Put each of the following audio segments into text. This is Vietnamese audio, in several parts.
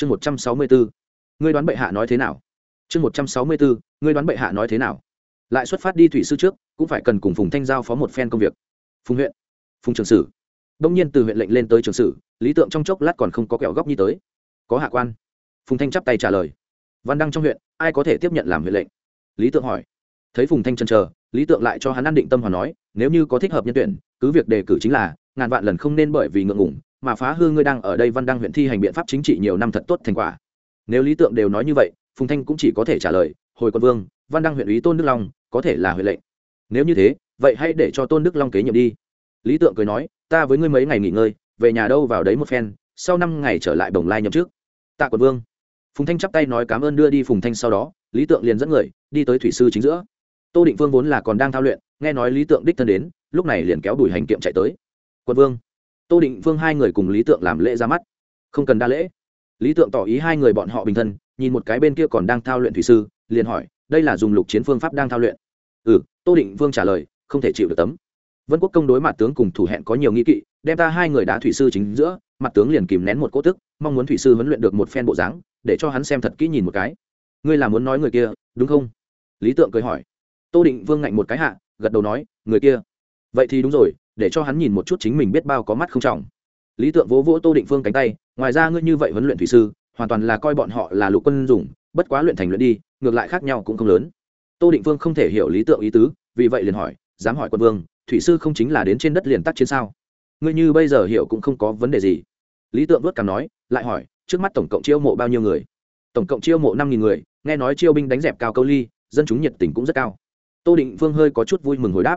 chương một trăm sáu mươi bốn ngươi đoán bệ hạ nói thế nào? Chương một trăm sáu mươi bốn ngươi đoán bệ hạ nói thế nào? Lại xuất phát đi thủy sư trước, cũng phải cần cùng phùng thanh giao phó một phen công việc. Phùng huyện, phùng trường sử. Đông nhiên từ huyện lệnh lên tới trường sử, lý tượng trong chốc lát còn không có kẹo góc như tới. Có hạ quan. Phùng thanh chắp tay trả lời. Văn đăng trong huyện, ai có thể tiếp nhận làm huyện lệnh? Lý tượng hỏi. Thấy phùng thanh chân chờ, lý tượng lại cho hắn an định tâm hòa nói, nếu như có thích hợp nhân tuyển, cứ việc đề cử chính là, ngàn vạn lần không nên bởi vì ngượng ngủng mà phá hư ngươi đang ở đây văn đăng huyện thi hành biện pháp chính trị nhiều năm thật tốt thành quả. Nếu lý tượng đều nói như vậy, phùng thanh cũng chỉ có thể trả lời, hồi quân vương, văn đăng huyện ý tôn đức long, có thể là huyện lệnh. Nếu như thế, vậy hãy để cho tôn đức long kế nhiệm đi. Lý tượng cười nói, ta với ngươi mấy ngày nghỉ ngơi, về nhà đâu vào đấy một phen, sau năm ngày trở lại bồng lai nhậm trước tạ quận vương. Phùng thanh chắp tay nói cảm ơn đưa đi phùng thanh sau đó, lý tượng liền dẫn người, đi tới thủy sư chính giữa. Tô định vương vốn là còn đang thao luyện, nghe nói lý tượng đích thân đến, lúc này liền kéo đùi hành kiệm chạy tới. Quận vương tô định vương hai người cùng lý tượng làm lễ ra mắt. Không cần đa lễ. Lý tượng tỏ ý hai người bọn họ bình thân, nhìn một cái bên kia còn đang thao luyện thủy sư, liền hỏi, đây là dùng lục chiến phương pháp đang thao luyện? Ừ tô định vương trả lời, không thể chịu được tấm. Vân quốc công đối mặt tướng cùng thủ hẹn có nhiều nghi kỵ, đem ta hai người đá thủy sư chính giữa, mặt tướng liền kìm nén một cỗ tức, mong muốn thủy sư huấn luyện được một phen bộ dáng, để cho hắn xem thật kỹ nhìn một cái. Ngươi là muốn nói người kia, đúng không? Lý tượng cười hỏi. Tô định vương ngạnh một cái hạ, gật đầu nói, người kia. Vậy thì đúng rồi để cho hắn nhìn một chút chính mình biết bao có mắt không trọng. Lý tượng vỗ vỗ tô định phương cánh tay, ngoài ra ngươi như vậy huấn luyện thủy sư, hoàn toàn là coi bọn họ là lục quân dùng, bất quá luyện thành luyện đi, ngược lại khác nhau cũng không lớn. Tô định phương không thể hiểu lý tượng ý tứ, vì vậy liền hỏi, dám hỏi quân vương, thủy sư không chính là đến trên đất liền tắc chiến sao? Ngươi như bây giờ hiểu cũng không có vấn đề gì. Lý tượng vớt cảm nói, lại hỏi, trước mắt tổng cộng chiêu mộ bao nhiêu người? Tổng cộng chiêu mộ năm nghìn người, nghe nói chiêu binh đánh dẹp cao câu ly, dân chúng nhiệt tình cũng rất cao. Tô định phương hơi có chút vui mừng hồi đáp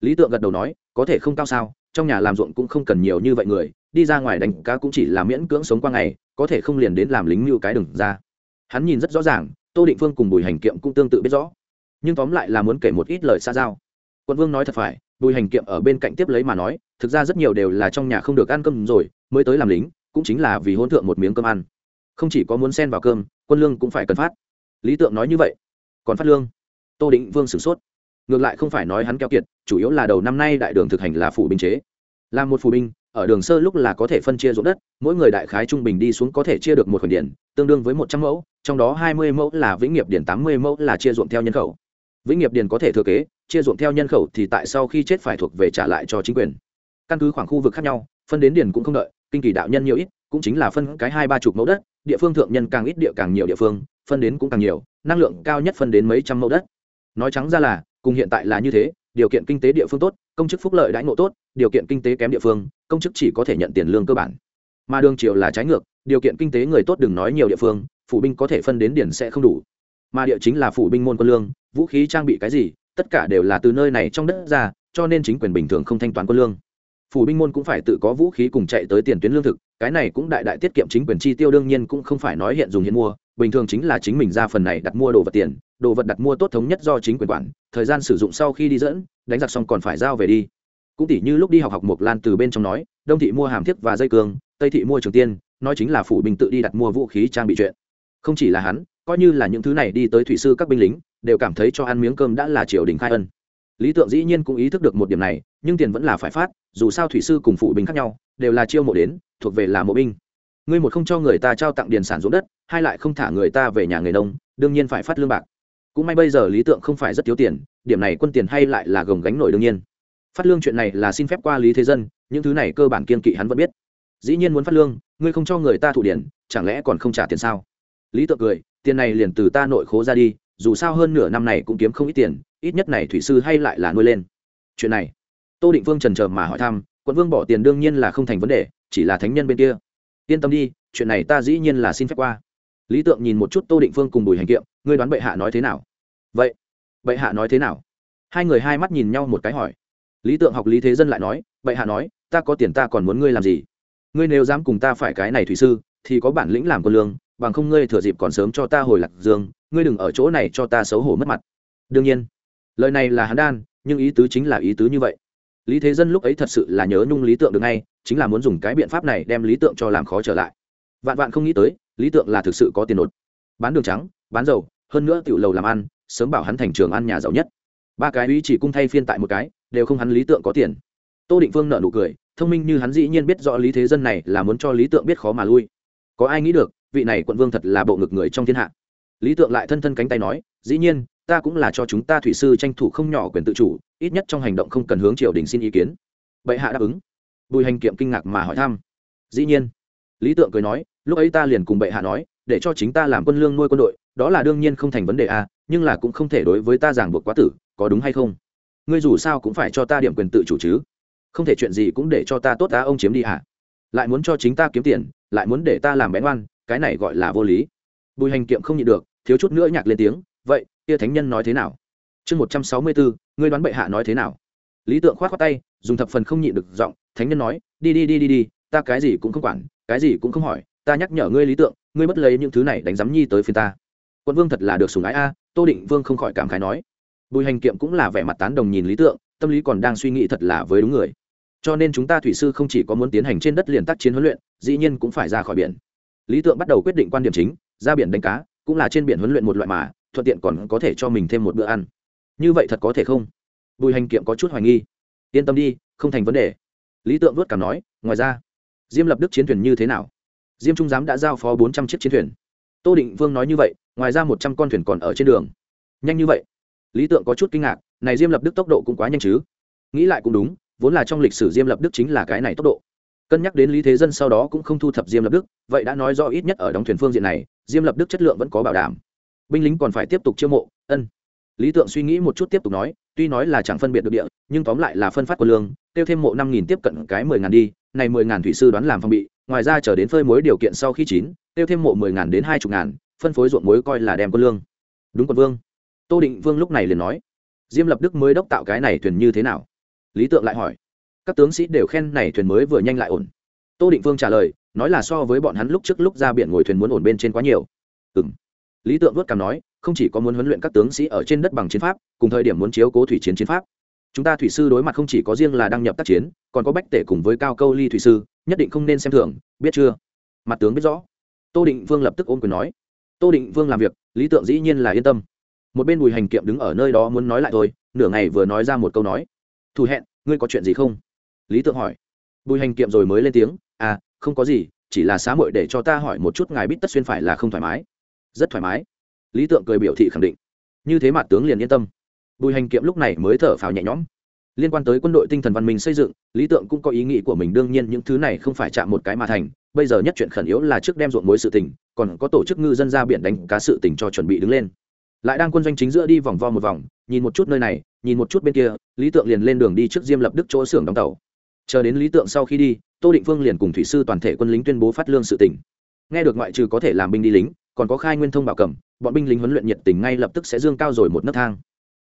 lý tượng gật đầu nói, có thể không cao sao, trong nhà làm ruộng cũng không cần nhiều như vậy người, đi ra ngoài đánh cá cũng chỉ là miễn cưỡng sống qua ngày, có thể không liền đến làm lính mưu cái đừng ra. Hắn nhìn rất rõ ràng, tô định phương cùng bùi hành kiệm cũng tương tự biết rõ. Nhưng tóm lại là muốn kể một ít lời xa giao. Quân vương nói thật phải, bùi hành kiệm ở bên cạnh tiếp lấy mà nói, thực ra rất nhiều đều là trong nhà không được ăn cơm rồi, mới tới làm lính, cũng chính là vì hôn thượng một miếng cơm ăn. Không chỉ có muốn xen vào cơm, quân lương cũng phải cần phát. Lý tượng nói như vậy. Còn phát lương. Tô định vương sửng sốt ngược lại không phải nói hắn keo kiệt, chủ yếu là đầu năm nay đại đường thực hành là phủ binh chế. Là một phủ binh, ở đường sơ lúc là có thể phân chia ruộng đất, mỗi người đại khái trung bình đi xuống có thể chia được một khoản điện, tương đương với một trăm mẫu, trong đó hai mươi mẫu là vĩnh nghiệp điển tám mươi mẫu là chia ruộng theo nhân khẩu. Vĩnh nghiệp điển có thể thừa kế, chia ruộng theo nhân khẩu thì tại sau khi chết phải thuộc về trả lại cho chính quyền. Căn cứ khoảng khu vực khác nhau, phân đến điển cũng không đợi, kinh kỳ đạo nhân nhiều ít, cũng chính là phân cái hai ba chục mẫu đất, địa phương thượng nhân càng ít địa càng nhiều địa phương, phân đến cũng càng nhiều, năng lượng cao nhất phân đến mấy trăm mẫu đất. Nói trắng ra là cùng hiện tại là như thế, điều kiện kinh tế địa phương tốt, công chức phúc lợi đãi ngộ tốt, điều kiện kinh tế kém địa phương, công chức chỉ có thể nhận tiền lương cơ bản. Mà đường triều là trái ngược, điều kiện kinh tế người tốt đừng nói nhiều địa phương phụ binh có thể phân đến điển sẽ không đủ. Mà địa chính là phụ binh môn quân lương, vũ khí trang bị cái gì, tất cả đều là từ nơi này trong đất ra, cho nên chính quyền bình thường không thanh toán quân lương. Phủ binh môn cũng phải tự có vũ khí cùng chạy tới tiền tuyến lương thực, cái này cũng đại đại tiết kiệm chính quyền chi tiêu đương nhiên cũng không phải nói hiện dùng hiện mua, bình thường chính là chính mình ra phần này đặt mua đồ vật tiền đồ vật đặt mua tốt thống nhất do chính quyền quản, thời gian sử dụng sau khi đi dẫn, đánh giặc xong còn phải giao về đi. Cũng tỷ như lúc đi học học mộc lan từ bên trong nói, đông thị mua hàm thiếc và dây cương, tây thị mua trường tiên, nói chính là phủ binh tự đi đặt mua vũ khí trang bị chuyện. Không chỉ là hắn, coi như là những thứ này đi tới thủy sư các binh lính, đều cảm thấy cho ăn miếng cơm đã là triều đình khai ân. Lý tượng dĩ nhiên cũng ý thức được một điểm này, nhưng tiền vẫn là phải phát, dù sao thủy sư cùng phụ binh khác nhau, đều là chiêu mộ đến, thuộc về là mộ binh. Ngươi một không cho người ta trao tặng điền sản ruộng đất, hai lại không thả người ta về nhà người nông, đương nhiên phải phát lương bạc cũng may bây giờ lý tượng không phải rất thiếu tiền, điểm này quân tiền hay lại là gồng gánh nổi đương nhiên. Phát lương chuyện này là xin phép qua lý thế dân, những thứ này cơ bản kiên kỵ hắn vẫn biết. Dĩ nhiên muốn phát lương, ngươi không cho người ta thụ điển, chẳng lẽ còn không trả tiền sao? Lý tượng cười, tiền này liền từ ta nội khố ra đi, dù sao hơn nửa năm này cũng kiếm không ít tiền, ít nhất này thủy sư hay lại là nuôi lên. Chuyện này, tô định vương trần trờ mà hỏi thăm, quận vương bỏ tiền đương nhiên là không thành vấn đề, chỉ là thánh nhân bên kia. Yên tâm đi, chuyện này ta dĩ nhiên là xin phép qua lý tượng nhìn một chút tô định phương cùng bùi hành kiệm, ngươi đoán bệ hạ nói thế nào? Vậy, bệ hạ nói thế nào? Hai người hai mắt nhìn nhau một cái hỏi. Lý tượng học lý thế dân lại nói, bệ hạ nói, ta có tiền ta còn muốn ngươi làm gì? Ngươi nếu dám cùng ta phải cái này thủy sư, thì có bản lĩnh làm quân lương, bằng không ngươi thừa dịp còn sớm cho ta hồi lạc dương, ngươi đừng ở chỗ này cho ta xấu hổ mất mặt. Đương nhiên, lời này là hắn đan, nhưng ý tứ chính là ý tứ như vậy. Lý thế dân lúc ấy thật sự là nhớ nhung lý tượng được ngay, chính là muốn dùng cái biện pháp này đem lý tượng cho làm khó trở lại. Vạn vạn không nghĩ tới lý tượng là thực sự có tiền nột. Bán đường trắng, bán dầu, hơn nữa tiểu lầu làm ăn, sớm bảo hắn thành trường ăn nhà giàu nhất. Ba cái ý chỉ cung thay phiên tại một cái, đều không hắn lý tượng có tiền. Tô định phương nợ nụ cười, thông minh như hắn dĩ nhiên biết rõ lý thế dân này là muốn cho lý tượng biết khó mà lui. Có ai nghĩ được, vị này quận vương thật là bộ ngực người trong thiên hạ. Lý tượng lại thân thân cánh tay nói, dĩ nhiên, ta cũng là cho chúng ta thủy sư tranh thủ không nhỏ quyền tự chủ, ít nhất trong hành động không cần hướng triều đình xin ý kiến. Bệ hạ đáp ứng. Bùi hành kiệm kinh ngạc mà hỏi thăm. Dĩ nhiên. Lý tượng cười nói lúc ấy ta liền cùng bệ hạ nói, để cho chính ta làm quân lương nuôi quân đội, đó là đương nhiên không thành vấn đề a nhưng là cũng không thể đối với ta giảng buộc quá tử, có đúng hay không? Ngươi dù sao cũng phải cho ta điểm quyền tự chủ chứ. Không thể chuyện gì cũng để cho ta tốt ta ông chiếm đi hả lại muốn cho chính ta kiếm tiền, lại muốn để ta làm bén oan cái này gọi là vô lý. Bùi hành kiệm không nhịn được, thiếu chút nữa nhạc lên tiếng, vậy, kia thánh nhân nói thế nào? Chương một trăm sáu mươi bốn ngươi đoán bệ hạ nói thế nào? Lý tượng k h o á t khoác tay, dùng thập phần không nhịn được giọng, thánh nhân nói, đi đi đi đi đi, ta cái gì cũng không quản, cái gì cũng không hỏi ta nhắc nhở ngươi lý tượng, ngươi mất lấy những thứ này đánh giám nhi tới phiên ta. Quân vương thật là được sùng ái a, tô định vương không khỏi cảm khái nói. Bùi hành kiệm cũng là vẻ mặt tán đồng nhìn lý tượng, tâm lý còn đang suy nghĩ thật là với đúng người. Cho nên chúng ta thủy sư không chỉ có muốn tiến hành trên đất liền tác chiến huấn luyện, dĩ nhiên cũng phải ra khỏi biển. Lý tượng bắt đầu quyết định quan điểm chính, ra biển đánh cá, cũng là trên biển huấn luyện một loại mà, thuận tiện còn có thể cho mình thêm một bữa ăn. Như vậy thật có thể không? Bùi hành kiệm có chút hoài nghi. Yên tâm đi, không thành vấn đề. Lý tượng vớt cảm nói, ngoài ra, diêm lập đức chiến thuyền như thế nào? Diêm trung giám đã giao phó bốn trăm chiếc chiến thuyền. Tô định vương nói như vậy, ngoài ra một trăm con thuyền còn ở trên đường. Nhanh như vậy? Lý tượng có chút kinh ngạc, này diêm lập đức tốc độ cũng quá nhanh chứ. Nghĩ lại cũng đúng, vốn là trong lịch sử diêm lập đức chính là cái này tốc độ. Cân nhắc đến lý thế dân sau đó cũng không thu thập diêm lập đức, vậy đã nói rõ ít nhất ở đóng thuyền phương diện này, diêm lập đức chất lượng vẫn có bảo đảm. Binh lính còn phải tiếp tục chiêu mộ, ân. Lý tượng suy nghĩ một chút tiếp tục nói, tuy nói là chẳng phân biệt được địa, nhưng tóm lại là phân phát quân lương, tiêu thêm mộ năm nghìn tiếp cận cái mười ngàn đi này mười ngàn thủy sư đoán làm phong bị, ngoài ra chờ đến phơi muối điều kiện sau khi chín, tiêu thêm mộ mười ngàn đến hai chục ngàn, phân phối ruộng muối coi là đem quân lương. Đúng quân vương. Tô định vương lúc này liền nói, diêm lập đức mới đốc tạo cái này thuyền như thế nào? Lý tượng lại hỏi. Các tướng sĩ đều khen này thuyền mới vừa nhanh lại ổn. Tô định vương trả lời, nói là so với bọn hắn lúc trước lúc ra biển ngồi thuyền muốn ổn bên trên quá nhiều. Ừ m lý tượng vớt cảm nói, không chỉ có muốn huấn luyện các tướng sĩ ở trên đất bằng chiến pháp, cùng thời điểm muốn chiếu cố thủy chiến chiến pháp chúng ta thủy sư đối mặt không chỉ có riêng là đăng nhập tác chiến, còn có bách tể cùng với cao câu ly thủy sư, nhất định không nên xem thường, biết chưa? Mặt tướng biết rõ. Tô định vương lập tức ôm quyền nói. Tô định vương làm việc, lý tượng dĩ nhiên là yên tâm. Một bên bùi hành kiệm đứng ở nơi đó muốn nói lại thôi, nửa ngày vừa nói ra một câu nói. Thù hẹn, ngươi có chuyện gì không? Lý tượng hỏi. Bùi hành kiệm rồi mới lên tiếng. À không có gì, chỉ là xá muội để cho ta hỏi một chút ngài biết tất xuyên phải là không thoải mái. Rất thoải mái. Lý tượng cười biểu thị khẳng định. Như thế mặt tướng liền yên tâm bùi hành kiệm lúc này mới thở phào nhẹ nhõm. Liên quan tới quân đội tinh thần văn minh xây dựng, lý tượng cũng có ý nghĩ của mình, đương nhiên những thứ này không phải chạm một cái mà thành. Bây giờ nhất chuyện khẩn yếu là trước đem ruộng mối sự tình, còn có tổ chức ngư dân ra biển đánh cá sự tình cho chuẩn bị đứng lên. Lại đang quân doanh chính giữa đi vòng vo một vòng, nhìn một chút nơi này, nhìn một chút bên kia, lý tượng liền lên đường đi trước diêm lập đức chỗ xưởng đóng tàu. Chờ đến lý tượng sau khi đi, tô định phương liền cùng thủy sư toàn thể quân lính tuyên bố phát lương sự tỉnh nghe được ngoại trừ có thể làm binh đi lính, còn có khai nguyên thông bảo cầm, bọn binh lính huấn luyện nhiệt tình ngay lập tức sẽ dương cao rồi một nấc thang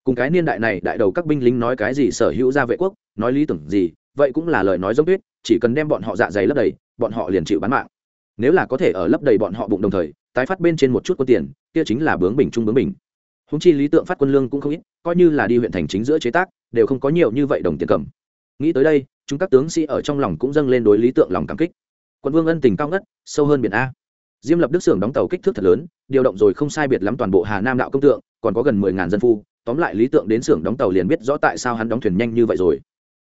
cùng cái niên đại này, đại đầu các binh lính nói cái gì sở hữu ra vệ quốc, nói lý tưởng gì, vậy cũng là lời nói giống tuyết, chỉ cần đem bọn họ dạ dày lấp đầy, bọn họ liền chịu bán mạng. Nếu là có thể ở lấp đầy bọn họ bụng đồng thời, tái phát bên trên một chút quân tiền, kia chính là bướng bình trung bướng bình. Húng chi lý tượng phát quân lương cũng không ít, coi như là đi huyện thành chính giữa chế tác, đều không có nhiều như vậy đồng tiền cầm. Nghĩ tới đây, chúng các tướng sĩ ở trong lòng cũng dâng lên đối lý tượng lòng cảm kích. Quân vương ân tình cao ngất, sâu hơn biển a. Diêm lập đức xưởng đóng tàu kích thước thật lớn, điều động rồi không sai biệt lắm toàn bộ hà nam đạo công tượng, còn có gần mười ngàn dân phu tóm lại lý tượng đến xưởng đóng tàu liền biết rõ tại sao hắn đóng thuyền nhanh như vậy rồi.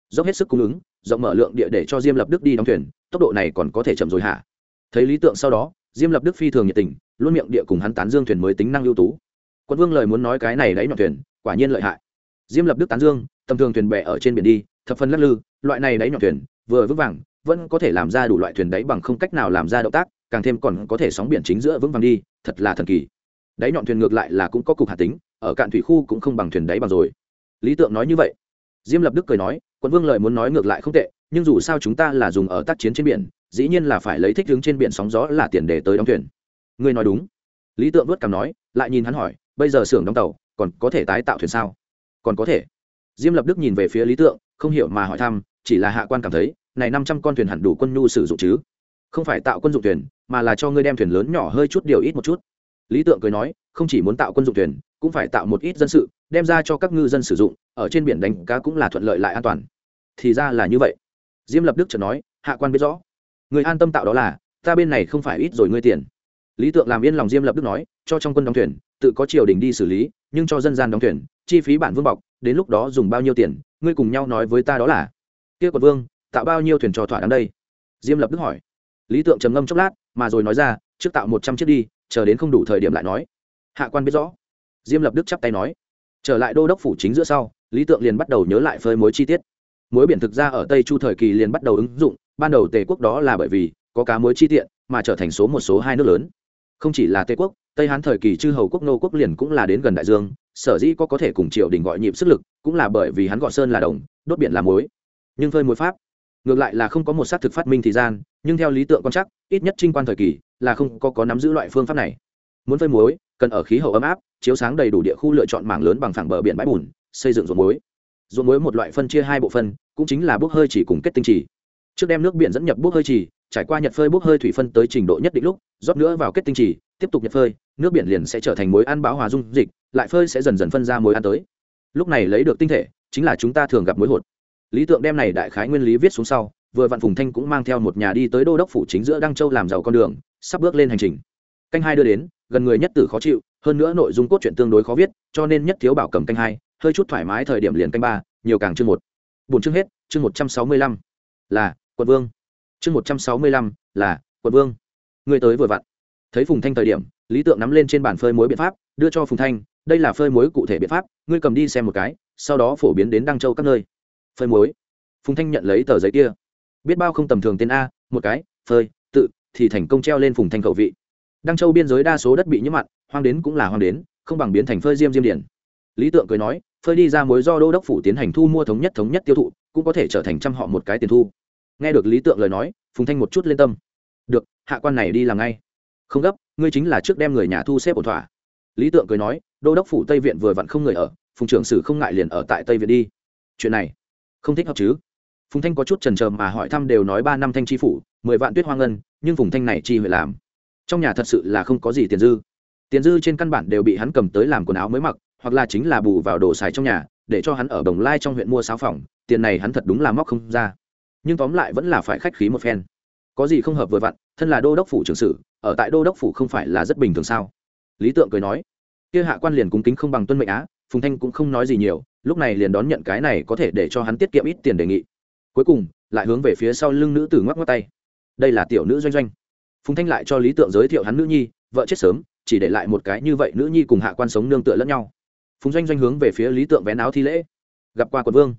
Dốc hết sức cung ứng, rộng mở lượng địa để cho diêm lập đức đi đóng thuyền, tốc độ này còn có thể chậm rồi hả? Thấy lý tượng sau đó, diêm lập đức phi thường nhiệt tình, luôn miệng địa cùng hắn tán dương thuyền mới tính năng ưu tú. Quân vương lời muốn nói cái này đáy nhọn thuyền, quả nhiên lợi hại. Diêm lập đức tán dương, tầm thường thuyền bè ở trên biển đi, thập phân lắc lư, loại này đáy nhọn thuyền, vừa vững vàng, vẫn có thể làm ra đủ loại thuyền đáy bằng không cách nào làm ra động tác, càng thêm còn có thể sóng biển chính giữa vững vàng đi, thật là thần kỳ. Đáy nhọn thuyền ngược lại là cũng có cục hạt tính ở cạn thủy khu cũng không bằng thuyền đáy bằng rồi. Lý tượng nói như vậy. Diêm lập đức cười nói, quân vương lời muốn nói ngược lại không tệ, nhưng dù sao chúng ta là dùng ở tác chiến trên biển, dĩ nhiên là phải lấy thích hướng trên biển sóng gió là tiền để tới đóng thuyền. Ngươi nói đúng. Lý tượng vớt cảm nói, lại nhìn hắn hỏi, bây giờ xưởng đóng tàu, còn có thể tái tạo thuyền sao? Còn có thể. Diêm lập đức nhìn về phía lý tượng, không hiểu mà hỏi thăm, chỉ là hạ quan cảm thấy, này năm trăm con thuyền hẳn đủ quân nhu sử dụng chứ? Không phải tạo quân dụng thuyền, mà là cho ngươi đem thuyền lớn nhỏ hơi chút điều ít một chút. Lý tượng cười nói, không chỉ muốn tạo quân dụng thuyền cũng phải tạo một ít dân sự, đem ra cho các ngư dân sử dụng, ở trên biển đánh cá cũng là thuận lợi lại an toàn. Thì ra là như vậy. Diêm lập đức chợt nói, hạ quan biết rõ. Người an tâm tạo đó là, ta bên này không phải ít rồi ngươi tiền. Lý tượng làm yên lòng diêm lập đức nói, cho trong quân đóng thuyền, tự có triều đình đi xử lý, nhưng cho dân gian đóng thuyền, chi phí bản vương bọc, đến lúc đó dùng bao nhiêu tiền, ngươi cùng nhau nói với ta đó là. Kia quận vương, tạo bao nhiêu thuyền cho thỏa đáng đây? Diêm lập đức hỏi. Lý tượng trầm ngâm chốc lát, mà rồi nói ra, trước tạo một trăm chiếc đi, chờ đến không đủ thời điểm lại nói. Hạ quan biết rõ diêm lập đức chắp tay nói. Trở lại đô đốc phủ chính giữa sau, lý tượng liền bắt đầu nhớ lại phơi mối chi tiết. Mối biển thực ra ở tây chu thời kỳ liền bắt đầu ứng dụng, ban đầu tề quốc đó là bởi vì có cá mối chi tiện, mà trở thành số một số hai nước lớn. Không chỉ là tây quốc, tây hán thời kỳ chư hầu quốc nô quốc liền cũng là đến gần đại dương, sở dĩ có có thể cùng triều đình gọi nhịp sức lực, cũng là bởi vì hắn gọi sơn là đồng, đốt biển là muối. nhưng phơi muối pháp, ngược lại là không có một xác thực phát minh thì gian, nhưng theo lý tượng quan chắc ít nhất trinh quan thời kỳ là không có có nắm giữ loại phương pháp này. Muốn phơi muối, cần ở khí hậu ấm áp chiếu sáng đầy đủ địa khu lựa chọn mảng lớn bằng phẳng bờ biển bãi bùn, xây dựng ruộng muối. Ruộng muối một loại phân chia hai bộ phân, cũng chính là bốc hơi chỉ cùng kết tinh trì trước đem nước biển dẫn nhập bốc hơi trì trải qua nhật phơi bốc hơi thủy phân tới trình độ nhất định lúc, rót nữa vào kết tinh trì tiếp tục nhật phơi, nước biển liền sẽ trở thành muối ăn bão hòa dung dịch, lại phơi sẽ dần dần phân ra muối ăn tới. Lúc này lấy được tinh thể, chính là chúng ta thường gặp muối hột. Lý tượng đem này đại khái nguyên lý viết xuống sau, vừa vạn phùng thanh cũng mang theo một nhà đi tới đô đốc phủ chính giữa đăng châu làm giàu con đường, sắp bước lên hành trình. Canh hai đưa đến, gần người nhất tử khó chịu hơn nữa nội dung cốt truyện tương đối khó viết, cho nên nhất thiếu bảo cầm canh hai, hơi chút thoải mái thời điểm liền canh ba, nhiều càng chương một. Bốn chương hết, chương một trăm sáu mươi lăm. Là, quận vương. Chương một trăm sáu mươi lăm, là, quận vương. Người tới vừa vặn. Thấy phùng thanh thời điểm, lý tượng nắm lên trên bàn phơi muối biện pháp, đưa cho phùng thanh, đây là phơi muối cụ thể biện pháp, ngươi cầm đi xem một cái, sau đó phổ biến đến đăng châu các nơi. Phơi muối. Phùng thanh nhận lấy tờ giấy kia. Biết bao không tầm thường tên a, một cái, phơi, tự, thì thành công treo lên phùng thanh khẩu vị đăng châu biên giới đa số đất bị nhiễm mặn, hoang đến cũng là hoang đến, không bằng biến thành phơi diêm diêm điển. Lý tượng cười nói, phơi đi ra mối do đô đốc phủ tiến hành thu mua thống nhất thống nhất tiêu thụ, cũng có thể trở thành trăm họ một cái tiền thu. Nghe được lý tượng lời nói, phùng thanh một chút lên tâm. Được, hạ quan này đi làm ngay. Không gấp, ngươi chính là trước đem người nhà thu xếp ổn thỏa. Lý tượng cười nói, đô đốc phủ tây viện vừa vặn không người ở, phùng trưởng sử không ngại liền ở tại tây viện đi. Chuyện này, không thích hợp chứ? Phùng thanh có chút trần trờ mà hỏi thăm đều nói ba năm thanh tri phủ, mười vạn tuyết hoa ngân, nhưng phùng thanh này chi huệ làm trong nhà thật sự là không có gì tiền dư. Tiền dư trên căn bản đều bị hắn cầm tới làm quần áo mới mặc, hoặc là chính là bù vào đồ xài trong nhà, để cho hắn ở đồng lai trong huyện mua sáo phòng, tiền này hắn thật đúng là móc không ra. Nhưng tóm lại vẫn là phải khách khí một phen. Có gì không hợp vừa vặn, thân là đô đốc phủ trưởng sử ở tại đô đốc phủ không phải là rất bình thường sao? Lý tượng cười nói, kia hạ quan liền cung kính không bằng tuân mệnh á, phùng thanh cũng không nói gì nhiều, lúc này liền đón nhận cái này có thể để cho hắn tiết kiệm ít tiền đề nghị. Cuối cùng, lại hướng về phía sau lưng nữ tử ngoắc ngoắc tay. Đây là tiểu nữ doanh doanh phùng thanh lại cho lý tượng giới thiệu hắn nữ nhi, vợ chết sớm, chỉ để lại một cái như vậy nữ nhi cùng hạ quan sống nương tựa lẫn nhau. Phùng doanh doanh hướng về phía lý tượng vén áo thi lễ. Gặp qua quận vương.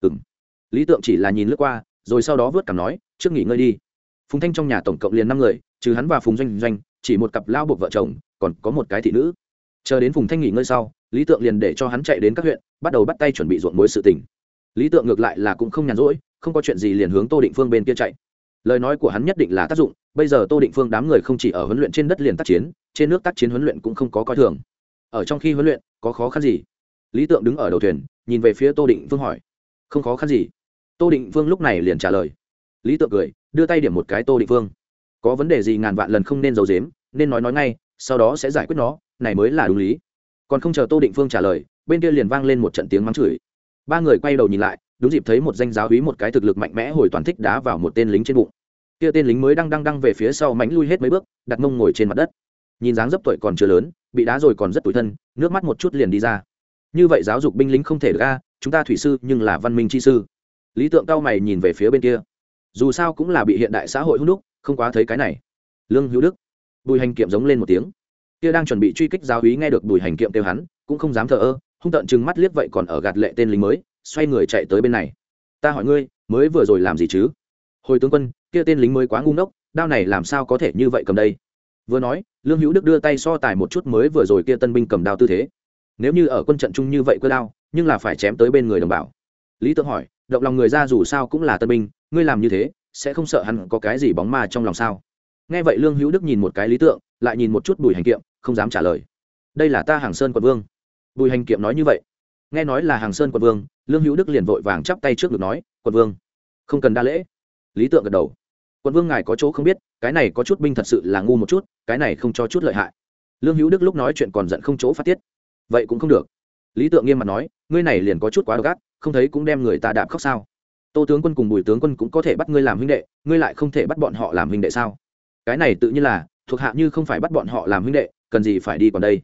Ừ m lý tượng chỉ là nhìn lướt qua, rồi sau đó vớt cảm nói, trước nghỉ ngơi đi. Phùng thanh trong nhà tổng cộng liền năm người, trừ hắn và phùng doanh doanh, chỉ một cặp lao buộc vợ chồng, còn có một cái thị nữ. Chờ đến phùng thanh nghỉ ngơi sau, lý tượng liền để cho hắn chạy đến các huyện, bắt đầu bắt tay chuẩn bị ruộng mối sự tình. Lý tượng ngược lại là cũng không nhàn rỗi, không có chuyện gì liền hướng tô định phương bên kia chạy lời nói của hắn nhất định là tác dụng, bây giờ tô định phương đám người không chỉ ở huấn luyện trên đất liền tác chiến, trên nước tác chiến huấn luyện cũng không có coi thường. Ở trong khi huấn luyện, có khó khăn gì? Lý tượng đứng ở đầu thuyền, nhìn về phía tô định phương hỏi. Không khó khăn gì? Tô định phương lúc này liền trả lời. Lý tượng cười, đưa tay điểm một cái tô định phương. Có vấn đề gì ngàn vạn lần không nên giấu dếm nên nói nói ngay, sau đó sẽ giải quyết nó, này mới là đúng lý. Còn không chờ tô định phương trả lời, bên kia liền vang lên một trận tiếng mắng chửi. Ba người quay đầu nhìn lại đúng dịp thấy một danh giáo hí một cái thực lực mạnh mẽ hồi toàn thích đá vào một tên lính trên bụng. Kia tên lính mới đang đang đang về phía sau mánh lui hết mấy bước, đặt mông ngồi trên mặt đất. Nhìn dáng dấp tuổi còn chưa lớn, bị đá rồi còn rất tủi thân, nước mắt một chút liền đi ra. Như vậy giáo dục binh lính không thể được a, chúng ta thủy sư nhưng là văn minh chi sư. Lý tượng cao mày nhìn về phía bên kia. Dù sao cũng là bị hiện đại xã hội hút đúc, không quá thấy cái này. Lương hữu đức. Bùi hành kiệm giống lên một tiếng. Kia đang chuẩn bị truy kích giáo hí nghe được bùi hành kiệm kêu hắn, cũng không dám thờ ơ, hung tợn chừng mắt liếc vậy còn ở gạt lệ tên lính mới xoay người chạy tới bên này. Ta hỏi ngươi, mới vừa rồi làm gì chứ? Hồi tướng quân, kia tên lính mới quá ngu ngốc, đao này làm sao có thể như vậy cầm đây? Vừa nói, lương hữu đức đưa tay so tài một chút mới vừa rồi kia tân binh cầm đao tư thế. Nếu như ở quân trận chung như vậy cơ đao, nhưng là phải chém tới bên người đồng bào. Lý tượng hỏi, động lòng người ra dù sao cũng là tân binh, ngươi làm như thế, sẽ không sợ hắn có cái gì bóng ma trong lòng sao? Nghe vậy lương hữu đức nhìn một cái lý tượng, lại nhìn một chút bùi hành kiệm, không dám trả lời. Đây là ta hàng sơn quận vương. Bùi hành kiệm nói như vậy nghe nói là hàng sơn quận vương, lương hữu đức liền vội vàng chắp tay trước ngực nói, quận vương, không cần đa lễ. Lý tượng gật đầu. Quận vương ngài có chỗ không biết, cái này có chút binh thật sự là ngu một chút, cái này không cho chút lợi hại. Lương hữu đức lúc nói chuyện còn giận không chỗ phát tiết. Vậy cũng không được. Lý tượng nghiêm mặt nói, ngươi này liền có chút quá gắt, không thấy cũng đem người ta đạp khóc sao? Tô tướng quân cùng bùi tướng quân cũng có thể bắt ngươi làm huynh đệ, ngươi lại không thể bắt bọn họ làm huynh đệ sao? Cái này tự nhiên là, thuộc hạ như không phải bắt bọn họ làm huynh đệ, cần gì phải đi còn đây?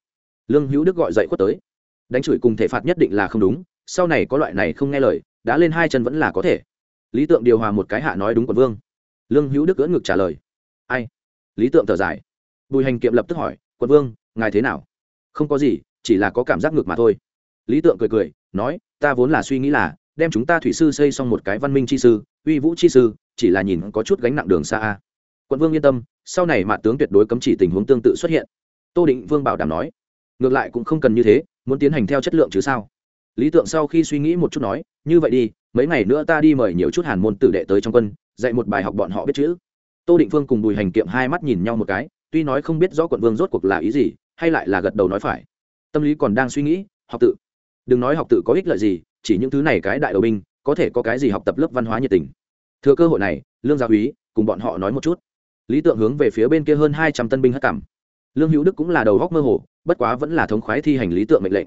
Lương hữu đức gọi dậy khuất tới đánh chửi cùng thể phạt nhất định là không đúng, sau này có loại này không nghe lời, đã lên hai chân vẫn là có thể. Lý tượng điều hòa một cái hạ nói đúng quận vương. Lương hữu đức ưỡn ngực trả lời. Ai? Lý tượng thở dài. Bùi hành kiệm lập tức hỏi, quận vương, ngài thế nào? Không có gì, chỉ là có cảm giác ngược mà thôi. Lý tượng cười cười, nói, ta vốn là suy nghĩ là, đem chúng ta thủy sư xây xong một cái văn minh chi sư, uy vũ chi sư, chỉ là nhìn có chút gánh nặng đường xa a. Quận vương yên tâm, sau này mạ tướng tuyệt đối cấm chỉ tình huống tương tự xuất hiện. Tô định vương bảo đảm nói, ngược lại cũng không cần như thế muốn tiến hành theo chất lượng chứ sao? Lý tượng sau khi suy nghĩ một chút nói, như vậy đi, mấy ngày nữa ta đi mời nhiều chút hàn môn tử đệ tới trong quân, dạy một bài học bọn họ biết chữ. Tô định vương cùng bùi hành kiệm hai mắt nhìn nhau một cái, tuy nói không biết rõ quận vương rốt cuộc là ý gì, hay lại là gật đầu nói phải. Tâm lý còn đang suy nghĩ, học tự. Đừng nói học tự có ích lợi gì, chỉ những thứ này cái đại đầu binh, có thể có cái gì học tập lớp văn hóa nhiệt tình. Thừa cơ hội này, lương gia úy cùng bọn họ nói một chút. Lý tượng hướng về phía bên kia hơn hai trăm tân binh hất cảm lương hữu đức cũng là đầu góc mơ hồ bất quá vẫn là thống khoái thi hành lý tượng mệnh lệnh.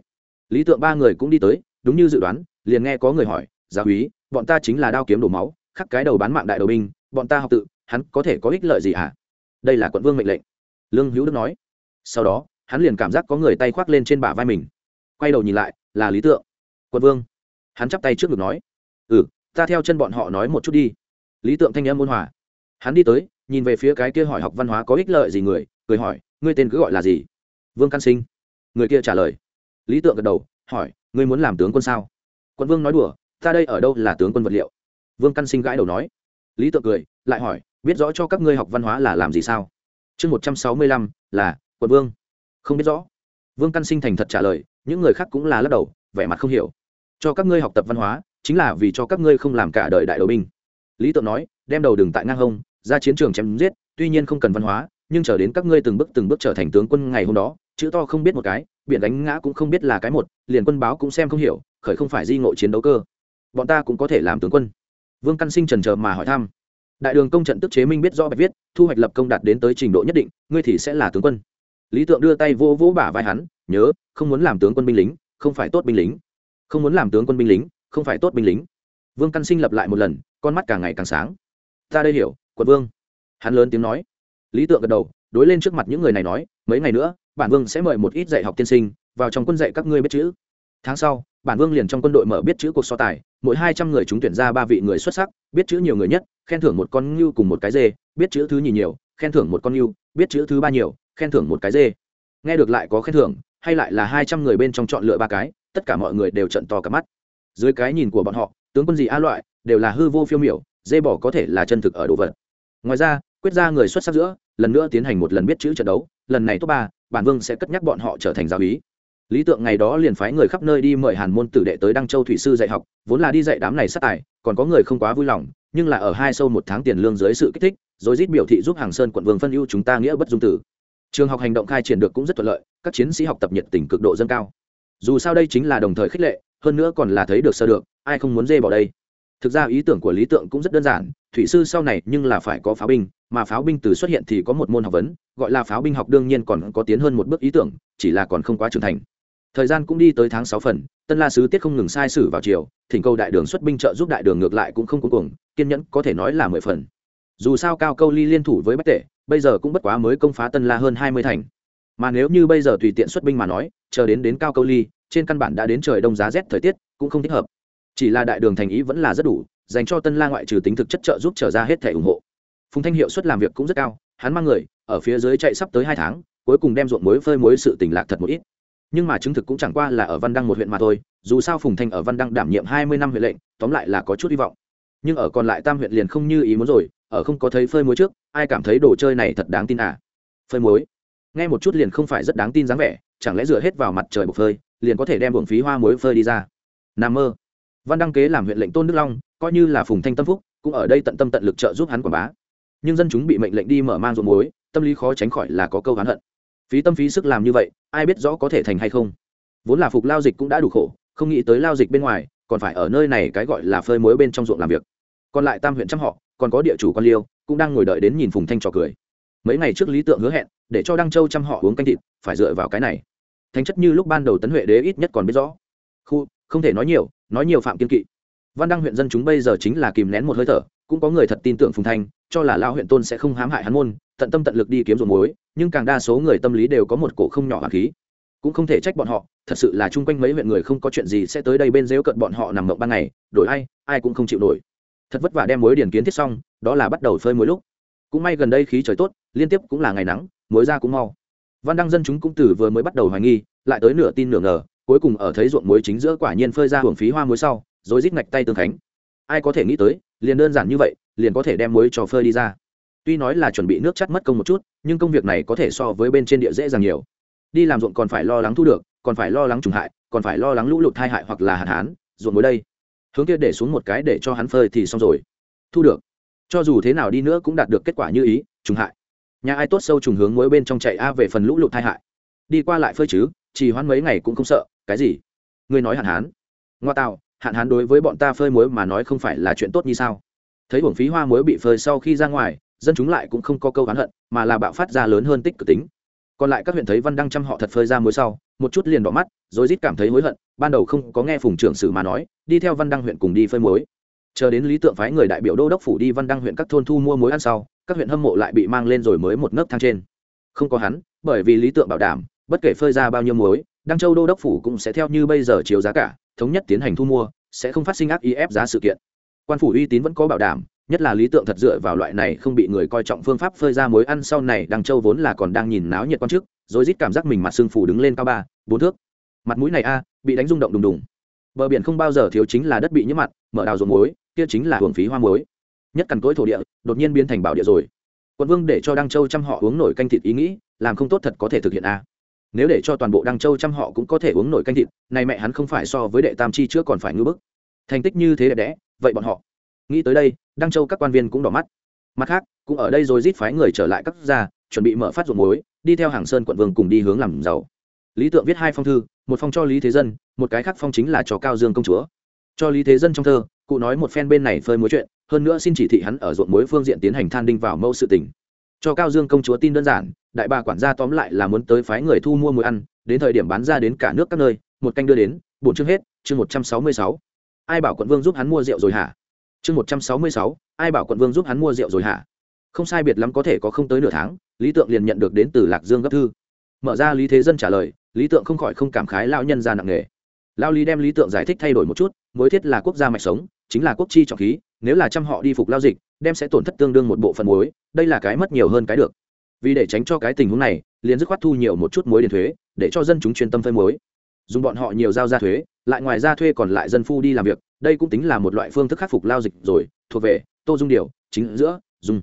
Lý tượng ba người cũng đi tới, đúng như dự đoán, liền nghe có người hỏi gia úy bọn ta chính là đao kiếm đổ máu, khắc cái đầu bán mạng đại đầu binh, bọn ta học tự, hắn có thể có ích lợi gì hả? Đây là quận vương mệnh lệnh. Lương hữu đức nói. Sau đó, hắn liền cảm giác có người tay khoác lên trên bả vai mình. Quay đầu nhìn lại, là lý tượng. Quận vương. Hắn chắp tay trước ngực nói. Ừ ta theo chân bọn họ nói một chút đi. Lý tượng thanh âm ôn hòa. Hắn đi tới, nhìn về phía cái kia hỏi học văn hóa có ích lợi gì người, cười hỏi, ngươi tên cứ gọi là gì? Vương căn sinh. Người kia trả lời. Lý tượng gật đầu, hỏi, ngươi muốn làm tướng quân sao? Quân vương nói đùa, ta đây ở đâu là tướng quân vật liệu? Vương căn sinh gãi đầu nói. Lý tượng cười, lại hỏi, biết rõ cho các ngươi học văn hóa là làm gì sao? Chương một trăm sáu mươi lăm, là, quận vương. Không biết rõ. Vương căn sinh thành thật trả lời, những người khác cũng là lắc đầu, vẻ mặt không hiểu. Cho các ngươi học tập văn hóa, chính là vì cho các ngươi không làm cả đời đại đội binh. Lý tượng nói, đem đầu đừng tại ngang hông, ra chiến trường chém giết, tuy nhiên không cần văn hóa, nhưng chờ đến các ngươi từng bước từng bước trở thành tướng quân ngày hôm đó chữ to không biết một cái, biển đánh ngã cũng không biết là cái một, liền quân báo cũng xem không hiểu, khởi không phải di ngộ chiến đấu cơ. Bọn ta cũng có thể làm tướng quân. Vương căn sinh trần trờ mà hỏi thăm. Đại đường công trận tức chế minh biết rõ bạch viết, thu hoạch lập công đạt đến tới trình độ nhất định, ngươi thì sẽ là tướng quân. Lý tượng đưa tay vô vỗ bả vai hắn, nhớ, không muốn làm tướng quân binh lính, không phải tốt binh lính. Không muốn làm tướng quân binh lính, không phải tốt binh lính. Vương căn sinh lập lại một lần, con mắt càng ngày càng sáng. Ta đây hiểu, quận vương. Hắn lớn tiếng nói. Lý tượng gật đầu, đối lên trước mặt những người này nói, mấy ngày nữa bản vương sẽ mời một ít dạy học tiên sinh, vào trong quân dạy các ngươi biết chữ. Tháng sau, bản vương liền trong quân đội mở biết chữ cuộc so tài, mỗi hai trăm người chúng tuyển ra ba vị người xuất sắc, biết chữ nhiều người nhất, khen thưởng một con ngưu cùng một cái dê, biết chữ thứ nhì nhiều, khen thưởng một con ngưu, biết chữ thứ ba nhiều, khen thưởng một cái dê. Nghe được lại có khen thưởng, hay lại là hai trăm người bên trong chọn lựa ba cái, tất cả mọi người đều trận to cả mắt. Dưới cái nhìn của bọn họ, tướng quân gì a loại, đều là hư vô phiêu miểu, dê bỏ có thể là chân thực ở đồ vật. Ngoài ra, quyết ra người xuất sắc giữa, lần nữa tiến hành một lần biết chữ trận đấu, lần này top ba bản vương sẽ cất nhắc bọn họ trở thành giáo ý lý tượng ngày đó liền phái người khắp nơi đi mời hàn môn tử đệ tới đăng châu thủy sư dạy học, vốn là đi dạy đám này sát tài, còn có người không quá vui lòng, nhưng là ở hai sâu một tháng tiền lương dưới sự kích thích, rồi rít biểu thị giúp hàng sơn quận vương phân ưu chúng ta nghĩa bất dung tử. Trường học hành động khai triển được cũng rất thuận lợi, các chiến sĩ học tập nhiệt tình cực độ dâng cao. Dù sao đây chính là đồng thời khích lệ, hơn nữa còn là thấy được sơ được, ai không muốn dê bỏ đây? Thực ra ý tưởng của lý tượng cũng rất đơn giản, thủy sư sau này nhưng là phải có pháo binh, mà pháo binh từ xuất hiện thì có một môn học vấn, gọi là pháo binh học đương nhiên còn có tiến hơn một bước ý tưởng, chỉ là còn không quá trưởng thành. Thời gian cũng đi tới tháng sáu phần, tân la sứ tiết không ngừng sai sử vào chiều thỉnh cầu đại đường xuất binh trợ giúp đại đường ngược lại cũng không cuối cùng kiên nhẫn có thể nói là mười phần. Dù sao cao câu ly liên thủ với bách tể, bây giờ cũng bất quá mới công phá tân la hơn hai mươi thành. Mà nếu như bây giờ tùy tiện xuất binh mà nói, chờ đến đến cao câu ly, trên căn bản đã đến trời đông giá rét thời tiết, cũng không thích hợp chỉ là đại đường thành ý vẫn là rất đủ, dành cho tân la ngoại trừ tính thực chất trợ giúp trở ra hết thẻ ủng hộ. Phùng thanh hiệu suất làm việc cũng rất cao, hắn mang người, ở phía dưới chạy sắp tới hai tháng, cuối cùng đem ruộng muối phơi muối sự tỉnh lạc thật một ít. Nhưng mà chứng thực cũng chẳng qua là ở văn đăng một huyện mà thôi, dù sao phùng thanh ở văn đăng đảm nhiệm hai mươi năm huyện lệnh, tóm lại là có chút hy vọng. Nhưng ở còn lại tam huyện liền không như ý muốn rồi, ở không có thấy phơi muối trước, ai cảm thấy đồ chơi này thật đáng tin à? Phơi muối. Nghe một chút liền không phải rất đáng tin dáng vẻ, chẳng lẽ dựa hết vào mặt trời bột phơi, liền có thể đem buồng phí hoa muối phơi đi ra? N mơ văn đăng kế làm huyện lệnh tôn đức long, coi như là phùng thanh tâm phúc, cũng ở đây tận tâm tận lực trợ giúp hắn quảng bá. Nhưng dân chúng bị mệnh lệnh đi mở mang ruộng muối, tâm lý khó tránh khỏi là có câu hắn hận. Phí tâm phí sức làm như vậy, ai biết rõ có thể thành hay không? Vốn là phục lao dịch cũng đã đủ khổ, không nghĩ tới lao dịch bên ngoài, còn phải ở nơi này cái gọi là phơi muối bên trong ruộng làm việc. Còn lại tam huyện trăm họ, còn có địa chủ quan liêu, cũng đang ngồi đợi đến nhìn phùng thanh trò cười. Mấy ngày trước lý tượng hứa hẹn, để cho đăng châu trăm họ uống canh thịt, phải dựa vào cái này. Thánh chất như lúc ban đầu tấn huệ đế ít nhất còn biết rõ. Khu không thể nói nhiều nói nhiều phạm kiên kỵ. Văn đăng huyện dân chúng bây giờ chính là kìm nén một hơi thở, cũng có người thật tin tưởng phùng thanh, cho là lao huyện tôn sẽ không hãm hại hắn môn, tận tâm tận lực đi kiếm ruộng muối, nhưng càng đa số người tâm lý đều có một cổ không nhỏ hoàng khí. Cũng không thể trách bọn họ, thật sự là chung quanh mấy huyện người không có chuyện gì sẽ tới đây bên dếu cận bọn họ nằm mộng ban ngày, đổi ai ai cũng không chịu nổi. Thật vất vả đem muối điển kiến thiết xong, đó là bắt đầu phơi muối lúc. Cũng may gần đây khí trời tốt, liên tiếp cũng là ngày nắng mối ra cũng mau. Văn đăng dân chúng cũng từ vừa mới bắt đầu hoài nghi, lại tới nửa tin nửa ngờ cuối cùng ở thấy ruộng muối chính giữa quả nhiên phơi ra hưởng phí hoa muối sau, rồi rít ngạch tay tương khánh. Ai có thể nghĩ tới, liền đơn giản như vậy, liền có thể đem muối cho phơi đi ra. Tuy nói là chuẩn bị nước chắt mất công một chút, nhưng công việc này có thể so với bên trên địa dễ dàng nhiều. Đi làm ruộng còn phải lo lắng thu được, còn phải lo lắng trùng hại, còn phải lo lắng lũ lụt tai hại hoặc là hạn hán, ruộng muối đây. Hướng kia để xuống một cái để cho hắn phơi thì xong rồi. Thu được. Cho dù thế nào đi nữa cũng đạt được kết quả như ý, trùng hại. Nhà ai tốt sâu trùng hướng muối bên trong chạy a về phần lũ lụt tai hại. Đi qua lại phơi chứ, chỉ hoãn mấy ngày cũng không sợ cái gì? Ngươi nói hạn hán. Ngoa tạo, hạn hán đối với bọn ta phơi muối mà nói không phải là chuyện tốt như sao? Thấy uổng phí hoa muối bị phơi sau khi ra ngoài, dân chúng lại cũng không có câu oán hận, mà là bạo phát ra lớn hơn tích cực tính. Còn lại các huyện thấy văn đăng chăm họ thật phơi ra muối sau, một chút liền đỏ mắt rồi rít cảm thấy hối hận, ban đầu không có nghe phùng trưởng sử mà nói, đi theo văn đăng huyện cùng đi phơi muối. Chờ đến lý tượng phái người đại biểu đô đốc phủ đi văn đăng huyện các thôn thu mua muối ăn sau, các huyện hâm mộ lại bị mang lên rồi mới một nấc thang trên. Không có hắn, bởi vì lý tượng bảo đảm, bất kể phơi ra bao nhiêu muối đăng châu đô đốc phủ cũng sẽ theo như bây giờ chiếu giá cả thống nhất tiến hành thu mua sẽ không phát sinh ác ý ép giá sự kiện. Quan phủ uy tín vẫn có bảo đảm nhất là lý tượng thật dựa vào loại này không bị người coi trọng phương pháp phơi ra muối ăn sau này đăng châu vốn là còn đang nhìn náo nhiệt quan chức rồi rít cảm giác mình mặt xương phủ đứng lên cao ba bốn thước. Mặt mũi này a bị đánh rung động đùng đùng. Bờ biển không bao giờ thiếu chính là đất bị nhiễm mặn, mở đào ruộng muối kia chính là hưởng phí hoa muối. Nhất cằn cối thổ địa đột nhiên biến thành bảo địa rồi. Quận vương để cho đăng châu chăm họ uống nổi canh thịt ý nghĩ làm không tốt thật có thể thực hiện a nếu để cho toàn bộ đăng châu trăm họ cũng có thể uống nổi canh thịt, này mẹ hắn không phải so với đệ tam chi trước còn phải ngư bức. Thành tích như thế đẹp đẽ, vậy bọn họ. Nghĩ tới đây, đăng châu các quan viên cũng đỏ mắt. Mặt khác, cũng ở đây rồi rít phái người trở lại các gia, chuẩn bị mở phát ruộng muối, đi theo hàng sơn quận vương cùng đi hướng làm giàu. Lý tượng viết hai phong thư, một phong cho lý thế dân, một cái khác phong chính là cho cao dương công chúa. Cho lý thế dân trong thơ, cụ nói một phen bên này phơi mối chuyện, hơn nữa xin chỉ thị hắn ở ruộng muối phương diện tiến hành than đinh vào mẫu sự tình cho cao dương công chúa tin đơn giản, đại bà quản gia tóm lại là muốn tới phái người thu mua muối ăn, đến thời điểm bán ra đến cả nước các nơi, một canh đưa đến, bổn chương hết, chương một trăm sáu mươi sáu. Ai bảo quận vương giúp hắn mua rượu rồi hả? Chương một trăm sáu mươi sáu, ai bảo quận vương giúp hắn mua rượu rồi hả? Không sai biệt lắm có thể có không tới nửa tháng, lý tượng liền nhận được đến từ lạc dương gấp thư. Mở ra lý thế dân trả lời, lý tượng không khỏi không cảm khái lao nhân ra nặng nề. Lao lý đem lý tượng giải thích thay đổi một chút, mối thiết là quốc gia mạch sống, chính là quốc chi trọng khí nếu là trăm họ đi phục lao dịch, đem sẽ tổn thất tương đương một bộ phận muối, đây là cái mất nhiều hơn cái được. Vì để tránh cho cái tình huống này, liền dứt khoát thu nhiều một chút muối điền thuế, để cho dân chúng chuyên tâm phơi muối. Dùng bọn họ nhiều giao ra thuế, lại ngoài ra thuê còn lại dân phu đi làm việc, đây cũng tính là một loại phương thức khắc phục lao dịch rồi, thuộc về tô dung điều, chính giữa, dung.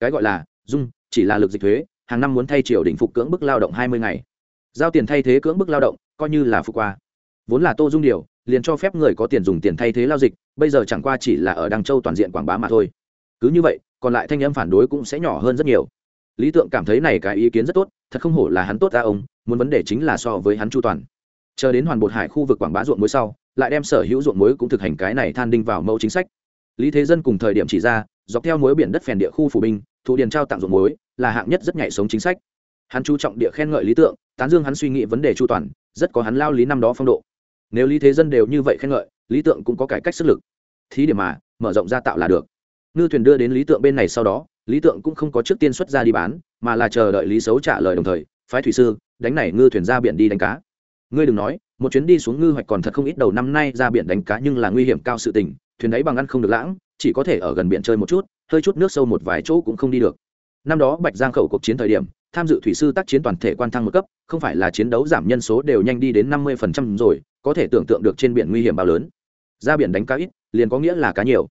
Cái gọi là dung, chỉ là lực dịch thuế, hàng năm muốn thay triều đình phục cưỡng bức lao động hai mươi ngày. Giao tiền thay thế cưỡng bức lao động, coi như là phục qua. Vốn là tô dung điều liền cho phép người có tiền dùng tiền thay thế lao dịch, bây giờ chẳng qua chỉ là ở đăng châu toàn diện quảng bá mà thôi. Cứ như vậy, còn lại thanh âm phản đối cũng sẽ nhỏ hơn rất nhiều. Lý tượng cảm thấy này cái ý kiến rất tốt, thật không hổ là hắn tốt ra ông, muốn vấn đề chính là so với hắn chu toàn. Chờ đến hoàn bột hải khu vực quảng bá ruộng muối sau, lại đem sở hữu ruộng muối cũng thực hành cái này than đinh vào mẫu chính sách. Lý thế dân cùng thời điểm chỉ ra, dọc theo muối biển đất phèn địa khu phủ binh, thụ điền trao tặng ruộng muối, là hạng nhất rất nhạy sống chính sách. Hắn chú trọng địa khen ngợi lý tượng, tán dương hắn suy nghĩ vấn đề chu toàn, rất có hắn lao lý năm đó phong độ nếu lý thế dân đều như vậy khen ngợi, lý tượng cũng có cải cách sức lực. Thí điểm mà, mở rộng ra tạo là được. Ngư thuyền đưa đến lý tượng bên này sau đó, lý tượng cũng không có trước tiên xuất ra đi bán, mà là chờ đợi lý xấu trả lời đồng thời, phái thủy sư, đánh này ngư thuyền ra biển đi đánh cá. Ngươi đừng nói, một chuyến đi xuống ngư hoạch còn thật không ít đầu năm nay ra biển đánh cá nhưng là nguy hiểm cao sự tình, thuyền đáy bằng ăn không được lãng, chỉ có thể ở gần biển chơi một chút, hơi chút nước sâu một vài chỗ cũng không đi được. Năm đó bạch giang khẩu cuộc chiến thời điểm, tham dự thủy sư tác chiến toàn thể quan thăng một cấp, không phải là chiến đấu giảm nhân số đều nhanh đi đến năm mươi phần trăm rồi có thể tưởng tượng được trên biển nguy hiểm bao lớn. Ra biển đánh cá ít, liền có nghĩa là cá nhiều.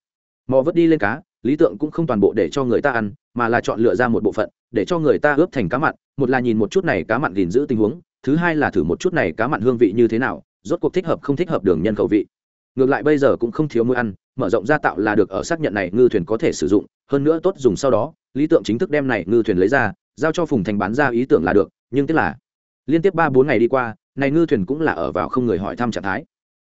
Mò vớt đi lên cá, lý tượng cũng không toàn bộ để cho người ta ăn, mà là chọn lựa ra một bộ phận, để cho người ta ướp thành cá mặn. Một là nhìn một chút này cá mặn gìn giữ tình huống, thứ hai là thử một chút này cá mặn hương vị như thế nào, rốt cuộc thích hợp không thích hợp đường nhân khẩu vị. Ngược lại bây giờ cũng không thiếu mối ăn, mở rộng ra tạo là được ở xác nhận này ngư thuyền có thể sử dụng, hơn nữa tốt dùng sau đó, lý tượng chính thức đem này ngư thuyền lấy ra, giao cho phùng thành bán ra ý tưởng là được, nhưng tức là, liên tiếp ba bốn ngày đi qua này ngư thuyền cũng là ở vào không người hỏi thăm trạng thái.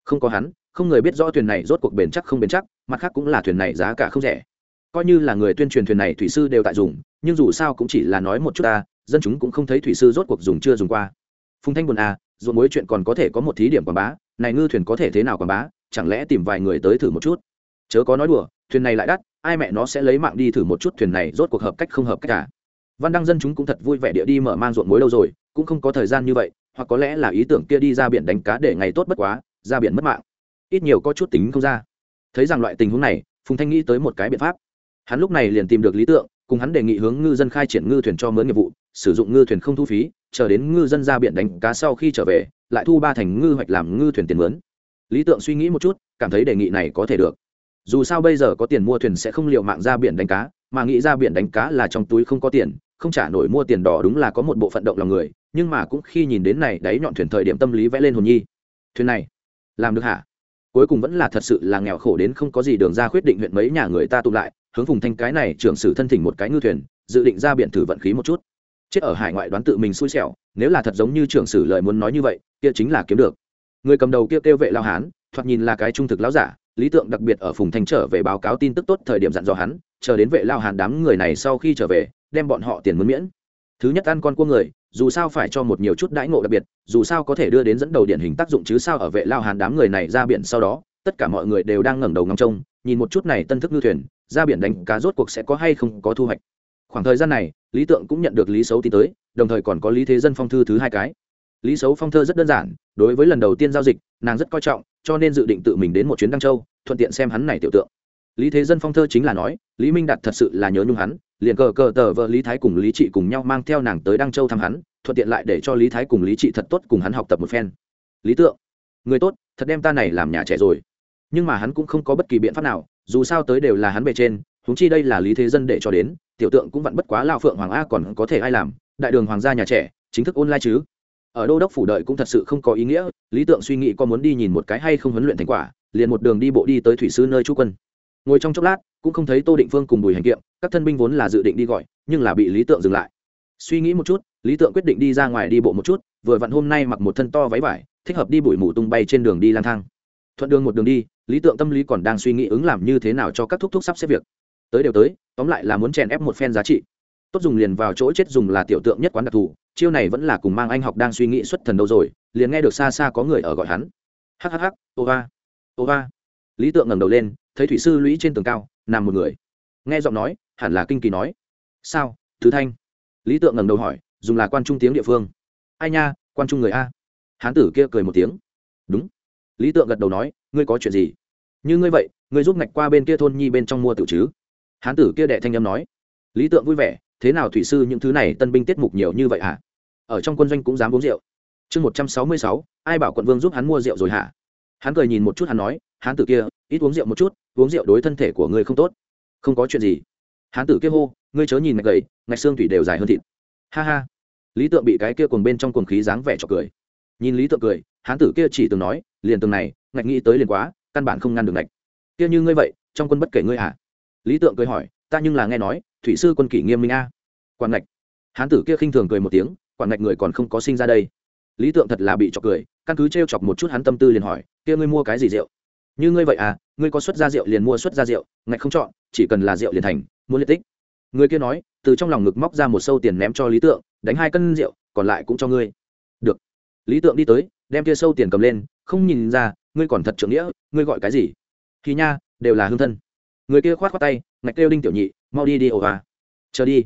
Không có hắn, không người biết rõ thuyền này rốt cuộc bền chắc không bền chắc, mặt khác cũng là thuyền này giá cả không rẻ. Coi như là người tuyên truyền thuyền này thủy sư đều tại dùng, nhưng dù sao cũng chỉ là nói một chút ta, dân chúng cũng không thấy thủy sư rốt cuộc dùng chưa dùng qua. Phùng thanh buồn à ruộng mối chuyện còn có thể có một thí điểm quảng bá, này ngư thuyền có thể thế nào quảng bá, chẳng lẽ tìm vài người tới thử một chút? Chớ có nói đùa, thuyền này lại đắt, ai mẹ nó sẽ lấy mạng đi thử một chút thuyền này rốt cuộc hợp cách không hợp cách cả. Văn đăng dân chúng cũng thật vui vẻ địa đi mở mang ruộng mối đâu rồi, cũng không có thời gian như vậy hoặc có lẽ là ý tưởng kia đi ra biển đánh cá để ngày tốt bất quá, ra biển mất mạng. Ít nhiều có chút tính không ra. Thấy rằng loại tình huống này, phùng thanh nghĩ tới một cái biện pháp. Hắn lúc này liền tìm được lý tượng, cùng hắn đề nghị hướng ngư dân khai triển ngư thuyền cho mướn nghiệp vụ, sử dụng ngư thuyền không thu phí, chờ đến ngư dân ra biển đánh cá sau khi trở về, lại thu ba thành ngư hoạch làm ngư thuyền tiền mướn. Lý tượng suy nghĩ một chút, cảm thấy đề nghị này có thể được. Dù sao bây giờ có tiền mua thuyền sẽ không l i ề u mạng ra biển đánh cá, mà nghĩ ra biển đánh cá là trong túi không có tiền không trả nổi mua tiền đỏ đúng là có một bộ phận động lòng người, nhưng mà cũng khi nhìn đến này đáy nhọn thuyền thời điểm tâm lý vẽ lên hồn nhi. Thuyền này, làm được hả? Cuối cùng vẫn là thật sự là nghèo khổ đến không có gì đường ra quyết định huyện mấy nhà người ta tụ lại, hướng vùng thanh cái này trưởng sử thân thỉnh một cái ngư thuyền, dự định ra biển thử vận khí một chút. Chết ở hải ngoại đoán tự mình xui xẻo, nếu là thật giống như trưởng sử lời muốn nói như vậy, kia chính là kiếm được. Người cầm đầu kia kêu vệ lao hán, thoạt nhìn là cái trung thực lão giả, lý tượng đặc biệt ở phùng thanh trở về báo cáo tin tức tốt thời điểm dặn dò hắn, chờ đến vệ lao hán đám người này sau khi trở về đem bọn họ tiền muốn miễn. Thứ nhất ăn con cua người, dù sao phải cho một nhiều chút đãi ngộ đặc biệt, dù sao có thể đưa đến dẫn đầu điển hình tác dụng chứ sao ở vệ lao hàn đám người này ra biển sau đó, tất cả mọi người đều đang ngẩng đầu ngắm trông, nhìn một chút này tân thức ngư thuyền, ra biển đánh cá rốt cuộc sẽ có hay không có thu hoạch. Khoảng thời gian này, lý tượng cũng nhận được lý xấu tin tới, đồng thời còn có lý thế dân phong thư thứ hai cái. Lý xấu phong thơ rất đơn giản, đối với lần đầu tiên giao dịch, nàng rất coi trọng, cho nên dự định tự mình đến một chuyến đăng châu, thuận tiện xem hắn này tiểu tượng. Lý thế dân phong thơ chính là nói, lý minh đạt thật sự là nhớ nhung hắn liền cờ cờ tờ vợ lý thái cùng lý trị cùng nhau mang theo nàng tới đăng châu thăm hắn, thuận tiện lại để cho lý thái cùng lý trị thật tốt cùng hắn học tập một phen. Lý tượng, người tốt, thật đem ta này làm nhà trẻ rồi. Nhưng mà hắn cũng không có bất kỳ biện pháp nào, dù sao tới đều là hắn bề trên húng chi đây là lý thế dân để cho đến, tiểu tượng cũng vẫn bất quá lao phượng hoàng a còn có thể ai làm, đại đường hoàng gia nhà trẻ, chính thức online chứ. Ở đô đốc phủ đợi cũng thật sự không có ý nghĩa, lý tượng suy nghĩ có muốn đi nhìn một cái hay không huấn luyện thành quả, liền một đường đi bộ đi tới thủy sư nơi trú quân. Ngồi trong chốc lát cũng không thấy tô định phương cùng bùi hành kiệm, các thân binh vốn là dự định đi gọi, nhưng là bị lý tượng dừng lại. Suy nghĩ một chút, lý tượng quyết định đi ra ngoài đi bộ một chút, vừa vặn hôm nay mặc một thân to váy vải, thích hợp đi bụi mù tung bay trên đường đi lang thang. Thuận đường một đường đi, lý tượng tâm lý còn đang suy nghĩ ứng làm như thế nào cho các thúc thúc sắp xếp việc. Tới đều tới, tóm lại là muốn chèn ép một phen giá trị. Tốt dùng liền vào chỗ chết dùng là tiểu tượng nhất quán đặc thù, chiêu này vẫn là cùng mang anh học đang suy nghĩ xuất thần đâu rồi, liền nghe được xa xa có người ở gọi hắn. Hhh ô va ô va. Lý tượng ngẩng đầu lên, thấy thủy sư lũy trên tường cao nằm một người. Nghe giọng nói, hẳn là kinh kỳ nói. Sao, thứ thanh? Lý tượng ngẩng đầu hỏi, dùng là quan trung tiếng địa phương. Ai nha, quan trung người a. Hán tử kia cười một tiếng. Đúng. Lý tượng gật đầu nói, ngươi có chuyện gì? Như ngươi vậy, ngươi giúp ngạch qua bên kia thôn nhi bên trong mua tự chứ? Hán tử kia đệ thanh âm nói. Lý tượng vui vẻ, thế nào thủy sư những thứ này tân binh tiết mục nhiều như vậy hả? Ở trong quân doanh cũng dám uống rượu. Chương một trăm sáu mươi sáu, ai bảo quận vương giúp hắn mua rượu rồi hả? Hắn cười nhìn một chút hắn nói, hán tử kia ít uống rượu một chút, uống rượu đối thân thể của ngươi không tốt. Không có chuyện gì. Hán tử kia hô, ngươi chớ nhìn ngạch gầy, ngạch xương thủy đều dài hơn thịt. Ha ha. Lý tượng bị cái kia cùng bên trong cuồng khí dáng vẻ cho cười. Nhìn lý tượng cười, hán tử kia chỉ từng nói, liền từng này, ngạch nghĩ tới liền quá, căn bản không ngăn được ngạch. Kia như ngươi vậy, trong quân bất kể ngươi à lý tượng cười hỏi, ta nhưng là nghe nói, thủy sư quân kỷ nghiêm minh a. À. quản ngạch. Hán tử kia khinh thường cười một tiếng, quản ngạch người còn không có sinh ra đây. Lý tượng thật là bị trọc cười, căn cứ t r e o chọc một chút hắn tâm tư liền hỏi, kia ngươi mua cái gì rượu? Như ngươi vậy à ngươi có xuất ra rượu liền mua xuất ra rượu, ngạch không chọn, chỉ cần là rượu liền thành, muốn liệt tích. Người kia nói, từ trong lòng ngực móc ra một sâu tiền ném cho lý tượng, đánh hai cân rượu, còn lại cũng cho ngươi. Được. Lý tượng đi tới, đem kia sâu tiền cầm lên, không nhìn ra, ngươi còn thật trưởng nghĩa, ngươi gọi cái gì? Thì nha, đều là hương thân. Người kia khoát khoát tay, ngạch kêu đinh tiểu nhị, mau đi đi ồ à chờ đi.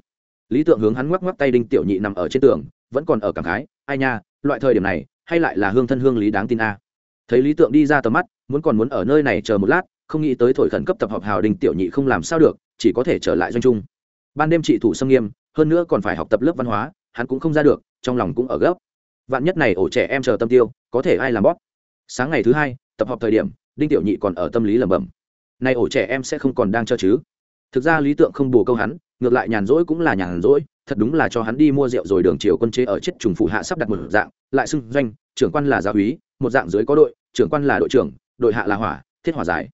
Lý tượng hướng hắn ngoắc ngoắc tay đinh tiểu nhị nằm ở trên tường, vẫn còn ở cảng khái, ai nha, loại thời điểm này, hay lại là hương thân hương lý đáng tin a thấy lý tượng đi ra tầm mắt, muốn còn muốn ở nơi này chờ một lát, không nghĩ tới thổi khẩn cấp tập họp hào Đình tiểu nhị không làm sao được, chỉ có thể trở lại doanh trung. Ban đêm trị thủ xâm nghiêm, hơn nữa còn phải học tập lớp văn hóa, hắn cũng không ra được, trong lòng cũng ở gấp. Vạn nhất này ổ trẻ em chờ tâm tiêu, có thể ai làm bóp? Sáng ngày thứ hai, tập họp thời điểm, đinh tiểu nhị còn ở tâm lý lẩm bẩm. Nay ổ trẻ em sẽ không còn đang cho chứ? Thực ra lý tượng không bù câu hắn, ngược lại nhàn rỗi cũng là nhàn rỗi thật đúng là cho hắn đi mua rượu rồi đường triều quân chế ở chết trùng phủ hạ sắp đặt một dạng, lại xưng doanh, trưởng quan là gia úy, một dạng dưới có đội, trưởng quan là đội trưởng, đội hạ là hỏa, thiết hỏa giải.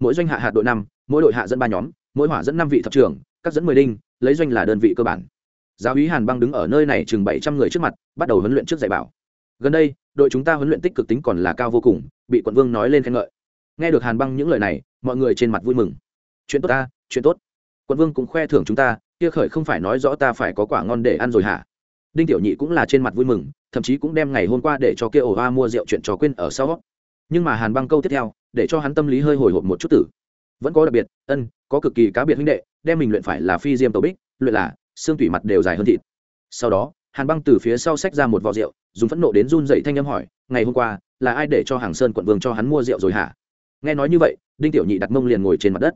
Mỗi doanh hạ hạt đội năm, mỗi đội hạ dẫn ba nhóm, mỗi hỏa dẫn năm vị thập trưởng, các dẫn mười đinh, lấy doanh là đơn vị cơ bản. Giáo úy hàn băng đứng ở nơi này chừng bảy trăm người trước mặt, bắt đầu huấn luyện trước dạy bảo. Gần đây, đội chúng ta huấn luyện tích cực tính còn là cao vô cùng, bị quận vương nói lên khen ngợi. Nghe được hàn băng những lời này, mọi người trên mặt vui mừng. Chuyện tốt ta, chuyện tốt. Quận vương cũng khoe thưởng chúng ta kia khởi không phải nói rõ ta phải có quả ngon để ăn rồi hả? Đinh tiểu nhị cũng là trên mặt vui mừng, thậm chí cũng đem ngày hôm qua để cho kia ổ hoa mua rượu chuyện trò quên ở sau. Nhưng mà hàn băng câu tiếp theo, để cho hắn tâm lý hơi hồi hộp một chút tử. Vẫn có đặc biệt, ân, có cực kỳ cá biệt huynh đệ, đem mình luyện phải là phi diêm tàu bích, luyện là, xương thủy mặt đều dài hơn thịt. Sau đó, hàn băng từ phía sau xách ra một vò rượu, dùng phẫn nộ đến run dậy thanh âm hỏi, ngày hôm qua, là ai để cho hàng sơn quận vương cho hắn mua rượu rồi hả? Nghe nói như vậy, đinh tiểu nhị đặt mông liền ngồi trên mặt đất.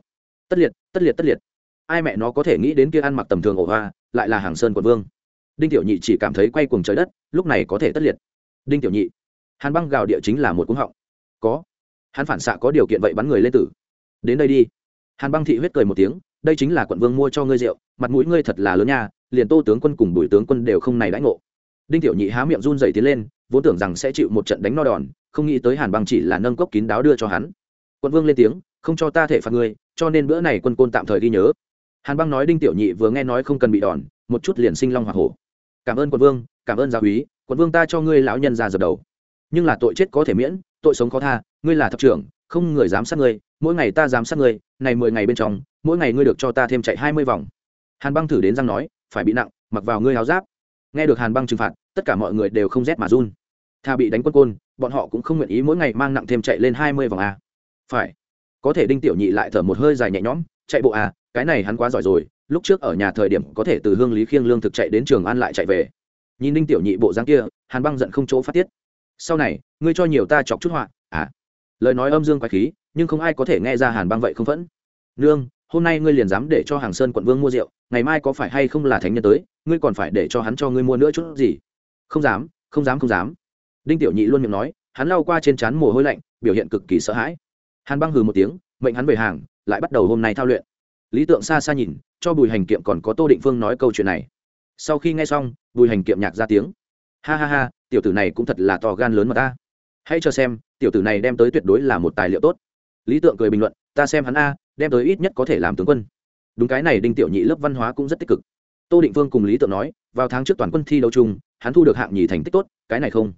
Tất liệt tất liệt tất liệt ai mẹ nó có thể nghĩ đến kia ăn mặc tầm thường ổ hoa, lại là hàng sơn quận vương. Đinh tiểu nhị chỉ cảm thấy quay cuồng trời đất, lúc này có thể tất liệt. Đinh tiểu nhị, hàn băng gào địa chính là một cúng họng. Có. Hắn phản xạ có điều kiện vậy bắn người lên tử. Đến đây đi. Hàn băng thị huyết cười một tiếng, đây chính là quận vương mua cho ngươi rượu, mặt mũi ngươi thật là lớn nha, liền tô tướng quân cùng bùi tướng quân đều không này đãi ngộ. Đinh tiểu nhị há miệng run dày tiến lên, vốn tưởng rằng sẽ chịu một trận đánh no đòn, không nghĩ tới hàn băng chỉ là nâng cốc kín đáo đưa cho hắn. Quận vương lên tiếng, không cho ta thể phạt ngươi, cho nên bữa này quân côn tạm thời ghi nhớ hàn băng nói đinh tiểu nhị vừa nghe nói không cần bị đòn, một chút liền sinh long hoa hổ. Cảm ơn quận vương, cảm ơn gia úy, quận vương ta cho ngươi lão nhân ra dập đầu. Nhưng là tội chết có thể miễn, tội sống khó tha, ngươi là thập trưởng, không người dám sát ngươi, mỗi ngày ta dám sát ngươi, này mười ngày bên trong, mỗi ngày ngươi được cho ta thêm chạy hai mươi vòng. Hàn băng thử đến răng nói, phải bị nặng, mặc vào ngươi háo giáp. Nghe được hàn băng trừng phạt, tất cả mọi người đều không rét mà run. Tha bị đánh quân côn, bọn họ cũng không nguyện ý mỗi ngày mang nặng thêm chạy lên hai mươi vòng a. Phải, có thể đinh tiểu nhị lại thở một hơi dài nhẹ nhõm, chạy bộ à cái này hắn quá giỏi rồi, lúc trước ở nhà thời điểm có thể từ hương lý khiêng lương thực chạy đến trường ăn lại chạy về. Nhìn ninh tiểu nhị bộ dáng kia, hàn băng giận không chỗ phát tiết. Sau này, ngươi cho nhiều ta chọc chút họa à? Lời nói âm dương quái khí, nhưng không ai có thể nghe ra hàn băng vậy không phẫn. Nương, hôm nay ngươi liền dám để cho hàng sơn quận vương mua rượu, ngày mai có phải hay không là thánh nhân tới, ngươi còn phải để cho hắn cho ngươi mua nữa chút gì? Không dám không dám không dám. Đinh tiểu nhị luôn miệng nói, hắn lau qua trên trán mồ hôi lạnh, biểu hiện cực kỳ sợ hãi. Hàn băng hừ một tiếng, mệnh hắn về hàng, lại bắt đầu hôm nay thao luyện lý tượng xa xa nhìn, cho bùi hành kiệm còn có tô định phương nói câu chuyện này. Sau khi nghe xong, bùi hành kiệm nhạc ra tiếng. Ha ha ha, tiểu tử này cũng thật là to gan lớn mà ta. Hãy cho xem, tiểu tử này đem tới tuyệt đối là một tài liệu tốt. Lý tượng cười bình luận, ta xem hắn a, đem tới ít nhất có thể làm tướng quân. Đúng cái này đinh tiểu nhị lớp văn hóa cũng rất tích cực. Tô định vương cùng lý tượng nói, vào tháng trước toàn quân thi đấu chung, hắn thu được hạng nhì thành tích tốt, cái này không.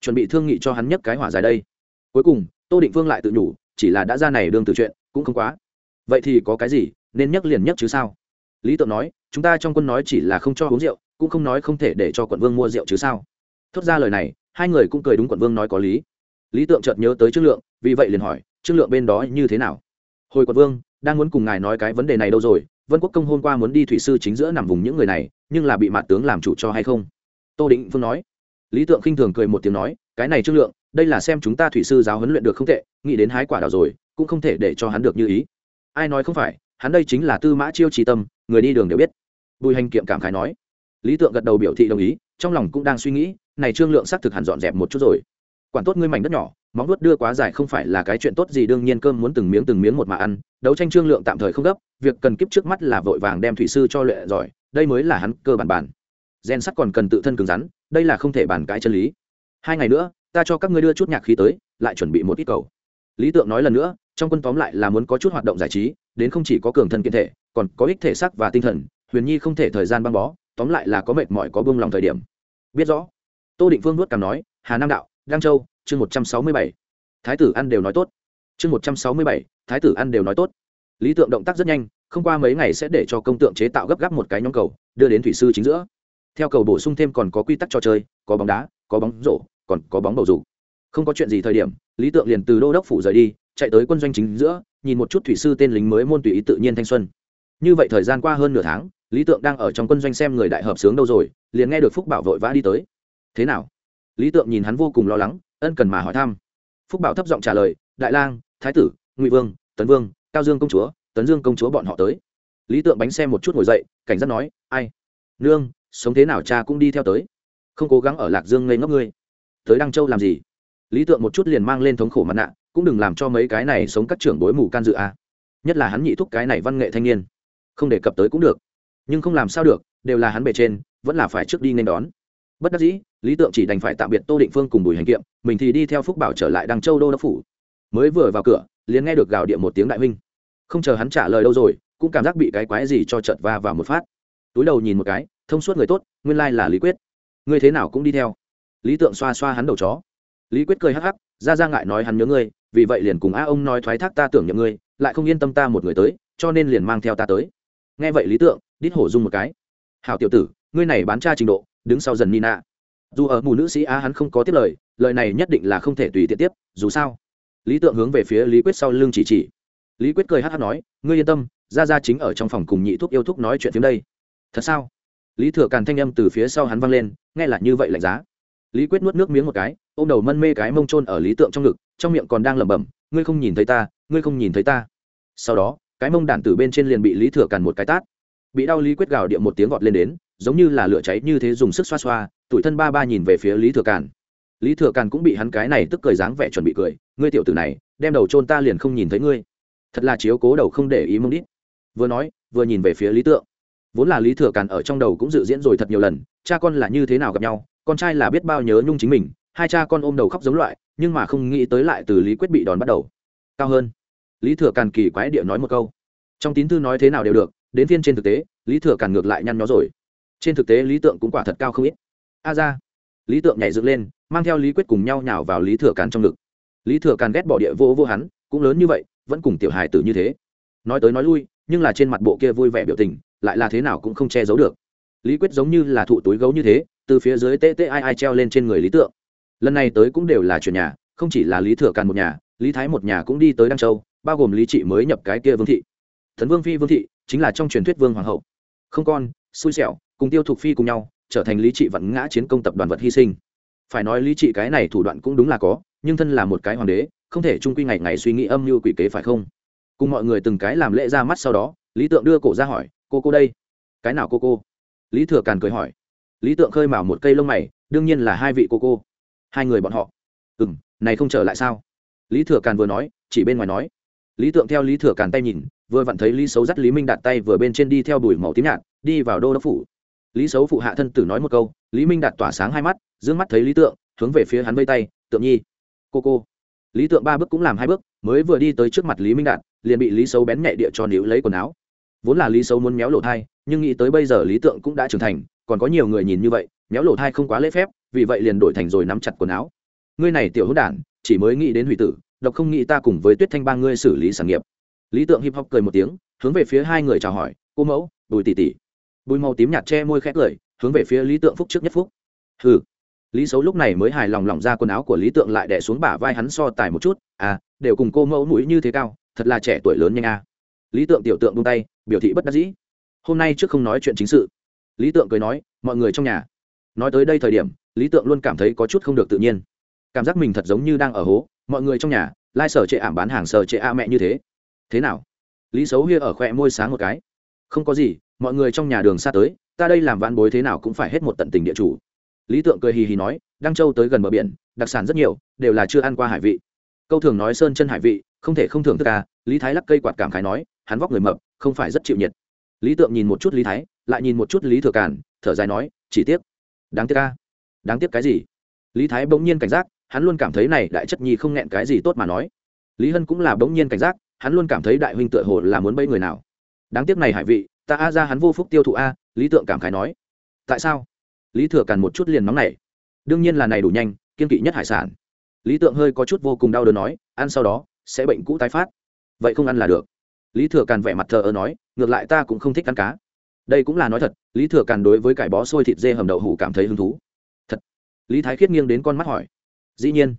Chuẩn bị thương nghị cho hắn nhất cái hỏa dài đây. Cuối cùng, tô định vương lại tự nhủ, chỉ là đã ra này đương từ chuyện, cũng không quá. Vậy thì có cái gì nên nhắc liền nhắc chứ sao? Lý tượng nói, chúng ta trong quân nói chỉ là không cho uống rượu, cũng không nói không thể để cho quận vương mua rượu chứ sao? Thốt ra lời này, hai người cũng cười đúng quận vương nói có lý. Lý tượng chợt nhớ tới trương lượng, vì vậy liền hỏi, trương lượng bên đó như thế nào? Hồi quận vương, đang muốn cùng ngài nói cái vấn đề này đâu rồi? Vân quốc công hôm qua muốn đi thủy sư chính giữa nằm vùng những người này, nhưng là bị mạt tướng làm chủ cho hay không? Tô định phương nói. Lý tượng khinh thường cười một tiếng nói, cái này trương lượng, đây là xem chúng ta thủy sư giáo huấn luyện được không tệ, nghĩ đến hái quả đào rồi, cũng không thể để cho hắn được như ý. Ai nói không phải hắn đây chính là tư mã chiêu trí tâm, người đi đường đều biết. Bùi hành kiệm cảm khái nói. Lý tượng gật đầu biểu thị đồng ý, trong lòng cũng đang suy nghĩ, này trương lượng xác thực hẳn dọn dẹp một chút rồi. Quản tốt ngươi mảnh đất nhỏ, móng nuốt đưa quá dài không phải là cái chuyện tốt gì, đương nhiên cơm muốn từng miếng từng miếng một mà ăn, đấu tranh trương lượng tạm thời không gấp, việc cần kiếp trước mắt là vội vàng đem thủy sư cho luyện giỏi, đây mới là hắn cơ bản bản. Gen sắt còn cần tự thân cứng rắn, đây là không thể bàn cãi chân lý. Hai ngày nữa, ta cho các ngươi đưa chút nhạc khí tới, lại chuẩn bị một ít cầu. Lý tượng nói lần nữa trong quân tóm lại là muốn có chút hoạt động giải trí, đến không chỉ có cường thân kiện thể, còn có ích thể sắc và tinh thần, huyền nhi không thể thời gian băng bó, tóm lại là có mệt mỏi, có buông lòng thời điểm. Biết rõ. Tô định phương nuốt cằm nói, hà nam đạo đăng châu, chương một trăm sáu mươi bảy. Thái tử ăn đều nói tốt. Chương một trăm sáu mươi bảy, thái tử ăn đều nói tốt. Lý tượng động tác rất nhanh, không qua mấy ngày sẽ để cho công tượng chế tạo gấp gáp một cái nhóm cầu, đưa đến thủy sư chính giữa. Theo cầu bổ sung thêm còn có quy tắc trò chơi, có bóng đá, có bóng rổ, còn có bóng bầu dục. Không có chuyện gì thời điểm, lý tượng liền từ đô đốc phủ rời đi chạy tới quân doanh chính giữa, nhìn một chút thủy sư tên lính mới môn tùy ý tự nhiên thanh xuân. Như vậy thời gian qua hơn nửa tháng, lý tượng đang ở trong quân doanh xem người đại hợp sướng đâu rồi, liền nghe được phúc bảo vội vã đi tới. Thế nào? Lý tượng nhìn hắn vô cùng lo lắng, ân cần mà hỏi thăm. Phúc bảo thấp giọng trả lời, đại lang, thái tử, ngụy vương, tấn vương, cao dương công chúa, tấn dương công chúa bọn họ tới. Lý tượng bánh xe một chút ngồi dậy, cảnh giác nói, ai? Nương, sống thế nào cha cũng đi theo tới. Không cố gắng ở lạc dương ngây ngốc ngươi. Tới đăng châu làm gì? Lý tượng một chút liền mang lên thống khổ mặt nạ cũng đừng làm cho mấy cái này sống các trưởng bối mù can dự a à. nhất là hắn nhị thúc cái này văn nghệ thanh niên. Không đề cập tới cũng được. Nhưng không làm sao được, đều là hắn bề trên, vẫn là phải trước đi nên đón. Bất đắc dĩ, lý tượng chỉ đành phải tạm biệt tô định phương cùng bùi hành kiệm, mình thì đi theo phúc bảo trở lại đằng châu đô đốc phủ. Mới vừa vào cửa, liền nghe được gào điện một tiếng đại huynh. Không chờ hắn trả lời đâu rồi, cũng cảm giác bị cái quái gì cho chợt va vào một phát. Túi đầu nhìn một cái, thông suốt người tốt, nguyên lai là lý quyết. Ngươi thế nào cũng đi theo. Lý tượng xoa xoa hắn đầu chó. Lý quyết cười hắc hắc, ra ra ngại nói hắn nhớ ngươi vì vậy liền cùng a ông nói thoái thác ta tưởng nhậm ngươi, lại không yên tâm ta một người tới, cho nên liền mang theo ta tới. Nghe vậy lý tượng, đít hổ dung một cái. Hảo tiểu tử, ngươi này bán tra trình độ, đứng sau dần nina. Dù ở mù nữ sĩ a hắn không có tiếp lời lời này nhất định là không thể tùy tiện tiếp, dù sao. Lý tượng hướng về phía lý quyết sau lưng chỉ chỉ. Lý quyết cười hát hát nói, ngươi yên tâm ra ra chính ở trong phòng cùng nhị thuốc yêu thuốc nói chuyện phiếm đây. Thật sao? Lý thừa càn thanh âm từ phía sau hắn văng lên, nghe là như vậy lạnh giá. Lý quyết nuốt nước miếng một cái ô m đầu mân mê cái mông trôn ở lý tượng trong ngực, trong miệng còn đang lẩm bẩm, ngươi không nhìn thấy ta, ngươi không nhìn thấy ta. Sau đó, cái mông đản tử bên trên liền bị lý thừa càn một cái tát. Bị đau lý quyết gào điệu một tiếng gọt lên đến, giống như là lửa cháy như thế dùng sức xoa xoa tủi thân ba ba nhìn về phía lý thừa càn. Lý thừa càn cũng bị hắn cái này tức cười dáng vẻ chuẩn bị cười, ngươi tiểu tử này, đem đầu trôn ta liền không nhìn thấy ngươi. Thật là chiếu cố đầu không để ý mông đít. Vừa nói, vừa nhìn về phía lý tượng. Vốn là lý thừa càn ở trong đầu cũng dự diễn rồi thật nhiều lần, cha con là như thế nào gặp nhau, con trai là biết bao nhớ nhung chính mình hai cha con ôm đầu khóc giống loại, nhưng mà không nghĩ tới lại từ lý quyết bị đòn bắt đầu. Cao hơn. Lý thừa càn kỳ quái địa nói một câu. Trong tín thư nói thế nào đều được, đến phiên trên thực tế, lý thừa càn ngược lại nhăn nhó rồi. Trên thực tế lý tượng cũng quả thật cao không ít. A ra. Lý tượng nhảy dựng lên, mang theo lý quyết cùng nhau nhào vào lý thừa càn trong ngực. Lý thừa càn ghét bỏ địa vô vô hắn, cũng lớn như vậy, vẫn cùng tiểu hài tử như thế. Nói tới nói lui, nhưng là trên mặt bộ kia vui vẻ biểu tình, lại là thế nào cũng không che giấu được. Lý quyết giống như là thụ túi gấu như thế, từ phía dưới tê tê ai ai treo lên trên người lý tượng lần này tới cũng đều là chuyện nhà, không chỉ là lý thừa càn một nhà, lý thái một nhà cũng đi tới đăng châu, bao gồm lý trị mới nhập cái kia vương thị. Thần vương phi vương thị chính là trong truyền thuyết vương hoàng hậu. Không con, xui xẻo, cùng tiêu thục phi cùng nhau, trở thành lý trị vặn ngã chiến công tập đoàn vật hy sinh. Phải nói lý trị cái này thủ đoạn cũng đúng là có, nhưng thân là một cái hoàng đế, không thể trung quy ngày ngày suy nghĩ âm mưu quỷ kế phải không? Cùng mọi người từng cái làm lễ ra mắt sau đó, lý tượng đưa cổ ra hỏi, cô cô đây? Cái nào cô cô? Lý thừa càn cười hỏi. Lý tượng khơi mào một cây lông mày, đương nhiên là hai vị cô cô hai người bọn họ. Ừ m này không trở lại sao? Lý thừa càn vừa nói, chỉ bên ngoài nói. Lý tượng theo lý thừa càn tay nhìn, vừa vặn thấy lý xấu dắt lý minh đặt tay vừa bên trên đi theo đùi màu tím nhạt, đi vào đô đốc phủ. Lý xấu phụ hạ thân tử nói một câu, lý minh đạt tỏa sáng hai mắt d ư ơ n g mắt thấy lý tượng, hướng về phía hắn vây tay, tượng nhi, cô cô. Lý tượng ba bước cũng làm hai bước, mới vừa đi tới trước mặt lý minh đạt liền bị lý xấu bén nhẹ địa cho níu lấy quần áo. Vốn là lý xấu muốn méo lộ thai, nhưng nghĩ tới bây giờ lý tượng cũng đã trưởng thành, còn có nhiều người nhìn như vậy méo lộ thai không quá lễ phép, vì vậy liền đổi thành rồi nắm chặt quần áo. Ngươi này tiểu hữu đản, chỉ mới nghĩ đến hủy tử, độc không nghĩ ta cùng với tuyết thanh ba ngươi xử lý sản nghiệp. Lý tượng hip hop cười một tiếng, hướng về phía hai người chào hỏi, cô mẫu, bùi tỷ tỷ. Bùi màu tím nhạt che môi khét cười, hướng về phía lý tượng phúc trước nhất phúc. Hừ. Lý xấu lúc này mới hài lòng lỏng ra quần áo của lý tượng lại đẻ xuống bả vai hắn so tài một chút à đều cùng cô mẫu mũi như thế cao, thật là trẻ tuổi lớn nhanh à. lý tượng tiểu tượng buông tay, biểu thị bất đắc dĩ. Hôm nay trước không nói chuyện chính sự. Lý tượng cười nói, mọi người trong nhà nói tới đây thời điểm, lý tượng luôn cảm thấy có chút không được tự nhiên. Cảm giác mình thật giống như đang ở hố, mọi người trong nhà, lai sở trệ ảm bán hàng sở trệ a mẹ như thế. Thế nào? Lý xấu hia ở khoe môi sáng một cái. Không có gì, mọi người trong nhà đường xa tới, ta đây làm vãn bối thế nào cũng phải hết một tận tình địa chủ. Lý tượng cười hì hì nói, đăng châu tới gần bờ biển, đặc sản rất nhiều, đều là chưa ăn qua hải vị. Câu thường nói sơn chân hải vị, không thể không thưởng thức à? lý thái lắc cây quạt cảm khái nói, hắn vóc người mập, không phải rất chịu nhiệt. Lý tượng nhìn một chút lý thái, lại nhìn một chút lý thừa càn, thở dài nói, chỉ tiếc đáng tiếc ca đáng tiếc cái gì? Lý thái bỗng nhiên cảnh giác, hắn luôn cảm thấy này đại chất nhi không nghẹn cái gì tốt mà nói. Lý hân cũng là bỗng nhiên cảnh giác, hắn luôn cảm thấy đại huynh tựa hồ là muốn bẫy người nào. Đáng tiếc này hải vị, ta a ra hắn vô phúc tiêu thụ a, lý tượng cảm khái nói. Tại sao? Lý thừa càn một chút liền nóng này đương nhiên là này đủ nhanh, kiên kỵ nhất hải sản. Lý tượng hơi có chút vô cùng đau đớn nói, ăn sau đó, sẽ bệnh cũ tái phát. Vậy không ăn là được. Lý thừa càn vẻ mặt thờ ơ nói, ngược lại ta cũng không thích ăn cá đây cũng là nói thật, lý thừa càn đối với cải bó xôi thịt dê hầm đậu hủ cảm thấy hứng thú. Thật. Lý thái khiết nghiêng đến con mắt hỏi. Dĩ nhiên.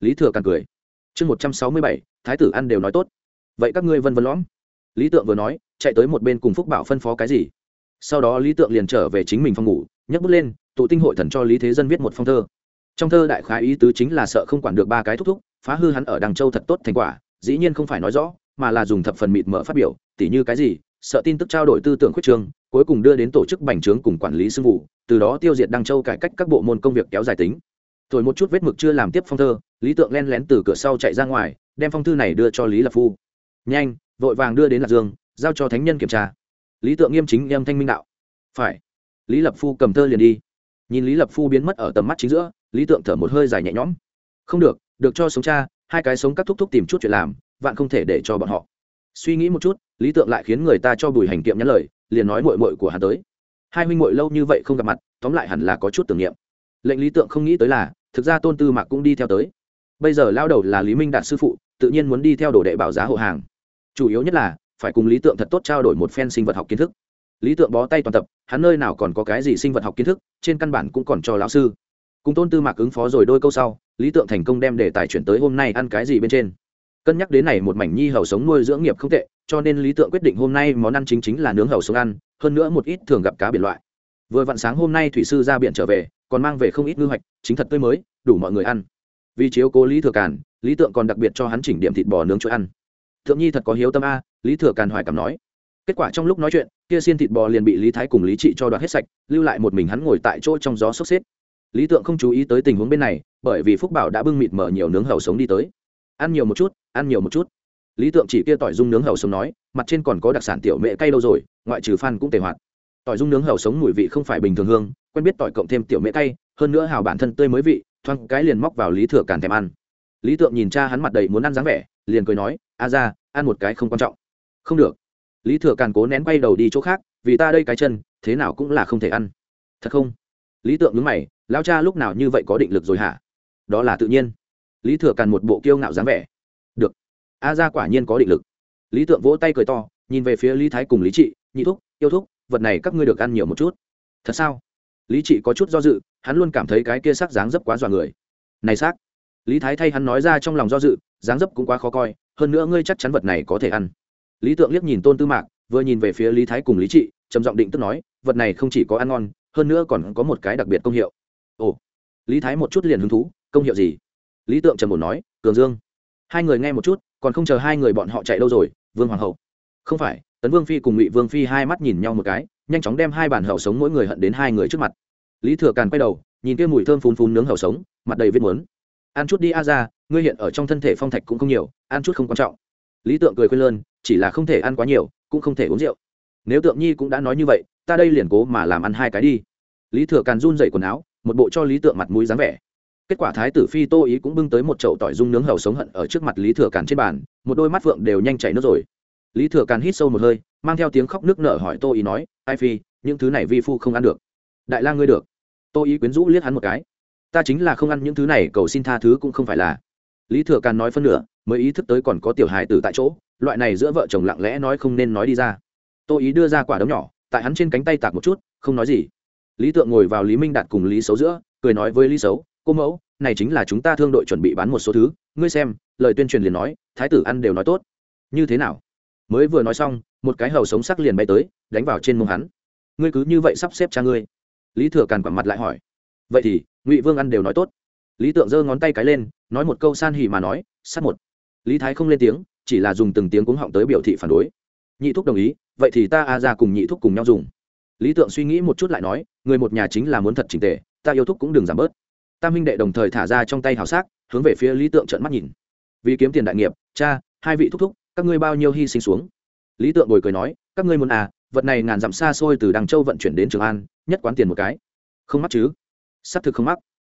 Lý thừa càn cười. Chương một trăm sáu mươi bảy, thái tử ăn đều nói tốt. Vậy các ngươi vân vân lõm. Lý tượng vừa nói, chạy tới một bên cùng phúc bảo phân phó cái gì. Sau đó lý tượng liền trở về chính mình phòng ngủ, nhấc bút lên, tụ tinh hội thần cho lý thế dân viết một phong thơ. Trong thơ đại khái ý tứ chính là sợ không quản được ba cái thúc thúc, phá hư hắn ở đằng châu thật tốt thành quả, dĩ nhiên không phải nói rõ, mà là dùng thập phần mịt mở phát biểu, tỉ như cái gì sợ tin tức trao đổi tư tưởng khuyết trương cuối cùng đưa đến tổ chức bành trướng cùng quản lý sư vụ, từ đó tiêu diệt đăng châu cải cách các bộ môn công việc kéo dài tính. Thổi một chút vết mực chưa làm tiếp phong thơ, lý tượng len lén từ cửa sau chạy ra ngoài, đem phong thư này đưa cho lý lập phu. Nhanh, vội vàng đưa đến lạc dương, giao cho thánh nhân kiểm tra. Lý tượng nghiêm chính em thanh minh đạo. Phải. Lý lập phu cầm thơ liền đi. Nhìn lý lập phu biến mất ở tầm mắt chính giữa, lý tượng thở một hơi dài nhẹ nhõm. Không được được cho sống cha, hai cái sống các thúc thúc tìm chút chuyện làm, vạn không thể để cho bọn họ suy nghĩ một chút, lý tượng lại khiến người ta cho bùi hành kiệm nhắn lời, liền nói mội mội của hắn tới. Hai huynh mội lâu như vậy không gặp mặt, tóm lại hẳn là có chút tưởng niệm. Lệnh lý tượng không nghĩ tới là, thực ra tôn tư mạc cũng đi theo tới. Bây giờ lao đầu là lý minh đạt sư phụ, tự nhiên muốn đi theo đồ đệ bảo giá hộ hàng. Chủ yếu nhất là, phải cùng lý tượng thật tốt trao đổi một phen sinh vật học kiến thức. Lý tượng bó tay toàn tập, hắn nơi nào còn có cái gì sinh vật học kiến thức, trên căn bản cũng còn cho lão sư. Cùng tôn tư mạc ứng phó rồi đôi câu sau, lý tượng thành công đem đề tài chuyển tới hôm nay ăn cái gì bên trên cân nhắc đến này một mảnh nhi hầu sống nuôi dưỡng nghiệp không tệ, cho nên lý tượng quyết định hôm nay món ăn chính chính là nướng hầu sống ăn, hơn nữa một ít thường gặp cá biển loại. Vừa vặn sáng hôm nay thủy sư ra biển trở về, còn mang về không ít ngư hoạch, chính thật tươi mới, đủ mọi người ăn. Vì chiếu cố lý thừa càn, lý tượng còn đặc biệt cho hắn chỉnh điểm thịt bò nướng chuỗi ăn. Thượng nhi thật có hiếu tâm a, lý thừa càn hoài cảm nói. Kết quả trong lúc nói chuyện, kia xiên thịt bò liền bị lý thái cùng lý trị cho đoạt hết sạch, lưu lại một mình hắn ngồi tại chỗ trong gió sốc xếp. Lý tượng không chú ý tới tình huống bên này, bởi vì phúc bảo đã bưng mịt mở nhiều nướng hầu sống đi tới ăn nhiều một chút, ăn nhiều một chút. Lý tượng chỉ kia tỏi dung nướng hầu sống nói, mặt trên còn có đặc sản tiểu mễ cay lâu rồi, ngoại trừ phan cũng tề hoạt. Tỏi dung nướng hầu sống mùi vị không phải bình thường hương, quen biết tỏi cộng thêm tiểu mễ cay, hơn nữa hào bản thân tươi mới vị, thoáng cái liền móc vào lý thừa càn thèm ăn. Lý tượng nhìn cha hắn mặt đầy muốn ăn dáng vẻ, liền cười nói, a ra, ăn một cái không quan trọng. Không được. Lý thừa càn cố nén quay đầu đi chỗ khác, vì ta đây cái chân, thế nào cũng là không thể ăn. Thật không? Lý tượng nhớ mày lao cha lúc nào như vậy có định lực rồi hả? Đó là tự nhiên lý thừa càn một bộ kiêu ngạo dáng vẻ. Được. A ra quả nhiên có định lực. Lý tượng vỗ tay cười to, nhìn về phía lý thái cùng lý trị, nhị thúc, yêu thúc, vật này các ngươi được ăn nhiều một chút. Thật sao? Lý trị có chút do dự, hắn luôn cảm thấy cái kia sắc dáng dấp quá dọa người. Này xác. Lý thái thay hắn nói ra trong lòng do dự, dáng dấp cũng quá khó coi, hơn nữa ngươi chắc chắn vật này có thể ăn. Lý tượng liếc nhìn tôn tư mạc, vừa nhìn về phía lý thái cùng lý trị, trầm giọng định tức nói, vật này không chỉ có ăn ngon, hơn nữa còn có một cái đặc biệt công hiệu. Ồ. Lý thái một chút liền hứng thú, công hiệu gì? Lý tượng trầm một nói, cường dương, hai người nghe một chút, còn không chờ hai người bọn họ chạy đâu rồi, vương hoàng hậu. Không phải. Tấn vương phi cùng ngụy vương phi hai mắt nhìn nhau một cái, nhanh chóng đem hai bản hậu sống mỗi người hận đến hai người trước mặt. Lý thừa càn quay đầu, nhìn kia mùi thơm phun phun nướng hậu sống, mặt đầy vết muốn. Ăn chút đi a ra ngươi hiện ở trong thân thể phong thạch cũng không nhiều, ăn chút không quan trọng. Lý tượng cười khuyên lơn, chỉ là không thể ăn quá nhiều, cũng không thể uống rượu. Nếu tượng nhi cũng đã nói như vậy, ta đây liền cố mà làm ăn hai cái đi. Lý thừa càn run dậy quần áo, một bộ cho lý tượng mặt mũi dáng vẻ kết quả thái tử phi tô ý cũng bưng tới một chậu tỏi dung nướng hầu sống hận ở trước mặt lý thừa càn trên bàn, một đôi mắt phượng đều nhanh chảy nước rồi. Lý thừa càn hít sâu một hơi, mang theo tiếng khóc nước nở hỏi tô ý nói, ai phi, những thứ này vi phu không ăn được. Đại la ngươi được. Tô ý quyến rũ liếc hắn một cái. Ta chính là không ăn những thứ này, cầu xin tha thứ cũng không phải là. Lý thừa càn nói phân nửa, mới ý thức tới còn có tiểu hài tử tại chỗ, loại này giữa vợ chồng lặng lẽ nói không nên nói đi ra. Tô ý đưa ra quả đấm nhỏ, tại hắn trên cánh tay tạc một chút, không nói gì. Lý tượng ngồi vào lý minh đạt cùng lý xấu giữa, cười nói với lý xấu cô mẫu, này chính là chúng ta thương đội chuẩn bị bán một số thứ. Ngươi xem, lời tuyên truyền liền nói, thái tử ăn đều nói tốt. Như thế nào? Mới vừa nói xong, một cái hầu sống sắc liền bay tới, đánh vào trên mông hắn. Ngươi cứ như vậy sắp xếp cha ngươi. Lý thừa càn quẳng mặt lại hỏi. Vậy thì, ngụy vương ăn đều nói tốt. Lý tượng giơ ngón tay cái lên, nói một câu san hỉ mà nói, sát một. Lý thái không lên tiếng, chỉ là dùng từng tiếng cuống họng tới biểu thị phản đối. Nhị thúc đồng ý, vậy thì ta a ra cùng nhị thúc cùng nhau dùng. Lý tượng suy nghĩ một chút lại nói, người một nhà chính là muốn thật trình tề, ta yêu thúc cũng đừng giảm bớt tam huynh đệ đồng thời thả ra trong tay hào xác hướng về phía lý tượng trợn mắt nhìn. Vì kiếm tiền đại nghiệp, cha, hai vị thúc thúc, các ngươi bao nhiêu hy sinh xuống? Lý tượng bồi cười nói, các ngươi muốn à vật này ngàn dặm xa xôi từ đằng châu vận chuyển đến trường an, nhất quán tiền một cái. Không mắc chứ? Xác thực không mắc.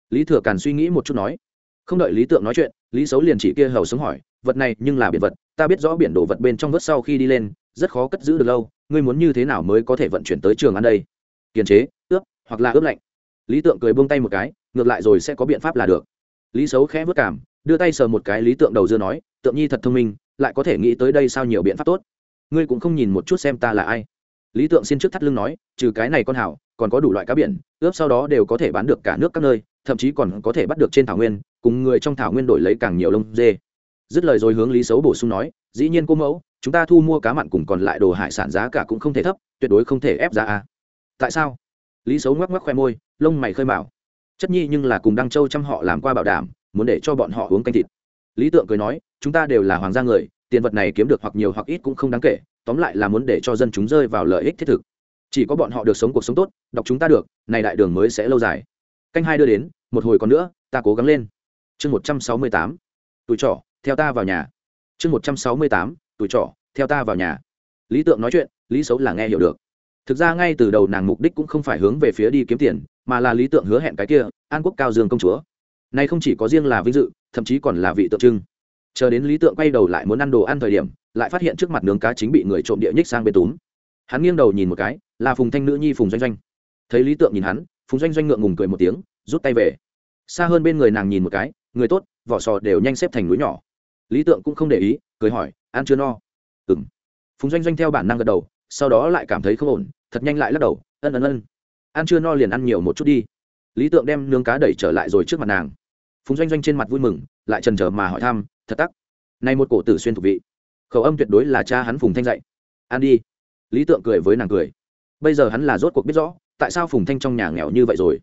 Lý thừa càn suy nghĩ một chút nói. Không đợi lý tượng nói chuyện, lý xấu liền chỉ kia hầu sống hỏi, vật này nhưng là biển vật, ta biết rõ biển đồ vật bên trong vớt sau khi đi lên, rất khó cất giữ được lâu, ngươi muốn như thế nào mới có thể vận chuyển tới trường ăn đây? Kiềm chế, ướp, hoặc là ướp lạnh. Lý tượng cười buông tay một cái ngược lại rồi sẽ có biện pháp là được. Lý xấu khẽ vất cảm, đưa tay sờ một cái lý tượng đầu dưa nói, tượng nhi thật thông minh, lại có thể nghĩ tới đây sao nhiều biện pháp tốt. Ngươi cũng không nhìn một chút xem ta là ai. Lý tượng xin trước thắt lưng nói, trừ cái này con hảo, còn có đủ loại cá biển, ướp sau đó đều có thể bán được cả nước các nơi, thậm chí còn có thể bắt được trên thảo nguyên, cùng người trong thảo nguyên đổi lấy càng nhiều lông dê. Dứt lời rồi hướng lý xấu bổ sung nói, dĩ nhiên cô mẫu, chúng ta thu mua cá mặn cùng còn lại đồ hải sản giá cả cũng không thể thấp, tuyệt đối không thể ép giá a. Tại sao? Lý xấu ngoắc ngoắc khoe môi, lông mày khơi mào chất nhi nhưng là cùng đăng châu chăm họ làm qua bảo đảm, muốn để cho bọn họ uống canh thịt. Lý tượng cười nói, chúng ta đều là hoàng gia người, tiền vật này kiếm được hoặc nhiều hoặc ít cũng không đáng kể, tóm lại là muốn để cho dân chúng rơi vào lợi ích thiết thực. Chỉ có bọn họ được sống cuộc sống tốt, đọc chúng ta được, này đại đường mới sẽ lâu dài. Canh hai đưa đến, một hồi còn nữa, ta cố gắng lên. Chương một trăm sáu mươi tám, tuổi trọ, theo ta vào nhà. Chương một trăm sáu mươi tám, tuổi trọ, theo ta vào nhà. Lý tượng nói chuyện, lý xấu là nghe hiểu được. Thực ra ngay từ đầu nàng mục đích cũng không phải hướng về phía đi kiếm tiền mà là lý tượng hứa hẹn cái kia, an quốc cao dương công chúa. Này không chỉ có riêng là vinh dự, thậm chí còn là vị tượng trưng. Chờ đến lý tượng quay đầu lại muốn ăn đồ ăn thời điểm, lại phát hiện trước mặt nướng cá chính bị người trộm địa nhích sang bên túm. Hắn nghiêng đầu nhìn một cái, là phùng thanh nữ nhi phùng doanh doanh. Thấy lý tượng nhìn hắn, phùng doanh doanh ngượng ngùng cười một tiếng, rút tay về. Xa hơn bên người nàng nhìn một cái, người tốt, vỏ sò đều nhanh xếp thành núi nhỏ. Lý tượng cũng không để ý, cười hỏi, ăn chưa no? Ừng phùng doanh doanh theo bản năng gật đầu, sau đó lại cảm thấy không ổn, thật nhanh lại lắc đầu, ân ân ân ăn chưa no liền ăn nhiều một chút đi. Lý tượng đem nướng cá đẩy trở lại rồi trước mặt nàng. Phùng doanh doanh trên mặt vui mừng, lại trần trờ mà hỏi thăm, thật tắc này một cổ tử xuyên thuộc vị, khẩu âm tuyệt đối là cha hắn phùng thanh dạy. Ăn đi. Lý tượng cười với nàng cười. Bây giờ hắn là rốt cuộc biết rõ, tại sao phùng thanh trong nhà nghèo như vậy rồi.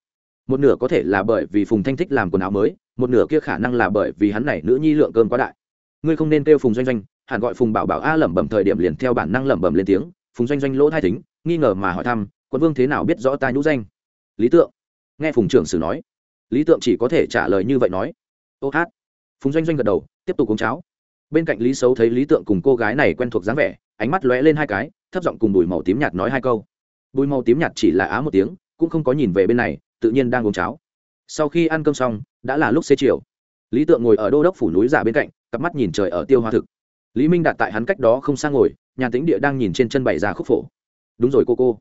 Một nửa có thể là bởi vì phùng thanh thích làm quần áo mới, một nửa kia khả năng là bởi vì hắn này nữ nhi lượng cơm quá đại. Ngươi không nên kêu phùng doanh doanh, hẳn gọi phùng bảo bảo a lẩm bẩm thời điểm liền theo bản năng lẩm bẩm lên tiếng. Phùng doanh doanh lỗ thai thính, nghi ngờ mà hỏi thăm quân vương thế nào biết rõ ta nhũ danh? Lý tượng. Nghe phùng trưởng sử nói, lý tượng chỉ có thể trả lời như vậy nói. Ô hát. Phùng doanh doanh gật đầu, tiếp tục uống cháo. Bên cạnh lý xấu thấy lý tượng cùng cô gái này quen thuộc dáng vẻ, ánh mắt lóe lên hai cái, thấp giọng cùng bùi màu tím nhạt nói hai câu. Bùi màu tím nhạt chỉ là á một tiếng, cũng không có nhìn về bên này, tự nhiên đang uống cháo. Sau khi ăn cơm xong, đã là lúc xế chiều. Lý tượng ngồi ở đô đốc phủ núi giả bên cạnh, cặp mắt nhìn trời ở tiêu hoa thực. Lý minh đạt tại hắn cách đó không sang ngồi, nhà tính địa đang nhìn trên chân bày ra khúc phổ. Đúng rồi cô cô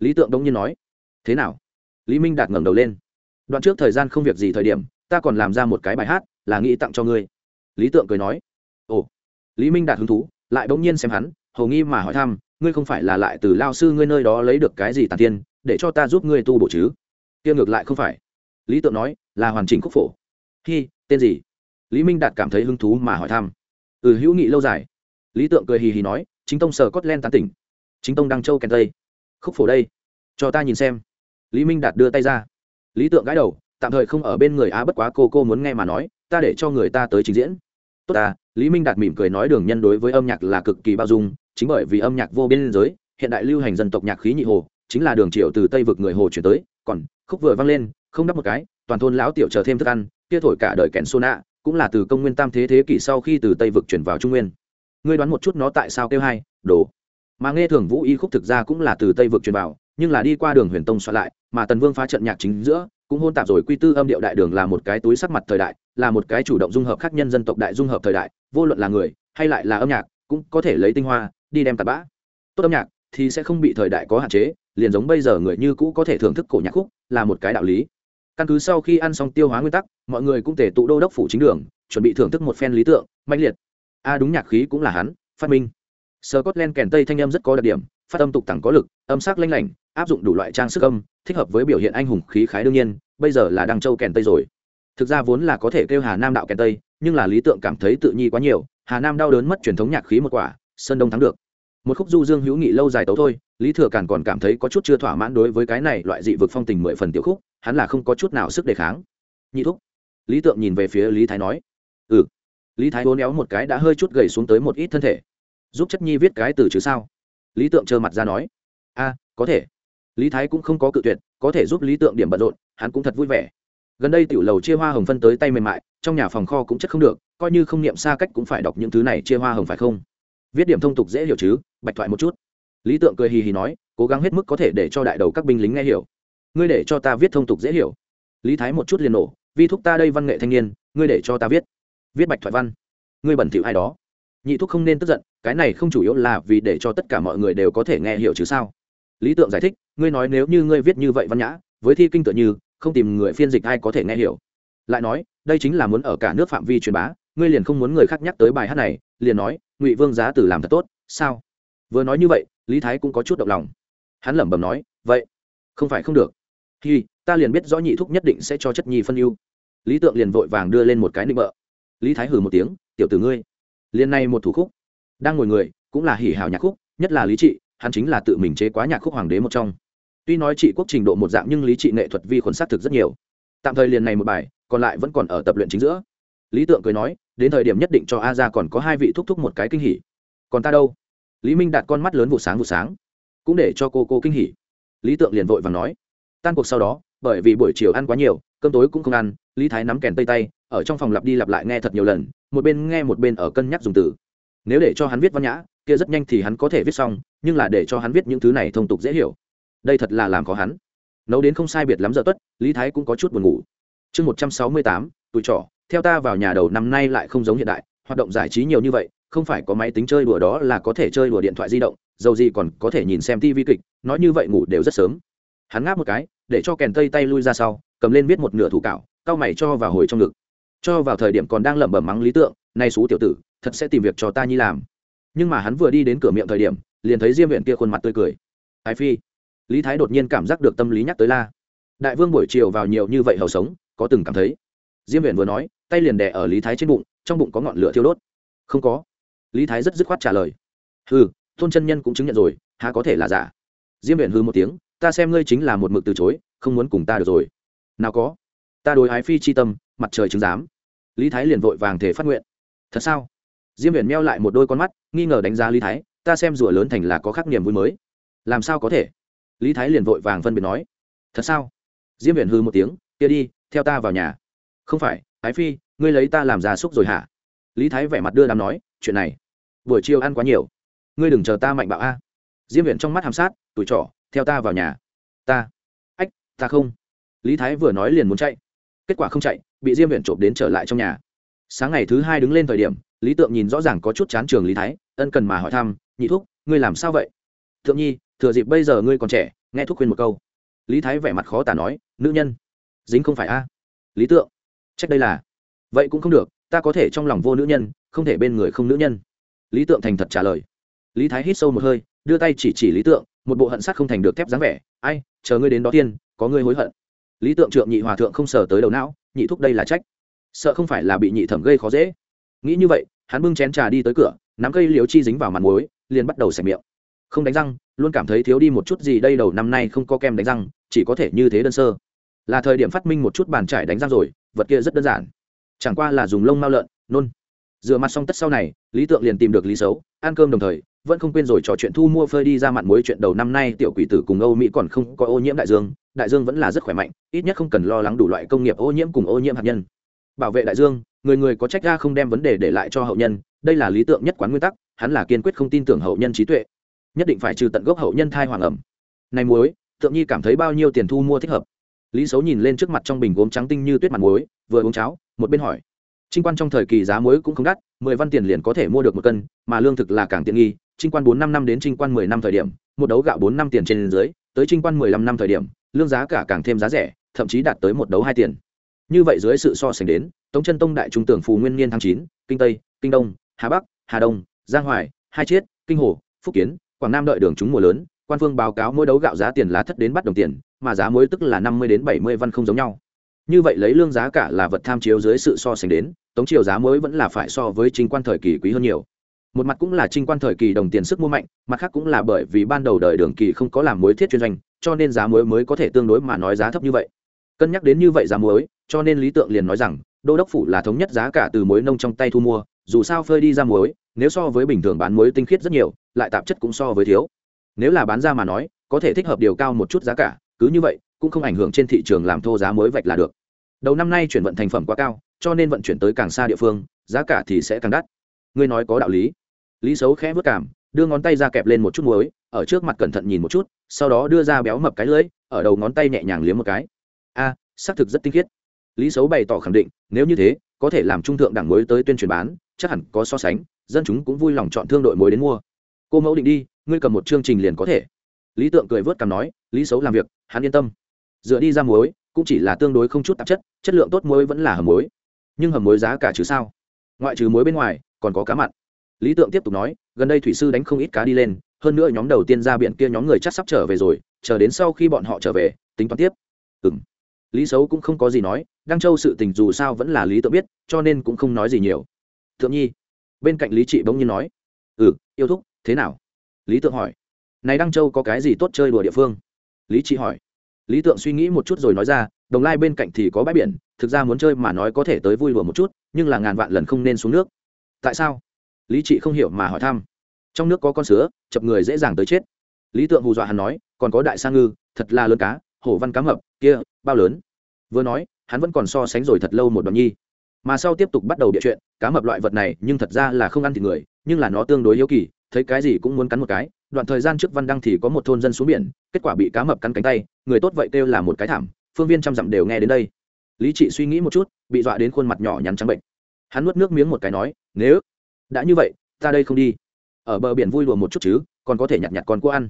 lý tượng đông nhiên nói, thế nào? Lý minh đạt ngẩng đầu lên. Đoạn trước thời gian không việc gì thời điểm, ta còn làm ra một cái bài hát, là nghĩ tặng cho ngươi. Lý tượng cười nói, ồ. Lý minh đạt hứng thú, lại bỗng nhiên xem hắn, hầu nghi mà hỏi thăm, ngươi không phải là lại từ lao sư ngươi nơi đó lấy được cái gì tàn tiên, để cho ta giúp ngươi tu bổ chứ? Kia ngược lại không phải. Lý tượng nói, là hoàn chỉnh khúc phổ. Hi, tên gì? Lý minh đạt cảm thấy hứng thú mà hỏi thăm. Ừ hữu nghị lâu dài. Lý tượng cười hì hì nói, chính tông sở cốt len tán tỉnh. Chính tông đăng châu kèn tây khúc phổ đây. Cho ta nhìn xem. Lý minh đạt đưa tay ra. Lý tượng gãi đầu, tạm thời không ở bên người á bất quá cô cô muốn nghe mà nói, ta để cho người ta tới trình diễn. Tốt ta, lý minh đạt mỉm cười nói đường nhân đối với âm nhạc là cực kỳ bao dung, chính bởi vì âm nhạc vô biên giới, hiện đại lưu hành dân tộc nhạc khí nhị hồ, chính là đường triệu từ tây vực người hồ chuyển tới, còn khúc vừa vang lên, không đắp một cái, toàn thôn lão tiểu chờ thêm thức ăn, kia thổi cả đời kèn xô nạ cũng là từ công nguyên tam thế thế kỷ sau khi từ tây vực chuyển vào trung nguyên. Ngươi đoán một chút nó tại sao kêu hai, đồ mà nghe thường vũ y khúc thực ra cũng là từ tây vực truyền vào, nhưng là đi qua đường huyền tông soạn lại, mà tần vương phá trận nhạc chính giữa, cũng hôn tạp rồi quy tư âm điệu đại đường là một cái túi sắc mặt thời đại, là một cái chủ động dung hợp khác nhân dân tộc đại dung hợp thời đại, vô luận là người, hay lại là âm nhạc, cũng có thể lấy tinh hoa, đi đem tạp bã. Tốt âm nhạc thì sẽ không bị thời đại có hạn chế, liền giống bây giờ người như cũ có thể thưởng thức cổ nhạc khúc, là một cái đạo lý. Căn cứ sau khi ăn xong tiêu hóa nguyên tắc, mọi người cũng thể tụ đô đốc phủ chính đường, chuẩn bị thưởng thức một phen lý tượng mạnh liệt. A đúng nhạc khí cũng là hắn, phát minh. Scotland kèn tây thanh âm rất có đặc điểm, phát âm tục tẳng có lực, âm sắc lanh lảnh, áp dụng đủ loại trang sức âm, thích hợp với biểu hiện anh hùng khí khái đương nhiên, bây giờ là đăng châu kèn tây rồi. Thực ra vốn là có thể kêu Hà Nam đạo kèn tây, nhưng là lý tượng cảm thấy tự nhi quá nhiều, Hà Nam đau đớn mất truyền thống nhạc khí một quả, Sơn Đông thắng được. Một khúc du dương hữu nghị lâu dài tấu thôi, Lý Thừa Cản còn cảm thấy có chút chưa thỏa mãn đối với cái này loại dị vực phong tình mười phần tiểu khúc, hắn là không có chút nào sức đề kháng. Nhị thúc. Lý Tượng nhìn về phía Lý Thái nói, "Ừ." Lý Thái uốn éo một cái đã hơi chút gầy xuống tới một ít thân thể giúp chất nhi viết cái từ chứ sao? Lý tượng trơ mặt ra nói. A, có thể. Lý thái cũng không có cự tuyệt, có thể giúp lý tượng điểm bận rộn, hắn cũng thật vui vẻ. Gần đây tiểu lầu chia hoa hồng phân tới tay mềm mại, trong nhà phòng kho cũng chất không được, coi như không niệm xa cách cũng phải đọc những thứ này chia hoa hồng phải không? Viết điểm thông tục dễ hiểu chứ, bạch thoại một chút. Lý tượng cười hì hì nói, cố gắng hết mức có thể để cho đại đầu các binh lính nghe hiểu. Ngươi để cho ta viết thông tục dễ hiểu. Lý thái một chút liền nổ, vi thúc ta đây văn nghệ thanh niên, ngươi để cho ta viết. Viết bạch thoại văn. Ngươi bẩn thỉu ai đó nhị thúc không nên tức giận, cái này không chủ yếu là vì để cho tất cả mọi người đều có thể nghe hiểu chứ sao? Lý tượng giải thích, ngươi nói nếu như ngươi viết như vậy văn nhã, với thi kinh tựa như, không tìm người phiên dịch ai có thể nghe hiểu. Lại nói, đây chính là muốn ở cả nước phạm vi truyền bá, ngươi liền không muốn người khác nhắc tới bài hát này, liền nói, ngụy vương giá tử làm thật tốt, sao? Vừa nói như vậy, lý thái cũng có chút động lòng. Hắn lẩm bẩm nói, vậy, không phải không được. Thì ta liền biết rõ nhị thúc nhất định sẽ cho chất nhi phân ưu. Lý tượng liền vội vàng đưa lên một cái nịnh bợ. Lý thái hử một tiếng, tiểu tử ngươi liên này một thủ khúc, đang ngồi người, cũng là hỉ hào nhạc khúc, nhất là lý trị, hắn chính là tự mình chế quá nhạc khúc hoàng đế một trong. Tuy nói trị quốc trình độ một dạng nhưng lý trị nghệ thuật vi khuẩn sát thực rất nhiều. Tạm thời liền này một bài, còn lại vẫn còn ở tập luyện chính giữa. Lý tượng cười nói, đến thời điểm nhất định cho a ra còn có hai vị thúc thúc một cái kinh hỉ. Còn ta đâu? Lý minh đạt con mắt lớn vụ sáng vụ sáng, cũng để cho cô cô kinh hỉ. Lý tượng liền vội và nói, tan cuộc sau đó, bởi vì buổi chiều ăn quá nhiều, cơm tối cũng không ăn, lý thái nắm kèn tây tay ở trong phòng lặp đi lặp lại nghe thật nhiều lần, một bên nghe một bên ở cân nhắc dùng từ. Nếu để cho hắn viết văn nhã, kia rất nhanh thì hắn có thể viết xong, nhưng là để cho hắn viết những thứ này thông tục dễ hiểu. Đây thật là làm khó hắn. Nấu đến không sai biệt lắm giờ tuất, lý thái cũng có chút buồn ngủ. Chương một trăm sáu mươi tám, tuổi trọ, theo ta vào nhà đầu năm nay lại không giống hiện đại, hoạt động giải trí nhiều như vậy, không phải có máy tính chơi đùa đó là có thể chơi đùa điện thoại di động, dầu gì còn có thể nhìn xem tv kịch, nói như vậy ngủ đều rất sớm. Hắn ngáp một cái, để cho kèn tây tay lui ra sau, cầm lên viết một nửa thủ cạo cao mày cho vào hồi trong ngực cho vào thời điểm còn đang lẩm bẩm mắng lý tượng, nay xú tiểu tử, thật sẽ tìm việc cho ta nhi làm. Nhưng mà hắn vừa đi đến cửa miệng thời điểm, liền thấy diêm viện kia khuôn mặt tươi cười. Ái phi. Lý thái đột nhiên cảm giác được tâm lý nhắc tới la. Đại vương buổi chiều vào nhiều như vậy hầu sống, có từng cảm thấy. Diêm viện vừa nói, tay liền đè ở lý thái trên bụng, trong bụng có ngọn lửa thiêu đốt. Không có. Lý thái rất dứt khoát trả lời. Hừ, tôn chân nhân cũng chứng nhận rồi, há có thể là giả? Diêm viện hư một tiếng, ta xem ngươi chính là một mực từ chối, không muốn cùng ta được rồi. Nào có ta đối ái phi chi tâm, mặt trời chứng giám. Lý thái liền vội vàng thể phát nguyện. Thật sao? Diêm viễn meo lại một đôi con mắt, nghi ngờ đánh giá lý thái, ta xem rủa lớn thành là có khắc niềm vui mới. Làm sao có thể? Lý thái liền vội vàng phân biệt nói. Thật sao? Diêm viễn hư một tiếng, kia đi, theo ta vào nhà. Không phải thái phi, ngươi lấy ta làm gia súc rồi hả? Lý thái vẻ mặt đưa đám nói, chuyện này, buổi chiều ăn quá nhiều. Ngươi đừng chờ ta mạnh bạo a. Diêm huyền trong mắt hàm sát tuổi trọ theo ta vào nhà. Ta. Ách, ta không. Lý thái vừa nói liền muốn chạy kết quả không chạy, bị diêm viện trộm đến trở lại trong nhà. Sáng ngày thứ hai đứng lên thời điểm, lý tượng nhìn rõ ràng có chút chán trường lý thái, ân cần mà hỏi thăm, nhị thúc, ngươi làm sao vậy? Thượng nhi, thừa dịp bây giờ ngươi còn trẻ, nghe thúc khuyên một câu. Lý thái vẻ mặt khó tả nói, nữ nhân, dính không phải a? Lý tượng, trách đây là. Vậy cũng không được, ta có thể trong lòng vô nữ nhân, không thể bên người không nữ nhân. Lý tượng thành thật trả lời. Lý thái hít sâu một hơi, đưa tay chỉ chỉ lý tượng, một bộ hận sắc không thành được thép dáng vẻ, ai, chờ ngươi đến đó tiên, có ngươi hối hận lý tượng trượng nhị hòa thượng không sờ tới đầu não, nhị thúc đây là trách. Sợ không phải là bị nhị thẩm gây khó dễ. Nghĩ như vậy, hắn bưng chén trà đi tới cửa, nắm cây liếu chi dính vào mặt muối, liền bắt đầu xẻ miệng. Không đánh răng, luôn cảm thấy thiếu đi một chút gì đây đầu năm nay không có kem đánh răng, chỉ có thể như thế đơn sơ. Là thời điểm phát minh một chút bàn trải đánh răng rồi, vật kia rất đơn giản. Chẳng qua là dùng lông mao lợn, nôn. Rửa mặt xong tất sau này, lý tượng liền tìm được lý xấu ăn cơm đồng thời, vẫn không quên rồi trò chuyện thu mua phơi đi ra mặt mối chuyện đầu năm nay tiểu quỷ tử cùng âu mỹ còn không có ô nhiễm đại dương đại dương vẫn là rất khỏe mạnh, ít nhất không cần lo lắng đủ loại công nghiệp ô nhiễm cùng ô nhiễm hạt nhân. Bảo vệ đại dương, người người có trách ra không đem vấn đề để lại cho hậu nhân, đây là lý tưởng nhất quán nguyên tắc, hắn là kiên quyết không tin tưởng hậu nhân trí tuệ. Nhất định phải trừ tận gốc hậu nhân thai hoàng ẩm. Này muối tượng nhi cảm thấy bao nhiêu tiền thu mua thích hợp? Lý xấu nhìn lên trước mặt trong bình gốm trắng tinh như tuyết mặt muối, vừa uống cháo, một bên hỏi. Trinh quan trong thời kỳ giá muối cũng không đắt, mười văn tiền liền có thể mua được một cân, mà lương thực là càng tiện nghi. Trinh quan bốn năm năm đến trinh quan mười năm thời điểm, một đấu gạo bốn năm tiền trên dưới, tới trinh quan mười lăm năm thời điểm lương giá cả càng thêm giá rẻ, thậm chí đạt tới một đấu hai tiền. Như vậy dưới sự so sánh đến, tống chân tông đại trung tưởng phù nguyên niên tháng chín, kinh tây, kinh đông, hà bắc, hà đông, giang hoài, hai chiết, kinh hồ, phúc kiến, quảng nam đợi đường chúng mùa lớn, quan phương báo cáo mỗi đấu gạo giá tiền là thất đến bắt đồng tiền, mà giá muối tức là năm mươi đến bảy mươi văn không giống nhau. Như vậy lấy lương giá cả là vật tham chiếu dưới sự so sánh đến, tống triều giá mới vẫn là phải so với trinh quan thời kỳ quý hơn nhiều một mặt cũng là trinh quan thời kỳ đồng tiền sức mua mạnh, mặt khác cũng là bởi vì ban đầu đời đường kỳ không có làm muối thiết chuyên doanh, cho nên giá muối mới có thể tương đối mà nói giá thấp như vậy. Cân nhắc đến như vậy giá muối, cho nên lý tượng liền nói rằng, đô đốc phủ là thống nhất giá cả từ muối nông trong tay thu mua, dù sao phơi đi ra muối, nếu so với bình thường bán muối tinh khiết rất nhiều, lại tạp chất cũng so với thiếu. Nếu là bán ra mà nói, có thể thích hợp điều cao một chút giá cả, cứ như vậy, cũng không ảnh hưởng trên thị trường làm thô giá muối vạch là được. Đầu năm nay chuyển vận thành phẩm quá cao, cho nên vận chuyển tới càng xa địa phương, giá cả thì sẽ càng đắt ngươi nói có đạo lý. Lý xấu khẽ vất cảm, đưa ngón tay ra kẹp lên một chút muối, ở trước mặt cẩn thận nhìn một chút, sau đó đưa ra béo mập cái lưỡi, ở đầu ngón tay nhẹ nhàng liếm một cái. A, xác thực rất tinh khiết. Lý xấu bày tỏ khẳng định, nếu như thế, có thể làm trung thượng đảng muối tới tuyên truyền bán, chắc hẳn có so sánh, dân chúng cũng vui lòng chọn thương đội muối đến mua. Cô mẫu định đi, ngươi cầm một chương trình liền có thể. Lý tượng cười vớt cằm nói, lý xấu làm việc, hắn yên tâm. Dựa đi ra muối, cũng chỉ là tương đối không chút tạp chất chất lượng tốt muối vẫn là hầm muối. Nhưng hầm muối giá cả chứ sao? Ngoại trừ muối bên ngoài còn có cá mặn. Lý tượng tiếp tục nói, gần đây thủy sư đánh không ít cá đi lên, hơn nữa nhóm đầu tiên ra biển kia nhóm người chắc sắp trở về rồi, chờ đến sau khi bọn họ trở về, tính toán tiếp. Ừ m lý xấu cũng không có gì nói, đăng châu sự tình dù sao vẫn là lý tượng biết, cho nên cũng không nói gì nhiều. Thượng nhi. Bên cạnh lý trị bỗng nhiên nói ừ yêu thúc, thế nào? Lý tượng hỏi, này đăng châu có cái gì tốt chơi đùa địa phương? Lý trị hỏi, lý tượng suy nghĩ một chút rồi nói ra, đồng lai bên cạnh thì có bãi biển, thực ra muốn chơi mà nói có thể tới vui đùa một chút, nhưng là ngàn vạn lần không nên xuống nước tại sao? Lý trị không hiểu mà hỏi thăm. Trong nước có con sứa, chập người dễ dàng tới chết. Lý tượng hù dọa hắn nói, còn có đại sa ngư, thật là lớn cá, hổ văn cá mập, kia, bao lớn? Vừa nói, hắn vẫn còn so sánh rồi thật lâu một đoạn nhi. Mà sau tiếp tục bắt đầu địa chuyện, cá mập loại vật này, nhưng thật ra là không ăn thịt người, nhưng là nó tương đối yếu kỳ, thấy cái gì cũng muốn cắn một cái. Đoạn thời gian trước văn đăng thì có một thôn dân xuống biển, kết quả bị cá mập cắn cánh tay, người tốt vậy kêu là một cái thảm, phương viên trăm dặm đều nghe đến đây. Lý trị suy nghĩ một chút, bị dọa đến khuôn mặt nhỏ nhắn trắng bệnh hắn nuốt nước miếng một cái nói, nếu đã như vậy, ta đây không đi. Ở bờ biển vui đùa một chút chứ, còn có thể nhặt nhặt con cua ăn.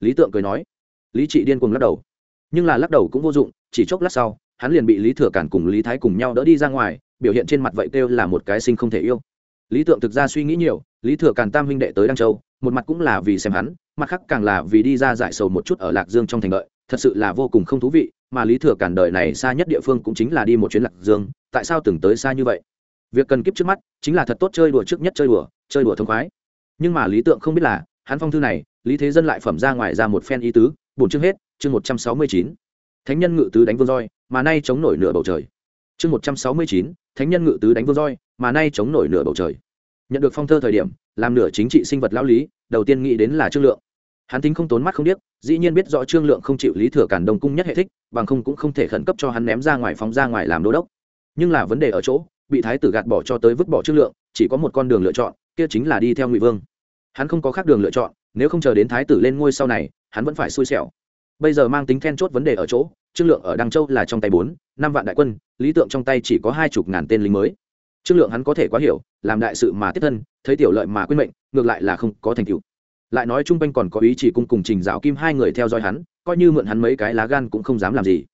Lý tượng cười nói. Lý trị điên cuồng lắc đầu. Nhưng là lắc đầu cũng vô dụng, chỉ chốc lát sau, hắn liền bị lý thừa cản cùng lý thái cùng nhau đỡ đi ra ngoài, biểu hiện trên mặt vậy kêu là một cái sinh không thể yêu. Lý tượng thực ra suy nghĩ nhiều, lý thừa càn tam huynh đệ tới đăng châu, một mặt cũng là vì xem hắn, mặt khác càng là vì đi ra giải sầu một chút ở lạc dương trong thành lợi thật sự là vô cùng không thú vị, mà lý thừa càn đời này xa nhất địa phương cũng chính là đi một chuyến lạc dương, tại sao từng tới xa như vậy? Việc cần kiếp trước mắt chính là thật tốt chơi đùa trước nhất chơi đùa chơi đùa thông khoái. Nhưng mà lý tượng không biết là, hắn phong thư này, lý thế dân lại phẩm ra ngoài ra một phen ý tứ, bổn chương hết, chương một trăm sáu mươi chín. Thánh nhân ngự tứ đánh vương roi, mà nay chống nổi nửa bầu trời. Chương một trăm sáu mươi chín, thánh nhân ngự tứ đánh vương roi, mà nay chống nổi nửa bầu trời. Nhận được phong thơ thời điểm, làm nửa chính trị sinh vật lão lý, đầu tiên nghĩ đến là trương lượng. Hắn tính không tốn mắt không biết dĩ nhiên biết rõ trương lượng không chịu lý thừa cản đồng cung nhất hệ thích, bằng không cũng không thể khẩn cấp cho hắn ném ra ngoài phóng ra ngoài làm đô đốc. Nhưng là vấn đề ở chỗ bị thái tử gạt bỏ cho tới vứt bỏ trương lượng, chỉ có một con đường lựa chọn, kia chính là đi theo ngụy vương. Hắn không có khác đường lựa chọn, nếu không chờ đến thái tử lên ngôi sau này, hắn vẫn phải xui xẻo. Bây giờ mang tính then chốt vấn đề ở chỗ, trương lượng ở đăng châu là trong tay bốn, năm vạn đại quân, lý tượng trong tay chỉ có hai chục ngàn tên lính mới. Trương lượng hắn có thể quá hiểu, làm đại sự mà tiếp thân, thấy tiểu lợi mà quyết mệnh, ngược lại là không có thành tựu. Lại nói trung quanh còn có ý chỉ cung cùng trình dạo kim hai người theo dõi hắn, coi như mượn hắn mấy cái lá gan cũng không dám làm gì.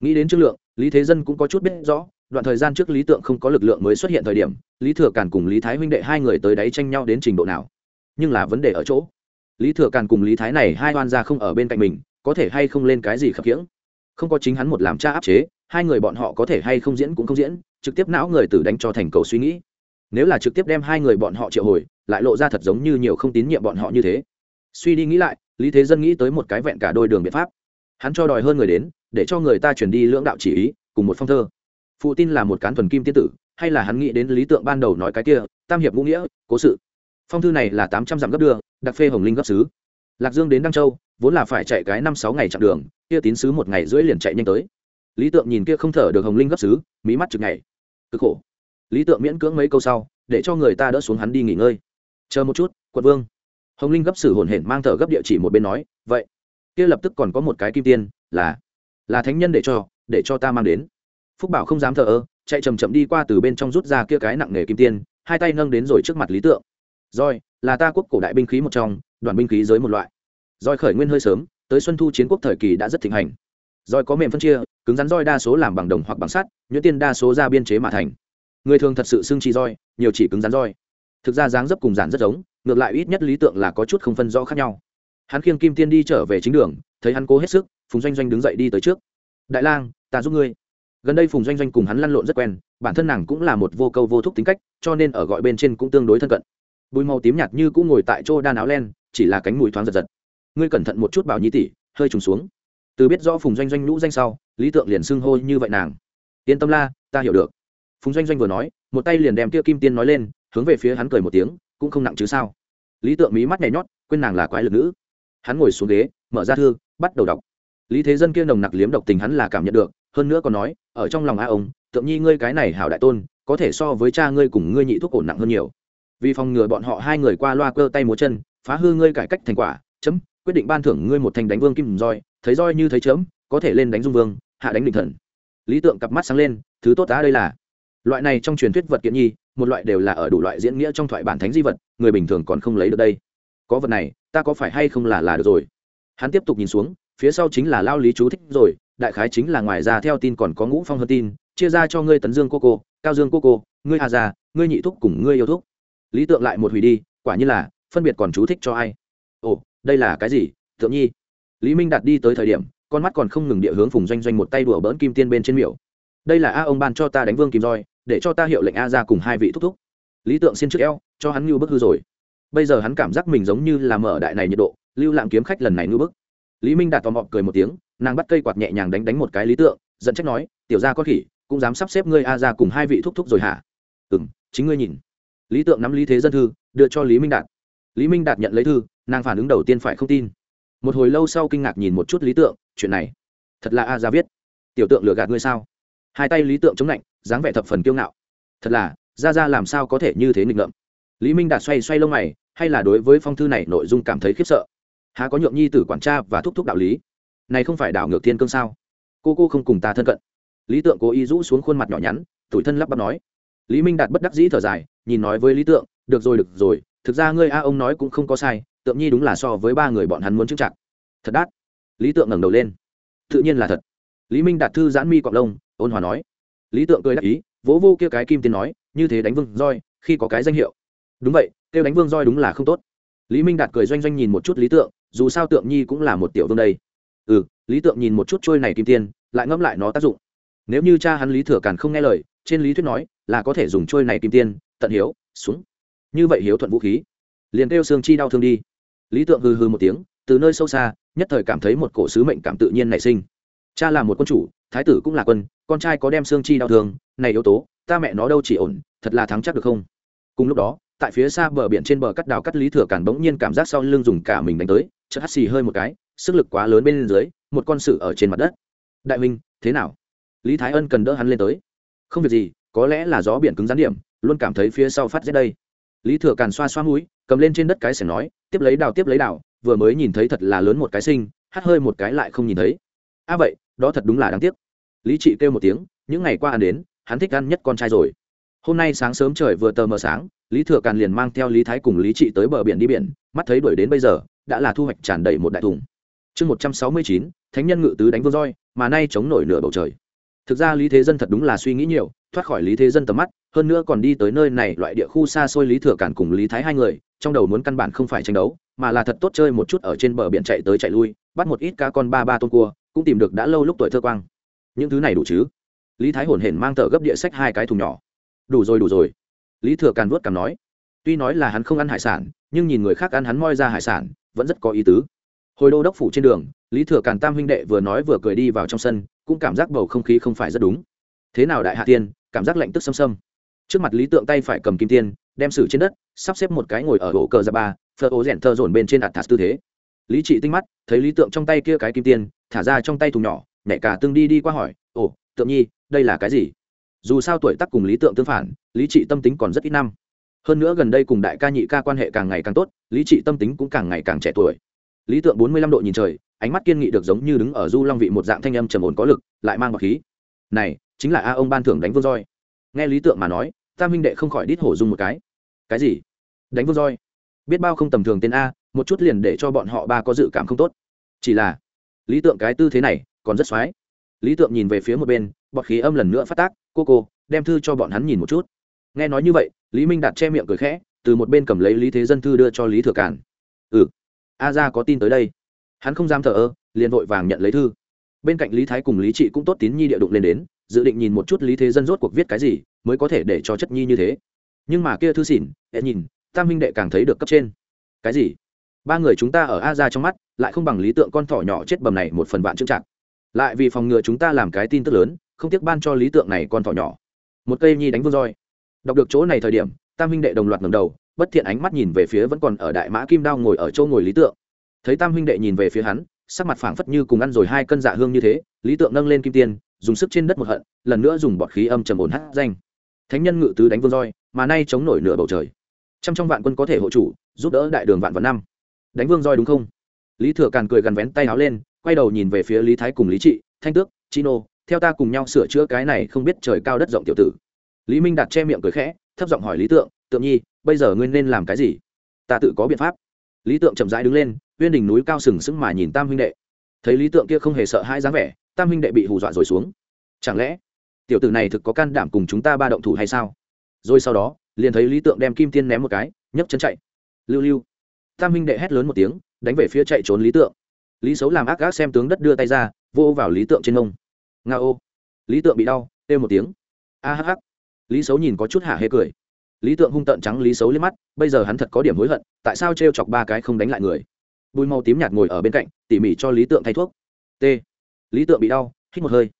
Nghĩ đến trương lượng, lý thế dân cũng có chút biết rõ đoạn thời gian trước lý tượng không có lực lượng mới xuất hiện thời điểm, lý thừa càn cùng lý thái huynh đệ hai người tới đáy tranh nhau đến trình độ nào? Nhưng là vấn đề ở chỗ, lý thừa càn cùng lý thái này hai oan gia không ở bên cạnh mình, có thể hay không lên cái gì khập khiễng? Không có chính hắn một làm cha áp chế, hai người bọn họ có thể hay không diễn cũng không diễn, trực tiếp não người tử đánh cho thành cầu suy nghĩ. Nếu là trực tiếp đem hai người bọn họ triệu hồi, lại lộ ra thật giống như nhiều không tín nhiệm bọn họ như thế. Suy đi nghĩ lại, lý thế dân nghĩ tới một cái vẹn cả đôi đường biện pháp. Hắn cho đòi hơn người đến, để cho người ta chuyển đi lưỡng đạo chỉ ý, cùng một phong thơ phụ tin là một cán thuần kim tiên tử, hay là hắn nghĩ đến lý tượng ban đầu nói cái kia, tam hiệp ngũ nghĩa, cố sự. Phong thư này là tám trăm dặm gấp đưa đặc phê hồng linh gấp xứ. Lạc dương đến đăng châu, vốn là phải chạy cái năm sáu ngày chặng đường, kia tín sứ một ngày rưỡi liền chạy nhanh tới. Lý tượng nhìn kia không thở được hồng linh gấp xứ, mí mắt chực ngày. Cực khổ. Lý tượng miễn cưỡng mấy câu sau, để cho người ta đỡ xuống hắn đi nghỉ ngơi. Chờ một chút, quận vương. Hồng linh gấp sử hồn hển mang thở gấp địa chỉ một bên nói, vậy, kia lập tức còn có một cái kim tiên, là là thánh nhân để cho để cho ta mang đến phúc bảo không dám thờ ơ, chạy chầm chậm đi qua từ bên trong rút ra kia cái nặng nề kim tiên, hai tay nâng đến rồi trước mặt lý tượng. Roi là ta quốc cổ đại binh khí một trong, đoàn binh khí giới một loại. Roi khởi nguyên hơi sớm, tới xuân thu chiến quốc thời kỳ đã rất thịnh hành. Roi có mềm phân chia, cứng rắn roi đa số làm bằng đồng hoặc bằng sắt, nhuyễn tiên đa số ra biên chế mà thành. Người thường thật sự xưng chi roi, nhiều chỉ cứng rắn roi. Thực ra dáng dấp cùng giản rất giống, ngược lại ít nhất lý tượng là có chút không phân rõ khác nhau. Hắn khiêng kim tiên đi trở về chính đường, thấy hắn cố hết sức, phùng doanh doanh đứng dậy đi tới trước. Đại lang, ta giúp ngươi gần đây phùng doanh doanh cùng hắn lăn lộn rất quen, bản thân nàng cũng là một vô câu vô thúc tính cách, cho nên ở gọi bên trên cũng tương đối thân cận. Bùi màu tím nhạt như cũng ngồi tại chỗ đan áo len, chỉ là cánh mùi thoáng giật giật. Ngươi cẩn thận một chút bảo nhi tỷ, hơi trùng xuống. Từ biết rõ phùng doanh doanh nhũ danh sau, lý tượng liền xưng hô như vậy nàng. Yên tâm la, ta hiểu được. Phùng doanh doanh vừa nói, một tay liền đem kia kim tiên nói lên, hướng về phía hắn cười một tiếng, cũng không nặng chứ sao. Lý tượng mí mắt nhảy nhót, quên nàng là quái lực nữ. Hắn ngồi xuống ghế, mở ra thư, bắt đầu đọc. Lý thế dân kia nồng nặc liếm độc tình hắn là cảm nhận được hơn nữa còn nói, ở trong lòng a ông, tượng nhi ngươi cái này hảo đại tôn, có thể so với cha ngươi cùng ngươi nhị thuốc ổn nặng hơn nhiều. Vì phòng ngừa bọn họ hai người qua loa cơ tay múa chân, phá hư ngươi cải cách thành quả, chấm, quyết định ban thưởng ngươi một thành đánh vương kim roi, thấy roi như thấy chấm có thể lên đánh dung vương, hạ đánh định thần. Lý tượng cặp mắt sáng lên, thứ tốt đã đây là. Loại này trong truyền thuyết vật kiện nhi, một loại đều là ở đủ loại diễn nghĩa trong thoại bản thánh di vật, người bình thường còn không lấy được đây. Có vật này, ta có phải hay không là là được rồi? Hắn tiếp tục nhìn xuống, phía sau chính là lao lý chú thích rồi đại khái chính là ngoài ra theo tin còn có ngũ phong hơn tin, chia ra cho ngươi tấn dương cô cô, cao dương cô cô, ngươi hà già ngươi nhị thúc cùng ngươi yêu thúc. Lý tượng lại một hủy đi, quả như là, phân biệt còn chú thích cho ai? Ồ, đây là cái gì? Tượng nhi. Lý minh đạt đi tới thời điểm, con mắt còn không ngừng địa hướng phùng doanh doanh một tay đùa bỡn kim tiên bên trên miểu. Đây là a ông ban cho ta đánh vương kim roi, để cho ta hiệu lệnh a ra cùng hai vị thúc thúc. Lý tượng xin trước eo, cho hắn ngưu bức hư rồi. Bây giờ hắn cảm giác mình giống như là mở đại này nhiệt độ, lưu lạng kiếm khách lần này ngưu bức. Lý minh đạt tò mò cười một tiếng nàng bắt cây quạt nhẹ nhàng đánh đánh một cái lý tượng dẫn trách nói, tiểu ra có khỉ, cũng dám sắp xếp ngươi a ra cùng hai vị thúc thúc rồi hả? Ừ m chính ngươi nhìn. Lý tượng nắm lý thế dân thư, đưa cho lý minh đạt. Lý minh đạt nhận lấy thư, nàng phản ứng đầu tiên phải không tin. Một hồi lâu sau kinh ngạc nhìn một chút lý tượng, chuyện này, thật là a ra viết. Tiểu tượng lừa gạt ngươi sao? Hai tay lý tượng chống lạnh, dáng vẻ thập phần kiêu ngạo. Thật là ra ra làm sao có thể như thế nghịch ngợm? Lý minh đạt xoay xoay lông mày, hay là đối với phong thư này nội dung cảm thấy khiếp sợ? Há có nhượng nhi tử quản tra và thúc thúc đạo lý? Này không phải đảo ngược thiên cương sao? Cô cô không cùng ta thân cận. Lý tượng cố ý rũ xuống khuôn mặt nhỏ nhắn, tủi thân lắp bắp nói. Lý minh đạt bất đắc dĩ thở dài, nhìn nói với lý tượng, được rồi được rồi, thực ra ngươi a ông nói cũng không có sai, tượng nhi đúng là so với ba người bọn hắn muốn chứng chặt thật đắt. Lý tượng ngẩng đầu lên. Tự nhiên là thật. Lý minh đạt thư giãn mi cọc lông, ôn hòa nói. Lý tượng cười đắc ý, vỗ vô kia cái kim tiên nói, như thế đánh vương roi, khi có cái danh hiệu. Đúng vậy, kêu đánh vương roi đúng là không tốt. Lý minh đạt cười doanh doanh nhìn một chút lý tượng, dù sao tượng nhi cũng là một tiểu vương đây ừ lý tượng nhìn một chút trôi này kim tiên, lại ngẫm lại nó tác dụng. Nếu như cha hắn lý thừa càn không nghe lời, trên lý thuyết nói là có thể dùng trôi này kim tiên, tận hiếu xuống như vậy hiếu thuận vũ khí, liền kêu xương chi đau thương đi. Lý tượng hừ hừ một tiếng, từ nơi sâu xa, nhất thời cảm thấy một cổ sứ mệnh cảm tự nhiên nảy sinh. Cha là một quân chủ, thái tử cũng là quân, con trai có đem xương chi đau thương, này yếu tố, ta mẹ nó đâu chỉ ổn, thật là thắng chắc được không? Cùng lúc đó, tại phía xa bờ biển trên bờ cắt đào cắt lý thừa càn bỗng nhiên cảm giác sau lưng dùng cả mình đánh tới, chợt hắt xì hơi một cái sức lực quá lớn bên dưới, một con sự ở trên mặt đất. Đại minh thế nào? Lý thái ân cần đỡ hắn lên tới. Không việc gì, có lẽ là gió biển cứng rắn điểm, luôn cảm thấy phía sau phát rét đây. Lý thừa càn xoa xoa mũi, cầm lên trên đất cái sẻng nói, tiếp lấy đào, tiếp lấy đào, vừa mới nhìn thấy thật là lớn một cái sinh hắt hơi một cái lại không nhìn thấy. A à vậy, đó thật đúng là đáng tiếc. Lý trị kêu một tiếng, những ngày qua ăn đến, hắn thích ăn nhất con trai rồi. Hôm nay sáng sớm trời vừa tờ mờ sáng, lý thừa càn liền mang theo lý thái cùng lý trị tới bờ biển đi biển, mắt thấy đuổi đến bây giờ, đã là thu hoạch tràn đầy một đại thùng chương một trăm sáu mươi chín, thánh nhân ngự tứ đánh vương roi, mà nay chống nổi nửa bầu trời. Thực ra lý thế dân thật đúng là suy nghĩ nhiều, thoát khỏi lý thế dân tầm mắt, hơn nữa còn đi tới nơi này loại địa khu xa xôi lý thừa cản cùng lý thái hai người, trong đầu muốn căn bản không phải tranh đấu, mà là thật tốt chơi một chút ở trên bờ biển chạy tới chạy lui, bắt một ít cá con ba ba tôm cua, cũng tìm được đã lâu lúc tuổi thơ quang. Những thứ này đủ chứ? Lý thái hổn hển mang thợ gấp địa sách hai cái thùng nhỏ. Đủ rồi đủ rồi. Lý thừa càn vuốt cảm nói. Tuy nói là hắn không ăn hải sản, nhưng nhìn người khác ăn hắn moi ra hải sản, vẫn rất có ý tứ hồi đô đốc phủ trên đường, lý thừa càn tam huynh đệ vừa nói vừa cười đi vào trong sân, cũng cảm giác bầu không khí không phải rất đúng. Thế nào đại hạ tiên, cảm giác lạnh tức xâm xâm. Trước mặt lý tượng tay phải cầm kim tiên, đem sử trên đất, sắp xếp một cái ngồi ở ổ cờ ra ba phơ ố rẽn thơ dồn bên trên đặt thả tư thế. Lý trị tinh mắt, thấy lý tượng trong tay kia cái kim tiên, thả ra trong tay thùng nhỏ, nhẹ cả tương đi đi qua hỏi, ồ, tượng nhi, đây là cái gì? Dù sao tuổi tác cùng lý tượng tương phản, lý trị tâm tính còn rất ít năm. Hơn nữa gần đây cùng đại ca nhị ca quan hệ càng ngày càng tốt, lý trị tâm tính cũng càng ngày càng trẻ tuổi lý tượng bốn mươi lăm độ nhìn trời, ánh mắt kiên nghị được giống như đứng ở du long vị một dạng thanh âm trầm ổn có lực, lại mang bọc khí. Này, chính là a ông ban thưởng đánh vương roi. Nghe lý tượng mà nói, tam huynh đệ không khỏi đít hổ dung một cái. Cái gì? Đánh vương roi? Biết bao không tầm thường tên a, một chút liền để cho bọn họ ba có dự cảm không tốt. Chỉ là, lý tượng cái tư thế này, còn rất x lý tượng nhìn về phía một bên, bọt khí âm lần nữa phát tác, cô cô, đem thư cho bọn hắn nhìn một chút. Nghe nói như vậy, lý minh đạt che miệng cười khẽ, từ một bên cầm lấy lý thế dân thư đưa cho lý thừa cản ừ a ra có tin tới đây. Hắn không dám thờ ơ, liền vội vàng nhận lấy thư. Bên cạnh lý thái cùng lý trị cũng tốt tín nhi địa đụng lên đến, dự định nhìn một chút lý thế dân rốt cuộc viết cái gì, mới có thể để cho chất nhi như thế. Nhưng mà kia thư xỉn hễ nhìn, tam minh đệ càng thấy được cấp trên. Cái gì? Ba người chúng ta ở a ra trong mắt, lại không bằng lý tượng con thỏ nhỏ chết bầm này một phần vạn trưng trạng lại vì phòng ngừa chúng ta làm cái tin tức lớn, không tiếc ban cho lý tượng này con thỏ nhỏ. Một cây nhi đánh vương roi. Đọc được chỗ này thời điểm, tam huynh đệ đồng loạt ngầm đầu bất thiện ánh mắt nhìn về phía vẫn còn ở đại mã kim đao ngồi ở chỗ ngồi lý tượng. Thấy tam huynh đệ nhìn về phía hắn, sắc mặt phảng phất như cùng ăn rồi hai cân dạ hương như thế, lý tượng nâng lên kim tiên, dùng sức trên đất một hận, lần nữa dùng bọt khí âm trầm ổn hát danh. Thánh nhân ngự tứ đánh vương roi, mà nay chống nổi nửa bầu trời. Trăm trong vạn quân có thể hộ chủ, giúp đỡ đại đường vạn vạn năm. Đánh vương roi đúng không? Lý thừa càn cười gần vén tay áo lên, quay đầu nhìn về phía lý thái cùng lý trị, thanh tước, chi nô, theo ta cùng nhau sửa chữa cái này không biết trời cao đất rộng tiểu tử. Lý minh đạt che miệng cười khẽ, thấp giọng hỏi lý tượng tượng nhi bây giờ ngươi nên làm cái gì? Ta tự có biện pháp. Lý tượng chậm rãi đứng lên, uyên đỉnh núi cao sừng sững mà nhìn tam huynh đệ. Thấy lý tượng kia không hề sợ hãi dáng vẻ, tam huynh đệ bị hù dọa rồi xuống. Chẳng lẽ tiểu tử này thực có can đảm cùng chúng ta ba động thủ hay sao? Rồi sau đó, liền thấy lý tượng đem kim tiên ném một cái, nhấc chân chạy. Lưu lưu. Tam huynh đệ hét lớn một tiếng, đánh về phía chạy trốn lý tượng. Lý xấu làm ác gác xem tướng đất đưa tay ra, vô vào lý tượng trên nông nga ô. Lý tượng bị đau, kêu một tiếng. A hh lý xấu nhìn có chút hả hê cười lý tượng hung tợn trắng lý xấu lên mắt, bây giờ hắn thật có điểm hối hận, tại sao t chọc ba cái không đánh lại người? Bùi màu tím nhạt ngồi ở bên cạnh, tỉ mỉ cho lý tượng thay thuốc. T. Lý tượng bị đau, hít một hơi.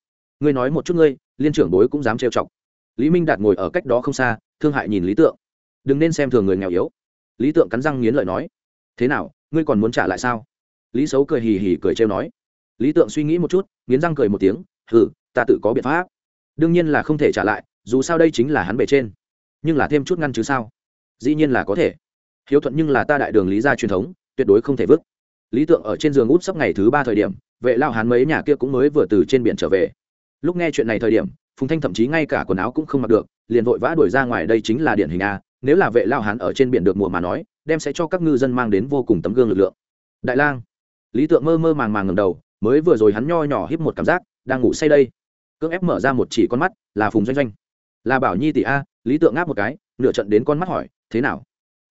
Ngươi nói một chút ngươi, liên trưởng bối cũng dám trêu chọc. Lý minh đạt ngồi ở cách đó không xa, thương hại nhìn lý tượng. Đừng nên xem thường người nghèo yếu. Lý tượng cắn răng nghiến lợi nói. Thế nào, ngươi còn muốn trả lại sao? Lý xấu cười hì hì cười trêu nói. Lý tượng suy nghĩ một chút, nghiến răng cười một tiếng. Hừ, ta tự có biện pháp. Đương nhiên là không thể trả lại, dù sao đây chính là hắn bề trên nhưng là thêm chút ngăn chứ sao? Dĩ nhiên là có thể. Hiếu thuận nhưng là ta đại đường lý gia truyền thống, tuyệt đối không thể vứt. Lý tượng ở trên giường út sắp ngày thứ ba thời điểm, vệ lao hán mấy nhà kia cũng mới vừa từ trên biển trở về. Lúc nghe chuyện này thời điểm, phùng thanh thậm chí ngay cả quần áo cũng không mặc được, liền vội vã đuổi ra ngoài, đây chính là điển hình a, nếu là vệ lao hán ở trên biển được mùa mà nói, đem sẽ cho các ngư dân mang đến vô cùng tấm gương lực lượng. Đại lang. Lý tượng mơ mơ màng màng ngầm đầu, mới vừa rồi hắn nho nhỏ híp một cảm giác, đang ngủ say đây. Cưỡng ép mở ra một chỉ con mắt, là phùng doanh doanh. Là bảo nhi tỷ a lý tượng ngáp một cái, nửa trận đến con mắt hỏi, thế nào?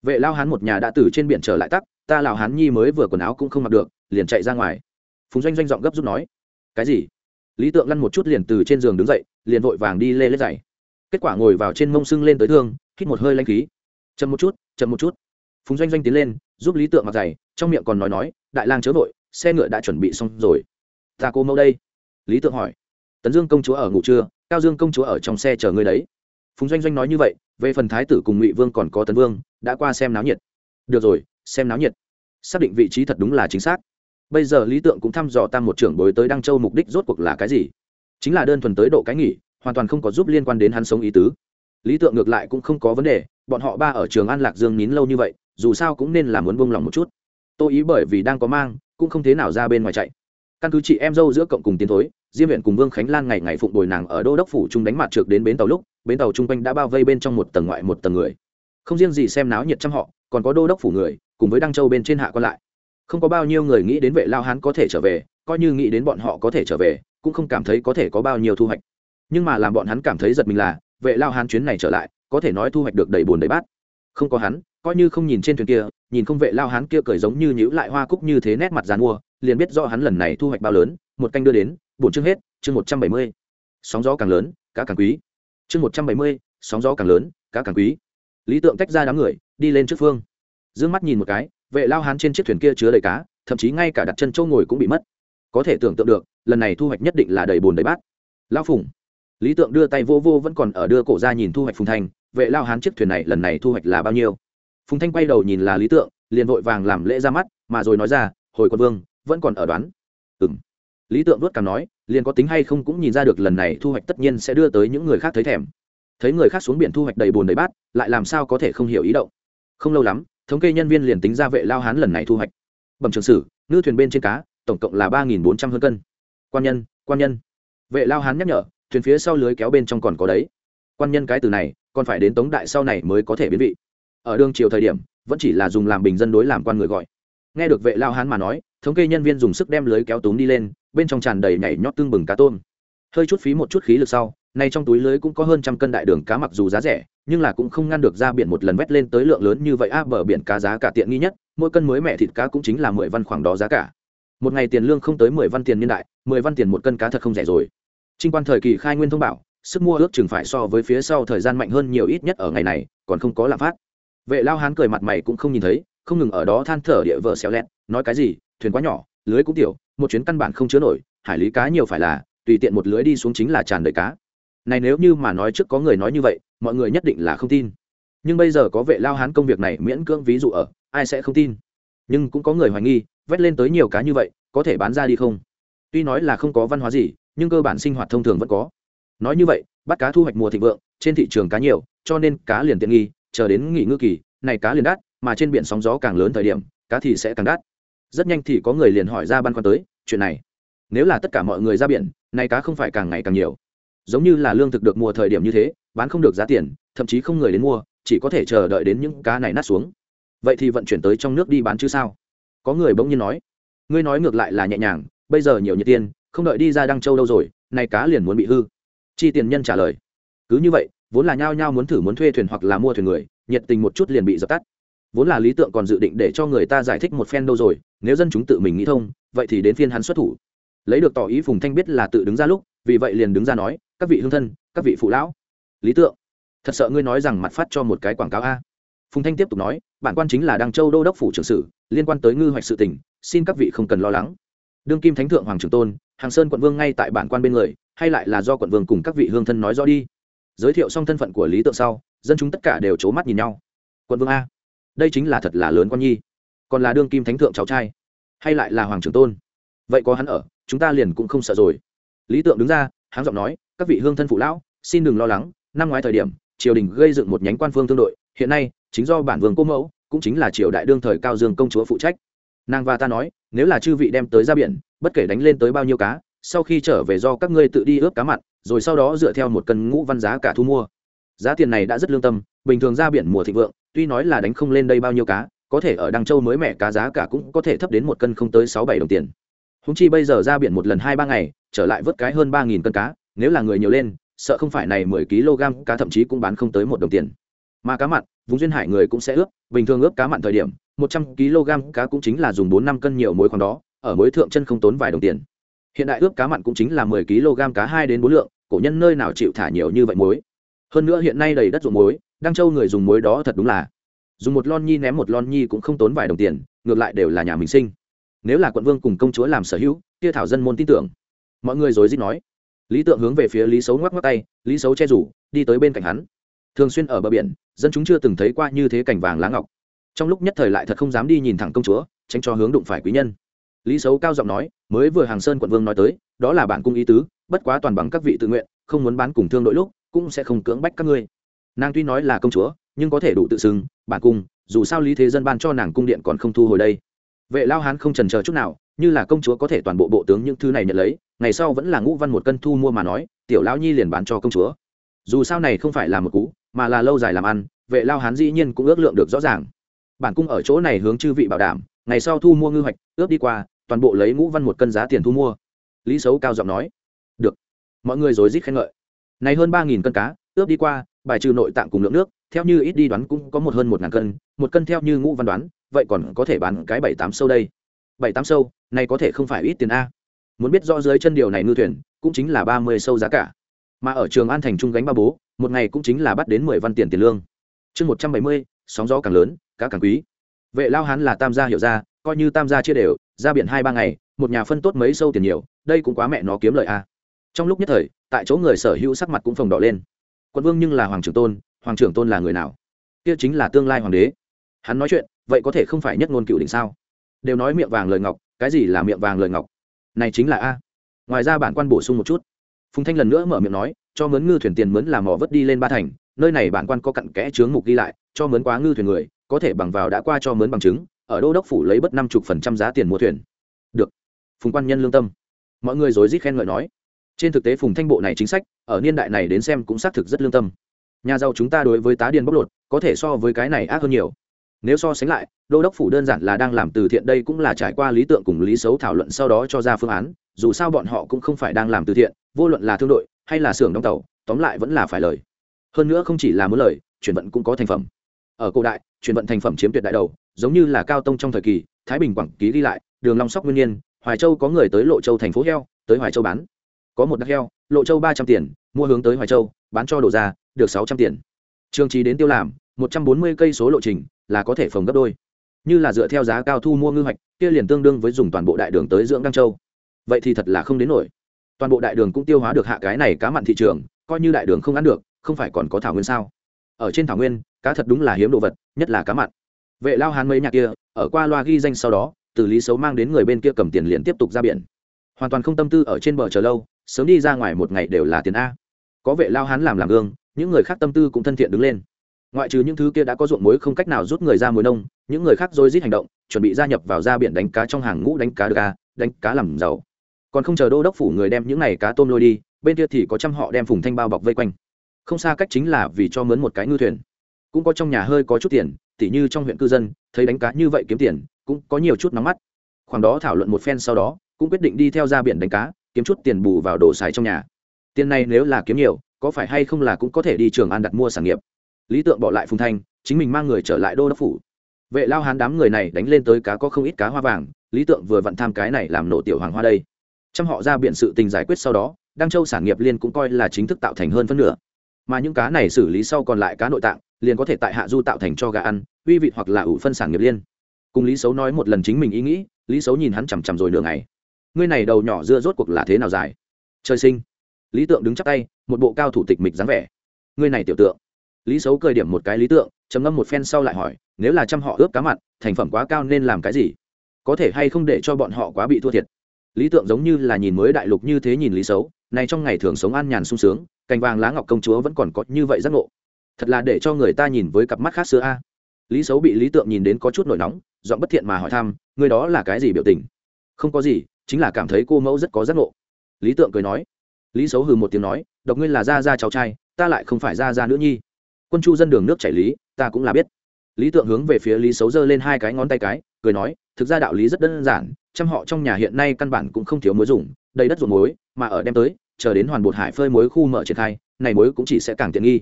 Vệ lao hán một nhà đã từ trên biển trở lại tắc, ta lào hán nhi mới vừa quần áo cũng không mặc được, liền chạy ra ngoài. Phùng doanh doanh giọng gấp rút nói, cái gì? Lý tượng lăn một chút liền từ trên giường đứng dậy, liền vội vàng đi lê lết dày kết quả ngồi vào trên mông sưng lên tới thương, hít một hơi lanh khí. Chậm một chút, chậm một chút. Phùng doanh doanh tiến lên, giúp lý tượng mặc giày, trong miệng còn nói nói, đại lang chớ vội, xe ngựa đã chuẩn bị xong rồi. Ta cô mẫu đây. Lý tượng hỏi, tấn dương công chúa ở ngủ trưa cao dương công chúa ở trong xe chờ ngươi đấy phùng doanh doanh nói như vậy, về phần thái tử cùng ngụy vương còn có tấn vương, đã qua xem náo nhiệt. Được rồi, xem náo nhiệt. Xác định vị trí thật đúng là chính xác. Bây giờ lý tượng cũng thăm dò tam một trưởng bối tới đăng châu mục đích rốt cuộc là cái gì? Chính là đơn thuần tới độ cái nghỉ, hoàn toàn không có giúp liên quan đến hắn sống ý tứ. Lý tượng ngược lại cũng không có vấn đề, bọn họ ba ở trường an lạc dương nín lâu như vậy, dù sao cũng nên là muốn bông lòng một chút. Tôi ý bởi vì đang có mang, cũng không thế nào ra bên ngoài chạy căn cứ chị em dâu giữa cộng cùng tiến thối, diêm viện cùng vương khánh lan ngày ngày phụng bồi nàng ở đô đốc phủ trung đánh mặt trượt đến bến tàu lúc, bến tàu chung quanh đã bao vây bên trong một tầng ngoại một tầng người. Không riêng gì xem náo nhiệt trăm họ, còn có đô đốc phủ người, cùng với đăng châu bên trên hạ còn lại. Không có bao nhiêu người nghĩ đến vệ lao hán có thể trở về, coi như nghĩ đến bọn họ có thể trở về, cũng không cảm thấy có thể có bao nhiêu thu hoạch. Nhưng mà làm bọn hắn cảm thấy giật mình là, vệ lao hán chuyến này trở lại, có thể nói thu hoạch được đầy bồn đầy bát. Không có hắn, coi như không nhìn trên thuyền kia, nhìn không vệ lao hán kia cười giống như nhữ lại hoa cúc như thế nét mặt dàn mua liền biết rõ hắn lần này thu hoạch bao lớn, một canh đưa đến, bổn chương hết, chương một trăm bảy mươi. Sóng gió càng lớn, cá càng quý. Chương một trăm bảy mươi, sóng gió càng lớn, cá càng quý. Lý tượng tách ra đám người, đi lên trước phương. D ư ơ n g mắt nhìn một cái, vệ lao hán trên chiếc thuyền kia chứa đầy cá, thậm chí ngay cả đặt chân châu ngồi cũng bị mất. Có thể tưởng tượng được, lần này thu hoạch nhất định là đầy bồn đầy bát. Lao phùng. Lý tượng đưa tay vô vô vẫn còn ở đưa cổ ra nhìn thu hoạch phùng thành vệ lao hán chiếc thuyền này lần này thu hoạch là bao nhiêu? Phùng thanh quay đầu nhìn là lý tượng, liền vội vàng làm lễ ra mắt, mà rồi nói ra, hồi quân vương vẫn còn ở đoán. Ừ m lý tượng đốt càng nói, liền có tính hay không cũng nhìn ra được lần này thu hoạch tất nhiên sẽ đưa tới những người khác thấy thèm. Thấy người khác xuống biển thu hoạch đầy bùn đầy bát, lại làm sao có thể không hiểu ý động. Không lâu lắm, thống kê nhân viên liền tính ra vệ lao hán lần này thu hoạch. Bẩm trường sử, ngư thuyền bên trên cá, tổng cộng là ba nghìn bốn trăm hơn cân. Quan nhân quan nhân. Vệ lao hán nhắc nhở, thuyền phía sau lưới kéo bên trong còn có đấy. Quan nhân cái từ này, còn phải đến tống đại sau này mới có thể biến vị. Ở đương triều thời điểm, vẫn chỉ là dùng làm bình dân đối làm quan người gọi nghe được vệ lao hán mà nói, thống kê nhân viên dùng sức đem lưới kéo túm đi lên, bên trong tràn đầy nhảy nhót tương bừng cá tôm. Hơi chút phí một chút khí lực sau, nay trong túi lưới cũng có hơn trăm cân đại đường cá mặc dù giá rẻ, nhưng là cũng không ngăn được ra biển một lần vét lên tới lượng lớn như vậy a bờ biển cá giá cả tiện nghi nhất, mỗi cân mới mẹ thịt cá cũng chính là mười văn khoảng đó giá cả. Một ngày tiền lương không tới mười văn tiền niên đại, mười văn tiền một cân cá thật không rẻ rồi. Trinh quan thời kỳ khai nguyên thông bảo, sức mua ước chừng phải so với phía sau thời gian mạnh hơn nhiều ít nhất ở ngày này, còn không có lạm phát. Vệ lao hán cười mặt mày cũng không nhìn thấy không ngừng ở đó than thở địa vợ xéo lẹt nói cái gì, thuyền quá nhỏ, lưới cũng tiểu, một chuyến căn bản không chứa nổi, hải lý cá nhiều phải là, tùy tiện một lưới đi xuống chính là tràn đầy cá. Này nếu như mà nói trước có người nói như vậy, mọi người nhất định là không tin. Nhưng bây giờ có vệ lao hán công việc này miễn cưỡng ví dụ ở, ai sẽ không tin? Nhưng cũng có người hoài nghi, vét lên tới nhiều cá như vậy, có thể bán ra đi không? Tuy nói là không có văn hóa gì, nhưng cơ bản sinh hoạt thông thường vẫn có. Nói như vậy, bắt cá thu hoạch mùa thịnh vượng, trên thị trường cá nhiều, cho nên cá liền tiện nghi, chờ đến nghỉ ngư kỳ, này cá liền đắt mà trên biển sóng gió càng lớn thời điểm, cá thì sẽ càng đắt. Rất nhanh thì có người liền hỏi ra ban khoăn tới, chuyện này, nếu là tất cả mọi người ra biển, nay cá không phải càng ngày càng nhiều. Giống như là lương thực được mùa thời điểm như thế, bán không được giá tiền, thậm chí không người đến mua, chỉ có thể chờ đợi đến những cá này nát xuống. Vậy thì vận chuyển tới trong nước đi bán chứ sao? Có người bỗng nhiên nói. Ngươi nói ngược lại là nhẹ nhàng, bây giờ nhiều nhiệt tiền không đợi đi ra đăng châu đâu rồi, nay cá liền muốn bị hư. Chi tiền nhân trả lời. Cứ như vậy, vốn là nhao nhao muốn thử muốn thuê thuyền hoặc là mua thuyền người, nhiệt tình một chút liền bị dập tắt vốn là lý tượng còn dự định để cho người ta giải thích một phen đâu rồi, nếu dân chúng tự mình nghĩ thông, vậy thì đến phiên hắn xuất thủ. Lấy được tỏ ý phùng thanh biết là tự đứng ra lúc, vì vậy liền đứng ra nói, các vị hương thân, các vị phụ lão, lý tượng, thật sợ ngươi nói rằng mặt phát cho một cái quảng cáo a. Phùng thanh tiếp tục nói, bản quan chính là đăng châu đô đốc phủ trưởng sử liên quan tới ngư hoạch sự tỉnh xin các vị không cần lo lắng. Đương kim thánh thượng hoàng trường tôn, hàng sơn quận vương ngay tại bản quan bên người, hay lại là do quận vương cùng các vị hương thân nói rõ đi. Giới thiệu xong thân phận của lý tượng sau, dân chúng tất cả đều c h ố mắt nhìn nhau. Quận vương a đây chính là thật là lớn con nhi. Còn là đương kim thánh thượng cháu trai, hay lại là hoàng trường tôn? Vậy có hắn ở, chúng ta liền cũng không sợ rồi. Lý tượng đứng ra, háng giọng nói, các vị hương thân phụ lão, xin đừng lo lắng, năm ngoái thời điểm, triều đình gây dựng một nhánh quan phương thương đội, hiện nay, chính do bản vương cô mẫu, cũng chính là triều đại đương thời cao dương công chúa phụ trách. Nàng và ta nói, nếu là chư vị đem tới ra biển, bất kể đánh lên tới bao nhiêu cá, sau khi trở về do các ngươi tự đi ướp cá mặn, rồi sau đó dựa theo một cân ngũ văn giá cả thu mua. Giá tiền này đã rất lương tâm, bình thường ra biển mùa thịnh vượng tuy nói là đánh không lên đây bao nhiêu cá, có thể ở đăng châu mới mẻ cá giá cả cũng có thể thấp đến một cân không tới sáu bảy đồng tiền. Húng chi bây giờ ra biển một lần hai ba ngày, trở lại vớt cái hơn ba nghìn cân cá, nếu là người nhiều lên, sợ không phải này mười kg cá thậm chí cũng bán không tới một đồng tiền. Mà cá mặn, vùng duyên hải người cũng sẽ ướp, bình thường ướp cá mặn thời điểm, một trăm kg cá cũng chính là dùng bốn năm cân nhiều muối khoáng đó, ở muối thượng chân không tốn vài đồng tiền. Hiện đại ướp cá mặn cũng chính là mười kg cá hai đến bốn lượng, cổ nhân nơi nào chịu thả nhiều như vậy muối? Hơn nữa hiện nay đầy đất ruộng muối đăng châu người dùng muối đó thật đúng là. Dùng một lon nhi ném một lon nhi cũng không tốn vài đồng tiền, ngược lại đều là nhà mình sinh. Nếu là quận vương cùng công chúa làm sở hữu, kia thảo dân môn tin tưởng. Mọi người rồi dít nói. Lý tượng hướng về phía lý xấu ngoắc ngoắc tay, lý xấu che rủ, đi tới bên cạnh hắn. Thường xuyên ở bờ biển, dân chúng chưa từng thấy qua như thế cảnh vàng lá ngọc. Trong lúc nhất thời lại thật không dám đi nhìn thẳng công chúa, tránh cho hướng đụng phải quý nhân. Lý xấu cao giọng nói, mới vừa hàng sơn quận vương nói tới, đó là bản cung ý tứ, bất quá toàn bằng các vị tự nguyện, không muốn bán cùng thương đội lúc, cũng sẽ không cưỡng bách các ngươi nàng tuy nói là công chúa, nhưng có thể đủ tự xưng, bản cung, dù sao lý thế dân ban cho nàng cung điện còn không thu hồi đây. Vệ lao hán không trần chờ chút nào, như là công chúa có thể toàn bộ bộ tướng những thứ này nhận lấy, ngày sau vẫn là ngũ văn một cân thu mua mà nói, tiểu lão nhi liền bán cho công chúa. Dù sao này không phải là một cú, mà là lâu dài làm ăn, vệ lao hán dĩ nhiên cũng ước lượng được rõ ràng. Bản cung ở chỗ này hướng chư vị bảo đảm, ngày sau thu mua ngư hoạch ướp đi qua, toàn bộ lấy ngũ văn một cân giá tiền thu mua. Lý xấu cao giọng nói, được, mọi người rối rít khen ngợi. Này hơn ba nghìn cân cá ướp đi qua bài trừ nội tạng cùng lượng nước, theo như ít đi đoán cũng có một hơn một ngàn cân, một cân theo như ngũ văn đoán, vậy còn có thể bán cái bảy tám sâu đây. Bảy tám sâu, này có thể không phải ít tiền a. Muốn biết rõ dưới chân điều này ngư thuyền, cũng chính là ba mươi sâu giá cả. Mà ở trường an thành trung gánh ba bố, một ngày cũng chính là bắt đến mười văn tiền tiền lương. Chương một trăm bảy mươi, sóng gió càng lớn, cá càng quý. Vệ lao hán là tam gia hiểu ra coi như tam gia chia đều, ra biển hai ba ngày, một nhà phân tốt mấy sâu tiền nhiều, đây cũng quá mẹ nó kiếm lợi a. Trong lúc nhất thời, tại chỗ người sở hữu sắc mặt cũng phồng đỏ lên quận vương nhưng là hoàng trưởng tôn, hoàng trưởng tôn là người nào? Kia chính là tương lai hoàng đế. Hắn nói chuyện, vậy có thể không phải nhất ngôn cựu đỉnh sao? Đều nói miệng vàng lời ngọc, cái gì là miệng vàng lời ngọc? Này chính là a. Ngoài ra bản quan bổ sung một chút. Phùng thanh lần nữa mở miệng nói, cho mướn ngư thuyền tiền mướn làm mỏ vớt đi lên ba thành, nơi này bản quan có cặn kẽ chướng mục ghi lại, cho mướn quá ngư thuyền người, có thể bằng vào đã qua cho mướn bằng chứng, ở đô đốc phủ lấy bất năm chục phần trăm giá tiền mua thuyền. Được. Phùng quan nhân lương tâm. Mọi người rối rít khen ngợi nói trên thực tế phùng thanh bộ này chính sách, ở niên đại này đến xem cũng xác thực rất lương tâm. Nhà giàu chúng ta đối với tá điền bóc lột, có thể so với cái này ác hơn nhiều. Nếu so sánh lại, đô đốc phủ đơn giản là đang làm từ thiện đây cũng là trải qua lý tượng cùng lý xấu thảo luận sau đó cho ra phương án, dù sao bọn họ cũng không phải đang làm từ thiện, vô luận là thương đội hay là xưởng đóng tàu, tóm lại vẫn là phải lời. Hơn nữa không chỉ là muốn lời, chuyển vận cũng có thành phẩm. Ở cổ đại, chuyển vận thành phẩm chiếm tuyệt đại đầu, giống như là cao tông trong thời kỳ, thái bình quảng ký ghi lại, đường long sóc nguyên nhiên, hoài châu có người tới lộ châu thành phố heo, tới hoài châu bán có một đắc heo, lộ châu ba trăm tiền, mua hướng tới hoài châu, bán cho đồ ra được sáu trăm tiền. Trường trí đến tiêu làm, một trăm bốn mươi cây số lộ trình, là có thể phòng gấp đôi. Như là dựa theo giá cao thu mua ngư hoạch, kia liền tương đương với dùng toàn bộ đại đường tới dưỡng đăng châu. Vậy thì thật là không đến nổi. Toàn bộ đại đường cũng tiêu hóa được hạ cái này cá mặn thị trường, coi như đại đường không ăn được, không phải còn có thảo nguyên sao? Ở trên thảo nguyên, cá thật đúng là hiếm đồ vật, nhất là cá mặn. Vệ lao hán mấy nhà kia, ở qua loa ghi danh sau đó, từ lý xấu mang đến người bên kia cầm tiền liền tiếp tục ra biển. Hoàn toàn không tâm tư ở trên bờ chờ lâu sớm đi ra ngoài một ngày đều là tiền a. Có vệ lao hán làm làm gương, những người khác tâm tư cũng thân thiện đứng lên. Ngoại trừ những thứ kia đã có ruộng muối không cách nào rút người ra muối nông, những người khác dôi dít hành động, chuẩn bị gia nhập vào ra biển đánh cá trong hàng ngũ đánh cá được a, đánh cá làm giàu. Còn không chờ đô đốc phủ người đem những này cá tôm lôi đi, bên kia thì có trăm họ đem phùng thanh bao bọc vây quanh. Không xa cách chính là vì cho mướn một cái ngư thuyền. Cũng có trong nhà hơi có chút tiền, tỉ như trong huyện cư dân, thấy đánh cá như vậy kiếm tiền, cũng có nhiều chút nóng mắt. Khoảng đó thảo luận một phen sau đó, cũng quyết định đi theo ra biển đánh cá kiếm chút tiền bù vào đồ xài trong nhà. Tiền này nếu là kiếm nhiều, có phải hay không là cũng có thể đi trường an đặt mua sản nghiệp. Lý tượng bỏ lại phùng thanh, chính mình mang người trở lại đô đốc phủ. Vệ lao hán đám người này đánh lên tới cá có không ít cá hoa vàng, lý tượng vừa vặn tham cái này làm nổ tiểu hoàng hoa đây. Trong họ ra biện sự tình giải quyết sau đó, đăng châu sản nghiệp liên cũng coi là chính thức tạo thành hơn phân nửa. Mà những cá này xử lý sau còn lại cá nội tạng, liền có thể tại hạ du tạo thành cho gà ăn, uy vị hoặc là ủ phân sản nghiệp liên. Cùng lý xấu nói một lần chính mình ý nghĩ, lý xấu nhìn hắn chằm chằm rồi nửa ngày ngươi này đầu nhỏ dưa rốt cuộc là thế nào dài? Trời sinh. Lý tượng đứng chắc tay, một bộ cao thủ tịch mịch dáng vẻ. Ngươi này tiểu tượng. Lý xấu cười điểm một cái lý tượng, trầm ngâm một phen sau lại hỏi, nếu là trăm họ ướp cá mặn, thành phẩm quá cao nên làm cái gì? Có thể hay không để cho bọn họ quá bị thua thiệt? Lý tượng giống như là nhìn mới đại lục như thế nhìn lý xấu này trong ngày thường sống an nhàn sung sướng, cành vàng lá ngọc công chúa vẫn còn có như vậy giác ngộ. Thật là để cho người ta nhìn với cặp mắt khác xưa a. Lý xấu bị lý tượng nhìn đến có chút nổi nóng, giọng bất thiện mà hỏi thăm người đó là cái gì biểu tình? Không có gì chính là cảm thấy cô mẫu rất có giác ngộ. Lý tượng cười nói, lý xấu hừ một tiếng nói, độc ngươi là gia gia cháu trai, ta lại không phải gia gia nữ nhi. Quân chu dân đường nước chảy lý, ta cũng là biết. Lý tượng hướng về phía lý xấu giơ lên hai cái ngón tay cái, cười nói, thực ra đạo lý rất đơn giản, trăm họ trong nhà hiện nay căn bản cũng không thiếu muối dùng, đầy đất ruộng muối, mà ở đem tới, chờ đến hoàn bột hải phơi muối khu mở triển khai, này muối cũng chỉ sẽ càng tiện nghi.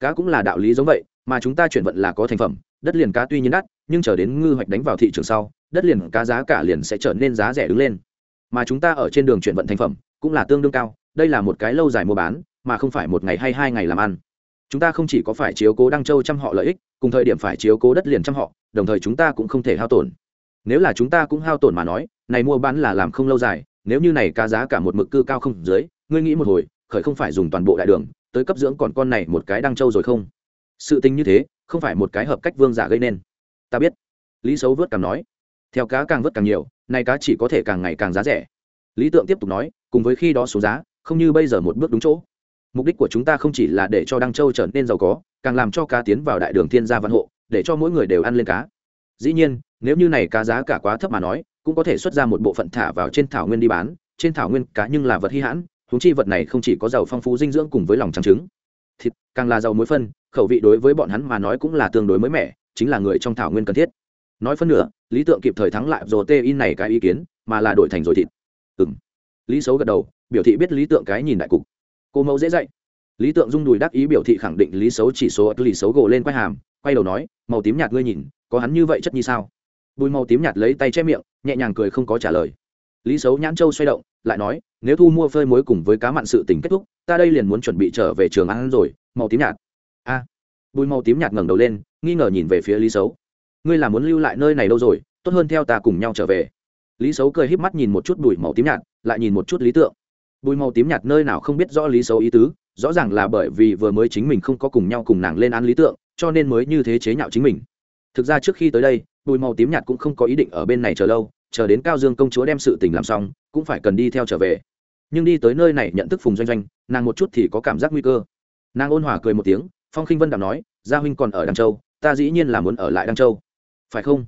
Cá cũng là đạo lý giống vậy, mà chúng ta chuyển vận là có thành phẩm, đất liền cá tuy nhiên đắt, nhưng chờ đến ngư hoạch đánh vào thị trường sau, đất liền cá giá cả liền sẽ trở nên giá rẻ đứng lên mà chúng ta ở trên đường chuyển vận thành phẩm cũng là tương đương cao, đây là một cái lâu dài mua bán, mà không phải một ngày hay hai ngày làm ăn. Chúng ta không chỉ có phải chiếu cố đăng châu chăm họ lợi ích, cùng thời điểm phải chiếu cố đất liền chăm họ, đồng thời chúng ta cũng không thể hao tổn. Nếu là chúng ta cũng hao tổn mà nói, này mua bán là làm không lâu dài, nếu như này cá giá cả một mực cư cao không dưới, ngươi nghĩ một hồi, khởi không phải dùng toàn bộ đại đường, tới cấp dưỡng còn con này một cái đăng châu rồi không? Sự tình như thế, không phải một cái hợp cách vương giả gây nên. Ta biết. Lý xấu vớt càng nói. Theo cá càng vớt càng nhiều nay cá chỉ có thể càng ngày càng giá rẻ. Lý tượng tiếp tục nói, cùng với khi đó xuống giá, không như bây giờ một bước đúng chỗ. Mục đích của chúng ta không chỉ là để cho đăng châu trở nên giàu có, càng làm cho cá tiến vào đại đường thiên gia văn hộ, để cho mỗi người đều ăn lên cá. Dĩ nhiên, nếu như này cá giá cả quá thấp mà nói, cũng có thể xuất ra một bộ phận thả vào trên thảo nguyên đi bán, trên thảo nguyên cá nhưng là vật hy hãn thúng chi vật này không chỉ có giàu phong phú dinh dưỡng cùng với lòng trắng trứng. Thịt càng là giàu muối phân, khẩu vị đối với bọn hắn mà nói cũng là tương đối mới mẻ, chính là người trong thảo nguyên cần thiết nói phân nửa, lý tượng kịp thời thắng lại rồi tê in này cái ý kiến, mà là đổi thành rồi thịt. Ừ m lý xấu gật đầu, biểu thị biết lý tượng cái nhìn đại cục. Cô mẫu dễ dạy. Lý tượng rung đùi đắc ý biểu thị khẳng định lý xấu chỉ số lý xấu gồ lên quay hàm, quay đầu nói, màu tím nhạt ngươi nhìn, có hắn như vậy chất như sao? Bùi màu tím nhạt lấy tay che miệng, nhẹ nhàng cười không có trả lời. Lý xấu nhãn châu xoay động, lại nói, nếu thu mua phơi muối cùng với cá mặn sự tình kết thúc, ta đây liền muốn chuẩn bị trở về trường ăn rồi, màu tím nhạt. A. Bùi màu tím nhạt ngẩng đầu lên, nghi ngờ nhìn về phía lý xấu ngươi là muốn lưu lại nơi này đâu rồi, tốt hơn theo ta cùng nhau trở về. Lý xấu cười híp mắt nhìn một chút bùi màu tím nhạt, lại nhìn một chút lý tượng. Bùi màu tím nhạt nơi nào không biết rõ lý xấu ý tứ, rõ ràng là bởi vì vừa mới chính mình không có cùng nhau cùng nàng lên án lý tượng, cho nên mới như thế chế nhạo chính mình. Thực ra trước khi tới đây bùi màu tím nhạt cũng không có ý định ở bên này chờ lâu, chờ đến cao dương công chúa đem sự tình làm xong, cũng phải cần đi theo trở về. Nhưng đi tới nơi này nhận thức phùng doanh doanh, nàng một chút thì có cảm giác nguy cơ. Nàng ôn hòa cười một tiếng, phong khinh vân đạm nói, gia huynh còn ở đăng châu, ta dĩ nhiên là muốn ở lại đăng châu phải không?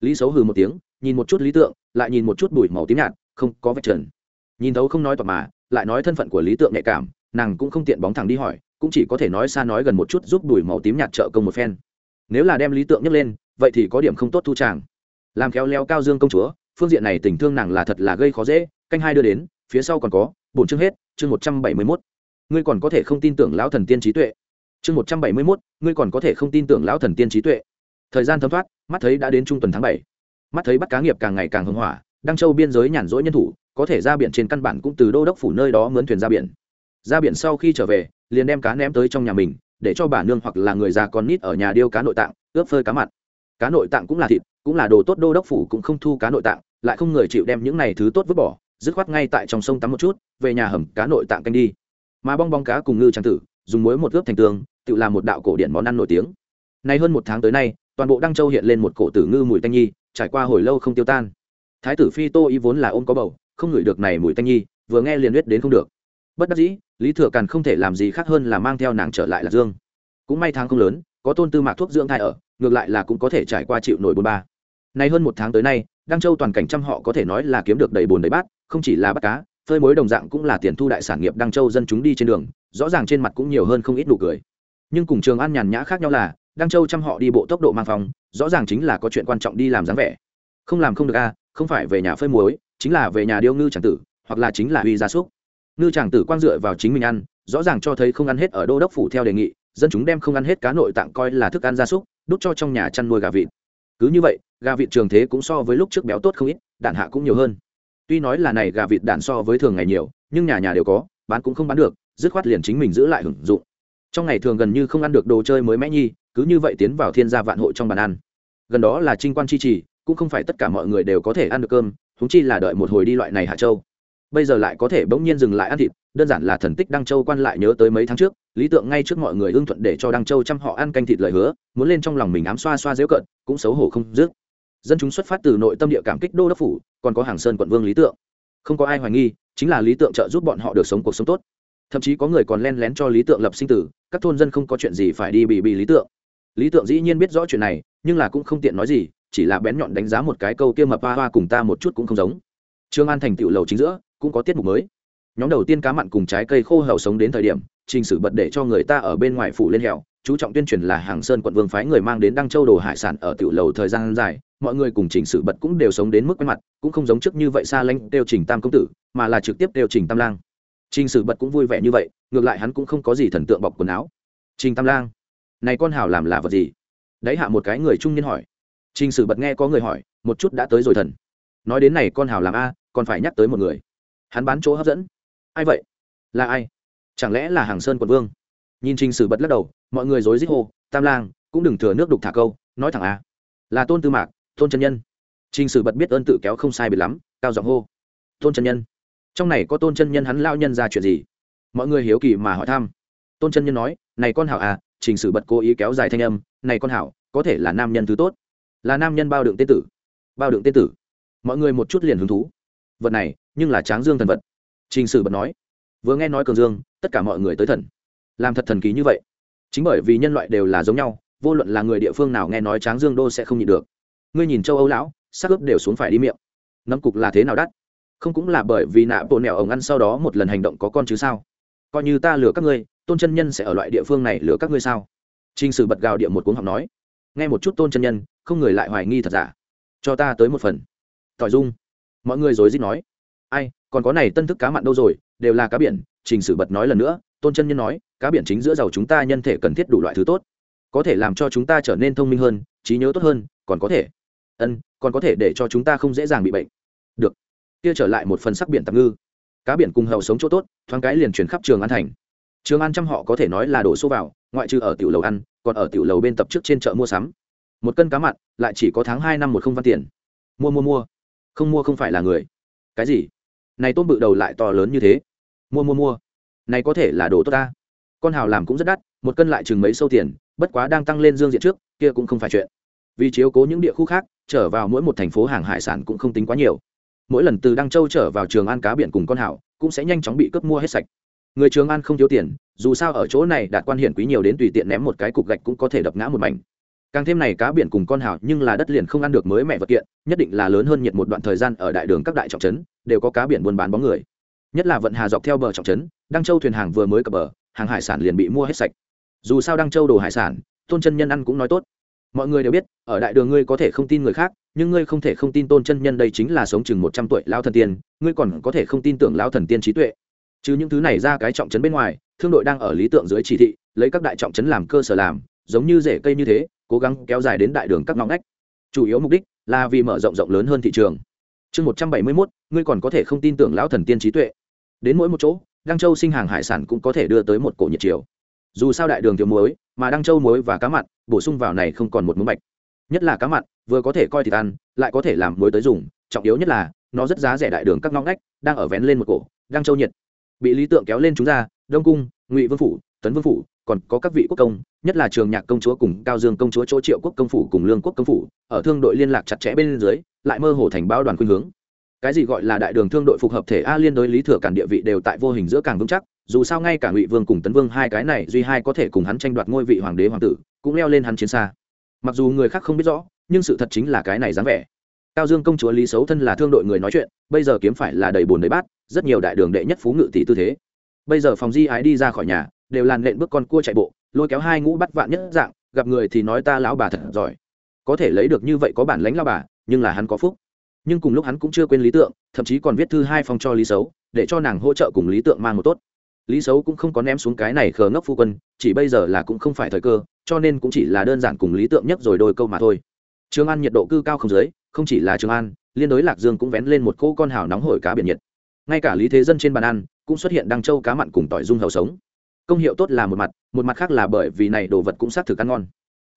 Lý xấu hừ một tiếng, nhìn một chút lý tượng, lại nhìn một chút bụi màu tím nhạt, không có vạch trần. Nhìn thấu không nói toạc mà, lại nói thân phận của lý tượng nhạy cảm, nàng cũng không tiện bóng thẳng đi hỏi, cũng chỉ có thể nói xa nói gần một chút giúp bụi màu tím nhạt trợ công một phen. Nếu là đem lý tượng nhấc lên, vậy thì có điểm không tốt thu tràng làm khéo leo cao dương công chúa, phương diện này tình thương nàng là thật là gây khó dễ, canh hai đưa đến, phía sau còn có, bổn chương hết, chương một trăm bảy mươi mốt. Ngươi còn có thể không tin tưởng lão thần tiên trí tuệ. Chương một trăm bảy mươi mốt, ngươi còn có thể không tin tưởng lão thần tiên trí tuệ thời gian thấm thoát, mắt thấy đã đến trung tuần tháng bảy. Mắt thấy bắt cá nghiệp càng ngày càng hưng hỏa, đăng châu biên giới nhàn rỗi nhân thủ, có thể ra biển trên căn bản cũng từ đô đốc phủ nơi đó mướn thuyền ra biển. Ra biển sau khi trở về, liền đem cá ném tới trong nhà mình, để cho bà nương hoặc là người già con nít ở nhà điêu cá nội tạng, ướp phơi cá mặn. Cá nội tạng cũng là thịt, cũng là đồ tốt đô đốc phủ cũng không thu cá nội tạng, lại không người chịu đem những này thứ tốt vứt bỏ, dứt khoát ngay tại trong sông tắm một chút, về nhà hầm cá nội tạng canh đi. Mà bong bong cá cùng ngư trang tử, dùng muối một ướp thành tường, tự làm một đạo cổ điện món ăn nổi tiếng. Nay hơn một tháng tới nay toàn bộ đăng châu hiện lên một cổ tử ngư mùi tanh nhi, trải qua hồi lâu không tiêu tan. Thái tử phi tô ý vốn là ôm có bầu, không ngửi được này mùi tanh nhi, vừa nghe liền biết đến không được. Bất đắc dĩ, lý thừa càn không thể làm gì khác hơn là mang theo nàng trở lại lạc dương. Cũng may tháng không lớn, có tôn tư mạc thuốc dưỡng thai ở, ngược lại là cũng có thể trải qua chịu nổi bôn ba. Nay hơn một tháng tới nay, đăng châu toàn cảnh trăm họ có thể nói là kiếm được đầy bồn đầy bát, không chỉ là bắt cá, phơi mối đồng dạng cũng là tiền thu đại sản nghiệp đăng châu dân chúng đi trên đường, rõ ràng trên mặt cũng nhiều hơn không ít nụ cười. Nhưng cùng trường an nhàn nhã khác nhau là đăng châu chăm họ đi bộ tốc độ mang phòng rõ ràng chính là có chuyện quan trọng đi làm dáng vẻ. Không làm không được a không phải về nhà phơi muối, chính là về nhà điêu ngư tràng tử, hoặc là chính là uy gia súc. Ngư tràng tử quang dựa vào chính mình ăn, rõ ràng cho thấy không ăn hết ở đô đốc phủ theo đề nghị, dân chúng đem không ăn hết cá nội tạng coi là thức ăn gia súc, đút cho trong nhà chăn nuôi gà vịt. Cứ như vậy, gà vịt trường thế cũng so với lúc trước béo tốt không ít, đạn hạ cũng nhiều hơn. Tuy nói là này gà vịt đạn so với thường ngày nhiều, nhưng nhà nhà đều có, bán cũng không bán được, dứt khoát liền chính mình giữ lại hưởng dụng. Trong ngày thường gần như không ăn được đồ chơi mới mẽ nhi cứ như vậy tiến vào thiên gia vạn hội trong bàn ăn. Gần đó là trinh quan chi trì, cũng không phải tất cả mọi người đều có thể ăn được cơm thúng chi là đợi một hồi đi loại này hạ châu. Bây giờ lại có thể bỗng nhiên dừng lại ăn thịt, đơn giản là thần tích đăng châu quan lại nhớ tới mấy tháng trước, lý tượng ngay trước mọi người ưng thuận để cho đăng châu chăm họ ăn canh thịt lời hứa, muốn lên trong lòng mình ám xoa xoa dễu cận, cũng xấu hổ không dứt. Dân chúng xuất phát từ nội tâm địa cảm kích đô đốc phủ, còn có hàng sơn quận vương lý tượng. Không có ai hoài nghi, chính là lý tượng trợ giúp bọn họ được sống cuộc sống tốt. Thậm chí có người còn len lén cho lý tượng lập sinh tử, các thôn dân không có chuyện gì phải đi bị bị lý tượng lý tượng dĩ nhiên biết rõ chuyện này, nhưng là cũng không tiện nói gì, chỉ là bén nhọn đánh giá một cái câu kia mập hoa hoa cùng ta một chút cũng không giống. Trương an thành tựu lầu chính giữa, cũng có tiết mục mới. Nhóm đầu tiên cá mặn cùng trái cây khô hậu sống đến thời điểm, trình sử bật để cho người ta ở bên ngoài phủ lên hẻo, chú trọng tuyên truyền là hàng sơn quận vương phái người mang đến đăng châu đồ hải sản ở tiểu lầu thời gian dài, mọi người cùng Trình sử bật cũng đều sống đến mức quen mặt, cũng không giống trước như vậy xa lanh tiêu trình tam công tử, mà là trực tiếp tiêu trình tam lang. Trình sử bật cũng vui vẻ như vậy, ngược lại hắn cũng không có gì thần tượng bọc quần áo. Trình tam lang này con hào làm là vật gì? Đấy hạ một cái người trung niên hỏi. Trình sử bật nghe có người hỏi, một chút đã tới rồi thần. Nói đến này con hào làm a, còn phải nhắc tới một người. Hắn bán chỗ hấp dẫn. Ai vậy? Là ai? Chẳng lẽ là hàng sơn quận vương? Nhìn trình sử bật lắc đầu, mọi người rối rít hô, tam lang, cũng đừng thừa nước đục thả câu, nói thẳng a. Là tôn tư mạc, tôn chân nhân. Trình sử bật biết ơn tự kéo không sai biệt lắm, cao giọng hô. Tôn chân nhân. Trong này có tôn chân nhân hắn lao nhân ra chuyện gì? Mọi người hiếu kỳ mà hỏi thăm. Tôn chân nhân nói, này con hảo à trình sử bật cố ý kéo dài thanh âm, này con hảo, có thể là nam nhân thứ tốt. Là nam nhân bao đựng tên tử. Bao đựng tên tử. Mọi người một chút liền hứng thú. Vật này, nhưng là tráng dương thần vật. Trình sử bật nói. Vừa nghe nói cường dương, tất cả mọi người tới thần. Làm thật thần kỳ như vậy. Chính bởi vì nhân loại đều là giống nhau, vô luận là người địa phương nào nghe nói tráng dương đô sẽ không nhịn được. Ngươi nhìn châu âu lão, sắc ướp đều xuống phải đi miệng. Nấm cục là thế nào đắt? Không cũng là bởi vì nạ bộ nẻo ổng ăn sau đó một lần hành động có con chứ sao? Coi như ta lừa các ngươi tôn chân nhân sẽ ở loại địa phương này lừa các ngươi sao? T r n h sử bật gào địa một cuốn học nói. Nghe một chút tôn chân nhân, không người lại hoài nghi thật giả. Cho ta tới một phần. Tỏi dung. Mọi người rồi dít nói. Ai, còn có này tân thức cá mặn đâu rồi? Đều là cá biển. Trình sử bật nói lần nữa. Tôn chân nhân nói, cá biển chính giữa giàu chúng ta nhân thể cần thiết đủ loại thứ tốt. Có thể làm cho chúng ta trở nên thông minh hơn, trí nhớ tốt hơn, còn có thể. Ân, còn có thể để cho chúng ta không dễ dàng bị bệnh. Được. Kia trở lại một phần sắc biển tạm ngư. Cá biển cùng hầu sống chỗ tốt, thoáng cái liền chuyển khắp trường an thành trường an trăm họ có thể nói là đổ số vào, ngoại trừ ở tiểu lầu ăn, còn ở tiểu lầu bên tập trước trên chợ mua sắm. Một cân cá mặn, lại chỉ có tháng hai năm một không văn tiền. Mua mua mua. Không mua không phải là người. Cái gì? Này tôm bự đầu lại to lớn như thế. Mua mua mua. Này có thể là đồ tốt ta. Con hào làm cũng rất đắt, một cân lại chừng mấy sâu tiền, bất quá đang tăng lên dương diện trước, kia cũng không phải chuyện. Vì chiếu cố những địa khu khác, trở vào mỗi một thành phố hàng hải sản cũng không tính quá nhiều. Mỗi lần từ đăng châu trở vào trường an cá biển cùng con hào, cũng sẽ nhanh chóng bị cướp mua hết sạch người trường an không thiếu tiền, dù sao ở chỗ này đạt quan hiển quý nhiều đến tùy tiện ném một cái cục gạch cũng có thể đập ngã một mảnh. Càng thêm này cá biển cùng con hào nhưng là đất liền không ăn được mới mẹ vật kiện, nhất định là lớn hơn nhiệt một đoạn thời gian ở đại đường các đại trọng trấn, đều có cá biển buôn bán bóng người. Nhất là vận hà dọc theo bờ trọng trấn, đăng châu thuyền hàng vừa mới cập bờ, hàng hải sản liền bị mua hết sạch. Dù sao đăng châu đồ hải sản, tôn chân nhân ăn cũng nói tốt. Mọi người đều biết, ở đại đường ngươi có thể không tin người khác, nhưng ngươi không thể không tin tôn chân nhân đây chính là sống chừng một trăm tuổi lao thần tiên, ngươi còn có thể không tin tưởng lao thần tiên trí tuệ chứ những thứ này ra cái trọng trấn bên ngoài, thương đội đang ở lý tưởng dưới chỉ thị, lấy các đại trọng trấn làm cơ sở làm, giống như rễ cây như thế, cố gắng kéo dài đến đại đường các ngõ ngách. Chủ yếu mục đích là vì mở rộng rộng lớn hơn thị trường. Chương một trăm bảy mươi mốt, ngươi còn có thể không tin tưởng lão thần tiên trí tuệ. Đến mỗi một chỗ, đăng châu sinh hàng hải sản cũng có thể đưa tới một cổ nhiệt chiều. Dù sao đại đường thiếu muối, mà đăng châu muối và cá mặn, bổ sung vào này không còn một muỗng bạch. Nhất là cá mặn, vừa có thể coi thịt ăn, lại có thể làm muối tới dùng, trọng yếu nhất là, nó rất giá rẻ đại đường các ngõ ngách, đang ở vén lên một cổ, đăng châu nhiệt bị lý tượng kéo lên chúng ra, đông cung, ngụy vương phủ, tấn vương phủ, còn có các vị quốc công, nhất là trường nhạc công chúa cùng cao dương công chúa chỗ triệu quốc công phủ cùng lương quốc công phủ, ở thương đội liên lạc chặt chẽ bên dưới, lại mơ hồ thành bao đoàn khuynh hướng. Cái gì gọi là đại đường thương đội phục hợp thể a liên đối lý thừa cản địa vị đều tại vô hình giữa càng vững chắc, dù sao ngay cả ngụy vương cùng tấn vương hai cái này duy hai có thể cùng hắn tranh đoạt ngôi vị hoàng đế hoàng tử, cũng leo lên hắn chiến xa. Mặc dù người khác không biết rõ, nhưng sự thật chính là cái này dáng vẻ cao dương công chúa lý xấu thân là thương đội người nói chuyện, bây giờ kiếm phải là đầy bồn đầy bát, rất nhiều đại đường đệ nhất phú ngự tỷ tư thế. Bây giờ phòng di ái đi ra khỏi nhà, đều làn nện bước con cua chạy bộ, lôi kéo hai ngũ bắt vạn nhất dạng, gặp người thì nói ta lão bà thật giỏi. Có thể lấy được như vậy có bản lãnh lao bà, nhưng là hắn có phúc. Nhưng cùng lúc hắn cũng chưa quên lý tượng, thậm chí còn viết thư hai phong cho lý xấu, để cho nàng hỗ trợ cùng lý tượng mang một tốt. Lý xấu cũng không có ném xuống cái này khờ ngốc phu quân, chỉ bây giờ là cũng không phải thời cơ, cho nên cũng chỉ là đơn giản cùng lý tượng nhất rồi đôi câu mà thôi. Trường an nhiệt độ cư cao không dưới không chỉ là trường an, liên đối lạc dương cũng vén lên một cỗ con hào nóng hổi cá biển nhiệt. Ngay cả lý thế dân trên bàn ăn cũng xuất hiện đăng châu cá mặn cùng tỏi dung hầu sống. Công hiệu tốt là một mặt một mặt khác là bởi vì này đồ vật cũng xác thực ăn ngon.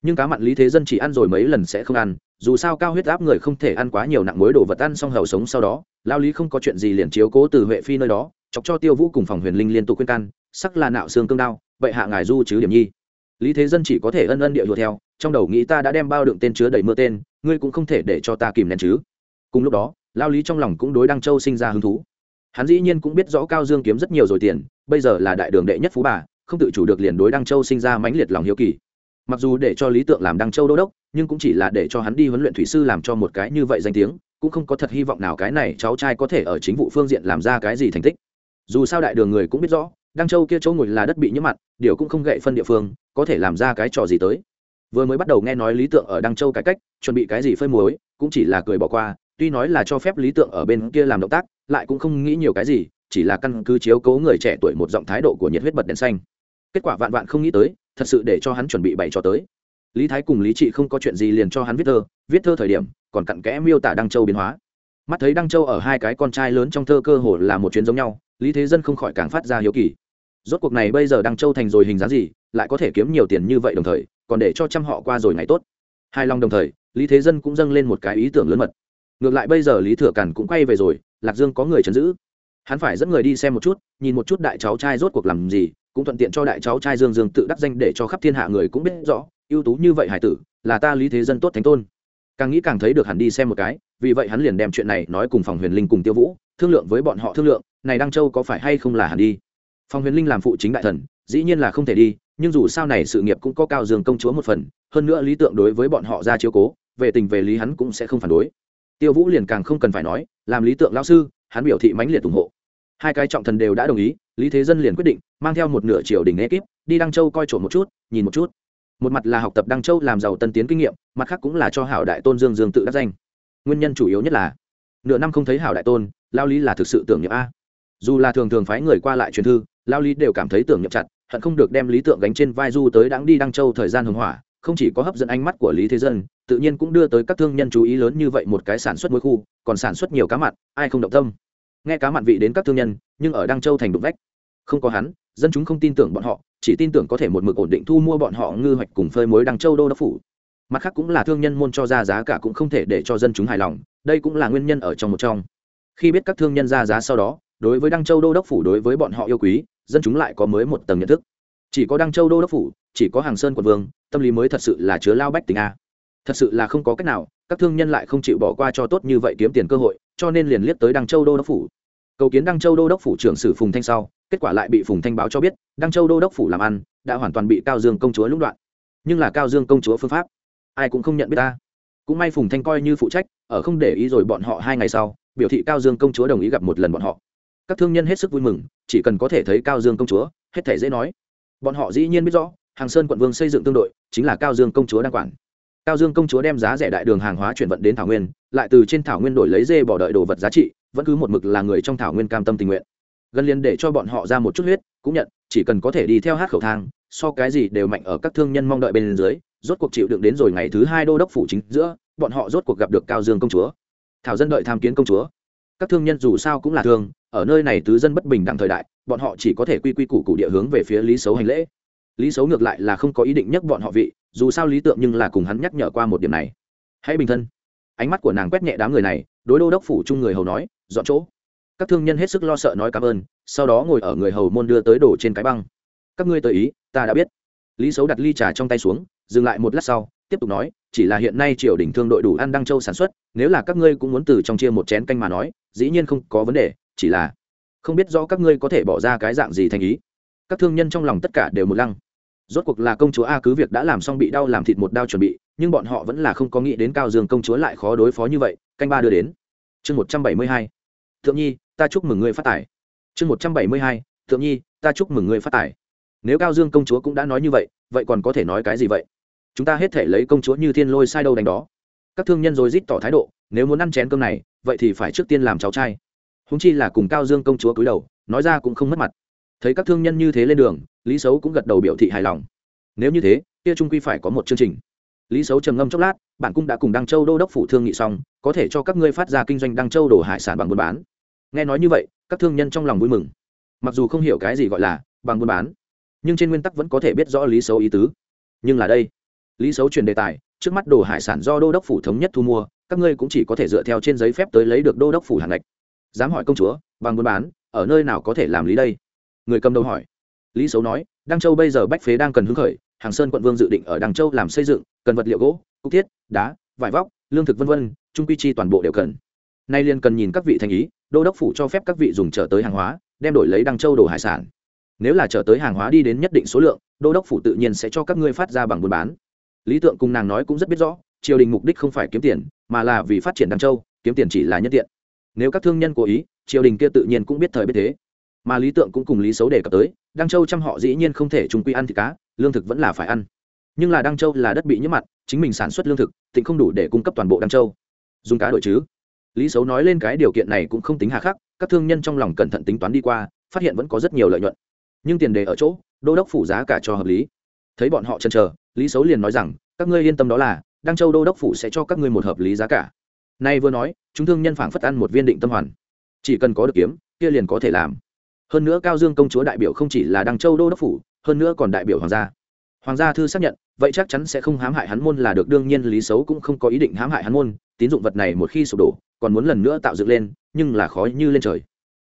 Nhưng cá mặn lý thế dân chỉ ăn rồi mấy lần sẽ không ăn, dù sao cao huyết áp người không thể ăn quá nhiều nặng muối đồ vật ăn xong hầu sống sau đó, lao lý không có chuyện gì liền chiếu cố từ huệ phi nơi đó, chọc cho tiêu vũ cùng phòng huyền linh liên tục khuyên can, sắc là nạo xương cương đao, vậy hạ ngài du chứ điểm nhi. Lý thế dân chỉ có thể ân ân địa đùa theo, trong đầu nghĩ ta đã đem bao đựng tên chứa đầy mưa tên ngươi cũng không thể để cho ta kìm nén chứ. Cùng lúc đó, lao lý trong lòng cũng đối đăng châu sinh ra hứng thú. Hắn dĩ nhiên cũng biết rõ cao dương kiếm rất nhiều rồi tiền, bây giờ là đại đường đệ nhất phú bà, không tự chủ được liền đối đăng châu sinh ra mãnh liệt lòng hiếu kỳ. Mặc dù để cho lý tượng làm đăng châu đô đốc, nhưng cũng chỉ là để cho hắn đi huấn luyện thủy sư làm cho một cái như vậy danh tiếng, cũng không có thật hy vọng nào cái này cháu trai có thể ở chính vụ phương diện làm ra cái gì thành tích. Dù sao đại đường người cũng biết rõ, đăng châu kia chỗ ngồi là đất bị nhiễm mặn, điều cũng không gậy phân địa phương, có thể làm ra cái trò gì tới vừa mới bắt đầu nghe nói lý tượng ở đăng châu cải cách, chuẩn bị cái gì phơi muối, cũng chỉ là cười bỏ qua, tuy nói là cho phép lý tượng ở bên kia làm động tác, lại cũng không nghĩ nhiều cái gì, chỉ là căn cứ chiếu cố người trẻ tuổi một giọng thái độ của nhiệt huyết bật đèn xanh. Kết quả vạn vạn không nghĩ tới, thật sự để cho hắn chuẩn bị bày cho tới. Lý thái cùng lý trị không có chuyện gì liền cho hắn viết thơ viết thơ thời điểm, còn cặn kẽ miêu tả đăng châu biến hóa. Mắt thấy đăng châu ở hai cái con trai lớn trong thơ cơ hồ là một chuyến giống nhau, lý thế dân không khỏi càng phát ra hiếu kỳ. Rốt cuộc này bây giờ đăng châu thành rồi hình dáng gì, lại có thể kiếm nhiều tiền như vậy đồng thời còn để cho trăm họ qua rồi ngày tốt. Hai long đồng thời, lý thế dân cũng dâng lên một cái ý tưởng lớn mật. Ngược lại bây giờ lý thừa càn cũng quay về rồi, lạc dương có người chấn giữ. Hắn phải dẫn người đi xem một chút, nhìn một chút đại cháu trai rốt cuộc làm gì, cũng thuận tiện cho đại cháu trai dương dương tự đắc danh để cho khắp thiên hạ người cũng biết rõ, ưu tú như vậy hải tử, là ta lý thế dân tốt thánh tôn. Càng nghĩ càng thấy được hẳn đi xem một cái, vì vậy hắn liền đem chuyện này nói cùng phòng huyền linh cùng tiêu vũ, thương lượng với bọn họ thương lượng, này đăng châu có phải hay không là hẳn đi. Phòng huyền linh làm phụ chính đại thần, dĩ nhiên là không thể đi nhưng dù sao này sự nghiệp cũng có cao dương công chúa một phần, hơn nữa lý tượng đối với bọn họ ra chiếu cố, về tình về lý hắn cũng sẽ không phản đối. Tiêu vũ liền càng không cần phải nói, làm lý tượng lao sư, hắn biểu thị mãnh liệt ủng hộ. Hai cái trọng thần đều đã đồng ý, lý thế dân liền quyết định, mang theo một nửa triều đình ekip đi đăng châu coi trộm một chút, nhìn một chút. Một mặt là học tập đăng châu làm giàu tân tiến kinh nghiệm, mặt khác cũng là cho hảo đại tôn dương dương tự đắc danh. Nguyên nhân chủ yếu nhất là, nửa năm không thấy hảo đại tôn, lao lý là thực sự tưởng nhậm a. Dù là thường thường phái người qua lại truyền thư, lao lý đều cảm thấy tưởng nhậm chặt hận không được đem lý tượng gánh trên vai du tới đáng đi đăng châu thời gian hưng hỏa, không chỉ có hấp dẫn ánh mắt của lý thế dân, tự nhiên cũng đưa tới các thương nhân chú ý lớn như vậy một cái sản xuất muối khu, còn sản xuất nhiều cá mặn, ai không động tâm. Nghe cá mặn vị đến các thương nhân, nhưng ở đăng châu thành đục vách. Không có hắn, dân chúng không tin tưởng bọn họ, chỉ tin tưởng có thể một mực ổn định thu mua bọn họ ngư hoạch cùng phơi muối đăng châu đô đốc phủ. Mặt khác cũng là thương nhân môn cho ra giá cả cũng không thể để cho dân chúng hài lòng, đây cũng là nguyên nhân ở trong một trong. Khi biết các thương nhân ra giá sau đó, đối với đăng châu đô đốc phủ đối với bọn họ yêu quý dân chúng lại có mới một tầng nhận thức. Chỉ có đăng châu đô đốc phủ, chỉ có hàng sơn quận vương, tâm lý mới thật sự là chứa lao bách tình a. Thật sự là không có cách nào, các thương nhân lại không chịu bỏ qua cho tốt như vậy kiếm tiền cơ hội, cho nên liền liếc tới đăng châu đô đốc phủ. Cầu kiến đăng châu đô đốc phủ trưởng sử phùng thanh sau, kết quả lại bị phùng thanh báo cho biết, đăng châu đô đốc phủ làm ăn, đã hoàn toàn bị cao dương công chúa lũng đoạn. Nhưng là cao dương công chúa phương pháp, ai cũng không nhận biết ta. Cũng may phùng thanh coi như phụ trách, ở không để ý rồi bọn họ hai ngày sau, biểu thị cao dương công chúa đồng ý gặp một lần bọn họ các thương nhân hết sức vui mừng, chỉ cần có thể thấy cao dương công chúa, hết thể dễ nói. Bọn họ dĩ nhiên biết rõ, hàng sơn quận vương xây dựng tương đội, chính là cao dương công chúa đang quản. Cao dương công chúa đem giá rẻ đại đường hàng hóa chuyển vận đến thảo nguyên, lại từ trên thảo nguyên đổi lấy dê bỏ đợi đồ vật giá trị, vẫn cứ một mực là người trong thảo nguyên cam tâm tình nguyện. Gần liền để cho bọn họ ra một chút huyết, cũng nhận, chỉ cần có thể đi theo hát khẩu thang, so cái gì đều mạnh ở các thương nhân mong đợi bên dưới, rốt cuộc chịu đựng đến rồi ngày thứ hai đô đốc phủ chính giữa, bọn họ rốt cuộc gặp được cao dương công chúa. Thảo dân đợi tham kiến công chúa. Các thương nhân dù sao cũng là thương ở nơi này tứ dân bất bình đẳng thời đại, bọn họ chỉ có thể quy quy củ cụ địa hướng về phía lý xấu hành lễ. Lý xấu ngược lại là không có ý định nhắc bọn họ vị, dù sao lý tượng nhưng là cùng hắn nhắc nhở qua một điểm này. Hãy bình thân. Ánh mắt của nàng quét nhẹ đám người này, đối đô đốc phủ chung người hầu nói, dọn chỗ. Các thương nhân hết sức lo sợ nói cảm ơn, sau đó ngồi ở người hầu môn đưa tới đổ trên cái băng. Các ngươi tới ý, ta đã biết. Lý xấu đặt ly trà trong tay xuống, dừng lại một lát sau, tiếp tục nói, chỉ là hiện nay triều đình thương đội đủ ăn đăng châu sản xuất, nếu là các ngươi cũng muốn từ trong chia một chén canh mà nói, dĩ nhiên không có vấn đề chỉ là không biết rõ các ngươi có thể bỏ ra cái dạng gì thành ý. Các thương nhân trong lòng tất cả đều một lăng. Rốt cuộc là công chúa a cứ việc đã làm xong bị đau làm thịt một đau chuẩn bị, nhưng bọn họ vẫn là không có nghĩ đến cao dương công chúa lại khó đối phó như vậy, canh ba đưa đến. Chương một trăm bảy mươi hai. Thượng nhi, ta chúc mừng ngươi phát tài. Chương một trăm bảy mươi hai. Thượng nhi, ta chúc mừng ngươi phát tài. Nếu cao dương công chúa cũng đã nói như vậy vậy còn có thể nói cái gì vậy? Chúng ta hết thể lấy công chúa như thiên lôi sai đâu đánh đó. Các thương nhân rồi rít tỏ thái độ, nếu muốn ăn chén cơm này, vậy thì phải trước tiên làm cháu trai húng chi là cùng cao dương công chúa cúi đầu, nói ra cũng không mất mặt. Thấy các thương nhân như thế lên đường, lý xấu cũng gật đầu biểu thị hài lòng. Nếu như thế, kia trung quy phải có một chương trình. Lý xấu trầm ngâm chốc lát bản cung đã cùng đăng châu đô đốc phủ thương nghị xong, có thể cho các ngươi phát ra kinh doanh đăng châu đồ hải sản bằng buôn bán. Nghe nói như vậy, các thương nhân trong lòng vui mừng. Mặc dù không hiểu cái gì gọi là bằng buôn bán, nhưng trên nguyên tắc vẫn có thể biết rõ lý xấu ý tứ. Nhưng là đây, lý xấu truyền đề tài, trước mắt đồ hải sản do đô đốc phủ thống nhất thu mua, các ngươi cũng chỉ có thể dựa theo trên giấy phép tới lấy được đô đốc phủ hàng ngạch dám hỏi công chúa, bằng buôn bán, ở nơi nào có thể làm lý đây? Người cầm đầu hỏi. Lý xấu nói, đăng châu bây giờ bách phế đang cần hứng khởi, hàng sơn quận vương dự định ở đăng châu làm xây dựng, cần vật liệu gỗ, cúc thiết, đá, vải vóc, lương thực v v trung quy chi toàn bộ đều cần. Nay liên cần nhìn các vị thành ý, đô đốc phủ cho phép các vị dùng trở tới hàng hóa, đem đổi lấy đăng châu đồ hải sản. Nếu là trở tới hàng hóa đi đến nhất định số lượng, đô đốc phủ tự nhiên sẽ cho các ngươi phát ra bằng buôn bán. Lý tượng cùng nàng nói cũng rất biết rõ, triều đình mục đích không phải kiếm tiền, mà là vì phát triển đăng châu, kiếm tiền chỉ là nhất tiện nếu các thương nhân cố ý, triều đình kia tự nhiên cũng biết thời biết thế. Mà lý tượng cũng cùng lý xấu đề cập tới, đăng châu trăm họ dĩ nhiên không thể trùng quy ăn thịt cá, lương thực vẫn là phải ăn. Nhưng là đăng châu là đất bị nhiễm mặn, chính mình sản xuất lương thực, tỉnh không đủ để cung cấp toàn bộ đăng châu. Dùng cá đổi chứ? Lý xấu nói lên cái điều kiện này cũng không tính hà khắc, các thương nhân trong lòng cẩn thận tính toán đi qua, phát hiện vẫn có rất nhiều lợi nhuận. Nhưng tiền đề ở chỗ, đô đốc phủ giá cả cho hợp lý. Thấy bọn họ chần chờ, lý xấu liền nói rằng, các ngươi yên tâm đó là, đăng châu đô đốc phủ sẽ cho các ngươi một hợp lý giá cả nay vừa nói, chúng thương nhân phảng phất ăn một viên định tâm hoàn. Chỉ cần có được kiếm, kia liền có thể làm. Hơn nữa cao dương công chúa đại biểu không chỉ là đăng châu đô đốc phủ, hơn nữa còn đại biểu hoàng gia. Hoàng gia thư xác nhận, vậy chắc chắn sẽ không hãm hại hắn môn là được, đương nhiên lý xấu cũng không có ý định hãm hại hắn môn, tín dụng vật này một khi sụp đổ, còn muốn lần nữa tạo dựng lên, nhưng là khó như lên trời.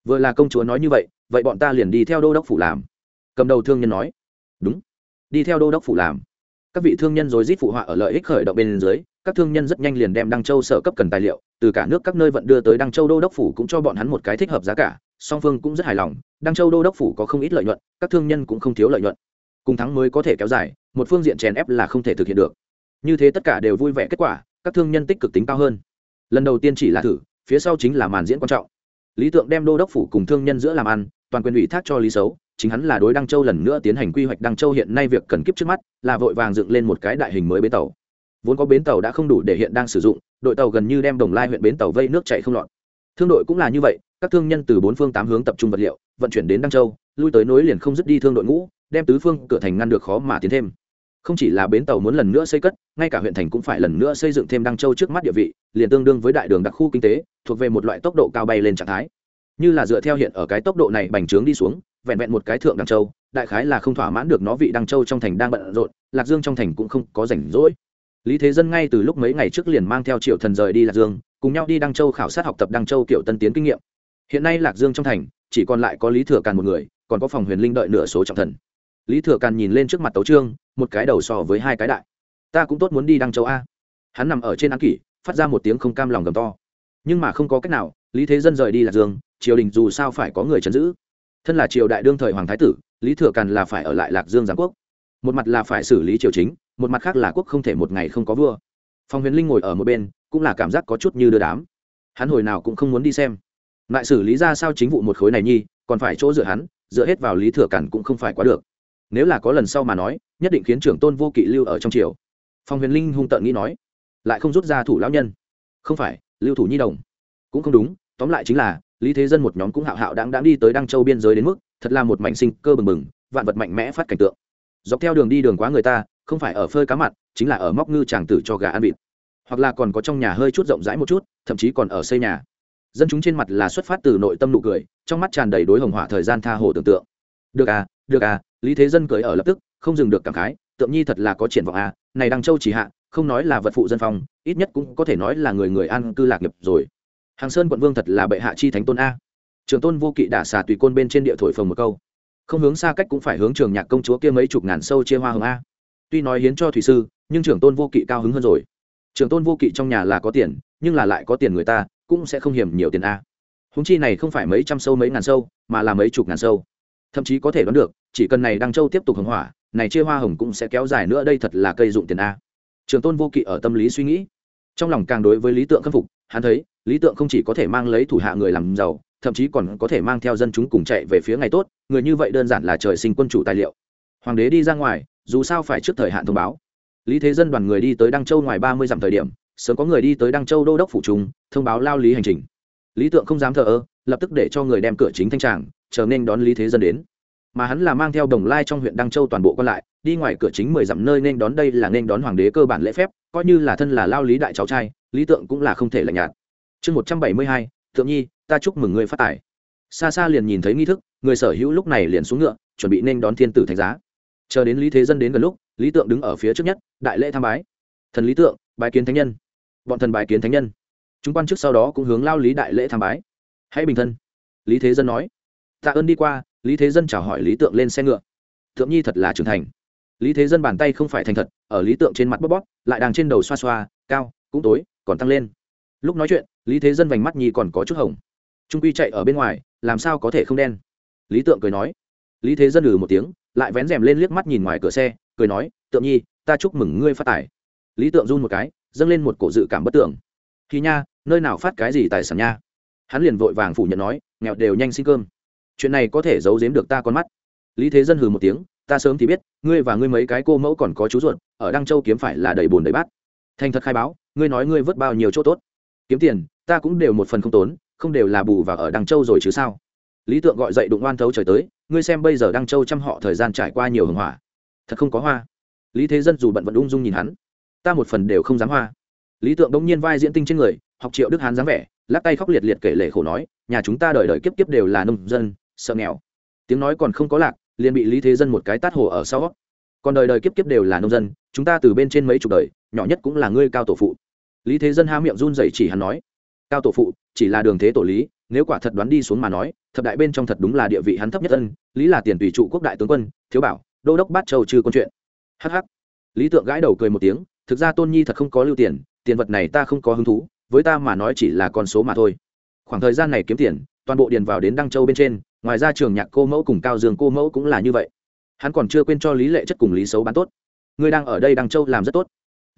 Vừa là công chúa nói như vậy vậy bọn ta liền đi theo đô đốc phủ làm. Cầm đầu thương nhân nói, đúng, đi theo đô đốc phủ làm các vị thương nhân rồi rít phụ họa ở lợi ích khởi động bên dưới, các thương nhân rất nhanh liền đem đăng châu sở cấp cần tài liệu, từ cả nước các nơi vận đưa tới đăng châu đô đốc phủ cũng cho bọn hắn một cái thích hợp giá cả, song phương cũng rất hài lòng, đăng châu đô đốc phủ có không ít lợi nhuận, các thương nhân cũng không thiếu lợi nhuận. Cùng thắng mới có thể kéo dài, một phương diện chèn ép là không thể thực hiện được. Như thế tất cả đều vui vẻ kết quả, các thương nhân tích cực tính cao hơn. Lần đầu tiên chỉ là thử, phía sau chính là màn diễn quan trọng. Lý tượng đem đô đốc phủ cùng thương nhân giữa làm ăn toàn quyền ủy thác cho lý xấu chính hắn là đối đăng châu lần nữa tiến hành quy hoạch đăng châu hiện nay việc cần kiếp trước mắt, là vội vàng dựng lên một cái đại hình mới bến tàu. Vốn có bến tàu đã không đủ để hiện đang sử dụng, đội tàu gần như đem đồng lai huyện bến tàu vây nước chạy không lọt. Thương đội cũng là như vậy, các thương nhân từ bốn phương tám hướng tập trung vật liệu, vận chuyển đến đăng châu, lui tới nối liền không dứt đi thương đội ngũ, đem tứ phương cửa thành ngăn được khó mà tiến thêm. Không chỉ là bến tàu muốn lần nữa xây cất, ngay cả huyện thành cũng phải lần nữa xây dựng thêm đăng châu trước mắt địa vị, liền tương đương với đại đường đặc khu kinh tế, thuộc về một loại tốc độ cao bay lên trạng thái như là dựa theo hiện ở cái tốc độ này bành trướng đi xuống, vẹn vẹn một cái thượng đăng châu, đại khái là không thỏa mãn được nó vị đăng châu trong thành đang bận rộn, lạc dương trong thành cũng không có rảnh rỗi. Lý thế dân ngay từ lúc mấy ngày trước liền mang theo triệu thần rời đi lạc dương, cùng nhau đi đăng châu khảo sát học tập đăng châu kiểu tân tiến kinh nghiệm. Hiện nay lạc dương trong thành, chỉ còn lại có lý thừa càn một người, còn có phòng huyền linh đợi nửa số trọng thần. Lý thừa càn nhìn lên trước mặt tấu trương, một cái đầu so với hai cái đại. Ta cũng tốt muốn đi đăng châu a. Hắn nằm ở trên án kỷ, phát ra một tiếng không cam lòng gầm to. Nhưng mà không có cách nào lý thế dân rời đi lạc dương, triều đình dù sao phải có người chấn giữ. Thân là triều đại đương thời hoàng thái tử, lý thừa càn là phải ở lại lạc dương giáng quốc. Một mặt là phải xử lý triều chính, một mặt khác là quốc không thể một ngày không có vua. Phong huyền linh ngồi ở một bên, cũng là cảm giác có chút như đưa đám. Hắn hồi nào cũng không muốn đi xem. Lại xử lý ra sao chính vụ một khối này nhi, còn phải chỗ dựa hắn, dựa hết vào lý thừa càn cũng không phải quá được. Nếu là có lần sau mà nói, nhất định khiến trưởng tôn vô kỵ lưu ở trong triều. Phong huyền linh hung tợn nghĩ nói, lại không rút ra thủ lão nhân. Không phải, lưu thủ nhi đồng cũng không đúng tóm lại chính là lý thế dân một nhóm cũng hạo hạo đáng đáng đi tới đăng châu biên giới đến mức thật là một mảnh sinh cơ bừng bừng vạn vật mạnh mẽ phát cảnh tượng. Dọc theo đường đi đường quá người ta không phải ở phơi cá mặt, chính là ở móc ngư tràng tử cho gà ăn vịt. Hoặc là còn có trong nhà hơi chút rộng rãi một chút thậm chí còn ở xây nhà. Dân chúng trên mặt là xuất phát từ nội tâm nụ cười trong mắt tràn đầy đối hồng hỏa thời gian tha hồ tưởng tượng. Được à được à lý thế dân cười ở lập tức không dừng được cảm khái tượng nhi thật là có triển vọng à này đăng châu chỉ hạ không nói là vật phụ dân phong ít nhất cũng có thể nói là người người ăn cư lạc nghiệp rồi hàng sơn quận vương thật là bệ hạ chi thánh tôn a. Trường tôn vô kỵ đả xà tùy côn bên trên địa thổi phồng một câu. Không hướng xa cách cũng phải hướng trường nhạc công chúa kia mấy chục ngàn sâu chia hoa hồng a. Tuy nói hiến cho thủy sư, nhưng trưởng tôn vô kỵ cao hứng hơn rồi. Trường tôn vô kỵ trong nhà là có tiền, nhưng là lại có tiền người ta, cũng sẽ không hiểm nhiều tiền a. Húng chi này không phải mấy trăm sâu mấy ngàn sâu, mà là mấy chục ngàn sâu. Thậm chí có thể đoán được, chỉ cần này đăng châu tiếp tục hồng hỏa, này chia hoa hồng cũng sẽ kéo dài nữa, đây thật là cây dụng tiền a. Trường tôn vô kỵ ở tâm lý suy nghĩ. Trong lòng càng đối với lý tượng khâm phục, hắn thấy lý tượng không chỉ có thể mang lấy thủ hạ người làm giàu, thậm chí còn có thể mang theo dân chúng cùng chạy về phía ngày tốt, người như vậy đơn giản là trời sinh quân chủ tài liệu. Hoàng đế đi ra ngoài, dù sao phải trước thời hạn thông báo. Lý thế dân đoàn người đi tới đăng châu ngoài ba mươi dặm thời điểm, sớm có người đi tới đăng châu đô đốc phủ trung, thông báo lao lý hành trình. Lý tượng không dám thờ ơ, lập tức để cho người đem cửa chính thanh tràng, chờ nên đón lý thế dân đến. Mà hắn là mang theo đồng lai trong huyện đăng châu toàn bộ còn lại, đi ngoài cửa chính mười dặm nơi nên đón đây là nên đón hoàng đế cơ bản lễ phép, coi như là thân là lao lý đại cháu trai, lý tượng cũng là không thể lạnh nhạt chương một trăm bảy mươi hai, thượng nhi, ta chúc mừng ngươi phát tài. Xa xa liền nhìn thấy nghi thức, người sở hữu lúc này liền xuống ngựa, chuẩn bị nên đón thiên tử thánh giá. Chờ đến lý thế dân đến gần lúc, lý tượng đứng ở phía trước nhất, đại lễ tham bái. Thần lý tượng, bái kiến thánh nhân. Bọn thần bái kiến thánh nhân. Chúng quan chức sau đó cũng hướng lao lý đại lễ tham bái. Hãy bình thân. Lý thế dân nói. Tạ ơn đi qua. Lý thế dân chào hỏi lý tượng lên xe ngựa. Thượng nhi thật là trưởng thành. Lý thế dân bàn tay không phải thành thật, ở lý tượng trên mặt bóp bóp, lại đang trên đầu xoa xoa, cao, cũng tối, còn tăng lên. Lúc nói chuyện lý thế dân vành mắt nhi còn có chút hồng. Trung quy chạy ở bên ngoài, làm sao có thể không đen? Lý tượng cười nói. Lý thế dân ừ một tiếng, lại vén rèm lên liếc mắt nhìn ngoài cửa xe, cười nói, tượng nhi, ta chúc mừng ngươi phát tài. Lý tượng run một cái, dâng lên một cổ dự cảm bất tưởng. Khi nha, nơi nào phát cái gì tài sản nha? Hắn liền vội vàng phủ nhận nói, nghèo đều nhanh xin cơm. Chuyện này có thể giấu giếm được ta con mắt. Lý thế dân hừ một tiếng, ta sớm thì biết, ngươi và ngươi mấy cái cô mẫu còn có chú ruột, ở đăng châu kiếm phải là đầy bùn đầy bát. Thành thật khai báo, ngươi nói ngươi vớt bao nhiêu chỗ tốt. Kiếm tiền ta cũng đều một phần không tốn, không đều là bù và ở đăng châu rồi chứ sao? Lý tượng gọi dậy đụng oan thấu trời tới, ngươi xem bây giờ đăng châu chăm họ thời gian trải qua nhiều hưởng hỏa. Thật không có hoa. Lý thế dân dù bận vẫn ung dung nhìn hắn. Ta một phần đều không dám hoa. Lý tượng bỗng nhiên vai diễn tinh trên người, học triệu đức hán dáng vẻ, lắc tay khóc liệt liệt kể lể khổ nói, nhà chúng ta đời đời kiếp kiếp đều là nông dân, sợ nghèo. Tiếng nói còn không có lạc, liền bị lý thế dân một cái tát hồ ở sau. Còn đời đời kiếp kiếp đều là nông dân, chúng ta từ bên trên mấy chục đời, nhỏ nhất cũng là ngươi cao tổ phụ. Lý thế dân há miệng run rẩy chỉ hắn nói cao tổ phụ, chỉ là đường thế tổ lý, nếu quả thật đoán đi xuống mà nói, thập đại bên trong thật đúng là địa vị hắn thấp nhất ân, lý là tiền tùy trụ quốc đại tướng quân, thiếu bảo, đô đốc bát châu trừ con chuyện. Hh lý tượng gãi đầu cười một tiếng, thực ra tôn nhi thật không có lưu tiền tiền vật này ta không có hứng thú, với ta mà nói chỉ là con số mà thôi. Khoảng thời gian này kiếm tiền, toàn bộ điền vào đến đăng châu bên trên, ngoài ra trường nhạc cô mẫu cùng cao dương cô mẫu cũng là như vậy. Hắn còn chưa quên cho lý lệ chất cùng lý xấu bán tốt. Ngươi đang ở đây đăng châu làm rất tốt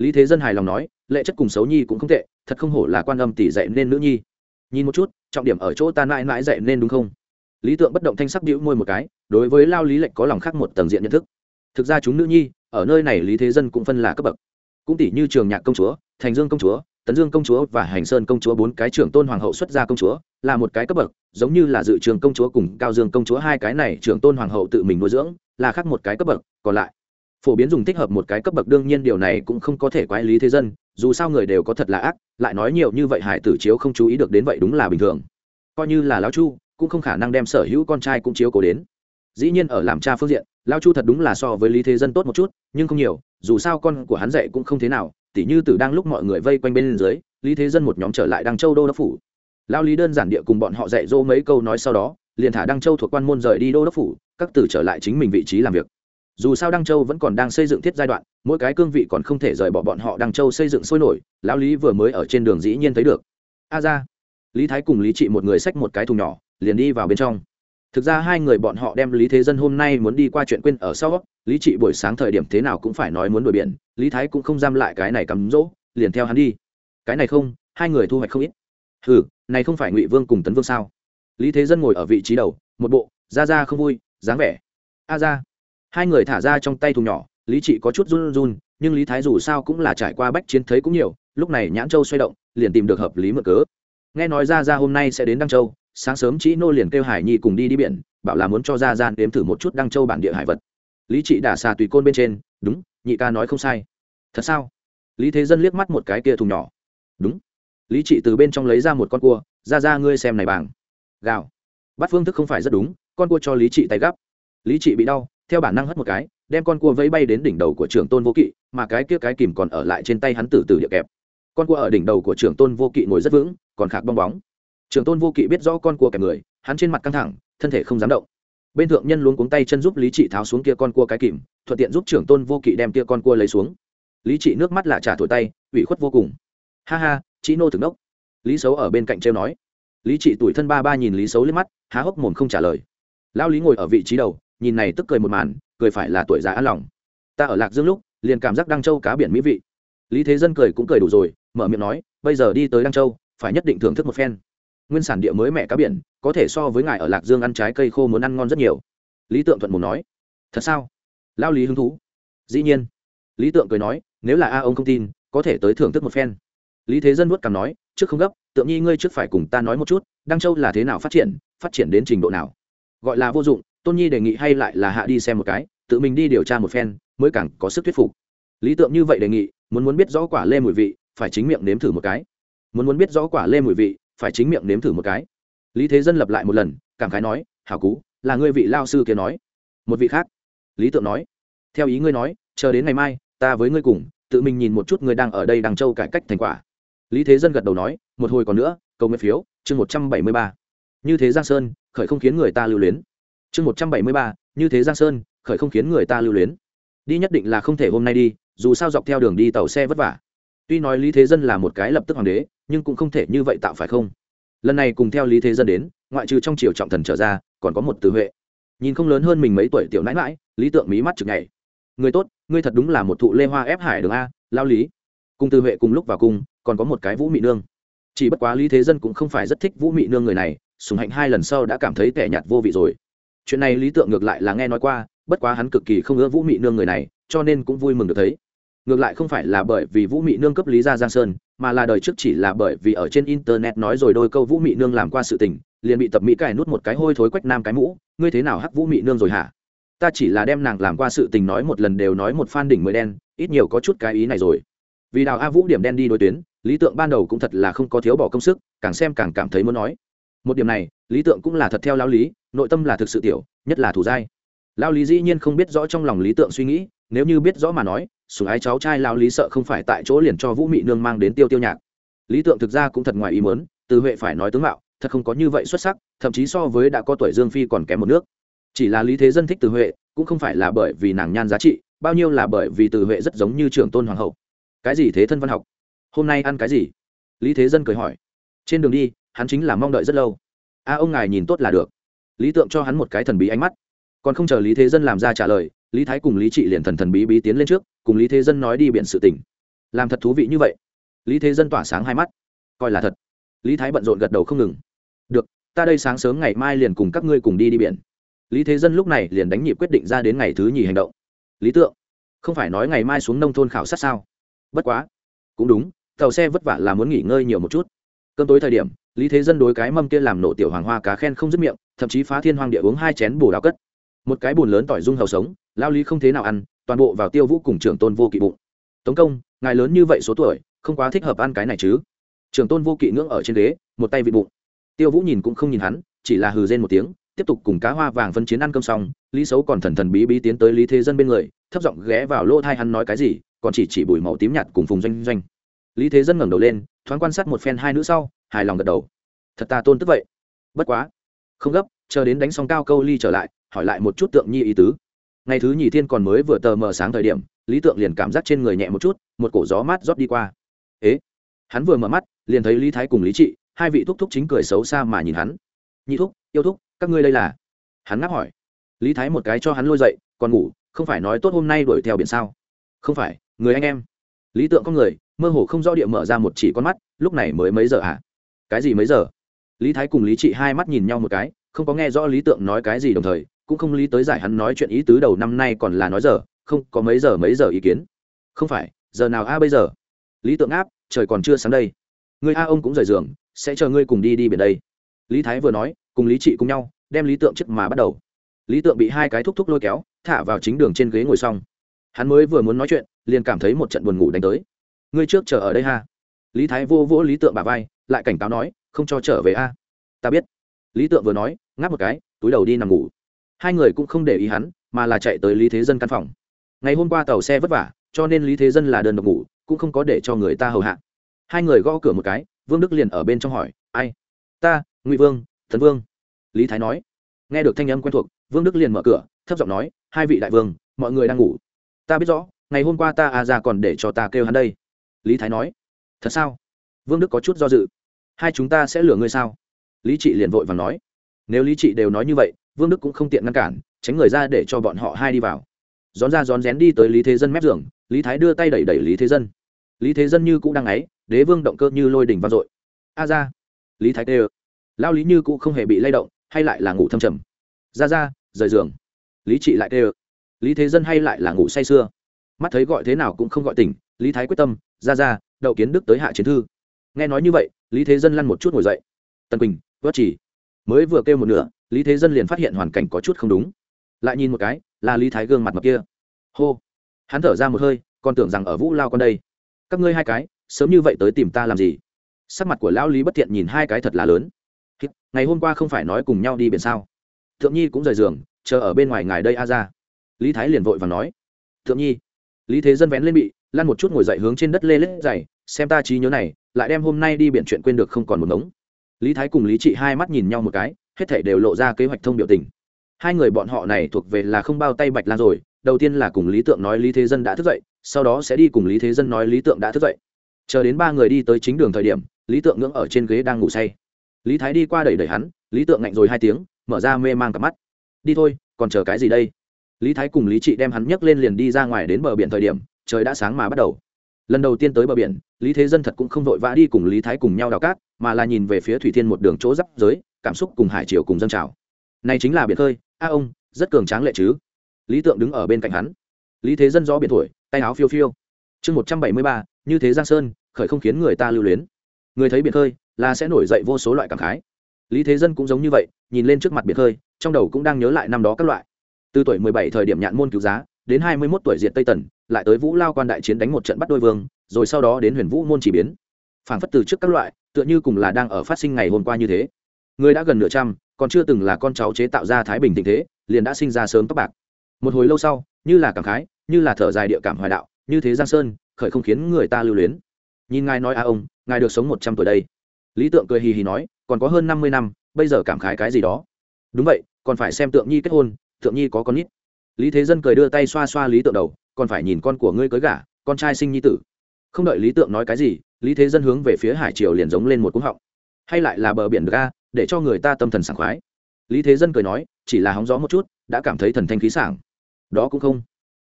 lý thế dân hài lòng nói, lệ chất cùng xấu nhi cũng không tệ, thật không hổ là quan âm tỷ dạy nên nữ nhi. Nhìn một chút, trọng điểm ở chỗ ta mãi mãi dạy nên đúng không? Lý tượng bất động thanh sắc đĩu môi một cái, đối với lao lý lệnh có lòng khác một tầng diện nhận thức. Thực ra chúng nữ nhi, ở nơi này lý thế dân cũng phân là cấp bậc. Cũng tỷ như trường nhạc công chúa, thành dương công chúa, tấn dương công chúa và hành sơn công chúa bốn cái trưởng tôn hoàng hậu xuất gia công chúa, là một cái cấp bậc, giống như là dự trường công chúa cùng cao dương công chúa hai cái này trưởng tôn hoàng hậu tự mình nuôi dưỡng, là khác một cái cấp bậc, còn lại phổ biến dùng thích hợp một cái cấp bậc đương nhiên điều này cũng không có thể quái lý thế dân, dù sao người đều có thật là ác, lại nói nhiều như vậy hải tử chiếu không chú ý được đến vậy đúng là bình thường. Coi như là lão chu, cũng không khả năng đem sở hữu con trai cũng chiếu cố đến. Dĩ nhiên ở làm cha phương diện lao chu thật đúng là so với lý thế dân tốt một chút, nhưng không nhiều, dù sao con của hắn dạy cũng không thế nào, tỉ như từ đang lúc mọi người vây quanh bên dưới, lý thế dân một nhóm trở lại đăng châu đô đốc phủ. Lao lý đơn giản địa cùng bọn họ dạy dỗ mấy câu nói sau đó, liền thả đăng châu thuộc quan môn rời đi đô đốc phủ, các tử trở lại chính mình vị trí làm việc dù sao đăng châu vẫn còn đang xây dựng thiết giai đoạn, mỗi cái cương vị còn không thể rời bỏ bọn họ đăng châu xây dựng sôi nổi, lão lý vừa mới ở trên đường dĩ nhiên thấy được. A ra. Lý thái cùng lý trị một người xách một cái thùng nhỏ, liền đi vào bên trong. Thực ra hai người bọn họ đem lý thế dân hôm nay muốn đi qua chuyện quên ở sau, lý trị buổi sáng thời điểm thế nào cũng phải nói muốn đổi biển, lý thái cũng không giam lại cái này cắm rỗ, liền theo hắn đi. Cái này không, hai người thu hoạch không ít. Ừ này không phải ngụy vương cùng tấn vương sao? Lý thế dân ngồi ở vị trí đầu, một bộ, ra ra không vui, dáng vẻ. A ra hai người thả ra trong tay thùng nhỏ, lý trị có chút run run, nhưng lý thái dù sao cũng là trải qua bách chiến thấy cũng nhiều, lúc này nhãn châu xoay động, liền tìm được hợp lý mượn cớ. Nghe nói ra ra hôm nay sẽ đến đăng châu, sáng sớm chị nô liền kêu hải nhi cùng đi đi biển, bảo là muốn cho ra gian đếm thử một chút đăng châu bản địa hải vật. Lý trị đả xà tùy côn bên trên, đúng, nhị ca nói không sai. Thật sao? Lý thế dân liếc mắt một cái kia thùng nhỏ. Đúng. Lý trị từ bên trong lấy ra một con cua ra ra ngươi xem này bảng. Gào. Bắt phương thức không phải rất đúng, con cua cho lý trị tay gắp. Lý trị bị đau theo bản năng hất một cái, đem con cua vẫy bay đến đỉnh đầu của trưởng tôn vô kỵ, mà cái kia cái kìm còn ở lại trên tay hắn từ từ địa kẹp. Con cua ở đỉnh đầu của trưởng tôn vô kỵ ngồi rất vững, còn khạc bong bóng. Trưởng tôn vô kỵ biết rõ con cua kẹp người, hắn trên mặt căng thẳng, thân thể không dám động. Bên thượng nhân luống cuống tay chân giúp lý trị tháo xuống kia con cua cái kìm, thuận tiện giúp trưởng tôn vô kỵ đem kia con cua lấy xuống. Lý trị nước mắt lạ trả thổi tay, ủy khuất vô cùng. Ha ha chị nô thực đốc lý xấu ở bên cạnh trêu nói. Lý trị tuổi thân ba ba nhìn lý xấu lên mắt, há hốc mồm không trả lời. Lão lý ngồi ở vị trí đầu nhìn này tức cười một màn, cười phải là tuổi già an lòng. Ta ở lạc dương lúc, liền cảm giác đăng châu cá biển mỹ vị. Lý thế dân cười cũng cười đủ rồi, mở miệng nói, bây giờ đi tới đăng châu, phải nhất định thưởng thức một phen. Nguyên sản địa mới mẹ cá biển, có thể so với ngài ở lạc dương ăn trái cây khô muốn ăn ngon rất nhiều. Lý tượng thuận mồm nói, thật sao? Lao lý hứng thú. Dĩ nhiên. Lý tượng cười nói, nếu là a ông không tin, có thể tới thưởng thức một phen. Lý thế dân vuốt cằm nói, trước không gấp, tượng nhi ngươi trước phải cùng ta nói một chút, đăng châu là thế nào phát triển phát triển đến trình độ nào? Gọi là vô dụng tôn nhi đề nghị hay lại là hạ đi xem một cái, tự mình đi điều tra một phen, mới càng có sức thuyết phục. Lý tượng như vậy đề nghị, muốn muốn biết rõ quả lê mùi vị, phải chính miệng nếm thử một cái. Muốn muốn biết rõ quả lê mùi vị, phải chính miệng nếm thử một cái. Lý thế dân lập lại một lần, cảm khái nói, hảo cú, là ngươi vị lao sư kia nói. Một vị khác. Lý tượng nói, theo ý ngươi nói, chờ đến ngày mai, ta với ngươi cùng, tự mình nhìn một chút ngươi đang ở đây đằng châu cải cách thành quả. Lý thế dân gật đầu nói, một hồi còn nữa, cầu nguyện phiếu, chương một trăm bảy mươi ba. Như thế giang sơn, khởi không khiến người ta lưu luyến chương một trăm bảy mươi ba, như thế giang sơn, khởi không khiến người ta lưu luyến. Đi nhất định là không thể hôm nay đi, dù sao dọc theo đường đi tàu xe vất vả. Tuy nói lý thế dân là một cái lập tức hoàng đế, nhưng cũng không thể như vậy tạo phải không? Lần này cùng theo lý thế dân đến, ngoại trừ trong triều trọng thần trở ra, còn có một từ huệ. Nhìn không lớn hơn mình mấy tuổi tiểu nãi mãi lý tượng mí mắt chực ngày người tốt, ngươi thật đúng là một thụ lê hoa ép hải đường a, lao lý. Cùng từ huệ cùng lúc vào cung, còn có một cái vũ mị nương. Chỉ bất quá lý thế dân cũng không phải rất thích vũ mị nương người này, sùng hạnh hai lần sau đã cảm thấy tẻ nhạt vô vị rồi chuyện này lý tượng ngược lại là nghe nói qua, bất quá hắn cực kỳ không ưa vũ mị nương người này, cho nên cũng vui mừng được thấy. Ngược lại không phải là bởi vì vũ mị nương cấp lý gia giang sơn, mà là đời trước chỉ là bởi vì ở trên internet nói rồi đôi câu vũ mị nương làm qua sự tình, liền bị tập mỹ cài nút một cái hôi thối quách nam cái mũ, ngươi thế nào hắc vũ mị nương rồi hả? Ta chỉ là đem nàng làm qua sự tình nói một lần đều nói một phan đỉnh mới đen, ít nhiều có chút cái ý này rồi. Vì đào a vũ điểm đen đi đối tuyến, lý tượng ban đầu cũng thật là không có thiếu bỏ công sức, càng xem càng cảm thấy muốn nói một điểm này, lý tượng cũng là thật theo lao lý, nội tâm là thực sự tiểu, nhất là thủ giai. Lao lý dĩ nhiên không biết rõ trong lòng lý tượng suy nghĩ, nếu như biết rõ mà nói, sủng ái cháu trai lao lý sợ không phải tại chỗ liền cho vũ mị nương mang đến tiêu tiêu nhạc. Lý tượng thực ra cũng thật ngoài ý mớn từ huệ phải nói tướng mạo, thật không có như vậy xuất sắc, thậm chí so với đã có tuổi dương phi còn kém một nước. Chỉ là lý thế dân thích từ huệ, cũng không phải là bởi vì nàng nhan giá trị, bao nhiêu là bởi vì từ huệ rất giống như trưởng tôn hoàng hậu. Cái gì thế thân văn học? Hôm nay ăn cái gì? Lý thế dân cười hỏi. Trên đường đi hắn chính là mong đợi rất lâu. A, ông ngài nhìn tốt là được. Lý tượng cho hắn một cái thần bí ánh mắt. Còn không chờ lý thế dân làm ra trả lời, lý thái cùng lý trị liền thần thần bí bí tiến lên trước, cùng lý thế dân nói đi biện sự tỉnh làm thật thú vị như vậy. Lý thế dân tỏa sáng hai mắt. Coi là thật. Lý thái bận rộn gật đầu không ngừng. Được, ta đây sáng sớm ngày mai liền cùng các ngươi cùng đi đi biển. Lý thế dân lúc này liền đánh nhịp quyết định ra đến ngày thứ nhì hành động. Lý tượng, không phải nói ngày mai xuống nông thôn khảo sát sao? Bất quá. Cũng đúng, tàu xe vất vả là muốn nghỉ ngơi nhiều một chút. Cơm tối thời điểm lý thế dân đối cái mâm kia làm nổ tiểu hoàng hoa cá khen không dứt miệng, thậm chí phá thiên hoàng địa uống hai chén bồ đào cất. Một cái bùn lớn tỏi dung hầu sống, lao lý không thế nào ăn, toàn bộ vào tiêu vũ cùng trưởng tôn vô kỵ bụng. Tống công, ngài lớn như vậy số tuổi, không quá thích hợp ăn cái này chứ? Trưởng tôn vô kỵ ngưỡng ở trên ghế, một tay vị bụng. Tiêu vũ nhìn cũng không nhìn hắn, chỉ là hừ rên một tiếng, tiếp tục cùng cá hoa vàng phân chiến ăn cơm xong, lý xấu còn thần thần bí bí tiến tới lý thế dân bên người, thấp giọng ghé vào lỗ thai hắn nói cái gì, còn chỉ chỉ bụi màu tím nhạt cùng phùng doanh doanh. Lý thế dân ngẩng đầu lên, thoáng quan sát một phen hai nữ sau hài lòng gật đầu. Thật ta tôn tức vậy. Bất quá. Không gấp, chờ đến đánh xong cao câu ly trở lại, hỏi lại một chút tượng nhi ý tứ. Ngày thứ nhì thiên còn mới vừa tờ mờ sáng thời điểm, lý tượng liền cảm giác trên người nhẹ một chút, một cổ gió mát rót đi qua. Ế? Hắn vừa mở mắt, liền thấy lý thái cùng lý trị, hai vị thúc thúc chính cười xấu xa mà nhìn hắn. Nhị thúc, yêu thúc, các ngươi đây là? Hắn ngáp hỏi. Lý thái một cái cho hắn lôi dậy, còn ngủ, không phải nói tốt hôm nay đuổi theo biển sao? Không phải, người anh em. Lý tượng có người, mơ hồ không rõ địa mở ra một chỉ con mắt, lúc này mới mấy giờ hả? à? Cái gì mấy giờ? Lý thái cùng lý trị hai mắt nhìn nhau một cái, không có nghe rõ lý tượng nói cái gì đồng thời, cũng không lý tới giải hắn nói chuyện ý tứ đầu năm nay còn là nói giờ, không có mấy giờ mấy giờ ý kiến. Không phải, giờ nào a bây giờ? Lý tượng áp, trời còn chưa sáng đây. Người a ông cũng rời giường, sẽ chờ ngươi cùng đi đi biển đây. Lý thái vừa nói, cùng lý trị cùng nhau, đem lý tượng chức mà bắt đầu. Lý tượng bị hai cái thúc thúc lôi kéo, thả vào chính đường trên ghế ngồi xong. Hắn mới vừa muốn nói chuyện, liền cảm thấy một trận buồn ngủ đánh tới. Ngươi trước chờ ở đây ha. Lý thái vô vỗ lý tượng bà vai lại cảnh cáo nói, không cho trở về a. Ta biết. Lý tượng vừa nói, ngáp một cái, túi đầu đi nằm ngủ. Hai người cũng không để ý hắn, mà là chạy tới lý thế dân căn phòng. Ngày hôm qua tàu xe vất vả, cho nên lý thế dân là đơn độc ngủ, cũng không có để cho người ta hầu hạ. Hai người gõ cửa một cái, vương đức liền ở bên trong hỏi, ai? Ta, ngụy vương, thần vương. Lý thái nói. Nghe được thanh âm quen thuộc, vương đức liền mở cửa, thấp giọng nói, hai vị đại vương, mọi người đang ngủ. Ta biết rõ, ngày hôm qua ta à ra còn để cho ta kêu hắn đây. Lý thái nói. Thật sao? Vương đức có chút do dự hai chúng ta sẽ lừa ngươi sao? Lý trị liền vội và nói. Nếu lý trị đều nói như vậy, vương đức cũng không tiện ngăn cản, tránh người ra để cho bọn họ hai đi vào. Rón ra rón rén đi tới lý thế dân mép giường, lý thái đưa tay đẩy đẩy lý thế dân. Lý thế dân như cũng đang ấy, đế vương động cơ như lôi đỉnh vang dội. A ra. Lý thái tê ơ lao lý như cũng không hề bị lay động, hay lại là ngủ thâm trầm. Ra ra, rời giường. Lý trị lại tê ơ lý thế dân hay lại là ngủ say sưa. Mắt thấy gọi thế nào cũng không gọi tỉnh, lý thái quyết tâm, ra ra, đậu kiến đức tới hạ chiến thư nghe nói như vậy, lý thế dân lăn một chút ngồi dậy. Tần quỳnh vất chỉ mới vừa kêu một nửa, lý thế dân liền phát hiện hoàn cảnh có chút không đúng. Lại nhìn một cái, là lý thái gương mặt mặt kia. Hô. Hắn thở ra một hơi, còn tưởng rằng ở vũ lao con đây. Các ngươi hai cái, sớm như vậy tới tìm ta làm gì? Sắc mặt của lão lý bất thiện nhìn hai cái thật là lớn. Ngày hôm qua không phải nói cùng nhau đi biển sao? Thượng nhi cũng rời giường, chờ ở bên ngoài ngài đây a ra. Lý thái liền vội và nói. Thượng nhi. Lý thế dân vén lên bị, lăn một chút ngồi dậy hướng trên đất lê lết dày xem ta trí nhớ này, lại đem hôm nay đi biển chuyện quên được không còn một ngống. Lý thái cùng lý trị hai mắt nhìn nhau một cái, hết thể đều lộ ra kế hoạch thông biểu tình. Hai người bọn họ này thuộc về là không bao tay bạch lan rồi, đầu tiên là cùng lý tượng nói lý thế dân đã thức dậy, sau đó sẽ đi cùng lý thế dân nói lý tượng đã thức dậy. Chờ đến ba người đi tới chính đường thời điểm, lý tượng ngưỡng ở trên ghế đang ngủ say. Lý thái đi qua đẩy đẩy hắn, lý tượng ngạnh rồi hai tiếng, mở ra mê mang cặp mắt. Đi thôi, còn chờ cái gì đây? Lý thái cùng lý trị đem hắn nhấc lên liền đi ra ngoài đến bờ biển thời điểm, trời đã sáng mà bắt đầu lần đầu tiên tới bờ biển, lý thế dân thật cũng không vội vã đi cùng lý thái cùng nhau đào cát, mà là nhìn về phía thủy thiên một đường chỗ giáp giới, cảm xúc cùng hải triều cùng dân trào. Này chính là biển khơi, a ông, rất cường tráng lệ chứ. Lý tượng đứng ở bên cạnh hắn. Lý thế dân gió biển thổi, tay áo phiêu phiêu. Chương một trăm bảy mươi ba, như thế giang sơn, khởi không khiến người ta lưu luyến. Người thấy biển khơi, là sẽ nổi dậy vô số loại cảm khái. Lý thế dân cũng giống như vậy, nhìn lên trước mặt biển khơi, trong đầu cũng đang nhớ lại năm đó các loại. Từ tuổi mười bảy thời điểm nhạn môn cứu giá đến hai mươi 21 tuổi diệt tây tần, lại tới vũ lao quan đại chiến đánh một trận bắt đôi vương, rồi sau đó đến huyền vũ môn chỉ biến. Phảng phất từ trước các loại, tựa như cùng là đang ở phát sinh ngày hôm qua như thế. Người đã gần nửa trăm, còn chưa từng là con cháu chế tạo ra thái bình tình thế, liền đã sinh ra sớm tóc bạc. Một hồi lâu sau, như là cảm khái, như là thở dài địa cảm hoài đạo, như thế giang sơn, khởi không khiến người ta lưu luyến. Nhìn ngài nói a ông, ngài được sống một trăm tuổi đây. Lý tượng cười hì hì nói, còn có hơn năm mươi năm, bây giờ cảm khái cái gì đó. Đúng vậy, còn phải xem tượng nhi kết hôn, tượng nhi có con nít lý thế dân cười đưa tay xoa xoa lý tượng đầu, còn phải nhìn con của ngươi cưới gả, con trai sinh nhi tử. Không đợi lý tượng nói cái gì, lý thế dân hướng về phía hải triều liền giống lên một cúng họng. Hay lại là bờ biển ga để cho người ta tâm thần sảng khoái. Lý thế dân cười nói, chỉ là hóng gió một chút, đã cảm thấy thần thanh khí sảng. Đó cũng không.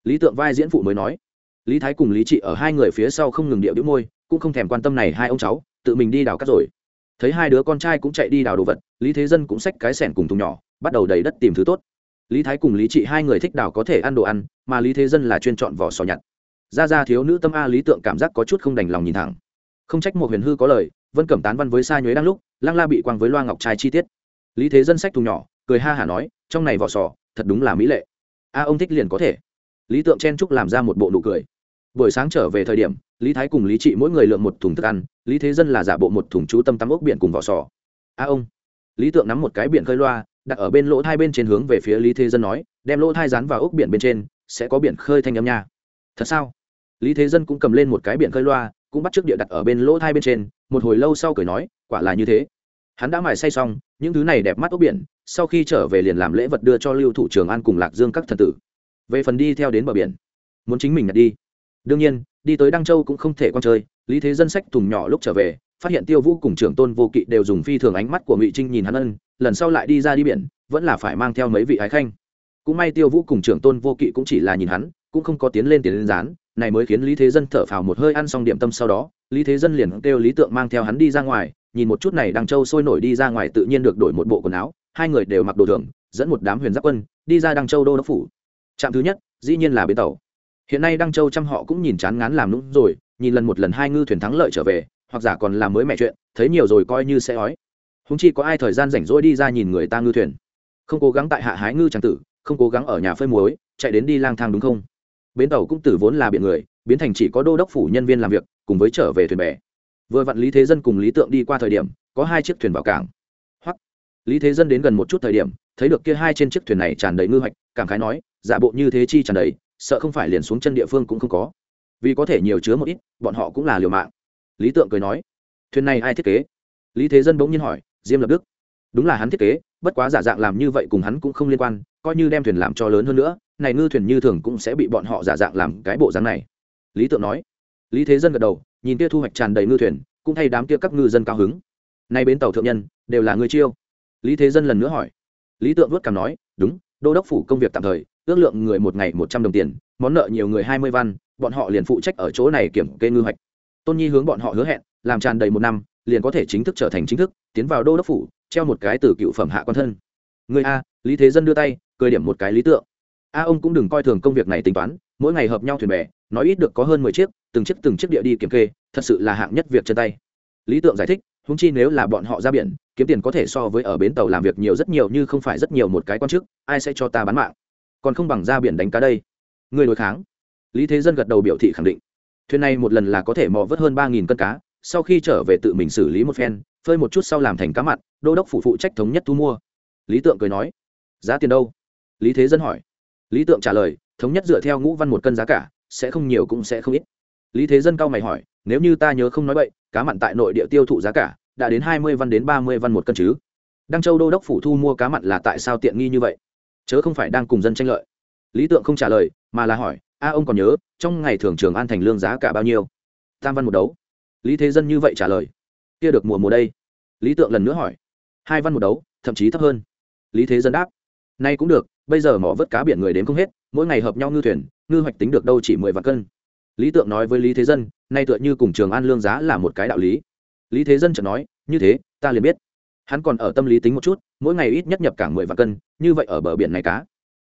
Lý tượng vai diễn phụ mới nói, lý thái cùng lý trị ở hai người phía sau không ngừng điệu đĩu môi, cũng không thèm quan tâm này hai ông cháu, tự mình đi đào cắt rồi. Thấy hai đứa con trai cũng chạy đi đào đồ vật, lý thế dân cũng xách cái sẻn cùng thùng nhỏ, bắt đầu đầy đất tìm thứ tốt lý thái cùng lý trị hai người thích đào có thể ăn đồ ăn, mà lý thế dân là chuyên chọn vỏ sò nhặt. Ra ra thiếu nữ tâm a lý tượng cảm giác có chút không đành lòng nhìn thẳng. Không trách một huyền hư có lời, vân cẩm tán văn với sa nhuế đang lúc, lăng la bị quang với loa ngọc trai chi tiết. Lý thế dân sách thùng nhỏ, cười ha hả nói, trong này vỏ sò, thật đúng là mỹ lệ. A, ông thích liền có thể. Lý tượng chen trúc làm ra một bộ nụ cười. Buổi sáng trở về thời điểm, lý thái cùng lý trị mỗi người lượm một thùng thức ăn, lý thế dân là giả bộ một thùng chú tâm tắm ốc biển cùng vỏ sò. A, ông. Lý tượng nắm một cái biển khơi loa đặt ở bên lỗ thai bên trên hướng về phía lý thế dân nói, đem lỗ thai dán vào ốc biển bên trên, sẽ có biển khơi thanh âm nha. Thật sao? Lý thế dân cũng cầm lên một cái biển khơi loa, cũng bắt t r ư ớ c địa đặt ở bên lỗ thai bên trên, một hồi lâu sau cười nói, quả là như thế. Hắn đã mài say xong, những thứ này đẹp mắt ốc biển, sau khi trở về liền làm lễ vật đưa cho lưu thủ trường an cùng lạc dương các thần tử. Về phần đi theo đến bờ biển, muốn chính mình nhặt đi. Đương nhiên, đi tới đăng châu cũng không thể con chơi, lý thế dân sách thùng nhỏ lúc trở về, phát hiện tiêu vũ cùng trưởng tôn vô kỵ đều dùng phi thường ánh mắt của ngụy trinh nhìn hắn ân lần sau lại đi ra đi biển, vẫn là phải mang theo mấy vị ái khanh. Cũng may tiêu vũ cùng trưởng tôn vô kỵ cũng chỉ là nhìn hắn, cũng không có tiến lên tiền lên rán này mới khiến lý thế dân thở phào một hơi ăn xong điểm tâm sau đó, lý thế dân liền kêu lý tượng mang theo hắn đi ra ngoài, nhìn một chút này đằng châu sôi nổi đi ra ngoài tự nhiên được đổi một bộ quần áo, hai người đều mặc đồ thường, dẫn một đám huyền giáp quân, đi ra đăng châu đô đốc phủ. Trạm thứ nhất, dĩ nhiên là bến tàu. Hiện nay đăng châu trăm họ cũng nhìn chán ngán làm lũng rồi, nhìn lần một lần hai ngư thuyền thắng lợi trở về, hoặc giả còn làm mới mẹ chuyện, thấy nhiều rồi coi như sẽ ói húng chi có ai thời gian rảnh rỗi đi ra nhìn người ta ngư thuyền? Không cố gắng tại hạ hái ngư tràng tử, không cố gắng ở nhà phơi muối, chạy đến đi lang thang đúng không? Bến tàu cũng từ vốn là biển người, biến thành chỉ có đô đốc phủ nhân viên làm việc, cùng với trở về thuyền bè. Vừa vặn lý thế dân cùng lý tượng đi qua thời điểm, có hai chiếc thuyền vào cảng. Hoặc lý thế dân đến gần một chút thời điểm, thấy được kia hai trên chiếc thuyền này tràn đầy ngư hoạch, cảm khái nói, giả bộ như thế chi tràn đầy, sợ không phải liền xuống chân địa phương cũng không có. Vì có thể nhiều chứa một ít, bọn họ cũng là liều mạng. Lý tượng cười nói, thuyền này ai thiết kế? Lý thế dân bỗng nhiên hỏi diêm lập đức. Đúng là hắn thiết kế, bất quá giả dạng làm như vậy cùng hắn cũng không liên quan, coi như đem thuyền làm cho lớn hơn nữa, này ngư thuyền như thường cũng sẽ bị bọn họ giả dạng làm cái bộ dáng này. Lý tượng nói. Lý thế dân gật đầu, nhìn kia thu hoạch tràn đầy ngư thuyền, cũng thay đám kia các ngư dân cao hứng. Nay bến tàu thượng nhân, đều là người chiêu. Lý thế dân lần nữa hỏi. Lý tượng vớt cảm nói, đúng, đô đốc phủ công việc tạm thời, ước lượng người một ngày một trăm đồng tiền, món nợ nhiều người hai mươi văn, bọn họ liền phụ trách ở chỗ này kiểm kê ngư hoạch. Tôn nhi hướng bọn họ hứa hẹn, làm tràn đầy một năm liền có thể chính thức trở thành chính thức, tiến vào đô đốc phủ, treo một cái từ cựu phẩm hạ quan thân. Người a, lý thế dân đưa tay, cười điểm một cái lý tượng. A ông cũng đừng coi thường công việc này tính toán, mỗi ngày hợp nhau thuyền bè, nói ít được có hơn mười chiếc, từng chiếc từng chiếc địa đi kiểm kê, thật sự là hạng nhất việc chân tay. Lý tượng giải thích húng chi nếu là bọn họ ra biển, kiếm tiền có thể so với ở bến tàu làm việc nhiều rất nhiều như không phải rất nhiều một cái quan chức, ai sẽ cho ta bán mạng? Còn không bằng ra biển đánh cá đây. Người đối kháng. Lý thế dân gật đầu biểu thị khẳng định. Thuyền này một lần là có thể mò vớt hơn ba nghìn cân cá sau khi trở về tự mình xử lý một phen, phơi một chút sau làm thành cá mặn, đô đốc phụ phụ trách thống nhất thu mua. Lý tượng cười nói, giá tiền đâu? Lý thế dân hỏi. Lý tượng trả lời, thống nhất dựa theo ngũ văn một cân giá cả, sẽ không nhiều cũng sẽ không ít. Lý thế dân cao mày hỏi, nếu như ta nhớ không nói bậy, cá mặn tại nội địa tiêu thụ giá cả, đã đến hai mươi văn đến ba mươi văn một cân chứ? Đăng châu đô đốc phủ thu mua cá mặn là tại sao tiện nghi như vậy? Chớ không phải đang cùng dân tranh lợi. Lý tượng không trả lời, mà là hỏi, a ông còn nhớ, trong ngày thường trường an thành lương giá cả bao nhiêu? Tam văn một đấu lý thế dân như vậy trả lời. Kia được mùa mùa đây. Lý tượng lần nữa hỏi. Hai văn một đấu, thậm chí thấp hơn. Lý thế dân đáp. Nay cũng được, bây giờ mỏ vớt cá biển người đến không hết, mỗi ngày hợp nhau ngư thuyền, ngư hoạch tính được đâu chỉ mười vạn cân. Lý tượng nói với lý thế dân, nay tựa như cùng trường an lương giá là một cái đạo lý. Lý thế dân chợt nói, như thế, ta liền biết. Hắn còn ở tâm lý tính một chút, mỗi ngày ít nhất nhập cảng mười vạn cân, như vậy ở bờ biển này cá,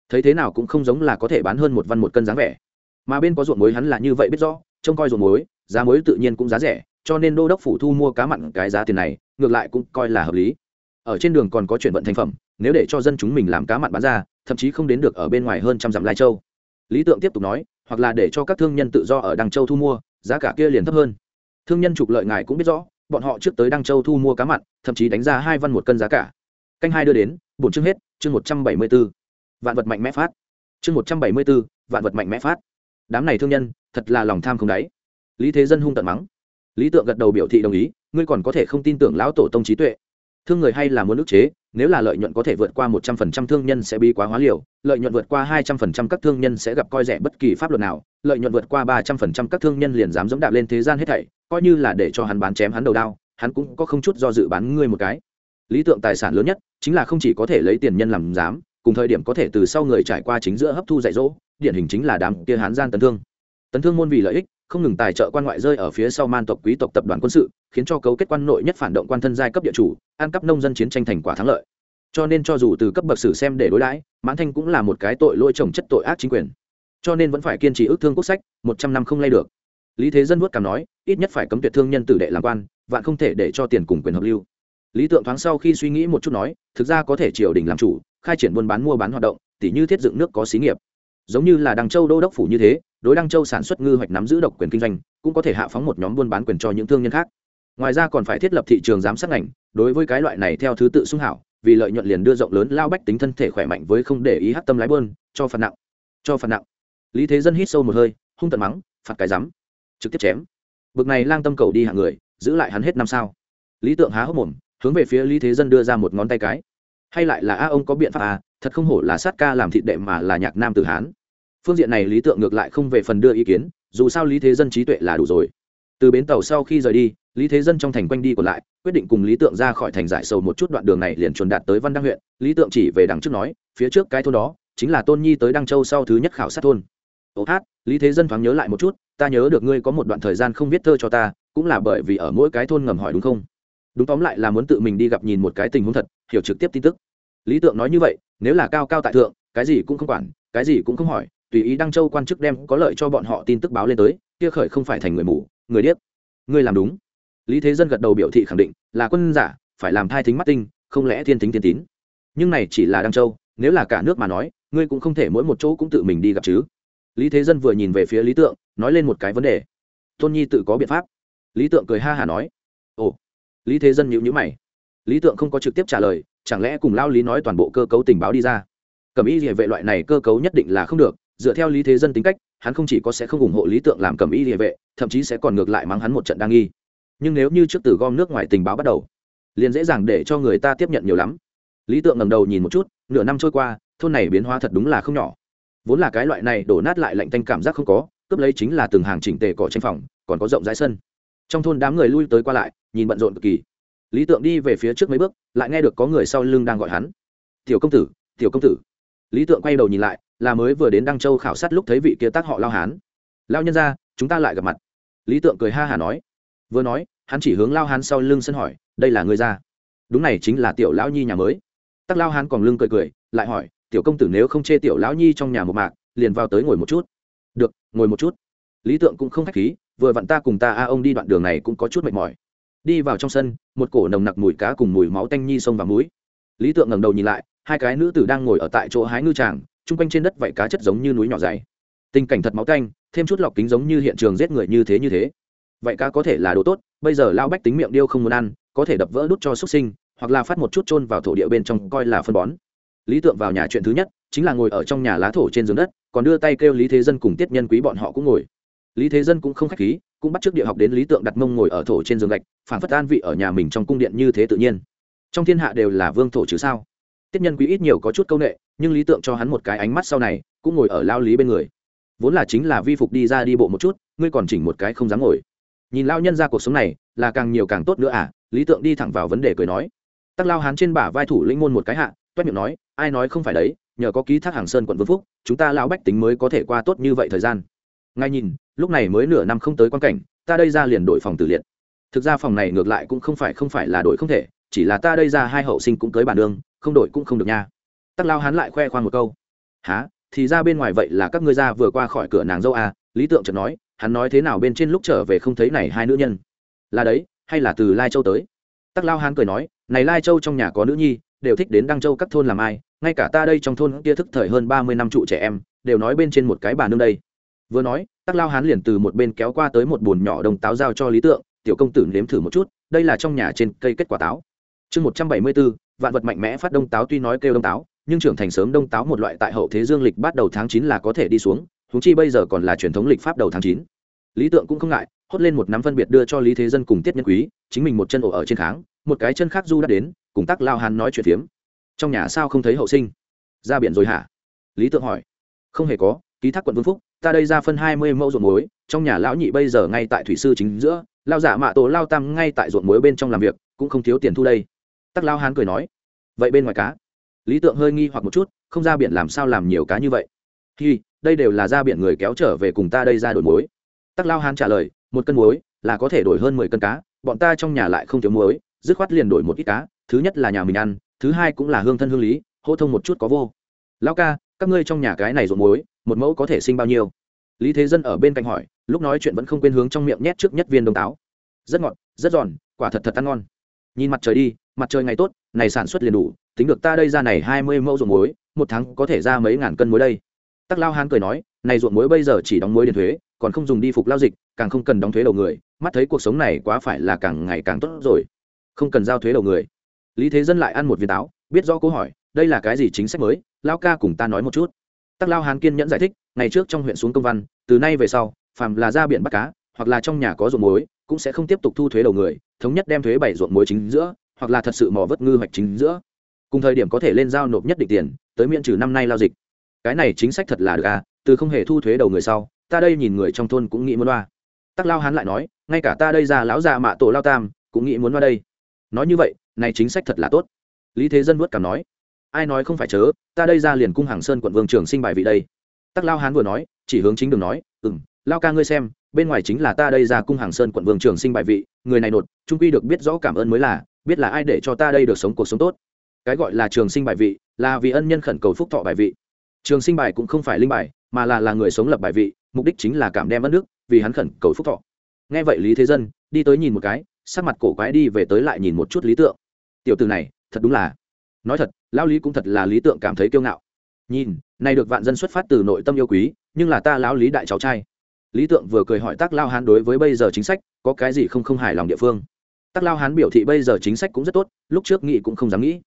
thấy thế nào cũng không giống là có thể bán hơn một văn một cân dáng vẻ. Mà bên có ruộng muối hắn là như vậy biết rõ trông coi ruộng muối, giá muối tự nhiên cũng giá rẻ, cho nên đô đốc phủ thu mua cá mặn cái giá tiền này, ngược lại cũng coi là hợp lý. Ở trên đường còn có chuyển vận thành phẩm, nếu để cho dân chúng mình làm cá mặn bán ra, thậm chí không đến được ở bên ngoài hơn trăm dặm lai châu. Lý tượng tiếp tục nói, hoặc là để cho các thương nhân tự do ở đăng châu thu mua, giá cả kia liền thấp hơn. Thương nhân trục lợi ngài cũng biết rõ, bọn họ trước tới đăng châu thu mua cá mặn, thậm chí đánh ra hai văn một cân giá cả. Canh hai đưa đến, bổn chương hết, chương một trăm bảy mươi b ố vạn vật mạnh mẽ phát. Chương một trăm bảy mươi b ố vạn vật mạnh mẽ phát. Đám này thương nhân thật là lòng tham không đáy. Lý thế dân hung tận mắng. Lý tượng gật đầu biểu thị đồng ý, ngươi còn có thể không tin tưởng lão tổ tông trí tuệ. Thương người hay là muốn ức chế, nếu là lợi nhuận có thể vượt qua một trăm phần trăm thương nhân sẽ bi quá hóa liều, lợi nhuận vượt qua hai trăm phần trăm các thương nhân sẽ gặp coi rẻ bất kỳ pháp luật nào, lợi nhuận vượt qua ba trăm phần trăm các thương nhân liền dám dẫm đạp lên thế gian hết thảy, coi như là để cho hắn bán chém hắn đầu đao, hắn cũng có không chút do dự bán ngươi một cái. Lý tượng tài sản lớn nhất, chính là không chỉ có thể lấy tiền nhân làm dám cùng thời điểm có thể từ sau người trải qua chính giữa hấp thu dạy dỗ, điển hình chính là đám kia hán gian tấn thương tấn thương môn vì lợi ích, không ngừng tài trợ quan ngoại rơi ở phía sau man tộc quý tộc tập đoàn quân sự, khiến cho cấu kết quan nội nhất phản động quan thân giai cấp địa chủ ăn cắp nông dân chiến tranh thành quả thắng lợi. Cho nên cho dù từ cấp bậc sử xem để đối đãi, mãn thanh cũng là một cái tội lỗi trồng chất tội ác chính quyền. Cho nên vẫn phải kiên trì ước thương quốc sách, một trăm năm không lay được. Lý thế dân vuốt cảm nói, ít nhất phải cấm tuyệt thương nhân tử đệ làm quan, vạn không thể để cho tiền cùng quyền hợp lưu. Lý tượng thoáng sau khi suy nghĩ một chút nói, thực ra có thể triều đình làm chủ, khai triển buôn bán mua bán hoạt động, tỉ như thiết dựng nước có xí nghiệp. Giống như là Đằng châu đô đốc phủ như thế đối đăng châu sản xuất ngư hoạch nắm giữ độc quyền kinh doanh, cũng có thể hạ phóng một nhóm buôn bán quyền cho những thương nhân khác. Ngoài ra còn phải thiết lập thị trường giám sát ngành, đối với cái loại này theo thứ tự sung hảo, vì lợi nhuận liền đưa rộng lớn lao bách tính thân thể khỏe mạnh với không để ý hát tâm lái bơn, cho phạt nặng. Cho phạt nặng. Lý thế dân hít sâu một hơi, hung tận mắng, phạt cái rắm. Trực tiếp chém. Bực này lang tâm cầu đi hạng người, giữ lại hắn hết năm sao. Lý tượng há hốc mồm, hướng về phía lý thế dân đưa ra một ngón tay cái. Hay lại là, a, ông có biện pháp à? Thật không hổ là sát ca làm thịt đệ mà là nhạc nam tử hán phương diện này lý tượng ngược lại không về phần đưa ý kiến, dù sao lý thế dân trí tuệ là đủ rồi. Từ bến tàu sau khi rời đi, lý thế dân trong thành quanh đi còn lại, quyết định cùng lý tượng ra khỏi thành giải sầu một chút đoạn đường này liền chuồn đạt tới văn đăng huyện. Lý tượng chỉ về đằng trước nói, phía trước cái thôn đó, chính là tôn nhi tới đăng châu sau thứ nhất khảo sát thôn. Ô hát, lý thế dân thoáng nhớ lại một chút, ta nhớ được ngươi có một đoạn thời gian không viết thơ cho ta, cũng là bởi vì ở mỗi cái thôn ngầm hỏi đúng không? Đúng tóm lại là muốn tự mình đi gặp nhìn một cái tình huống thật, hiểu trực tiếp tin tức. Lý tượng nói như vậy, nếu là cao cao tại thượng, cái gì cũng không quản, cái gì cũng không hỏi tùy ý đăng châu quan chức đem có lợi cho bọn họ tin tức báo lên tới, kia khởi không phải thành người mù, người điếc. Ngươi làm đúng. Lý thế dân gật đầu biểu thị khẳng định, là quân giả, phải làm thai thính mắt tinh, không lẽ thiên thính thiên tín. Nhưng này chỉ là đăng châu, nếu là cả nước mà nói, ngươi cũng không thể mỗi một chỗ cũng tự mình đi gặp chứ. Lý thế dân vừa nhìn về phía lý tượng, nói lên một cái vấn đề. Tôn nhi tự có biện pháp. Lý tượng cười ha hả nói. Ồ. Lý thế dân nhịu nhữ mày. Lý tượng không có trực tiếp trả lời, chẳng lẽ cùng lao lý nói toàn bộ cơ cấu tình báo đi ra. Cầm ý địa vệ loại này cơ cấu nhất định là không được dựa theo lý thế dân tính cách, hắn không chỉ có sẽ không ủng hộ lý tượng làm cầm y địa vệ, thậm chí sẽ còn ngược lại mắng hắn một trận đa nghi. Nhưng nếu như trước từ gom nước ngoài tình báo bắt đầu, liền dễ dàng để cho người ta tiếp nhận nhiều lắm. Lý tượng ngầm đầu nhìn một chút, nửa năm trôi qua, thôn này biến hóa thật đúng là không nhỏ. Vốn là cái loại này đổ nát lại lạnh tanh cảm giác không có, cướp lấy chính là từng hàng chỉnh tề cỏ tranh phòng, còn có rộng rãi sân. Trong thôn đám người lui tới qua lại, nhìn bận rộn cực kỳ. Lý tượng đi về phía trước mấy bước, lại nghe được có người sau lưng đang gọi hắn. Tiểu công tử, tiểu công tử. Lý tượng quay đầu nhìn lại là mới vừa đến đăng châu khảo sát lúc thấy vị kia tác họ lao hán. Lao nhân ra chúng ta lại gặp mặt. Lý tượng cười ha hả nói. Vừa nói, hắn chỉ hướng lao hán sau lưng sân hỏi, đây là người ra đúng này, chính là tiểu lão nhi nhà mới. Tắc lao hán còn lưng cười cười, lại hỏi, tiểu công tử nếu không chê tiểu lão nhi trong nhà một mạc, liền vào tới ngồi một chút. Được, ngồi một chút. Lý tượng cũng không k h á c h khí, vừa vặn ta cùng ta a ông đi đoạn đường này cũng có chút mệt mỏi. Đi vào trong sân, một cổ nồng nặc mùi cá cùng mùi máu tanh nhi sông và mũi. Lý tượng ngẩng đầu nhìn lại, hai cái nữ tử đang ngồi ở tại chỗ hái ngư tràng chung quanh trên đất vảy cá chất giống như núi nhỏ dày. Tình cảnh thật máu tanh, thêm chút lọc kính giống như hiện trường giết người như thế như thế. Vậy cá có thể là đồ tốt, bây giờ lao bách tính miệng điêu không muốn ăn, có thể đập vỡ đút cho xuất sinh, hoặc là phát một chút trôn vào thổ địa bên trong coi là phân bón. Lý tượng vào nhà chuyện thứ nhất, chính là ngồi ở trong nhà lá thổ trên giường đất, còn đưa tay kêu lý thế dân cùng tiết nhân quý bọn họ cũng ngồi. Lý thế dân cũng không khách khí, cũng bắt trước địa học đến lý tượng đặt mông ngồi ở thổ trên giường gạch, phản phất an vị ở nhà mình trong cung điện như thế tự nhiên. Trong thiên hạ đều là vương thổ chứ sao? Tiết nhân quý ít nhiều có chút c â u n ệ nhưng lý tượng cho hắn một cái ánh mắt sau này, cũng ngồi ở lao lý bên người. Vốn là chính là vi phục đi ra đi bộ một chút, ngươi còn chỉnh một cái không dám ngồi. Nhìn lao nhân ra cuộc sống này, là càng nhiều càng tốt nữa à? Lý tượng đi thẳng vào vấn đề cười nói. Tắc lao hán trên bả vai thủ lĩnh môn một cái hạ, toét miệng nói, ai nói không phải đấy, nhờ có ký thác hàng sơn quận vương phúc, chúng ta lão bách tính mới có thể qua tốt như vậy thời gian. Ngay nhìn, lúc này mới nửa năm không tới quan cảnh, ta đây ra liền đổi phòng tử liệt. Thực ra phòng này ngược lại cũng không phải không phải là đổi không thể, chỉ là ta đây ra hai hậu sinh cũng tới bản đương không đổi cũng không được nha. Tắc lao hắn lại khoe khoang một câu. Há thì ra bên ngoài vậy là các ngươi ra vừa qua khỏi cửa nàng dâu à? Lý tượng chợt nói, hắn nói thế nào bên trên lúc trở về không thấy này hai nữ nhân? Là đấy, hay là từ lai châu tới? Tắc lao hắn cười nói, này lai châu trong nhà có nữ nhi, đều thích đến đăng châu các thôn làm ai? Ngay cả ta đây trong thôn kia thức thời hơn ba mươi năm trụ trẻ em, đều nói bên trên một cái bà nương đây. Vừa nói, tắc lao hán liền từ một bên kéo qua tới một bồn nhỏ đồng táo giao cho lý tượng, tiểu công tử nếm thử một chút, đây là trong nhà trên cây kết quả táo. Chương một trăm bảy mươi bốn vạn vật mạnh mẽ phát đông táo tuy nói kêu đông táo, nhưng trưởng thành sớm đông táo một loại tại hậu thế dương lịch bắt đầu tháng chín là có thể đi xuống húng chi bây giờ còn là truyền thống lịch pháp đầu tháng chín. Lý tượng cũng không ngại, hốt lên một nắm phân biệt đưa cho lý thế dân cùng tiết nhân quý, chính mình một chân ổ ở trên kháng, một cái chân khác du đã đến, cùng tắc lao hàn nói chuyện phiếm. Trong nhà sao không thấy hậu sinh? Ra biển rồi hả? Lý tượng hỏi. Không hề có, ký thác quận vương phúc, ta đây ra phân hai mươi mẫu ruộng muối, trong nhà lão nhị bây giờ ngay tại thủy sư chính giữa, lao giả mạ tổ lao tam ngay tại ruộng muối bên trong làm việc, cũng không thiếu tiền thu đây tắc lao hán cười nói, vậy bên ngoài cá. Lý tượng hơi nghi hoặc một chút, không ra biển làm sao làm nhiều cá như vậy? Hi, đây đều là ra biển người kéo trở về cùng ta đây ra đổi muối. Tắc lao hán trả lời, một cân muối là có thể đổi hơn mười cân cá, bọn ta trong nhà lại không thiếu muối, dứt khoát liền đổi một ít cá, thứ nhất là nhà mình ăn, thứ hai cũng là hương thân hương lý, hô thông một chút có vô. Lao ca, các ngươi trong nhà cái này ruộng muối, một mẫu có thể sinh bao nhiêu? Lý thế dân ở bên cạnh hỏi, lúc nói chuyện vẫn không quên hướng trong miệng nhét trước nhất viên đông táo. Rất ngọt, rất giòn, quả thật thật ăn ngon. Nhìn mặt trời đi mặt trời ngày tốt, này sản xuất liền đủ, tính được ta đây ra này hai mươi mẫu ruộng muối, một tháng có thể ra mấy ngàn cân muối đây. Tắc lao hán cười nói, này ruộng muối bây giờ chỉ đóng muối điền thuế, còn không dùng đi phục lao dịch, càng không cần đóng thuế đầu người, mắt thấy cuộc sống này quá phải là càng ngày càng tốt rồi. Không cần giao thuế đầu người. Lý thế dân lại ăn một viên táo, biết rõ câu hỏi, đây là cái gì chính sách mới, lao ca cùng ta nói một chút. Tắc lao hán kiên nhẫn giải thích, ngày trước trong huyện xuống công văn, từ nay về sau, phàm là ra biển bắt cá, hoặc là trong nhà có ruộng muối, cũng sẽ không tiếp tục thu thuế đầu người, thống nhất đem thuế bảy ruộng muối chính giữa hoặc là thật sự mò vớt ngư hoạch chính giữa. Cùng thời điểm có thể lên giao nộp nhất định tiền, tới miễn trừ năm nay lao dịch. Cái này chính sách thật là được à từ không hề thu thuế đầu người sau, ta đây nhìn người trong thôn cũng nghĩ muốn loa tắc lao hán lại nói, ngay cả ta đây già lão già mạ tổ lao tam, cũng nghĩ muốn loa đây. Nói như vậy, này chính sách thật là tốt. Lý thế dân vớt cảm nói, ai nói không phải chớ, ta đây ra liền cung hàng sơn quận vương trường sinh bài vị đây. Tắc lao hán vừa nói, chỉ hướng chính đường nói ừ m lao ca ngươi xem, bên ngoài chính là ta đây ra cung hàng sơn quận vương trường sinh bài vị, người này nột, trung quy được biết rõ cảm ơn mới là biết là ai để cho ta đây được sống cuộc sống tốt. Cái gọi là trường sinh bài vị, là vì ân nhân khẩn cầu phúc thọ bài vị. Trường sinh bài cũng không phải linh bài, mà là là người sống lập bài vị, mục đích chính là cảm đem ân nước vì hắn khẩn cầu phúc thọ. Nghe vậy lý thế dân, đi tới nhìn một cái, sắc mặt cổ quái đi về tới lại nhìn một chút lý tượng. Tiểu từ này, thật đúng là, nói thật, lão lý cũng thật là lý tượng cảm thấy kiêu ngạo. Nhìn, này được vạn dân xuất phát từ nội tâm yêu quý, nhưng là ta lão lý đại cháu trai. Lý tượng vừa cười hỏi tác lao hán đối với bây giờ chính sách, có cái gì không không hài lòng địa phương? Tác lao hán biểu thị bây giờ chính sách cũng rất tốt, lúc trước nghĩ cũng không dám nghĩ.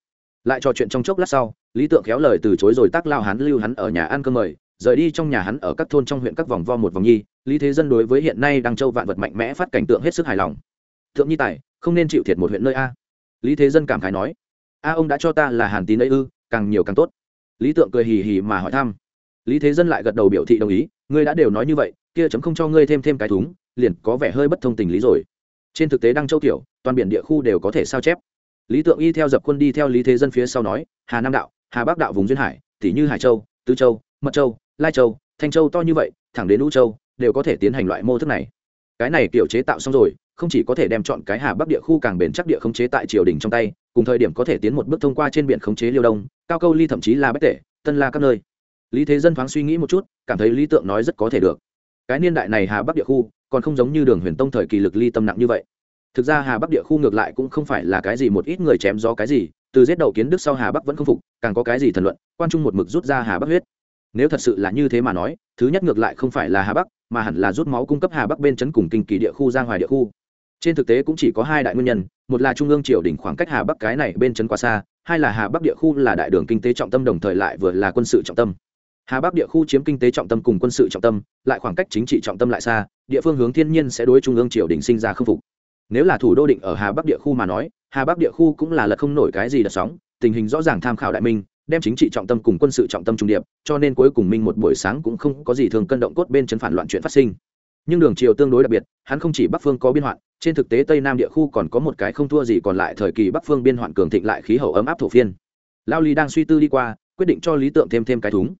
Lại trò chuyện trong chốc lát sau, lý tượng khéo lời từ chối rồi tác lao hán lưu hắn ở nhà ăn cơm mời, rời đi trong nhà hắn ở các thôn trong huyện các vòng vo một vòng nhi, lý thế dân đối với hiện nay đang châu vạn vật mạnh mẽ phát cảnh tượng hết sức hài lòng. Thượng nhi tài, không nên chịu thiệt một huyện nơi a. Lý thế dân cảm khái nói. A ông đã cho ta là hàn tín ấy ư, càng nhiều càng tốt. Lý tượng cười hì hì mà hỏi thăm. Lý thế dân lại gật đầu biểu thị đồng ý. Ngươi đã đều nói như vậy, kia chấm không cho ngươi thêm thêm cái thúng, liền có vẻ hơi bất thông tình lý rồi trên thực tế đăng châu tiểu, toàn biển địa khu đều có thể sao chép. Lý tượng y theo dập quân đi theo lý thế dân phía sau nói, hà nam đạo, hà bắc đạo vùng duyên hải tỷ như hải châu, tứ châu, mật châu, lai châu, thanh châu to như vậy, thẳng đến lũ châu, đều có thể tiến hành loại mô thức này. Cái này kiểu chế tạo xong rồi, không chỉ có thể đem chọn cái hà bắc địa khu càng bền chắc địa khống chế tại triều đình trong tay, cùng thời điểm có thể tiến một bước thông qua trên biển khống chế liêu đông, cao câu ly thậm chí là bách tể, tân la các nơi. Lý thế dân thoáng suy nghĩ một chút, cảm thấy lý tượng nói rất có thể được. Cái niên đại này hà bắc địa khu còn không giống như đường huyền tông thời kỳ lực ly tâm nặng như vậy. Thực ra hà bắc địa khu ngược lại cũng không phải là cái gì một ít người chém gió cái gì, từ giết đầu kiến đức sau hà bắc vẫn không phục, càng có cái gì thần luận, quan trung một mực rút ra hà bắc huyết. Nếu thật sự là như thế mà nói, thứ nhất ngược lại không phải là hà bắc, mà hẳn là rút máu cung cấp hà bắc bên chấn cùng kinh kỳ địa khu giang hoài địa khu. Trên thực tế cũng chỉ có hai đại nguyên nhân, một là trung ương triều đình khoảng cách hà bắc cái này bên chấn quá xa, hai là hà bắc địa khu là đại đường kinh tế trọng tâm đồng thời lại vừa là quân sự trọng tâm hà bắc địa khu chiếm kinh tế trọng tâm cùng quân sự trọng tâm, lại khoảng cách chính trị trọng tâm lại xa, địa phương hướng thiên nhiên sẽ đối trung ương triều đình sinh ra k phục. Nếu là thủ đô định ở hà bắc địa khu mà nói, hà bắc địa khu cũng là lật không nổi cái gì đợt sóng, tình hình rõ ràng tham khảo đại minh, đem chính trị trọng tâm cùng quân sự trọng tâm trung điệp, cho nên cuối cùng minh một buổi sáng cũng không có gì thường cân động cốt bên trấn phản loạn chuyện phát sinh. Nhưng đường triều tương đối đặc biệt, hắn không chỉ bắc phương có biên hoạn, trên thực tế tây nam địa khu còn có một cái không thua gì còn lại thời kỳ bắc phương biên hoạn cường thịnh lại khí hậu ấm áp thổ phiên. Lao lý đang suy tư đi qua, quyết định cho lý tượng thêm thêm cái thúng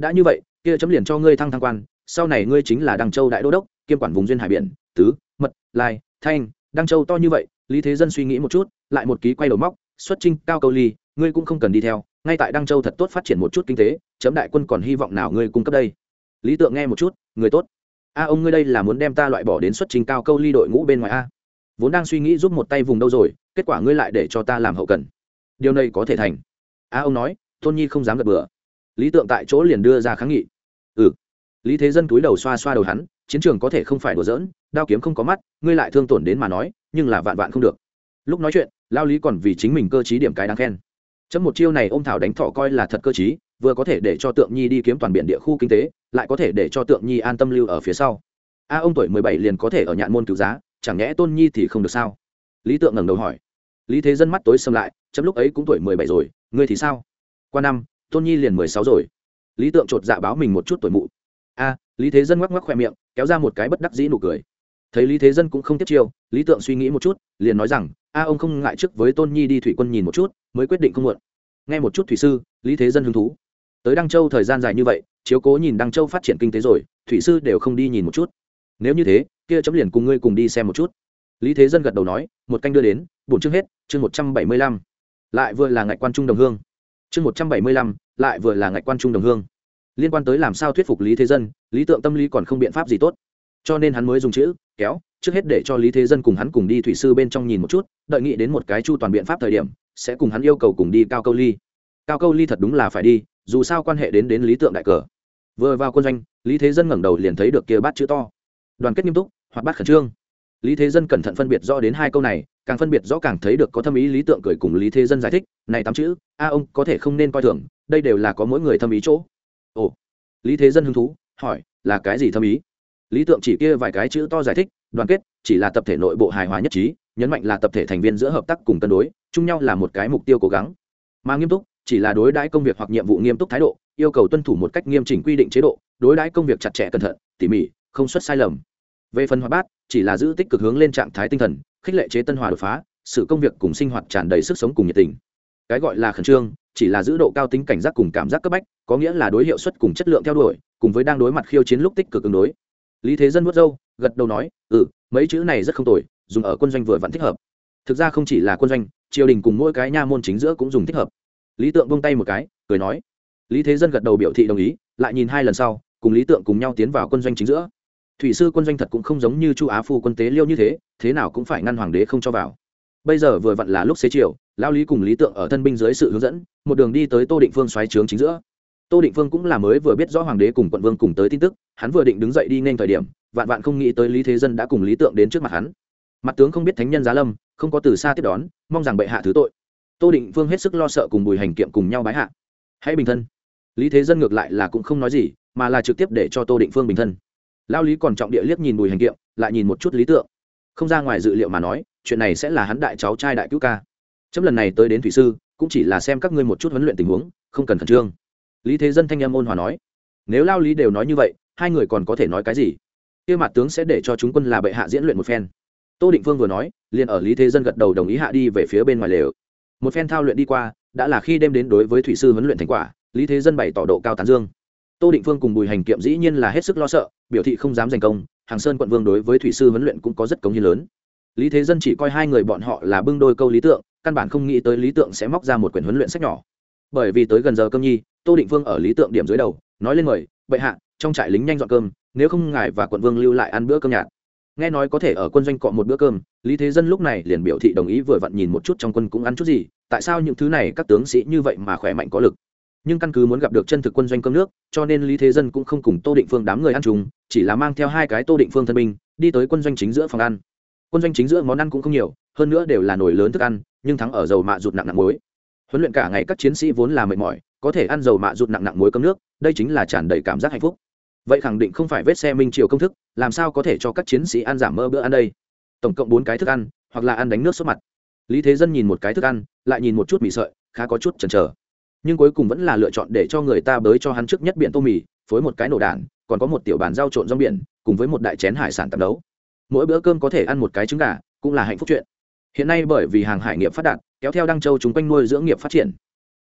đã như vậy, kia chấm liền cho ngươi thăng thăng quan, sau này ngươi chính là đăng châu đại đô đốc, kiêm quản vùng duyên hải biển, tứ, mật, lai, thanh, đăng châu to như vậy, lý thế dân suy nghĩ một chút, lại một ký quay đầu móc, xuất trinh cao câu ly, ngươi cũng không cần đi theo, ngay tại đăng châu thật tốt phát triển một chút kinh tế, chấm đại quân còn hy vọng nào ngươi cung cấp đây? Lý tượng nghe một chút, người tốt. A, ông ngươi đây là muốn đem ta loại bỏ đến xuất trình cao câu ly đội ngũ bên ngoài a. Vốn đang suy nghĩ giúp một tay vùng đâu rồi, kết quả ngươi lại để cho ta làm hậu cần. Điều này có thể thành. A, ông nói, tôn nhi không dám gật bừa lý tượng tại chỗ liền đưa ra kháng nghị. Ừ. Lý thế dân túi đầu xoa xoa đầu hắn, chiến trường có thể không phải đùa giỡn, đao kiếm không có mắt, ngươi lại thương tổn đến mà nói, nhưng là vạn vạn không được. Lúc nói chuyện, lao lý còn vì chính mình cơ t điểm cái đáng khen. Chấm một chiêu này ôm thảo đánh thọ coi là thật cơ t vừa có thể để cho tượng nhi đi kiếm toàn biện địa khu kinh tế, lại có thể để cho tượng nhi an tâm lưu ở phía sau. A, ông tuổi mười bảy liền có thể ở nhạn môn cứu giá, chẳng nhẽ tôn nhi thì không được sao? Lý tượng ngẩng đầu hỏi. Lý thế dân mắt tối xâm lại, chấm lúc ấy cũng tuổi mười bảy rồi, ngươi thì sao? Qua năm tôn nhi liền mười sáu rồi. Lý tượng chột dạ báo mình một chút tuổi mụ. A, lý thế dân ngoắc ngoắc khoe miệng, kéo ra một cái bất đắc dĩ nụ cười. Thấy lý thế dân cũng không tiếp chiêu, lý tượng suy nghĩ một chút, liền nói rằng, a, ông không ngại trước với tôn nhi đi thủy quân nhìn một chút, mới quyết định không muộn. Nghe một chút thủy sư, lý thế dân hứng thú. Tới đăng châu thời gian dài như vậy, chiếu cố nhìn đăng châu phát triển kinh tế rồi, thủy sư đều không đi nhìn một chút. Nếu như thế, kia chấm liền cùng ngươi cùng đi xem một chút. Lý thế dân gật đầu nói, một canh đưa đến, bổn chương hết, chương một trăm bảy mươi lăm. Lại vừa là ngạch quan trung đồng hương chương một trăm bảy mươi lăm, lại vừa là ngạch quan trung đồng hương. Liên quan tới làm sao thuyết phục lý thế dân, lý tượng tâm lý còn không biện pháp gì tốt. Cho nên hắn mới dùng chữ, kéo, trước hết để cho lý thế dân cùng hắn cùng đi thủy sư bên trong nhìn một chút, đợi nghĩ đến một cái chu toàn biện pháp thời điểm, sẽ cùng hắn yêu cầu cùng đi cao câu ly. Cao câu ly thật đúng là phải đi, dù sao quan hệ đến đến lý tượng đại cờ. Vừa vào quân doanh, lý thế dân ngẩng đầu liền thấy được kia bát chữ to. Đoàn kết nghiêm túc hoặc bát khẩn trương. Lý thế dân cẩn thận phân biệt rõ đến hai câu này càng phân biệt rõ càng thấy được có thâm ý lý tượng cười cùng lý thế dân giải thích, này tám chữ, a ông có thể không nên coi thường, đây đều là có mỗi người thâm ý chỗ. Ồ, lý thế dân hứng thú, hỏi, là cái gì thâm ý? Lý tượng chỉ kia vài cái chữ to giải thích, đoàn kết, chỉ là tập thể nội bộ hài hòa nhất trí, nhấn mạnh là tập thể thành viên giữa hợp tác cùng cân đối, chung nhau là một cái mục tiêu cố gắng. Mà nghiêm túc, chỉ là đối đãi công việc hoặc nhiệm vụ nghiêm túc thái độ, yêu cầu tuân thủ một cách nghiêm chỉnh quy định chế độ, đối đãi công việc chặt chẽ cẩn thận, tỉ mỉ, không xuất sai lầm. Về phần hoạt bát, chỉ là giữ tích cực hướng lên trạng thái tinh thần khích lệ chế tân hòa đột phá, sự công việc cùng sinh hoạt tràn đầy sức sống cùng nhiệt tình. Cái gọi là khẩn trương, chỉ là giữ độ cao tính cảnh giác cùng cảm giác cấp bách, có nghĩa là đối hiệu suất cùng chất lượng theo đuổi, cùng với đang đối mặt khiêu chiến lúc tích cực ứng đối. Lý thế dân vớt râu, gật đầu nói ừ mấy chữ này rất không tồi, dùng ở quân doanh vừa vẫn thích hợp. Thực ra không chỉ là quân doanh, triều đình cùng mỗi cái nha môn chính giữa cũng dùng thích hợp. Lý tượng buông tay một cái, cười nói. Lý thế dân gật đầu biểu thị đồng ý, lại nhìn hai lần sau, cùng lý tượng cùng nhau tiến vào quân doanh chính giữa thủy sư quân doanh thật cũng không giống như chu á phu quân tế liêu như thế thế nào cũng phải ngăn hoàng đế không cho vào. Bây giờ vừa vặn là lúc xế chiều lao lý cùng lý tượng ở thân binh dưới sự hướng dẫn, một đường đi tới tô định phương xoáy trướng chính giữa. Tô định phương cũng là mới vừa biết rõ hoàng đế cùng quận vương cùng tới tin tức, hắn vừa định đứng dậy đi nên thời điểm, vạn vạn không nghĩ tới lý thế dân đã cùng lý tượng đến trước mặt hắn. Mặt tướng không biết thánh nhân giá lâm, không có từ xa tiếp đón, mong rằng bệ hạ thứ tội. Tô định phương hết sức lo sợ cùng bùi hành kiệm cùng nhau bái hạ. Hãy bình thân. Lý thế dân ngược lại là cũng không nói gì, mà là trực tiếp để cho tô định phương bình thân lao lý còn trọng địa liếc nhìn bùi hành kiệm, lại nhìn một chút lý tượng. Không ra ngoài dự liệu mà nói, chuyện này sẽ là hắn đại cháu trai đại cứu ca. Chấm lần này tới đến thủy sư, cũng chỉ là xem các ngươi một chút huấn luyện tình huống, không cần khẩn trương. Lý thế dân thanh âm ôn hòa nói, nếu lao lý đều nói như vậy, hai người còn có thể nói cái gì? Kia mặt tướng sẽ để cho chúng quân là bệ hạ diễn luyện một phen. Tô định phương vừa nói, liền ở lý thế dân gật đầu đồng ý hạ đi về phía bên ngoài lều. Một phen thao luyện đi qua, đã là khi đêm đến đối với thủy sư huấn luyện thành quả, lý thế dân bày tỏ độ cao tán dương. Tô định phương cùng bùi hành kiệm dĩ nhiên là hết sức lo sợ biểu thị không dám giành công, hàng sơn quận vương đối với thủy sư huấn luyện cũng có rất cống hiến lớn. Lý thế dân chỉ coi hai người bọn họ là bưng đôi câu lý tượng, căn bản không nghĩ tới lý tượng sẽ móc ra một quyển huấn luyện sách nhỏ. Bởi vì tới gần giờ cơm nhi, tô định vương ở lý tượng điểm dưới đầu, nói lên mời, bệ hạ, trong trại lính nhanh dọn cơm, nếu không ngài và quận vương lưu lại ăn bữa cơm nhạt. Nghe nói có thể ở quân doanh cọ một bữa cơm, lý thế dân lúc này liền biểu thị đồng ý vừa vặn nhìn một chút trong quân cũng ăn chút gì, tại sao những thứ này các tướng sĩ như vậy mà khỏe mạnh có lực? Nhưng căn cứ muốn gặp được chân thực quân doanh cơm nước, cho nên lý thế dân cũng không cùng tô định phương đám người ăn chung, chỉ là mang theo hai cái tô định phương thân binh, đi tới quân doanh chính giữa phòng ăn. Quân doanh chính giữa món ăn cũng không nhiều, hơn nữa đều là nồi lớn thức ăn, nhưng thắng ở dầu mạ rụt nặng nặng muối. Huấn luyện cả ngày các chiến sĩ vốn là mệt mỏi, có thể ăn dầu mạ rụt nặng nặng muối cơm nước, đây chính là tràn đầy cảm giác hạnh phúc. Vậy khẳng định không phải vết xe minh triều công thức, làm sao có thể cho các chiến sĩ ăn giảm mơ bữa ăn đây? Tổng cộng bốn cái thức ăn, hoặc là ăn đánh nước sốt mặt. Lý thế dân nhìn một cái thức ăn, lại nhìn một chút mì sợi, khá có chút chần chờ nhưng cuối cùng vẫn là lựa chọn để cho người ta bới cho hắn trước nhất biển tô mì, phối một cái nổ đạn, còn có một tiểu bàn rau trộn rong biển, cùng với một đại chén hải sản tạm đấu mỗi bữa cơm có thể ăn một cái trứng gà, cũng là hạnh phúc chuyện. Hiện nay bởi vì hàng hải nghiệp phát đạt, kéo theo đăng châu chúng quanh nuôi dưỡng nghiệp phát triển.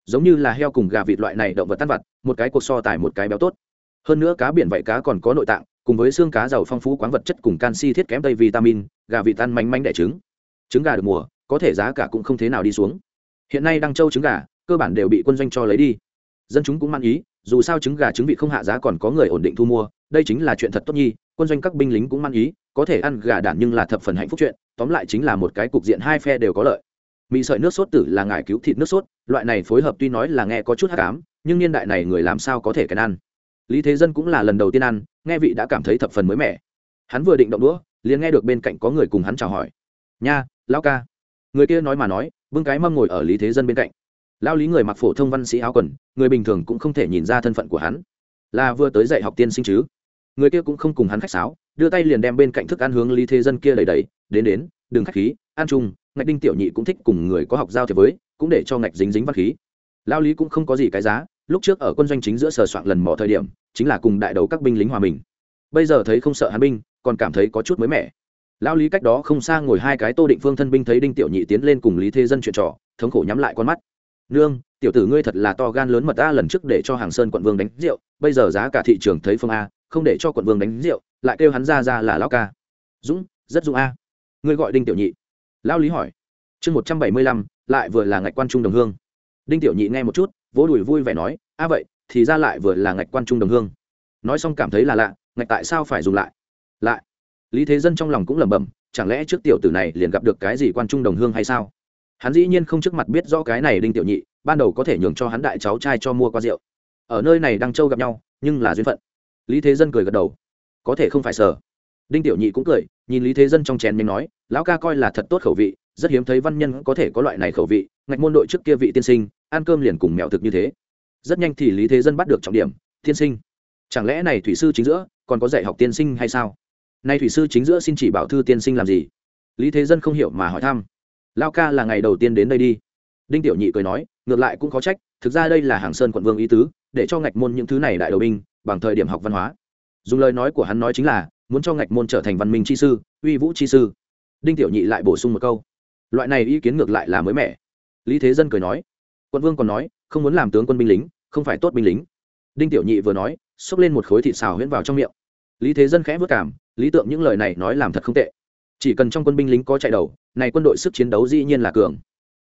Giống như là heo cùng gà vịt loại này động vật tan vặt, một cái cuộc so tài một cái béo tốt. Hơn nữa cá biển vậy cá còn có nội tạng, cùng với xương cá giàu phong phú quán vật chất cùng canxi thiết kém tây vitamin, gà vịt ăn mánh mánh đẻ trứng. Trứng gà được mùa, có thể giá cả cũng không thế nào đi xuống. Hiện nay đăng châu trứng gà cơ bản đều bị quân doanh cho lấy đi. Dân chúng cũng mang ý, dù sao trứng gà trứng vịt không hạ giá còn có người ổn định thu mua, đây chính là chuyện thật tốt nhi, quân doanh các binh lính cũng mang ý, có thể ăn gà đản nhưng là thập phần hạnh phúc chuyện, tóm lại chính là một cái cục diện hai phe đều có lợi. Mì sợi nước sốt tử là ngải cứu thịt nước sốt, loại này phối hợp tuy nói là nghe có chút hát cám nhưng niên đại này người làm sao có thể cái ăn. Lý thế dân cũng là lần đầu tiên ăn, nghe vị đã cảm thấy thập phần mới mẻ. Hắn vừa định động đũa, liền nghe được bên cạnh có người cùng hắn chào hỏi. Nha, lão ca. Người kia nói mà nói vương cái mâm ngồi ở lý thế dân bên cạnh lao lý người mặc phổ thông văn sĩ áo quần, người bình thường cũng không thể nhìn ra thân phận của hắn. Là vừa tới dạy học tiên sinh chứ? Người kia cũng không cùng hắn khách sáo, đưa tay liền đem bên cạnh thức ăn hướng lý thế dân kia đầy đầy đến đến, đừng khách khí, ăn chung, ngạch đinh tiểu nhị cũng thích cùng người có học giao thế với, cũng để cho ngạch dính dính văn khí. Lao lý cũng không có gì cái giá, lúc trước ở quân doanh chính giữa sờ soạn lần mỏ thời điểm, chính là cùng đại đầu các binh lính hòa mình. Bây giờ thấy không sợ hắn binh, còn cảm thấy có chút mới mẻ. Lao lý cách đó không xa ngồi hai cái tô định phương thân binh thấy đinh tiểu nhị tiến lên cùng lý thế dân chuyện trò, thống khổ nhắm lại con mắt nương, tiểu tử ngươi thật là to gan lớn mật a lần trước để cho hàng sơn quận vương đánh rượu, bây giờ giá cả thị trường thấy phương a, không để cho quận vương đánh rượu, lại kêu hắn ra ra là lão ca. Dũng, rất dũng a. Ngươi gọi đinh tiểu nhị. Lão lý hỏi. Chương một trăm bảy mươi lăm, lại vừa là ngạch quan trung đồng hương. Đinh tiểu nhị nghe một chút, vỗ đùi vui vẻ nói, a vậy, thì ra lại vừa là ngạch quan trung đồng hương. Nói xong cảm thấy là lạ, ngạch tại sao phải dùng lại? Lại. Lý thế dân trong lòng cũng lẩm bẩm, chẳng lẽ trước tiểu tử này liền gặp được cái gì quan trung đồng hương hay sao? Hắn dĩ nhiên không trước mặt biết rõ cái này đinh tiểu nhị, ban đầu có thể nhường cho hắn đại cháu trai cho mua qua rượu. Ở nơi này đăng châu gặp nhau, nhưng là duyên phận. Lý thế dân cười gật đầu. Có thể không phải sở đinh tiểu nhị cũng cười, nhìn lý thế dân trong chén nhanh nói, lão ca coi là thật tốt khẩu vị, rất hiếm thấy văn nhân có thể có loại này khẩu vị, ngạch môn đội trước kia vị tiên sinh, ăn cơm liền cùng mẹo thực như thế. Rất nhanh thì lý thế dân bắt được trọng điểm, tiên sinh, chẳng lẽ này thủy sư chính giữa còn có dạy học tiên sinh hay sao? Nay thủy sư chính giữa xin chỉ bảo thư tiên sinh làm gì? Lý thế dân không hiểu mà hỏi thăm lao ca là ngày đầu tiên đến đây đi. Đinh tiểu nhị cười nói, ngược lại cũng có trách, thực ra đây là hàng sơn quận vương ý tứ, để cho ngạch môn những thứ này đại đầu binh, bằng thời điểm học văn hóa. Dùng lời nói của hắn nói chính là, muốn cho ngạch môn trở thành văn minh chi sư, uy vũ chi sư. Đinh tiểu nhị lại bổ sung một câu. Loại này ý kiến ngược lại là mới mẻ. Lý thế dân cười nói, quận vương còn nói, không muốn làm tướng quân binh lính, không phải tốt binh lính. Đinh tiểu nhị vừa nói, xốc lên một khối thịt xào huyễn vào trong miệng. Lý thế dân khẽ vất cảm, lý tượng những lời này nói làm thật không tệ chỉ cần trong quân binh lính có chạy đầu, này quân đội sức chiến đấu dĩ nhiên là cường.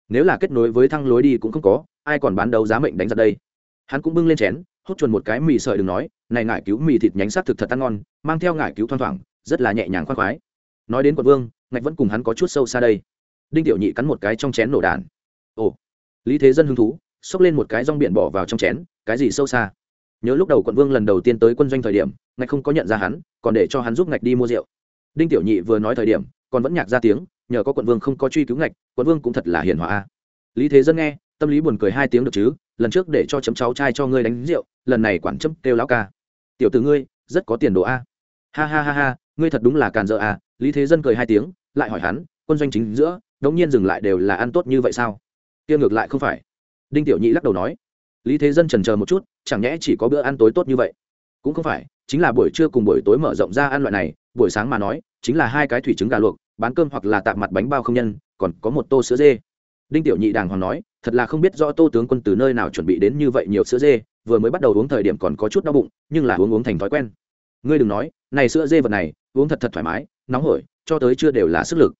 Nếu là kết nối với thăng lối đi cũng không có, ai còn bán đấu giá mệnh đánh ra đây? Hắn cũng bưng lên chén, hút chuồn một cái mì sợi đừng nói, này ngải cứu mì thịt nhánh sắc thực thật ăn ngon, mang theo ngải cứu thoang thoảng, rất là nhẹ nhàng khoan khoái. Nói đến quận vương, ngạch vẫn cùng hắn có chút sâu xa đây. Đinh tiểu nhị cắn một cái trong chén nổ đàn. Ồ, lý thế dân hứng thú, xốc lên một cái rong biển bỏ vào trong chén, cái gì sâu xa? Nhớ lúc đầu quận vương lần đầu tiên tới quân doanh thời điểm, ngạch không có nhận ra hắn, còn để cho hắn giúp ngạch đi mua rượu đinh tiểu nhị vừa nói thời điểm, còn vẫn nhạc ra tiếng, nhờ có quận vương không có truy cứu ngạch, quận vương cũng thật là hiền hòa lý thế dân nghe, tâm lý buồn cười hai tiếng được chứ, lần trước để cho chấm cháu trai cho ngươi đánh rượu, lần này quản chấm kêu lão ca. Tiểu từ ngươi, rất có tiền đồ a. Ha ha ha ha, ngươi thật đúng là càn dợ a, lý thế dân cười hai tiếng, lại hỏi hắn, quân doanh chính giữa, đống nhiên dừng lại đều là ăn tốt như vậy sao? Kia ngược lại không phải. Đinh tiểu nhị lắc đầu nói. Lý thế dân trần chờ một chút, chẳng nhẽ chỉ có bữa ăn tối tốt như vậy? Cũng không phải, chính là buổi trưa cùng buổi tối mở rộng ra ăn loại này, buổi sáng mà nói chính là hai cái thủy trứng gà luộc, bán cơm hoặc là tạm mặt bánh bao không nhân, còn có một tô sữa dê. Đinh tiểu nhị đàng hoàng nói, thật là không biết rõ tô tướng quân từ nơi nào chuẩn bị đến như vậy nhiều sữa dê, vừa mới bắt đầu uống thời điểm còn có chút đau bụng, nhưng là uống uống thành thói quen. Ngươi đừng nói, này sữa dê vật này, uống thật thật thoải mái, nóng hổi, cho tới chưa đều là sức lực.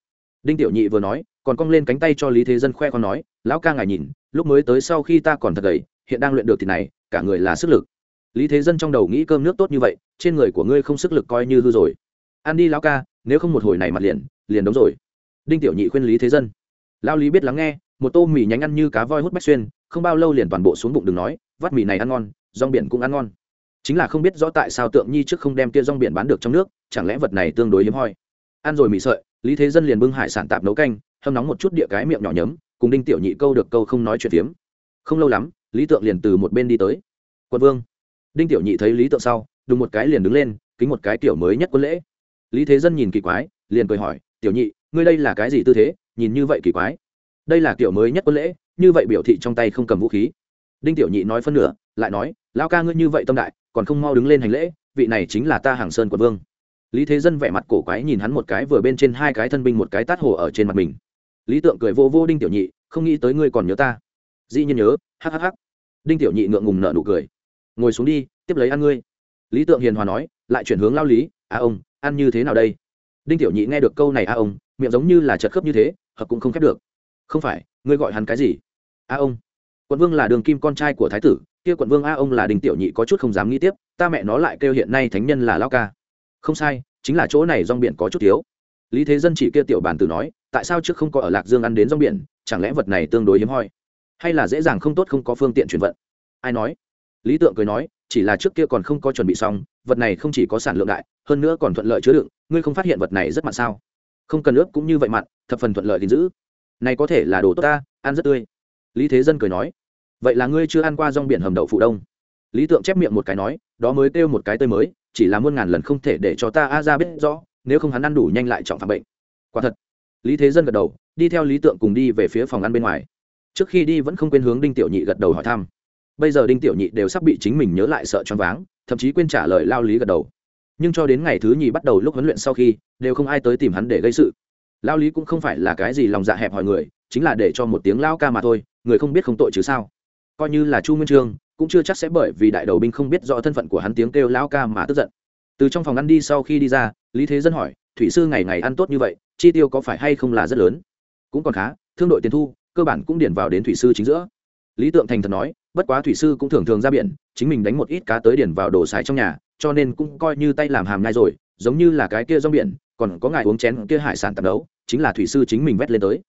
Đinh tiểu nhị vừa nói, còn cong lên cánh tay cho lý thế dân khoe con nói, lão ca ngài nhìn, lúc mới tới sau khi ta còn thật gầy, hiện đang luyện được thì này, cả người là sức lực. Lý thế dân trong đầu nghĩ cơm nước tốt như vậy, trên người của ngươi không sức lực coi như hư rồi ăn đi lão ca, nếu không một hồi này mặt liền liền đóng rồi. Đinh tiểu nhị khuyên lý thế dân. Lao lý biết lắng nghe, một tô mì nhánh ăn như cá voi hút bách xuyên, không bao lâu liền toàn bộ xuống bụng đừng nói, vắt mì này ăn ngon, rong biển cũng ăn ngon. Chính là không biết rõ tại sao tượng nhi trước không đem kia rong biển bán được trong nước, chẳng lẽ vật này tương đối hiếm hoi. Ăn rồi mì sợi, lý thế dân liền bưng hải sản tạp nấu canh, hâm nóng một chút địa cái miệng nhỏ nhấm, cùng đinh tiểu nhị câu được câu không nói chuyện tiếm không lâu lắm, lý tượng liền từ một bên đi tới. Quân vương. Đinh tiểu nhị thấy lý tượng sau, đùng một cái liền đứng lên, kính một cái tiểu mới nhất quân lễ lý thế dân nhìn kỳ quái, liền cười hỏi, tiểu nhị, ngươi đây là cái gì tư thế? Nhìn như vậy kỳ quái. Đây là kiểu mới nhất quân lễ, như vậy biểu thị trong tay không cầm vũ khí. Đinh tiểu nhị nói phân nửa, lại nói lao ca ngươi như vậy tâm đại, còn không mau đứng lên hành lễ, vị này chính là ta hàng sơn quận vương. Lý thế dân vẻ mặt cổ quái nhìn hắn một cái vừa bên trên hai cái thân binh một cái tát hồ ở trên mặt mình. Lý tượng cười vô vô đinh tiểu nhị, không nghĩ tới ngươi còn nhớ ta. Dĩ nhiên nhớ hhh đinh tiểu nhị ngượng ngùng nợ nụ cười. Ngồi xuống đi, tiếp lấy ăn ngươi. Lý tượng hiền hòa nói, lại chuyển hướng lao lý à ông ăn như thế nào đây? Đinh tiểu nhị nghe được câu này a ông, miệng giống như là chật khớp như thế, hợp cũng không khép được. Không phải, ngươi gọi hắn cái gì? A ông. Quận vương là đường kim con trai của thái tử, kia quận vương a ông là Đinh tiểu nhị có chút không dám nghĩ tiếp, ta mẹ nó lại kêu hiện nay thánh nhân là lao ca. Không sai, chính là chỗ này rong biển có chút thiếu. Lý thế dân chỉ kia tiểu bản tử nói, tại sao trước không có ở lạc dương ăn đến rong biển, chẳng lẽ vật này tương đối hiếm hoi? Hay là dễ dàng không tốt không có phương tiện chuyển vận? Ai nói? Lý tượng cười nói chỉ là trước kia còn không có chuẩn bị xong, vật này không chỉ có sản lượng đại, hơn nữa còn thuận lợi chứa đựng, ngươi không phát hiện vật này rất mặn sao? Không cần ướp cũng như vậy mặn, thập phần thuận lợi gìn giữ. Này có thể là đồ tốt ta, ăn rất tươi. Lý thế dân cười nói. Vậy là ngươi chưa ăn qua rong biển hầm đậu phụ đông. Lý tượng chép miệng một cái nói, đó mới kêu một cái tươi mới, chỉ là muôn ngàn lần không thể để cho ta a ra biết rõ, nếu không hắn ăn đủ nhanh lại trọng phạm bệnh. Quả thật. Lý thế dân gật đầu, đi theo lý tượng cùng đi về phía phòng ăn bên ngoài. Trước khi đi vẫn không quên hướng đinh tiểu nhị gật đầu hỏi thăm bây giờ đinh tiểu nhị đều sắp bị chính mình nhớ lại sợ choáng váng, thậm chí quên trả lời lao lý gật đầu. Nhưng cho đến ngày thứ nhì bắt đầu lúc huấn luyện sau khi, đều không ai tới tìm hắn để gây sự. Lao lý cũng không phải là cái gì lòng dạ hẹp hỏi người, chính là để cho một tiếng lao ca mà thôi, người không biết không tội chứ sao. Coi như là chu nguyên trương, cũng chưa chắc sẽ bởi vì đại đầu binh không biết rõ thân phận của hắn tiếng kêu lao ca mà tức giận. Từ trong phòng ăn đi sau khi đi ra, lý thế dân hỏi, thủy sư ngày ngày ăn tốt như vậy, chi tiêu có phải hay không là rất lớn? Cũng còn khá, thương đội tiền thu, cơ bản cũng điền vào đến thủy sư chính giữa. Lý tượng thành thật nói bất quá thủy sư cũng thường thường ra biển, chính mình đánh một ít cá tới điển vào đồ xài trong nhà, cho nên cũng coi như tay làm hàm nhai rồi, giống như là cái kia rong biển, còn có ngài uống chén kia hải sản tập đấu chính là thủy sư chính mình vét lên tới.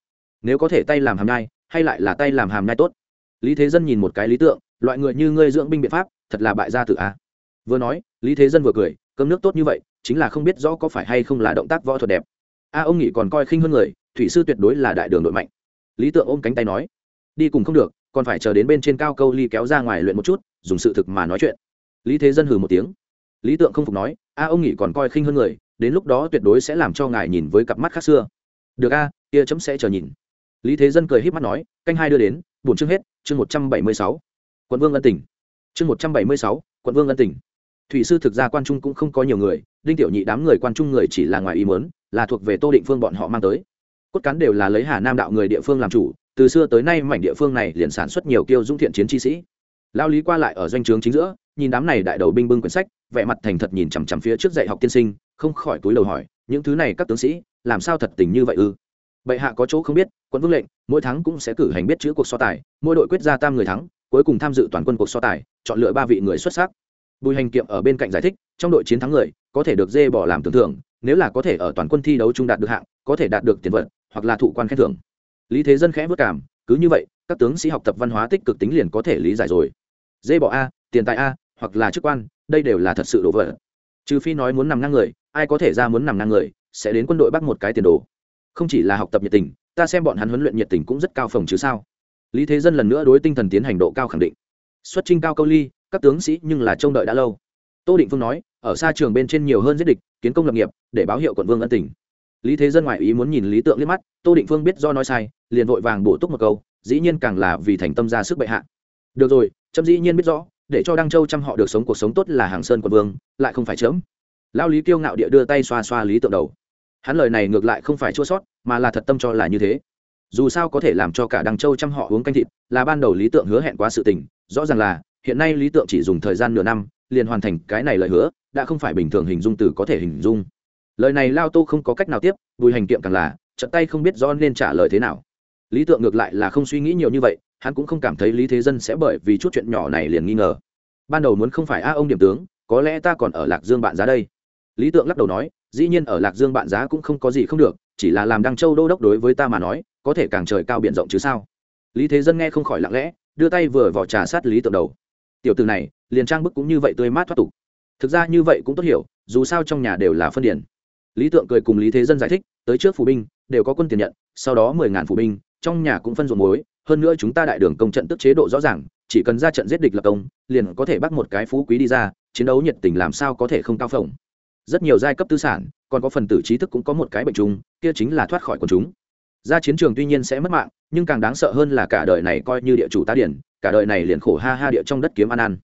Nếu có thể tay làm hàm nhai, hay lại là tay làm hàm nhai tốt. Lý thế dân nhìn một cái lý tượng, loại người như ngươi dưỡng binh biện pháp, thật là bại gia tử a. Vừa nói, lý thế dân vừa cười, cơm nước tốt như vậy, chính là không biết rõ có phải hay không là động tác võ thuật đẹp. A, ông nghĩ còn coi khinh hơn người, thủy sư tuyệt đối là đại đường đội mạnh. Lý tượng ôm cánh tay nói, đi cùng không được còn phải chờ đến bên trên cao câu ly kéo ra ngoài luyện một chút, dùng sự thực mà nói chuyện. Lý thế dân hừ một tiếng. Lý tượng không phục nói, a, ông nghỉ còn coi khinh hơn người, đến lúc đó tuyệt đối sẽ làm cho ngài nhìn với cặp mắt khác xưa. Được a kia chấm sẽ chờ nhìn. Lý thế dân cười h í p mắt nói, canh hai đưa đến bổn chương hết, chương một trăm bảy mươi sáu. Quận vương ân tỉnh chương một trăm bảy mươi sáu, quận vương ân tỉnh thủy sư thực ra quan trung cũng không có nhiều người, đinh tiểu nhị đám người quan trung người chỉ là ngoài ý mớn là thuộc về tô định phương bọn họ mang tới cốt cán đều là lấy hà nam đạo người địa phương làm chủ, từ xưa tới nay mảnh địa phương này liền sản xuất nhiều kiêu dũng thiện chiến chi sĩ. Lao lý qua lại ở doanh trướng chính giữa, nhìn đám này đại đầu binh bưng quyển sách, vẻ mặt thành thật nhìn chằm chằm phía trước dạy học tiên sinh, không khỏi túi đầu hỏi, những thứ này các tướng sĩ, làm sao thật tình như vậy ư? Bệ hạ có chỗ không biết quân vương lệnh, mỗi tháng cũng sẽ cử hành biết chữ cuộc so tài, mỗi đội quyết ra tam người thắng, cuối cùng tham dự toàn quân cuộc so tài, chọn lựa ba vị người xuất sắc. Bùi hành kiệm ở bên cạnh giải thích, trong đội chiến thắng người, có thể được dê bỏ làm tưởng thưởng, nếu là có thể ở toàn quân thi đấu trung đạt được hạng, có thể đạt được tiền vật hoặc là thụ quan khen thưởng. Lý thế dân khẽ vất cảm, cứ như vậy, các tướng sĩ học tập văn hóa tích cực tính liền có thể lý giải rồi. Dê bỏ a, tiền tài a, hoặc là chức quan, đây đều là thật sự đổ vỡ. Trừ phi nói muốn nằm ngang người, ai có thể ra muốn nằm ngang người, sẽ đến quân đội bắt một cái tiền đồ. Không chỉ là học tập nhiệt tình, ta xem bọn hắn huấn luyện nhiệt tình cũng rất cao phòng chứ sao. Lý thế dân lần nữa đối tinh thần tiến hành độ cao khẳng định. Xuất trinh cao câu ly, các tướng sĩ nhưng là trông đợi đã lâu. Tô định phương nói, ở xa trường bên trên nhiều hơn giết địch, kiến công lập nghiệp, để báo hiệu quận vương ân tình lý thế dân ngoại ý muốn nhìn lý tượng liếc mắt, tô định phương biết do nói sai, liền vội vàng bổ túc một câu, dĩ nhiên càng là vì thành tâm ra sức bệ hạ. Được rồi, trâm dĩ nhiên biết rõ, để cho đăng châu chăm họ được sống cuộc sống tốt là hàng sơn quận vương, lại không phải chớm. Lao lý kiêu ngạo địa đưa tay xoa xoa lý tượng đầu. Hắn lời này ngược lại không phải chua sót, mà là thật tâm cho là như thế. Dù sao có thể làm cho cả đăng châu chăm họ uống canh thịt, là ban đầu lý tượng hứa hẹn quá sự tình, rõ ràng là, hiện nay lý tượng chỉ dùng thời gian nửa năm, liền hoàn thành cái này lời hứa, đã không phải bình thường hình dung từ có thể hình dung lời này lao tô không có cách nào tiếp, bùi hành kiệm càng là trận tay không biết do nên trả lời thế nào. Lý tượng ngược lại là không suy nghĩ nhiều như vậy, hắn cũng không cảm thấy lý thế dân sẽ bởi vì chút chuyện nhỏ này liền nghi ngờ. Ban đầu muốn không phải a ông điểm tướng, có lẽ ta còn ở lạc dương bạn giá đây. Lý tượng lắc đầu nói, dĩ nhiên ở lạc dương bạn giá cũng không có gì không được, chỉ là làm đăng châu đô đốc đối với ta mà nói, có thể càng trời cao b i ể n rộng chứ sao? Lý thế dân nghe không khỏi lặng lẽ, đưa tay vừa vào trà sát lý tượng đầu. Tiểu từ này, liền trang bức cũng như vậy tươi mát thoát tục. Thực ra như vậy cũng tốt hiểu, dù sao trong nhà đều là phân điển lý tượng cười cùng lý thế dân giải thích, tới trước phủ binh, đều có quân tiền nhận, sau đó mười ngàn phủ binh, trong nhà cũng phân ruộng muối, hơn nữa chúng ta đại đường công trận tức chế độ rõ ràng, chỉ cần ra trận giết địch lập công, liền có thể bắt một cái phú quý đi ra, chiến đấu nhiệt tình làm sao có thể không cao phồng. Rất nhiều giai cấp tư sản, còn có phần tử trí thức cũng có một cái bệnh chung, kia chính là thoát khỏi quần chúng. Ra chiến trường tuy nhiên sẽ mất mạng, nhưng càng đáng sợ hơn là cả đời này coi như địa chủ tá điển, cả đời này liền khổ ha ha địa trong đất kiếm ăn ăn.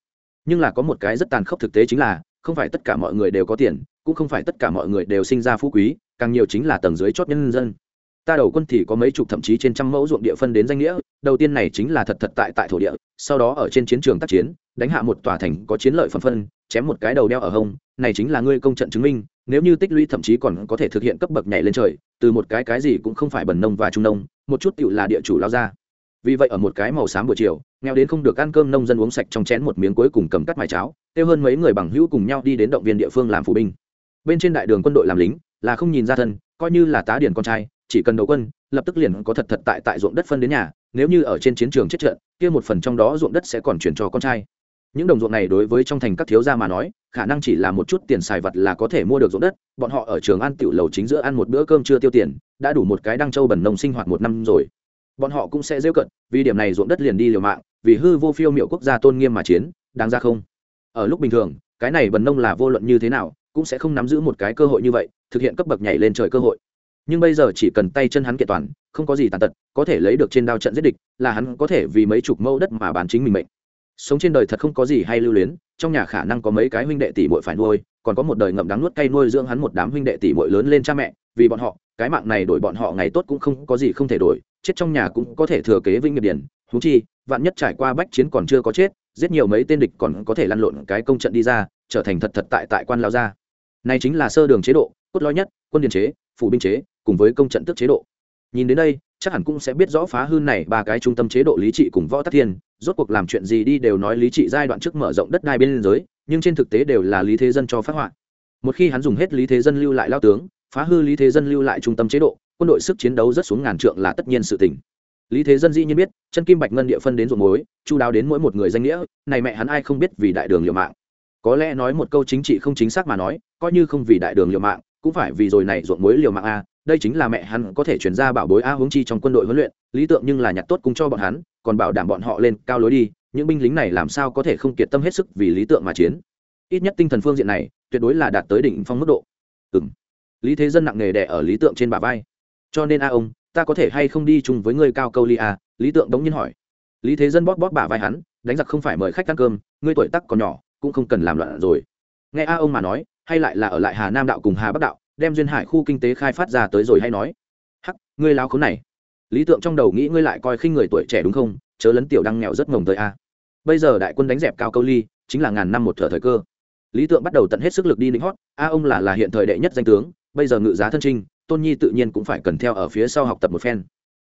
Nhưng là có một cái rất tàn khốc thực tế chính là, không phải tất cả mọi người đều có tiền cũng không phải tất cả mọi người đều sinh ra phú quý, càng nhiều chính là tầng dưới chót nhân dân. Ta đầu quân thì có mấy chục thậm chí trên trăm mẫu ruộng địa phân đến danh nghĩa, đầu tiên này chính là thật thật tại tại thổ địa, sau đó ở trên chiến trường tác chiến, đánh hạ một tòa thành có chiến lợi phần phân, chém một cái đầu đeo ở hông, này chính là ngươi công trận chứng minh, nếu như tích lũy thậm chí còn có thể thực hiện cấp bậc nhảy lên trời, từ một cái cái gì cũng không phải bẩn nông và trung nông, một chút tựu là địa chủ lao ra. Vì vậy ở một cái màu xám buổi chiều, nghèo đến không được ăn cơm nông dân uống sạch trong chén một miếng cuối cùng cầm cắt mài cháo kêu hơn mấy người bằng hữu cùng nhau đi đến động viên địa phương làm phụ binh bên trên đại đường quân đội làm lính, là không nhìn ra thân, coi như là tá điển con trai, chỉ cần đầu quân, lập tức liền có thật thật tại tại ruộng đất phân đến nhà, nếu như ở trên chiến trường chết trận, kia một phần trong đó ruộng đất sẽ còn chuyển cho con trai. Những đồng ruộng này đối với trong thành các thiếu gia mà nói, khả năng chỉ là một chút tiền xài vật là có thể mua được ruộng đất, bọn họ ở trường ăn tiểu lầu chính giữa ăn một bữa cơm chưa tiêu tiền, đã đủ một cái đăng châu bẩn nông sinh hoạt một năm rồi. Bọn họ cũng sẽ rêu cận, vì điểm này ruộng đất liền đi liều mạng, vì hư vô phiêu miệu quốc gia tôn nghiêm mà chiến, đáng ra không? Ở lúc bình thường, cái này bần nông là vô luận như thế nào cũng sẽ không nắm giữ một cái cơ hội như vậy, thực hiện cấp bậc nhảy lên trời cơ hội. Nhưng bây giờ chỉ cần tay chân hắn kiện toàn, không có gì tàn tật, có thể lấy được trên đao trận giết địch, là hắn có thể vì mấy chục mẫu đất mà bán chính mình mệnh. Sống trên đời thật không có gì hay lưu luyến, trong nhà khả năng có mấy cái huynh đệ tỷ muội phải nuôi, còn có một đời ngậm đắng nuốt cay nuôi dưỡng hắn một đám huynh đệ tỷ muội lớn lên cha mẹ, vì bọn họ, cái mạng này đổi bọn họ ngày tốt cũng không có gì không thể đổi, chết trong nhà cũng có thể thừa kế vinh nghiệp điển. Thú chi, vạn nhất trải qua bách chiến còn chưa có chết, giết nhiều mấy tên địch còn có thể lăn lộn cái công trận đi ra, trở thành thật thật tại tại quan lao gia này chính là sơ đường chế độ, cốt lõi nhất, quân điền chế phụ binh chế, cùng với công trận tước chế độ. Nhìn đến đây, chắc hẳn cũng sẽ biết rõ phá hư này ba cái trung tâm chế độ lý trị cùng võ tắc thiên. Rốt cuộc làm chuyện gì đi đều nói lý trị giai đoạn trước mở rộng đất đai bên giới, nhưng trên thực tế đều là lý thế dân cho phát họa. Một khi hắn dùng hết lý thế dân lưu lại lao tướng, phá hư lý thế dân lưu lại trung tâm chế độ, quân đội sức chiến đấu rất xuống ngàn trượng là tất nhiên sự tình. Lý thế dân dĩ nhiên biết, chân kim bạch ngân địa phân đến ruộng mối chu đáo đến mỗi một người danh nghĩa, này mẹ hắn ai không biết vì đại đường liều mạng có lẽ nói một câu chính trị không chính xác mà nói coi như không vì đại đường liều mạng cũng phải vì rồi này ruộng mối liều mạng a. Đây chính là mẹ hắn có thể chuyển ra bảo bối a hướng chi trong quân đội huấn luyện lý tượng nhưng là nhặt tốt cung cho bọn hắn còn bảo đảm bọn họ lên cao lối đi những binh lính này làm sao có thể không kiệt tâm hết sức vì lý tượng mà chiến. Ít nhất tinh thần phương diện này tuyệt đối là đạt tới đỉnh phong mức độ. Ừm, lý thế dân nặng nề đẻ ở lý tượng trên bà vai. Cho nên a ông ta có thể hay không đi chung với ngươi cao câu ly a? Lý tượng đống nhiên hỏi. Lý thế dân bóp bóp bà vai hắn đánh giặc không phải mời khách ăn cơm ngươi tuổi tắc còn nhỏ cũng không cần làm loạn rồi. Nghe a ông mà nói, hay lại là ở lại hà nam đạo cùng hà bắc đạo, đem duyên hải khu kinh tế khai phát ra tới rồi hay nói. Hắc, ngươi láo khốn này. Lý tượng trong đầu nghĩ ngươi lại coi khinh người tuổi trẻ đúng không? Chớ lấn tiểu đăng nghèo rất ngồng tới a. Bây giờ đại quân đánh dẹp cao câu ly, chính là ngàn năm một thở thời cơ. Lý tượng bắt đầu tận hết sức lực đi lĩnh hót, a ông là là hiện thời đệ nhất danh tướng, bây giờ ngự giá thân trinh, tôn nhi tự nhiên cũng phải cần theo ở phía sau học tập một phen.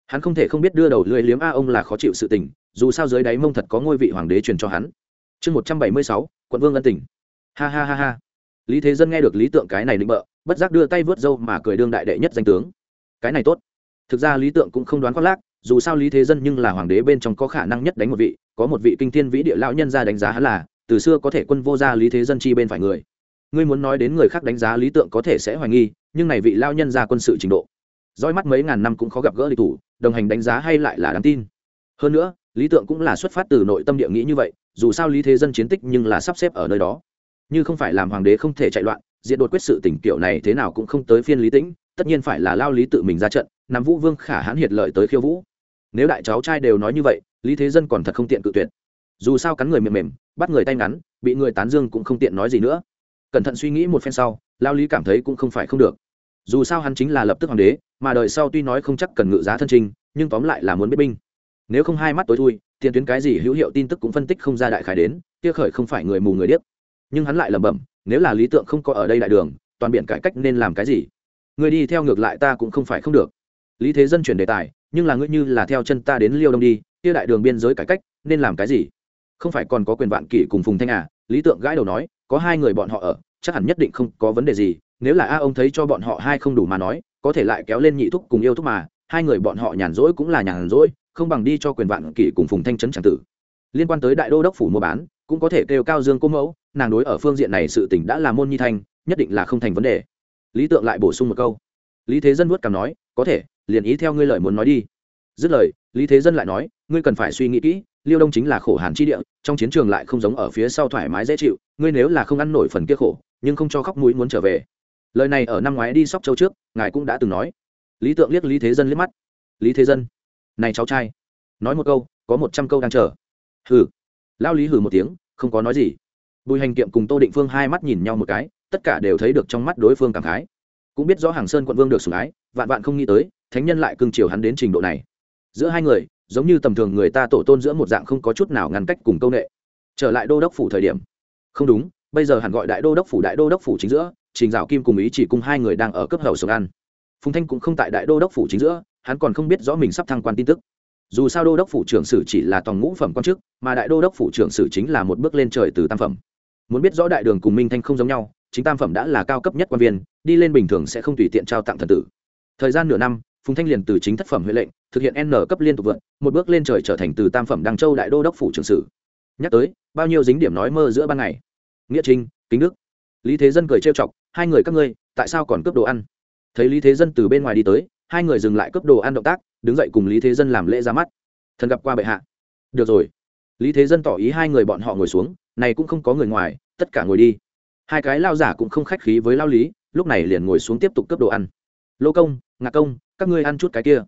Hắn không thể không biết đưa đầu lưỡi liếm a ông là khó chịu sự tình, dù sao dưới đáy mông thật có ngôi vị hoàng đế truyền cho hắn. Chương một trăm bảy mươi sáu quận vương ân tỉnh ha ha ha ha. Lý thế dân nghe được lý tượng cái này định bợ, bất giác đưa tay vớt râu mà cười đương đại đệ nhất danh tướng. Cái này tốt. Thực ra lý tượng cũng không đoán khoác lác, dù sao lý thế dân nhưng là hoàng đế bên trong có khả năng nhất đánh một vị, có một vị kinh thiên vĩ địa lão nhân ra đánh giá hắn là, từ xưa có thể quân vô gia lý thế dân chi bên phải người. Ngươi muốn nói đến người khác đánh giá lý tượng có thể sẽ hoài nghi, nhưng này vị lao nhân ra quân sự trình độ. Dõi mắt mấy ngàn năm cũng khó gặp gỡ địch thủ, đồng hành đánh giá hay lại là đáng tin. Hơn nữa lý tượng cũng là xuất phát từ nội tâm địa nghĩ như vậy, dù sao lý thế dân chiến tích nhưng là sắp xếp ở nơi đó. Như không phải làm hoàng đế không thể chạy loạn diện đột quyết sự tỉnh kiểu này thế nào cũng không tới phiên lý tĩnh, tất nhiên phải là lao lý tự mình ra trận, nắm vũ vương khả hãn hiệt lợi tới khiêu vũ. Nếu đại cháu trai đều nói như vậy, lý thế dân còn thật không tiện cự tuyệt. Dù sao cắn người mềm mềm, bắt người tay ngắn, bị người tán dương cũng không tiện nói gì nữa. Cẩn thận suy nghĩ một phen sau, lao lý cảm thấy cũng không phải không được. Dù sao hắn chính là lập tức hoàng đế, mà đời sau tuy nói không chắc cần ngự giá thân trinh nhưng tóm lại là muốn biết binh nếu không hai mắt tối thui tiền tuyến cái gì hữu hiệu tin tức cũng phân tích không ra đại khải đến, kia khởi không phải người mù người điếc. Nhưng hắn lại lẩm bẩm, nếu là lý tượng không có ở đây đại đường, toàn biện cải cách nên làm cái gì? Người đi theo ngược lại ta cũng không phải không được. Lý thế dân chuyển đề tài, nhưng là ngươi như là theo chân ta đến liêu đông đi, kia đại đường biên giới cải cách, nên làm cái gì? Không phải còn có quyền vạn kỷ cùng phùng thanh à? Lý tượng gãi đầu nói, có hai người bọn họ ở, chắc hẳn nhất định không có vấn đề gì, nếu là a ông thấy cho bọn họ hai không đủ mà nói, có thể lại kéo lên nhị thúc cùng yêu thúc mà, hai người bọn họ nhàn rỗi cũng là nhàn rỗi không bằng đi cho quyền vạn kỷ cùng phùng thanh trấn tràng tử. Liên quan tới đại đô đốc phủ mua bán, cũng có thể kêu cao dương cô mẫu, nàng đối ở phương diện này sự tỉnh đã là môn nhi thanh, nhất định là không thành vấn đề. Lý tượng lại bổ sung một câu. Lý thế dân vuốt cằm nói, có thể, liền ý theo ngươi lời muốn nói đi. Dứt lời, lý thế dân lại nói, ngươi cần phải suy nghĩ kỹ, liêu đông chính là khổ hàn chi địa, trong chiến trường lại không giống ở phía sau thoải mái dễ chịu, ngươi nếu là không ăn nổi phần kia khổ, nhưng không cho khóc mũi muốn trở về. Lời này ở năm ngoái đi sóc châu trước, ngài cũng đã từng nói. Lý tượng liếc lý thế dân liếc mắt. Lý thế dân này cháu trai. Nói một câu, có một trăm câu đang chờ. Hừ. Lao lý hừ một tiếng, không có nói gì. Bùi hành kiệm cùng tô định phương hai mắt nhìn nhau một cái, tất cả đều thấy được trong mắt đối phương cảm khái. Cũng biết rõ hàng sơn quận vương được sủng ái, vạn vạn không nghĩ tới, thánh nhân lại cưng chiều hắn đến trình độ này. Giữa hai người, giống như tầm thường người ta tổ tôn giữa một dạng không có chút nào ngăn cách cùng công nghệ trở lại đô đốc phủ thời điểm. Không đúng, bây giờ hẳn gọi đại đô đốc phủ đại đô đốc phủ chính giữa, trình dạo kim cùng ý chỉ cùng hai người đang ở cấp hầu sống ăn. Phùng thanh cũng không tại đại đô đốc phủ chính giữa hắn còn không biết rõ mình sắp thăng quan tin tức. Dù sao đô đốc phủ trưởng sử chỉ là toàn ngũ phẩm quan chức, mà đại đô đốc phủ trưởng sử chính là một bước lên trời từ tam phẩm. Muốn biết rõ đại đường cùng minh thanh không giống nhau, chính tam phẩm đã là cao cấp nhất quan viên, đi lên bình thường sẽ không tùy tiện trao tặng thần tử. Thời gian nửa năm, phùng thanh liền từ chính thất phẩm huệ lệnh, thực hiện n cấp liên tục vượt một bước lên trời trở thành từ tam phẩm đăng châu đại đô đốc phủ trưởng sử. Nhắc tới, bao nhiêu dính điểm nói mơ giữa ban ngày. Nghĩa trinh, kính đức. Lý thế dân cười trêu chọc, hai người các ngươi, tại sao còn cướp đồ ăn? Thấy lý thế dân từ bên ngoài đi tới hai người dừng lại cướp đồ ăn động tác, đứng dậy cùng lý thế dân làm lễ ra mắt. Thần gặp qua bệ hạ. Được rồi. Lý thế dân tỏ ý hai người bọn họ ngồi xuống, này cũng không có người ngoài, tất cả ngồi đi. Hai cái lao giả cũng không khách khí với lao lý, lúc này liền ngồi xuống tiếp tục cướp đồ ăn. Lô công, ngạc công, các ngươi ăn chút cái kia.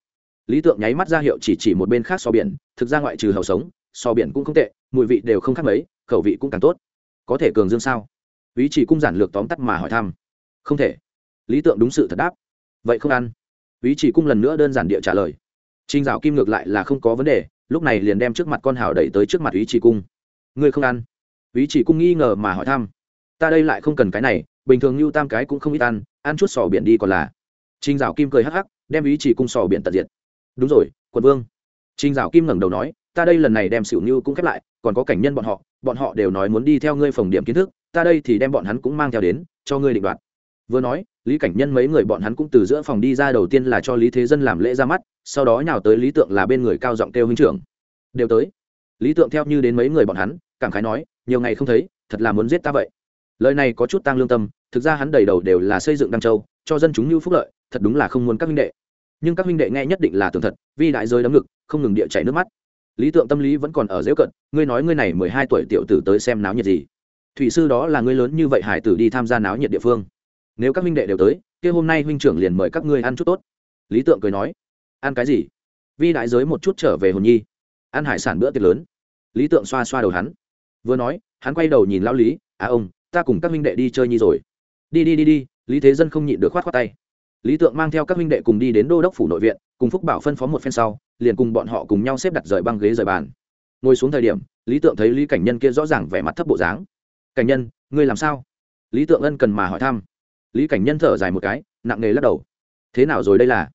Lý tượng nháy mắt ra hiệu chỉ chỉ một bên khác so biển, thực ra ngoại trừ hầu sống, so biển cũng không tệ, mùi vị đều không khác mấy, khẩu vị cũng càng tốt. Có thể cường dương sao? Ý chỉ cung giản lược tóm tắt mà hỏi thăm. Không thể. Lý tượng đúng sự thật đáp. Vậy không ăn ý chỉ cung lần nữa đơn giản địa trả lời. Trinh dạo kim ngược lại là không có vấn đề, lúc này liền đem trước mặt con hào đẩy tới trước mặt ý chỉ cung. Ngươi không ăn? Ý chỉ cung nghi ngờ mà hỏi thăm. Ta đây lại không cần cái này, bình thường như tam cái cũng không ít ăn ăn chút sò biển đi còn là. Trinh dạo kim cười hắc hắc, đem ý chỉ cung sò biển tận diệt. Đúng rồi, quận vương. Trinh dạo kim ngẩng đầu nói, ta đây lần này đem xỉu như cũng khép lại, còn có cảnh nhân bọn họ bọn họ đều nói muốn đi theo ngươi phòng điểm kiến thức, ta đây thì đem bọn hắn cũng mang theo đến, cho ngươi định đoạt. Vừa nói lý cảnh nhân mấy người bọn hắn cũng từ giữa phòng đi ra, đầu tiên là cho lý thế dân làm lễ ra mắt, sau đó nhào tới lý tượng là bên người cao giọng kêu huynh trưởng. Đều tới. Lý tượng theo như đến mấy người bọn hắn, cảm khái nói, nhiều ngày không thấy, thật là muốn giết ta vậy. Lời này có chút tăng lương tâm, thực ra hắn đầy đầu đều là xây dựng đăng châu, cho dân chúng như phúc lợi, thật đúng là không muốn các huynh đệ. Nhưng các huynh đệ nghe nhất định là tường thật, vì đại rơi đấm ngực, không ngừng địa chảy nước mắt. Lý tượng tâm lý vẫn còn ở dễu cận, ngươi nói ngươi này mười hai tuổi tiểu tử tới xem náo nhiệt gì? Thủy sư đó là ngươi lớn như vậy hải tử đi tham gia náo nhiệt địa phương nếu các huynh đệ đều tới, kia hôm nay huynh trưởng liền mời các ngươi ăn chút tốt. Lý tượng cười nói, ăn cái gì? Vi đại giới một chút trở về hồn nhi. Ăn hải sản bữa tiệc lớn. Lý tượng xoa xoa đầu hắn. Vừa nói, hắn quay đầu nhìn lão lý à ông, ta cùng các huynh đệ đi chơi nhi rồi. Đi đi đi đi. Lý thế dân không nhịn được khoát khoát tay. Lý tượng mang theo các huynh đệ cùng đi đến đô đốc phủ nội viện, cùng phúc bảo phân phó một phen sau, liền cùng bọn họ cùng nhau xếp đặt rời băng ghế rời bàn. Ngồi xuống thời điểm, lý tượng thấy lý cảnh nhân kia rõ ràng vẻ mặt thấp bộ dáng. Cảnh nhân, ngươi làm sao? Lý tượng ân cần mà hỏi thăm lý cảnh nhân thở dài một cái, nặng nề lắc đầu. Thế nào rồi đây là?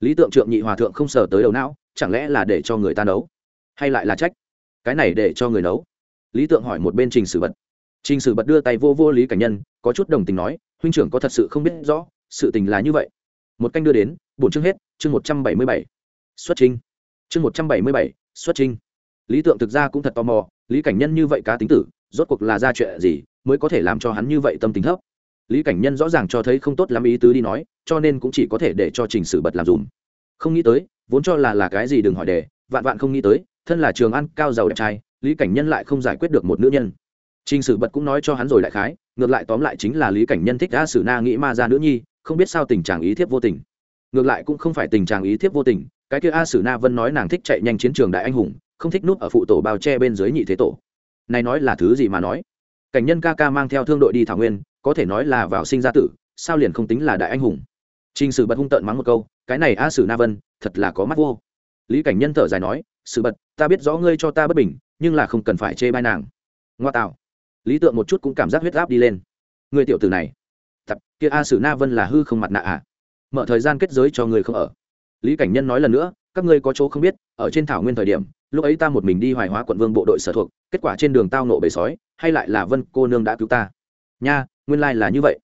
Lý tượng trượng nhị hòa thượng không sờ tới đầu não, chẳng lẽ là để cho người ta nấu? Hay lại là trách? Cái này để cho người nấu? Lý tượng hỏi một bên trình sử bật. Trình sử bật đưa tay vô vô lý cảnh nhân, có chút đồng tình nói, huynh trưởng có thật sự không biết rõ, sự tình là như vậy. Một canh đưa đến, bổn chương hết, chương một trăm bảy mươi bảy. Xuất trinh chương một trăm bảy mươi bảy, xuất trinh lý tượng thực ra cũng thật tò mò, lý cảnh nhân như vậy cá tính tử, rốt cuộc là ra chuyện gì, mới có thể làm cho hắn như vậy tâm tính thấp? Lý cảnh nhân rõ ràng cho thấy không tốt lắm ý tứ đi nói, cho nên cũng chỉ có thể để cho trình sử bật làm dùm. Không nghĩ tới, vốn cho là là cái gì đừng hỏi đề, vạn vạn không nghĩ tới, thân là trường ăn, cao giàu đẹp trai, lý cảnh nhân lại không giải quyết được một nữ nhân. Trình sử bật cũng nói cho hắn rồi đại khái, ngược lại tóm lại chính là lý cảnh nhân thích đã sử na nghĩ ma ra nữ nhi, không biết sao tình trạng ý thiếp vô tình. Ngược lại cũng không phải tình trạng ý thiếp vô tình, cái kia a sử na vân nói nàng thích chạy nhanh chiến trường đại anh hùng, không thích nút ở phụ tổ bao che bên dưới nhị thế tổ. Này nói là thứ gì mà nói? Cảnh nhân ca ca mang theo thương đội đi thảo nguyên có thể nói là vào sinh ra tử sao liền không tính là đại anh hùng Trình Sử Bật hung tợn mắng một câu, cái này A Sử Na Vân, thật là có mắt vô. Lý Cảnh Nhân thở dài nói, Sử Bật, ta biết rõ ngươi cho ta bất bình, nhưng là không cần phải chê bai nàng. Ngoa tạo. Lý Tượng một chút cũng cảm giác huyết áp đi lên. Người tiểu tử này, thật, kia A Sử Na Vân là hư không mặt nạ à? Mở thời gian kết giới cho người không ở. Lý Cảnh Nhân nói lần nữa, các ngươi có chỗ không biết, ở trên thảo nguyên thời điểm, lúc ấy ta một mình đi Hoài Hóa quận vương bộ đội sở thuộc, kết quả trên đường tao nộ bầy sói, hay lại là Vân cô nương đã cứu ta. Nha, nguyên lai là như vậy.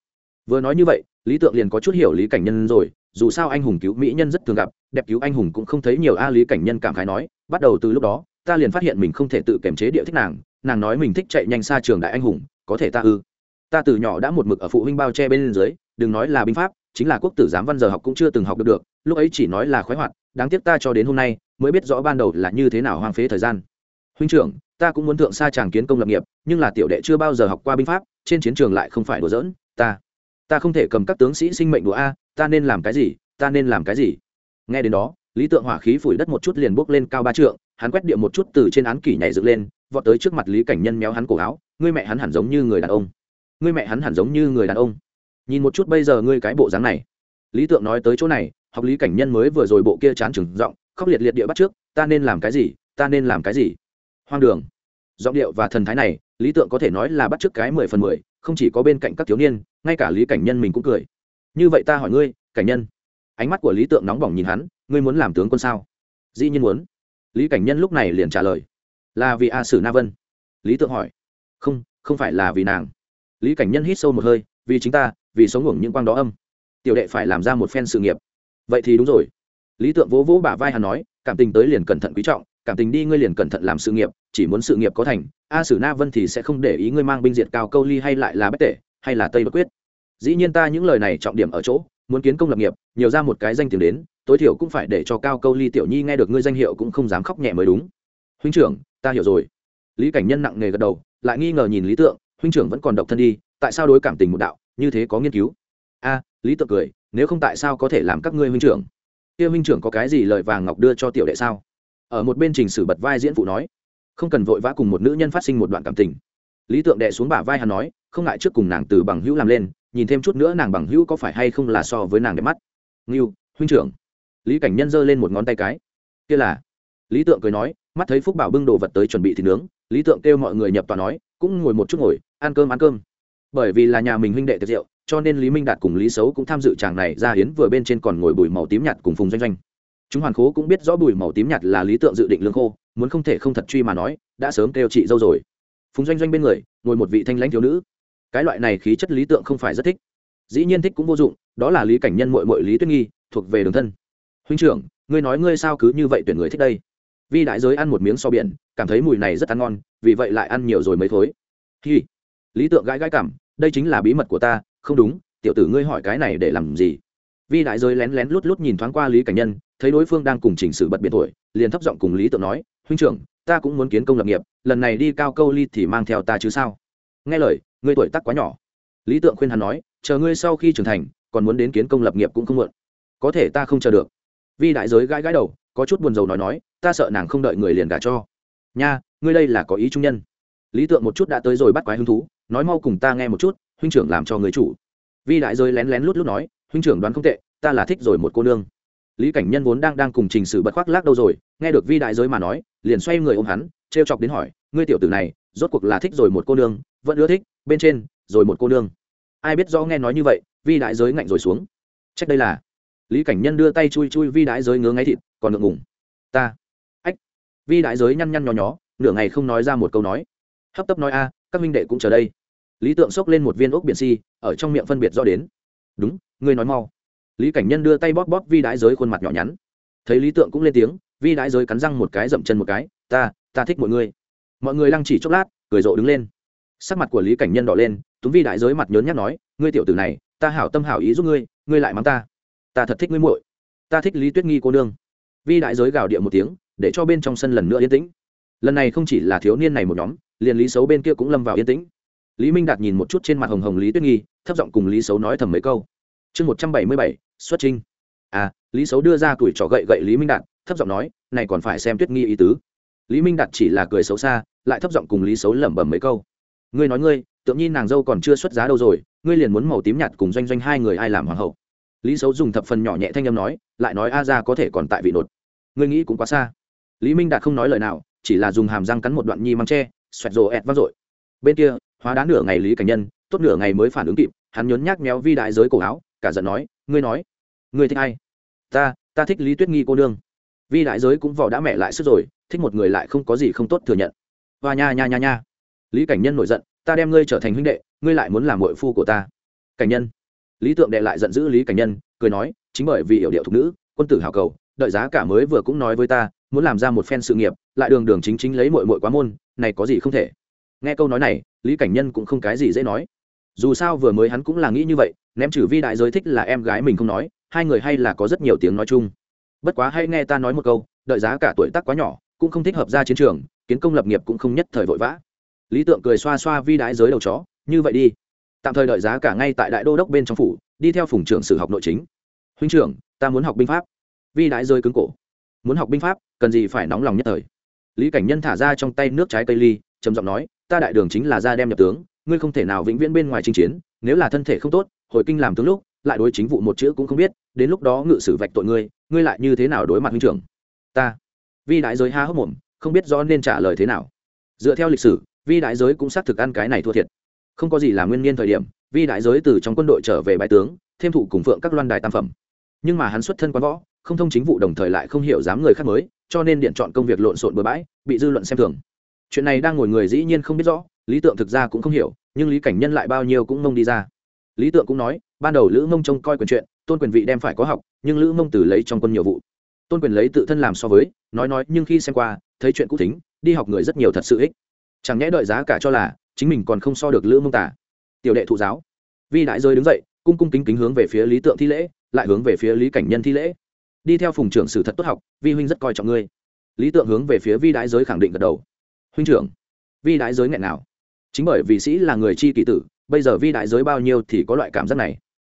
Vừa nói như vậy, lý tượng liền có chút hiểu lý cảnh nhân rồi, dù sao anh hùng cứu mỹ nhân rất thường gặp, đẹp cứu anh hùng cũng không thấy nhiều a, lý cảnh nhân cảm khái nói, bắt đầu từ lúc đó, ta liền phát hiện mình không thể tự kiềm chế địa thích nàng nàng nói mình thích chạy nhanh xa trường đại anh hùng, có thể ta ư? Ta từ nhỏ đã một mực ở phụ huynh bao che bên dưới, đừng nói là binh pháp, chính là quốc tử giám văn giờ học cũng chưa từng học được được, lúc ấy chỉ nói là khoái hoạt, đáng tiếc ta cho đến hôm nay, mới biết rõ ban đầu là như thế nào hoang phế thời gian. Huynh trưởng, ta cũng muốn thượng xa tràng kiến công lập nghiệp, nhưng là tiểu đệ chưa bao giờ học qua binh pháp trên chiến trường lại không phải đùa giỡn, ta ta không thể cầm các tướng sĩ sinh mệnh đùa a, ta nên làm cái gì, ta nên làm cái gì? Nghe đến đó, lý tượng hỏa khí phủi đất một chút liền bốc lên cao ba trượng, hắn quét địa một chút từ trên án kỷ nhảy dựng lên, vọt tới trước mặt lý cảnh nhân méo hắn cổ áo, ngươi mẹ hắn hẳn giống như người đàn ông. Ngươi mẹ hắn hẳn giống như người đàn ông. Nhìn một chút bây giờ ngươi cái bộ dáng này. Lý tượng nói tới chỗ này, học lý cảnh nhân mới vừa rồi bộ kia chán chừng giọng, khóc liệt liệt địa bắt trước, ta nên làm cái gì, ta nên làm cái gì? Hoang đường. Giọng điệu và thần thái này lý tượng có thể nói là bắt trước cái mười phần mười, không chỉ có bên cạnh các thiếu niên, ngay cả lý cảnh nhân mình cũng cười. Như vậy ta hỏi ngươi, cảnh nhân. Ánh mắt của lý tượng nóng bỏng nhìn hắn, ngươi muốn làm tướng quân sao? Dĩ nhiên muốn. Lý cảnh nhân lúc này liền trả lời. Là vì a sử na vân. Lý tượng hỏi. Không không phải là vì nàng. Lý cảnh nhân hít sâu một hơi, vì chính ta, vì sống ngủng những quang đó âm. Tiểu đệ phải làm ra một phen sự nghiệp. Vậy thì đúng rồi. Lý tượng vỗ vỗ bả vai hắn nói, cảm tình tới liền cẩn thận quý trọng cảm tình đi ngươi liền cẩn thận làm sự nghiệp, chỉ muốn sự nghiệp có thành, a sử na vân thì sẽ không để ý ngươi mang binh diệt cao câu ly hay lại là bất tể, hay là tây bất quyết. Dĩ nhiên ta những lời này trọng điểm ở chỗ, muốn kiến công lập nghiệp, nhiều ra một cái danh tiếng đến, tối thiểu cũng phải để cho cao câu ly tiểu nhi nghe được ngươi danh hiệu cũng không dám khóc nhẹ mới đúng. Huynh trưởng, ta hiểu rồi. Lý cảnh nhân nặng nề gật đầu, lại nghi ngờ nhìn lý tượng, huynh trưởng vẫn còn độc thân đi, tại sao đối cảm tình một đạo, như thế có nghiên cứu? A, lý tượng cười, nếu không tại sao có thể làm các ngươi huynh trưởng? Kia huynh trưởng có cái gì lời vàng ngọc đưa cho tiểu đệ sao? Ở một bên trình sử bật vai diễn phụ nói, không cần vội vã cùng một nữ nhân phát sinh một đoạn cảm tình. Lý tượng đệ xuống bả vai hắn nói, không ngại trước cùng nàng từ bằng hữu làm lên, nhìn thêm chút nữa nàng bằng hữu có phải hay không là so với nàng đẹp mắt. Ngưu, huynh trưởng. Lý cảnh nhân giơ lên một ngón tay cái. Kia là. Lý tượng cười nói, mắt thấy phúc bảo bưng đồ vật tới chuẩn bị thịt nướng, lý tượng kêu mọi người nhập tòa nói, cũng ngồi một chút ngồi, ăn cơm ăn cơm. Bởi vì là nhà mình huynh đệ tiệc rượu, cho nên lý minh đạt cùng lý xấu cũng tham dự chàng này ra hiến vừa bên trên còn ngồi bùi màu tím nhạt cùng phùng doanh doanh chúng hoàn khố cũng biết rõ bùi màu tím nhạt là lý tượng dự định lương khô, muốn không thể không thật truy mà nói, đã sớm kêu chị dâu rồi. Phùng doanh doanh bên người, ngồi một vị thanh lãnh thiếu nữ. Cái loại này khí chất lý tượng không phải rất thích. Dĩ nhiên thích cũng vô dụng, đó là lý cảnh nhân mội mội lý tuyết nghi, thuộc về đường thân. Huynh trưởng, ngươi nói ngươi sao cứ như vậy tuyển người thích đây? Vi đại giới ăn một miếng so biển, cảm thấy mùi này rất ăn ngon, vì vậy lại ăn nhiều rồi mới thối. Hi. Lý tượng gãi gãi cảm đây chính là bí mật của ta, không đúng, tiểu tử ngươi hỏi cái này để làm gì? Vi đại giới lén lén lút lút nhìn thoáng qua lý cảnh nhân thấy đối phương đang cùng chỉnh sự bật biệt tuổi liền thấp giọng cùng lý tượng nói, huynh trưởng, ta cũng muốn kiến công lập nghiệp, lần này đi cao câu ly thì mang theo ta chứ sao? Nghe lời, ngươi tuổi tác quá nhỏ. Lý tượng khuyên hắn nói, chờ ngươi sau khi trưởng thành, còn muốn đến kiến công lập nghiệp cũng không muộn. Có thể ta không chờ được. Vi đại giới gãi gãi đầu, có chút buồn rầu nói nói, ta sợ nàng không đợi người liền cả cho. Nha, ngươi đây là có ý trung nhân. Lý tượng một chút đã tới rồi bắt quái hứng thú, nói mau cùng ta nghe một chút, huynh trưởng làm cho người chủ. Vi đại giới lén lén lút lút nói, huynh trưởng đoán không tệ, ta là thích rồi một cô nương lý cảnh nhân vốn đang đang cùng trình sử bật khoác lác đâu rồi, nghe được vi đại giới mà nói, liền xoay người ôm hắn t chọc đến hỏi, ngươi tiểu tử này, rốt cuộc là thích rồi một cô nương, vẫn ưa thích, bên trên, rồi một cô nương. Ai biết rõ nghe nói như vậy, vi đại giới ngạnh rồi xuống. Trách đây là. Lý cảnh nhân đưa tay chui chui vi đại giới ngứa ngáy thịt, còn ngượng ngùng. Ta. Ách. Vi đại giới nhăn nhăn nhó nhó, nửa ngày không nói ra một câu nói. Hấp tấp nói a, các minh đệ cũng chờ đây. Lý tượng xốc lên một viên ốc biển si, ở trong miệng phân biệt do đến. Đúng, ngươi nói mau lý cảnh nhân đưa tay bóp bóp vi đái giới khuôn mặt nhỏ nhắn. Thấy lý tượng cũng lên tiếng, vi đái giới cắn răng một cái dậm chân một cái, ta ta thích mọi người. Mọi người lăng chỉ chốc lát, cười rộ đứng lên. Sắc mặt của lý cảnh nhân đỏ lên, túm vi đại giới mặt nhớn nhắc nói, ngươi tiểu tử này, ta hảo tâm hảo ý giúp ngươi ngươi lại mắng ta. Ta thật thích ngươi muội. Ta thích lý tuyết nghi cô nương. Vi đại giới gào địa một tiếng, để cho bên trong sân lần nữa yên tĩnh. Lần này không chỉ là thiếu niên này một nhóm, liền lý xấu bên kia cũng lâm vào yên tĩnh. Lý minh đạt nhìn một chút trên mặt hồng hồng lý tuyết nghi, thấp giọng cùng lý xấu nói thầm mấy câu. Chương một trăm bảy mươi bảy xuất trinh à lý xấu đưa ra tuổi trò gậy gậy lý minh đạt, thấp giọng nói, này còn phải xem tuyết nghi ý tứ. Lý minh đạt chỉ là cười xấu xa, lại thấp giọng cùng lý xấu lẩm bẩm mấy câu. Ngươi nói ngươi, tượng nhi nàng dâu còn chưa xuất giá đâu rồi, ngươi liền muốn màu tím nhạt cùng doanh doanh hai người ai làm hoàng hậu? Lý xấu dùng thập phần nhỏ nhẹ thanh âm nói, lại nói, a ra có thể còn tại vị nột. Ngươi nghĩ cũng quá xa. Lý minh đạt không nói lời nào, chỉ là dùng hàm răng cắn một đoạn nhi măng tre xoẹt rồ ẹt vang dội. Bên kia, hóa đá nửa ngày lý cảnh nhân, tốt nửa ngày mới phản ứng kịp, hắn nhốn nhác méo vi đại giới cổ áo, cả giận nói ngươi nói, ngươi thích ai? Ta ta thích lý tuyết nghi cô nương. Vi đại giới cũng vỏ đã mẹ lại sức rồi, thích một người lại không có gì không tốt thừa nhận. Và nha nha nha nha. Lý cảnh nhân nổi giận, ta đem ngươi trở thành huynh đệ, ngươi lại muốn làm mội phu của ta. Cảnh nhân. Lý tượng đệ lại giận dữ lý cảnh nhân, cười nói, chính bởi vì hiểu điệu thục nữ, quân tử hào cầu, đợi giá cả mới vừa cũng nói với ta, muốn làm ra một phen sự nghiệp, lại đường đường chính chính lấy mội mội quá môn, này có gì không thể. Nghe câu nói này, lý cảnh nhân cũng không cái gì dễ nói. Dù sao vừa mới hắn cũng là nghĩ như vậy ném trừ vi đại giới thích là em gái mình không nói, hai người hay là có rất nhiều tiếng nói chung. Bất quá hay nghe ta nói một câu, đợi giá cả tuổi tác quá nhỏ, cũng không thích hợp ra chiến trường, kiến công lập nghiệp cũng không nhất thời vội vã. Lý tượng cười xoa xoa vi Đại giới đầu chó, như vậy đi. Tạm thời đợi giá cả ngay tại đại đô đốc bên trong phủ, đi theo phùng trưởng sử học nội chính. Huynh trưởng, ta muốn học binh pháp. Vi đại giới cứng cổ. Muốn học binh pháp, cần gì phải nóng lòng nhất thời? Lý cảnh nhân thả ra trong tay nước trái cây ly, trầm giọng nói, ta đại đường chính là ra đem nhập tướng, ngươi không thể nào vĩnh viễn bên ngoài chinh chiến, nếu là thân thể không tốt hồi kinh làm tướng lúc, lại đối chính vụ một chữ cũng không biết, đến lúc đó ngự sử vạch tội ngươi ngươi lại như thế nào đối mặt huynh trưởng? Ta. Vi đại giới há hốc mồm, không biết rõ nên trả lời thế nào. Dựa theo lịch sử, vi đại giới cũng xác thực ăn cái này thua thiệt. Không có gì là nguyên niên thời điểm, vi đại giới từ trong quân đội trở về bãi tướng, thêm thụ cùng phượng các loan đài tam phẩm. Nhưng mà hắn xuất thân quán võ, không thông chính vụ đồng thời lại không hiểu dám người khác mới, cho nên điện chọn công việc lộn xộn bừa bãi, bị dư luận xem thường. Chuyện này đang ngồi người dĩ nhiên không biết rõ, lý tượng thực ra cũng không hiểu, nhưng lý cảnh nhân lại bao nhiêu cũng mông đi ra lý tượng cũng nói, ban đầu lữ mông trông coi quyền chuyện, tôn quyền vị đem phải có học, nhưng lữ mông từ lấy trong quân nhiều vụ. Tôn quyền lấy tự thân làm so với, nói nói, nhưng khi xem qua, thấy chuyện cũ thính, đi học người rất nhiều thật sự ích. Chẳng nhẽ đợi giá cả cho là, chính mình còn không so được lữ mông tả. Tiểu đệ thụ giáo. Vi đại rơi đứng dậy, cung cung kính kính hướng về phía lý tượng thi lễ, lại hướng về phía lý cảnh nhân thi lễ. Đi theo phùng trưởng sử thật tốt học, vi huynh rất coi trọng ngươi. Lý tượng hướng về phía vi đại giới khẳng định gật đầu. Huynh trưởng, vi đại giới nghẹn nào? Chính bởi vì sĩ là người chi kỳ tử bây giờ vi đại giới bao nhiêu thì có loại cảm giác này.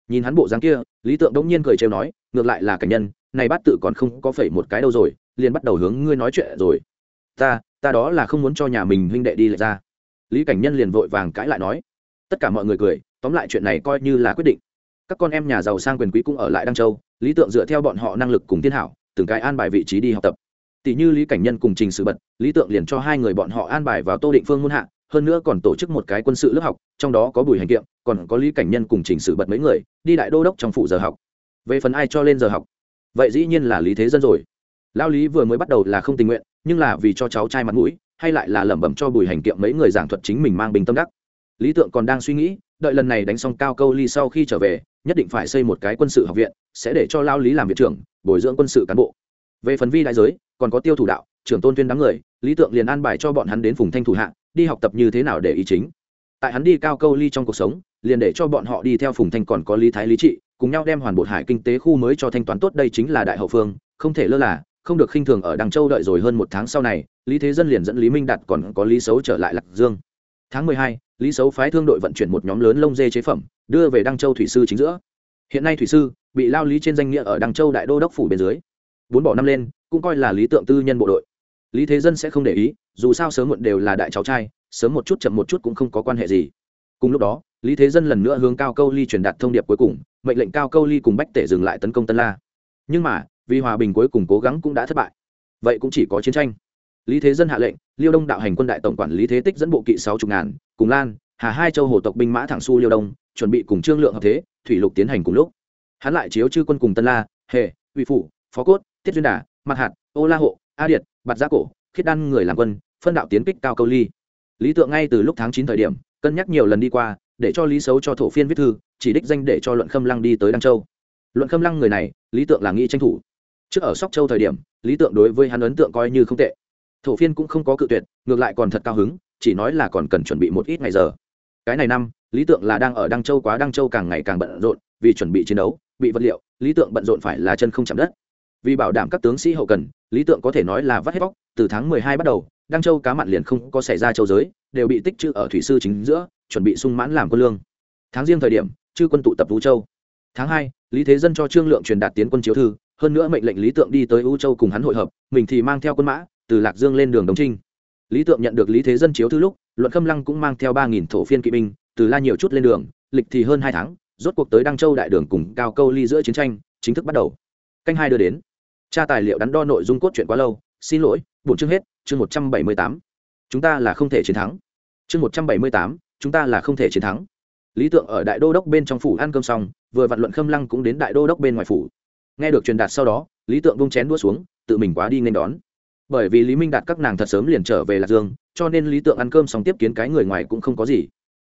Nhìn hắn bộ dáng kia, lý tượng đông nhiên cười trêu nói, ngược lại là cảnh nhân, này bát tự còn không có phẩy một cái đâu rồi, liền bắt đầu hướng ngươi nói chuyện rồi. Ta ta đó là không muốn cho nhà mình huynh đệ đi lại ra. Lý cảnh nhân liền vội vàng cãi lại nói. Tất cả mọi người cười, tóm lại chuyện này coi như là quyết định. Các con em nhà giàu sang quyền quý cũng ở lại đăng châu, lý tượng dựa theo bọn họ năng lực cùng thiên hảo, từng cái an bài vị trí đi học tập. Tỷ như lý cảnh nhân cùng trình sự bật, lý tượng liền cho hai người bọn họ an bài vào tô định phương muôn hạ hơn nữa còn tổ chức một cái quân sự lớp học, trong đó có bùi hành kiệm, còn có lý cảnh nhân cùng trình sự bật mấy người, đi đại đô đốc trong phụ giờ học. Về phần ai cho lên giờ học? Vậy dĩ nhiên là lý thế dân rồi. Lao lý vừa mới bắt đầu là không tình nguyện, nhưng là vì cho cháu trai mặt mũi, hay lại là lẩm bẩm cho bùi hành kiệm mấy người giảng thuật chính mình mang bình tâm đắc. Lý tượng còn đang suy nghĩ, đợi lần này đánh xong cao câu ly sau khi trở về, nhất định phải xây một cái quân sự học viện, sẽ để cho lao lý làm viện trưởng, bồi dưỡng quân sự cán bộ. Về phần vi đại giới, còn có tiêu thủ đạo, trưởng tôn tuyên đám người, lý tượng liền an bài cho bọn hắn đến phùng thanh thủ hạ đi học tập như thế nào để ý chính. Tại hắn đi cao câu ly trong cuộc sống, liền để cho bọn họ đi theo phùng thanh còn có lý thái lý trị, cùng nhau đem hoàn bột hải kinh tế khu mới cho thanh toán tốt đây chính là đại hậu phương, không thể lơ là, không được khinh thường ở đằng châu đợi rồi hơn một tháng sau này, lý thế dân liền dẫn lý minh đạt còn có lý xấu trở lại lạc dương. Tháng mười hai, lý xấu phái thương đội vận chuyển một nhóm lớn lông dê chế phẩm, đưa về đăng châu thủy sư chính giữa. Hiện nay thủy sư bị lao lý trên danh nghĩa ở đăng châu đại đô đốc phủ bên dưới. Bốn bỏ năm lên, cũng coi là lý tượng tư nhân bộ đội lý thế dân sẽ không để ý, dù sao sớm muộn đều là đại cháu trai, sớm một chút chậm một chút cũng không có quan hệ gì. Cùng lúc đó, lý thế dân lần nữa hướng cao câu ly truyền đạt thông điệp cuối cùng, mệnh lệnh cao câu ly cùng bách tể dừng lại tấn công tân la. Nhưng mà, vì hòa bình cuối cùng cố gắng cũng đã thất bại. Vậy cũng chỉ có chiến tranh. Lý thế dân hạ lệnh, liêu đông đạo hành quân đại tổng quản lý thế tích dẫn bộ kỵ sáu chục ngàn, cùng lan, hà hai châu hồ tộc binh mã thẳng su liêu đông, chuẩn bị cùng trương lượng hợp thế, thủy lục tiến hành cùng lúc. Hắn lại chiếu chư quân cùng tân la, hề uy phủ, phó cốt, tiết duyên đà mặt hạt, ô la hộ, a điệt bạt giá cổ, khiết đan người làm quân, phân đạo tiến kích cao câu ly. Lý tượng ngay từ lúc tháng chín thời điểm, cân nhắc nhiều lần đi qua, để cho lý xấu cho thổ phiên viết thư, chỉ đích danh để cho luận khâm lăng đi tới đăng châu. Luận khâm lăng người này, lý tượng là nghĩ tranh thủ. Trước ở sóc châu thời điểm, lý tượng đối với hắn ấn tượng coi như không tệ. Thổ phiên cũng không có cự tuyệt, ngược lại còn thật cao hứng, chỉ nói là còn cần chuẩn bị một ít ngày giờ. Cái này năm, lý tượng là đang ở đăng châu quá đăng châu càng ngày càng bận rộn, vì chuẩn bị chiến đấu, bị vật liệu, lý tượng bận rộn phải là chân không chạm đất vì bảo đảm các tướng sĩ hậu cần, lý tượng có thể nói là vắt hết vóc từ tháng mười hai bắt đầu, đăng châu cá mặn liền không có xảy ra châu giới, đều bị tích trữ ở thủy sư chính giữa, chuẩn bị sung mãn làm quân lương. Tháng riêng thời điểm, chư quân tụ tập vũ châu. Tháng hai, lý thế dân cho trương lượng truyền đạt tiến quân chiếu thư, hơn nữa mệnh lệnh lý tượng đi tới u châu cùng hắn hội hợp, mình thì mang theo quân mã, từ lạc dương lên đường đồng trinh. Lý tượng nhận được lý thế dân chiếu thư lúc, luận khâm lăng cũng mang theo ba nghìn thổ phiên kỵ binh, từ la nhiều chút lên đường, lịch thì hơn hai tháng, rốt cuộc tới đăng châu đại đường cùng cao câu ly giữa chiến tranh, chính thức bắt đầu. Canh hai đưa đến tra tài liệu đắn đo nội dung cốt truyện quá lâu, xin lỗi bổn chương hết, chương một trăm bảy mươi tám. Chúng ta là không thể chiến thắng. Chương một trăm bảy mươi tám, chúng ta là không thể chiến thắng. Lý tượng ở đại đô đốc bên trong phủ ăn cơm xong, vừa vặn luận khâm lăng cũng đến đại đô đốc bên ngoài phủ. Nghe được truyền đạt sau đó, lý tượng bông chén đua xuống, tự mình quá đi nên đón. Bởi vì lý minh đạt các nàng thật sớm liền trở về lạc dương, cho nên lý tượng ăn cơm xong tiếp kiến cái người ngoài cũng không có gì.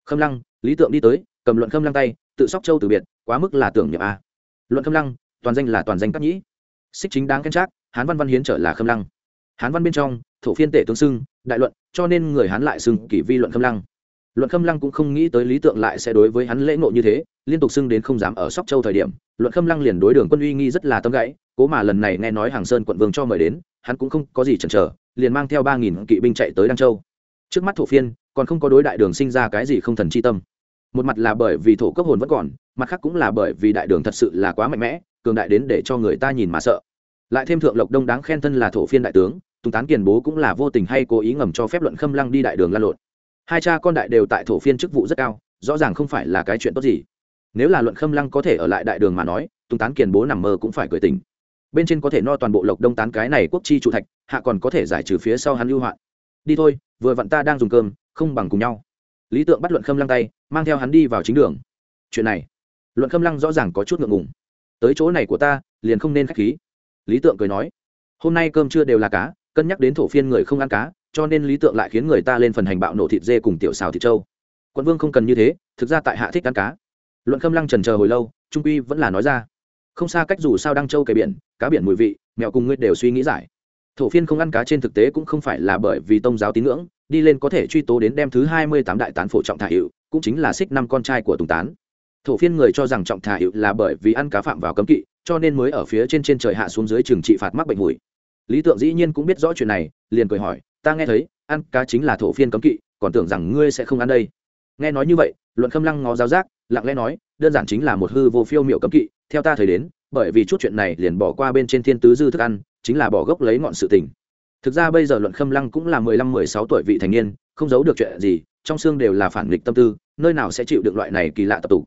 Khâm lăng, lý tượng đi tới, cầm luận khâm lăng tay, tự sóc châu từ biệt, quá mức là tưởng nhập a. Luận khâm lăng, toàn danh là toàn danh các nhĩ xích chính đáng khen trác, hán văn văn hiến trở là khâm lăng. Hán văn bên trong, thổ phiên tể tướng xưng, đại luận, cho nên người hán lại xưng kỷ vi luận khâm lăng. Luận khâm lăng cũng không nghĩ tới lý tượng lại sẽ đối với hắn lễ ngộ như thế, liên tục xưng đến không dám ở sóc châu thời điểm, luận khâm lăng liền đối đường quân uy nghi rất là tâm gãy, cố mà lần này nghe nói hàng sơn quận vương cho mời đến, hắn cũng không có gì chần chờ, liền mang theo ba nghìn kỵ binh chạy tới đăng châu. Trước mắt thổ phiên, còn không có đối đại đường sinh ra cái gì không thần chi tâm. Một mặt là bởi vì thổ cấp hồn vẫn còn, mặt khác cũng là bởi vì đại đường thật sự là quá mạnh mẽ cường đại đến để cho người ta nhìn mà sợ. Lại thêm thượng lộc đông đáng khen thân là thổ phiên đại tướng, tùng tán kiền bố cũng là vô tình hay cố ý ngầm cho phép luận khâm lăng đi đại đường lan lộn. Hai cha con đại đều tại thổ phiên chức vụ rất cao, rõ ràng không phải là cái chuyện tốt gì. Nếu là luận khâm lăng có thể ở lại đại đường mà nói, tùng tán kiền bố nằm mơ cũng phải cười tình bên trên có thể no toàn bộ lộc đông tán cái này quốc chi trụ thạch, hạ còn có thể giải trừ phía sau hắn lưu hoạn. Đi thôi, vừa vặn ta đang dùng cơm, không bằng cùng nhau. Lý tượng bắt luận khâm lăng tay, mang theo hắn đi vào chính đường. Chuyện này, luận khâm lăng rõ ràng có chút ngượng ngùng tới chỗ này của ta, liền không nên k h á c h khí. Lý tượng cười nói. Hôm nay cơm trưa đều là cá, cân nhắc đến thổ phiên người không ăn cá, cho nên lý tượng lại khiến người ta lên phần hành bạo nổ thịt dê cùng tiểu xào thịt trâu. Quận vương không cần như thế, thực ra tại hạ thích ăn cá. Luận khâm lăng trần chờ hồi lâu, trung uy vẫn là nói ra. Không xa cách dù sao đăng châu kề biển, cá biển mùi vị, mẹo cùng ngươi đều suy nghĩ giải. Thổ phiên không ăn cá trên thực tế cũng không phải là bởi vì tôn giáo tín ngưỡng, đi lên có thể truy tố đến đem thứ hai mươi tám đại tán phổ trọng thả hiệu cũng chính là xích năm con trai của tùng tán thổ phiên người cho rằng trọng thả hiệu là bởi vì ăn cá phạm vào cấm kỵ, cho nên mới ở phía trên trên trời hạ xuống dưới trường trị phạt mắc bệnh mùi. Lý tượng dĩ nhiên cũng biết rõ chuyện này, liền cười hỏi, ta nghe thấy, ăn cá chính là thổ phiên cấm kỵ, còn tưởng rằng ngươi sẽ không ăn đây. Nghe nói như vậy, luận khâm lăng ngó giáo giác, lặng lẽ nói, đơn giản chính là một hư vô phiêu miệu cấm kỵ, theo ta thời đến, bởi vì chút chuyện này liền bỏ qua bên trên thiên tứ dư thức ăn, chính là bỏ gốc lấy ngọn sự tình. Thực ra bây giờ luận khâm lăng cũng là mười lăm, mười sáu tuổi vị thành niên, không giấu được chuyện gì, trong xương đều là phản nghịch tâm tư, nơi nào sẽ chịu được loại này kỳ lạ tập tục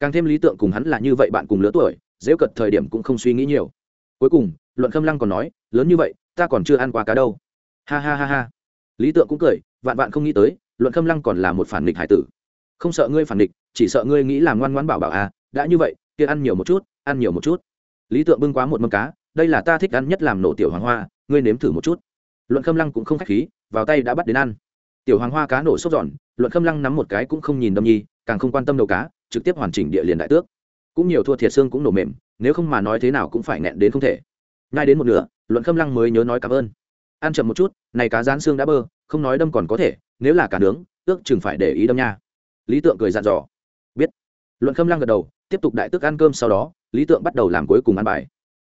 càng thêm lý tượng cùng hắn là như vậy bạn cùng lứa tuổi dễ cật thời điểm cũng không suy nghĩ nhiều. Cuối cùng, luận khâm lăng còn nói, lớn như vậy, ta còn chưa ăn qua cá đâu. Ha ha ha ha. Lý tượng cũng cười, vạn vạn không nghĩ tới, luận khâm lăng còn là một phản nghịch hải tử. Không sợ ngươi phản nghịch, chỉ sợ ngươi nghĩ là ngoan ngoãn bảo bảo à đã như vậy, kia ăn nhiều một chút, ăn nhiều một chút. Lý tượng bưng quá một mâm cá, đây là ta thích ăn nhất làm nổ tiểu hoàng hoa, ngươi nếm thử một chút. Luận khâm lăng cũng không k h á c h khí, vào tay đã bắt đến ăn. Tiểu hoàng hoa cá nổ sốc giòn, luận khâm lăng nắm một cái cũng không nhìn đâm nhi, càng không quan tâm đầu cá trực tiếp hoàn chỉnh địa liền đại tước. Cũng nhiều thua thiệt xương cũng nổ mềm, nếu không mà nói thế nào cũng phải nghẹn đến không thể. Ngay đến một nửa, luận khâm lăng mới nhớ nói cảm ơn. Ăn chậm một chút, này cá rán xương đã bơ, không nói đâm còn có thể, nếu là cả nướng, ước chừng phải để ý đâm nha. Lý tượng cười dặn dò. Biết. Luận khâm lăng gật đầu, tiếp tục đại tước ăn cơm sau đó, lý tượng bắt đầu làm cuối cùng ăn bài.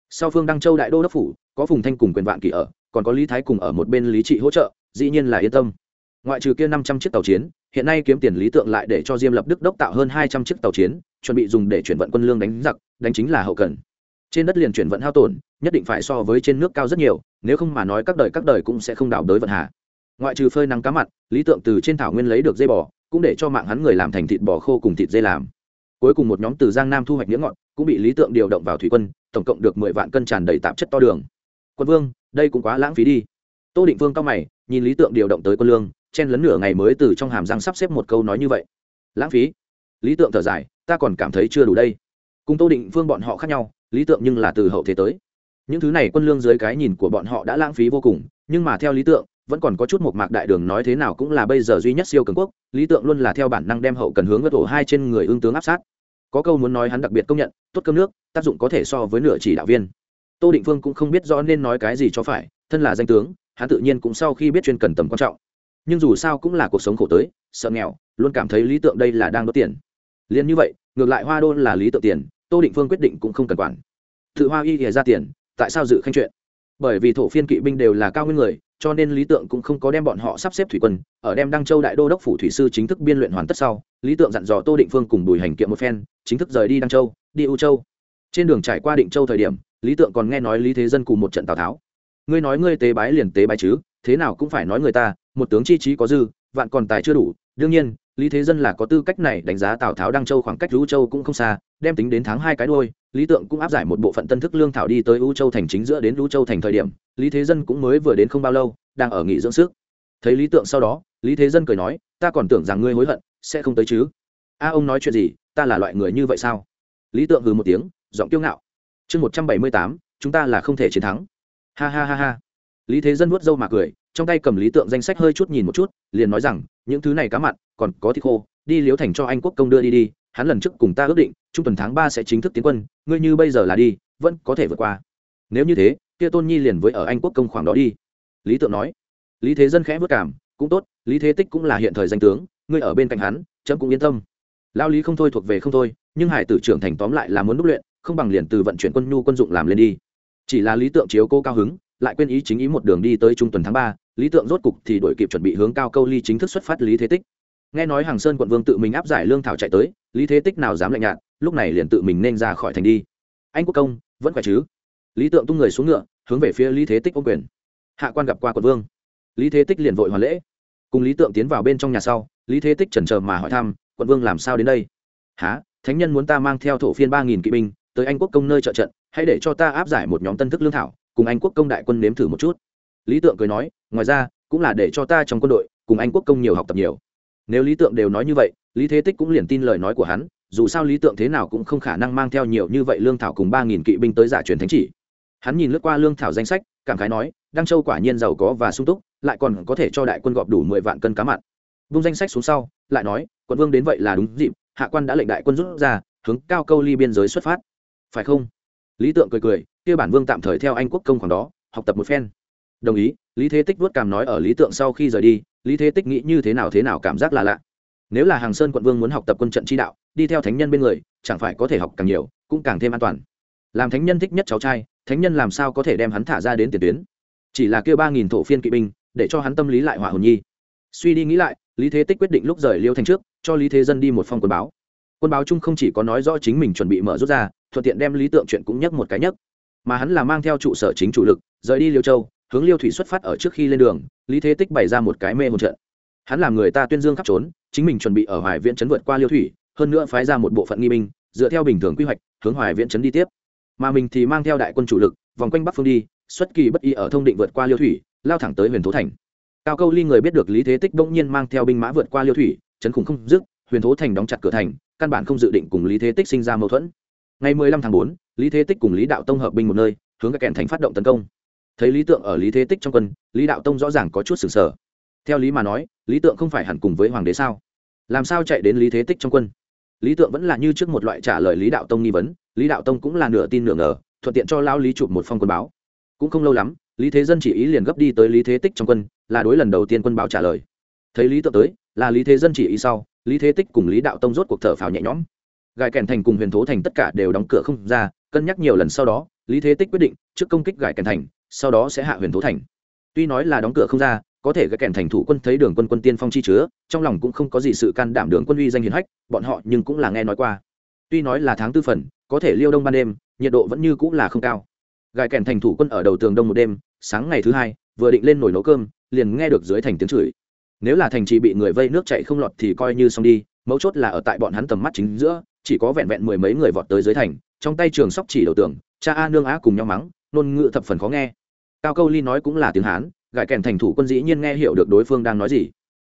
Sau phương đăng châu đại đô đốc phủ, có phùng thanh cùng quyền vạn kỳ ở, còn có lý thái cùng ở một bên lý trị hỗ trợ, dĩ nhiên là yên tâm ngoại trừ kia năm trăm chiếc tàu chiến, hiện nay kiếm tiền lý tượng lại để cho diêm lập đức đốc tạo hơn hai trăm chiếc tàu chiến, chuẩn bị dùng để chuyển vận quân lương đánh giặc, đánh chính là hậu cần. Trên đất liền chuyển vận hao tổn, nhất định phải so với trên nước cao rất nhiều, nếu không mà nói các đời các đời cũng sẽ không đảo đới vận hạ ngoại trừ phơi nắng cá mặt lý tượng từ trên thảo nguyên lấy được dây bò, cũng để cho mạng hắn người làm thành thịt bò khô cùng thịt dây làm. Cuối cùng một nhóm từ giang nam thu hoạch miếng ngọn, cũng bị lý tượng điều động vào thủy quân, tổng cộng được mười vạn cân tràn đầy tạp chất to đường. Quân vương, đây cũng quá lãng phí đi. Tô định vương cao mày, nhìn lý tượng điều động tới quân lương chen lấn nửa ngày mới từ trong hàm răng sắp xếp một câu nói như vậy. Lãng phí. Lý tượng thở dài, ta còn cảm thấy chưa đủ đây. Cùng tô định phương bọn họ khác nhau, lý tượng nhưng là từ hậu thế tới. Những thứ này quân lương dưới cái nhìn của bọn họ đã lãng phí vô cùng, nhưng mà theo lý tượng, vẫn còn có chút một mạc đại đường nói thế nào cũng là bây giờ duy nhất siêu cường quốc, lý tượng luôn là theo bản năng đem hậu cần hướng vất ổ hai trên người ương tướng áp sát. Có câu muốn nói hắn đặc biệt công nhận, tốt cơm nước, tác dụng có thể so với nửa chỉ đạo viên. Tô định phương cũng không biết rõ nên nói cái gì cho phải, thân là danh tướng, hắn tự nhiên cũng sau khi biết chuyên cần tầm quan trọng nhưng dù sao cũng là cuộc sống khổ tới, sợ nghèo, luôn cảm thấy lý tượng đây là đang đốt tiền. Liền như vậy, ngược lại hoa đô là lý tượng tiền, tô định phương quyết định cũng không cần quản. Tự hoa y thì ra tiền, tại sao dự khanh chuyện? Bởi vì thổ phiên kỵ binh đều là cao nguyên người, cho nên lý tượng cũng không có đem bọn họ sắp xếp thủy quân, ở đem đăng châu đại đô đốc phủ thủy sư chính thức biên luyện hoàn tất sau, lý tượng dặn dò tô định phương cùng bùi hành kiệm một phen, chính thức rời đi đăng châu, đi u châu. Trên đường trải qua định châu thời điểm, lý tượng còn nghe nói lý thế dân cùng một trận tào tháo. Ngươi nói ngươi tế bái liền tế bái chứ, thế nào cũng phải nói người ta một tướng chi trí có dư, vạn còn tài chưa đủ. Đương nhiên, lý thế dân là có tư cách này đánh giá tào tháo đăng châu khoảng cách lũ châu cũng không xa, đem tính đến tháng hai cái đôi lý tượng cũng áp giải một bộ phận tân thức lương thảo đi tới u châu thành chính giữa đến U châu thành thời điểm, lý thế dân cũng mới vừa đến không bao lâu, đang ở nghỉ dưỡng sức. Thấy lý tượng sau đó, lý thế dân cười nói, ta còn tưởng rằng ngươi hối hận, sẽ không tới chứ. A, ông nói chuyện gì? Ta là loại người như vậy sao? Lý tượng hừ một tiếng, giọng kiêu ngạo. Chương một trăm bảy mươi tám, chúng ta là không thể chiến thắng. Ha ha ha ha. Lý thế dân vuốt râu mà cười trong tay cầm lý tượng danh sách hơi chút nhìn một chút, liền nói rằng, những thứ này cá mặn, còn có thịt khô, đi liếu thành cho anh quốc công đưa đi đi, hắn lần trước cùng ta ước định, trung tuần tháng ba sẽ chính thức tiến quân, ngươi như bây giờ là đi, vẫn có thể vượt qua. Nếu như thế, kia tôn nhi liền với ở anh quốc công khoảng đó đi. Lý tượng nói. Lý thế dân khẽ vất cảm, cũng tốt, lý thế tích cũng là hiện thời danh tướng, ngươi ở bên cạnh hắn, chấm cũng yên tâm. Lao lý không thôi thuộc về không thôi, nhưng hải tử trưởng thành tóm lại là muốn đúc luyện, không bằng liền từ vận chuyển quân nhu quân dụng làm lên đi. Chỉ là lý tượng chiếu cô cao hứng, lại quên ý chính ý một đường đi tới trung tuần tháng ba lý tượng rốt cục thì đổi kịp chuẩn bị hướng cao câu ly chính thức xuất phát lý thế tích. Nghe nói hàng sơn quận vương tự mình áp giải lương thảo chạy tới, lý thế tích nào dám lạnh nhạt, lúc này liền tự mình nên ra khỏi thành đi. Anh quốc công, vẫn khỏe chứ? Lý tượng tung người xuống ngựa, hướng về phía lý thế tích ô quyền. Hạ quan gặp qua quận vương. Lý thế tích liền vội hoàn lễ. Cùng lý tượng tiến vào bên trong nhà sau, lý thế tích chần chờ mà hỏi thăm, quận vương làm sao đến đây? Há thánh nhân muốn ta mang theo thổ phiên ba nghìn kỵ binh tới anh quốc công nơi trợ trận, hãy để cho ta áp giải một nhóm tân thức lương thảo, cùng anh quốc công đại quân nếm thử một chút lý tượng cười nói, ngoài ra, cũng là để cho ta trong quân đội cùng anh quốc công nhiều học tập nhiều. Nếu lý tượng đều nói như vậy, lý thế tích cũng liền tin lời nói của hắn, dù sao lý tượng thế nào cũng không khả năng mang theo nhiều như vậy lương thảo cùng ba nghìn kỵ binh tới giả truyền thánh chỉ. Hắn nhìn lướt qua lương thảo danh sách, cảm khái nói, đăng châu quả nhiên giàu có và sung túc, lại còn có thể cho đại quân gọp đủ mười vạn cân cá mặn. Vung danh sách xuống sau, lại nói, quận vương đến vậy là đúng dịp, hạ quan đã lệnh đại quân rút ra, hướng cao câu ly biên giới xuất phát. Phải không? Lý tượng cười cười, kia bản vương tạm thời theo anh quốc công khoảng đó, học tập một phen đồng ý, lý thế tích vuốt cảm nói ở lý tượng sau khi rời đi, lý thế tích nghĩ như thế nào thế nào cảm giác là lạ. Nếu là hàng sơn quận vương muốn học tập quân trận chi đạo, đi theo thánh nhân bên người, chẳng phải có thể học càng nhiều, cũng càng thêm an toàn. Làm thánh nhân thích nhất cháu trai, thánh nhân làm sao có thể đem hắn thả ra đến tiền tuyến? Chỉ là kêu ba nghìn thổ phiên kỵ binh, để cho hắn tâm lý lại hỏa hồn nhi. Suy đi nghĩ lại, lý thế tích quyết định lúc rời liêu thành trước, cho lý thế dân đi một phong quân báo. Quân báo chung không chỉ có nói rõ chính mình chuẩn bị mở rút ra, thuận tiện đem lý tượng chuyện cũng nhắc một cái nhắc. Mà hắn là mang theo trụ sở chính chủ lực, rời đi liêu châu hướng liêu thủy xuất phát ở trước khi lên đường lý thế tích bày ra một cái mê hồn trận. Hắn làm người ta tuyên dương khắp trốn chính mình chuẩn bị ở hoài viễn chấn vượt qua liêu thủy hơn nữa phái ra một bộ phận nghi binh dựa theo bình thường quy hoạch hướng hoài viễn chấn đi tiếp. Mà mình thì mang theo đại quân chủ lực vòng quanh bắc phương đi xuất kỳ bất y ở thông định vượt qua liêu thủy lao thẳng tới huyền thố thành. Cao câu ly người biết được lý thế tích bỗng nhiên mang theo binh mã vượt qua liêu thủy chấn khủng không dứt huyền thố thành đóng chặt cửa thành căn bản không dự định cùng lý thế tích sinh ra mâu thuẫn. Ngày 15 tháng 4, lý thế tích cùng lý đạo tông hợp binh một nơi hướng các kèn thành phát động tấn công thấy lý tượng ở lý thế tích trong quân, lý đạo tông rõ ràng có chút sừng sờ. Theo lý mà nói, lý tượng không phải hẳn cùng với hoàng đế sao? Làm sao chạy đến lý thế tích trong quân? Lý tượng vẫn là như trước một loại trả lời lý đạo tông nghi vấn, lý đạo tông cũng là nửa tin nửa ngờ, thuận tiện cho lao lý chụp một phong quân báo. Cũng không lâu lắm, lý thế dân chỉ ý liền gấp đi tới lý thế tích trong quân, là đối lần đầu tiên quân báo trả lời. Thấy lý tượng tới, là lý thế dân chỉ ý sau, lý thế tích cùng lý đạo tông rốt cuộc thở phào nhẹ nhõm. Gài kèn thành cùng huyền thố thành tất cả đều đóng cửa không ra, cân nhắc nhiều lần sau đó, lý thế tích quyết định, trước công kích gài kèn thành sau đó sẽ hạ huyền thố thành. Tuy nói là đóng cửa không ra, có thể gài kèn thành thủ quân thấy đường quân quân tiên phong chi chứa, trong lòng cũng không có gì sự can đảm đường quân uy danh hiền hách, bọn họ nhưng cũng là nghe nói qua. Tuy nói là tháng tư phần, có thể liêu đông ban đêm, nhiệt độ vẫn như cũng là không cao. Gài kèn thành thủ quân ở đầu tường đông một đêm, sáng ngày thứ hai, vừa định lên nồi nấu cơm, liền nghe được dưới thành tiếng chửi. Nếu là thành trì bị người vây nước chạy không lọt thì coi như xong đi, mấu chốt là ở tại bọn hắn tầm mắt chính giữa, chỉ có vẹn vẹn mười mấy người vọt tới dưới thành, trong tay trường sóc chỉ đầu tường, cha a nương á cùng nhau mắng nôn ngự thập phần khó nghe cao câu ly nói cũng là tiếng hán, gại kèn thành thủ quân dĩ nhiên nghe hiểu được đối phương đang nói gì.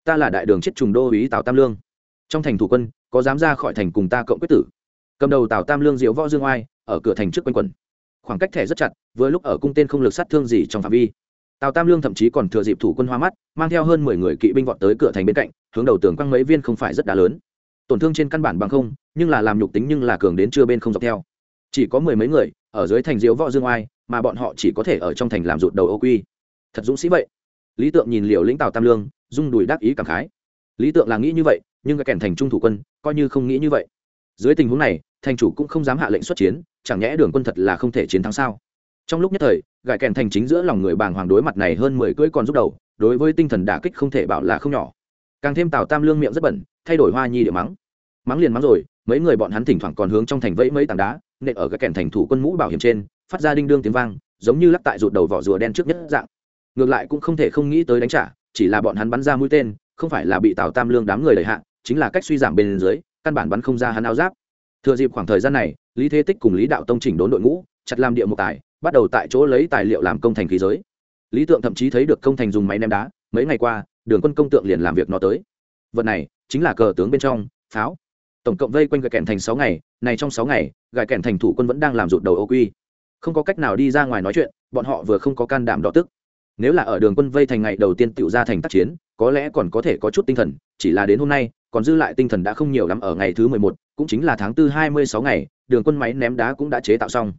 Ta là đại đường chết trùng đô ý tào tam lương. Trong thành thủ quân, có dám ra khỏi thành cùng ta cộng quyết tử? Cầm đầu tào tam lương diễu võ dương oai, ở cửa thành trước quanh quần khoảng cách thẻ rất chặt, vừa lúc ở cung tên không lực sát thương gì trong phạm vi. Tào tam lương thậm chí còn thừa dịp thủ quân hoa mắt, mang theo hơn mười người kỵ binh vọt tới cửa thành bên cạnh, hướng đầu tường quăng mấy viên không phải rất đá lớn. Tổn thương trên căn bản bằng không, nhưng là làm nhục tính nhưng là cường đến chưa bên không dọc theo. Chỉ có mười mấy người, ở dưới thành diễu võ dương oai mà bọn họ chỉ có thể ở trong thành làm rụt đầu ô quy. Thật dũng sĩ vậy. Lý tượng nhìn liều lĩnh tào tam lương, rung đùi đắc ý cảm khái. Lý tượng là nghĩ như vậy, nhưng cái kèn thành trung thủ quân, coi như không nghĩ như vậy. Dưới tình huống này, thành chủ cũng không dám hạ lệnh xuất chiến, chẳng nhẽ đường quân thật là không thể chiến thắng sao? Trong lúc nhất thời, gài kèn thành chính giữa lòng người bàng hoàng đối mặt này hơn mười cưỡi còn giúp đầu, đối với tinh thần đả kích không thể bảo là không nhỏ. Càng thêm tào tam lương miệng rất bẩn, thay đổi hoa nhi địa mắng. Mắng liền mắng rồi, mấy người bọn hắn thỉnh thoảng còn hướng trong thành vẫy mấy tảng đá, nện ở cái kèn thành thủ quân mũ bảo hiểm trên phát ra đinh đương tiếng vang, giống như lắc tại rụt đầu vỏ rùa đen trước nhất dạng. Ngược lại cũng không thể không nghĩ tới đánh trả, chỉ là bọn hắn bắn ra mũi tên, không phải là bị tào tam lương đám người đẩy hạ, chính là cách suy giảm bên dưới, căn bản bắn không ra hắn áo giáp. Thừa dịp khoảng thời gian này, lý thế tích cùng lý đạo tông chỉnh đốn đội ngũ, chặt làm địa mục tài, bắt đầu tại chỗ lấy tài liệu làm công thành khí giới. Lý tượng thậm chí thấy được công thành dùng máy ném đá, mấy ngày qua, đường quân công tượng liền làm việc nó tới. Vật này, chính là cờ tướng bên trong, pháo. Tổng cộng vây quanh gài kèn thành sáu ngày, này trong sáu ngày, gài kèn thành thủ quân vẫn đang làm rụt đầu ô quy không có cách nào đi ra ngoài nói chuyện, bọn họ vừa không có can đảm đọ tức. Nếu là ở đường quân vây thành ngày đầu tiên tựu ra thành tác chiến, có lẽ còn có thể có chút tinh thần, chỉ là đến hôm nay, còn dư lại tinh thần đã không nhiều lắm ở ngày thứ mười một, cũng chính là tháng tư hai mươi sáu ngày, đường quân máy ném đá cũng đã chế tạo xong.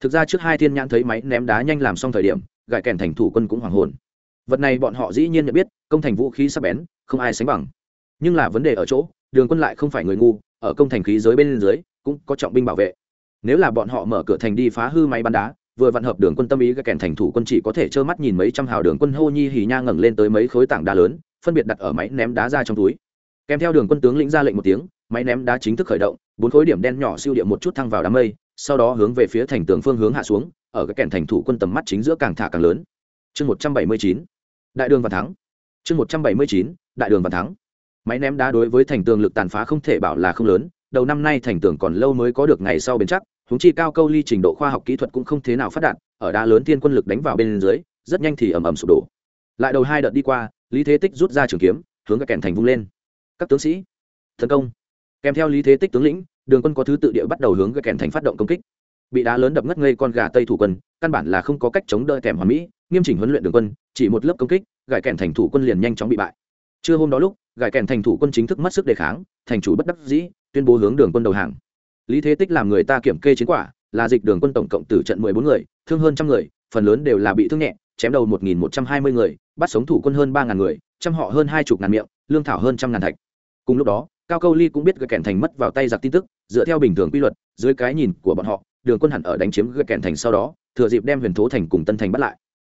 Thực ra trước hai thiên nhãn thấy máy ném đá nhanh làm xong thời điểm gại kèn thành thủ quân cũng hoàng hồn. Vật này bọn họ dĩ nhiên nhận biết, công thành vũ khí sắp bén, không ai sánh bằng. Nhưng là vấn đề ở chỗ, đường quân lại không phải người ngu, ở công thành khí giới bên dưới, cũng có trọng binh bảo vệ nếu là bọn họ mở cửa thành đi phá hư máy bắn đá, vừa vạn hợp đường quân tâm ý cái kèn thành thủ quân chỉ có thể trơ mắt nhìn mấy trăm hào đường quân hô nhi hì nha ngẩng lên tới mấy khối tảng đá lớn, phân biệt đặt ở máy ném đá ra trong túi. Kèm theo đường quân tướng lĩnh ra lệnh một tiếng, máy ném đá chính thức khởi động, bốn khối điểm đen nhỏ siêu địa một chút thăng vào đám mây, sau đó hướng về phía thành tường phương hướng hạ xuống, ở cái kèn thành thủ quân tầm mắt chính giữa càng thả càng lớn. Chương một trăm bảy mươi chín, đại đường và thắng. Chương một trăm bảy mươi chín, đại đường và thắng. Máy ném đá đối với thành tường lực tàn phá không thể bảo là không lớn đầu năm nay thành tường còn lâu mới có được ngày sau bền chắc húng chi cao câu ly trình độ khoa học kỹ thuật cũng không thế nào phát đạt, ở đá lớn thiên quân lực đánh vào bên dưới, rất nhanh thì ầm ầm sụp đổ. Lại đầu hai đợt đi qua, lý thế tích rút ra trường kiếm, hướng các kèn thành vung lên. Các tướng sĩ, tấn công. Kèm theo lý thế tích tướng lĩnh, đường quân có thứ tự địa bắt đầu hướng các kèn thành phát động công kích. Bị đá lớn đập ngất ngây con gà tây thủ quân, căn bản là không có cách chống đỡ kèm hoàn mỹ, nghiêm chỉnh huấn luyện đường quân, chỉ một lớp công kích, gài kèn thành thủ quân liền nhanh chóng bị bại. Trưa hôm đó lúc, gài kèn thành thủ quân chính thức mất sức đề kháng, thành chủ bất đắc dĩ tuyên bố hướng đường quân đầu hàng. Lý thế tích làm người ta kiểm kê chiến quả, là dịch đường quân tổng cộng tử trận mười bốn người, thương hơn trăm người, phần lớn đều là bị thương nhẹ, chém đầu một nghìn một trăm hai mươi người, bắt sống thủ quân hơn ba ngàn người, trăm họ hơn hai chục ngàn miệng, lương thảo hơn trăm ngàn thạch. Cùng lúc đó, cao câu ly cũng biết gợi kèn thành mất vào tay giặc tin tức, dựa theo bình thường quy luật, dưới cái nhìn của bọn họ, đường quân hẳn ở đánh chiếm gợi kèn thành sau đó, thừa dịp đem huyền thố thành cùng tân thành bắt lại.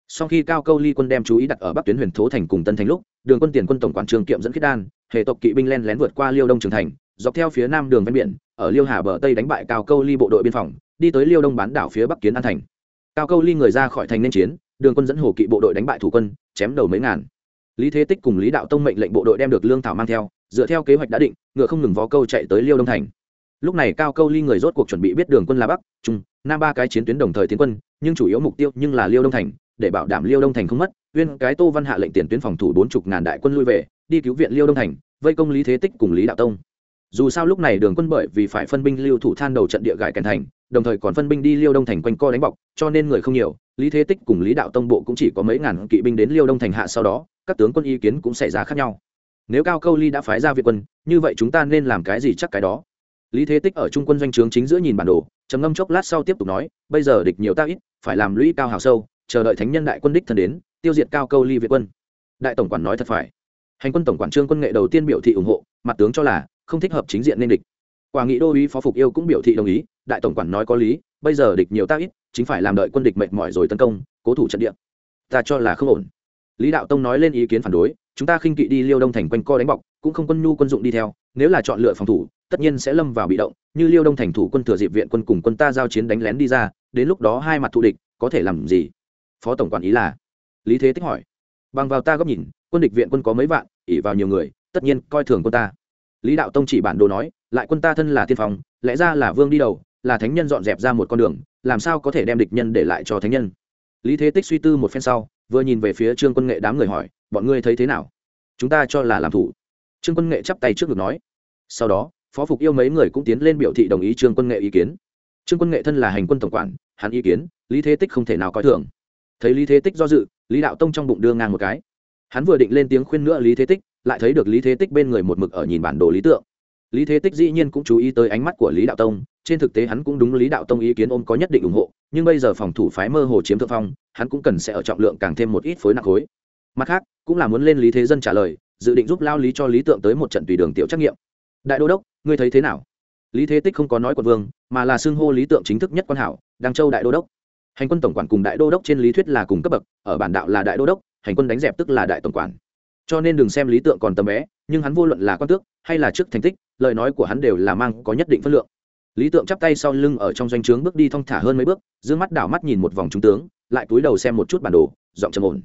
Sau khi cao câu ly quân đem chú ý đặt ở bắc tuyến huyền thố thành cùng tân thành lúc, đường quân tiền quân tổng quản trường kiệm dẫn khiết đan hệ tộc kỵ binh len lén vượt qua liêu đông trường thành dọc theo phía nam đường ven biển, ở liêu hà bờ tây đánh bại cao câu ly bộ đội biên phòng, đi tới liêu đông bán đảo phía bắc kiến an thành. Cao câu ly người ra khỏi thành nên chiến, đường quân dẫn hồ kỵ bộ đội đánh bại thủ quân, chém đầu mấy ngàn. Lý thế tích cùng lý đạo tông mệnh lệnh bộ đội đem được lương thảo mang theo, dựa theo kế hoạch đã định, ngựa không ngừng vó câu chạy tới liêu đông thành. Lúc này cao câu ly người rốt cuộc chuẩn bị biết đường quân là bắc, trung, nam ba cái chiến tuyến đồng thời tiến quân, nhưng chủ yếu mục tiêu nhưng là liêu đông thành, để bảo đảm liêu đông thành không mất, uyên cái tô văn hạ lệnh tiền tuyến phòng thủ bốn chục ngàn đại quân lui về, đi cứu viện liêu đông thành, vây công lý thế tích cùng lý đạo tông dù sao lúc này đường quân bởi vì phải phân binh lưu thủ than đầu trận địa gài kèn thành, đồng thời còn phân binh đi liêu đông thành quanh co đánh bọc, cho nên người không nhiều. Lý thế tích cùng lý đạo tông bộ cũng chỉ có mấy ngàn kỵ binh đến liêu đông thành hạ sau đó, các tướng quân ý kiến cũng xảy ra khác nhau. Nếu cao câu ly đã phái ra việt quân, như vậy chúng ta nên làm cái gì chắc cái đó? Lý thế tích ở trung quân doanh trướng chính giữa nhìn bản đồ, trầm ngâm chốc lát sau tiếp tục nói, bây giờ địch nhiều ta ít, phải làm lũy cao hào sâu, chờ đợi thánh nhân đại quân đích thân đến, tiêu diệt cao câu ly việt quân. Đại tổng quản nói thật phải. Hành quân tổng quản trương quân nghệ đầu tiên biểu thị ủng hộ, mặt tướng cho là không thích hợp chính diện nên địch. Quả nghị đô uý phó phục yêu cũng biểu thị đồng ý, đại tổng quản nói có lý, bây giờ địch nhiều tác ít, chính phải làm đợi quân địch mệt mỏi rồi tấn công, cố thủ trận địa. Ta cho là không ổn. Lý đạo tông nói lên ý kiến phản đối, chúng ta khinh kỵ đi liêu đông thành quanh co đánh bọc, cũng không quân nhu quân dụng đi theo, nếu là chọn lựa phòng thủ, tất nhiên sẽ lâm vào bị động, như liêu đông thành thủ quân thừa dịp viện quân cùng quân ta giao chiến đánh lén đi ra, đến lúc đó hai mặt thù địch, có thể làm gì? Phó tổng quản ý là? Lý thế tích hỏi. Bằng vào ta góc nhìn, quân địch viện quân có mấy vạn ỉ vào nhiều người, tất nhiên coi thường quân ta lý đạo tông chỉ bản đồ nói, lại quân ta thân là tiên phong, lẽ ra là vương đi đầu, là thánh nhân dọn dẹp ra một con đường, làm sao có thể đem địch nhân để lại cho thánh nhân? Lý thế tích suy tư một phen sau, vừa nhìn về phía trương quân nghệ đám người hỏi, bọn ngươi thấy thế nào? Chúng ta cho là làm thủ. Trương quân nghệ chắp tay trước ngực nói. Sau đó, phó phục yêu mấy người cũng tiến lên biểu thị đồng ý trương quân nghệ ý kiến. Trương quân nghệ thân là hành quân tổng quản, hắn ý kiến, lý thế tích không thể nào coi thường. Thấy lý thế tích do dự, lý đạo tông trong bụng đưa ngang một cái. Hắn vừa định lên tiếng khuyên nữa lý thế tích lại thấy được lý thế tích bên người một mực ở nhìn bản đồ lý tượng. Lý thế tích dĩ nhiên cũng chú ý tới ánh mắt của lý đạo tông, trên thực tế hắn cũng đúng lý đạo tông ý kiến ôm có nhất định ủng hộ, nhưng bây giờ phòng thủ phái mơ hồ chiếm thượng phong, hắn cũng cần sẽ ở trọng lượng càng thêm một ít phối nặng khối. Mặt khác, cũng là muốn lên lý thế dân trả lời, dự định giúp lao lý cho lý tượng tới một trận tùy đường tiểu trắc nghiệm. Đại đô đốc, ngươi thấy thế nào? Lý thế tích không có nói quận vương, mà là xưng hô lý tượng chính thức nhất quan hảo, đăng châu đại đô đốc. Hành quân tổng quản cùng đại đô đốc trên lý thuyết là cùng cấp bậc, ở bản đạo là đại đô đốc, hành quân đánh dẹp tức là đại tổng quản cho nên đừng xem lý tượng còn tầm bé, nhưng hắn vô luận là quan tước hay là trước thành tích, lời nói của hắn đều là mang có nhất định phân lượng. Lý tượng chắp tay sau lưng ở trong doanh trướng bước đi thong thả hơn mấy bước d mắt đảo mắt nhìn một vòng trung tướng, lại cúi đầu xem một chút bản đồ, giọng trầm ổn.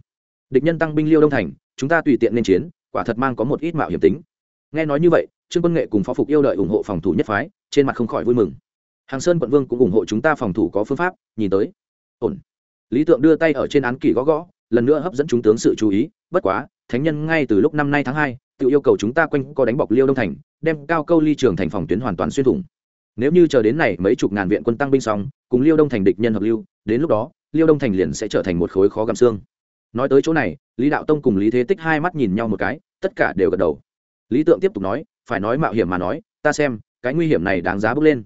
Địch nhân tăng binh liêu đông thành, chúng ta tùy tiện nên chiến, quả thật mang có một ít mạo hiểm tính. Nghe nói như vậy, trương quân nghệ cùng phó phục yêu đợi ủng hộ phòng thủ nhất phái, trên mặt không khỏi vui mừng. Hàng sơn quận vương cũng ủng hộ chúng ta phòng thủ có phương pháp, nhìn tới. Ổn. Lý tượng đưa tay ở trên án kỷ gõ gõ, lần nữa hấp dẫn chúng tướng sự chú ý, bất quá thánh nhân ngay từ lúc năm nay tháng hai, tự yêu cầu chúng ta quanh co đánh bọc liêu đông thành, đem cao câu ly trường thành phòng tuyến hoàn toàn xuyên thủng. Nếu như chờ đến này mấy chục ngàn viện quân tăng binh xong, cùng liêu đông thành địch nhân hợp lưu, đến lúc đó, liêu đông thành liền sẽ trở thành một khối khó gặm xương. Nói tới chỗ này, lý đạo tông cùng lý thế tích hai mắt nhìn nhau một cái, tất cả đều gật đầu. Lý tượng tiếp tục nói, phải nói mạo hiểm mà nói, ta xem, cái nguy hiểm này đáng giá bước lên.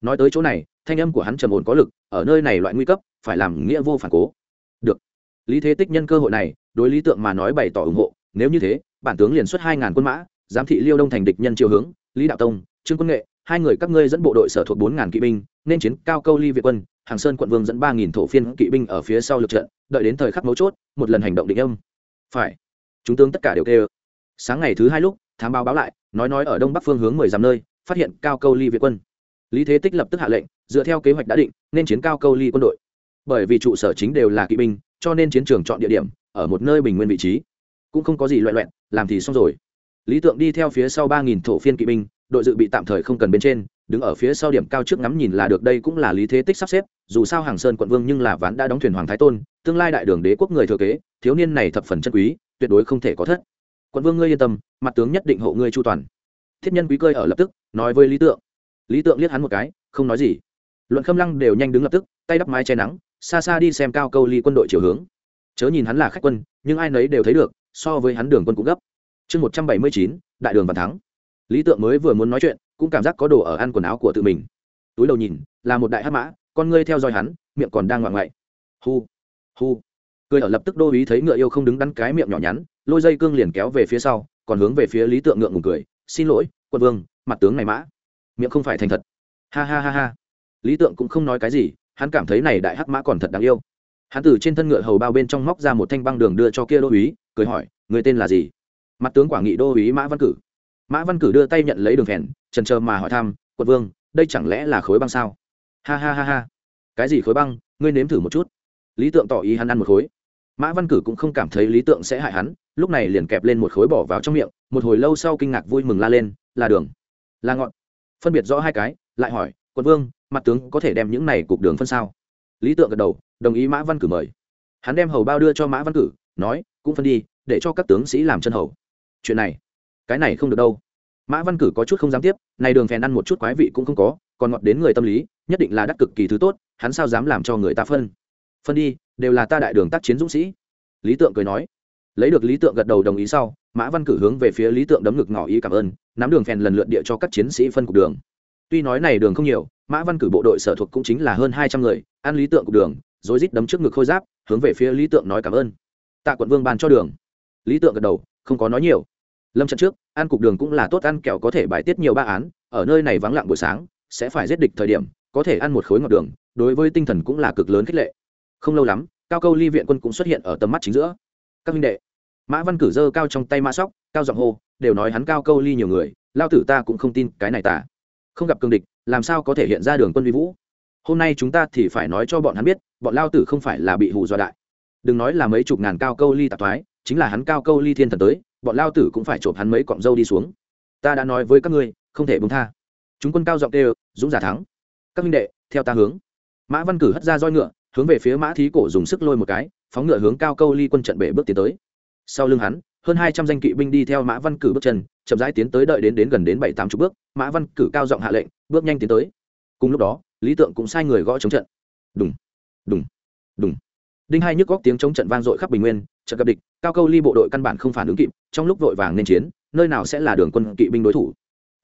Nói tới chỗ này, thanh âm của hắn trầm ổn có lực, ở nơi này loại nguy cấp, phải làm nghĩa vô phản cố. Được. Lý thế tích nhân cơ hội này đối lý tượng mà nói bày tỏ ủng hộ, nếu như thế, bản tướng liền xuất hai ngàn quân mã, giám thị liêu đông thành địch nhân chiều hướng, lý đạo tông, trương quân nghệ, hai người các ngươi dẫn bộ đội sở thuộc bốn ngàn kỵ binh, nên chiến cao câu ly việt quân, hàng sơn quận vương dẫn ba nghìn thổ phiên kỵ binh ở phía sau lực trận, đợi đến thời khắc mấu chốt, một lần hành động định âm. Phải. Chúng tướng tất cả đều kêu. Sáng ngày thứ hai lúc, thám báo báo lại, nói nói ở đông bắc phương hướng mười dặm nơi, phát hiện cao câu ly việt quân. Lý thế tích lập tức hạ lệnh, dựa theo kế hoạch đã định, nên chiến cao câu ly quân đội. Bởi vì trụ sở chính đều là kỵ binh, cho nên chiến trường chọn địa điểm ở một nơi bình nguyên vị trí. Cũng không có gì loẹ loẹn làm thì xong rồi. Lý tượng đi theo phía sau ba nghìn thổ phiên kỵ binh, đội dự bị tạm thời không cần bên trên, đứng ở phía sau điểm cao trước ngắm nhìn là được, đây cũng là lý thế tích sắp xếp, dù sao hàng sơn quận vương nhưng là ván đã đóng thuyền hoàng thái tôn, tương lai đại đường đế quốc người thừa kế, thiếu niên này thập phần chân quý, tuyệt đối không thể có thất. Quận vương ngươi yên tâm, mặt tướng nhất định hộ ngươi chu toàn. Thiết nhân quý cơi ở lập tức, nói với lý tượng. Lý tượng liếc hắn một cái, không nói gì. Luận khâm lăng đều nhanh đứng lập tức, tay đắp mái che nắng, xa xa đi xem cao câu ly quân đội chiều hướng chớ nhìn hắn là khách quân, nhưng ai nấy đều thấy được, so với hắn đường quân cũng gấp. Chương một trăm bảy mươi chín, đại đường bàn thắng. Lý tượng mới vừa muốn nói chuyện, cũng cảm giác có đồ ở ăn quần áo của tự mình. Túi đầu nhìn, là một đại hát mã, con ngươi theo dõi hắn, miệng còn đang ngoạn ngoại. Hu hu. Cười ở lập tức đô ý thấy ngựa yêu không đứng đắn cái miệng nhỏ nhắn, lôi dây cương liền kéo về phía sau, còn hướng về phía lý tượng ngượng ngùng cười, xin lỗi, quân vương, mặt tướng này mã. Miệng không phải thành thật. Ha ha ha ha. Lý tượng cũng không nói cái gì, hắn cảm thấy này đại hắc mã còn thật đáng yêu hắn từ trên thân ngựa hầu bao bên trong móc ra một thanh băng đường đưa cho kia đô úy, cười hỏi người tên là gì? Mặt tướng quả nghị đô úy mã văn cử. Mã văn cử đưa tay nhận lấy đường phèn trần trờ mà hỏi thăm quận vương đây chẳng lẽ là khối băng sao? Ha ha ha ha. Cái gì khối băng? Ngươi nếm thử một chút. Lý tượng tỏ ý hắn ăn một khối. Mã văn cử cũng không cảm thấy lý tượng sẽ hại hắn lúc này liền kẹp lên một khối bỏ vào trong miệng một hồi lâu sau kinh ngạc vui mừng la lên là đường. Là ngọn. Phân biệt rõ hai cái lại hỏi quân vương mặt tướng có thể đem những này cục đường phân sao? Lý tượng gật đầu, đồng ý mã văn cử mời. Hắn đem hầu bao đưa cho mã văn cử, nói, cũng phân đi, để cho các tướng sĩ làm chân hầu. Chuyện này, cái này không được đâu. Mã văn cử có chút không dám tiếp, này đường phèn ăn một chút quái vị cũng không có, còn ngọt đến người tâm lý, nhất định là đắc cực kỳ thứ tốt, hắn sao dám làm cho người ta phân? Phân đi, đều là ta đại đường tác chiến dũng sĩ. Lý tượng cười nói. Lấy được lý tượng gật đầu đồng ý sau, mã văn cử hướng về phía lý tượng đấm ngực ngỏ ý cảm ơn, nắm đường phèn lần lượt địa cho các chiến sĩ phân cục đường tuy nói này đường không nhiều, mã văn cử bộ đội sở thuộc cũng chính là hơn hai trăm người, ăn lý tượng cục đường rồi rít đấm trước ngực khôi giáp, hướng về phía lý tượng nói cảm ơn. Tạ quận vương ban cho đường. Lý tượng gật đầu, không có nói nhiều. Lâm trận trước, ăn cục đường cũng là tốt ăn kẹo có thể bài tiết nhiều ba án, ở nơi này vắng lặng buổi sáng, sẽ phải giết địch thời điểm, có thể ăn một khối ngọt đường, đối với tinh thần cũng là cực lớn khích lệ. Không lâu lắm, cao câu ly viện quân cũng xuất hiện ở tầm mắt chính giữa. Các minh đệ, mã văn cử dơ cao trong tay mã sóc, cao giọng hô, đều nói hắn cao câu ly nhiều người, lao tử ta cũng không tin cái này tả không gặp cương địch, làm sao có thể hiện ra đường quân vi vũ? Hôm nay chúng ta thì phải nói cho bọn hắn biết, bọn lao tử không phải là bị hù dọa đại. Đừng nói là mấy chục ngàn cao câu ly tạp thoái, chính là hắn cao câu ly thiên thần tới, bọn lao tử cũng phải chộp hắn mấy cọng dâu đi xuống. Ta đã nói với các ngươi, không thể bông tha. Chúng quân cao giọng đều dũng giả thắng. Các minh đệ, theo ta hướng. Mã văn cử hất ra roi ngựa, hướng về phía mã thí cổ dùng sức lôi một cái, phóng ngựa hướng cao câu ly quân trận bể bước tiến tới. Sau lưng hắn hơn hai trăm danh kỵ binh đi theo mã văn cử bước chân, chậm rãi tiến tới đợi đến đến gần đến bảy tám chục bước, mã văn cử cao giọng hạ lệnh, bước nhanh tiến tới. Cùng lúc đó, lý tượng cũng sai người gõ chống trận. Đùng đùng đùng. Đinh hai nhức góc tiếng chống trận vang dội khắp bình nguyên trận gặp địch, cao câu ly bộ đội căn bản không phản ứng kịp, trong lúc vội vàng nên chiến, nơi nào sẽ là đường quân kỵ binh đối thủ.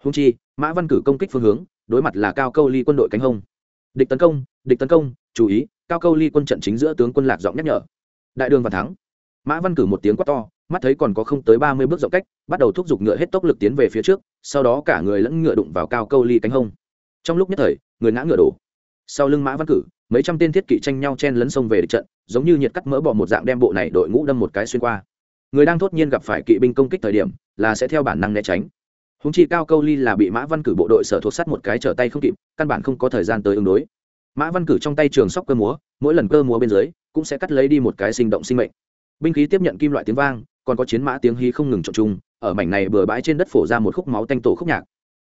Húng chi, mã văn cử công kích phương hướng, đối mặt là cao câu ly quân đội cánh hông. Địch tấn công, địch tấn công, chú ý, cao câu ly quân trận chính giữa tướng quân lạc giọng nhắc nhở. Đại đường và thắng. Mã văn cử một tiếng quát to mắt thấy còn có không tới ba mươi bước rộng cách, bắt đầu thúc giục ngựa hết tốc lực tiến về phía trước, sau đó cả người lẫn ngựa đụng vào cao câu ly cánh hông. Trong lúc nhất thời, người ngã ngựa đổ. Sau lưng mã văn cử, mấy trăm tên thiết kỵ tranh nhau chen lấn sông về địch trận, giống như nhiệt cắt mỡ bỏ một dạng đem bộ này đội ngũ đâm một cái xuyên qua. Người đang thốt nhiên gặp phải kỵ binh công kích thời điểm, là sẽ theo bản năng né tránh. Húng chi cao câu ly là bị mã văn cử bộ đội sở thuộc sắt một cái trở tay không kịp, căn bản không có thời gian tới ứng đối. Mã văn cử trong tay trường sóc cơ múa, mỗi lần cơ múa bên dưới, cũng sẽ cắt lấy đi một cái sinh động sinh mệnh. Binh khí tiếp nhận kim loại tiếng vang còn có chiến mã tiếng hí không ngừng trộn chung ở mảnh này bừa bãi trên đất phổ ra một khúc máu tanh tổ khúc nhạc.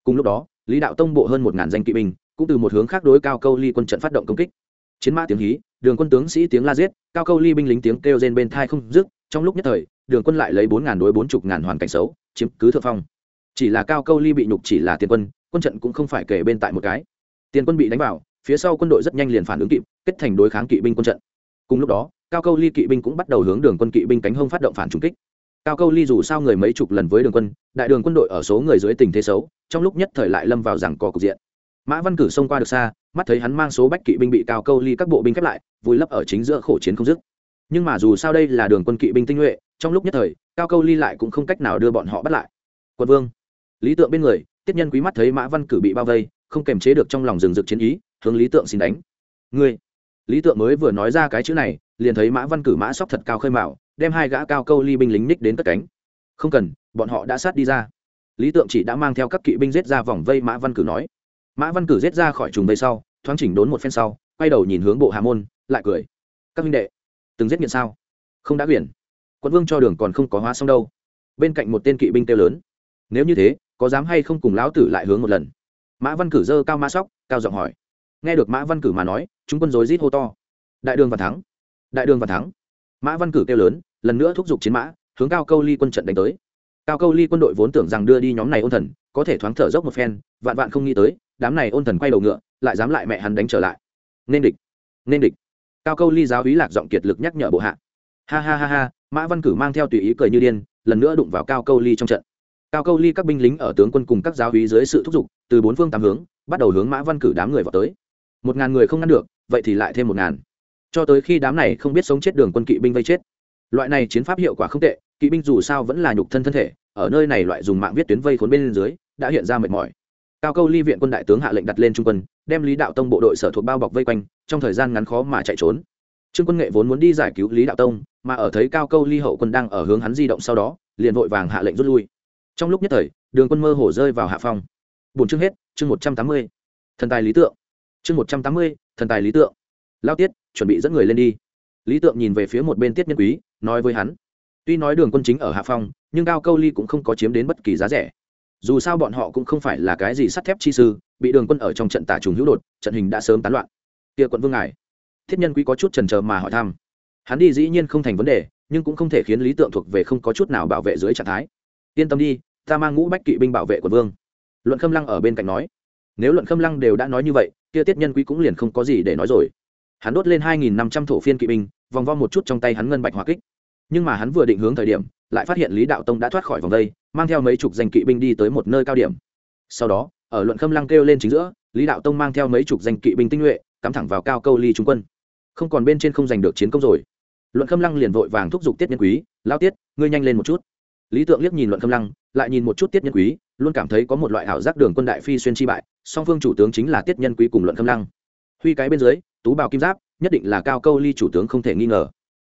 Cùng lúc đó, lý đạo tông bộ hơn một ngàn danh kỵ binh, cũng từ một hướng khác đối cao câu ly quân trận phát động công kích. Chiến mã tiếng hí, đường quân tướng sĩ tiếng la giết, cao câu ly binh lính tiếng kêu rên bên thai không dứt, trong lúc nhất thời, đường quân lại lấy bốn ngàn đối bốn chục ngàn hoàn cảnh xấu, chiếm cứ thượng phong. Chỉ là cao câu ly bị nhục chỉ là tiền quân quân trận cũng không phải kể bên tại một cái. Tiền quân bị đánh vào, phía sau quân đội rất nhanh liền phản ứng kịp, kết thành đối kháng kỵ binh quân trận. Cùng lúc đó, cao câu ly kỵ binh cũng bắt đầu hướng đường quân kỵ binh cánh hông phát động phản trung kích cao câu ly dù sao người mấy chục lần với đường quân, đại đường quân đội ở số người dưới tình thế xấu, trong lúc nhất thời lại lâm vào rằng cò cục diện. Mã văn cử xông qua được xa, mắt thấy hắn mang số bách kỵ binh bị cao câu ly các bộ binh khép lại, vùi lấp ở chính giữa khổ chiến không dứt. Nhưng mà dù sao đây là đường quân kỵ binh tinh nhuệ, trong lúc nhất thời, cao câu ly lại cũng không cách nào đưa bọn họ bắt lại. Quân vương. Lý tượng bên người, tiết nhân quý mắt thấy mã văn cử bị bao vây, không kềm chế được trong lòng rừng rực chiến ý, hướng lý tượng xin đánh. Ngươi. Lý tượng mới vừa nói ra cái chữ này, liền thấy mã văn cử mã sóc thật cao khơi mạo đem hai gã cao câu ly binh lính ních đến cất cánh. Không cần, bọn họ đã sát đi ra. Lý tượng chỉ đã mang theo các kỵ binh giết ra vòng vây mã văn cử nói. Mã văn cử giết ra khỏi trùng vây sau, thoáng chỉnh đốn một phen sau, quay đầu nhìn hướng bộ Hà môn, lại cười. Các minh đệ, từng giết nghiện sao? Không đã quyển. Quân vương cho đường còn không có hóa xong đâu. Bên cạnh một tên kỵ binh kêu lớn. Nếu như thế, có dám hay không cùng lão tử lại hướng một lần? Mã văn cử dơ cao mã sóc, cao giọng hỏi. Nghe được mã văn cử mà nói, chúng quân rối rít hô to. Đại đường và thắng. Đại đường và thắng. Mã văn cử kêu lớn lần nữa thúc giục chiến mã, hướng cao câu ly quân trận đánh tới. Cao câu ly quân đội vốn tưởng rằng đưa đi nhóm này ôn thần, có thể thoáng thở dốc một phen, vạn vạn không nghĩ tới, đám này ôn thần quay đầu ngựa, lại dám lại mẹ hắn đánh trở lại. Nên địch nên địch. Cao câu ly giáo hí lạc giọng kiệt lực nhắc nhở bộ hạ. Ha ha ha ha, mã văn cử mang theo tùy ý cười như điên, lần nữa đụng vào cao câu ly trong trận. Cao câu ly các binh lính ở tướng quân cùng các giáo hí dưới sự thúc giục, từ bốn phương tám hướng, bắt đầu hướng mã văn cử đám người vào tới. Một ngàn người không ngăn được, vậy thì lại thêm một ngàn. Cho tới khi đám này không biết sống chết đường quân kỵ binh vây chết loại này chiến pháp hiệu quả không tệ, kỵ binh dù sao vẫn là nhục thân thân thể, ở nơi này loại dùng mạng viết tuyến vây khốn bên dưới, đã hiện ra mệt mỏi. Cao câu ly viện quân đại tướng hạ lệnh đặt lên trung quân, đem lý đạo tông bộ đội sở thuộc bao bọc vây quanh, trong thời gian ngắn khó mà chạy trốn. Trương quân nghệ vốn muốn đi giải cứu lý đạo tông, mà ở thấy cao câu ly hậu quân đang ở hướng hắn di động sau đó, liền vội vàng hạ lệnh rút lui. Trong lúc nhất thời, đường quân mơ hồ rơi vào hạ phong. Bốn chương hết, chương một trăm tám mươi. Thần tài lý tượng. Chương một trăm tám mươi, thần tài lý tượng. Lao tiết, chuẩn bị dẫn người lên đi. Lý tượng nhìn về phía một bên tiết nhân quý nói với hắn. Tuy nói đường quân chính ở hạ phong, nhưng cao câu ly cũng không có chiếm đến bất kỳ giá rẻ. Dù sao bọn họ cũng không phải là cái gì sắt thép chi sư, bị đường quân ở trong trận tả trùng hữu đột, trận hình đã sớm tán loạn. Kia quận vương ngài. Thiết nhân quý có chút trần trờ mà hỏi thăm. Hắn đi dĩ nhiên không thành vấn đề, nhưng cũng không thể khiến lý tượng thuộc về không có chút nào bảo vệ dưới trạng thái. Yên tâm đi, ta mang ngũ bách kỵ binh bảo vệ quận vương. Luận khâm lăng ở bên cạnh nói. Nếu luận khâm lăng đều đã nói như vậy, kia tiết nhân quý cũng liền không có gì để nói rồi. Hắn đốt lên hai nghìn năm trăm thổ phiên kỵ binh vòng vo một chút trong tay hắn ngân bạch hòa kích. Nhưng mà hắn vừa định hướng thời điểm, lại phát hiện lý đạo tông đã thoát khỏi vòng đây, mang theo mấy chục danh kỵ binh đi tới một nơi cao điểm. Sau đó, ở luận khâm lăng kêu lên chính giữa, lý đạo tông mang theo mấy chục danh kỵ binh tinh nhuệ, cắm thẳng vào cao câu ly trung quân. Không còn bên trên không giành được chiến công rồi. Luận khâm lăng liền vội vàng thúc giục tiết nhân quý lao tiết, ngươi nhanh lên một chút. Lý tượng liếc nhìn luận khâm lăng, lại nhìn một chút tiết nhân quý, luôn cảm thấy có một loại ảo giác đường quân đại phi xuyên chi bại, song phương chủ tướng chính là tiết nhân quý cùng luận khâm lăng. Huy cái bên dưới, tú bào kim giáp nhất định là cao câu ly chủ tướng không thể nghi ngờ.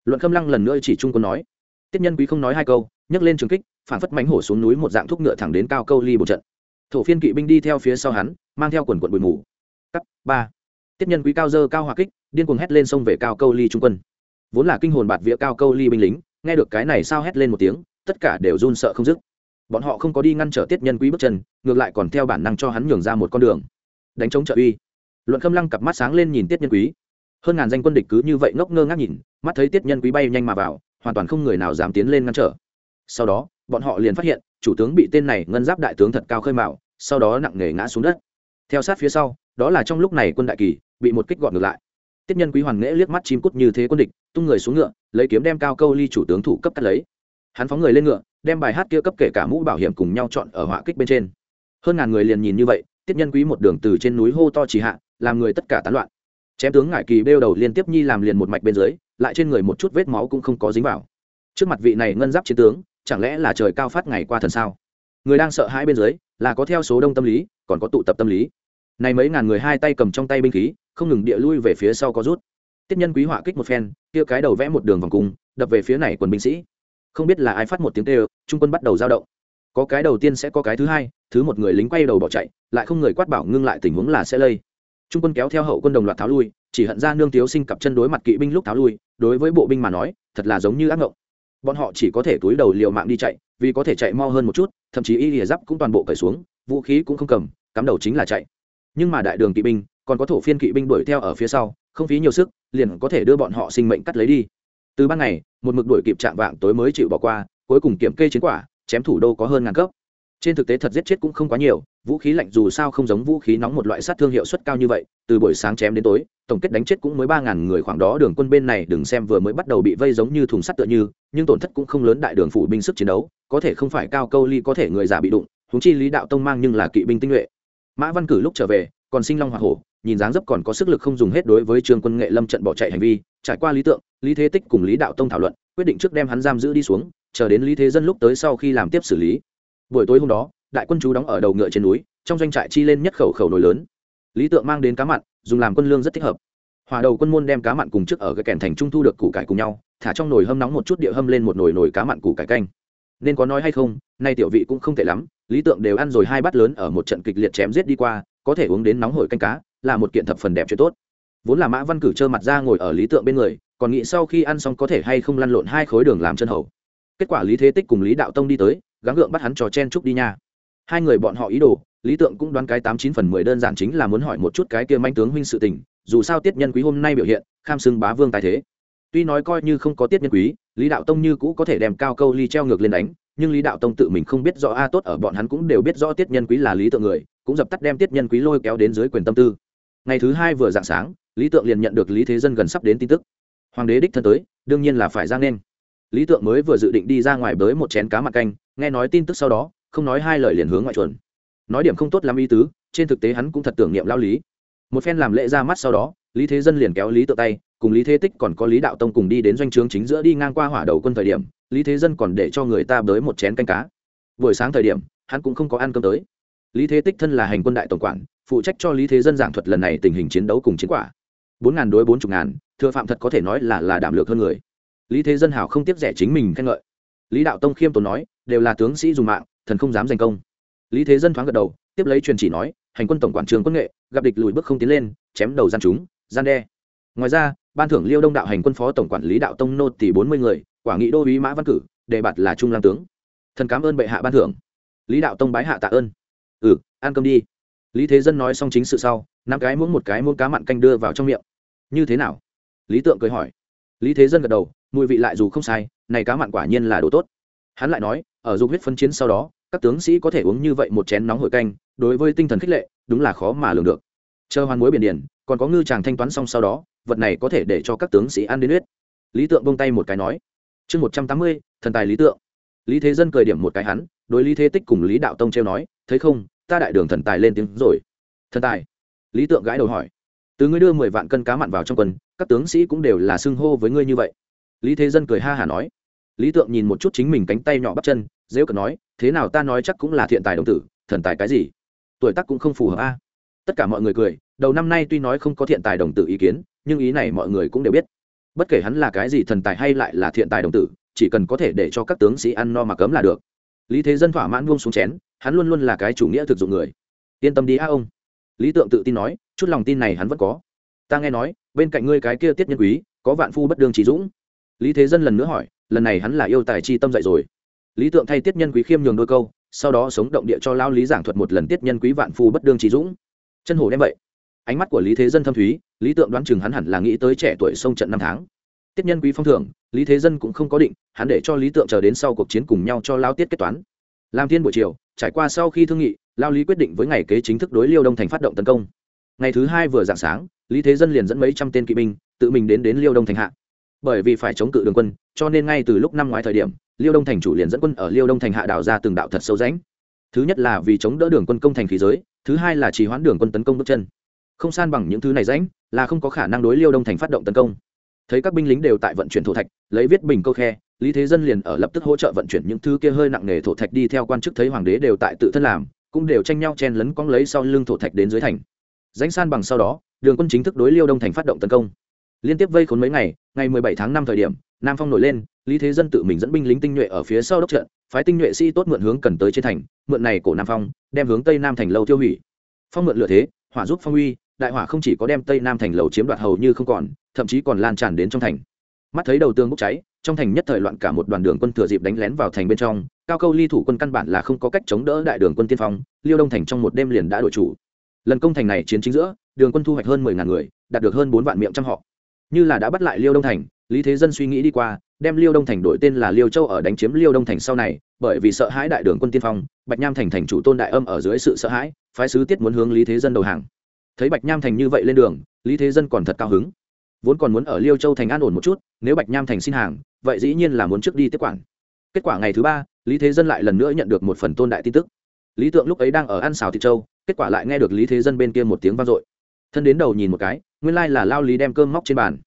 Luận khâm lăng lần nữa chỉ trung quân nói, tiết nhân quý không nói hai câu, nhấc lên trường kích, phản phất mánh hổ xuống núi một dạng thúc ngựa thẳng đến cao câu ly một trận. Thổ phiên kỵ binh đi theo phía sau hắn, mang theo quần quận bụi mù. Cắt, ba. Tiết nhân quý cao dơ cao hòa kích, điên cuồng hét lên sông về cao câu ly trung quân. Vốn là kinh hồn bạt vía cao câu ly binh lính, nghe được cái này sao hét lên một tiếng, tất cả đều run sợ không dứt. Bọn họ không có đi ngăn trở tiết nhân quý bước chân, ngược lại còn theo bản năng cho hắn nhường ra một con đường. Đánh chống trợ uy. Luận khâm lăng cặp mắt sáng lên nhìn tiết nhân quý hơn ngàn danh quân địch cứ như vậy ngốc ngơ ngác nhìn, mắt thấy tiết nhân quý bay nhanh mà vào, hoàn toàn không người nào dám tiến lên ngăn trở. Sau đó, bọn họ liền phát hiện, chủ tướng bị tên này ngân giáp đại tướng thật cao khơi mạo sau đó nặng nề ngã xuống đất. Theo sát phía sau, đó là trong lúc này quân đại kỳ, bị một kích gọn ngược lại. Tiết nhân quý hoàng nghễ liếc mắt chim cút như thế quân địch, tung người xuống ngựa, lấy kiếm đem cao câu ly chủ tướng thủ cấp cắt lấy. Hắn phóng người lên ngựa, đem bài hát kia cấp kể cả mũ bảo hiểm cùng nhau chọn ở họa kích bên trên. Hơn ngàn người liền nhìn như vậy, tiết nhân quý một đường từ trên núi hô to chỉ hạ, làm người tất cả tán loạn chém tướng ngải kỳ bêu đầu liên tiếp nhi làm liền một mạch bên dưới, lại trên người một chút vết máu cũng không có dính vào. Trước mặt vị này ngân giáp chiến tướng, chẳng lẽ là trời cao phát ngày qua thần sao? Người đang sợ hãi bên dưới, là có theo số đông tâm lý, còn có tụ tập tâm lý. Này mấy ngàn người hai tay cầm trong tay binh khí, không ngừng địa lui về phía sau có rút. Tiết nhân quý họa kích một phen, kia cái đầu vẽ một đường vòng cung, đập về phía này quần binh sĩ. Không biết là ai phát một tiếng kêu, trung quân bắt đầu giao động. Có cái đầu tiên sẽ có cái thứ hai, thứ một người lính quay đầu bỏ chạy, lại không người quát bảo ngưng lại tình huống là sẽ lây trung quân kéo theo hậu quân đồng loạt tháo lui, chỉ hận ra nương tiếu sinh cặp chân đối mặt kỵ binh lúc tháo lui, đối với bộ binh mà nói, thật là giống như ác ngộng. Bọn họ chỉ có thể túi đầu liều mạng đi chạy, vì có thể chạy mo hơn một chút, thậm chí y lìa giáp cũng toàn bộ cởi xuống, vũ khí cũng không cầm, cắm đầu chính là chạy. Nhưng mà đại đường kỵ binh, còn có thổ phiên kỵ binh đuổi theo ở phía sau, không phí nhiều sức, liền có thể đưa bọn họ sinh mệnh cắt lấy đi. Từ ban ngày, một mực đuổi kịp chạm vạng tối mới chịu bỏ qua, cuối cùng kiểm kê chiến quả, chém thủ đô có hơn ngàn cấp trên thực tế thật giết chết cũng không quá nhiều, vũ khí lạnh dù sao không giống vũ khí nóng một loại sát thương hiệu suất cao như vậy, từ buổi sáng chém đến tối, tổng kết đánh chết cũng mới ba ngàn người khoảng đó, đường quân bên này đừng xem vừa mới bắt đầu bị vây giống như thùng sắt tựa như, nhưng tổn thất cũng không lớn đại đường phủ binh sức chiến đấu, có thể không phải cao câu ly có thể người già bị đụng húng chi lý đạo tông mang nhưng là kỵ binh tinh nhuệ. Mã văn cử lúc trở về, còn sinh long hoa hổ, nhìn dáng dấp còn có sức lực không dùng hết đối với trường quân nghệ lâm trận bỏ chạy hành vi, trải qua lý tượng, lý thế tích cùng lý đạo tông thảo luận, quyết định trước đem hắn giam giữ đi xuống, chờ đến lý thế dân lúc tới sau khi làm tiếp xử lý buổi tối hôm đó, đại quân chú đóng ở đầu ngựa trên núi, trong doanh trại chi lên nhất khẩu khẩu nồi lớn. Lý tượng mang đến cá mặn, dùng làm quân lương rất thích hợp. Hòa đầu quân môn đem cá mặn cùng trước ở cái kèn thành trung thu được củ cải cùng nhau, thả trong nồi hâm nóng một chút địa hâm lên một nồi nồi cá mặn củ cải canh. Nên có nói hay không, nay tiểu vị cũng không tệ lắm, lý tượng đều ăn rồi hai bát lớn ở một trận kịch liệt chém giết đi qua, có thể uống đến nóng hổi canh cá, là một kiện thập phần đẹp chuyện tốt. Vốn là mã văn cử trơ mặt ra ngồi ở lý tượng bên người, còn nghĩ sau khi ăn xong có thể hay không lăn lộn hai khối đường làm chân hầu. Kết quả lý thế tích cùng lý đạo tông đi tới gắng gượng bắt hắn trò chen chúc đi nha. Hai người bọn họ ý đồ, lý tượng cũng đoán cái tám chín phần mười đơn giản chính là muốn hỏi một chút cái kia manh tướng huynh sự tình, dù sao tiết nhân quý hôm nay biểu hiện, kham xưng bá vương tài thế. Tuy nói coi như không có tiết nhân quý, lý đạo tông như cũ có thể đem cao câu ly treo ngược lên đánh, nhưng lý đạo tông tự mình không biết rõ a, tốt ở bọn hắn cũng đều biết rõ tiết nhân quý là lý tượng người, cũng dập tắt đem tiết nhân quý lôi kéo đến dưới quyền tâm tư. Ngày thứ hai vừa dạng sáng, lý tượng liền nhận được lý thế dân gần sắp đến tin tức. Hoàng đế đích thân tới, đương nhiên là phải ra nên lý tượng mới vừa dự định đi ra ngoài bới một chén cá mặt canh, nghe nói tin tức sau đó, không nói hai lời liền hướng ngoại chuẩn. Nói điểm không tốt lắm ý tứ, trên thực tế hắn cũng thật tưởng niệm lao lý. Một phen làm lễ ra mắt sau đó, lý thế dân liền kéo lý tự tay, cùng lý thế tích còn có lý đạo tông cùng đi đến doanh trướng chính giữa đi ngang qua hỏa đầu quân thời điểm, lý thế dân còn để cho người ta bới một chén canh cá. Buổi sáng thời điểm, hắn cũng không có ăn cơm tới. Lý thế tích thân là hành quân đại tổng quản, phụ trách cho lý thế dân giảng thuật lần này tình hình chiến đấu cùng chiến quả. Bốn ngàn đối bốn chục ngàn, thừa phạm thật có thể nói là là đảm lược hơn người lý thế dân hảo không tiếp rẻ chính mình khen ngợi. Lý đạo tông khiêm tốn nói, đều là tướng sĩ dùng mạng, thần không dám giành công. Lý thế dân thoáng gật đầu, tiếp lấy truyền chỉ nói, hành quân tổng quản trường quân nghệ, gặp địch lùi bước không tiến lên, chém đầu gian chúng, gian đe. Ngoài ra, ban thưởng liêu đông đạo hành quân phó tổng quản lý đạo tông nô tỷ bốn mươi người quả nghị đô uý mã văn cử, đề bạt là trung lang tướng. Thần cảm ơn bệ hạ ban thưởng. Lý đạo tông bái hạ tạ ơn. Ừ ăn cơm đi. Lý thế dân nói xong chính sự sau năm cái muốn một cái muỗng cá mặn canh đưa vào trong miệng. Như thế nào? Lý tượng cười hỏi. Lý thế dân gật đầu mùi vị lại dù không sai này cá mặn quả nhiên là đồ tốt. Hắn lại nói ở dục huyết phân chiến sau đó các tướng sĩ có thể uống như vậy một chén nóng hổi canh đối với tinh thần khích lệ đúng là khó mà lường được. Chờ hoàn muối biển điển còn có ngư chàng thanh toán xong sau đó vật này có thể để cho các tướng sĩ ăn đến huyết. Lý tượng bông tay một cái nói chương một trăm tám mươi thần tài lý tượng. Lý thế dân cười điểm một cái hắn đối lý thế tích cùng lý đạo tông treo nói thấy không ta đại đường thần tài lên tiếng rồi. Thần tài? Lý tượng gãi đầu hỏi từ ngươi đưa mười vạn cân cá mặn vào trong quần, các tướng sĩ cũng đều là xưng hô với ngươi như vậy lý thế dân cười ha hả nói. Lý tượng nhìn một chút chính mình cánh tay nhỏ bắp chân dễ cờ nói, thế nào ta nói chắc cũng là thiện tài đồng tử, thần tài cái gì? Tuổi tác cũng không phù hợp a. Tất cả mọi người cười, đầu năm nay tuy nói không có thiện tài đồng tử ý kiến, nhưng ý này mọi người cũng đều biết. Bất kể hắn là cái gì thần tài hay lại là thiện tài đồng tử, chỉ cần có thể để cho các tướng sĩ ăn no mà cấm là được. Lý thế dân thỏa mãn buông xuống chén, hắn luôn luôn là cái chủ nghĩa thực dụng người. Yên tâm đi a ông. Lý tượng tự tin nói, chút lòng tin này hắn vẫn có. Ta nghe nói, bên cạnh ngươi cái kia tiết nhân quý, có vạn phu bất đương trí dũng lý thế dân lần nữa hỏi, lần này hắn là yêu tài chi tâm dạy rồi. Lý tượng thay tiết nhân quý khiêm nhường đôi câu, sau đó sống động địa cho lao lý giảng thuật một lần tiết nhân quý vạn phu bất đương trí dũng. Chân hổ đem vậy. Ánh mắt của lý thế dân thâm thúy, lý tượng đoán chừng hắn hẳn là nghĩ tới trẻ tuổi sông trận năm tháng. Tiết nhân quý phong thưởng, lý thế dân cũng không có định, hắn để cho lý tượng chờ đến sau cuộc chiến cùng nhau cho lao tiết kết toán. Làm thiên buổi chiều, trải qua sau khi thương nghị lao lý quyết định với ngày kế chính thức đối liêu đông thành phát động tấn công. Ngày thứ hai vừa dạng sáng, lý thế dân liền dẫn mấy trăm tên kỵ binh, tự mình đến đến liêu đông thành hạ bởi vì phải chống cự đường quân, cho nên ngay từ lúc năm ngoái thời điểm, liêu đông thành chủ liền dẫn quân ở liêu đông thành hạ đảo ra từng đạo thật sâu rãnh. Thứ nhất là vì chống đỡ đường quân công thành khí giới, thứ hai là trì hoãn đường quân tấn công bước chân. Không san bằng những thứ này rãnh, là không có khả năng đối liêu đông thành phát động tấn công. Thấy các binh lính đều tại vận chuyển thổ thạch, lấy viết bình câu khe, lý thế dân liền ở lập tức hỗ trợ vận chuyển những thứ kia hơi nặng nề thổ thạch đi theo quan chức thấy hoàng đế đều tại tự thân làm, cũng đều tranh nhau chen lấn cong lấy sau lưng thổ thạch đến dưới thành. Danh san bằng sau đó, đường quân chính thức đối liêu đông thành phát động tấn công liên tiếp vây khốn mấy ngày ngày 17 tháng năm thời điểm, nam phong nổi lên, lý thế dân tự mình dẫn binh lính tinh nhuệ ở phía sau đốc trận, phái tinh nhuệ sĩ tốt mượn hướng cần tới trên thành, mượn này cổ nam phong, đem hướng tây nam thành lâu tiêu hủy. Phong mượn lựa thế, hỏa giúp phong uy, đại hỏa không chỉ có đem tây nam thành lầu chiếm đoạt hầu như không còn, thậm chí còn lan tràn đến trong thành. Mắt thấy đầu tường bốc cháy, trong thành nhất thời loạn cả một đoàn đường quân thừa dịp đánh lén vào thành bên trong, cao câu ly thủ quân căn bản là không có cách chống đỡ đại đường quân tiên phong, liêu đông thành trong một đêm liền đã đổi chủ. Lần công thành này chiến chính giữa, đường quân thu hoạch hơn mười ngàn người, đạt được hơn bốn vạn miệng trăm họ như là đã bắt lại liêu đông thành, lý thế dân suy nghĩ đi qua, đem liêu đông thành đổi tên là liêu châu ở đánh chiếm liêu đông thành sau này, bởi vì sợ hãi đại đường quân tiên phong, bạch nham thành thành chủ tôn đại âm ở dưới sự sợ hãi, phái sứ tiết muốn hướng lý thế dân đầu hàng. Thấy bạch nham thành như vậy lên đường, lý thế dân còn thật cao hứng. Vốn còn muốn ở liêu châu thành an ổn một chút, nếu bạch nham thành xin hàng, vậy dĩ nhiên là muốn trước đi tiếp quản. Kết quả ngày thứ ba, lý thế dân lại lần nữa nhận được một phần tôn đại tin tức. Lý tượng lúc ấy đang ở ăn xào thịt châu kết quả lại nghe được lý thế dân bên kia một tiếng vang dội. Thân đến đầu nhìn một cái nguyên lai là lao lý đem cơm móc trên bàn.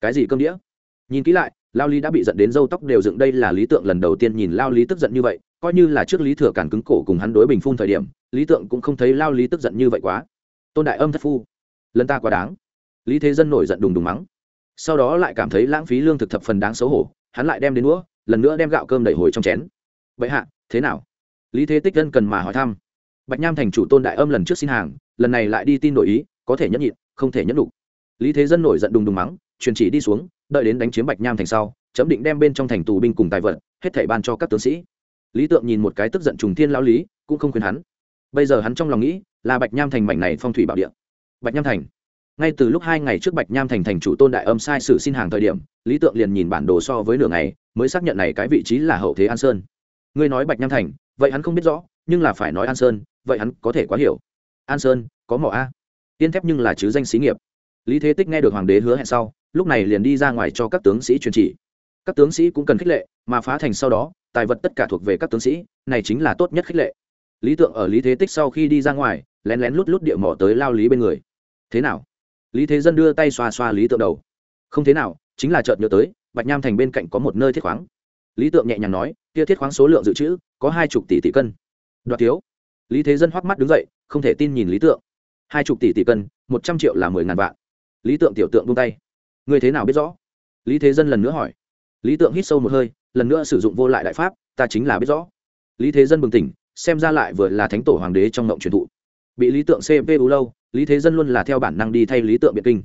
Cái gì cơm đĩa? Nhìn kỹ lại, lao lý đã bị dẫn đến râu tóc đều dựng, đây là lý tượng lần đầu tiên nhìn lao lý tức giận như vậy, coi như là trước lý thừa cản cứng cổ cùng hắn đối bình phun thời điểm, lý tượng cũng không thấy lao lý tức giận như vậy quá. Tôn đại âm thất phu, lần ta quá đáng. Lý thế dân nổi giận đùng đùng mắng. Sau đó lại cảm thấy lãng phí lương thực thập phần đáng xấu hổ, hắn lại đem đến đũa, lần nữa đem gạo cơm đẩy hồi trong chén. Vậy hạ, thế nào? Lý thế tích dân cần mà hỏi thăm. Bạch nham thành chủ tôn đại âm lần trước xin hàng, lần này lại đi tin đổi ý, có thể nhẫn nhịn, không thể nhẫn đủ lý thế dân nổi giận đùng đùng mắng, truyền chỉ đi xuống, đợi đến đánh chiếm bạch nham thành sau, chấm định đem bên trong thành tù binh cùng tài vật, hết thảy ban cho các tướng sĩ. Lý tượng nhìn một cái tức giận trùng thiên lão lý, cũng không khuyên hắn. Bây giờ hắn trong lòng nghĩ là bạch nham thành mảnh này phong thủy bảo địa. Bạch nham thành. Ngay từ lúc hai ngày trước bạch nham thành thành chủ tôn đại âm sai sử xin hàng thời điểm, lý tượng liền nhìn bản đồ so với nửa ngày, mới xác nhận này cái vị trí là hậu thế an sơn. Ngươi nói bạch nham thành, vậy hắn không biết rõ, nhưng là phải nói an sơn, vậy hắn có thể quá hiểu. An sơn, có mỏ a. Tiên thép nhưng là chứ danh xí nghiệp lý thế tích nghe được hoàng đế hứa hẹn sau, lúc này liền đi ra ngoài cho các tướng sĩ truyền chỉ. Các tướng sĩ cũng cần khích lệ, mà phá thành sau đó, tài vật tất cả thuộc về các tướng sĩ, này chính là tốt nhất khích lệ. Lý tượng ở lý thế tích sau khi đi ra ngoài, lén lén lút lút địa mỏ tới lao lý bên người. Thế nào? Lý thế dân đưa tay xoa xoa lý tượng đầu. Không thế nào, chính là chợt nhớ tới, bạch nham thành bên cạnh có một nơi thiết khoáng. Lý tượng nhẹ nhàng nói, kia thiết khoáng số lượng dự trữ, có hai chục tỷ tỷ cân. Đoạt thiếu. Lý thế dân hoắc mắt đứng dậy, không thể tin nhìn lý tượng. Hai chục tỷ tỷ cân, một trăm triệu là mười ngàn vạn lý tượng tiểu tượng buông tay. Người thế nào biết rõ? Lý thế dân lần nữa hỏi. Lý tượng hít sâu một hơi, lần nữa sử dụng vô lại đại pháp, ta chính là biết rõ. Lý thế dân bừng tỉnh, xem ra lại vừa là thánh tổ hoàng đế trong ngộng truyền thụ. Bị lý tượng cpu lâu, lý thế dân luôn là theo bản năng đi thay lý tượng biệt kinh.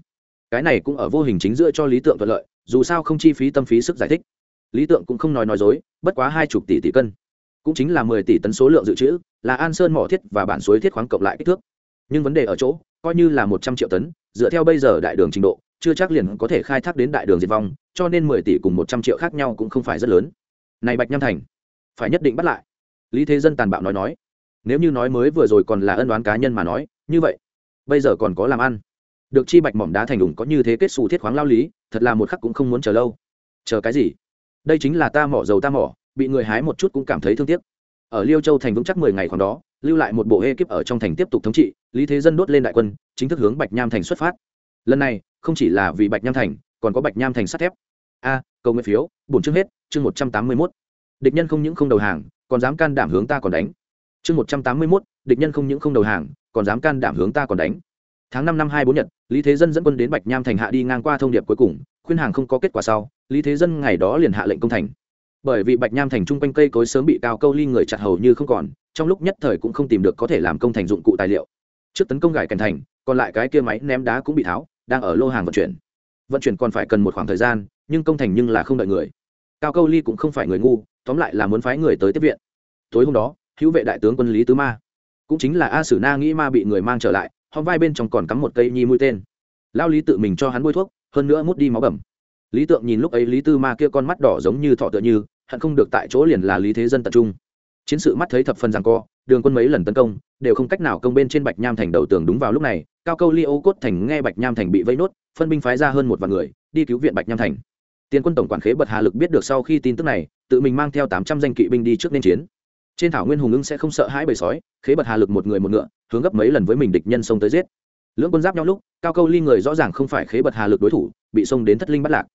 Cái này cũng ở vô hình chính giữa cho lý tượng thuận lợi, dù sao không chi phí tâm phí sức giải thích. Lý tượng cũng không nói nói dối, bất quá hai chục tỷ tỷ cân. Cũng chính là mười tỷ tấn số lượng dự trữ, là an sơn mỏ thiết và bản suối thiết khoáng cộng lại kích thước nhưng vấn đề ở chỗ, coi như là một trăm triệu tấn, dựa theo bây giờ đại đường trình độ, chưa chắc liền có thể khai thác đến đại đường diệt vong, cho nên mười tỷ cùng một trăm triệu khác nhau cũng không phải rất lớn. Này bạch nham thành, phải nhất định bắt lại. Lý thế dân tàn bạo nói nói. Nếu như nói mới vừa rồi còn là ân đoán cá nhân mà nói, như vậy, bây giờ còn có làm ăn. Được chi bạch mỏm đá thành đủng có như thế kết xù thiết khoáng lao lý, thật là một khắc cũng không muốn chờ lâu. Chờ cái gì? Đây chính là ta mỏ dầu ta mỏ, bị người hái một chút cũng cảm thấy thương tiếc. Ở liêu châu thành vững chắc mười ngày khoảng đó lưu lại một bộ hê kíp ở trong thành tiếp tục thống trị, lý thế dân đốt lên đại quân, chính thức hướng bạch nham thành xuất phát. Lần này, không chỉ là vì bạch nham thành, còn có bạch nham thành sắt thép. A, cầu nguyện phiếu, bổn chương hết, chương một trăm tám mươi mốt. Địch nhân không những không đầu hàng, còn dám can đảm hướng ta còn đánh. Chương một trăm tám mươi mốt, địch nhân không những không đầu hàng, còn dám can đảm hướng ta còn đánh. Tháng năm năm hai bốn nhật, lý thế dân dẫn quân đến bạch nham thành hạ đi ngang qua thông điệp cuối cùng, khuyên hàng không có kết quả sau, lý thế dân ngày đó liền hạ lệnh công thành bởi vì bạch nham thành chung quanh cây cối sớm bị cao câu ly người chặt hầu như không còn, trong lúc nhất thời cũng không tìm được có thể làm công thành dụng cụ tài liệu. Trước tấn công gài cảnh thành, còn lại cái kia máy ném đá cũng bị tháo, đang ở lô hàng vận chuyển. Vận chuyển còn phải cần một khoảng thời gian, nhưng công thành nhưng là không đợi người. Cao câu ly cũng không phải người ngu, tóm lại là muốn phái người tới tiếp viện. Tối hôm đó, hữu vệ đại tướng quân lý tứ ma, cũng chính là a sử na nghĩ ma bị người mang trở lại hòm vai bên trong còn cắm một cây nhi mũi tên. Lao lý tự mình cho hắn bôi thuốc, hơn nữa mút đi máu bầm lý tượng nhìn lúc ấy lý tư ma kia con mắt đỏ giống như thọ tựa như, hận không được tại chỗ liền là lý thế dân tập trung. Chiến sự mắt thấy thập phần rằng co, đường quân mấy lần tấn công, đều không cách nào công bên trên bạch nham thành đầu tường đúng vào lúc này, cao câu liêu ô cốt thành nghe bạch nham thành bị vây nốt, phân binh phái ra hơn một vạn người, đi cứu viện bạch nham thành. Tiền quân tổng quản khế bật hà lực biết được sau khi tin tức này, tự mình mang theo tám trăm danh kỵ binh đi trước nên chiến. Trên thảo nguyên hùng ưng sẽ không sợ hãi bầy sói, khế bật hà lực một người một ngựa, hướng gấp mấy lần với mình địch nhân xông tới giết. Lưỡng quân giáp nhau lúc, cao câu ly người rõ ràng không phải khế bật hà lực đối thủ, bị xông đến thất linh bắt lạc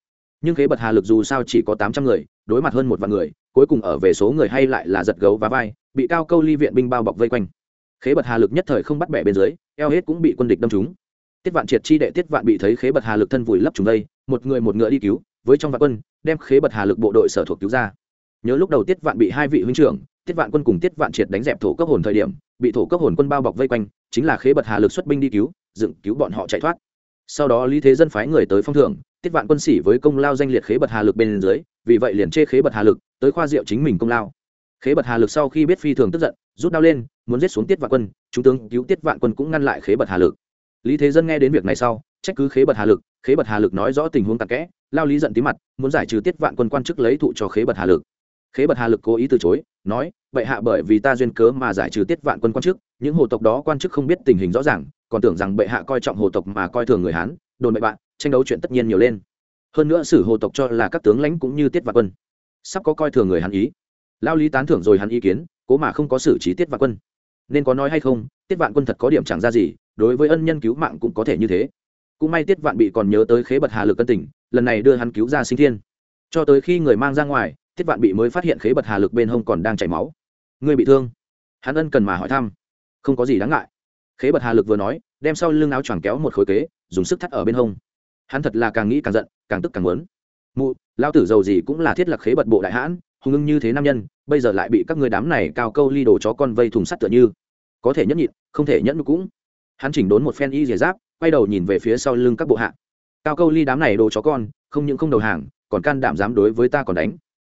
nhưng khế bật hà lực dù sao chỉ có tám trăm người, đối mặt hơn một vạn người, cuối cùng ở về số người hay lại là giật gấu và vai, bị cao câu ly viện binh bao bọc vây quanh. Khế bật hà lực nhất thời không bắt bẻ bên dưới, eo hết cũng bị quân địch đâm trúng. Tiết vạn triệt chi đệ tiết vạn bị thấy khế bật hà lực thân vùi lấp chúng đây, một người một ngựa đi cứu, với trong vạn quân, đem khế bật hà lực bộ đội sở thuộc cứu ra. Nhớ lúc đầu tiết vạn bị hai vị huynh trưởng, tiết vạn quân cùng tiết vạn triệt đánh dẹp thổ cấp hồn thời điểm, bị thổ cấp hồn quân bao bọc vây quanh, chính là khế bật hà lực xuất binh đi cứu, dựng cứu bọn họ chạy thoát. Sau đó lý thế dân phái người tới phong thưởng tiết vạn quân sĩ với công lao danh liệt khế bật hà lực bên dưới, vì vậy liền chê khế bật hà lực, tới khoa diệu chính mình công lao. Khế bật hà lực sau khi biết phi thường tức giận, rút đao lên, muốn giết xuống tiết vạn quân, chúng tướng cứu tiết vạn quân cũng ngăn lại khế bật hà lực. Lý thế dân nghe đến việc này sau, trách cứ khế bật hà lực, khế bật hà lực nói rõ tình huống tạc kẽ, lao lý giận tí mặt, muốn giải trừ tiết vạn quân quan chức lấy thụ cho khế bật hà lực. Khế bật hà lực cố ý từ chối, nói, Bệ hạ bởi vì ta duyên cớ mà giải trừ tiết vạn quân quan chức, những hồ tộc đó quan chức không biết tình hình rõ ràng, còn tưởng rằng bệ hạ coi trọng hồ tộc mà coi thường người hán đồn bậy bạn, tranh đấu chuyện tất nhiên nhiều lên. Hơn nữa sử hồ tộc cho là các tướng lãnh cũng như tiết vạn quân. Sắp có coi thường người hán ý. Lao lý tán thưởng rồi hắn ý kiến, cố mà không có xử trí tiết vạn quân. Nên có nói hay không, tiết vạn quân thật có điểm chẳng ra gì, đối với ân nhân cứu mạng cũng có thể như thế. Cũng may tiết vạn bị còn nhớ tới khế bật hà lực cân tỉnh, lần này đưa hắn cứu ra sinh thiên. Cho tới khi người mang ra ngoài, tiết vạn bị mới phát hiện khế bật hà lực bên hông còn đang chảy máu. Người bị thương. Hắn ân cần mà hỏi thăm. Không có gì đáng ngại. Khế bật hà lực vừa nói đem sau lưng áo choàng kéo một khối kế, dùng sức thắt ở bên hông. Hắn thật là càng nghĩ càng giận, càng tức càng muốn. Mụ, lao tử giàu gì cũng là thiết lạc khế bật bộ đại hãn hùng ưng như thế nam nhân, bây giờ lại bị các người đám này cao câu ly đồ chó con vây thùng sắt tựa như. Có thể nhẫn nhịn, không thể nhẫn cũng. Hắn chỉnh đốn một phen y rìa giáp, quay đầu nhìn về phía sau lưng các bộ hạ. Cao câu ly đám này đồ chó con, không những không đầu hàng, còn can đảm dám đối với ta còn đánh.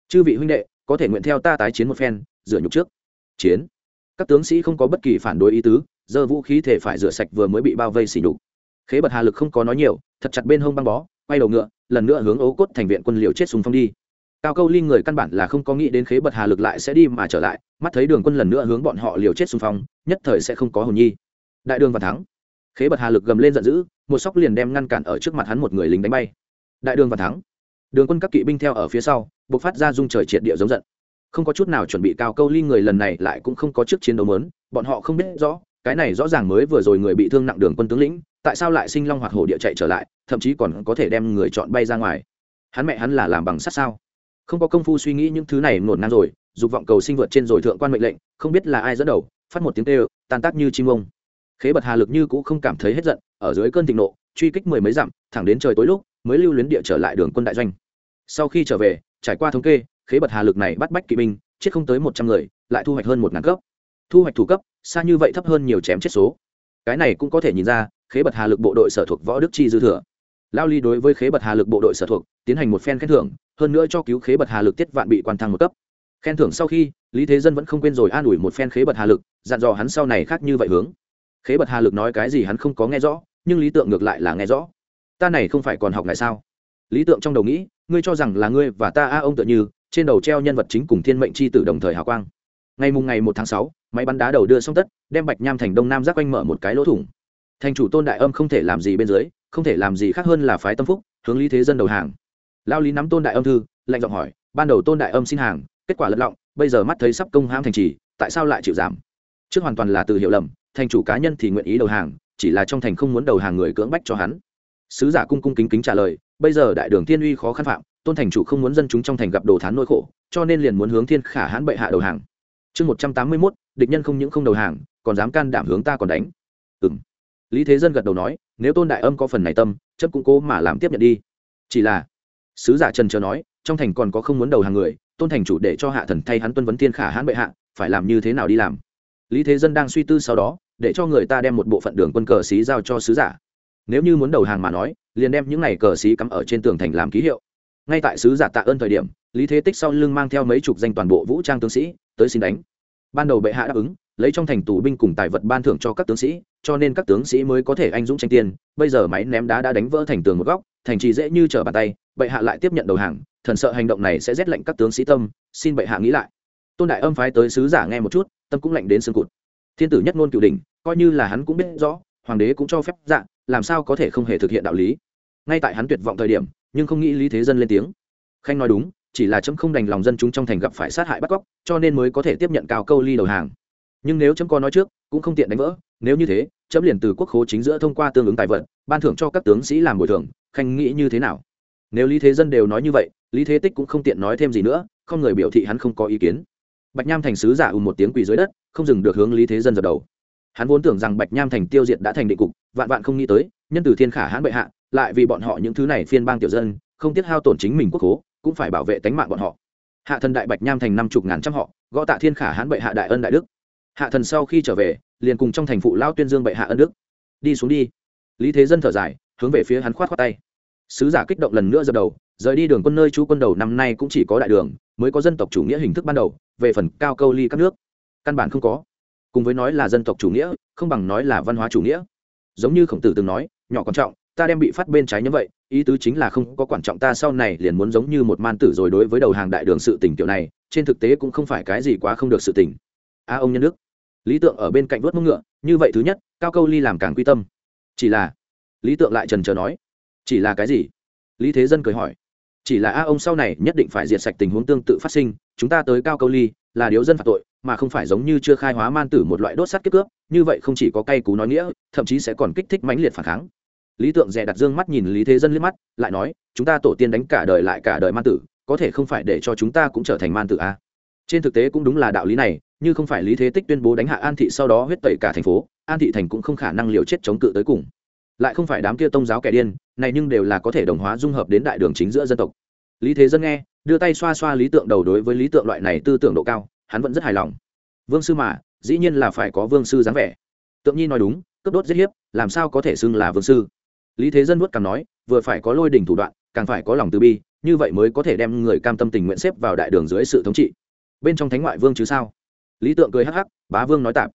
Chư vị huynh đệ, có thể nguyện theo ta tái chiến một phen dựa nhục trước. Chiến. Các tướng sĩ không có bất kỳ phản đối ý tứ giờ vũ khí thể phải rửa sạch vừa mới bị bao vây xỉ đục khế bật hà lực không có nói nhiều, thật chặt bên hông băng bó, quay đầu ngựa, lần nữa hướng ấu cốt thành viện quân liều chết súng phong đi. Cao câu ly người căn bản là không có nghĩ đến khế bật hà lực lại sẽ đi mà trở lại, mắt thấy đường quân lần nữa hướng bọn họ liều chết xung phong, nhất thời sẽ không có hồn nhi. Đại đường và thắng. Khế bật hà lực gầm lên giận dữ, một sóc liền đem ngăn cản ở trước mặt hắn một người lính đánh bay. Đại đường và thắng. Đường quân các kỵ binh theo ở phía sau buộc phát ra dung trời triệt địa giống giận. Không có chút nào chuẩn bị cao câu ly người lần này lại cũng không có trước chiến đấu lớn bọn họ không biết rõ cái này rõ ràng mới vừa rồi người bị thương nặng đường quân tướng lĩnh, tại sao lại sinh long hoạt hổ địa chạy trở lại, thậm chí còn có thể đem người chọn bay ra ngoài? Hắn mẹ hắn là làm bằng sắt sao? Không có công phu suy nghĩ những thứ này ngổn ngang rồi, dục vọng cầu sinh vượt trên rồi thượng quan mệnh lệnh, không biết là ai dẫn đầu, phát một tiếng kêu, tan tác như chim ông. Khế bật hà lực như cũng không cảm thấy hết giận, ở dưới cơn thịnh nộ, truy kích mười mấy dặm, thẳng đến trời tối lúc, mới lưu luyến địa trở lại đường quân đại doanh. Sau khi trở về, trải qua thống kê, khế bật hà lực này bắt bách kỵ binh, chết không tới một trăm người, lại thu hoạch hơn một ngàn gốc thu hoạch thủ cấp, xa như vậy thấp hơn nhiều chém chết số. Cái này cũng có thể nhìn ra, khế bật hà lực bộ đội sở thuộc võ đức chi dư thừa. Lao ly đối với khế bật hà lực bộ đội sở thuộc, tiến hành một phen khen thưởng, hơn nữa cho cứu khế bật hà lực tiết vạn bị quan thăng một cấp. Khen thưởng sau khi, lý thế dân vẫn không quên rồi an ủi một phen khế bật hà lực, dặn dò hắn sau này khác như vậy hướng. Khế bật hà lực nói cái gì hắn không có nghe rõ, nhưng lý tượng ngược lại là nghe rõ. Ta này không phải còn học lại sao? Lý tượng trong đầu nghĩ, ngươi cho rằng là ngươi và ta a ông tựa như, trên đầu treo nhân vật chính cùng thiên mệnh c h i tử đồng thời hào quang. Ngày mùng ngày một tháng sáu máy bắn đá đầu đưa xong tất, đem bạch nham thành đông nam giác quanh mở một cái lỗ thủng. Thành chủ tôn đại âm không thể làm gì bên dưới, không thể làm gì khác hơn là phái tâm phúc, hướng lý thế dân đầu hàng. Lao lý nắm tôn đại âm thư, lạnh giọng hỏi, ban đầu tôn đại âm xin hàng, kết quả lật lọng, bây giờ mắt thấy sắp công hãm thành trì, tại sao lại chịu giảm? Trước hoàn toàn là từ hiểu lầm, thành chủ cá nhân thì nguyện ý đầu hàng, chỉ là trong thành không muốn đầu hàng người cưỡng bách cho hắn. Sứ giả cung cung kính kính trả lời, bây giờ đại đường thiên uy khó khăn phạm, tôn thành chủ không muốn dân chúng trong thành gặp đồ thán nỗi khổ, cho nên liền muốn hướng thiên khả hãn bệ hạ đầu hàng chương một trăm tám mươi mốt, địch nhân không những không đầu hàng, còn dám can đảm hướng ta còn đánh. Ừ m lý thế dân gật đầu nói, nếu tôn đại âm có phần này tâm, chấp cũng cố mà làm tiếp nhận đi. Chỉ là, sứ giả trần chờ nói, trong thành còn có không muốn đầu hàng người, tôn thành chủ để cho hạ thần thay hắn tuân vấn thiên khả hãn bệ hạ, phải làm như thế nào đi làm? Lý thế dân đang suy tư sau đó, để cho người ta đem một bộ phận đường quân cờ xí giao cho sứ giả. Nếu như muốn đầu hàng mà nói, liền đem những này cờ xí cắm ở trên tường thành làm ký hiệu. Ngay tại sứ giả tạ ơn thời điểm lý thế tích sau lưng mang theo mấy chục danh toàn bộ vũ trang tướng sĩ tới xin đánh. Ban đầu bệ hạ đáp ứng, lấy trong thành tù binh cùng tài vật ban thưởng cho các tướng sĩ, cho nên các tướng sĩ mới có thể anh dũng tranh tiền. Bây giờ máy ném đá đã đánh vỡ thành tường một góc, thành trì dễ như trở bàn tay, bệ hạ lại tiếp nhận đầu hàng, thần sợ hành động này sẽ rét lệnh các tướng sĩ tâm, xin bệ hạ nghĩ lại. Tôn đại âm phái tới sứ giả nghe một chút, tâm cũng lạnh đến xương cụt. Thiên tử nhất ngôn cửu đình coi như là hắn cũng biết rõ, hoàng đế cũng cho phép dạng làm sao có thể không hề thực hiện đạo lý. Ngay tại hắn tuyệt vọng thời điểm, nhưng không nghĩ lý thế dân lên tiếng. Khanh nói đúng chỉ là chấm không đành lòng dân chúng trong thành gặp phải sát hại bắt cóc, cho nên mới có thể tiếp nhận cao câu ly đầu hàng. Nhưng nếu chấm có nói trước, cũng không tiện đánh vỡ. Nếu như thế, chấm liền từ quốc khố chính giữa thông qua tương ứng tài vật ban thưởng cho các tướng sĩ làm bồi thường, khanh nghĩ như thế nào? Nếu lý thế dân đều nói như vậy, lý thế tích cũng không tiện nói thêm gì nữa, không người biểu thị hắn không có ý kiến. Bạch nham thành sứ giả ùm một tiếng quỳ dưới đất, không dừng được hướng lý thế dân dập đầu. Hắn vốn tưởng rằng bạch nham thành tiêu diệt đã thành định cục, vạn vạn không nghĩ tới, nhân từ thiên khả hãn bệ hạ, lại vì bọn họ những thứ này phiên bang tiểu dân, không tiếc hao tổn chính mình quốc hố cũng phải bảo vệ tánh mạng bọn họ. Hạ thần đại bạch nham thành năm chục ngàn trăm họ, gõ tạ thiên khả hãn bệ hạ đại ân đại đức. Hạ thần sau khi trở về, liền cùng trong thành phụ lao tuyên dương bệ hạ ân đức. Đi xuống đi. Lý thế dân thở dài, hướng về phía hắn khoát khoát tay. Sứ giả kích động lần nữa dập đầu, rời đi đường quân nơi chú quân đầu năm nay cũng chỉ có đại đường, mới có dân tộc chủ nghĩa hình thức ban đầu, về phần cao câu ly các nước, căn bản không có. Cùng với nói là dân tộc chủ nghĩa, không bằng nói là văn hóa chủ nghĩa. Giống như khổng tử từng nói, nhỏ quan trọng, ta đem bị phát bên trái như vậy ý tứ chính là không có quan trọng ta sau này liền muốn giống như một man tử rồi đối với đầu hàng đại đường sự tỉnh kiểu này, trên thực tế cũng không phải cái gì quá không được sự tỉnh a, ông nhân đức. Lý tượng ở bên cạnh vớt mông ngựa, như vậy thứ nhất, cao câu ly làm càng quy tâm. Chỉ là, lý tượng lại trần trờ nói, chỉ là cái gì? Lý thế dân cười hỏi, chỉ là a, ông sau này nhất định phải diệt sạch tình huống tương tự phát sinh, chúng ta tới cao câu ly là điếu dân phạt tội, mà không phải giống như chưa khai hóa man tử một loại đốt sắt kiếp cướp, như vậy không chỉ có cay cú nói nghĩa, thậm chí sẽ còn kích thích mãnh liệt phản kháng lý tượng dè đặt dương mắt nhìn lý thế dân liếc mắt, lại nói, chúng ta tổ tiên đánh cả đời lại cả đời man tử, có thể không phải để cho chúng ta cũng trở thành man tử à? trên thực tế cũng đúng là đạo lý này, như không phải lý thế tích tuyên bố đánh hạ an thị sau đó huyết tẩy cả thành phố, an thị thành cũng không khả năng liều chết chống cự tới cùng. Lại không phải đám kia tông giáo kẻ điên, này nhưng đều là có thể đồng hóa dung hợp đến đại đường chính giữa dân tộc. Lý thế dân nghe, đưa tay xoa xoa lý tượng đầu đối với lý tượng loại này tư tưởng độ cao, hắn vẫn rất hài lòng. Vương sư mà, dĩ nhiên là phải có vương sư dáng vẻ. Tượng nhi nói đúng, cướp đốt giết hiếp, làm sao có thể xưng là vương sư? Lý thế dân vuốt càng nói, vừa phải có lôi đỉnh thủ đoạn, càng phải có lòng từ bi, như vậy mới có thể đem người cam tâm tình nguyện xếp vào đại đường dưới sự thống trị. Bên trong thánh ngoại vương chứ sao? Lý tượng cười hắc hắc, bá vương nói tạm.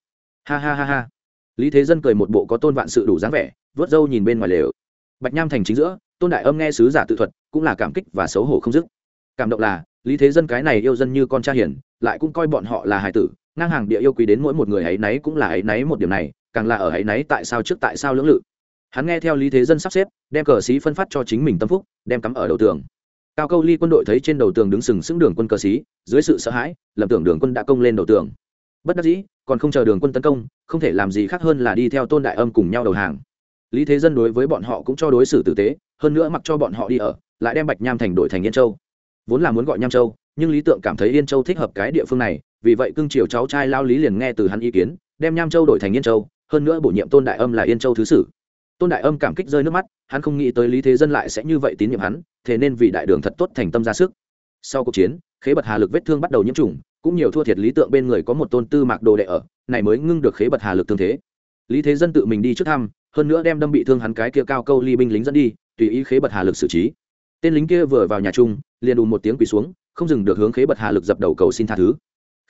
Ha ha ha ha. Lý thế dân cười một bộ có tôn vạn sự đủ dáng vẻ, vớt râu nhìn bên ngoài lều. Bạch nham thành chính giữa, tôn đại âm nghe sứ giả tự thuật, cũng là cảm kích và xấu hổ không dứt. Cảm động là, lý thế dân cái này yêu dân như con cha hiền, lại cũng coi bọn họ là hài tử, ngang hàng địa yêu quý đến mỗi một người ấy nấy cũng là ấy nấy một điểm này, càng là ở ấy nấy tại sao trước tại sao lưỡng lự hắn nghe theo lý thế dân sắp xếp, đem cờ xí phân phát cho chính mình tâm phúc, đem cắm ở đầu tường. Cao câu ly quân đội thấy trên đầu tường đứng sừng sững đường quân cờ xí dưới sự sợ hãi, lầm tưởng đường quân đã công lên đầu tường. Bất đắc dĩ, còn không chờ đường quân tấn công, không thể làm gì khác hơn là đi theo tôn đại âm cùng nhau đầu hàng. Lý thế dân đối với bọn họ cũng cho đối xử tử tế, hơn nữa mặc cho bọn họ đi ở, lại đem bạch nham thành đổi thành yên châu. Vốn là muốn gọi nham châu, nhưng lý tượng cảm thấy yên châu thích hợp cái địa phương này, vì vậy cưng chiều cháu trai lao lý liền nghe từ hắn ý kiến, đem nham châu đổi thành yên châu, hơn nữa bổ nhiệm tôn đại âm là yên châu thứ sử tôn đại âm cảm kích rơi nước mắt, hắn không nghĩ tới lý thế dân lại sẽ như vậy tín nhiệm hắn, thế nên vì đại đường thật tốt thành tâm ra sức. Sau cuộc chiến, khế bật hà lực vết thương bắt đầu nhiễm trùng, cũng nhiều thua thiệt lý tượng bên người có một tôn tư mạc đồ đệ ở, này mới ngưng được khế bật hà lực thương thế. Lý thế dân tự mình đi trước thăm, hơn nữa đem đâm bị thương hắn cái kia cao câu ly binh lính dẫn đi, tùy ý khế bật hà lực xử trí. Tên lính kia vừa vào nhà trung liền đùn một tiếng quỳ xuống, không dừng được hướng khế bật hà lực dập đầu cầu xin tha thứ.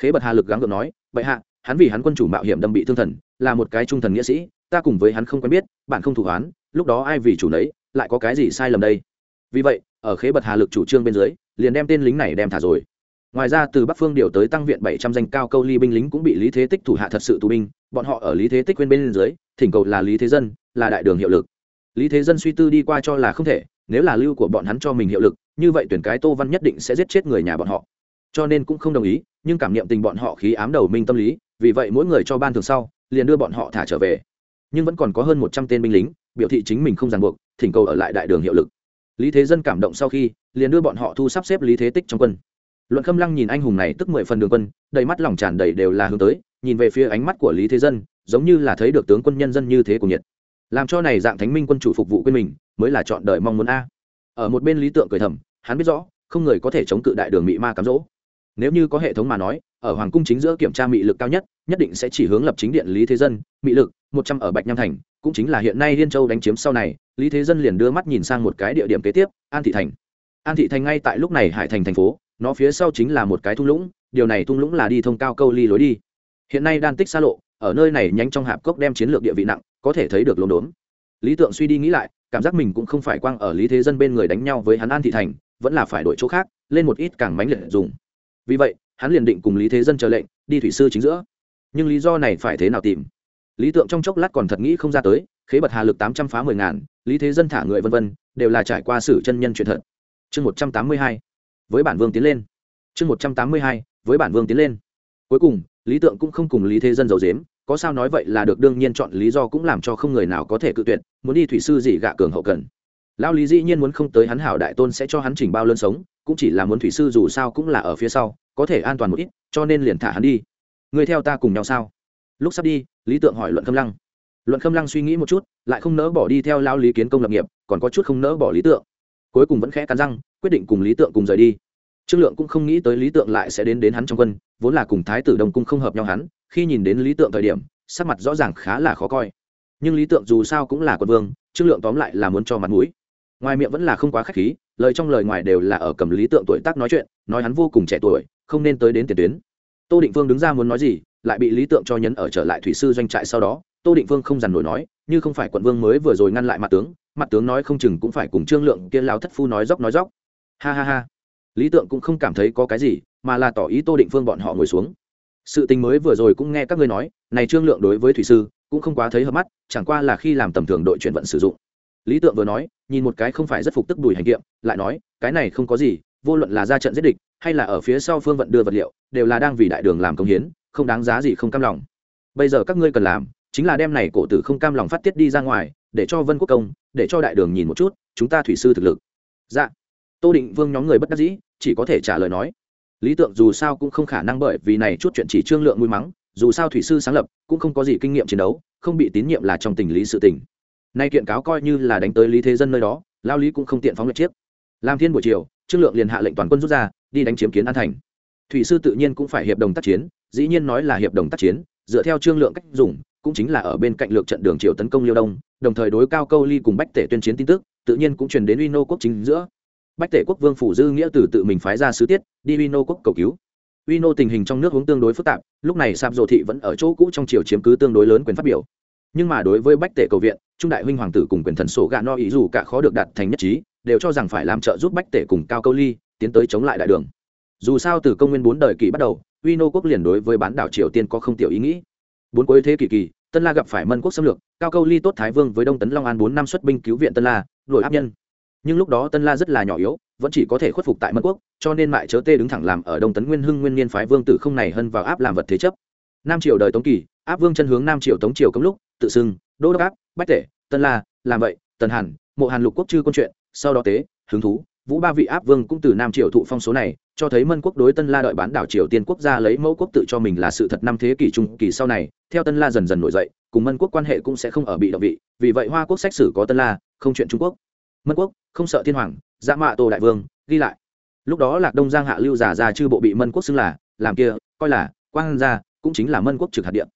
Khế bật hà lực gắng gượng nói, bệ hạ, hắn vì hắn quân chủ mạo hiểm đâm bị thương thần, là một cái trung thần nghĩa sĩ ta cùng với hắn không quen biết, bạn không thủ hoán, lúc đó ai vì chủ nấy, lại có cái gì sai lầm đây? Vì vậy, ở khế bật hà lực chủ trương bên dưới, liền đem tên lính này đem thả rồi. Ngoài ra, từ bắc phương điều tới tăng viện bảy trăm danh cao câu ly binh lính cũng bị lý thế tích thủ hạ thật sự tù binh, bọn họ ở lý thế tích quên bên dưới, thỉnh cầu là lý thế dân, là đại đường hiệu lực. Lý thế dân suy tư đi qua cho là không thể, nếu là lưu của bọn hắn cho mình hiệu lực, như vậy tuyển cái tô văn nhất định sẽ giết chết người nhà bọn họ. Cho nên cũng không đồng ý, nhưng cảm niệm tình bọn họ khí ám đầu minh tâm lý, vì vậy mỗi người cho ban thường sau, liền đưa bọn họ thả trở về nhưng vẫn còn có hơn một trăm tên binh lính, biểu thị chính mình không ràng buộc, thỉnh cầu ở lại đại đường hiệu lực. Lý thế dân cảm động sau khi, liền đưa bọn họ thu sắp xếp lý thế tích trong quân. Luận khâm lăng nhìn anh hùng này tức mười phần đường quân, đầy mắt lòng tràn đầy đều là hướng tới, nhìn về phía ánh mắt của lý thế dân, giống như là thấy được tướng quân nhân dân như thế của nhiệt. Làm cho này dạng thánh minh quân chủ phục vụ quên mình, mới là chọn đời mong muốn a. Ở một bên lý tượng cười thầm, hắn biết rõ, không người có thể chống cự đại đường mị ma cám dỗ nếu như có hệ thống mà nói, ở hoàng cung chính giữa kiểm tra mị lực cao nhất nhất định sẽ chỉ hướng lập chính điện lý thế dân. Mị lực, một trăm ở bạch nham thành, cũng chính là hiện nay liên châu đánh chiếm sau này, lý thế dân liền đưa mắt nhìn sang một cái địa điểm kế tiếp, an thị thành. An thị thành ngay tại lúc này hải thành thành phố, nó phía sau chính là một cái thung lũng, điều này thung lũng là đi thông cao câu ly lối đi. Hiện nay đan tích xa lộ, ở nơi này nhánh trong hạp cốc đem chiến lược địa vị nặng, có thể thấy được lốm đốm. Lý tượng suy đi nghĩ lại, cảm giác mình cũng không phải quang ở lý thế dân bên người đánh nhau với hắn an thị thành, vẫn là phải đổi chỗ khác, lên một ít càng mánh liệt dùng vì vậy, hắn liền định cùng lý thế dân chờ lệnh, đi thủy sư chính giữa. Nhưng lý do này phải thế nào tìm? Lý tượng trong chốc lát còn thật nghĩ không ra tới, khế bật hà lực tám trăm phá mười ngàn, lý thế dân thả người vân vân, đều là trải qua sử chân nhân truyền thật. Chương một trăm tám mươi hai, với bản vương tiến lên. Chương một trăm tám mươi hai, với bản vương tiến lên. Cuối cùng, lý tượng cũng không cùng lý thế dân giấu dếm có sao nói vậy là được, đương nhiên chọn lý do cũng làm cho không người nào có thể cự tuyệt, muốn đi thủy sư gì gạ cường hậu cần. Lao lý dĩ nhiên muốn không tới hắn hảo đại tôn sẽ cho hắn chỉnh bao lơn sống cũng chỉ là muốn thủy sư dù sao cũng là ở phía sau, có thể an toàn một ít, cho nên liền thả hắn đi. Người theo ta cùng nhau sao? Lúc sắp đi, lý tượng hỏi luận khâm lăng. Luận khâm lăng suy nghĩ một chút, lại không nỡ bỏ đi theo lao lý kiến công lập nghiệp, còn có chút không nỡ bỏ lý tượng. Cuối cùng vẫn khẽ cắn răng, quyết định cùng lý tượng cùng rời đi. Trương lượng cũng không nghĩ tới lý tượng lại sẽ đến đến hắn trong quân, vốn là cùng thái tử đông cung không hợp nhau hắn, khi nhìn đến lý tượng thời điểm, sắc mặt rõ ràng khá là khó coi. Nhưng lý tượng dù sao cũng là quân vương, trương lượng tóm lại là muốn cho mặt mũi. Ngoài miệng vẫn là không quá k h á c h khí lời trong lời ngoài đều là ở cầm lý tượng tuổi tác nói chuyện, nói hắn vô cùng trẻ tuổi, không nên tới đến tiền tuyến. Tô định phương đứng ra muốn nói gì, lại bị lý tượng cho nhấn ở trở lại thủy sư doanh trại sau đó, tô định phương không dằn nổi nói, như không phải quận vương mới vừa rồi ngăn lại mặt tướng mặt tướng nói không chừng cũng phải cùng trương lượng kia lao thất phu nói dốc nói dốc. Ha ha ha. Lý tượng cũng không cảm thấy có cái gì, mà là tỏ ý tô định phương bọn họ ngồi xuống. Sự tình mới vừa rồi cũng nghe các ngươi nói, này trương lượng đối với thủy sư cũng không quá thấy hợp mắt, chẳng qua là khi làm tầm thường đội chuyển vận sử dụng lý tượng vừa nói, nhìn một cái không phải rất phục tức đùi hành kiệm, lại nói, cái này không có gì, vô luận là ra trận giết địch, hay là ở phía sau phương vận đưa vật liệu, đều là đang vì đại đường làm công hiến, không đáng giá gì không cam lòng. Bây giờ các ngươi cần làm, chính là đem này cổ tử không cam lòng phát tiết đi ra ngoài, để cho vân quốc công, để cho đại đường nhìn một chút, chúng ta thủy sư thực lực. Dạ. Tô định vương nhóm người bất đắc dĩ, chỉ có thể trả lời nói, lý tượng dù sao cũng không khả năng bởi vì này chút chuyện chỉ trương lượng mũi mắng, dù sao thủy sư sáng lập, cũng không có gì kinh nghiệm chiến đấu, không bị tín nhiệm là trong tình lý sự tình nay kiện cáo coi như là đánh tới lý thế dân nơi đó lao lý cũng không tiện phóng lượt chiếc. Làm thiên buổi chiều, trương lượng liền hạ lệnh toàn quân rút ra, đi đánh chiếm kiến an thành. Thủy sư tự nhiên cũng phải hiệp đồng tác chiến, dĩ nhiên nói là hiệp đồng tác chiến, dựa theo trương lượng cách dùng, cũng chính là ở bên cạnh lược trận đường triều tấn công liêu đông, đồng thời đối cao câu ly cùng bách tể tuyên chiến tin tức, tự nhiên cũng truyền đến uy nô quốc chính giữa. Bách tể quốc vương phủ dư nghĩa từ tự mình phái ra sứ tiết, đi uy nô quốc cầu cứu. Uy nô tình hình trong nước hướng tương đối phức tạp, lúc này sạp dồ thị vẫn ở chỗ cũ trong triều chiếm cứ tương đối lớn quyền phát biểu nhưng mà đối với bách tể cầu viện, trung đại huynh hoàng tử cùng quyền thần sổ gạ no ý dù cả khó được đạt thành nhất trí, đều cho rằng phải làm trợ giúp bách tể cùng cao câu ly tiến tới chống lại đại đường. Dù sao từ công nguyên bốn đời kỳ bắt đầu, uy nô quốc liền đối với bán đảo triều tiên có không tiểu ý nghĩ. Bốn cuối thế kỷ kỳ, tân la gặp phải mân quốc xâm lược, cao câu ly tốt thái vương với đông tấn long an bốn năm xuất binh cứu viện tân la, đuổi áp nhân. Nhưng lúc đó tân la rất là nhỏ yếu, vẫn chỉ có thể khuất phục tại mân quốc, cho nên mại chớ tê đứng thẳng làm ở đông tấn nguyên hưng nguyên niên phái vương tử không này hơn vào áp làm vật thế chấp. Nam triều đời tống kỳ, áp vương chân hướng nam triều tống triều cấm lúc tự xưng, đô đốc áp, bách tể, tân la, làm vậy, tần hàn, mộ hàn lục quốc chư câu chuyện, sau đó tế, hứng thú, vũ ba vị áp vương cũng từ nam triều thụ phong số này, cho thấy mân quốc đối tân la đợi bán đảo triều tiên quốc gia lấy mẫu quốc tự cho mình là sự thật năm thế kỷ trung, kỳ sau này, theo tân la dần dần nổi dậy, cùng mân quốc quan hệ cũng sẽ không ở bị động vị, vì vậy hoa quốc xét xử có tân la, không chuyện trung quốc. Mân quốc, không sợ thiên hoàng dạ mạ tổ đại vương, ghi lại. Lúc đó lạc đông giang hạ lưu giả ra chư bộ bị mân quốc xưng là, làm kia, coi là, quang gia, cũng chính là mân quốc trực hạt điện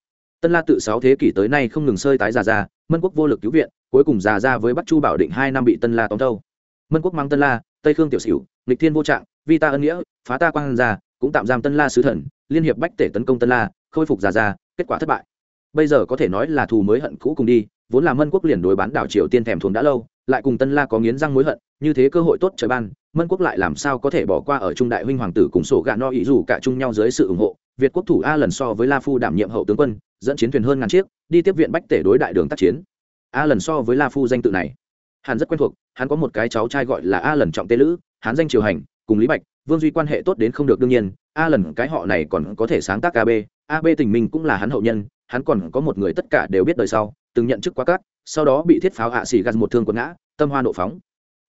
tân la tự sáu thế kỷ tới nay không ngừng sơi tái già ra mân quốc vô lực cứu viện cuối cùng già ra với bắc chu bảo định hai năm bị tân la tóm thâu mân quốc mang tân la tây khương tiểu sửu, nghịch thiên vô trạng vi ta ân nghĩa phá ta quang gia cũng tạm giam tân la sứ thần liên hiệp bách tể tấn công tân la khôi phục già ra kết quả thất bại. Bây giờ có thể nói là thù mới hận cũ cùng đi vốn là mân quốc liền đối bán đảo triều tiên thèm thuồng đã lâu lại cùng tân la có nghiến răng mối hận như thế cơ hội tốt trời ban mân quốc lại làm sao có thể bỏ qua ở trung đại huynh hoàng tử cùng sổ gạ no ý dù cả chung nhau dưới sự ủng hộ việt quốc thủ a lần so với la phu đảm nhiệm hậu tướng quân dẫn chiến thuyền hơn ngàn chiếc, đi tiếp viện bách tể đối đại đường tác chiến. A lần so với la phu danh tự này. Hắn rất quen thuộc, hắn có một cái cháu trai gọi là a lần trọng tê lữ, hắn danh triều hành, cùng lý bạch, vương duy quan hệ tốt đến không được đương nhiên a lần cái họ này còn có thể sáng tác ab ab tình minh cũng là hắn hậu nhân, hắn còn có một người tất cả đều biết đời sau, từng nhận chức quá cát, sau đó bị thiết pháo hạ xỉ gạt một thương quần ngã, tâm hoa nộ phóng.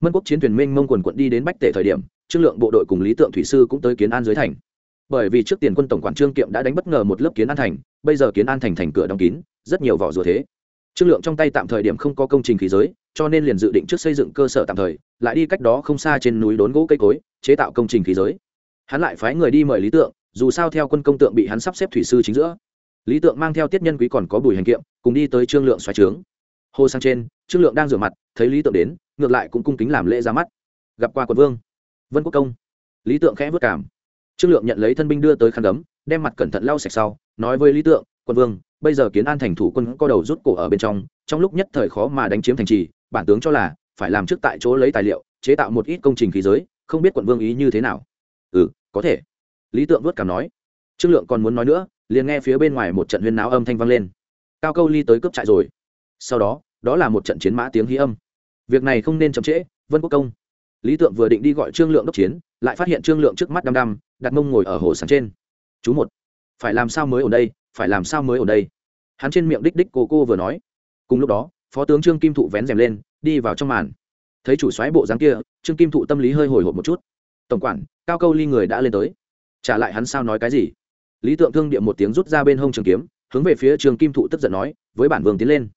Mân quốc chiến thuyền minh mông quần quận đi đến bách tể thời điểm, trương lượng bộ đội cùng lý tượng thủy sư cũng tới kiến an dưới thành bởi vì trước tiền quân tổng quản trương kiệm đã đánh bất ngờ một lớp kiến an thành, bây giờ kiến an thành thành cửa đóng kín, rất nhiều vỏ rùa thế. Trương lượng trong tay tạm thời điểm không có công trình khí giới, cho nên liền dự định trước xây dựng cơ sở tạm thời, lại đi cách đó không xa trên núi đốn gỗ cây cối, chế tạo công trình khí giới. Hắn lại phái người đi mời lý tượng, dù sao theo quân công tượng bị hắn sắp xếp thủy sư chính giữa. Lý tượng mang theo tiết nhân quý còn có bùi hành kiệm, cùng đi tới trương lượng xoáy trướng. Hồ sang trên, trương lượng đang rửa mặt, thấy lý tượng đến, ngược lại cũng cung kính làm lễ ra mắt. Gặp qua quận vương. Vân quốc công. Lý tượng khẽ vất cảm trương lượng nhận lấy thân binh đưa tới khăn đấm đem mặt cẩn thận lau sạch sau, nói với lý tượng, quân vương, bây giờ kiến an thành thủ quân có đầu rút cổ ở bên trong trong lúc nhất thời khó mà đánh chiếm thành trì, bản tướng cho là phải làm trước tại chỗ lấy tài liệu, chế tạo một ít công trình khí giới, không biết quận vương ý như thế nào. Ừ có thể. Lý tượng vớt cảm nói. Trương lượng còn muốn nói nữa, liền nghe phía bên ngoài một trận huyên náo âm thanh vang lên. Cao câu ly tới cướp trại rồi. Sau đó đó là một trận chiến mã tiếng hí âm. Việc này không nên chậm trễ, vân quốc công. Lý tượng vừa định đi gọi trương lượng đốc chiến lại phát hiện trương lượng trước mắt đăm đăm, đặt mông ngồi ở hồ sàn trên. Chú một, phải làm sao mới ở đây? Phải làm sao mới ở đây? Hắn trên miệng đích đích cô cô vừa nói. Cùng lúc đó, phó tướng trương kim thụ vén rèm lên, đi vào trong màn. Thấy chủ xoáy bộ dáng kia, trương kim thụ tâm lý hơi hồi hộp một chút. Tổng quản, cao câu ly người đã lên tới. Trả lại hắn sao nói cái gì? Lý tượng thương điệm một tiếng rút ra bên hông trường kiếm, hướng về phía trường kim thụ tức giận nói, với bản vương tiến lên.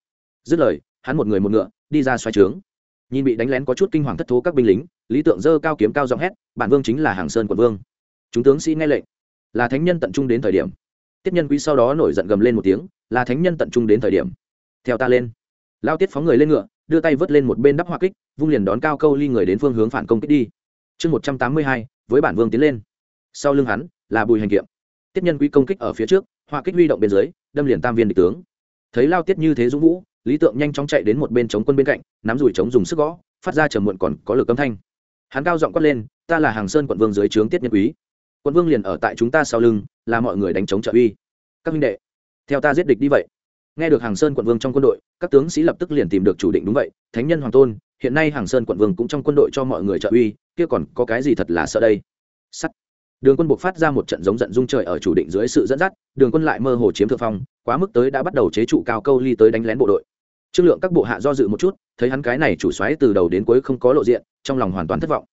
Dứt lời, hắn một người một ngựa, đi ra xoay trướng nhìn bị đánh lén có chút kinh hoàng thất thố các binh lính, lý tượng dơ cao kiếm cao giọng hét, bản vương chính là hàng sơn quận vương. Chúng tướng sĩ nghe lệnh. Là thánh nhân tận trung đến thời điểm. Tiết nhân quý sau đó nổi giận gầm lên một tiếng, là thánh nhân tận trung đến thời điểm. Theo ta lên. Lao tiết phóng người lên ngựa, đưa tay vớt lên một bên đắp hoa kích, vung liền đón cao câu ly người đến phương hướng phản công kích đi. Chương một trăm tám mươi hai, với bản vương tiến lên. Sau lưng hắn, là bùi hành kiệm. Tiết nhân quý công kích ở phía trước, hoa kích huy động bên dưới, đâm liền tam viên địch tướng. Thấy lao tiết như thế dũng vũ lý tượng nhanh chóng chạy đến một bên chống quân bên cạnh, nắm rủi chống dùng sức gõ, phát ra trầm muộn còn có lực âm thanh. Hắn cao giọng quát lên, ta là hàng sơn quận vương dưới trướng tiết nhân quý. Quận vương liền ở tại chúng ta sau lưng, là mọi người đánh chống trợ uy. Các minh đệ, theo ta giết địch đi vậy. Nghe được hàng sơn quận vương trong quân đội, các tướng sĩ lập tức liền tìm được chủ định đúng vậy, thánh nhân hoàng tôn, hiện nay hàng sơn quận vương cũng trong quân đội cho mọi người trợ uy, kia còn có cái gì thật là sợ đây? Sắt. Đường quân buộc phát ra một trận giống giận dung trời ở chủ định dưới sự dẫn dắt, đường quân lại mơ hồ chiếm thượng phong, quá mức tới đã bắt đầu chế trụ cao câu ly tới đánh lén bộ đội trương lượng các bộ hạ do dự một chút, thấy hắn cái này chủ xoáy từ đầu đến cuối không có lộ diện, trong lòng hoàn toàn thất vọng.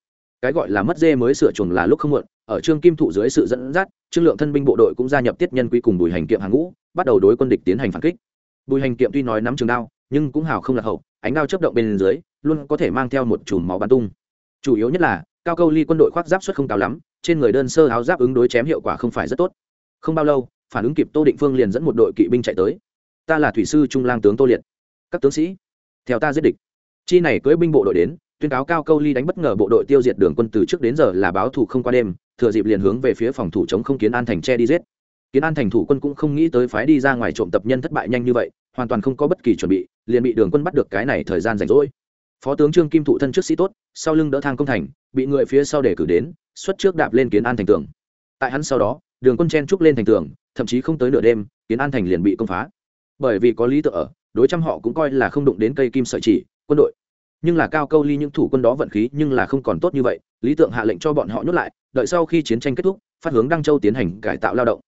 Cái gọi là mất dê mới sửa chuồng là lúc không muộn, ở trương kim thụ dưới sự dẫn dắt, trương lượng thân binh bộ đội cũng gia nhập tiết nhân quý cùng bùi hành kiệm hàng ngũ, bắt đầu đối quân địch tiến hành phản kích. Bùi hành kiệm tuy nói nắm trường đao, nhưng cũng hào không lạc hậu, ánh đao chấp động bên dưới, luôn có thể mang theo một chùm máu bắn tung. Chủ yếu nhất là, cao câu ly quân đội khoác giáp suất không cao lắm, trên người đơn sơ áo giáp ứng đối chém hiệu quả không phải rất tốt. Không bao lâu, phản ứng kịp tô định phương liền dẫn một đội kỵ binh chạy tới. Ta là thủy sư trung lang tướng tô liệt các tướng sĩ. Theo ta giết địch. Chi này cưỡi binh bộ đội đến, tuyên cáo cao câu ly đánh bất ngờ bộ đội tiêu diệt đường quân từ trước đến giờ là báo thủ không qua đêm, thừa dịp liền hướng về phía phòng thủ chống không kiến an thành che đi giết. Kiến an thành thủ quân cũng không nghĩ tới phái đi ra ngoài trộm tập nhân thất bại nhanh như vậy, hoàn toàn không có bất kỳ chuẩn bị, liền bị đường quân bắt được cái này thời gian rảnh rỗi. Phó tướng trương kim thụ thân trước sĩ tốt, sau lưng đỡ thang công thành, bị người phía sau để cử đến, xuất trước đạp lên kiến an thành tường. Tại hắn sau đó, đường quân chen trúc lên thành tường, thậm chí không tới nửa đêm, kiến an thành liền bị công phá. Bởi vì có lý tự ở đối trăm họ cũng coi là không đụng đến cây kim sợi chỉ, quân đội. Nhưng là cao câu ly những thủ quân đó vận khí nhưng là không còn tốt như vậy, lý tượng hạ lệnh cho bọn họ nhốt lại, đợi sau khi chiến tranh kết thúc, phát hướng đăng châu tiến hành cải tạo lao động.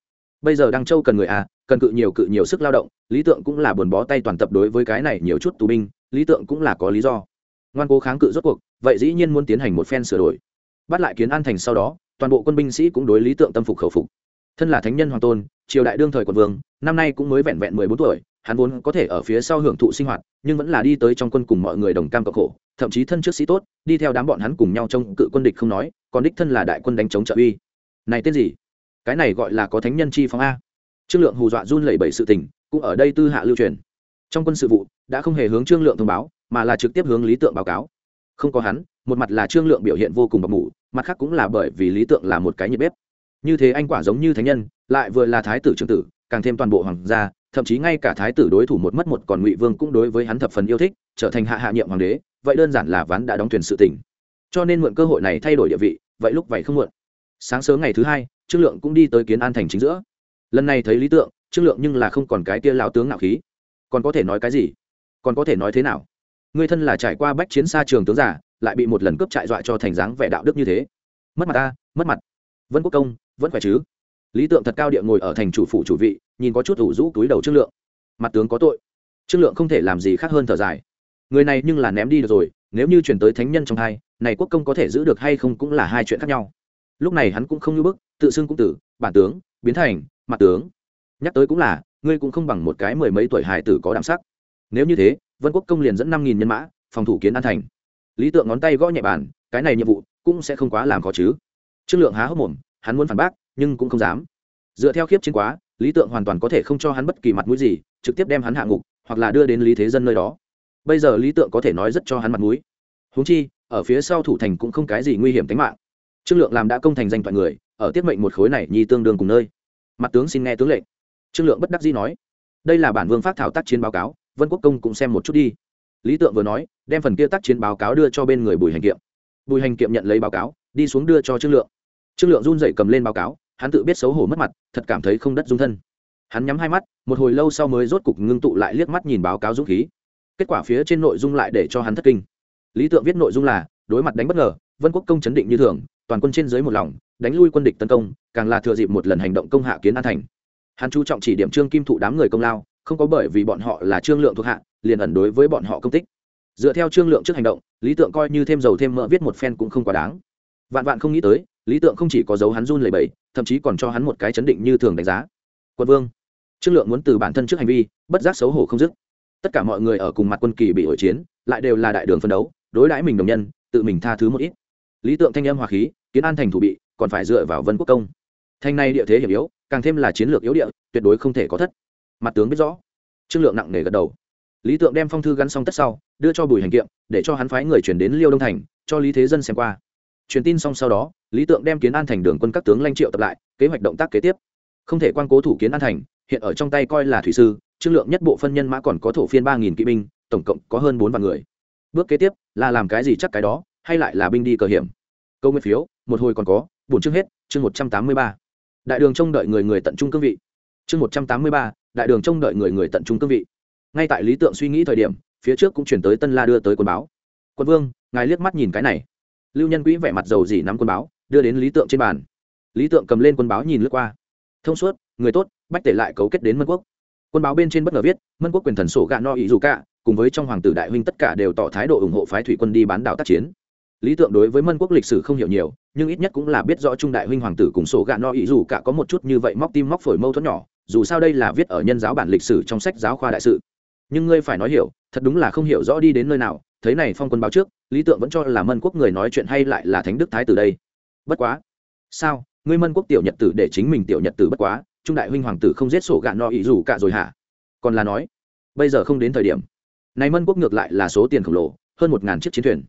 Bây giờ đăng châu cần người à cần cự nhiều cự nhiều sức lao động, lý tượng cũng là buồn bó tay toàn tập đối với cái này nhiều chút tù binh, lý tượng cũng là có lý do. Ngoan cố kháng cự rốt cuộc, vậy dĩ nhiên muốn tiến hành một phen sửa đổi. Bắt lại kiến an thành sau đó, toàn bộ quân binh sĩ cũng đối lý tượng tâm phục khẩu phục. Thân là thánh nhân hoàng tôn, triều đại đương thời quận vương, năm nay cũng mới vẹn vẹn mười bốn tuổi hắn vốn có thể ở phía sau hưởng thụ sinh hoạt, nhưng vẫn là đi tới trong quân cùng mọi người đồng cam cộng khổ, thậm chí thân trước sĩ tốt, đi theo đám bọn hắn cùng nhau trong cự quân địch không nói, còn đích thân là đại quân đánh chống trợ uy. Này tên gì? Cái này gọi là có thánh nhân chi phóng a. Trương lượng hù dọa run lẩy bẩy sự tình, cũng ở đây tư hạ lưu truyền. Trong quân sự vụ, đã không hề hướng trương lượng thông báo, mà là trực tiếp hướng lý tượng báo cáo. Không có hắn, một mặt là trương lượng biểu hiện vô cùng bọc mủ, mặt khác cũng là bởi vì lý tượng là một cái nhiệt bếp. Như thế anh quả giống như thánh nhân, lại vừa là thái tử trương tử, càng thêm toàn bộ hoàng gia thậm chí ngay cả thái tử đối thủ một mất một còn ngụy vương cũng đối với hắn thập phần yêu thích, trở thành hạ hạ nhiệm hoàng đế, vậy đơn giản là ván đã đóng thuyền sự tỉnh cho nên mượn cơ hội này thay đổi địa vị, vậy lúc vậy không muộn. Sáng sớm ngày thứ hai, trương lượng cũng đi tới kiến an thành chính giữa. Lần này thấy lý tượng, trương lượng nhưng là không còn cái kia lao tướng ngạo khí. Còn có thể nói cái gì? Còn có thể nói thế nào? Người thân là trải qua bách chiến xa trường tướng giả, lại bị một lần cướp trại dọa cho thành dáng vẻ đạo đức như thế. Mất mặt ta, mất mặt. Vân quốc công, vẫn khỏe chứ? Lý tượng thật cao địa ngồi ở thành chủ phủ chủ vị, nhìn có chút ủ rũ túi đầu trương lượng. Mặt tướng có tội. Trương lượng không thể làm gì khác hơn thở dài. Người này nhưng là ném đi được rồi, nếu như chuyển tới thánh nhân trong hai, này quốc công có thể giữ được hay không cũng là hai chuyện khác nhau. Lúc này hắn cũng không như bức, tự xưng cũng tử, bản tướng, biến thành, mặt tướng. Nhắc tới cũng là, ngươi cũng không bằng một cái mười mấy tuổi hài tử có đảm sắc. Nếu như thế, vân quốc công liền dẫn năm nghìn nhân mã, phòng thủ kiến an thành. Lý tượng ngón tay gõ nhẹ bàn, cái này nhiệm vụ cũng sẽ không quá làm khó chứ. Trương lượng há hốc mồm, hắn muốn phản bác nhưng cũng không dám. Dựa theo khiếp chiến quá, lý tượng hoàn toàn có thể không cho hắn bất kỳ mặt mũi gì, trực tiếp đem hắn hạ ngục, hoặc là đưa đến lý thế dân nơi đó. Bây giờ lý tượng có thể nói rất cho hắn mặt mũi. Huống chi, ở phía sau thủ thành cũng không cái gì nguy hiểm tính mạng. Trương lượng làm đã công thành danh toàn người, ở tiết mệnh một khối này nhi tương đương cùng nơi. Mặt tướng xin nghe tướng lệnh. Trương lượng bất đắc dĩ nói, đây là bản vương phát thảo tác chiến báo cáo, vân quốc công cũng xem một chút đi. Lý tượng vừa nói, đem phần kia tác chiến báo cáo đưa cho bên người bùi hành kiệm. Bùi hành kiệm nhận lấy báo cáo, đi xuống đưa cho trương lượng. Trương lượng run dậy cầm lên báo cáo hắn tự biết xấu hổ mất mặt, thật cảm thấy không đất dung thân. Hắn nhắm hai mắt, một hồi lâu sau mới rốt cục ngưng tụ lại liếc mắt nhìn báo cáo dũng khí. Kết quả phía trên nội dung lại để cho hắn thất kinh. Lý tượng viết nội dung là, đối mặt đánh bất ngờ, vân quốc công chấn định như thường, toàn quân trên dưới một lòng, đánh lui quân địch tấn công, càng là thừa dịp một lần hành động công hạ kiến an thành. Hắn chú trọng chỉ điểm trương kim thụ đám người công lao, không có bởi vì bọn họ là trương lượng thuộc hạ, liền ẩn đối với bọn họ công tích. Dựa theo trương lượng trước hành động, lý tượng coi như thêm dầu thêm mỡ viết một phen cũng không quá đáng. Vạn vạn không nghĩ tới, lý tượng không chỉ có dấu hắn run lẩy bẩy thậm chí còn cho hắn một cái chấn định như thường đánh giá. Quân vương, trương lượng muốn từ bản thân trước hành vi, bất giác xấu hổ không dứt. Tất cả mọi người ở cùng mặt quân kỳ bị hội chiến, lại đều là đại đường phân đấu, đối đãi mình đồng nhân, tự mình tha thứ một ít. Lý tượng thanh âm hòa khí, kiến an thành thủ bị, còn phải dựa vào vân quốc công. Thanh này địa thế hiểm yếu, càng thêm là chiến lược yếu địa, tuyệt đối không thể có thất. Mặt tướng biết rõ. Trương lượng nặng nề gật đầu. Lý tượng đem phong thư gắn xong tất sau, đưa cho bùi hành kiệm, để cho hắn phái người chuyển đến liêu đông thành, cho lý thế dân xem qua truyền tin xong sau đó, lý tượng đem kiến an thành đường quân các tướng lanh triệu tập lại, kế hoạch động tác kế tiếp. Không thể quan cố thủ kiến an thành, hiện ở trong tay coi là thủy sư, trương lượng nhất bộ phân nhân mã còn có thổ phiên ba nghìn kỵ binh, tổng cộng có hơn bốn vạn người. Bước kế tiếp, là làm cái gì chắc cái đó, hay lại là binh đi cờ hiểm? Câu nguyên phiếu, một hồi còn có, bổn chương hết, chương một trăm tám mươi ba. Đại đường trông đợi người người tận trung cương vị. Chương một trăm tám mươi ba, đại đường trông đợi người người tận trung cương vị. Ngay tại lý tượng suy nghĩ thời điểm, phía trước cũng chuyển tới tân la đưa tới quân báo. Quân vương, ngài liếc mắt nhìn cái này lưu nhân quỹ vẻ mặt dầu dỉ nắm quân báo, đưa đến lý tượng trên bàn. Lý tượng cầm lên quân báo nhìn lướt qua. Thông suốt, người tốt, bách tể lại cấu kết đến mân quốc. Quân báo bên trên bất ngờ viết, mân quốc quyền thần sổ gạ no ý dù cả, cùng với trong hoàng tử đại huynh tất cả đều tỏ thái độ ủng hộ phái thủy quân đi bán đảo tác chiến. Lý tượng đối với mân quốc lịch sử không hiểu nhiều, nhưng ít nhất cũng là biết rõ trung đại huynh hoàng tử cùng sổ gạ no ý dù cả có một chút như vậy móc tim móc phổi mâu thuẫn nhỏ, dù sao đây là viết ở nhân giáo bản lịch sử trong sách giáo khoa đại sự. Nhưng ngươi phải nói hiểu, thật đúng là không hiểu rõ đi đến nơi nào thấy này phong quân báo trước, lý tượng vẫn cho là mân quốc người nói chuyện hay lại là thánh đức thái tử đây. Bất quá. Sao? Ngươi mân quốc tiểu nhật tử để chính mình tiểu nhật tử bất quá, trung đại huynh hoàng tử không giết sổ gạn no ý dù cả rồi hả? Còn là nói, bây giờ không đến thời điểm. Này mân quốc ngược lại là số tiền khổng lồ, hơn một ngàn chiếc chiến thuyền.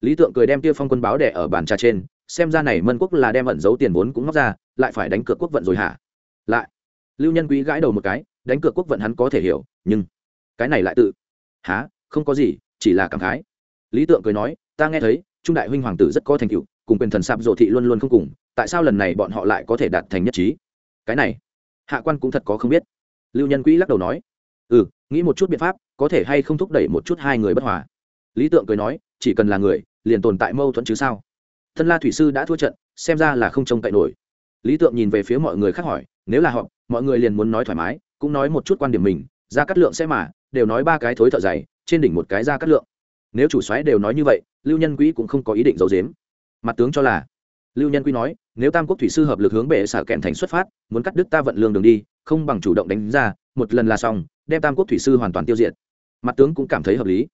Lý tượng cười đem tiêu phong quân báo đẻ ở bàn trà trên, xem ra này mân quốc là đem ẩn giấu tiền vốn cũng móc ra, lại phải đánh cược quốc vận rồi hả? Lại. Lưu nhân quý gãi đầu một cái, đánh cược quốc vận hắn có thể hiểu, nhưng cái này lại tự. Há không có gì chỉ là cảm khái. Lý tượng cười nói, ta nghe thấy, trung đại huynh hoàng tử rất có thành tựu, cùng quyền thần sạp dỗ thị luôn luôn không cùng, tại sao lần này bọn họ lại có thể đạt thành nhất trí? Cái này, hạ quan cũng thật có không biết. Lưu nhân quỹ lắc đầu nói ừ nghĩ một chút biện pháp, có thể hay không thúc đẩy một chút hai người bất hòa? Lý tượng cười nói, chỉ cần là người, liền tồn tại mâu thuẫn chứ sao? Thân la thủy sư đã thua trận, xem ra là không trông cậy nổi. Lý tượng nhìn về phía mọi người khác hỏi, nếu là họ, mọi người liền muốn nói thoải mái, cũng nói một chút quan điểm mình, ra cắt lượng sẽ mà, đều nói ba cái thối thợ dày trên đỉnh một cái ra cắt lượng. Nếu chủ xoáy đều nói như vậy, lưu nhân Quý cũng không có ý định giấu dếm mặt tướng cho là, lưu nhân Quý nói, nếu tam quốc thủy sư hợp lực hướng bệ xả kẹn thành xuất phát, muốn cắt đứt ta vận lương đường đi, không bằng chủ động đánh ra, một lần là xong, đem tam quốc thủy sư hoàn toàn tiêu diệt. Mặt tướng cũng cảm thấy hợp lý.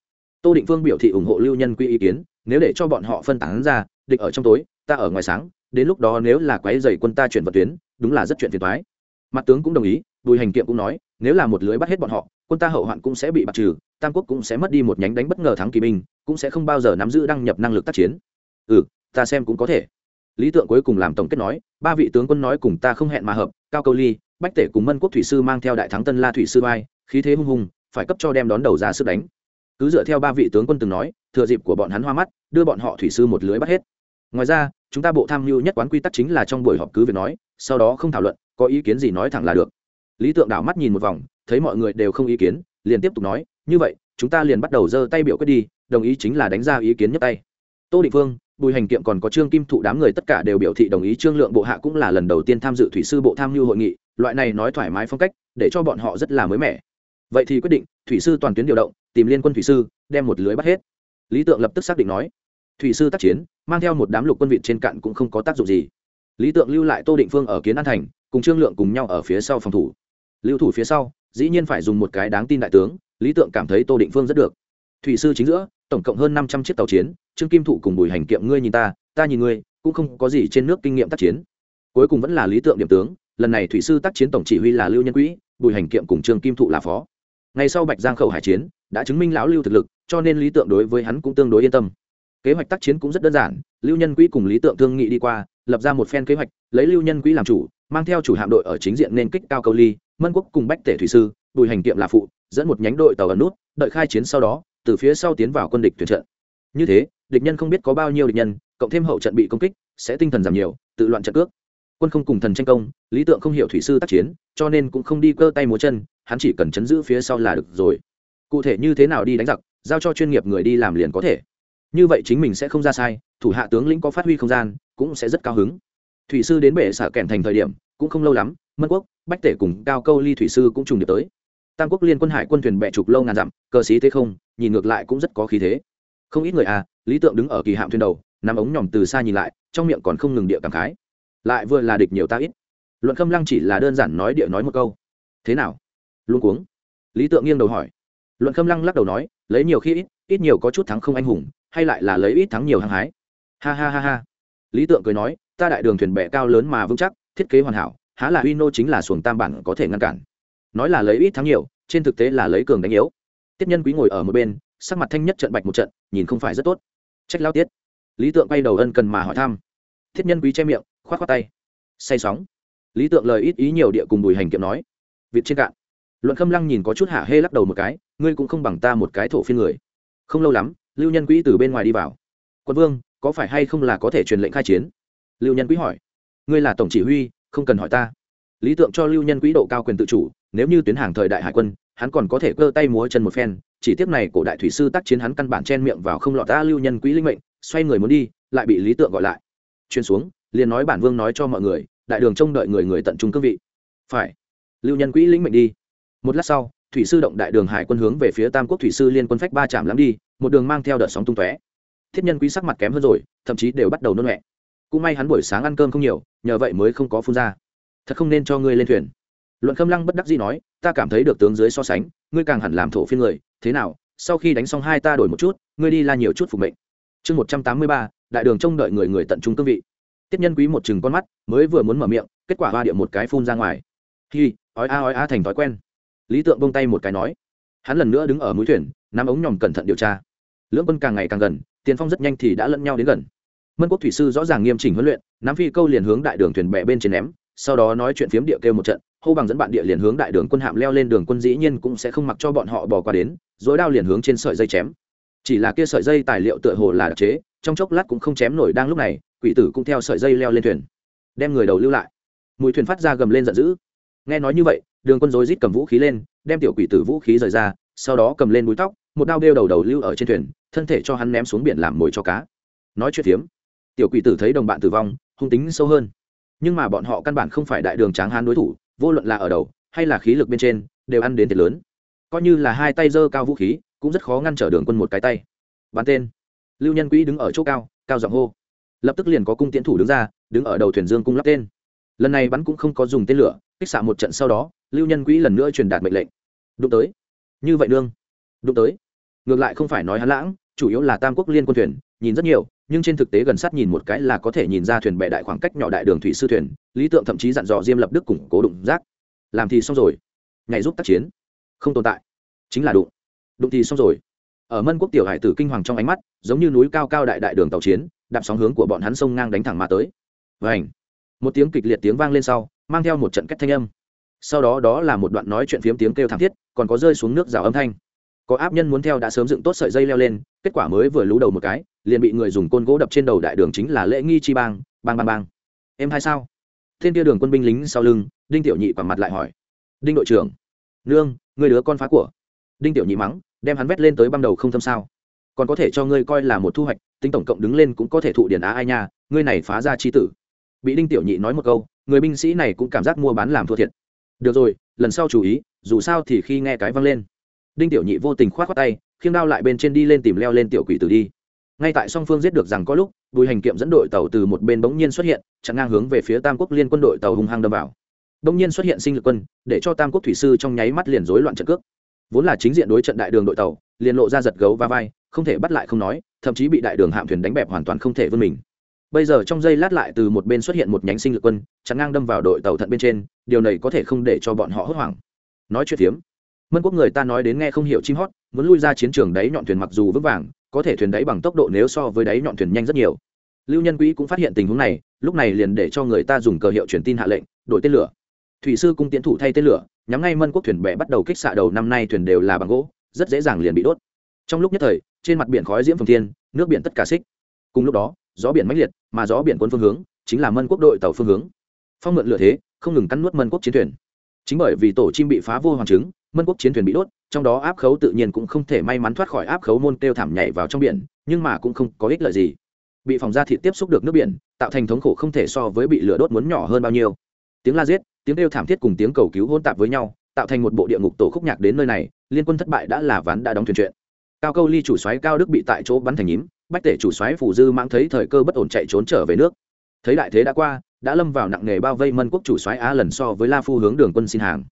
Tô định phương biểu thị ủng hộ lưu nhân Quý ý kiến, nếu để cho bọn họ phân tán ra, địch ở trong tối, ta ở ngoài sáng, đến lúc đó nếu là quái dày quân ta chuyển vận tuyến, đúng là rất chuyện phiền thoái mặt tướng cũng đồng ý, bùi hành kiệm cũng nói, nếu là một lưới bắt hết bọn họ, quân ta hậu hoạn cũng sẽ bị bạc trừ tam quốc cũng sẽ mất đi một nhánh đánh bất ngờ thắng kỳ binh, cũng sẽ không bao giờ nắm giữ đăng nhập năng lực tác chiến. Ừ ta xem cũng có thể. Lý tượng cuối cùng làm tổng kết nói, ba vị tướng quân nói cùng ta không hẹn mà hợp, cao câu ly, bách tể cùng mân quốc thủy sư mang theo đại thắng tân la thủy sư vai, khí thế hung hùng, phải cấp cho đem đón đầu ra sức đánh. Cứ dựa theo ba vị tướng quân từng nói, thừa dịp của bọn hắn hoa mắt, đưa bọn họ thủy sư một lưới bắt hết. Ngoài ra, chúng ta bộ tham mưu nhất quán quy tắc chính là trong buổi họp cứ việc nói, sau đó không thảo luận, có ý kiến gì nói thẳng là được. Lý tượng đảo mắt nhìn một vòng, thấy mọi người đều không ý kiến, liền tiếp tục nói như vậy, chúng ta liền bắt đầu giơ tay biểu quyết đi, đồng ý chính là đánh ra ý kiến nhất tay. Tô định phương, bùi hành kiệm còn có trương kim thụ đám người tất cả đều biểu thị đồng ý trương lượng bộ hạ cũng là lần đầu tiên tham dự thủy sư bộ tham mưu hội nghị, loại này nói thoải mái phong cách, để cho bọn họ rất là mới mẻ. Vậy thì quyết định, thủy sư toàn tuyến điều động, tìm liên quân thủy sư, đem một lưới bắt hết. Lý tượng lập tức xác định nói, thủy sư tác chiến, mang theo một đám lục quân vịt trên cạn cũng không có tác dụng gì. Lý tượng lưu lại tô định phương ở kiến an thành, cùng trương lượng cùng nhau ở phía sau phòng thủ. Lưu thủ phía sau dĩ nhiên phải dùng một cái đáng tin đại tướng, lý tượng cảm thấy tô định phương rất được. Thủy sư chính giữa, tổng cộng hơn năm trăm chiếc tàu chiến, trương kim thụ cùng bùi hành kiệm ngươi nhìn ta ta nhìn ngươi, cũng không có gì trên nước kinh nghiệm tác chiến. Cuối cùng vẫn là lý tượng điểm tướng, lần này thủy sư tác chiến tổng chỉ huy là lưu nhân quỹ, bùi hành kiệm cùng trương kim thụ là phó. Ngay sau bạch giang khẩu hải chiến đã chứng minh lão lưu thực lực, cho nên lý tượng đối với hắn cũng tương đối yên tâm. Kế hoạch tác chiến cũng rất đơn giản, lưu nhân quỹ cùng lý tượng thương nghị đi qua, lập ra một phen kế hoạch, lấy lưu nhân quỹ làm chủ, mang theo chủ hạm đội ở chính diện nên kích cao câu ly mân quốc cùng bách tể thủy sư bùi hành kiệm là phụ, dẫn một nhánh đội tàu ẩn nút, đợi khai chiến sau đó, từ phía sau tiến vào quân địch tuyển trận. Như thế, địch nhân không biết có bao nhiêu địch nhân, cộng thêm hậu trận bị công kích, sẽ tinh thần giảm nhiều, tự loạn trận cước. Quân không cùng thần tranh công, lý tượng không hiểu thủy sư tác chiến, cho nên cũng không đi cơ tay múa chân, hắn chỉ cần chấn giữ phía sau là được rồi. Cụ thể như thế nào đi đánh giặc, giao cho chuyên nghiệp người đi làm liền có thể. Như vậy chính mình sẽ không ra sai, thủ hạ tướng lĩnh có phát huy không gian, cũng sẽ rất cao hứng. Thủy sư đến bể xả kèn thành thời điểm, cũng không lâu lắm mân quốc, bách tể cùng cao câu ly thủy sư cũng trùng điệp tới. Tam quốc liên quân hải quân thuyền bẹ trục lâu ngàn dặm, cờ xí thế không, nhìn ngược lại cũng rất có khí thế. Không ít người à lý tượng đứng ở kỳ hạm thuyền đầu nằm ống nhòm từ xa nhìn lại, trong miệng còn không ngừng địa cảm khái. Lại vừa là địch nhiều ta ít. Luận khâm lăng chỉ là đơn giản nói địa nói một câu. Thế nào? Luôn cuống. Lý tượng nghiêng đầu hỏi. Luận khâm lăng lắc đầu nói, lấy nhiều khi ít ít nhiều có chút thắng không anh hùng, hay lại là lấy ít thắng nhiều hăng hái. Ha ha ha ha. Lý tượng cười nói, ta đại đường thuyền bè cao lớn mà vững chắc, thiết kế hoàn hảo há là uy nô chính là xuồng tam bản có thể ngăn cản. Nói là lấy ít thắng nhiều, trên thực tế là lấy cường đánh yếu. Tiết nhân quý ngồi ở một bên, sắc mặt thanh nhất trận bạch một trận, nhìn không phải rất tốt. Trách lao tiết. Lý tượng quay đầu ân cần mà hỏi thăm. Thiết nhân quý che miệng k h o á t khoác tay. Say sóng. Lý tượng lời ít ý nhiều địa cùng bùi hành kiệm nói. Vịt trên cạn. Luận khâm lăng nhìn có chút hạ hê lắc đầu một cái, ngươi cũng không bằng ta một cái thổ phiên người. Không lâu lắm, lưu nhân quỹ từ bên ngoài đi vào. Quân vương, có phải hay không là có thể truyền lệnh khai chiến? Lưu nhân quỹ hỏi. Ngươi là tổng chỉ huy không cần hỏi ta. Lý tượng cho lưu nhân quỹ độ cao quyền tự chủ, nếu như tuyến hàng thời đại hải quân, hắn còn có thể cơ tay múa chân một phen, chỉ tiếc này cổ đại thủy sư tác chiến hắn căn bản chen miệng vào không lọt ta lưu nhân quỹ linh mệnh, xoay người muốn đi, lại bị lý tượng gọi lại. Chuyên xuống, liền nói bản vương nói cho mọi người, đại đường trông đợi người người tận trung cương vị. Phải. Lưu nhân quỹ lĩnh mệnh đi. Một lát sau, thủy sư động đại đường hải quân hướng về phía tam quốc thủy sư liên quân phách ba chạm lắm đi, một đường mang theo đợt sóng tung tóe. Thiết nhân quý sắc mặt kém hơn rồi, thậm chí đều bắt đầu nôn mẹ cũng may hắn buổi sáng ăn cơm không nhiều, nhờ vậy mới không có phun ra. Thật không nên cho ngươi lên thuyền. Luận khâm lăng bất đắc dĩ nói, ta cảm thấy được tướng dưới so sánh, ngươi càng hẳn làm thổ phiên người, thế nào, sau khi đánh xong hai ta đổi một chút, ngươi đi la nhiều chút phục mệnh. Chương một trăm tám mươi ba, đại đường trông đợi người người tận trung cương vị. Tiếp nhân quý một chừng con mắt, mới vừa muốn mở miệng, kết quả hoa điệu một cái phun ra ngoài. Hi, ói a ói a thành thói quen. Lý tượng bông tay một cái nói, hắn lần nữa đứng ở mũi thuyền, nắm ống nhòm cẩn thận điều tra. Lưỡng quân càng ngày càng gần, tiền phong rất nhanh thì đã lẫn nhau đến gần mân quốc thủy sư rõ ràng nghiêm chỉnh huấn luyện, nắm phi câu liền hướng đại đường thuyền bè bên trên ném, sau đó nói chuyện phiếm địa kêu một trận, hô bằng dẫn bạn địa liền hướng đại đường quân hạm leo lên đường quân dĩ nhiên cũng sẽ không mặc cho bọn họ bỏ qua đến dối đao liền hướng trên sợi dây chém. Chỉ là kia sợi dây tài liệu tựa hồ là đặc chế, trong chốc lát cũng không chém nổi đang lúc này, quỷ tử cũng theo sợi dây leo lên thuyền, đem người đầu lưu lại. Mùi thuyền phát ra gầm lên giận dữ. Nghe nói như vậy, đường quân rối rít cầm vũ khí lên, đem tiểu quỷ tử vũ khí rời ra, sau đó cầm lên búi tóc, một đao đeo đầu đầu lưu ở trên thuyền, thân thể cho hắn ném xuống biển làm mồi cho cá. Nói chuyện phiếm tiểu quỷ tử thấy đồng bạn tử vong, hung tính sâu hơn. Nhưng mà bọn họ căn bản không phải đại đường tráng hán đối thủ, vô luận là ở đầu hay là khí lực bên trên, đều ăn đến thiệt lớn. Coi như là hai tay giơ cao vũ khí, cũng rất khó ngăn trở đường quân một cái tay. Bắn tên. Lưu nhân quỹ đứng ở chỗ cao cao giọng hô. Lập tức liền có cung tiến thủ đứng ra, đứng ở đầu thuyền dương cung lắp tên. Lần này bắn cũng không có dùng tên lửa, kích xạ một trận sau đó, lưu nhân quỹ lần nữa truyền đạt mệnh lệnh. Đụng tới. Như vậy nương. Đụng tới. Ngược lại không phải nói hắn lãng, chủ yếu là tam quốc liên quân thuyền nhìn rất nhiều, nhưng trên thực tế gần sát nhìn một cái là có thể nhìn ra thuyền bè đại khoảng cách nhỏ đại đường thủy sư thuyền, lý tượng thậm chí dặn dò diêm lập đức củng cố đụng rác. Làm thì xong rồi. Ngày giúp tác chiến. Không tồn tại. Chính là đụng. Đụng thì xong rồi. Ở mân quốc tiểu hải tử kinh hoàng trong ánh mắt, giống như núi cao cao đại đại đường tàu chiến, đạp sóng hướng của bọn hắn sông ngang đánh thẳng mà tới. Vảnh một tiếng kịch liệt tiếng vang lên sau, mang theo một trận cách thanh âm. Sau đó đó là một đoạn nói chuyện phiếm tiếng kêu thảm thiết, còn có rơi xuống nước rào âm thanh. Có áp nhân muốn theo đã sớm dựng tốt sợi dây leo lên, kết quả mới vừa lú đầu một cái liền bị người dùng côn gỗ đập trên đầu đại đường chính là lễ nghi chi bang bang bang bang. Em hay sao? Thiên kia đường quân binh lính sau lưng, đinh tiểu nhị quẳng mặt lại hỏi. Đinh đội trưởng. Nương người đứa con phá của. Đinh tiểu nhị mắng, đem hắn vét lên tới băng đầu không thâm sao. Còn có thể cho ngươi coi là một thu hoạch, tính tổng cộng đứng lên cũng có thể thụ điển á ai nha, ngươi này phá ra chi tử. Bị đinh tiểu nhị nói một câu, người binh sĩ này cũng cảm giác mua bán làm thua thiệt. Được rồi, lần sau chú ý, dù sao thì khi nghe cái văng lên. Đinh tiểu nhị vô tình k h o á t khoác tay, khiêng đao lại bên trên đi lên tìm leo lên tiểu quỷ tử đi ngay tại song phương giết được rằng có lúc, bùi hành kiệm dẫn đội tàu từ một bên bỗng nhiên xuất hiện, chặn ngang hướng về phía tam quốc liên quân đội tàu hung hăng đâm vào. Bỗng nhiên xuất hiện sinh lực quân, để cho tam quốc thủy sư trong nháy mắt liền rối loạn trận cước. Vốn là chính diện đối trận đại đường đội tàu, liền lộ ra giật gấu va vai, không thể bắt lại không nói, thậm chí bị đại đường hạm thuyền đánh bẹp hoàn toàn không thể vươn mình. Bây giờ trong giây lát lại từ một bên xuất hiện một nhánh sinh lực quân chắn ngang đâm vào đội tàu thận bên trên, điều này có thể không để cho bọn họ hốt hoảng. Nói chuyện phiếm, mân quốc người ta nói đến nghe không hiểu chim hót, muốn lui ra chiến trường đấy nhọn thuyền mặc dù vững vàng có thể thuyền đáy bằng tốc độ nếu so với đáy nhọn thuyền nhanh rất nhiều. Lưu nhân quỹ cũng phát hiện tình huống này, lúc này liền để cho người ta dùng cờ hiệu truyền tin hạ lệnh đội tên lửa. Thủy sư cung tiến thủ thay tên lửa, nhắm ngay mân quốc thuyền bè bắt đầu kích xạ đầu năm nay thuyền đều là bằng gỗ, rất dễ dàng liền bị đốt. Trong lúc nhất thời, trên mặt biển khói diễm phồng thiên, nước biển tất cả xích. Cùng lúc đó, gió biển mãnh liệt, mà gió biển quân phương hướng, chính là mân quốc đội tàu phương hướng. Phong mượn lựa thế, không ngừng cắn nuốt mân quốc chiến thuyền. Chính bởi vì tổ chim bị phá vô hoàng chứng mân quốc chiến thuyền bị đốt, trong đó áp khấu tự nhiên cũng không thể may mắn thoát khỏi áp khấu môn kêu thảm nhảy vào trong biển, nhưng mà cũng không có ích lợi gì. Bị phòng da thịt tiếp xúc được nước biển, tạo thành thống khổ không thể so với bị lửa đốt muốn nhỏ hơn bao nhiêu. Tiếng la giết, tiếng kêu thảm thiết cùng tiếng cầu cứu hôn tạp với nhau, tạo thành một bộ địa ngục tổ khúc nhạc đến nơi này, liên quân thất bại đã là ván đã đóng thuyền chuyện. Cao câu ly chủ soái cao đức bị tại chỗ bắn thành nhím, bách tể chủ soái phủ dư mang thấy thời cơ bất ổn chạy trốn trở về nước. Thấy đại thế đã qua, đã lâm vào nặng nghề bao vây mân quốc chủ soái á lần so với la phu hướng đường quân xin hàng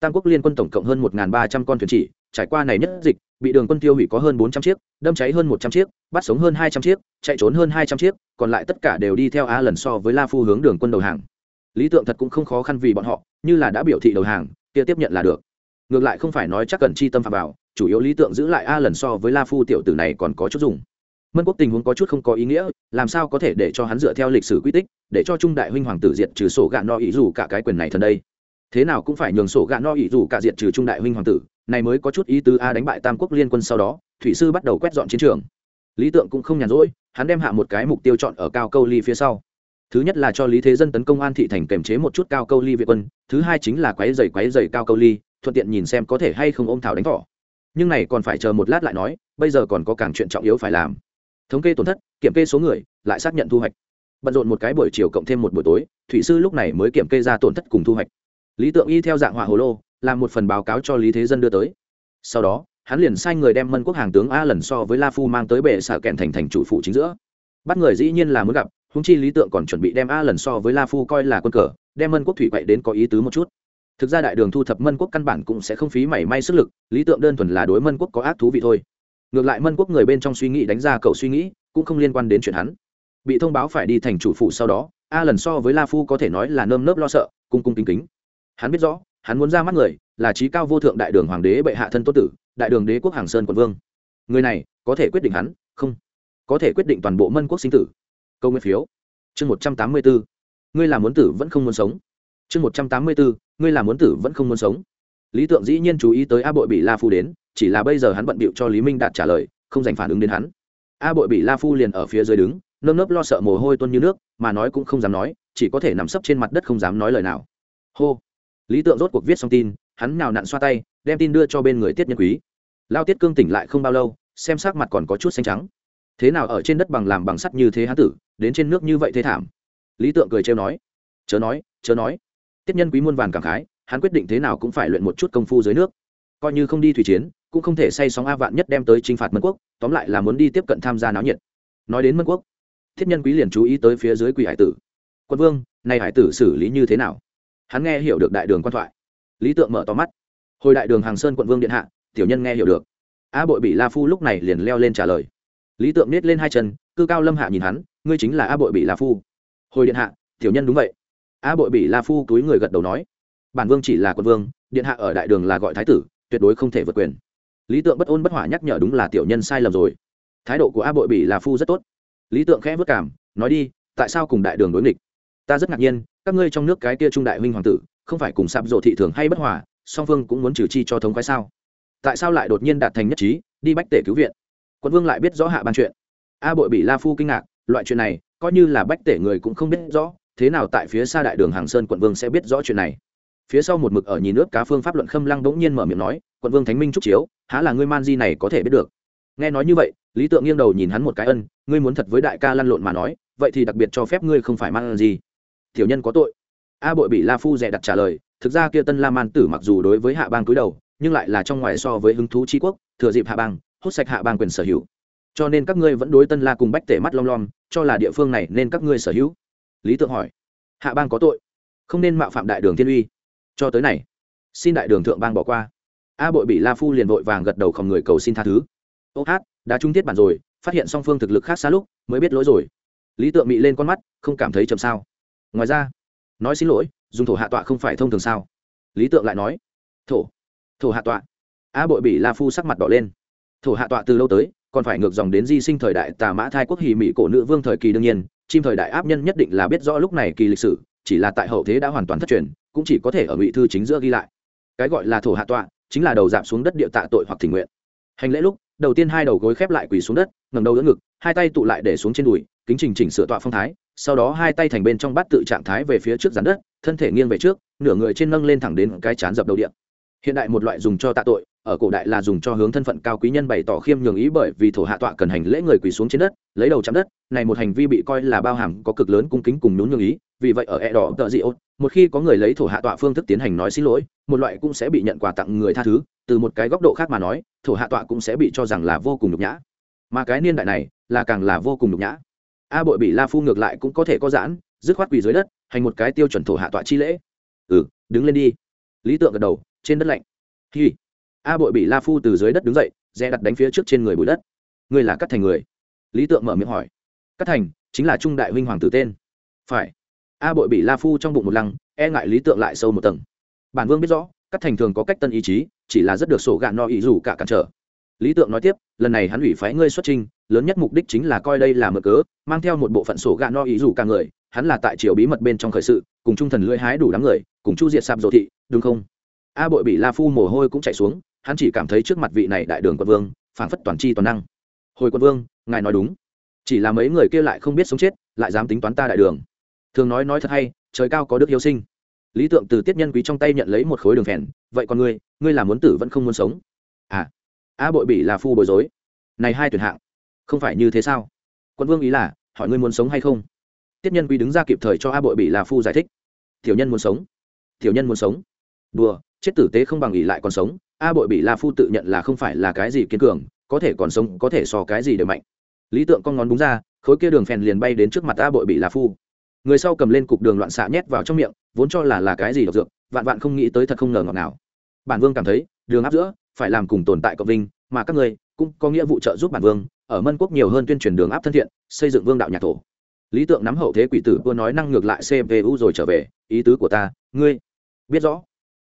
tam quốc liên quân tổng cộng hơn một ba trăm con thuyền chỉ, trải qua này nhất dịch, bị đường quân tiêu hủy có hơn bốn trăm chiếc, đâm cháy hơn một trăm chiếc, bắt sống hơn hai trăm chiếc, chạy trốn hơn hai trăm chiếc, còn lại tất cả đều đi theo A lần so với la phu hướng đường quân đầu hàng. Lý tượng thật cũng không khó khăn vì bọn họ, như là đã biểu thị đầu hàng, kia tiếp nhận là được. Ngược lại không phải nói chắc cần chi tâm phạm vào, chủ yếu lý tượng giữ lại a lần so với la phu tiểu tử này còn có chút dùng. Mân quốc tình huống có chút không có ý nghĩa, làm sao có thể để cho hắn dựa theo lịch sử quy tích, để cho trung đại huynh hoàng tử diệt trừ sổ gạn no ý dù cả cái quyền này thần đây? Thế nào cũng phải nhường sổ gạ no ỷ dù cả diện trừ trung đại huynh hoàng tử, này mới có chút ý tứ a đánh bại tam quốc liên quân sau đó, thủy sư bắt đầu quét dọn chiến trường. Lý tượng cũng không nhàn rỗi, hắn đem hạ một cái mục tiêu chọn ở cao câu ly phía sau. Thứ nhất là cho lý thế dân tấn công an thị thành kềm chế một chút cao câu ly việt quân, thứ hai chính là quáy dày quáy dày cao câu ly, thuận tiện nhìn xem có thể hay không ôm thảo đánh thỏ nhưng này còn phải chờ một lát lại nói, bây giờ còn có càng chuyện trọng yếu phải làm. Thống kê tổn thất, kiểm kê số người, lại xác nhận thu hoạch. Bận rộn một cái buổi chiều cộng thêm một buổi tối, thủy sư lúc này mới kiểm kê ra tổn thất cùng thu hoạch lý tượng y theo dạng họa hồ lô, làm một phần báo cáo cho lý thế dân đưa tới. Sau đó, hắn liền sai người đem mân quốc hàng tướng a lần so với la phu mang tới bệ sở kẹn thành thành chủ phụ chính giữa. Bắt người dĩ nhiên là muốn gặp húng chi lý tượng còn chuẩn bị đem a lần so với la phu coi là quân cờ, đem mân quốc thủy quậy đến có ý tứ một chút. Thực ra đại đường thu thập mân quốc căn bản cũng sẽ không phí mảy may sức lực, lý tượng đơn thuần là đối mân quốc có ác thú vị thôi. Ngược lại mân quốc người bên trong suy nghĩ đánh ra cậu suy nghĩ, cũng không liên quan đến chuyện hắn. Bị thông báo phải đi thành chủ phụ sau đó, a lần so với la phu có thể nói là nơm nớp lo sợ, cung cung kính kính hắn biết rõ, hắn muốn ra mắt người là trí cao vô thượng đại đường hoàng đế bệ hạ thân tốt tử, đại đường đế quốc hàng sơn quận vương. Người này có thể quyết định hắn? Không. Có thể quyết định toàn bộ mân quốc sinh tử. Câu nguyên phiếu. Chương một trăm tám mươi bốn ngươi là muốn tử vẫn không muốn sống. Chương một trăm tám mươi bốn ngươi là muốn tử vẫn không muốn sống. Lý tượng dĩ nhiên chú ý tới a bội bị la phu đến, chỉ là bây giờ hắn bận bịu cho lý minh đạt trả lời, không dành phản ứng đến hắn. A bội bị la phu liền ở phía dưới đứng, nơm nớp lo sợ mồ hôi tuôn như nước, mà nói cũng không dám nói, chỉ có thể nằm sấp trên mặt đất không dám nói lời nào. Hô lý tượng rốt cuộc viết xong tin, hắn nào nặn xoa tay, đem tin đưa cho bên người tiết nhân quý. Lao tiết cương tỉnh lại không bao lâu, xem sắc mặt còn có chút xanh trắng. Thế nào ở trên đất bằng làm bằng sắt như thế hán tử, đến trên nước như vậy thế thảm? Lý tượng cười trêu nói. Chớ nói chớ nói. Tiết nhân quý muôn vàn cảm khái, hắn quyết định thế nào cũng phải luyện một chút công phu dưới nước. Coi như không đi thủy chiến, cũng không thể say sóng a vạn nhất đem tới t r i n h phạt mân quốc, tóm lại là muốn đi tiếp cận tham gia náo nhiệt. Nói đến mân quốc thiết nhân quý liền chú ý tới phía dưới quỷ hải tử. Quân vương nay hải tử xử lý như thế nào? Hắn nghe hiểu được đại đường quan thoại. Lý tượng mở to mắt. Hồi đại đường hàng sơn quận vương điện hạ, tiểu nhân nghe hiểu được. A bội bị la phu lúc này liền leo lên trả lời. Lý tượng nết lên hai chân, cư cao lâm hạ nhìn hắn, ngươi chính là a bội bị la phu. Hồi điện hạ, tiểu nhân đúng vậy. A bội bị la phu túi người gật đầu nói. Bản vương chỉ là quận vương, điện hạ ở đại đường là gọi thái tử, tuyệt đối không thể vượt quyền. Lý tượng bất ôn bất hỏa nhắc nhở đúng là tiểu nhân sai lầm rồi. Thái độ của a bội bị la phu rất tốt. Lý tượng khẽ vất cảm, nói đi, tại sao cùng đại đường đối nghịch? Ta rất ngạc nhiên, các ngươi trong nước cái kia trung đại huynh hoàng tử, không phải cùng sạp rộ thị thường hay bất hòa, song phương cũng muốn trừ chi cho thống khoái sao? Tại sao lại đột nhiên đạt thành nhất trí, đi bách tể cứu viện? Quận vương lại biết rõ hạ ban chuyện. A bội bị la phu kinh ngạc, loại chuyện này, coi như là bách tể người cũng không biết rõ, thế nào tại phía xa đại đường hàng sơn quận vương sẽ biết rõ chuyện này? Phía sau một mực ở nhìn nước cá phương pháp luận khâm lăng bỗng nhiên mở miệng nói, quận vương thánh minh trúc chiếu, há là ngươi man di này có thể biết được? Nghe nói như vậy, lý tượng nghiêng đầu nhìn hắn một cái ân, ngươi muốn thật với đại ca lăn lộn mà nói, vậy thì đặc biệt cho phép ngươi không phải man di tiểu nhân có tội. A bội bị la phu dè đặt trả lời, thực ra kia tân la man tử mặc dù đối với hạ bang cúi đầu, nhưng lại là trong ngoài so với hứng thú tri quốc, thừa dịp hạ bang, hút sạch hạ bang quyền sở hữu. Cho nên các ngươi vẫn đối tân la cùng bách tể mắt lom lom, cho là địa phương này nên các ngươi sở hữu. Lý tượng hỏi, hạ bang có tội? Không nên mạo phạm đại đường thiên uy. Cho tới này, xin đại đường thượng bang bỏ qua. A bội bị la phu liền vội vàng gật đầu khom người cầu xin tha thứ. Ô hát, đã trung tiết bản rồi, phát hiện song phương thực lực khác xa lúc, mới biết lỗi rồi. Lý tượng mị lên con mắt, không cảm thấy chầm sao ngoài ra, nói xin lỗi, dùng thổ hạ tọa không phải thông thường sao? Lý tượng lại nói, thổ thổ hạ tọa. A bội bị la phu sắc mặt đỏ lên. Thổ hạ tọa từ lâu tới, còn phải ngược dòng đến di sinh thời đại tà mã thai quốc hì mỹ cổ nữ vương thời kỳ đương nhiên, chim thời đại áp nhân nhất định là biết rõ lúc này kỳ lịch sử, chỉ là tại hậu thế đã hoàn toàn thất truyền, cũng chỉ có thể ở ngụy thư chính giữa ghi lại. Cái gọi là thổ hạ tọa, chính là đầu giảm xuống đất địa tạ tội hoặc thỉnh nguyện. Hành lễ lúc, đầu tiên hai đầu gối khép lại quỳ xuống đất ngầm đầu đỡ ngực, hai tay tụ lại để xuống trên đùi, kính trình chỉnh sửa tọa phong thái sau đó hai tay thành bên trong bát tự trạng thái về phía trước giàn đất, thân thể nghiêng về trước, nửa người trên nâng lên thẳng đến cái chán dập đầu điện hiện đại một loại dùng cho tạ tội, ở cổ đại là dùng cho hướng thân phận cao quý nhân bày tỏ khiêm nhường ý bởi vì thổ hạ tọa cần hành lễ người quỳ xuống trên đất, lấy đầu chạm đất, này một hành vi bị coi là bao hàm có cực lớn cung kính cùng nhún nhường ý, vì vậy ở e đỏ tợ dị ốt, một khi có người lấy thổ hạ tọa phương thức tiến hành nói xin lỗi, một loại cũng sẽ bị nhận quà tặng người tha thứ, từ một cái góc độ khác mà nói, thổ hạ tọa cũng sẽ bị cho rằng là vô cùng nhục nhã. Mà cái niên đại này là càng là vô cùng nhục nhã a bội bị la phu ngược lại cũng có thể có giãn, dứt khoát quỳ dưới đất, hành một cái tiêu chuẩn thổ hạ tọa chi lễ. Ừ đứng lên đi. Lý tượng gật đầu, trên đất lạnh. Hi. A bội bị la phu từ dưới đất đứng dậy, dè đặt đánh phía trước trên người bụi đất. Ngươi là cắt thành người? Lý tượng mở miệng hỏi. Cắt thành, chính là trung đại huynh hoàng tử tên. Phải. A bội bị la phu trong bụng một lăng e ngại lý tượng lại sâu một tầng. Bản vương biết rõ cắt thành thường có cách tân ý chí, chỉ là rất được sổ gạn no ý dù cả cản trở lý tượng nói tiếp, lần này hắn ủy phái ngươi xuất trình, lớn nhất mục đích chính là coi đây là mở cớ, mang theo một bộ phận sổ gạn no ý rủ cả người, hắn là tại triều bí mật bên trong khởi sự, cùng trung thần lưỡi hái đủ đám người, cùng chu diệt sạp dỗ thị, đúng không? A bội bị la phu mồ hôi cũng chạy xuống, hắn chỉ cảm thấy trước mặt vị này đại đường quận vương, phảng phất toàn chi toàn năng. Hồi quận vương, ngài nói đúng. Chỉ là mấy người kia lại không biết sống chết, lại dám tính toán ta đại đường. Thường nói nói thật hay, trời cao có đức yêu sinh. Lý tượng từ tiết nhân quý trong tay nhận lấy một khối đường phèn, vậy còn ngươi ngươi là muốn tử vẫn không muốn sống? À a bội bị là phu bối rối này hai tuyển hạng, không phải như thế sao? Quân vương ý là, hỏi ngươi muốn sống hay không? Tiết nhân quý đứng ra kịp thời cho a bội bị là phu giải thích. Tiểu nhân muốn sống. Tiểu nhân muốn sống. Đùa, chết tử tế không bằng ỉ lại còn sống. A bội bị la phu tự nhận là không phải là cái gì kiên cường, có thể còn sống, có thể so cái gì đều mạnh. Lý tượng con ngón búng ra, khối kia đường phèn liền bay đến trước mặt a bội bị la phu. Người sau cầm lên cục đường loạn xạ nhét vào trong miệng, vốn cho là là cái gì độc dược, vạn vạn không nghĩ tới thật không ngờ ngọt nào bản vương cảm thấy, đường áp giữa phải làm cùng tồn tại cộng vinh, mà các ngươi cũng có nghĩa vụ trợ giúp bản vương, ở mân quốc nhiều hơn tuyên truyền đường áp thân thiện, xây dựng vương đạo nhạc thổ. Lý tượng nắm hậu thế quỷ tử, vừa nói năng ngược lại cpu rồi trở về, ý tứ của ta, ngươi biết rõ.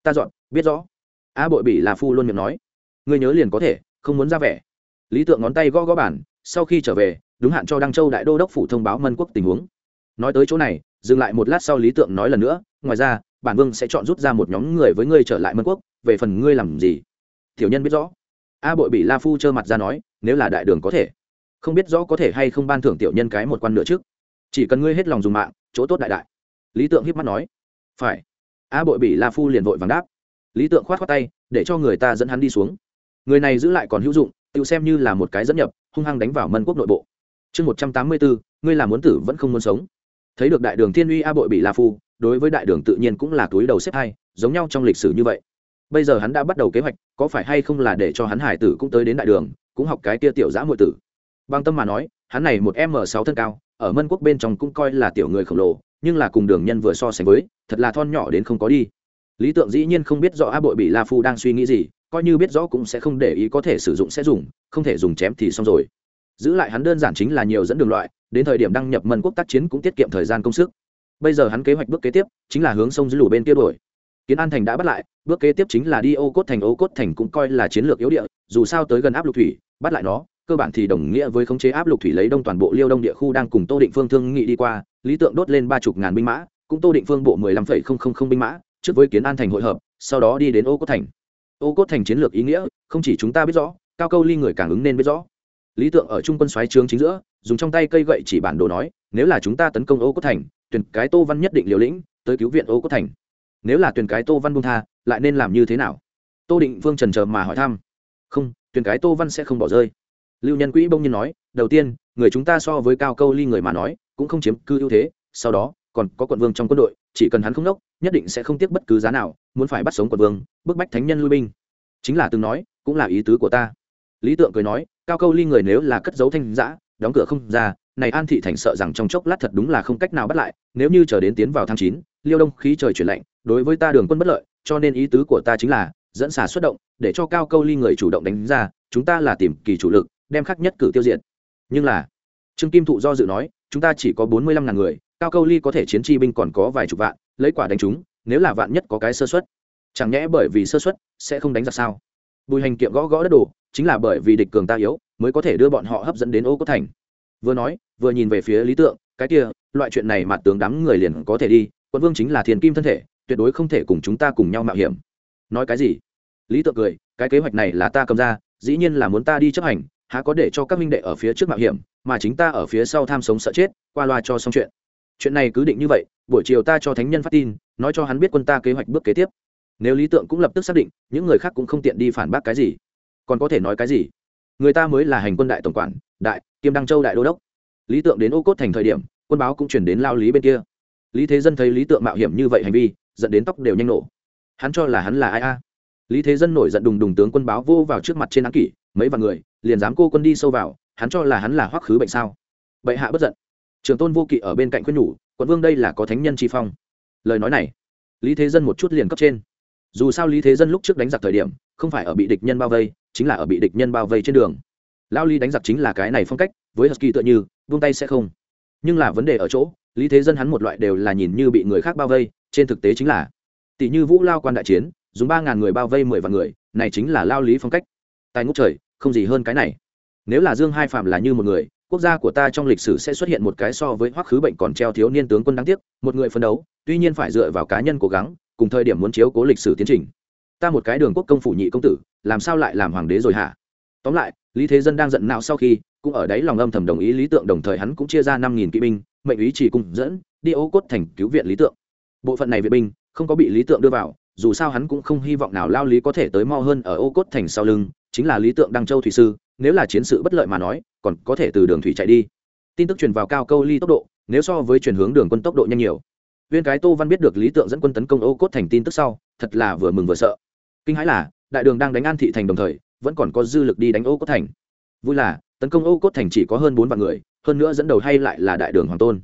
Ta dọn, biết rõ. A bội bị là phu luôn miệng nói. Ngươi nhớ liền có thể, không muốn ra vẻ. Lý tượng ngón tay gõ gõ bản sau khi trở về, đúng hạn cho đăng châu đại đô đốc phủ thông báo mân quốc tình huống. Nói tới chỗ này, dừng lại một lát sau lý tượng nói lần nữa, ngoài ra, bản vương sẽ chọn rút ra một nhóm người với ngươi trở lại mân quốc, về phần ngươi làm gì? Tiểu nhân biết rõ. A bội bị la phu trơ mặt ra nói, nếu là đại đường có thể, không biết rõ có thể hay không ban thưởng tiểu nhân cái một quan nữa trước chỉ cần ngươi hết lòng dùng mạng, chỗ tốt đại đại. Lý tượng hiếp mắt nói. Phải. A bội bị la phu liền vội vàng đáp. Lý tượng khoát khoát tay, để cho người ta dẫn hắn đi xuống. Người này giữ lại còn hữu dụng, tự xem như là một cái dẫn nhập, hung hăng đánh vào mân quốc nội bộ. Chương một trăm tám mươi bốn, ngươi là muốn tử vẫn không muốn sống. Thấy được đại đường thiên uy a bội bị la phu, đối với đại đường tự nhiên cũng là túi đầu xếp hai, giống nhau trong lịch sử như vậy bây giờ hắn đã bắt đầu kế hoạch, có phải hay không là để cho hắn hải tử cũng tới đến đại đường, cũng học cái kia tiểu giã muội tử. Bằng tâm mà nói, hắn này một m sáu thân cao, ở mân quốc bên trong cũng coi là tiểu người khổng lồ, nhưng là cùng đường nhân vừa so sánh với, thật là thon nhỏ đến không có đi. Lý tượng dĩ nhiên không biết rõ a bội bị la phu đang suy nghĩ gì, coi như biết rõ cũng sẽ không để ý có thể sử dụng sẽ dùng, không thể dùng chém thì xong rồi. Giữ lại hắn đơn giản chính là nhiều dẫn đường loại, đến thời điểm đăng nhập mân quốc tác chiến cũng tiết kiệm thời gian công sức. Bây giờ hắn kế hoạch bước kế tiếp, chính là hướng sông dưới lũ bên kia đổi kiến an thành đã bắt lại, bước kế tiếp chính là đi ô cốt thành. Ô cốt thành cũng coi là chiến lược yếu địa, dù sao tới gần áp lục thủy, bắt lại nó, cơ bản thì đồng nghĩa với khống chế áp lục thủy lấy đông toàn bộ liêu đông địa khu đang cùng tô định phương thương nghị đi qua, lý tượng đốt lên ba chục ngàn binh mã, cũng tô định phương bộ mười lăm phẩy không không không binh mã, trước với kiến an thành hội hợp, sau đó đi đến ô cốt thành. Ô cốt thành chiến lược ý nghĩa, không chỉ chúng ta biết rõ, cao câu ly người càng ứng nên biết rõ. Lý tượng ở trung quân xoáy trướng chính giữa, dùng trong tay cây gậy chỉ bản đồ nói, nếu là chúng ta tấn công ô cốt thành, tuyển cái tô văn nhất định liều lĩnh, tới cứu viện ô cốt thành nếu là tuyển cái tô văn buông tha lại nên làm như thế nào? Tô định vương trần trờ mà hỏi thăm. Không tuyển cái tô văn sẽ không bỏ rơi. Lưu nhân quỹ bông nhiên nói đầu tiên người chúng ta so với cao câu ly người mà nói cũng không chiếm cư ưu thế sau đó còn có quận vương trong quân đội chỉ cần hắn không nốc, nhất định sẽ không tiếc bất cứ giá nào muốn phải bắt sống quận vương bức bách thánh nhân lui binh. Chính là từng nói cũng là ý tứ của ta. Lý tượng cười nói cao câu ly người nếu là cất dấu thanh giã đóng cửa không ra này an thị thành sợ rằng trong chốc lát thật đúng là không cách nào bắt lại, nếu như chờ đến tiến vào tháng chín, liêu đông khí trời chuyển lạnh, đối với ta đường quân bất lợi, cho nên ý tứ của ta chính là, dẫn xả xuất động, để cho cao câu ly người chủ động đánh ra, chúng ta là tìm kỳ chủ lực, đem khắc nhất cử tiêu diệt. Nhưng là, trương kim thụ do dự nói, chúng ta chỉ có bốn mươi lăm ngàn người, cao câu ly có thể chiến chi binh còn có vài chục vạn, lấy quả đánh chúng, nếu là vạn nhất có cái sơ xuất chẳng nhẽ bởi vì sơ xuất sẽ không đánh ra sao? Bùi hành kiệm gõ gõ đất đồ, chính là bởi vì địch cường ta yếu, mới có thể đưa bọn họ hấp dẫn đến ô cốt thành vừa nói, vừa nhìn về phía lý tượng, cái kia, loại chuyện này mặt tướng đám người liền có thể đi, quân vương chính là thiền kim thân thể, tuyệt đối không thể cùng chúng ta cùng nhau mạo hiểm. Nói cái gì? Lý tượng cười, cái kế hoạch này là ta cầm ra, dĩ nhiên là muốn ta đi chấp hành, há có để cho các minh đệ ở phía trước mạo hiểm, mà chính ta ở phía sau tham sống sợ chết, qua loa cho xong chuyện. Chuyện này cứ định như vậy, buổi chiều ta cho thánh nhân phát tin, nói cho hắn biết quân ta kế hoạch bước kế tiếp. Nếu lý tượng cũng lập tức xác định, những người khác cũng không tiện đi phản bác cái gì. Còn có thể nói cái gì? Người ta mới là hành quân đại tổng quản đại, kiêm đăng châu đại đô đốc. Lý tượng đến ô cốt thành thời điểm, quân báo cũng chuyển đến lao lý bên kia. Lý thế dân thấy lý tượng mạo hiểm như vậy hành vi dẫn đến tóc đều nhanh nổ. Hắn cho là hắn là ai a? Lý thế dân nổi giận đùng đùng tướng quân báo vô vào trước mặt trên án kỷ, mấy vạn người, liền dám cô quân đi sâu vào, hắn cho là hắn là hoắc khứ bệnh sao? Bệ hạ bất giận. Trường tôn vô kỵ ở bên cạnh khuyên nhủ, quận vương đây là có thánh nhân tri phong. Lời nói này, lý thế dân một chút liền cấp trên. Dù sao lý thế dân lúc trước đánh giặc thời điểm, không phải ở bị địch nhân bao vây, chính là ở bị địch nhân bao vây trên đường lao lý đánh giặc chính là cái này phong cách, với husky tựa như vung tay sẽ không. Nhưng là vấn đề ở chỗ, lý thế dân hắn một loại đều là nhìn như bị người khác bao vây, trên thực tế chính là, tỷ như vũ lao quan đại chiến, dùng ba ngàn người bao vây mười vạn người, này chính là lao lý phong cách. Tài ngốc trời, không gì hơn cái này. Nếu là dương hai phạm là như một người, quốc gia của ta trong lịch sử sẽ xuất hiện một cái so với hoắc khứ bệnh còn treo thiếu niên tướng quân đáng tiếc, một người phấn đấu, tuy nhiên phải dựa vào cá nhân cố gắng, cùng thời điểm muốn chiếu cố lịch sử tiến trình. Ta một cái đường quốc công phủ nhị công tử, làm sao lại làm hoàng đế rồi hả? Tóm lại, lý thế dân đang giận não sau khi, cũng ở đấy lòng âm thầm đồng ý lý tượng, đồng thời hắn cũng chia ra năm nghìn kỵ binh, mệnh ý chỉ cùng dẫn, đi ô cốt thành cứu viện lý tượng. Bộ phận này vệ binh không có bị lý tượng đưa vào, dù sao hắn cũng không hy vọng nào lao lý có thể tới mau hơn ở ô cốt thành sau lưng, chính là lý tượng đăng châu thủy sư, nếu là chiến sự bất lợi mà nói, còn có thể từ đường thủy chạy đi. Tin tức truyền vào cao câu ly tốc độ, nếu so với chuyển hướng đường quân tốc độ nhanh nhiều. Viên cái tô văn biết được lý tượng dẫn quân tấn công ô cốt thành tin tức sau, thật là vừa mừng vừa sợ. Kinh hãi là, đại đường đang đánh an thị thành đồng thời vẫn còn có dư lực đi đánh ô cốt thành. Vui là, tấn công ô cốt thành chỉ có hơn bốn vạn người, hơn nữa dẫn đầu hay lại là đại đường hoàng tôn.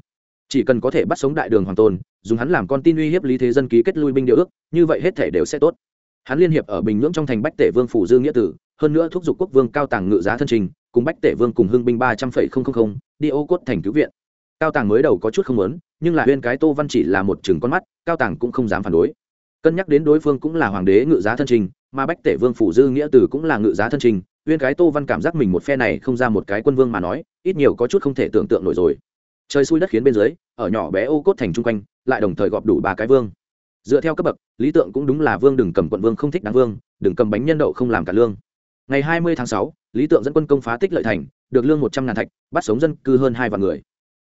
Chỉ cần có thể bắt sống đại đường hoàng tôn, dùng hắn làm con tin uy hiếp lý thế dân ký kết lui binh điều ước, như vậy hết thể đều sẽ tốt. Hắn liên hiệp ở bình nhưỡng trong thành bách tể vương phủ dương nghĩa tử, hơn nữa thúc giục quốc vương cao tàng ngự giá thân trình, cùng bách tể vương cùng hưng binh ba trăm linh đi ô cốt thành cứu viện. Cao tàng mới đầu có chút không lớn nhưng là huyên cái tô văn chỉ là một chừng con mắt, cao tàng cũng không dám phản đối cân nhắc đến đối phương cũng là hoàng đế ngự giá thân trình, mà bách tể vương phủ dư nghĩa tử cũng là ngự giá thân trình, uyên cái tô văn cảm giác mình một phe này không ra một cái quân vương mà nói, ít nhiều có chút không thể tưởng tượng nổi rồi. Trời xui đất khiến bên dưới, ở nhỏ bé ô cốt thành chung quanh, lại đồng thời gọp đủ ba cái vương. Dựa theo cấp bậc, lý tượng cũng đúng là vương đừng cầm quận vương không thích đáng vương, đừng cầm bánh nhân đậu không làm cả lương. Ngày hai mươi tháng sáu, lý tượng dẫn quân công phá tích lợi thành, được lương một trăm ngàn thạch, bắt sống dân cư hơn hai vạn người.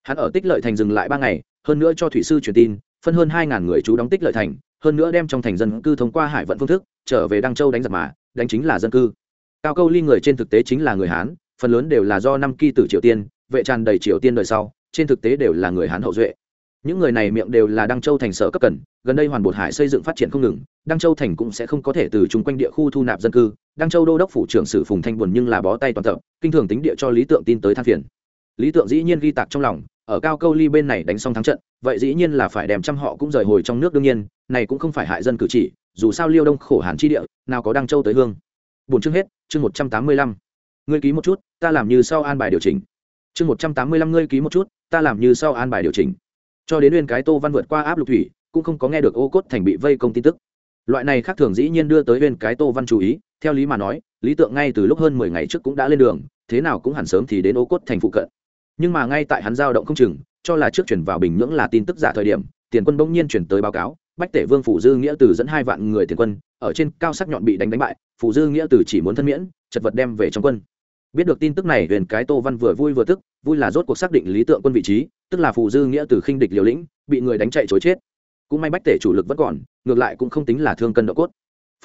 Hắn ở tích lợi thành dừng lại ba ngày, hơn nữa cho thủy sư truyền tin, phân hơn hai ngàn người trú đóng tích lợi thành hơn nữa đem trong thành dân cư thông qua hải vận phương thức trở về đăng châu đánh giặc mà, đánh chính là dân cư. Cao câu ly người trên thực tế chính là người hán, phần lớn đều là do năm kỳ tử triều tiên, vệ tràn đầy triều tiên đời sau, trên thực tế đều là người hán hậu duệ. Những người này miệng đều là đăng châu thành sở cấp cần, gần đây hoàn bột hải xây dựng phát triển không ngừng, đăng châu thành cũng sẽ không có thể từ chung quanh địa khu thu nạp dân cư. Đăng châu đô đốc phủ trưởng sử phùng thanh buồn nhưng là bó tay toàn tập, kinh thường tính địa cho lý tượng tin tới than phiền. Lý tượng dĩ nhiên ghi tạc trong lòng, ở cao câu ly bên này đánh xong thắng trận, vậy dĩ nhiên là phải đem trăm họ cũng rời hồi trong nước đương nhiên này cũng không phải hại dân cử chỉ, dù sao liêu đông khổ hàn chi địa, nào có đăng châu tới hương. Bốn chương hết, chương một trăm tám mươi lăm. Ngươi ký một chút, ta làm như sau an bài điều chỉnh. Chương một trăm tám mươi lăm, ngươi ký một chút, ta làm như sau an bài điều chỉnh. Cho đến nguyên cái tô văn vượt qua áp lục thủy, cũng không có nghe được ô cốt thành bị vây công tin tức. Loại này khác thường dĩ nhiên đưa tới bên cái tô văn chú ý, theo lý mà nói, lý tượng ngay từ lúc hơn mười ngày trước cũng đã lên đường, thế nào cũng hẳn sớm thì đến ô cốt thành phụ cận. Nhưng mà ngay tại hắn giao động không chừng, cho là trước chuyển vào bình nhưỡng là tin tức giả thời điểm, tiền quân bỗng nhiên chuyển tới báo cáo bách tể vương phủ dư nghĩa từ dẫn hai vạn người tiền quân, ở trên cao sắc nhọn bị đánh đánh bại phủ dư nghĩa từ chỉ muốn thân miễn, chật vật đem về trong quân. Biết được tin tức này, huyền cái tô văn vừa vui vừa tức, vui là rốt cuộc xác định lý tượng quân vị trí, tức là phủ dư nghĩa từ khinh địch liều lĩnh, bị người đánh chạy chối chết. Cũng may bách tể chủ lực vẫn còn, ngược lại cũng không tính là thương cân độ cốt.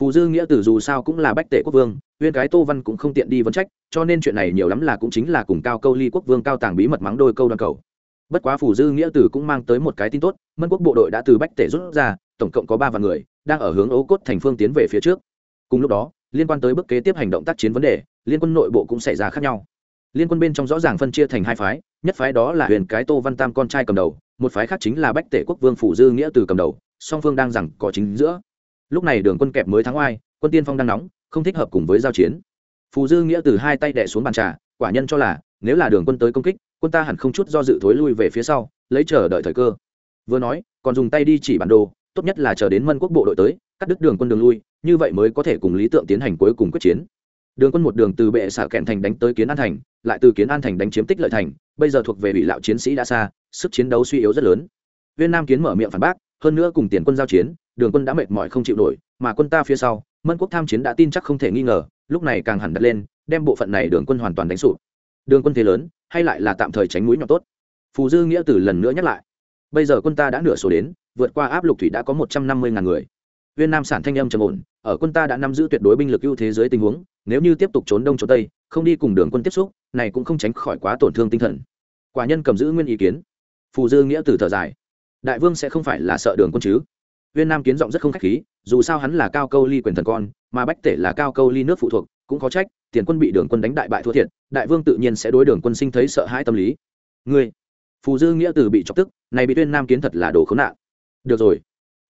Phù dư nghĩa tử dù sao cũng là bách tể quốc vương huyên cái tô văn cũng không tiện đi vấn trách, cho nên chuyện này nhiều lắm là cũng chính là cùng cao câu ly quốc vương cao tàng bí mật mắng đôi câu đoàn cầu. Bất quá phù dư nghĩa tử cũng mang tới một cái tin tốt, mân quốc bộ đội đã từ bách tể rút ra tổng cộng có ba vạn người, đang ở hướng ấu cốt thành phương tiến về phía trước. Cùng lúc đó, liên quan tới bước kế tiếp hành động tác chiến vấn đề, liên quân nội bộ cũng xảy ra khác nhau. Liên quân bên trong rõ ràng phân chia thành hai phái, nhất phái đó là huyền cái tô văn tam con trai cầm đầu, một phái khác chính là bách tể quốc vương phủ dư nghĩa từ cầm đầu, song phương đang rằng có chính giữa. Lúc này đường quân kẹp mới thắng oai, quân tiên phong đang nóng, không thích hợp cùng với giao chiến. Phù dư nghĩa từ hai tay đẻ xuống bàn trà, quả nhân cho là, nếu là đường quân tới công kích, quân ta hẳn không chút do dự thối lui về phía sau, lấy chờ đợi thời cơ. Vừa nói, còn dùng tay đi chỉ bản đồ tốt nhất là chờ đến mân quốc bộ đội tới, cắt đứt đường quân đường lui, như vậy mới có thể cùng lý tượng tiến hành cuối cùng quyết chiến. Đường quân một đường từ bệ xạ kẹn thành đánh tới kiến an thành, lại từ kiến an thành đánh chiếm tích lợi thành, bây giờ thuộc về bị lạo chiến sĩ đã xa, sức chiến đấu suy yếu rất lớn. Viên nam kiến mở miệng phản bác, hơn nữa cùng tiền quân giao chiến, đường quân đã mệt mỏi không chịu nổi, mà quân ta phía sau, mân quốc tham chiến đã tin chắc không thể nghi ngờ, lúc này càng hẳn đặt lên, đem bộ phận này đường quân hoàn toàn đánh sụp. Đường quân thế lớn, hay lại là tạm thời tránh mũi nhọn tốt. Phù dư nghĩa tử lần nữa nhắc lại, bây giờ quân ta đã nửa số đến vượt qua áp lục thủy đã có một trăm năm mươi ngàn người. Viên nam sản thanh âm trầm ổn, ở quân ta đã nắm giữ tuyệt đối binh lực ưu thế dưới tình huống, nếu như tiếp tục trốn đông trốn tây, không đi cùng đường quân tiếp xúc, này cũng không tránh khỏi quá tổn thương tinh thần. Quả nhân cầm giữ nguyên ý kiến. Phù dư nghĩa từ thở dài, đại vương sẽ không phải là sợ đường quân chứ? Viên nam kiến giọng rất không khách khí, dù sao hắn là cao câu ly quyền thần con, mà bách tể là cao câu ly nước phụ thuộc, cũng có trách, tiền quân bị đường quân đánh đại bại thua thiệt, đại vương tự nhiên sẽ đối đường quân sinh thấy sợ hãi tâm lý. Ngươi? Phù dư nghĩa từ bị chọc tức, này bị viên nam kiến thật là đồ khốn nạn được rồi.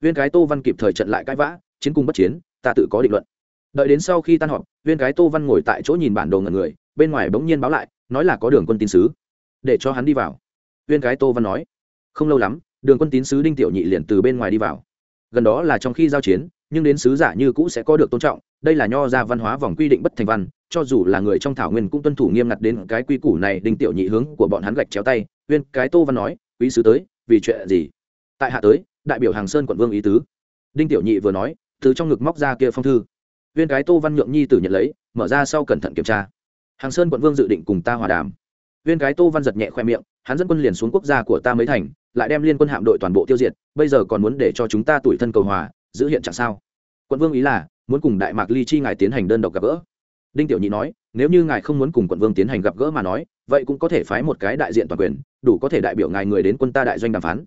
Viên cái tô văn kịp thời trận lại cãi vã, chiến cung bất chiến, ta tự có định luận. Đợi đến sau khi tan họp, viên cái tô văn ngồi tại chỗ nhìn bản đồ ngần người, bên ngoài bỗng nhiên báo lại, nói là có đường quân tín sứ. Để cho hắn đi vào. Viên cái tô văn nói. Không lâu lắm, đường quân tín sứ đinh tiểu nhị liền từ bên ngoài đi vào. Gần đó là trong khi giao chiến, nhưng đến sứ giả như cũ sẽ có được tôn trọng, đây là nho ra văn hóa vòng quy định bất thành văn, cho dù là người trong thảo nguyên cũng tuân thủ nghiêm ngặt đến cái quy củ này, đinh tiểu nhị hướng của bọn hắn gạch chéo tay. Viên cái tô văn nói, quý sứ tới, vì chuyện gì? Tại hạ tới đại biểu hàng sơn quận vương ý tứ đinh tiểu nhị vừa nói từ trong ngực móc ra kia phong thư viên cái tô văn nhượng nhi tử nhận lấy mở ra sau cẩn thận kiểm tra hàng sơn quận vương dự định cùng ta hòa đàm viên cái tô văn giật nhẹ khoe miệng hắn dẫn quân liền xuống quốc gia của ta mới thành lại đem liên quân hạm đội toàn bộ tiêu diệt bây giờ còn muốn để cho chúng ta tuổi thân cầu hòa giữ hiện trạng sao quận vương ý là muốn cùng đại mạc ly chi ngài tiến hành đơn độc gặp gỡ đinh tiểu nhị nói nếu như ngài không muốn cùng quận vương tiến hành gặp gỡ mà nói vậy cũng có thể phái một cái đại diện toàn quyền đủ có thể đại biểu ngài người đến quân ta đại doanh đàm phán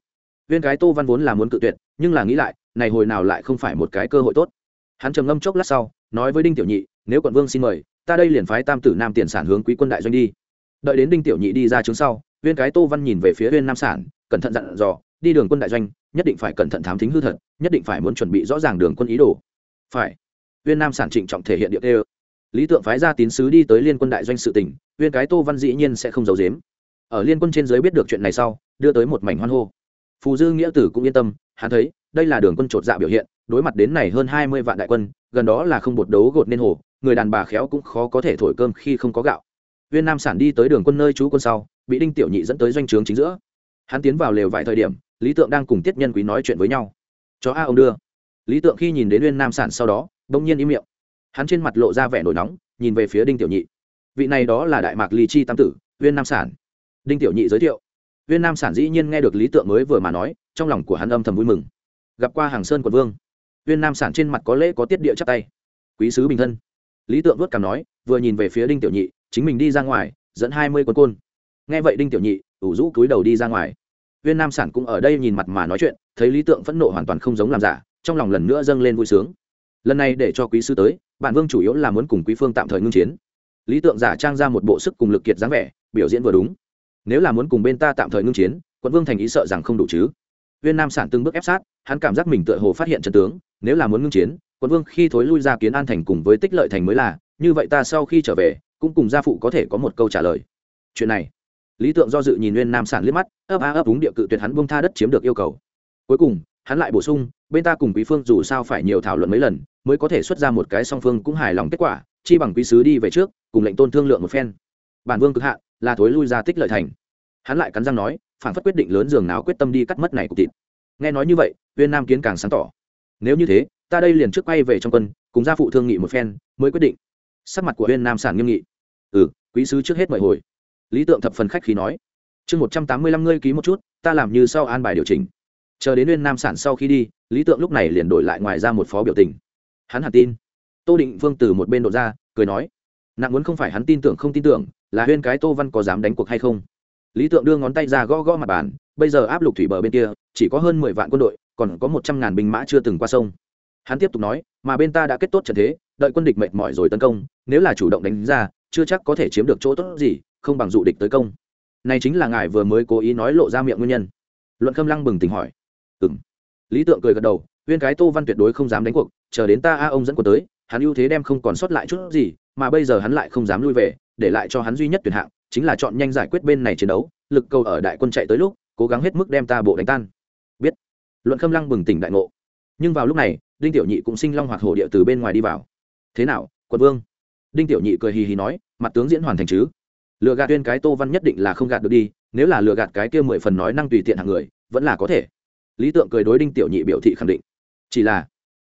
viên cái tô văn vốn là muốn cự tuyệt, nhưng là nghĩ lại, này hồi nào lại không phải một cái cơ hội tốt. Hắn trầm ngâm chốc lát sau, nói với đinh tiểu nhị, nếu quận vương xin mời, ta đây liền phái tam tử nam tiền sản hướng quý quân đại doanh đi. Đợi đến đinh tiểu nhị đi ra chứng sau, viên cái tô văn nhìn về phía viên nam sản, cẩn thận dặn dò, đi đường quân đại doanh, nhất định phải cẩn thận thám thính hư thật, nhất định phải muốn chuẩn bị rõ ràng đường quân ý đồ. Phải. Viên nam sản trịnh trọng thể hiện địa tê lý tượng phái ra tín sứ đi tới liên quân đại doanh sự tỉnh, viên cái tô văn dĩ nhiên sẽ không giấu dếm ở liên quân trên giới biết được chuyện này sau, đưa tới một mảnh hoan hô phù dư nghĩa tử cũng yên tâm, hắn thấy, đây là đường quân chột dạ biểu hiện, đối mặt đến này hơn hai mươi vạn đại quân, gần đó là không bột đấu gột nên hồ, người đàn bà khéo cũng khó có thể thổi cơm khi không có gạo. Viên nam sản đi tới đường quân nơi trú quân sau, bị đinh tiểu nhị dẫn tới doanh trướng chính giữa. Hắn tiến vào lều vài thời điểm, lý tượng đang cùng tiết nhân quý nói chuyện với nhau. Chó a, ông đưa. Lý tượng khi nhìn đến viên nam sản sau đó đông nhiên im miệng. Hắn trên mặt lộ ra vẻ nổi nóng, nhìn về phía đinh tiểu nhị. Vị này đó là đại mạc Lý chi tam tử, viên nam sản. Đinh tiểu nhị giới thiệu viên nam sản dĩ nhiên nghe được lý tượng mới vừa mà nói, trong lòng của hắn âm thầm vui mừng. Gặp qua hàng sơn quận vương viên nam sản trên mặt có lễ có tiết địa chắp tay. Quý sứ bình thân. Lý tượng vuốt cằm nói, vừa nhìn về phía đinh tiểu nhị, chính mình đi ra ngoài, dẫn hai mươi quân côn. Nghe vậy đinh tiểu nhị, ủ rũ cúi đầu đi ra ngoài. Viên nam sản cũng ở đây nhìn mặt mà nói chuyện, thấy lý tượng phẫn nộ hoàn toàn không giống làm giả, trong lòng lần nữa dâng lên vui sướng. Lần này để cho quý sứ tới, bản vương chủ yếu là muốn cùng quý phương tạm thời ngưng chiến. Lý tượng giả trang ra một bộ sức cùng lực kiệt dáng vẻ, biểu diễn vừa đúng nếu là muốn cùng bên ta tạm thời ngưng chiến, quận vương thành ý sợ rằng không đủ chứ. Viên nam sản từng bước ép sát, hắn cảm giác mình tựa hồ phát hiện trận tướng, nếu là muốn ngưng chiến, quận vương khi thối lui ra kiến an thành cùng với tích lợi thành mới là, như vậy ta sau khi trở về, cũng cùng gia phụ có thể có một câu trả lời. Chuyện này, lý tượng do dự nhìn nguyên nam sản liếc mắt, ấp a ấp đúng địa cự tuyệt hắn bông tha đất chiếm được yêu cầu. Cuối cùng, hắn lại bổ sung, bên ta cùng quý phương dù sao phải nhiều thảo luận mấy lần, mới có thể xuất ra một cái song phương cũng hài lòng kết quả, chi bằng quý sứ đi về trước, cùng lệnh tôn thương lượng một phen. Bản vương cực hạ là thối lui ra tích lợi thành. Hắn lại cắn răng nói, phản phất quyết định lớn giường nào quyết tâm đi cắt mất này cục thịt. Nghe nói như vậy, viên nam kiến càng sáng tỏ. Nếu như thế, ta đây liền trước quay về trong quân, cùng gia phụ thương nghị một phen, mới quyết định. Sắc mặt của viên nam sản nghiêm nghị. Ừ quý sứ trước hết mời hồi. Lý tượng thập phần khách khí nói. Chương một trăm tám mươi lăm ngươi ký một chút, ta làm như sau an bài điều chỉnh. Chờ đến viên nam sản sau khi đi, lý tượng lúc này liền đổi lại ngoài ra một phó biểu tình. Hắn hẳn tin. Tô định vương từ một bên độ ra, cười nói. Nặng muốn không phải hắn tin tưởng không tin tưởng là huyên cái tô văn có dám đánh cuộc hay không? Lý tượng đưa ngón tay ra gõ gõ mặt bàn, bây giờ áp lục thủy bờ bên kia, chỉ có hơn mười vạn quân đội, còn có một trăm ngàn binh mã chưa từng qua sông. Hắn tiếp tục nói, mà bên ta đã kết tốt trận thế, đợi quân địch mệt mỏi rồi tấn công, nếu là chủ động đánh ra, chưa chắc có thể chiếm được chỗ tốt gì, không bằng dụ địch tới công. Này chính là ngài vừa mới cố ý nói lộ ra miệng nguyên nhân. Luận khâm lăng bừng tỉnh hỏi. Ừ m lý tượng cười gật đầu, Huyên cái tô văn tuyệt đối không dám đánh cuộc, chờ đến ta a ông dẫn cuộc tới, hắn ưu thế đem không còn sót lại chút gì, mà bây giờ hắn lại không dám lui về để lại cho hắn duy nhất tuyển hạng, chính là chọn nhanh giải quyết bên này chiến đấu, lực cầu ở đại quân chạy tới lúc, cố gắng hết mức đem ta bộ đánh tan. Biết. Luận khâm lăng bừng tỉnh đại ngộ. Nhưng vào lúc này, đinh tiểu nhị cũng sinh long hoạt hổ địa từ bên ngoài đi vào. Thế nào, quận vương? Đinh tiểu nhị cười hì hì nói, mặt tướng diễn hoàn thành chứ? Lựa gạt tuyên cái tô văn nhất định là không gạt được đi, nếu là lựa gạt cái kia mười phần nói năng tùy tiện hàng người, vẫn là có thể. Lý tượng cười đối đinh tiểu nhị biểu thị khẳng định. Chỉ là,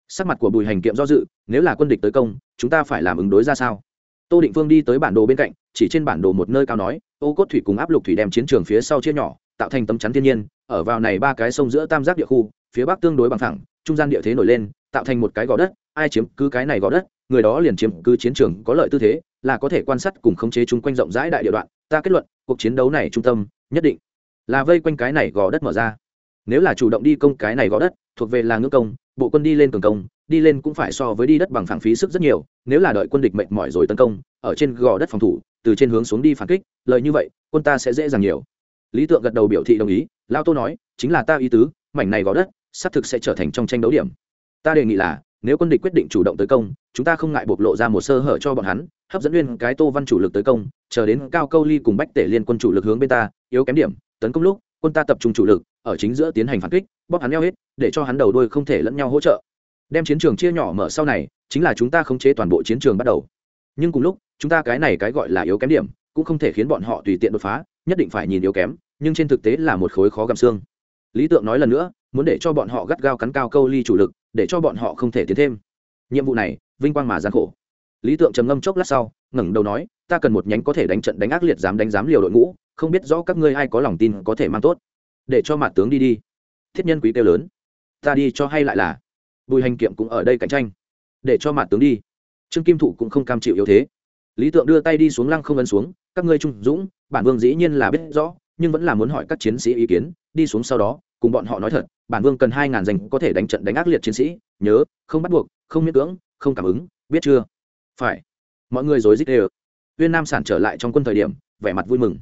sắc mặt của bùi hành kiệm do dự, nếu là quân địch tới công, chúng ta phải làm ứng đối ra sao? Tô định phương đi tới bản đồ bên cạnh, chỉ trên bản đồ một nơi cao nói, ô cốt thủy cùng áp lục thủy đem chiến trường phía sau chia nhỏ, tạo thành tấm chắn thiên nhiên, ở vào này ba cái sông giữa tam giác địa khu, phía bắc tương đối bằng thẳng trung gian địa thế nổi lên, tạo thành một cái gò đất, ai chiếm cứ cái này gò đất, người đó liền chiếm cứ chiến trường có lợi tư thế, là có thể quan sát cùng khống chế chung quanh rộng rãi đại địa đoạn, ta kết luận, cuộc chiến đấu này trung tâm, nhất định là vây quanh cái này gò đất mở ra. Nếu là chủ động đi công cái này gò đất, thuộc về là ngưỡng công, bộ quân đi lên cường công đi lên cũng phải so với đi đất bằng phẳng phí sức rất nhiều, nếu là đợi quân địch mệt mỏi rồi tấn công, ở trên gò đất phòng thủ, từ trên hướng xuống đi phản kích, lời như vậy, quân ta sẽ dễ dàng nhiều. Lý tượng gật đầu biểu thị đồng ý lao tô nói, chính là ta ý tứ, mảnh này gò đất, xác thực sẽ trở thành trong tranh đấu điểm. Ta đề nghị là, nếu quân địch quyết định chủ động tới công, chúng ta không ngại bộc lộ ra một sơ hở cho bọn hắn, hấp dẫn nguyên cái tô văn chủ lực tới công, chờ đến cao câu ly cùng bách tể liên quân chủ lực hướng bên ta, yếu kém điểm, tấn công lúc, quân ta tập trung chủ lực, ở chính giữa tiến hành phản kích, bóp hắn eo hết, để cho hắn đầu đuôi không thể lẫn nhau hỗ trợ đem chiến trường chia nhỏ mở sau này, chính là chúng ta khống chế toàn bộ chiến trường bắt đầu. Nhưng cùng lúc, chúng ta cái này cái gọi là yếu kém điểm, cũng không thể khiến bọn họ tùy tiện đột phá, nhất định phải nhìn yếu kém, nhưng trên thực tế là một khối khó gặm xương. Lý tượng nói lần nữa, muốn để cho bọn họ gắt gao cắn cao câu ly chủ lực, để cho bọn họ không thể tiến thêm. Nhiệm vụ này, vinh quang mà gian khổ. Lý tượng trầm ngâm chốc lát sau, ngẩng đầu nói, ta cần một nhánh có thể đánh trận đánh ác liệt dám đánh dám liều đội ngũ, không biết rõ các ngươi ai có lòng tin có thể mang tốt. Để cho mặt tướng đi đi. Thiết nhân quý kêu lớn, ta đi cho hay lại là? Bùi hành kiệm cũng ở đây cạnh tranh. Để cho mạt tướng đi. Trương kim thụ cũng không cam chịu yếu thế. Lý tượng đưa tay đi xuống lăng không ấn xuống, các ngươi trung dũng, bản vương dĩ nhiên là biết rõ, nhưng vẫn là muốn hỏi các chiến sĩ ý kiến, đi xuống sau đó, cùng bọn họ nói thật, bản vương cần hai ngàn danh có thể đánh trận đánh ác liệt chiến sĩ, nhớ, không bắt buộc, không miễn cưỡng, không cảm ứng, biết chưa? Phải. Mọi người rối rít đều. Uyên nam sản trở lại trong quân thời điểm, vẻ mặt vui mừng.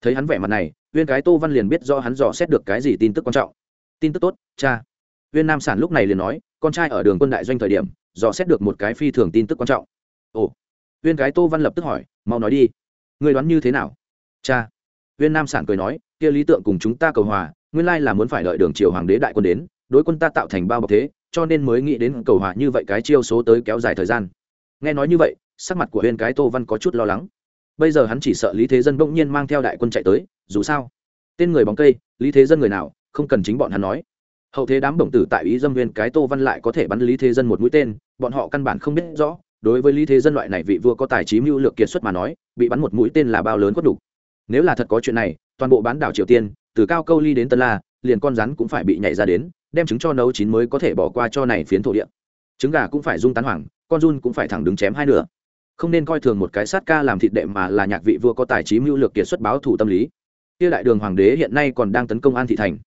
Thấy hắn vẻ mặt này uyên cái tô văn liền biết do hắn dò xét được cái gì tin tức quan trọng. Tin tức tốt, cha. Viên nam sản lúc này liền nói, con trai ở đường quân đại doanh thời điểm, dò xét được một cái phi thường tin tức quan trọng. Ồ. Viên cái tô văn lập tức hỏi, mau nói đi người đoán như thế nào? Cha. Viên nam sản cười nói, kia lý tượng cùng chúng ta cầu hòa, nguyên lai là muốn phải đợi đường triều hoàng đế đại quân đến, đối quân ta tạo thành bao bọc thế, cho nên mới nghĩ đến cầu hòa như vậy cái chiêu số tới kéo dài thời gian. Nghe nói như vậy, sắc mặt của huyên cái tô văn có chút lo lắng. Bây giờ hắn chỉ sợ lý thế dân bỗng nhiên mang theo đại quân chạy tới, dù sao, tên người bóng cây, lý thế dân người nào, không cần chính bọn hắn nói hậu thế đám đồng tử tại ý dâm viên cái tô văn lại có thể bắn lý thế dân một mũi tên bọn họ căn bản không biết rõ đối với lý thế dân loại này vị vua có tài trí mưu lược kiệt xuất mà nói bị bắn một mũi tên là bao lớn có đủ nếu là thật có chuyện này toàn bộ bán đảo triều tiên từ cao câu ly đến tân la liền con rắn cũng phải bị nhảy ra đến đem trứng cho nấu chín mới có thể bỏ qua cho này phiến thổ địa. Trứng gà cũng phải rung tán hoảng, con run cũng phải thẳng đứng chém hai nửa. Không nên coi thường một cái sát ca làm thịt đệ mà là nhạc vị vua có tài trí mưu lược kiệt xuất báo thủ tâm lý. Kia đại đường hoàng đế hiện nay còn đang tấn công an thị thành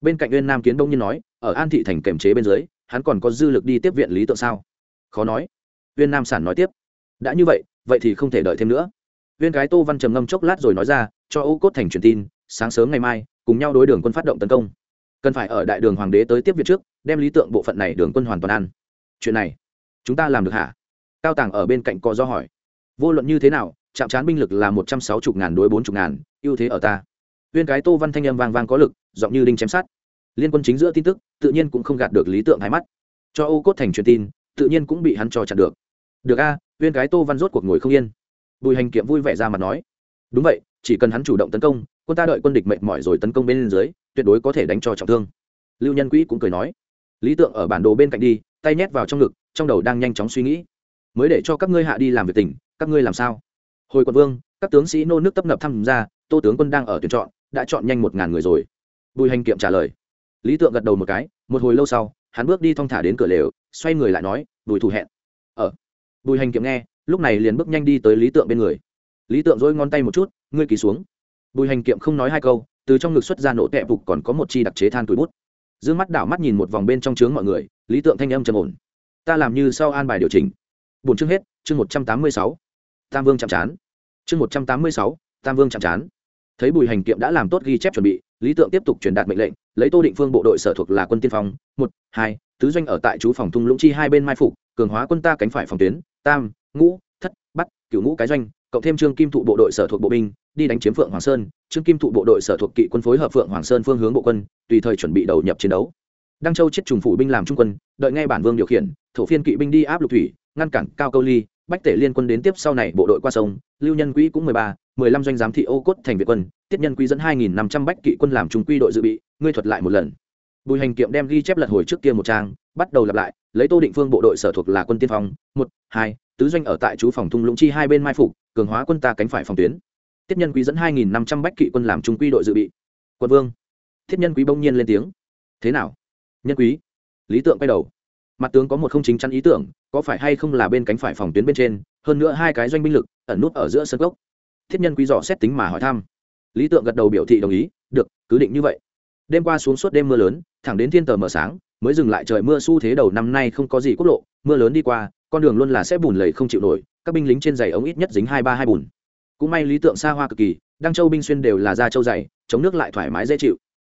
bên cạnh uyên nam kiến đông nhiên nói, ở an thị thành kềm chế bên dưới, hắn còn có dư lực đi tiếp viện lý tượng sao? Khó nói. Uyên nam sản nói tiếp, đã như vậy vậy thì không thể đợi thêm nữa. Uyên cái tô văn trầm ngâm chốc lát rồi nói ra, cho ô cốt thành truyền tin, sáng sớm ngày mai, cùng nhau đối đường quân phát động tấn công. Cần phải ở đại đường hoàng đế tới tiếp viện trước, đem lý tượng bộ phận này đường quân hoàn toàn ăn. Chuyện này, chúng ta làm được hả? Cao tàng ở bên cạnh có do hỏi. Vô luận như thế nào chạm trán binh lực là một trăm sáu mươi ngàn đối bốn chục ngàn, ưu thế ở ta. Uyên cái tô văn thanh âm vang vang có lực giọng như đinh chém sát. Liên quân chính giữa tin tức, tự nhiên cũng không gạt được lý tượng hai mắt. Cho ô cốt thành truyền tin, tự nhiên cũng bị hắn cho chặn được. Được a viên cái tô văn rốt cuộc ngồi không yên. Bùi hành kiệm vui vẻ ra mặt nói. Đúng vậy, chỉ cần hắn chủ động tấn công, quân ta đợi quân địch mệt mỏi rồi tấn công bên dưới, tuyệt đối có thể đánh cho trọng thương. Lưu nhân quỹ cũng cười nói. Lý tượng ở bản đồ bên cạnh đi, tay nhét vào trong ngực, trong đầu đang nhanh chóng suy nghĩ. Mới để cho các ngươi hạ đi làm việc tỉnh các ngươi làm sao? Hồi quận vương, các tướng sĩ nô nước tấp nập tham gia, tô tướng quân đang ở tuyển chọn, đã chọn nhanh một ngàn người rồi bùi hành kiệm trả lời. Lý tượng gật đầu một cái, một hồi lâu sau, hắn bước đi thong thả đến cửa lều, xoay người lại nói, bùi thủ hẹn. Ở bùi hành kiệm nghe, lúc này liền bước nhanh đi tới lý tượng bên người. Lý tượng dỗi ngón tay một chút, ngươi ký xuống. Bùi hành kiệm không nói hai câu, từ trong ngực xuất ra nổ tẹp phục còn có một chi đặc chế than túi bút. D ư ơ n g mắt đảo mắt nhìn một vòng bên trong trướng mọi người, lý tượng thanh âm trầm ổn. Ta làm như sau an bài điều chỉnh. Bốn chương hết, chương một trăm tám mươi sáu. Tam vương chạm chán chương một trăm tám mươi sáu, tam vương chạm chán thấy bùi hành kiệm đã làm tốt ghi chép chuẩn bị, lý tượng tiếp tục truyền đạt mệnh lệnh, lấy tô định phương bộ đội sở thuộc là quân tiên phong, một, hai, tứ doanh ở tại chú phòng thung lũng chi hai bên mai phục cường hóa quân ta cánh phải phòng tuyến, tam, ngũ, thất, bắt cựu ngũ cái doanh, cộng thêm trương kim thụ bộ đội sở thuộc bộ binh, đi đánh chiếm phượng hoàng sơn, trương kim thụ bộ đội sở thuộc kỵ quân phối hợp phượng hoàng sơn phương hướng bộ quân, tùy thời chuẩn bị đầu nhập chiến đấu. Đăng châu chết trùng phủ binh làm trung quân, đợi ngay bản vương điều khiển, thổ phiên kỵ binh đi áp lục thủy, ngăn cản cao câu ly, bách tể liên quân đến tiếp sau này bộ đội qua sông, lưu nhân quỹ cũng mười ba mười lăm doanh giám thị ô cốt thành việt quân, tiết nhân quý dẫn hai nghìn năm trăm bách kỵ quân làm trung quy đội dự bị, ngươi thuật lại một lần. Bùi hành kiệm đem ghi chép lật hồi trước kia một trang, bắt đầu lặp lại, lấy tô định phương bộ đội sở thuộc là quân tiên phong, một, hai, tứ doanh ở tại chú phòng thung lũng chi hai bên mai phục, cường hóa quân ta cánh phải phòng tuyến. Tiết nhân quý dẫn hai nghìn năm trăm bách kỵ quân làm trung quy đội dự bị. Quân vương. Thiết nhân quý bỗng nhiên lên tiếng. Thế nào? Nhân quý. Lý tượng quay đầu. Mặt tướng có một không chính chắn ý tưởng, có phải hay không là bên cánh phải phòng tuyến bên trên, hơn nữa hai cái doanh binh lực, ẩn nút ở giữa sân gốc thiết nhân quý dò xét tính mà hỏi thăm. Lý tượng gật đầu biểu thị đồng ý, được, cứ định như vậy. Đêm qua xuống suốt đêm mưa lớn, thẳng đến thiên tờ mờ sáng, mới dừng lại trời mưa xu thế đầu năm nay không có gì quốc lộ, mưa lớn đi qua, con đường luôn là sẽ bùn lầy không chịu nổi, các binh lính trên giày ống ít nhất dính hai ba hai bùn. Cũng may lý tượng xa hoa cực kỳ, đăng châu binh xuyên đều là da châu dày, chống nước lại thoải mái dễ chịu.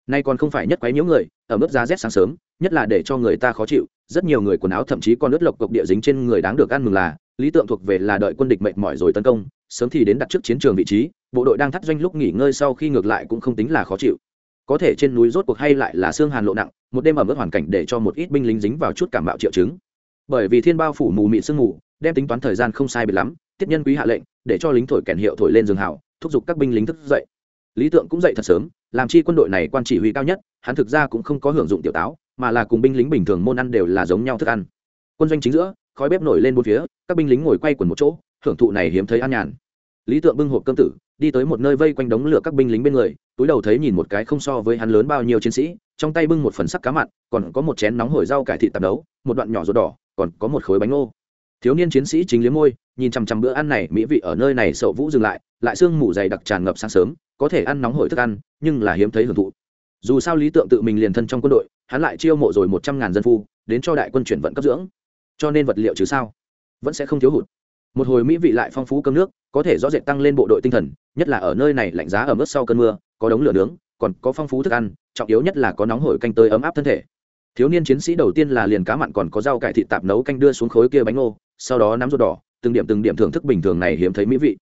Nay còn không phải nhất quấy nhiễu người, ở mức giá rét sáng sớm, nhất là để cho người ta khó chịu, rất nhiều người quần áo thậm chí còn ướt lộc cộc địa dính trên người đáng được ăn mừng là lý tượng thuộc về là đợi quân địch mệt mỏi rồi tấn công, sớm thì đến đặt trước chiến trường vị trí, bộ đội đang thắt doanh lúc nghỉ ngơi sau khi ngược lại cũng không tính là khó chịu. Có thể trên núi rốt cuộc hay lại là xương hàn lộ nặng, một đêm ở mức hoàn cảnh để cho một ít binh lính dính vào chút cảm bạo triệu chứng. Bởi vì thiên bao phủ mù mịt sương mù, đem tính toán thời gian không sai biệt lắm tiết nhân quý hạ lệnh, để cho lính thổi kèn hiệu thổi lên giường hào, thúc giục các binh lính thức dậy. Lý tượng cũng dậy thật sớm, làm chi quân đội này quan chỉ huy cao nhất, hắn thực ra cũng không có hưởng dụng tiểu táo, mà là cùng binh lính bình thường môn ăn đều là giống nhau thức ăn. Quân doanh chính giữa khói bếp nổi lên bốn phía, các binh lính ngồi quay quần một chỗ, hưởng thụ này hiếm thấy an nhàn. Lý tượng bưng hộp cơm tử, đi tới một nơi vây quanh đống lửa các binh lính bên người, túi đầu thấy nhìn một cái không so với hắn lớn bao nhiêu chiến sĩ, trong tay bưng một phần sắc cá mặn, còn có một chén nóng hổi rau cải thịt tạp đấu một đoạn nhỏ ruột đỏ, còn có một khối bánh ngô. Thiếu niên chiến sĩ chính liếm môi, nhìn chằm chằm bữa ăn này, mỹ vị ở nơi này sậu vũ dừng lại lại sương mù dày đặc tràn ngập sáng sớm, có thể ăn nóng hổi thức ăn, nhưng là hiếm thấy hưởng thụ. Dù sao lý tượng tự mình liền thân trong quân đội, hắn lại chiêu mộ rồi một trăm ngàn dân phu, đến cho đại quân chuyển vận cấp dưỡng cho nên vật liệu chứ sao vẫn sẽ không thiếu hụt. Một hồi mỹ vị lại phong phú cơm nước, có thể rõ rệt tăng lên bộ đội tinh thần, nhất là ở nơi này lạnh giá ở mức sau cơn mưa, có đống lửa nướng, còn có phong phú thức ăn, trọng yếu nhất là có nóng hổi canh tơi ấm áp thân thể. Thiếu niên chiến sĩ đầu tiên là liền cá mặn còn có rau cải thịt tạp nấu canh đưa xuống khối kia bánh ngô, sau đó nắm ruột đỏ, từng điểm từng điểm thưởng thức bình thường này hiếm thấy mỹ vị.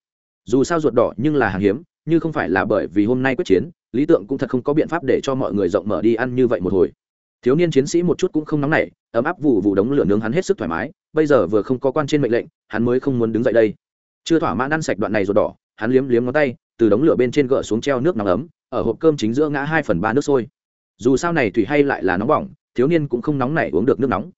Dù sao ruột đỏ nhưng là hàng hiếm, như không phải là bởi vì hôm nay quyết chiến, lý tượng cũng thật không có biện pháp để cho mọi người rộng mở đi ăn như vậy một hồi thiếu niên chiến sĩ một chút cũng không nóng nảy, ấm áp vụ vụ đống lửa nướng hắn hết sức thoải mái, bây giờ vừa không có quan trên mệnh lệnh, hắn mới không muốn đứng dậy đây. Chưa thỏa mãn ăn sạch đoạn này rồi đỏ, hắn liếm liếm ngón tay, từ đống lửa bên trên gỡ xuống treo nước nóng ấm, ở hộp cơm chính giữa ngã hai phần ba nước sôi. Dù sao này thủy hay lại là nóng bỏng, thiếu niên cũng không nóng nảy uống được nước nóng.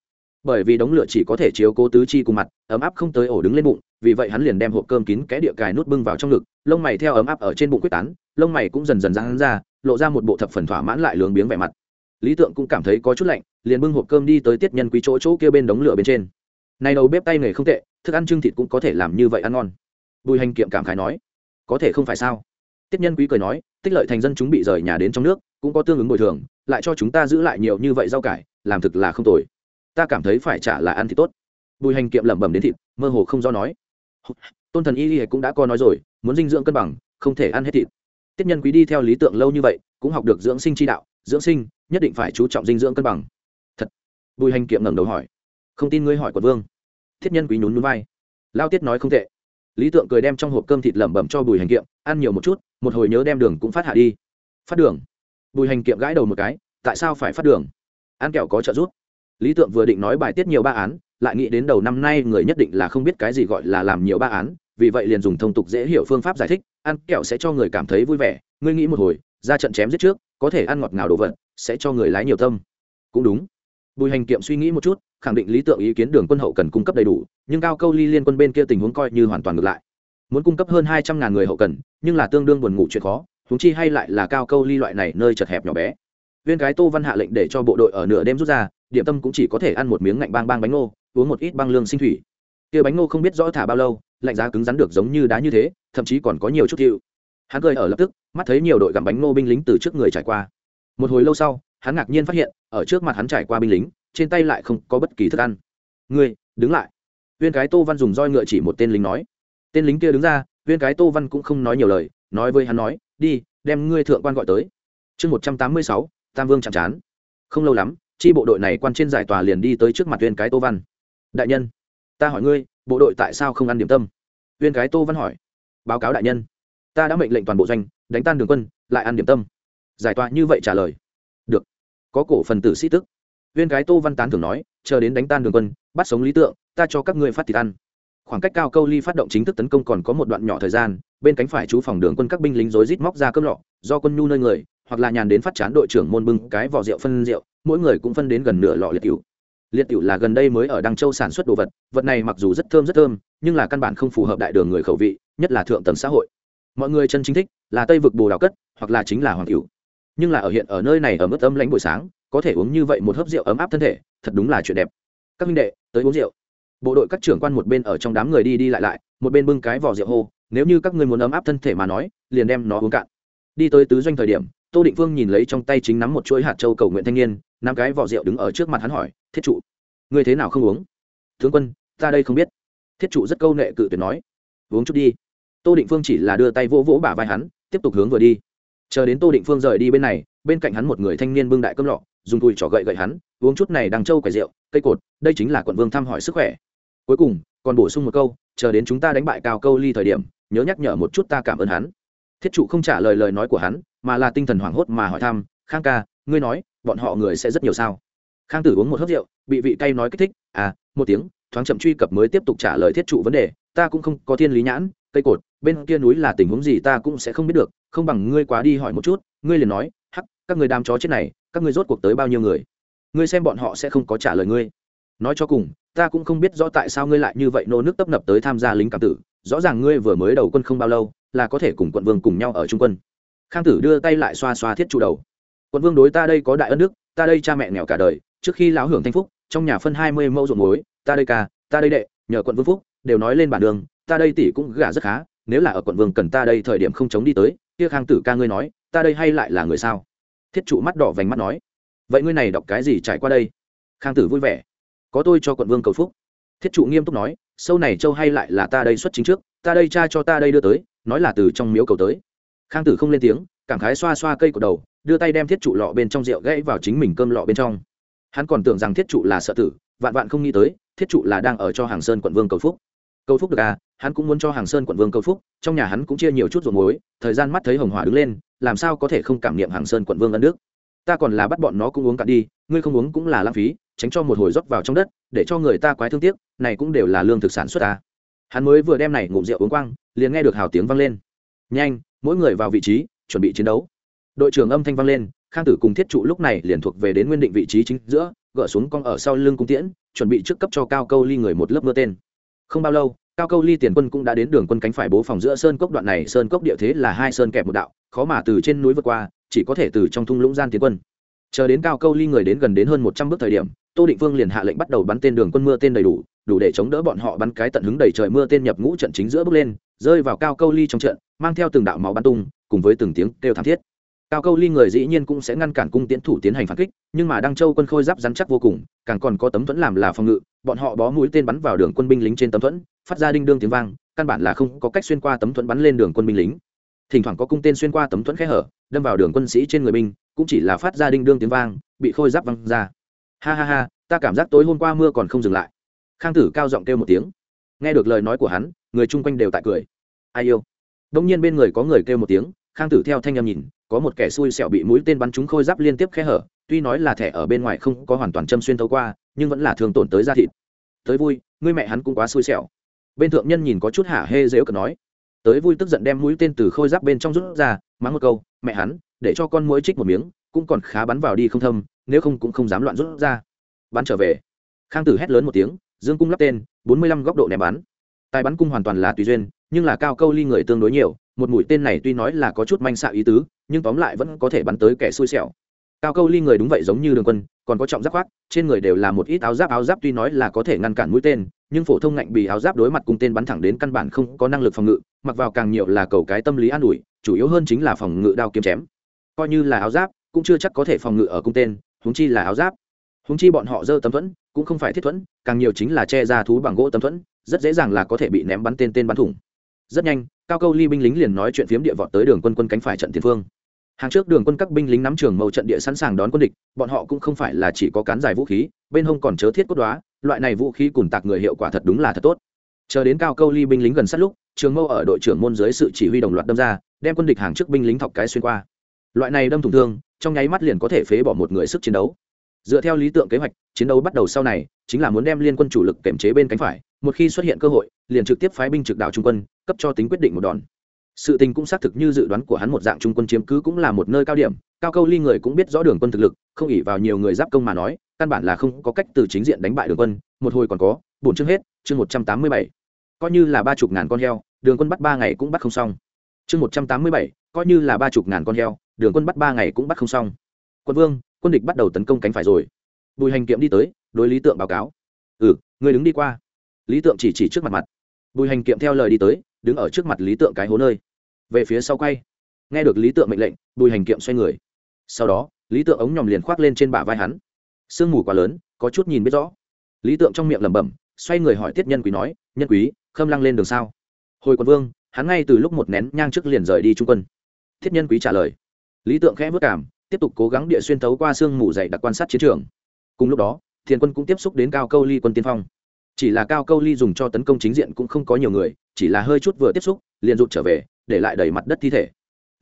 Bởi vì đống lửa chỉ có thể chiếu cố tứ chi cùng mặt, ấm áp không tới ổ đứng lên bụng, vì vậy hắn liền đem hộp cơm kín cái địa cài nút bưng vào trong ngực, lông mày theo ấm áp ở trên bụng quyết tán, lông mày cũng dần dần ra hắn ra, lộ ra một bộ thập phần thỏa mãn lại lường biếng vẻ mặt lý tượng cũng cảm thấy có chút lạnh, liền bưng hộp cơm đi tới tiết nhân quý chỗ chỗ kia bên đống lửa bên trên. Này đầu bếp tay nghề không tệ, thức ăn trưng thịt cũng có thể làm như vậy ăn ngon. Bùi hành kiệm cảm khái nói, có thể không phải sao? Tiết nhân quý cười nói, tích lợi thành dân chúng bị rời nhà đến trong nước, cũng có tương ứng bồi thường, lại cho chúng ta giữ lại nhiều như vậy rau cải, làm thực là không tồi. Ta cảm thấy phải trả là ăn thì tốt. Bùi hành kiệm lẩm bẩm đến thịt, mơ hồ không do nói tôn thần y y cũng đã có nói rồi, muốn dinh dưỡng cân bằng, không thể ăn hết thịt. Tiết nhân quý đi theo lý tượng lâu như vậy, cũng học được dưỡng sinh chi đạo, dưỡng sinh nhất định phải chú trọng dinh dưỡng cân bằng. Thật. Bùi hành kiệm ngẩng đầu hỏi. Không tin ngươi hỏi quận vương. Thiết nhân quý nhún núi vai. Lao tiết nói không tệ. Lý tượng cười đem trong hộp cơm thịt lẩm bẩm cho bùi hành kiệm, ăn nhiều một chút, một hồi nhớ đem đường cũng phát hạ đi. Phát đường. Bùi hành kiệm gãi đầu một cái, tại sao phải phát đường? Ăn kẹo có trợ giúp. Lý tượng vừa định nói bài tiết nhiều ba án, lại nghĩ đến đầu năm nay người nhất định là không biết cái gì gọi là làm nhiều ba án, vì vậy liền dùng thông tục dễ hiểu phương pháp giải thích ăn kẹo sẽ cho người cảm thấy vui vẻ. Ngươi nghĩ một hồi, ra trận chém giết trước có thể ăn ngọt ngào đồ vật, sẽ cho người lái nhiều tâm. Cũng đúng. Bùi hành kiệm suy nghĩ một chút, khẳng định lý tưởng ý kiến đường quân hậu cần cung cấp đầy đủ, nhưng cao câu ly liên quân bên kia tình huống coi như hoàn toàn ngược lại. Muốn cung cấp hơn hai trăm ngàn người hậu cần, nhưng là tương đương buồn ngủ chuyện khó húng chi hay lại là cao câu ly loại này nơi chật hẹp nhỏ bé. Viên gái tô văn hạ lệnh để cho bộ đội ở nửa đêm rút ra, điểm tâm cũng chỉ có thể ăn một miếng ngạnh bang bang bánh ngô, uống một ít băng lương sinh thủy. Kia bánh ngô không biết rõ thả bao lâu, lạnh giá cứng rắn được giống như đá như thế, thậm chí còn có nhiều chút hiệu hắn cười ở lập tức, mắt thấy nhiều đội gặm bánh ngô binh lính từ trước người trải qua. Một hồi lâu sau, hắn ngạc nhiên phát hiện, ở trước mặt hắn trải qua binh lính, trên tay lại không có bất kỳ thức ăn. Ngươi, đứng lại. Viên cái tô văn dùng roi ngựa chỉ một tên lính nói. Tên lính kia đứng ra, viên cái tô văn cũng không nói nhiều lời, nói với hắn nói, đi, đem ngươi thượng quan gọi tới. Chương một trăm tám mươi sáu, tam vương chạm chán. Không lâu lắm, chi bộ đội này quan trên giải tòa liền đi tới trước mặt viên cái tô văn. Đại nhân, ta hỏi ngươi, bộ đội tại sao không ăn điểm tâm? Viên cái tô văn hỏi. Báo cáo đại nhân ta đã mệnh lệnh toàn bộ doanh, đánh tan đường quân, lại ăn điểm tâm. Giải tòa như vậy trả lời. Được. Có cổ phần tử sĩ tức. Viên gái tô văn tán thường nói, chờ đến đánh tan đường quân, bắt sống lý tượng, ta cho các ngươi phát thịt ăn. Khoảng cách cao câu ly phát động chính thức tấn công còn có một đoạn nhỏ thời gian, bên cánh phải chú phòng đường quân các binh lính rối rít móc ra cơm lọ, do quân nhu nơi người, hoặc là nhàn đến phát chán đội trưởng môn bưng cái vỏ rượu phân rượu, mỗi người cũng phân đến gần nửa lọ liệt cựu liệt cựu là gần đây mới ở đăng châu sản xuất đồ vật vật này mặc dù rất thơm rất thơm, nhưng là căn bản không phù hợp đại đường người khẩu vị, nhất là thượng tầng xã hội mọi người chân chính thích là tây vực bồ đào cất hoặc là chính là hoàng cựu nhưng là ở hiện ở nơi này ở mức âm lãnh buổi sáng, có thể uống như vậy một hớp rượu ấm áp thân thể, thật đúng là chuyện đẹp. Các minh đệ, tới uống rượu. Bộ đội các trưởng quan một bên ở trong đám người đi đi lại lại, một bên bưng cái vỏ rượu hô, nếu như các ngươi muốn ấm áp thân thể mà nói, liền đem nó uống cạn. Đi tới tứ doanh thời điểm, tô định phương nhìn lấy trong tay chính nắm một chuỗi hạt châu cầu nguyện thanh niên, nắm cái vỏ rượu đứng ở trước mặt hắn hỏi, thiết trụ, ngươi thế nào không uống? Tướng quân, ta đây không biết. Thiết trụ rất câu nệ cự tuyệt nói, uống chút đi tô định phương chỉ là đưa tay vỗ vỗ bả vai hắn, tiếp tục hướng vừa đi. Chờ đến tô định phương rời đi bên này, bên cạnh hắn một người thanh niên bưng đại cơm lọ, dùng tùi trỏ gậy gậy hắn, uống chút này đằng trâu quẻ rượu, cây cột, đây chính là quận vương thăm hỏi sức khỏe. Cuối cùng, còn bổ sung một câu, chờ đến chúng ta đánh bại cao câu ly thời điểm, nhớ nhắc nhở một chút ta cảm ơn hắn. Thiết trụ không trả lời lời nói của hắn, mà là tinh thần hoảng hốt mà hỏi thăm, khang ca, ngươi nói, bọn họ người sẽ rất nhiều sao? Khang tử uống một hớp rượu, bị vị cay nói kích thích à một tiếng, thoáng chậm truy cập mới tiếp tục trả lời thiết trụ vấn đề ta cũng không có thiên lý nhãn, cây cột, bên kia núi là tình huống gì ta cũng sẽ không biết được, không bằng ngươi quá đi hỏi một chút, ngươi liền nói, hắc, các người đám chó chết này, các người rốt cuộc tới bao nhiêu người? Ngươi xem bọn họ sẽ không có trả lời ngươi. Nói cho cùng, ta cũng không biết rõ tại sao ngươi lại như vậy nô nước tấp nập tới tham gia lính cảm tử, rõ ràng ngươi vừa mới đầu quân không bao lâu, là có thể cùng quận vương cùng nhau ở trung quân. Khang tử đưa tay lại xoa xoa thiết trụ đầu. Quận vương đối ta đây có đại ân đức, ta đây cha mẹ nghèo cả đời, trước khi lão hưởng thanh phúc, trong nhà phân hai mươi mẫu ruộng muối, ta đây ca, ta đây đệ, nhờ quận vương phúc đều nói lên bản đường, ta đây tỷ cũng gả rất khá, nếu là ở quận vương cần ta đây thời điểm không chống đi tới, kia khang tử ca ngươi nói, ta đây hay lại là người sao? Thiết trụ mắt đỏ vành mắt nói. Vậy ngươi này đọc cái gì trải qua đây? Khang tử vui vẻ. Có tôi cho quận vương cầu phúc. Thiết trụ nghiêm túc nói, sâu này châu hay lại là ta đây xuất chính trước, ta đây cha cho ta đây đưa tới, nói là từ trong miếu cầu tới. Khang tử không lên tiếng, cảm khái xoa xoa cây của đầu, đưa tay đem thiết trụ lọ bên trong rượu gãy vào chính mình cơm lọ bên trong. Hắn còn tưởng rằng thiết trụ là sợ tử, vạn vạn không nghĩ tới, thiết trụ là đang ở cho hàng sơn quận vương cầu phúc cầu phúc được à hắn cũng muốn cho hàng sơn quận vương cầu phúc, trong nhà hắn cũng chia nhiều chút ruộng muối, thời gian mắt thấy hồng hỏa đứng lên, làm sao có thể không cảm niệm hàng sơn quận vương ân đức? Ta còn là bắt bọn nó cũng uống cạn đi, ngươi không uống cũng là lãng phí, tránh cho một hồi rót vào trong đất, để cho người ta quái thương tiếc, này cũng đều là lương thực sản xuất ta hắn mới vừa đem này ngụm rượu uống quang, liền nghe được hào tiếng vang lên. Nhanh, mỗi người vào vị trí, chuẩn bị chiến đấu. Đội trưởng âm thanh vang lên, khang tử cùng thiết trụ lúc này liền thuộc về đến nguyên định vị trí chính giữa, gỡ xuống con ở sau lưng cung tiễn, chuẩn bị trước cấp cho cao câu ly người một lớp mưa tên không bao lâu, cao câu ly tiền quân cũng đã đến đường quân cánh phải bố phòng giữa sơn cốc đoạn này, sơn cốc địa thế là hai sơn kẹp một đạo, khó mà từ trên núi vượt qua, chỉ có thể từ trong thung lũng gian tiến quân. Chờ đến cao câu ly người đến gần đến hơn một trăm bước thời điểm, tô định vương liền hạ lệnh bắt đầu bắn tên đường quân mưa tên đầy đủ đủ để chống đỡ bọn họ bắn cái tận hứng đầy trời mưa tên nhập ngũ trận chính giữa bước lên, rơi vào cao câu ly trong trận, mang theo từng đạo máu bắn tung, cùng với từng tiếng kêu thảm thiết. Cao câu ly người dĩ nhiên cũng sẽ ngăn cản cung tiến thủ tiến hành phản kích, nhưng mà đăng châu quân khôi giáp rắn chắc vô cùng, càng còn có tấm thuẫn làm là phòng ngự bọn họ bó mũi tên bắn vào đường quân binh lính trên tấm thuẫn, phát ra đinh đương tiếng vang, căn bản là không có cách xuyên qua tấm thuẫn bắn lên đường quân binh lính. Thỉnh thoảng có cung tên xuyên qua tấm thuẫn khẽ hở, đâm vào đường quân sĩ trên người binh, cũng chỉ là phát ra đinh đương tiếng vang, bị khôi giáp văng ra. Ha ha ha, ta cảm giác tối hôm qua mưa còn không dừng lại. Khang tử cao giọng kêu một tiếng. Nghe được lời nói của hắn, người chung quanh đều tại cười. Ai yêu? Đông nhiên bên người có người kêu một tiếng, khang tử theo thanh em nhìn, có một kẻ xui xẻo bị mũi tên bắn trúng khôi giáp liên tiếp khe hở tuy nói là thẻ ở bên ngoài không có hoàn toàn châm xuyên thấu qua, nhưng vẫn là thường tổn tới da thịt. Tới vui, ngươi mẹ hắn cũng quá xui xẻo. Bên thượng nhân nhìn có chút hả hê dễu cợt nói. Tới vui tức giận đem mũi tên từ khôi giáp bên trong rút ra, mắng một câu, mẹ hắn, để cho con mũi trích một miếng, cũng còn khá bắn vào đi không thâm, nếu không cũng không dám loạn rút ra. Bắn trở về. Khang tử hét lớn một tiếng, dương cung lắp tên, bốn mươi lăm góc độ ném bắn. Tài bắn cung hoàn toàn là tùy duyên, nhưng là cao câu ly người tương đối nhiều, một mũi tên này tuy nói là có chút manh xạ ý tứ, nhưng tóm lại vẫn có thể bắn tới kẻ xui xẻo cao câu ly người đúng vậy giống như đường quân, còn có trọng giáp khoác, trên người đều là một ít áo giáp áo giáp tuy nói là có thể ngăn cản mũi tên, nhưng phổ thông ngạnh bị áo giáp đối mặt cùng tên bắn thẳng đến căn bản không có năng lực phòng ngự, mặc vào càng nhiều là cầu cái tâm lý an ủi, chủ yếu hơn chính là phòng ngự đao kiếm chém. Coi như là áo giáp, cũng chưa chắc có thể phòng ngự ở cung tên húng chi là áo giáp. Húng chi bọn họ dơ tấm thuẫn, cũng không phải thiết thuẫn, càng nhiều chính là che ra thú bằng gỗ tấm thuẫn, rất dễ dàng là có thể bị ném bắn tên tên bắn thủng. Rất nhanh, cao câu ly binh lính liền nói chuyện phiếm địa vọt tới đường quân quân cánh phải trận tiền phương hàng trước đường quân các binh lính nắm trường mâu trận địa sẵn sàng đón quân địch, bọn họ cũng không phải là chỉ có cán dài vũ khí, bên hông còn chớ thiết cốt đoá, loại này vũ khí cùn tạc người hiệu quả thật đúng là thật tốt. Chờ đến cao câu ly binh lính gần sát lúc, trường mâu ở đội trưởng môn dưới sự chỉ huy đồng loạt đâm ra, đem quân địch hàng trước binh lính thọc cái xuyên qua. Loại này đâm thủng thương, trong nháy mắt liền có thể phế bỏ một người sức chiến đấu. Dựa theo lý tưởng kế hoạch, chiến đấu bắt đầu sau này, chính là muốn đem liên quân chủ lực kiểm chế bên cánh phải, một khi xuất hiện cơ hội, liền trực tiếp phái binh trực đạo trung quân, cấp cho tính quyết định một đòn sự tình cũng xác thực như dự đoán của hắn một dạng trung quân chiếm cứ cũng là một nơi cao điểm, cao câu ly người cũng biết rõ đường quân thực lực, không ỉ vào nhiều người giáp công mà nói, căn bản là không có cách từ chính diện đánh bại đường quân, một hồi còn có, bổn chương hết, chương một trăm tám mươi bảy. Coi như là ba chục ngàn con heo, đường quân bắt ba ngày cũng bắt không xong. Chương một trăm tám mươi bảy, coi như là ba chục ngàn con heo, đường quân bắt ba ngày cũng bắt không xong. Quân vương, quân địch bắt đầu tấn công cánh phải rồi. Bùi hành kiệm đi tới, đối lý tượng báo cáo. Ừ người đứng đi qua. Lý tượng chỉ chỉ trước mặt mặt. Bùi hành kiệm theo lời đi tới, đứng ở trước mặt lý tượng cái hố nơi về phía sau quay. Nghe được lý tượng mệnh lệnh, bùi hành kiệm xoay người. Sau đó, lý tượng ống nhòm liền khoác lên trên bả vai hắn. Sương mù quá lớn, có chút nhìn biết rõ. Lý tượng trong miệng lẩm bẩm, xoay người hỏi tiết nhân quý nói, nhân quý, khâm lăng lên đường sao? Hồi quân vương, hắn ngay từ lúc một nén nhang trước liền rời đi trung quân. Thiết nhân quý trả lời. Lý tượng khẽ vất cảm, tiếp tục cố gắng địa xuyên thấu qua sương mù dày đặc quan sát chiến trường. Cùng lúc đó, thiền quân cũng tiếp xúc đến cao câu ly quân tiên phong. Chỉ là cao câu ly dùng cho tấn công chính diện cũng không có nhiều người, chỉ là hơi chút vừa tiếp xúc, liền rụt trở về để lại đầy mặt đất thi thể.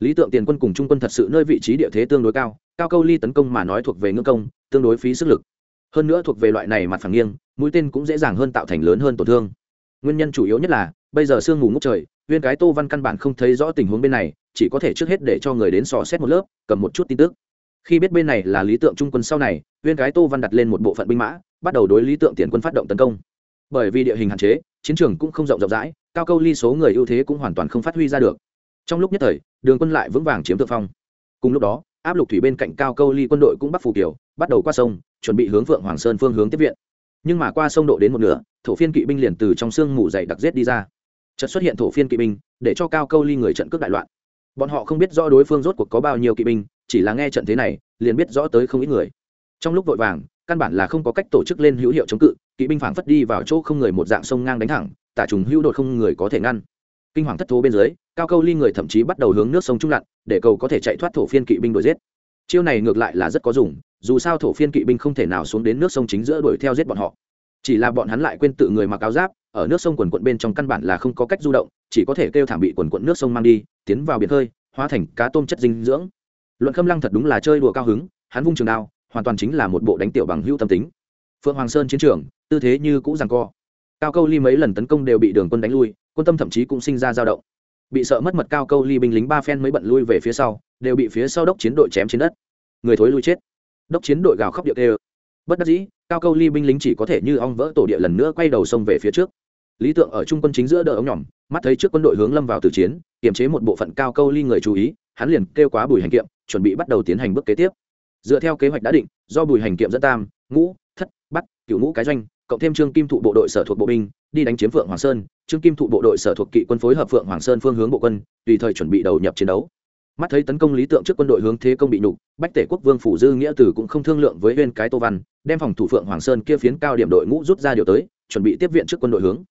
Lý tượng tiền quân cùng trung quân thật sự nơi vị trí địa thế tương đối cao cao câu ly tấn công mà nói thuộc về ngưỡng công, tương đối phí sức lực. Hơn nữa thuộc về loại này mặt phẳng nghiêng, mũi tên cũng dễ dàng hơn tạo thành lớn hơn tổn thương. Nguyên nhân chủ yếu nhất là, bây giờ sương mù ngốc trời, viên cái tô văn căn bản không thấy rõ tình huống bên này, chỉ có thể trước hết để cho người đến sò xét một lớp, cầm một chút tin tức. Khi biết bên này là lý tượng trung quân sau này, viên cái tô văn đặt lên một bộ phận binh mã, bắt đầu đối lý tượng tiền quân phát động tấn công. Bởi vì địa hình hạn chế, chiến trường cũng không rộng rộng rãi cao câu ly số người ưu thế cũng hoàn toàn không phát huy ra được. Trong lúc nhất thời, đường quân lại vững vàng chiếm thượng phong. Cùng lúc đó, áp lục thủy bên cạnh cao câu ly quân đội cũng bắt phù kiều, bắt đầu qua sông, chuẩn bị hướng vượng hoàng sơn phương hướng tiếp viện. Nhưng mà qua sông độ đến một nửa, thổ phiên kỵ binh liền từ trong sương mù dày đặc rết đi ra. Chợt xuất hiện thổ phiên kỵ binh, để cho cao câu ly người trận cướp đại loạn. Bọn họ không biết rõ đối phương rốt cuộc có bao nhiêu kỵ binh, chỉ là nghe trận thế này, liền biết rõ tới không ít người. Trong lúc vội vàng, căn bản là không có cách tổ chức lên hữu hiệu chống cự, kỵ binh phảng phất đi vào chỗ không người một dạng sông ngang đánh thẳng tả trùng hữu đột không người có thể ngăn. Kinh hoàng thất thố bên dưới, cao câu ly người thậm chí bắt đầu hướng nước sông trung lặn, để cầu có thể chạy thoát thổ phiên kỵ binh đuổi giết. Chiêu này ngược lại là rất có dùng, dù sao thổ phiên kỵ binh không thể nào xuống đến nước sông chính giữa đuổi theo giết bọn họ. Chỉ là bọn hắn lại quên tự người mặc áo giáp, ở nước sông quần quận bên trong căn bản là không có cách du động, chỉ có thể kêu thảm bị quần quận nước sông mang đi, tiến vào biển hơi hóa thành cá tôm chất dinh dưỡng. Luận khâm lăng thật đúng là chơi đùa cao hứng, hắn vung trường đao, hoàn toàn chính là một bộ đánh tiểu bằng hữu tâm tính. Phượng hoàng sơn chiến trường, tư thế như cũ rằng co cao câu ly mấy lần tấn công đều bị đường quân đánh lui, quân tâm thậm chí cũng sinh ra dao động. Bị sợ mất mật cao câu ly binh lính ba phen mới bận lui về phía sau, đều bị phía sau đốc chiến đội chém trên đất. Người thối lui chết. Đốc chiến đội gào khóc điệu tê bất đắc dĩ, cao câu ly binh lính chỉ có thể như ong vỡ tổ địa lần nữa quay đầu sông về phía trước. Lý tượng ở trung quân chính giữa đỡ ống nhỏm mắt thấy trước quân đội hướng lâm vào tử chiến, kiềm chế một bộ phận cao câu ly người chú ý, hắn liền kêu quá bùi hành kiệm, chuẩn bị bắt đầu tiến hành bước kế tiếp. Dựa theo kế hoạch đã định, do bùi hành kiệm dẫn tam, ngũ, thất bắt cựu ngũ cái doanh cộng thêm trương kim thụ bộ đội sở thuộc bộ binh, đi đánh chiếm phượng hoàng sơn, trương kim thụ bộ đội sở thuộc kỵ quân phối hợp phượng hoàng sơn phương hướng bộ quân, tùy thời chuẩn bị đầu nhập chiến đấu. Mắt thấy tấn công lý tượng trước quân đội hướng thế công bị nhục, bách tể quốc vương phủ dư nghĩa tử cũng không thương lượng với huyên cái tô văn, đem phòng thủ phượng hoàng sơn kia phiến cao điểm đội ngũ rút ra điều tới, chuẩn bị tiếp viện trước quân đội hướng.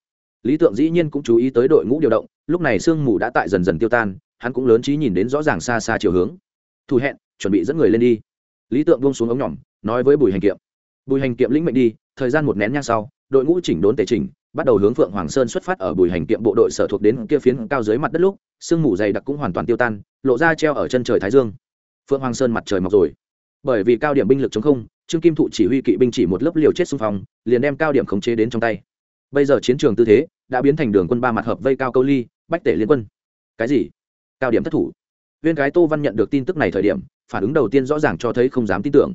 Lý tượng dĩ nhiên cũng chú ý tới đội ngũ điều động, lúc này sương mù đã tại dần dần tiêu tan, hắn cũng lớn trí nhìn đến rõ ràng xa xa chiều hướng. Thủ hẹn, chuẩn bị dẫn người lên đi. Lý tượng buông xuống ống nhỏm, nói với bùi hành kiệm bùi hành kiệm lĩnh mệnh đi, thời gian một nén nhang sau, đội ngũ chỉnh đốn tề chỉnh, bắt đầu hướng phượng hoàng sơn xuất phát ở bùi hành kiệm bộ đội sở thuộc đến kia phiến cao dưới mặt đất lúc, sương mù dày đặc cũng hoàn toàn tiêu tan, lộ ra treo ở chân trời thái dương. Phượng hoàng sơn mặt trời mọc rồi. Bởi vì cao điểm binh lực chống không, trương kim thụ chỉ huy kỵ binh chỉ một lớp liều chết xung phong, liền đem cao điểm khống chế đến trong tay. Bây giờ chiến trường tư thế đã biến thành đường quân ba mặt hợp vây cao câu ly, bách tể liên quân. Cái gì? Cao điểm thất thủ. Viên gái tô văn nhận được tin tức này thời điểm, phản ứng đầu tiên rõ ràng cho thấy không dám tin tưởng.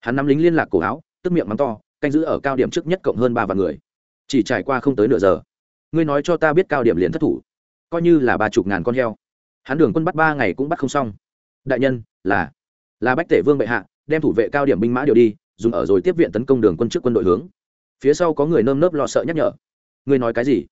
Hắn nắm lính liên lạc cổ áo tức miệng mắng to, canh giữ ở cao điểm trước nhất cộng hơn ba vạn người. Chỉ trải qua không tới nửa giờ. Ngươi nói cho ta biết cao điểm liền thất thủ. Coi như là ba chục ngàn con heo. Hắn đường quân bắt ba ngày cũng bắt không xong. Đại nhân, là là bách tể vương bệ hạ, đem thủ vệ cao điểm binh mã điều đi, dùng ở rồi tiếp viện tấn công đường quân trước quân đội hướng. Phía sau có người nơm nớp lo sợ nhắc nhở. Ngươi nói cái gì?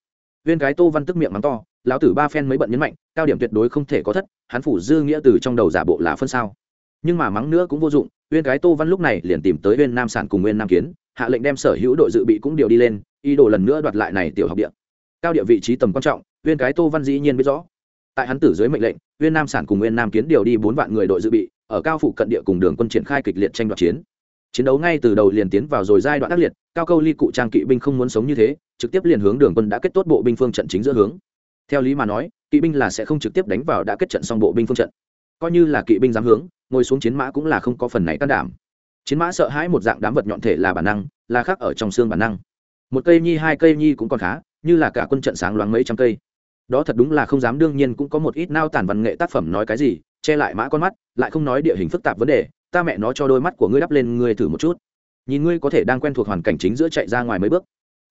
Viên cái tô văn tức miệng mắng to, lão tử ba phen mới bận nhấn mạnh, cao điểm tuyệt đối không thể có thất, hắn phủ dư nghĩa từ trong đầu giả bộ là phân sao. Nhưng mà mắng nữa cũng vô dụng viên cái tô văn lúc này liền tìm tới viên nam sản cùng viên nam kiến, hạ lệnh đem sở hữu đội dự bị cũng điều đi lên, ý đồ lần nữa đoạt lại này tiểu học địa. Cao địa vị trí tầm quan trọng viên cái tô văn dĩ nhiên biết rõ. Tại hắn tử dưới mệnh lệnh viên nam sản cùng viên nam kiến điều đi bốn vạn người đội dự bị, ở cao phụ cận địa cùng đường quân triển khai kịch liệt tranh đoạt chiến. Chiến đấu ngay từ đầu liền tiến vào rồi giai đoạn ác liệt, cao câu ly cụ trang kỵ binh không muốn sống như thế, trực tiếp liền hướng đường quân đã kết tốt bộ binh phương trận chính giữa hướng. Theo lý mà nói, kỵ binh là sẽ không trực tiếp đánh vào đã kết trận xong bộ binh phương trận. Coi như là kỵ binh dám hướng ngồi xuống chiến mã cũng là không có phần này can đảm. Chiến mã sợ hãi một dạng đám vật nhọn thể là bản năng, là khác ở trong xương bản năng. Một cây nhi, hai cây nhi cũng còn khá, như là cả quân trận sáng loáng mấy trăm cây. Đó thật đúng là không dám đương nhiên cũng có một ít nao tản văn nghệ tác phẩm nói cái gì, che lại mã con mắt, lại không nói địa hình phức tạp vấn đề, ta mẹ nó cho đôi mắt của ngươi đắp lên ngươi thử một chút. Nhìn ngươi có thể đang quen thuộc hoàn cảnh chính giữa chạy ra ngoài mấy bước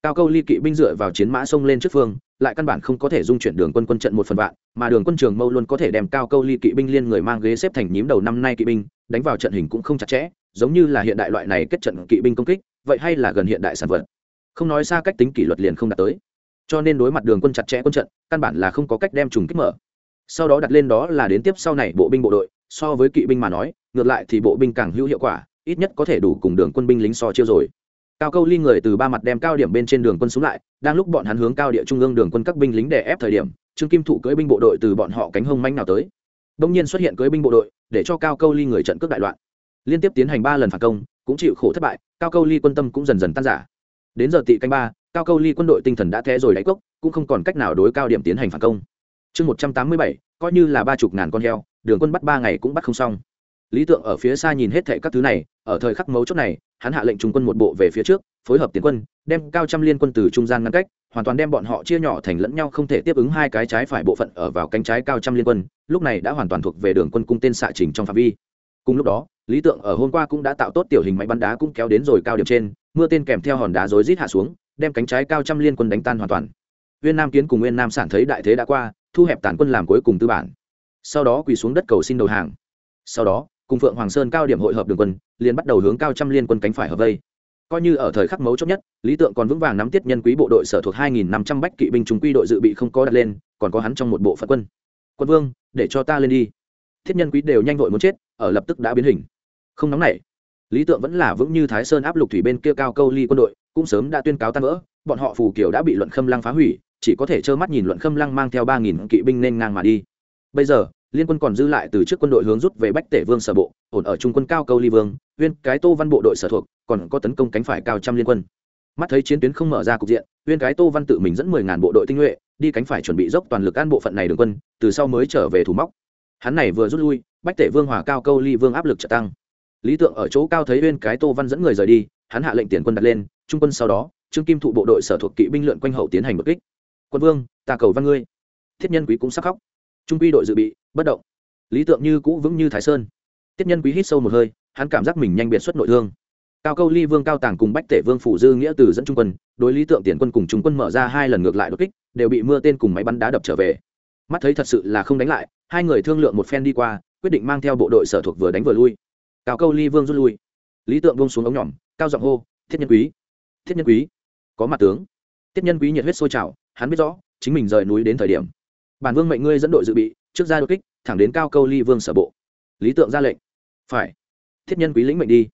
cao câu ly kỵ binh dựa vào chiến mã xông lên trước phương, lại căn bản không có thể dung chuyển đường quân quân trận một phần vạn, mà đường quân trường mâu luôn có thể đem cao câu ly kỵ binh liên người mang ghế xếp thành nhím đầu năm nay kỵ binh, đánh vào trận hình cũng không chặt chẽ, giống như là hiện đại loại này kết trận kỵ binh công kích, vậy hay là gần hiện đại sản vật. Không nói xa cách tính kỷ luật liền không đạt tới. Cho nên đối mặt đường quân chặt chẽ quân trận, căn bản là không có cách đem trùng kích mở. Sau đó đặt lên đó là đến tiếp sau này bộ binh bộ đội, so với kỵ binh mà nói, ngược lại thì bộ binh càng hữu hiệu quả, ít nhất có thể đủ cùng đường quân binh lính so chiêu rồi cao câu ly người từ ba mặt đem cao điểm bên trên đường quân xuống lại, đang lúc bọn hắn hướng cao địa trung ương đường quân các binh lính để ép thời điểm, trương kim thụ cưỡi binh bộ đội từ bọn họ cánh hông manh nào tới. Đông nhiên xuất hiện cưỡi binh bộ đội, để cho cao câu ly người trận cướp đại loạn. Liên tiếp tiến hành ba lần phản công, cũng chịu khổ thất bại, cao câu ly quân tâm cũng dần dần tan giả đến giờ tị canh ba, cao câu ly quân đội tinh thần đã té rồi đáy cốc, cũng không còn cách nào đối cao điểm tiến hành phản công. Chương một trăm tám mươi bảy, coi như là ba chục ngàn con heo, đường quân bắt ba ngày cũng bắt không xong lý tượng ở phía xa nhìn hết thệ các thứ này, ở thời khắc mấu chốt này, hắn hạ lệnh trung quân một bộ về phía trước, phối hợp tiến quân, đem cao trăm liên quân từ trung gian ngăn cách, hoàn toàn đem bọn họ chia nhỏ thành lẫn nhau không thể tiếp ứng hai cái trái phải bộ phận ở vào cánh trái cao trăm liên quân, lúc này đã hoàn toàn thuộc về đường quân cung tên xạ trình trong phạm vi. Cùng lúc đó, lý tượng ở hôm qua cũng đã tạo tốt tiểu hình máy bắn đá cũng kéo đến rồi cao điểm trên, mưa tên kèm theo hòn đá rối rít hạ xuống, đem cánh trái cao trăm liên quân đánh tan hoàn toàn. Viên nam kiến cùng nguyên nam sản thấy đại thế đã qua, thu hẹp tàn quân làm cuối cùng tư bản. Sau đó quỳ xuống đất cầu xin đầu hàng. Sau đó cùng phượng hoàng sơn cao điểm hội hợp đường quân, liền bắt đầu hướng cao trăm liên quân cánh phải hợp vây. Coi như ở thời khắc mấu chốt nhất, lý tượng còn vững vàng nắm tiết nhân quý bộ đội sở thuộc 2.500 bách kỵ binh trung quy đội dự bị không có đặt lên, còn có hắn trong một bộ phận quân. Quân vương, để cho ta lên đi. Thiết nhân quý đều nhanh vội muốn chết, ở lập tức đã biến hình. Không nóng nảy. Lý tượng vẫn là vững như thái sơn áp lục thủy bên kia cao câu ly quân đội, cũng sớm đã tuyên cáo tan vỡ, bọn họ phù kiều đã bị luận khâm lăng phá hủy, chỉ có thể trơ mắt nhìn luận khâm lăng mang theo ba nghìn kỵ binh nên ngang mà đi. Bây giờ liên quân còn dư lại từ trước quân đội hướng rút về bách tể vương sở bộ, ổn ở trung quân cao câu ly vương, uyên cái tô văn bộ đội sở thuộc, còn có tấn công cánh phải cao trăm liên quân. Mắt thấy chiến tuyến không mở ra cục diện, uyên cái tô văn tự mình dẫn mười ngàn bộ đội tinh nhuệ, đi cánh phải chuẩn bị dốc toàn lực an bộ phận này đường quân, từ sau mới trở về thủ móc. Hắn này vừa rút lui, bách tể vương hòa cao câu ly vương áp lực trợ tăng. Lý tượng ở chỗ cao thấy uyên cái tô văn dẫn người rời đi, hắn hạ lệnh tiền quân đặt lên, trung quân sau đó, trương kim thụ bộ đội sở thuộc kỵ binh lượn quanh hậu tiến hành bất kích. Quân vương, ta cầu văn ngươi. Thiết nhân quý cũng sắc khóc. Trung quy đội dự bị bất động. Lý tượng như cũ vững như thái sơn. Tiết nhân quý hít sâu một hơi, hắn cảm giác mình nhanh biệt xuất nội thương. Cao câu ly, vương cao tàng cùng bách tể vương phủ dư nghĩa từ dẫn trung quân, đối lý tượng tiền quân cùng trung quân mở ra hai lần ngược lại đột kích, đều bị mưa tên cùng máy bắn đá đập trở về. Mắt thấy thật sự là không đánh lại, hai người thương lượng một phen đi qua, quyết định mang theo bộ đội sở thuộc vừa đánh vừa lui. Cao câu ly, vương rút lui. Lý tượng bông xuống ống nhỏm cao giọng hô, thiết nhân quý, thiết nhân quý, có mặt tướng. Thiết nhân quý nhiệt huyết sôi trào, hắn biết rõ, chính mình rời núi đến thời điểm bản vương mệnh ngươi dẫn đội dự bị, trước ra đột kích, thẳng đến cao câu ly vương sở bộ. Lý tượng ra lệnh. Phải. Thiết nhân quý lĩnh mệnh đi.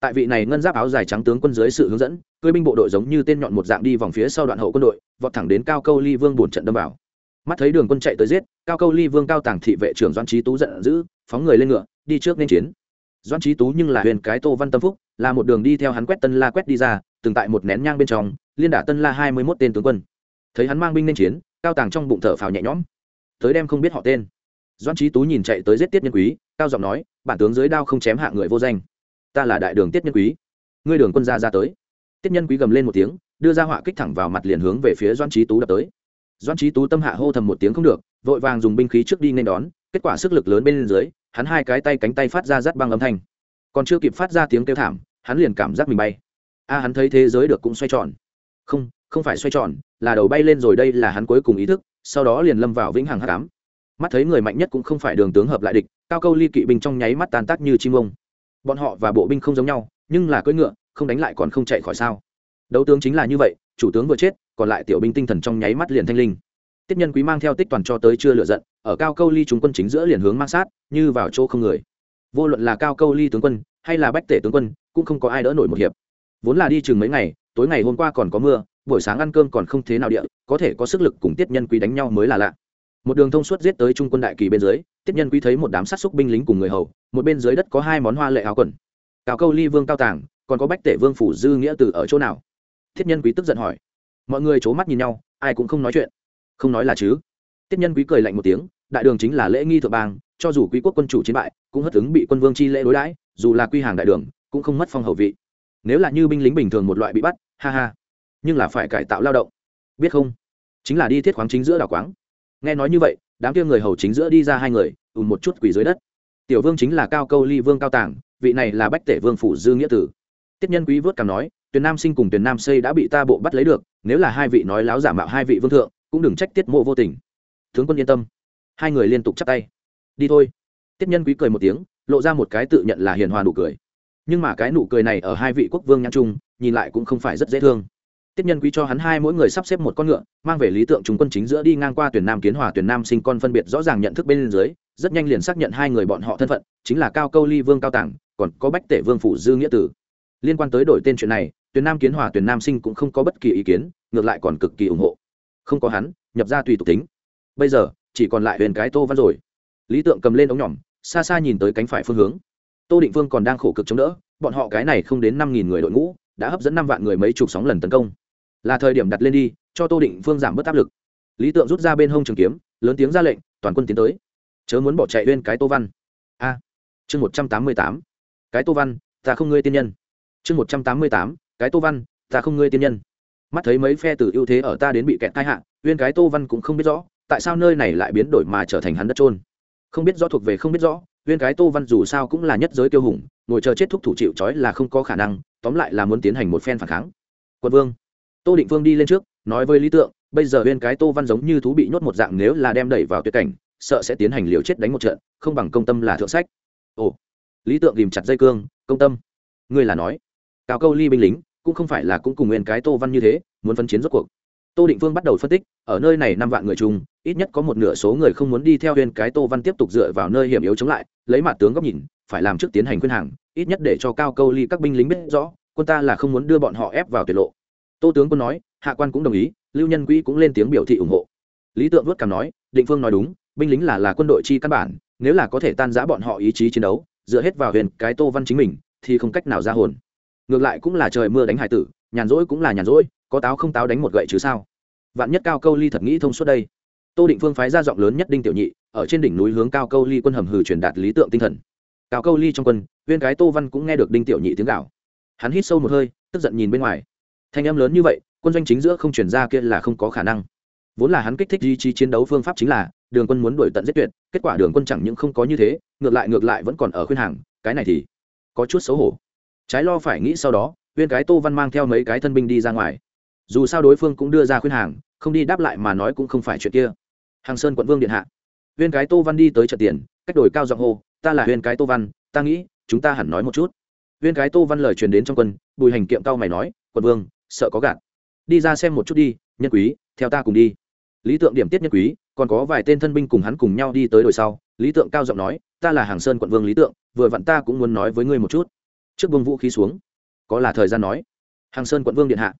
Tại vị này ngân giáp áo dài trắng tướng quân dưới sự hướng dẫn, cưới binh bộ đội giống như tên nhọn một dạng đi vòng phía sau đoạn hậu quân đội, vọt thẳng đến cao câu ly vương bổn trận đâm vào. Mắt thấy đường quân chạy tới giết, cao câu ly vương cao tàng thị vệ trưởng doan trí tú giận dữ, phóng người lên ngựa, đi trước nên chiến. Doan trí tú nhưng là huyền cái tô văn tâm phúc, là một đường đi theo hắn quét tân la quét đi ra, từng tại một nén nhang bên trong, liên đả tân la hai mươi mốt tên tướng quân. Thấy hắn mang binh nên chiến, cao tàng trong bụng thở phào nhẹ nhõm tới đem không biết họ tên. Doan trí tú nhìn chạy tới giết tiết nhân quý, cao giọng nói, bản tướng dưới đao không chém hạ người vô danh. Ta là đại đường tiết nhân quý. Ngươi đường quân gia ra tới. Tiết nhân quý gầm lên một tiếng, đưa ra họa kích thẳng vào mặt liền hướng về phía doan trí tú đập tới. Doan trí tú tâm hạ hô thầm một tiếng không được, vội vàng dùng binh khí trước đi nên đón, kết quả sức lực lớn bên dưới, hắn hai cái tay cánh tay phát ra rắt băng âm thanh. Còn chưa kịp phát ra tiếng kêu thảm, hắn liền cảm giác mình bay. A, hắn thấy thế giới được cũng xoay tròn. Không không phải xoay tròn, là đầu bay lên rồi đây là hắn cuối cùng ý thức sau đó liền lâm vào vĩnh hằng hắc ám, mắt thấy người mạnh nhất cũng không phải đường tướng hợp lại địch cao câu ly kỵ binh trong nháy mắt tan tác như chim ông. Bọn họ và bộ binh không giống nhau nhưng là cưỡi ngựa không đánh lại còn không chạy khỏi sao. Đấu tướng chính là như vậy chủ tướng vừa chết còn lại tiểu binh tinh thần trong nháy mắt liền thanh linh. Tiết nhân quý mang theo tích toàn cho tới chưa lựa giận ở cao câu ly chúng quân chính giữa liền hướng mang sát như vào chỗ không người. Vô luận là cao câu ly tướng quân hay là bách tể tướng quân cũng không có ai đỡ nổi một hiệp. Vốn là đi chừng mấy ngày tối ngày hôm qua còn có mưa buổi sáng ăn cơm còn không thế nào địa, có thể có sức lực cùng tiết nhân quý đánh nhau mới là lạ. Một đường thông suốt giết tới trung quân đại kỳ bên dưới, tiết nhân quý thấy một đám sát xúc binh lính cùng người hầu, một bên dưới đất có hai món hoa lệ áo quần. Cao câu ly vương cao tàng, còn có bách tể vương phủ dư nghĩa từ ở chỗ nào? Thiết nhân quý tức giận hỏi. Mọi người c h ố mắt nhìn nhau, ai cũng không nói chuyện. Không nói là chứ. Tiết nhân quý cười lạnh một tiếng, đại đường chính là lễ nghi thượng bang, cho dù quý quốc quân chủ chiến bại, cũng hất ứng bị quân vương chi lễ đối đãi, dù là quy hàng đại đường, cũng không mất phong hầu vị. Nếu là như binh lính bình thường một loại bị bắt, ha ha nhưng là phải cải tạo lao động. Biết không? Chính là đi thiết khoáng chính giữa đảo quáng. Nghe nói như vậy, đám kia người hầu chính giữa đi ra hai người, ùn một chút quỳ dưới đất. Tiểu vương chính là cao câu ly vương cao tàng, vị này là bách tể vương phủ dư nghĩa tử. Tiết nhân quý vớt cảm nói tuyền nam sinh cùng tuyền nam xây đã bị ta bộ bắt lấy được, nếu là hai vị nói láo giả mạo hai vị vương thượng, cũng đừng trách tiết mộ vô tình. Tướng quân yên tâm. Hai người liên tục chắp tay. Đi thôi. Tiết nhân quý cười một tiếng, lộ ra một cái tự nhận là hiền hòa nụ cười. Nhưng mà cái nụ cười này ở hai vị quốc vương nhãn trung, nhìn lại cũng không phải rất dễ thương tiết nhân quý cho hắn hai mỗi người sắp xếp một con ngựa, mang về lý tượng Chúng quân chính giữa đi ngang qua tuyển nam kiến hòa, tuyển nam sinh con phân biệt rõ ràng nhận thức bên dưới, rất nhanh liền xác nhận hai người bọn họ thân phận, chính là cao câu ly vương cao tảng còn có bách tể vương phủ dư nghĩa tử. Liên quan tới đổi tên chuyện này, tuyển nam kiến hòa, tuyển nam sinh cũng không có bất kỳ ý kiến, ngược lại còn cực kỳ ủng hộ. Không có hắn, nhập ra tùy tục tính. Bây giờ, chỉ còn lại huyền cái tô văn rồi. Lý tượng cầm lên ống nhỏm, xa xa nhìn tới cánh phải phương hướng. Tô định vương còn đang khổ cực chống đỡ, bọn họ cái này không đến năm nghìn người đội ngũ đã hấp dẫn năm vạn người mấy chục sóng lần tấn công. Là thời điểm đặt lên đi, cho tô định phương giảm bớt áp lực. Lý tượng rút ra bên hông trường kiếm, lớn tiếng ra lệnh, toàn quân tiến tới. Chớ muốn bỏ chạy lên cái tô văn. A. Chương một trăm tám mươi tám. Cái tô văn, ta không ngươi tiên nhân. Chương một trăm tám mươi tám. Cái tô văn, ta không ngươi tiên nhân. Mắt thấy mấy phe từ ưu thế ở ta đến bị kẹt tai hạ, uyên cái tô văn cũng không biết rõ, tại sao nơi này lại biến đổi mà trở thành hắn đất trôn không biết rõ thuộc về không biết rõ, uyên cái tô văn dù sao cũng là nhất giới tiêu hùng, ngồi chờ chết thúc thủ chịu trói là không có khả năng tóm lại là muốn tiến hành một phen phản kháng. Quân vương, tô định vương đi lên trước, nói với lý tượng, bây giờ bên cái tô văn giống như thú bị nhốt một dạng nếu là đem đẩy vào tuyệt cảnh, sợ sẽ tiến hành liều chết đánh một trận, không bằng công tâm là thượng sách. Ồ, lý tượng ghìm chặt dây cương, công tâm, ngươi là nói, cao câu ly binh lính, cũng không phải là cũng cùng nguyên cái tô văn như thế, muốn phân chiến rốt cuộc. Tô định vương bắt đầu phân tích, ở nơi này năm vạn người chung, ít nhất có một nửa số người không muốn đi theo huyền cái tô văn tiếp tục dựa vào nơi hiểm yếu chống lại, lấy mặt tướng góc nhìn, phải làm trước tiến hành khuyên hàng ít nhất để cho cao câu ly các binh lính biết rõ, quân ta là không muốn đưa bọn họ ép vào tuyệt lộ. Tô tướng quân nói, hạ quan cũng đồng ý, lưu nhân quỹ cũng lên tiếng biểu thị ủng hộ. Lý tượng vớt cảm nói, định phương nói đúng, binh lính là là quân đội chi căn bản, nếu là có thể tan giã bọn họ ý chí chiến đấu, dựa hết vào huyền cái tô văn chính mình, thì không cách nào ra hồn. Ngược lại cũng là trời mưa đánh hải tử, nhàn rỗi cũng là nhàn rỗi, có táo không táo đánh một gậy chứ sao? Vạn nhất cao câu ly thật nghĩ thông suốt đây. Tô định phương phái ra giọng lớn nhất đinh tiểu nhị, ở trên đỉnh núi hướng cao câu ly quân hầm hừ truyền đạt lý tượng tinh thần. Cao câu ly trong quân viên cái tô văn cũng nghe được đinh tiểu nhị tiếng gạo hắn hít sâu một hơi, tức giận nhìn bên ngoài. Thanh em lớn như vậy, quân doanh chính giữa không chuyển ra kia là không có khả năng. Vốn là hắn kích thích duy trì chiến đấu phương pháp chính là, đường quân muốn đuổi tận giết tuyệt, kết quả đường quân chẳng những không có như thế, ngược lại ngược lại vẫn còn ở khuyên hàng, cái này thì có chút xấu hổ. Trái lo phải nghĩ sau đó viên cái tô văn mang theo mấy cái thân binh đi ra ngoài. Dù sao đối phương cũng đưa ra khuyên hàng, không đi đáp lại mà nói cũng không phải chuyện kia. Hàng sơn quận vương điện hạ. Viên cái tô văn đi tới trận tiền, cách đổi cao giọng hô, ta là viên cái tô văn, ta nghĩ chúng ta hẳn nói một chút. Viên cái tô văn lời truyền đến trong quân, bùi hành kiệm cao mày nói, quận vương, sợ có gạt. Đi ra xem một chút đi, nhân quý, theo ta cùng đi. Lý tượng điểm tiết nhân quý, còn có vài tên thân binh cùng hắn cùng nhau đi tới đồi sau, lý tượng cao giọng nói, ta là hàng sơn quận vương lý tượng, vừa vặn ta cũng muốn nói với ngươi một chút. Trước vương vũ khí xuống, có là thời gian nói, hàng sơn quận vương điện hạ.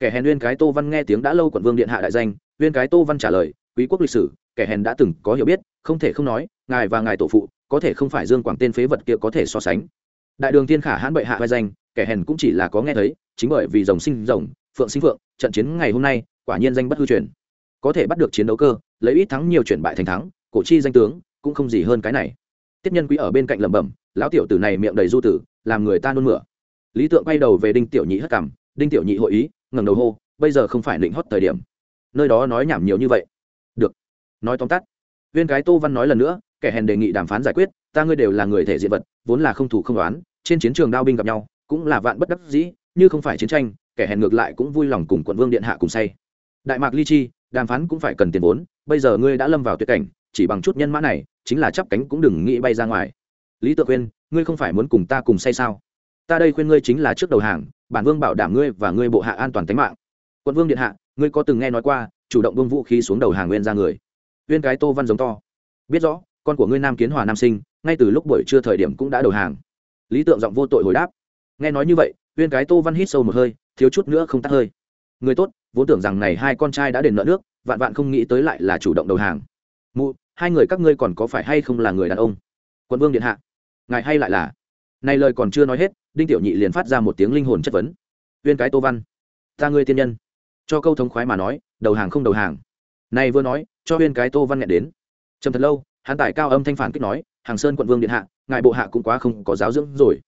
Kẻ hèn uyên cái tô văn nghe tiếng đã lâu quận vương điện hạ đại danh uyên cái tô văn trả lời, quý quốc lịch sử, kẻ hèn đã từng có hiểu biết, không thể không nói, ngài và ngài tổ phụ có thể không phải dương quảng tên phế vật kia có thể so sánh. Đại đường tiên khả hãn bệ hạ vai danh, kẻ hèn cũng chỉ là có nghe thấy, chính bởi vì rồng sinh rồng, phượng sinh phượng, trận chiến ngày hôm nay, quả nhiên danh bất hư truyền. Có thể bắt được chiến đấu cơ, lấy ít thắng nhiều chuyển bại thành thắng, cổ chi danh tướng, cũng không gì hơn cái này. Tiết nhân quý ở bên cạnh lẩm bẩm, lão tiểu tử này miệng đầy du tử, làm người ta nôn mửa. Lý tượng quay đầu về đinh tiểu nhị hất cảm đinh tiểu nhị hội ý, ngẩng đầu hô, bây giờ không phải định hót thời điểm. Nơi đó nói nhảm nhiều như vậy. Được, nói tóm tắt. Viên cái tô văn nói lần nữa kẻ hèn đề nghị đàm phán giải quyết, ta ngươi đều là người thể diện vật, vốn là không thủ không đoán trên chiến trường đao binh gặp nhau, cũng là vạn bất đắc dĩ, như không phải chiến tranh, kẻ hèn ngược lại cũng vui lòng cùng quận vương điện hạ cùng say. Đại mạc ly chi, đàm phán cũng phải cần tiền vốn, bây giờ ngươi đã lâm vào tuyệt cảnh, chỉ bằng chút nhân mã này, chính là chắp cánh cũng đừng nghĩ bay ra ngoài. Lý tự khuyên, ngươi không phải muốn cùng ta cùng say sao? Ta đây khuyên ngươi chính là trước đầu hàng, bản vương bảo đảm ngươi và ngươi bộ hạ an toàn tính mạng. Quận vương điện hạ, ngươi có từng nghe nói qua, chủ động bông vũ khí xuống đầu hàng nguyên ra người. Viên cái tô văn giống to. Biết rõ con của ngươi nam kiến hòa nam sinh, ngay từ lúc buổi trưa thời điểm cũng đã đầu hàng. Lý tượng giọng vô tội hồi đáp. Nghe nói như vậy, Uyên cái tô văn hít sâu một hơi, thiếu chút nữa không tắt hơi. Người tốt, vốn tưởng rằng này hai con trai đã đền nợ nước, vạn vạn không nghĩ tới lại là chủ động đầu hàng. Mụ, hai người các ngươi còn có phải hay không là người đàn ông? Quân vương điện hạ. Ngài hay lại là? Này lời còn chưa nói hết, đinh tiểu nhị liền phát ra một tiếng linh hồn chất vấn. Uyên cái tô văn, ta ngươi tiên nhân. Cho câu thống khoái mà nói, đầu hàng không đầu hàng. Này vừa nói, cho Uyên cái tô văn nghẹn đến. Trầm thật lâu hắn tải cao âm thanh phản kích nói, hàng sơn quận vương điện hạ, ngài bộ hạ cũng quá không có giáo dưỡng rồi.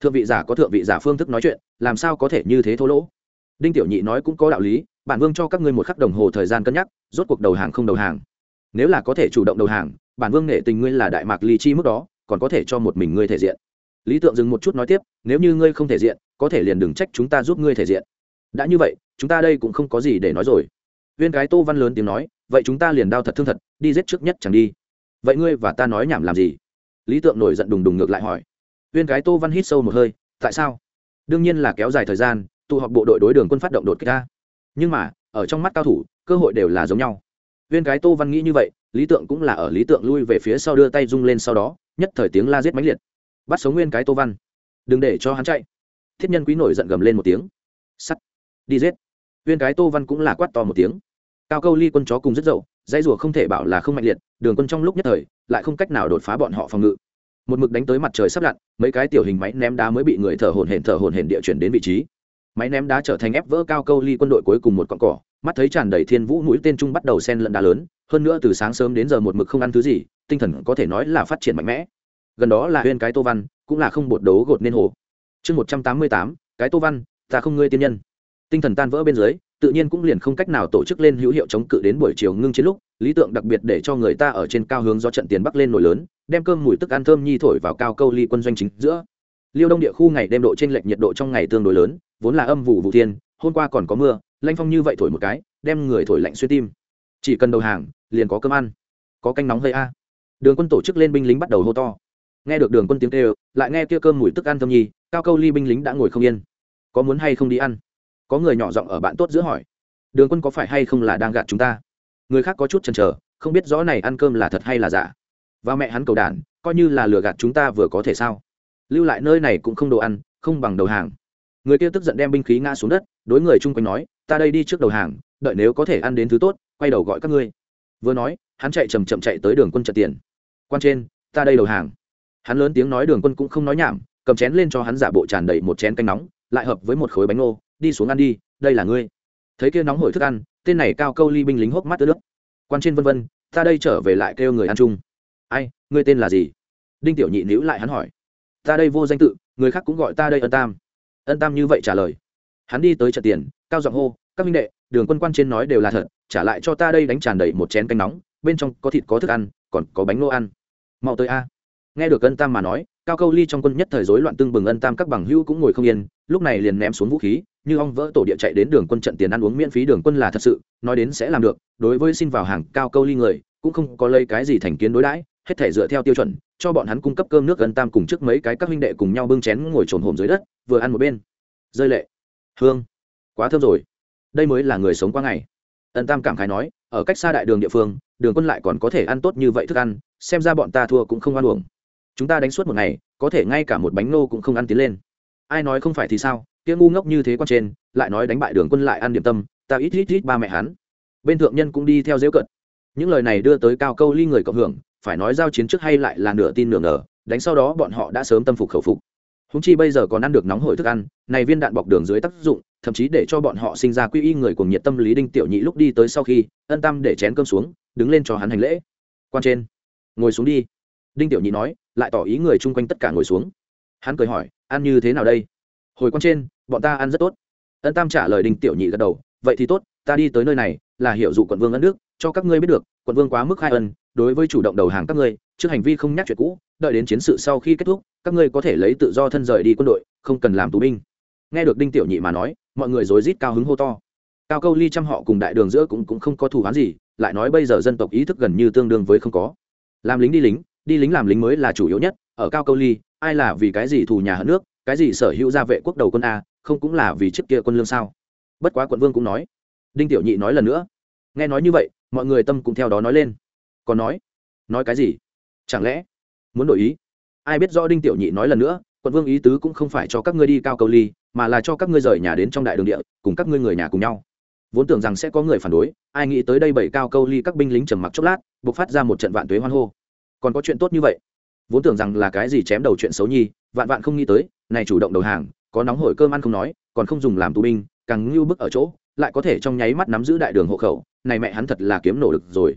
Thượng vị giả có thượng vị giả phương thức nói chuyện, làm sao có thể như thế thô lỗ? Đinh tiểu nhị nói cũng có đạo lý, bản vương cho các ngươi một khắc đồng hồ thời gian cân nhắc, rốt cuộc đầu hàng không đầu hàng. Nếu là có thể chủ động đầu hàng, bản vương nể tình ngươi là đại mạc ly chi mức đó, còn có thể cho một mình ngươi thể diện. Lý tượng dừng một chút nói tiếp, nếu như ngươi không thể diện, có thể liền đừng trách chúng ta giúp ngươi thể diện. Đã như vậy, chúng ta đây cũng không có gì để nói rồi. Viên cái tô văn lớn tiếng nói, vậy chúng ta liền đao thật thương thật, đi giết trước nhất chẳng đi vậy ngươi và ta nói nhảm làm gì? Lý tượng nổi giận đùng đùng ngược lại hỏi. Viên cái tô văn hít sâu một hơi, tại sao? Đương nhiên là kéo dài thời gian, tụ họp bộ đội đối đường quân phát động đột kích ta. Nhưng mà, ở trong mắt cao thủ, cơ hội đều là giống nhau. Viên cái tô văn nghĩ như vậy, lý tượng cũng là ở lý tượng lui về phía sau đưa tay rung lên sau đó, nhất thời tiếng la giết mãnh liệt. Bắt sống nguyên cái tô văn. Đừng để cho hắn chạy. Thiết nhân quý nổi giận gầm lên một tiếng. Sắt, đi giết. Viên cái tô văn cũng là quát to một tiếng. Cao câu ly quân chó cùng rất dậu dãy rùa không thể bảo là không mạnh liệt, đường quân trong lúc nhất thời lại không cách nào đột phá bọn họ phòng ngự. Một mực đánh tới mặt trời sắp lặn, mấy cái tiểu hình máy ném đá mới bị người thở hồn hển thở hồn hển địa chuyển đến vị trí. Máy ném đá trở thành ép vỡ cao câu ly quân đội cuối cùng một con cỏ, mắt thấy tràn đầy thiên vũ mũi tên trung bắt đầu sen lẫn đá lớn, hơn nữa từ sáng sớm đến giờ một mực không ăn thứ gì, tinh thần có thể nói là phát triển mạnh mẽ. Gần đó là huyên cái tô văn, cũng là không bột đấu gột nên hồ. Chương một trăm tám mươi tám, cái tô văn, ta không ngươi tiên nhân. Tinh thần tan vỡ bên dưới tự nhiên cũng liền không cách nào tổ chức lên hữu hiệu chống cự đến buổi chiều ngưng chiến lúc, lý tượng đặc biệt để cho người ta ở trên cao hướng do trận tiền bắc lên nổi lớn, đem cơm, mùi tức ăn thơm nhi thổi vào cao câu ly quân doanh chính giữa. Liêu đông địa khu ngày đêm độ trên lệch nhiệt độ trong ngày tương đối lớn, vốn là âm vụ vụ thiên, hôm qua còn có mưa, lanh phong như vậy thổi một cái, đem người thổi lạnh xuyên tim. Chỉ cần đầu hàng, liền có cơm ăn, có canh nóng hơi a. Đường quân tổ chức lên binh lính bắt đầu hô to. Nghe được đường quân tiếng kêu, lại nghe kia cơm, mùi tức ăn thơm nhi, cao câu ly binh lính đã ngồi không yên. Có muốn hay không đi ăn? Có người nhỏ giọng ở bạn tốt giữa hỏi, đường quân có phải hay không là đang gạt chúng ta? Người khác có chút chần chờ, không biết rõ này ăn cơm là thật hay là giả. Và mẹ hắn cầu đản coi như là lừa gạt chúng ta vừa có thể sao? Lưu lại nơi này cũng không đồ ăn, không bằng đầu hàng. Người kia tức giận đem binh khí ngã xuống đất, đối người chung quanh nói, ta đây đi trước đầu hàng, đợi nếu có thể ăn đến thứ tốt, quay đầu gọi các ngươi. Vừa nói, hắn chạy chầm chậm chạy tới đường quân trận tiền. Quan trên, ta đây đầu hàng. Hắn lớn tiếng nói, đường quân cũng không nói nhảm, cầm chén lên cho hắn giả bộ tràn đầy một chén canh nóng, lại hợp với một khối bánh ngô đi xuống ăn đi, đây là ngươi. Thấy kia nóng hổi thức ăn, tên này cao câu ly binh lính hốc mắt ướt nước quan trên vân vân, ta đây trở về lại kêu người ăn chung. Ai, ngươi tên là gì? Đinh tiểu nhị níu lại hắn hỏi. Ta đây vô danh tự, người khác cũng gọi ta đây ân tam. Ân tam như vậy trả lời. Hắn đi tới trận tiền, cao giọng hô, các minh đệ, đường quân quan trên nói đều là thật, trả lại cho ta đây đánh tràn đầy một chén canh nóng, bên trong có thịt có thức ăn, còn có bánh nô ăn. Mau tới a. Nghe được ân tam mà nói, cao câu ly trong quân nhất thời rối loạn tương bừng ân tam các bằng hữu cũng ngồi không yên, lúc này liền ném xuống vũ khí như ong vỡ tổ địa chạy đến đường quân trận tiền ăn uống miễn phí đường quân là thật sự, nói đến sẽ làm được, đối với xin vào hàng cao câu ly người, cũng không có lấy cái gì thành kiến đối đãi, hết thể dựa theo tiêu chuẩn, cho bọn hắn cung cấp cơm nước gần tam cùng trước mấy cái các huynh đệ cùng nhau bưng chén ngồi trồn hổm dưới đất, vừa ăn một bên. Rơi lệ. Hương. Quá thơm rồi. Đây mới là người sống qua ngày. Ân tam cảm khái nói, ở cách xa đại đường địa phương, đường quân lại còn có thể ăn tốt như vậy thức ăn, xem ra bọn ta thua cũng không ăn uổng. Chúng ta đánh suốt một ngày, có thể ngay cả một bánh nô cũng không ăn tiến lên. Ai nói không phải thì sao? Kia ngu ngốc như thế quan trên, lại nói đánh bại đường quân lại ăn điểm tâm, ta ít ít ít ba mẹ hắn. Bên thượng nhân cũng đi theo dễu cận. Những lời này đưa tới cao câu ly người cộng hưởng, phải nói giao chiến trước hay lại là nửa tin nửa ngờ, đánh sau đó bọn họ đã sớm tâm phục khẩu phục. Húng chi bây giờ còn ăn được nóng hổi thức ăn, này viên đạn bọc đường dưới tác dụng, thậm chí để cho bọn họ sinh ra quy y người cùng nhiệt tâm lý đinh tiểu nhị lúc đi tới sau khi, ân tâm để chén cơm xuống, đứng lên cho hắn hành lễ. Quan trên, ngồi xuống đi. Đinh tiểu nhị nói, lại tỏ ý người chung quanh tất cả ngồi xuống. Hắn cười hỏi, ăn như thế nào đây? Hồi quan trên bọn ta ăn rất tốt. Ân tam trả lời đinh tiểu nhị gật đầu, vậy thì tốt, ta đi tới nơi này, là hiệu dụ quận vương ân nước cho các ngươi biết được, quận vương quá mức khai ân, đối với chủ động đầu hàng các ngươi, trước hành vi không nhắc chuyện cũ, đợi đến chiến sự sau khi kết thúc, các ngươi có thể lấy tự do thân rời đi quân đội, không cần làm tù binh. Nghe được đinh tiểu nhị mà nói, mọi người rối rít cao hứng hô to. Cao câu ly trăm họ cùng đại đường giữa cũng cũng không có thù hoán gì, lại nói bây giờ dân tộc ý thức gần như tương đương với không có. Làm lính đi lính đi lính làm lính mới là chủ yếu nhất, ở cao câu ly, ai là vì cái gì thù nhà hận nước, cái gì sở hữu gia vệ quốc đầu quân a không cũng là vì trước kia quân lương sao? Bất quá quận vương cũng nói. Đinh tiểu nhị nói lần nữa. Nghe nói như vậy, mọi người tâm cũng theo đó nói lên. Còn nói? Nói cái gì? Chẳng lẽ muốn đổi ý? Ai biết rõ đinh tiểu nhị nói lần nữa, quận vương ý tứ cũng không phải cho các ngươi đi cao cầu ly, mà là cho các ngươi rời nhà đến trong đại đường địa, cùng các ngươi người nhà cùng nhau. Vốn tưởng rằng sẽ có người phản đối, ai nghĩ tới đây bảy cao câu ly các binh lính trầm mặc chốc lát buộc phát ra một trận vạn tuế hoan hô. Còn có chuyện tốt như vậy. Vốn tưởng rằng là cái gì chém đầu chuyện xấu nhi, vạn vạn không nghĩ tới, này chủ động đầu hàng có nóng hổi cơm ăn không nói, còn không dùng làm tù binh, càng ngưu bức ở chỗ, lại có thể trong nháy mắt nắm giữ đại đường hộ khẩu, này mẹ hắn thật là kiếm nổ được rồi.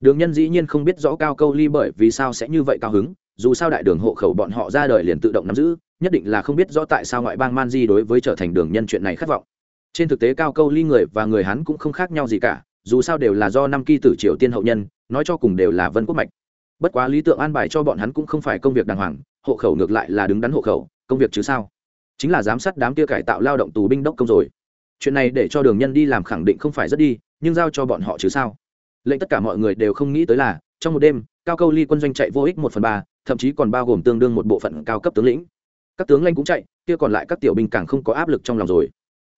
Đường nhân dĩ nhiên không biết rõ cao câu ly bởi vì sao sẽ như vậy cao hứng, dù sao đại đường hộ khẩu bọn họ ra đời liền tự động nắm giữ, nhất định là không biết rõ tại sao ngoại bang man di đối với trở thành đường nhân chuyện này khát vọng. Trên thực tế cao câu ly người và người hắn cũng không khác nhau gì cả, dù sao đều là do năm kỳ tử triều tiên hậu nhân, nói cho cùng đều là vân quốc mạch. Bất quá lý tượng an bài cho bọn hắn cũng không phải công việc đàng hoàng, hộ khẩu ngược lại là đứng đắn hộ khẩu, công việc chứ sao? Chính là giám sát đám kia cải tạo lao động tù binh đốc công rồi. Chuyện này để cho đường nhân đi làm khẳng định không phải rất đi, nhưng giao cho bọn họ chứ sao? Lệnh tất cả mọi người đều không nghĩ tới là, trong một đêm, cao câu ly quân doanh chạy vô ích một phần ba, thậm chí còn bao gồm tương đương một bộ phận cao cấp tướng lĩnh. Các tướng lanh cũng chạy, kia còn lại các tiểu binh càng không có áp lực trong lòng rồi.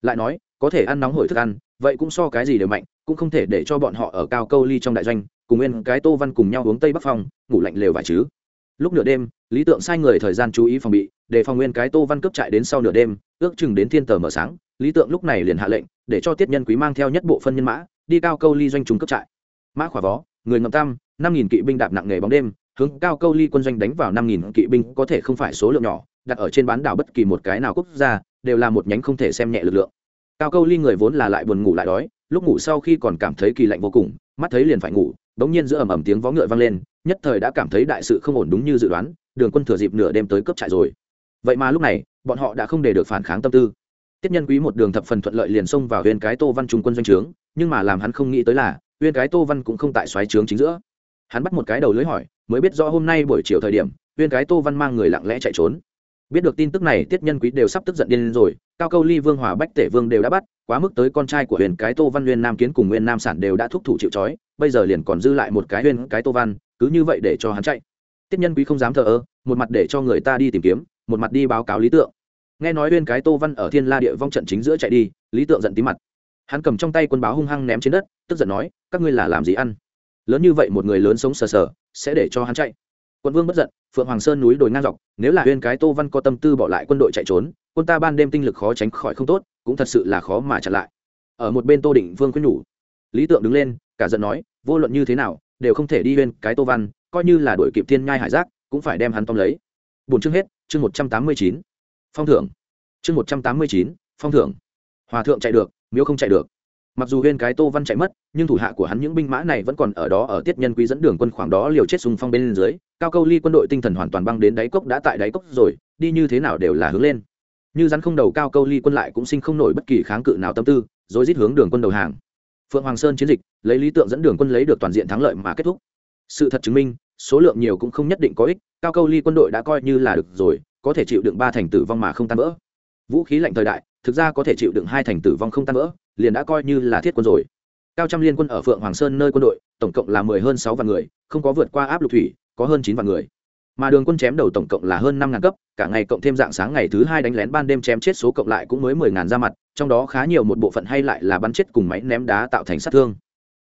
Lại nói, có thể ăn nóng hổi thức ăn, vậy cũng so cái gì đều mạnh, cũng không thể để cho bọn họ ở cao câu ly trong đại doanh, cùng nguyên cái tô văn cùng nhau uống tây bắc phong, ngủ lạnh lều vải chứ. Lúc nửa đêm lý tượng sai người thời gian chú ý phòng bị, để phòng nguyên cái tô văn cướp chạy đến sau nửa đêm, ước chừng đến thiên tờ mở sáng, lý tượng lúc này liền hạ lệnh, để cho tiết nhân quý mang theo nhất bộ phân nhân mã, đi cao câu ly doanh trùng cướp trại. Mã khỏa vó người ngậm tam, năm nghìn kỵ binh đạp nặng nghề bóng đêm, hướng cao câu ly quân doanh đánh vào năm nghìn kỵ binh có thể không phải số lượng nhỏ, đặt ở trên bán đảo bất kỳ một cái nào quốc gia, đều là một nhánh không thể xem nhẹ lực lượng. Cao câu ly người vốn là lại buồn ngủ lại đói, lúc ngủ sau khi còn cảm thấy kỳ lạnh vô cùng, mắt thấy liền phải ngủ, bỗng nhiên giữa ầm ầm tiếng vó ngựa vang lên, nhất thời đã cảm thấy đại sự không ổn đúng như dự đoán đường quân thừa dịp nửa đêm tới cướp trại rồi. Vậy mà lúc này, bọn họ đã không để được phản kháng tâm tư. Tiết nhân quý một đường thập phần thuận lợi liền xông vào huyên cái tô văn trung quân doanh trướng, nhưng mà làm hắn không nghĩ tới là huyên cái tô văn cũng không tại xoáy trướng chính giữa. Hắn bắt một cái đầu lưới hỏi, mới biết rõ hôm nay buổi chiều thời điểm huyên cái tô văn mang người lặng lẽ chạy trốn. Biết được tin tức này, tiết nhân quý đều sắp tức giận điên rồi, cao câu ly vương hòa bách tể vương đều đã bắt, quá mức tới con trai của huyền cái tô văn nguyên nam kiến cùng nguyên nam sản đều đã thúc thủ chịu trói, bây giờ liền còn dư lại một cái huyền cái tô văn, cứ như vậy để cho hắn chạy tiết nhân quý không dám thờ ơ, một mặt để cho người ta đi tìm kiếm, một mặt đi báo cáo lý tượng. Nghe nói bên cái tô văn ở thiên la địa vong trận chính giữa chạy đi, lý tượng giận tí mặt. Hắn cầm trong tay quân báo hung hăng ném trên đất, tức giận nói, các ngươi là làm gì ăn? Lớn như vậy một người lớn sống sờ sờ, sẽ để cho hắn chạy. Quân vương bất giận, phượng hoàng sơn núi đồi ngang dọc, nếu là huyên cái tô văn có tâm tư bỏ lại quân đội chạy trốn, quân ta ban đêm tinh lực khó tránh khỏi không tốt, cũng thật sự là khó mà chặn lại. Ở một bên tô định vương khuyên nhủ, lý tượng đứng lên, cả giận nói, vô luận như thế nào, đều không thể đi huyên cái tô văn coi như là đuổi kịp thiên nhai hải giác, cũng phải đem hắn tóm lấy. Bốn chương hết, chương một trăm tám mươi chín, phong thưởng. Chương một trăm tám mươi chín, phong thưởng. Hòa thượng chạy được, miếu không chạy được. Mặc dù huyên cái tô văn chạy mất, nhưng thủ hạ của hắn những binh mã này vẫn còn ở đó ở tiết nhân quý dẫn đường quân khoảng đó liều chết sùng phong bên dưới, cao câu ly quân đội tinh thần hoàn toàn băng đến đáy cốc đã tại đáy cốc rồi, đi như thế nào đều là hướng lên. Như rắn không đầu cao câu ly quân lại cũng sinh không nổi bất kỳ kháng cự nào tâm tư, rồi rít hướng đường quân đầu hàng. Phượng hoàng sơn chiến dịch, lấy lý tượng dẫn đường quân lấy được toàn diện thắng lợi mà kết thúc sự thật chứng minh, số lượng nhiều cũng không nhất định có ích, cao câu ly quân đội đã coi như là được rồi, có thể chịu đựng ba thành tử vong mà không tan vỡ. Vũ khí lạnh thời đại, thực ra có thể chịu đựng hai thành tử vong không tan vỡ, liền đã coi như là thiết quân rồi. Cao trăm liên quân ở phượng hoàng sơn nơi quân đội, tổng cộng là mười hơn sáu vạn người, không có vượt qua áp lục thủy, có hơn chín vạn người. Mà đường quân chém đầu tổng cộng là hơn năm ngàn cấp, cả ngày cộng thêm dạng sáng ngày thứ hai đánh lén ban đêm chém chết số cộng lại cũng mới mười ngàn ra mặt, trong đó khá nhiều một bộ phận hay lại là bắn chết cùng máy ném đá tạo thành sát thương.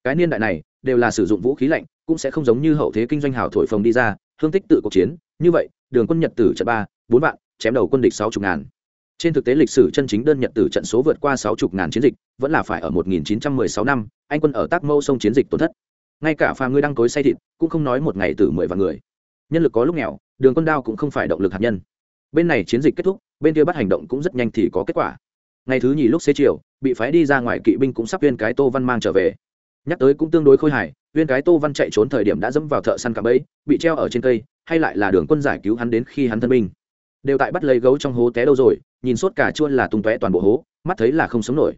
Cái niên đại này, đều là sử dụng vũ khí lạnh cũng sẽ không giống như hậu thế kinh doanh hào thổi phồng đi ra, thương tích tự cuộc chiến. Như vậy, đường quân nhật tử trận ba, bốn vạn, chém đầu quân địch sáu chục ngàn. Trên thực tế lịch sử chân chính đơn nhật tử trận số vượt qua sáu chục ngàn chiến dịch, vẫn là phải ở một nghìn chín trăm mười sáu năm, anh quân ở tác mâu sông chiến dịch tổn thất. Ngay cả phà ngươi đang cối say thịt, cũng không nói một ngày từ mười vạn người. Nhân lực có lúc nghèo, đường quân đao cũng không phải động lực hạt nhân. Bên này chiến dịch kết thúc, bên kia bắt hành động cũng rất nhanh thì có kết quả. Ngày thứ nhì lúc xế chiều, bị phái đi ra ngoài kỵ binh cũng sắp viên cái tô văn mang trở về nhắc tới cũng tương đối khôi hài, viên cái tô văn chạy trốn thời điểm đã dẫm vào thợ săn cạm bẫy, bị treo ở trên cây, hay lại là đường quân giải cứu hắn đến khi hắn thân binh. Đều tại bắt lấy gấu trong hố té đâu rồi, nhìn suốt cả chuôn là tung tóe toàn bộ hố, mắt thấy là không sống nổi.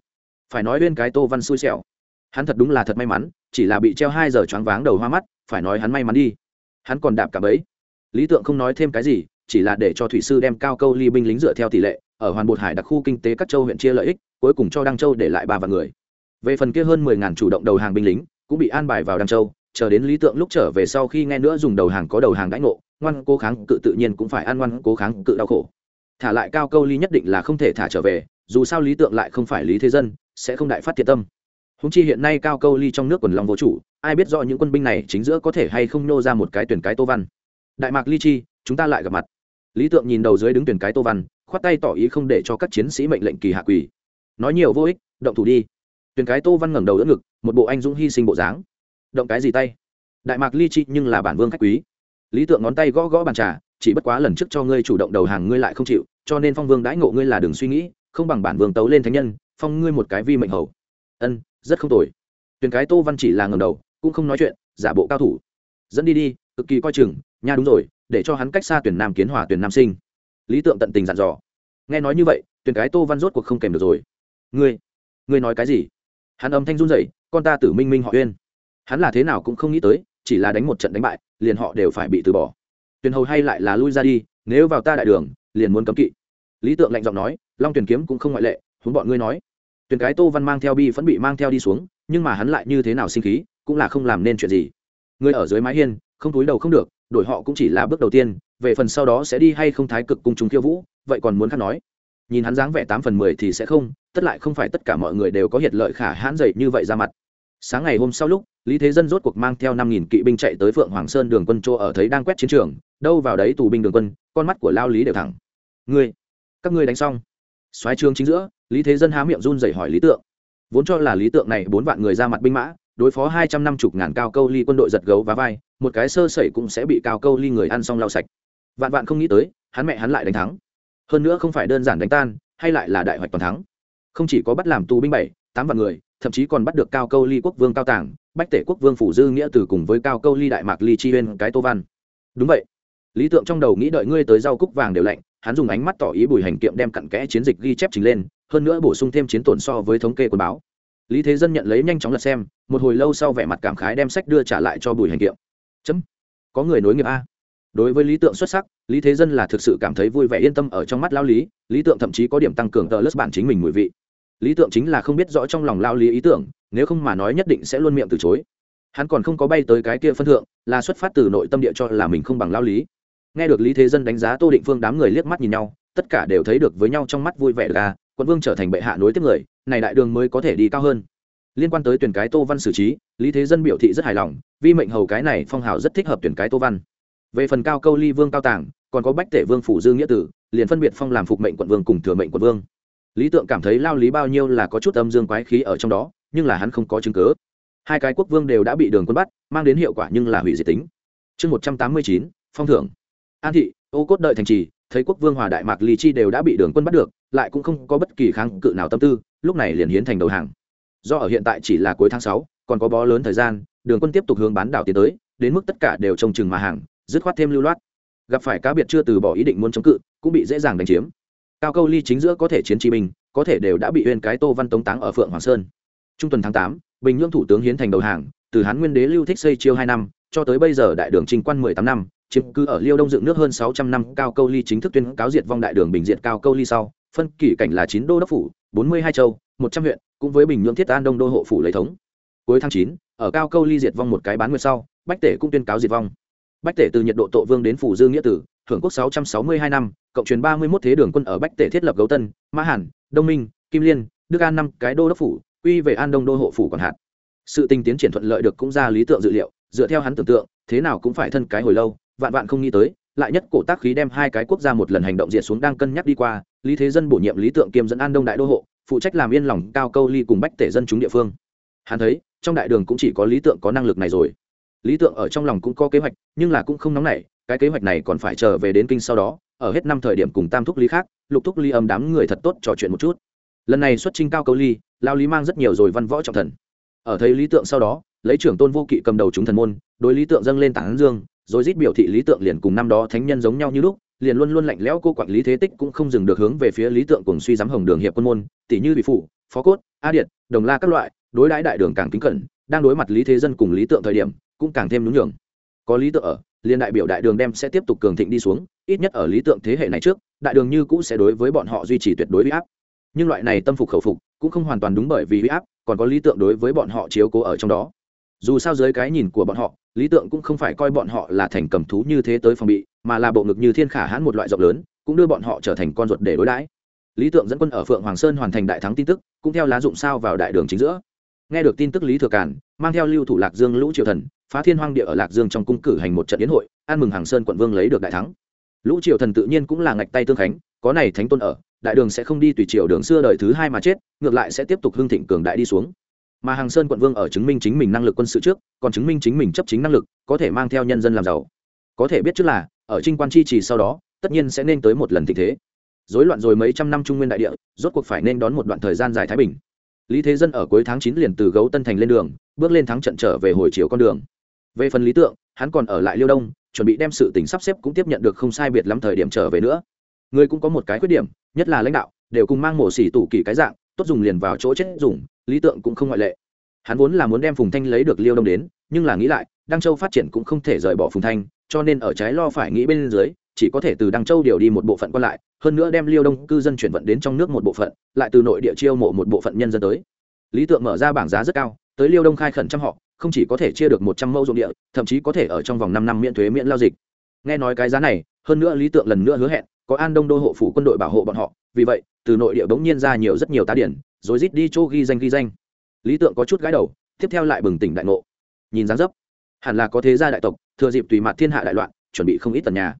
Phải nói viên cái tô văn xui xẻo. Hắn thật đúng là thật may mắn, chỉ là bị treo hai giờ choáng váng đầu hoa mắt, phải nói hắn may mắn đi. Hắn còn đạp cả bẫy. Lý tượng không nói thêm cái gì, chỉ là để cho thủy sư đem cao câu ly binh lính dựa theo tỷ lệ, ở hoàn bột hải đặc khu kinh tế các châu huyện chia lợi ích, cuối cùng cho đăng châu để lại ba vạn người về phần kia hơn mười ngàn chủ động đầu hàng binh lính, cũng bị an bài vào đăng châu, chờ đến lý tượng lúc trở về sau khi nghe nữa dùng đầu hàng có đầu hàng đãi ngộ, ngoan cố kháng cự tự nhiên cũng phải ăn ngoan cố kháng cự đau khổ. Thả lại cao câu ly nhất định là không thể thả trở về, dù sao lý tượng lại không phải lý thế dân, sẽ không đại phát thiện tâm. Húng chi hiện nay cao câu ly trong nước quần lòng vô chủ, ai biết rõ những quân binh này chính giữa có thể hay không nô ra một cái tuyển cái tô văn. Đại mạc ly chi, chúng ta lại gặp mặt. Lý tượng nhìn đầu dưới đứng tuyển cái tô văn, khoát tay tỏ ý không để cho các chiến sĩ mệnh lệnh kỳ hạ quỳ. Nói nhiều vô ích, động thủ đi tuyển cái tô văn ngẩng đầu đỡ ngực, một bộ anh dũng hy sinh bộ dáng. Động cái gì tay? Đại mạc ly chi nhưng là bản vương khách quý. Lý tượng ngón tay gõ gõ bàn trà, chỉ bất quá lần trước cho ngươi chủ động đầu hàng ngươi lại không chịu, cho nên phong vương đãi ngộ ngươi là đừng suy nghĩ, không bằng bản vương tấu lên thánh nhân, phong ngươi một cái vi mệnh hầu. Ân, rất không tồi. Tuyển cái tô văn chỉ là ngầm đầu, cũng không nói chuyện, giả bộ cao thủ. Dẫn đi đi, cực kỳ coi chừng, nha đúng rồi, để cho hắn cách xa tuyển nam kiến hòa tuyển nam sinh. Lý tượng tận tình dặn dò. Nghe nói như vậy tuyển cái tô văn rốt cuộc không kèm được rồi. Ngươi ngươi nói cái gì? Hắn âm thanh run rẩy, con ta tử minh minh họ uyên. Hắn là thế nào cũng không nghĩ tới, chỉ là đánh một trận đánh bại, liền họ đều phải bị từ bỏ. Tuyền hầu hay lại là lui ra đi, nếu vào ta đại đường, liền muốn cấm kỵ. Lý tượng lạnh giọng nói, long tuyển kiếm cũng không ngoại lệ, huống bọn ngươi nói. Tuyển cái tô văn mang theo bi vẫn bị mang theo đi xuống, nhưng mà hắn lại như thế nào sinh khí, cũng là không làm nên chuyện gì. Người ở dưới mái hiên, không túi đầu không được, đổi họ cũng chỉ là bước đầu tiên, về phần sau đó sẽ đi hay không thái cực cùng chúng khiêu vũ, vậy còn muốn khác nói nhìn hắn dáng vẻ tám phần mười thì sẽ không, tất lại không phải tất cả mọi người đều có hiệt lợi khả hãn dậy như vậy ra mặt. Sáng ngày hôm sau lúc, lý thế dân rốt cuộc mang theo năm nghìn kỵ binh chạy tới phượng hoàng sơn đường quân chỗ ở thấy đang quét chiến trường, đâu vào đấy tù binh đường quân, con mắt của lao lý đều thẳng. Ngươi, các ngươi đánh xong. Xoáy trương chính giữa, lý thế dân há miệng run rẩy hỏi lý tượng. Vốn cho là lý tượng này bốn vạn người ra mặt binh mã, đối phó hai trăm năm chục ngàn cao câu ly quân đội giật gấu và vai, một cái sơ sẩy cũng sẽ bị cao câu ly người ăn xong lau sạch. Vạn vạn không nghĩ tới, hắn mẹ hắn lại đánh thắng hơn nữa không phải đơn giản đánh tan, hay lại là đại hoạch toàn thắng. Không chỉ có bắt làm tù binh bảy, tám vạn người, thậm chí còn bắt được cao câu ly quốc vương cao tàng, bách tể quốc vương phủ dư nghĩa từ cùng với cao câu ly đại mạc ly chi huyên cái tô văn. Đúng vậy. Lý tượng trong đầu nghĩ đợi ngươi tới rau cúc vàng đều lạnh, hắn dùng ánh mắt tỏ ý bùi hành kiệm đem cặn kẽ chiến dịch ghi chép trình lên, hơn nữa bổ sung thêm chiến tổn so với thống kê quân báo. Lý thế dân nhận lấy nhanh chóng lật xem, một hồi lâu sau vẻ mặt cảm khái đem sách đưa trả lại cho bùi hành kiệm. Chấm. Có người nối nghiệp a. Đối với lý tượng xuất sắc lý thế dân là thực sự cảm thấy vui vẻ yên tâm ở trong mắt lao lý lý tượng thậm chí có điểm tăng cường tờ lớp bản chính mình mùi vị. Lý tượng chính là không biết rõ trong lòng lao lý ý tưởng, nếu không mà nói nhất định sẽ luôn miệng từ chối. Hắn còn không có bay tới cái kia phân thượng, là xuất phát từ nội tâm địa cho là mình không bằng lao lý. Nghe được lý thế dân đánh giá tô định phương đám người liếc mắt nhìn nhau, tất cả đều thấy được với nhau trong mắt vui vẻ gà, quận vương trở thành bệ hạ nối tiếp người, này đại đường mới có thể đi cao hơn. Liên quan tới tuyển cái tô văn xử trí, lý thế dân biểu thị rất hài lòng vi mệnh hầu cái này phong hào rất thích hợp tuyển cái tô văn. Về phần cao câu ly vương cao tàng còn có bách tể vương phủ dương nghĩa tử, liền phân biệt phong làm phục mệnh quận vương cùng thừa mệnh quận vương. Lý tượng cảm thấy lao lý bao nhiêu là có chút âm dương quái khí ở trong đó, nhưng là hắn không có chứng cứ. Hai cái quốc vương đều đã bị đường quân bắt, mang đến hiệu quả nhưng là hủy diệt tính. Chương một trăm tám mươi chín, phong thưởng. An thị, ô cốt đợi thành trì, thấy quốc vương hòa đại mạc lý chi đều đã bị đường quân bắt được, lại cũng không có bất kỳ kháng cự nào tâm tư, lúc này liền hiến thành đầu hàng. Do ở hiện tại chỉ là cuối tháng sáu, còn có bó lớn thời gian, đường quân tiếp tục hướng bán đảo tiến tới, đến mức tất cả đều trông chừng mà hàng, dứt khoát thêm lưu loát gặp phải cá biệt chưa từ bỏ ý định muốn chống cự, cũng bị dễ dàng đánh chiếm. Cao câu ly chính giữa có thể chiến trí bình có thể đều đã bị uyên cái tô văn tống táng ở phượng hoàng sơn. Trung tuần tháng tám, bình nhưỡng thủ tướng hiến thành đầu hàng, từ hán nguyên đế lưu thích xây chiêu hai năm, cho tới bây giờ đại đường trình quan mười tám năm, chiếm cứ ở liêu đông dựng nước hơn sáu trăm năm, cao câu ly chính thức tuyên cáo diệt vong đại đường bình diệt cao câu ly sau, phân kỷ cảnh là chín đô đốc phủ, bốn mươi hai châu, một trăm huyện, cũng với bình nhưỡng thiết an đông đô hộ phủ lấy thống. Cuối tháng chín, ở cao câu ly diệt vong một cái bán nguyệt sau, bách tể cũng tuyên cáo diệt vong bách tể từ nhiệt độ tộ vương đến phủ dương nghĩa tử hưởng quốc sáu trăm sáu mươi hai năm, cộng truyền ba mươi một thế đường quân ở bách tể thiết lập gấu tân, mã hàn, đông minh, kim liên, đức an năm cái đô đốc phủ, quy về an đông đô hộ phủ còn hạt. Sự tình tiến triển thuận lợi được cũng ra lý tượng dự liệu, dựa theo hắn tưởng tượng, thế nào cũng phải thân cái hồi lâu, vạn vạn không nghĩ tới, lại nhất cổ tác khí đem hai cái quốc gia một lần hành động diệt xuống đang cân nhắc đi qua, lý thế dân bổ nhiệm lý tượng kiêm dẫn an đông đại đô hộ, phụ trách làm yên lòng cao câu ly cùng bách tể dân chúng địa phương. Hắn thấy, trong đại đường cũng chỉ có lý tượng có năng lực này rồi lý tượng ở trong lòng cũng có kế hoạch, nhưng là cũng không nóng nảy, cái kế hoạch này còn phải chờ về đến kinh sau đó, ở hết năm thời điểm cùng tam thúc lý khác, lục thúc ly âm đám người thật tốt trò chuyện một chút. Lần này xuất trình cao câu ly, lao lý mang rất nhiều rồi văn võ trọng thần. Ở thấy lý tượng sau đó, lấy trưởng tôn vô kỵ cầm đầu chúng thần môn, đối lý tượng dâng lên tảng dương, rồi rít biểu thị lý tượng liền cùng năm đó thánh nhân giống nhau như lúc, liền luôn luôn lạnh lẽo cô quản lý thế tích cũng không dừng được hướng về phía lý tượng cùng suy giám hồng đường hiệp quân môn, tỷ như vị phụ phó cốt, a điện đồng la các loại, đối đãi đại đường càng kính cẩn, đang đối mặt lý thế dân cùng lý tượng thời điểm cũng càng thêm nhún nhường. Có lý tượng ở, liên đại biểu đại đường đem sẽ tiếp tục cường thịnh đi xuống, ít nhất ở lý tượng thế hệ này trước, đại đường như cũ sẽ đối với bọn họ duy trì tuyệt đối huy áp. Nhưng loại này tâm phục khẩu phục, cũng không hoàn toàn đúng bởi vì huy áp, còn có lý tượng đối với bọn họ chiếu cố ở trong đó. Dù sao dưới cái nhìn của bọn họ, lý tượng cũng không phải coi bọn họ là thành cầm thú như thế tới phòng bị, mà là bộ ngực như thiên khả hãn một loại rộng lớn, cũng đưa bọn họ trở thành con ruột để đối đãi. Lý tượng dẫn quân ở phượng hoàng sơn hoàn thành đại thắng tin tức, cũng theo lá dụng sao vào đại đường chính giữa. Nghe được tin tức lý thừa càn, mang theo lưu thủ lạc dương lũ triều thần phá thiên hoang địa ở lạc dương trong cung cử hành một trận yến hội, an mừng hàng sơn quận vương lấy được đại thắng. Lũ triều thần tự nhiên cũng là ngạch tay tương khánh, có này thánh tôn ở, đại đường sẽ không đi tùy triều đường xưa đời thứ hai mà chết, ngược lại sẽ tiếp tục hưng thịnh cường đại đi xuống. Mà hàng sơn quận vương ở chứng minh chính mình năng lực quân sự trước, còn chứng minh chính mình chấp chính năng lực, có thể mang theo nhân dân làm giàu. Có thể biết trước là, ở trinh quan chi trì sau đó, tất nhiên sẽ nên tới một lần tình thế. Dối loạn rồi mấy trăm năm trung nguyên đại địa, rốt cuộc phải nên đón một đoạn thời gian dài thái bình. Lý thế dân ở cuối tháng chín liền từ gấu tân thành lên đường, bước lên thắng trận trở về hồi chiều con đường về phần lý tượng, hắn còn ở lại liêu đông, chuẩn bị đem sự tình sắp xếp cũng tiếp nhận được không sai biệt lắm thời điểm trở về nữa. Người cũng có một cái khuyết điểm, nhất là lãnh đạo, đều cùng mang mổ xỉ tủ kỳ cái dạng, tốt dùng liền vào chỗ chết dùng, lý tượng cũng không ngoại lệ. Hắn vốn là muốn đem phùng thanh lấy được liêu đông đến, nhưng là nghĩ lại, đăng châu phát triển cũng không thể rời bỏ phùng thanh, cho nên ở trái lo phải nghĩ bên dưới, chỉ có thể từ đăng châu điều đi một bộ phận còn lại, hơn nữa đem liêu đông cư dân chuyển vận đến trong nước một bộ phận, lại từ nội địa chiêu mộ một bộ phận nhân dân tới. Lý tượng mở ra bảng giá rất cao, tới liêu đông khai khẩn trăm họ không chỉ có thể chia được một trăm mẫu ruộng địa, thậm chí có thể ở trong vòng năm năm miễn thuế miễn lao dịch. Nghe nói cái giá này, hơn nữa lý tượng lần nữa hứa hẹn, có an đông đô hộ phủ quân đội bảo hộ bọn họ, vì vậy, từ nội địa bỗng nhiên ra nhiều rất nhiều tá điển, rồi rít đi chỗ ghi danh ghi danh. Lý tượng có chút gái đầu, tiếp theo lại bừng tỉnh đại ngộ. Nhìn dáng dấp, hẳn là có thế gia đại tộc, thừa dịp tùy mặt thiên hạ đại loạn, chuẩn bị không ít tần nhà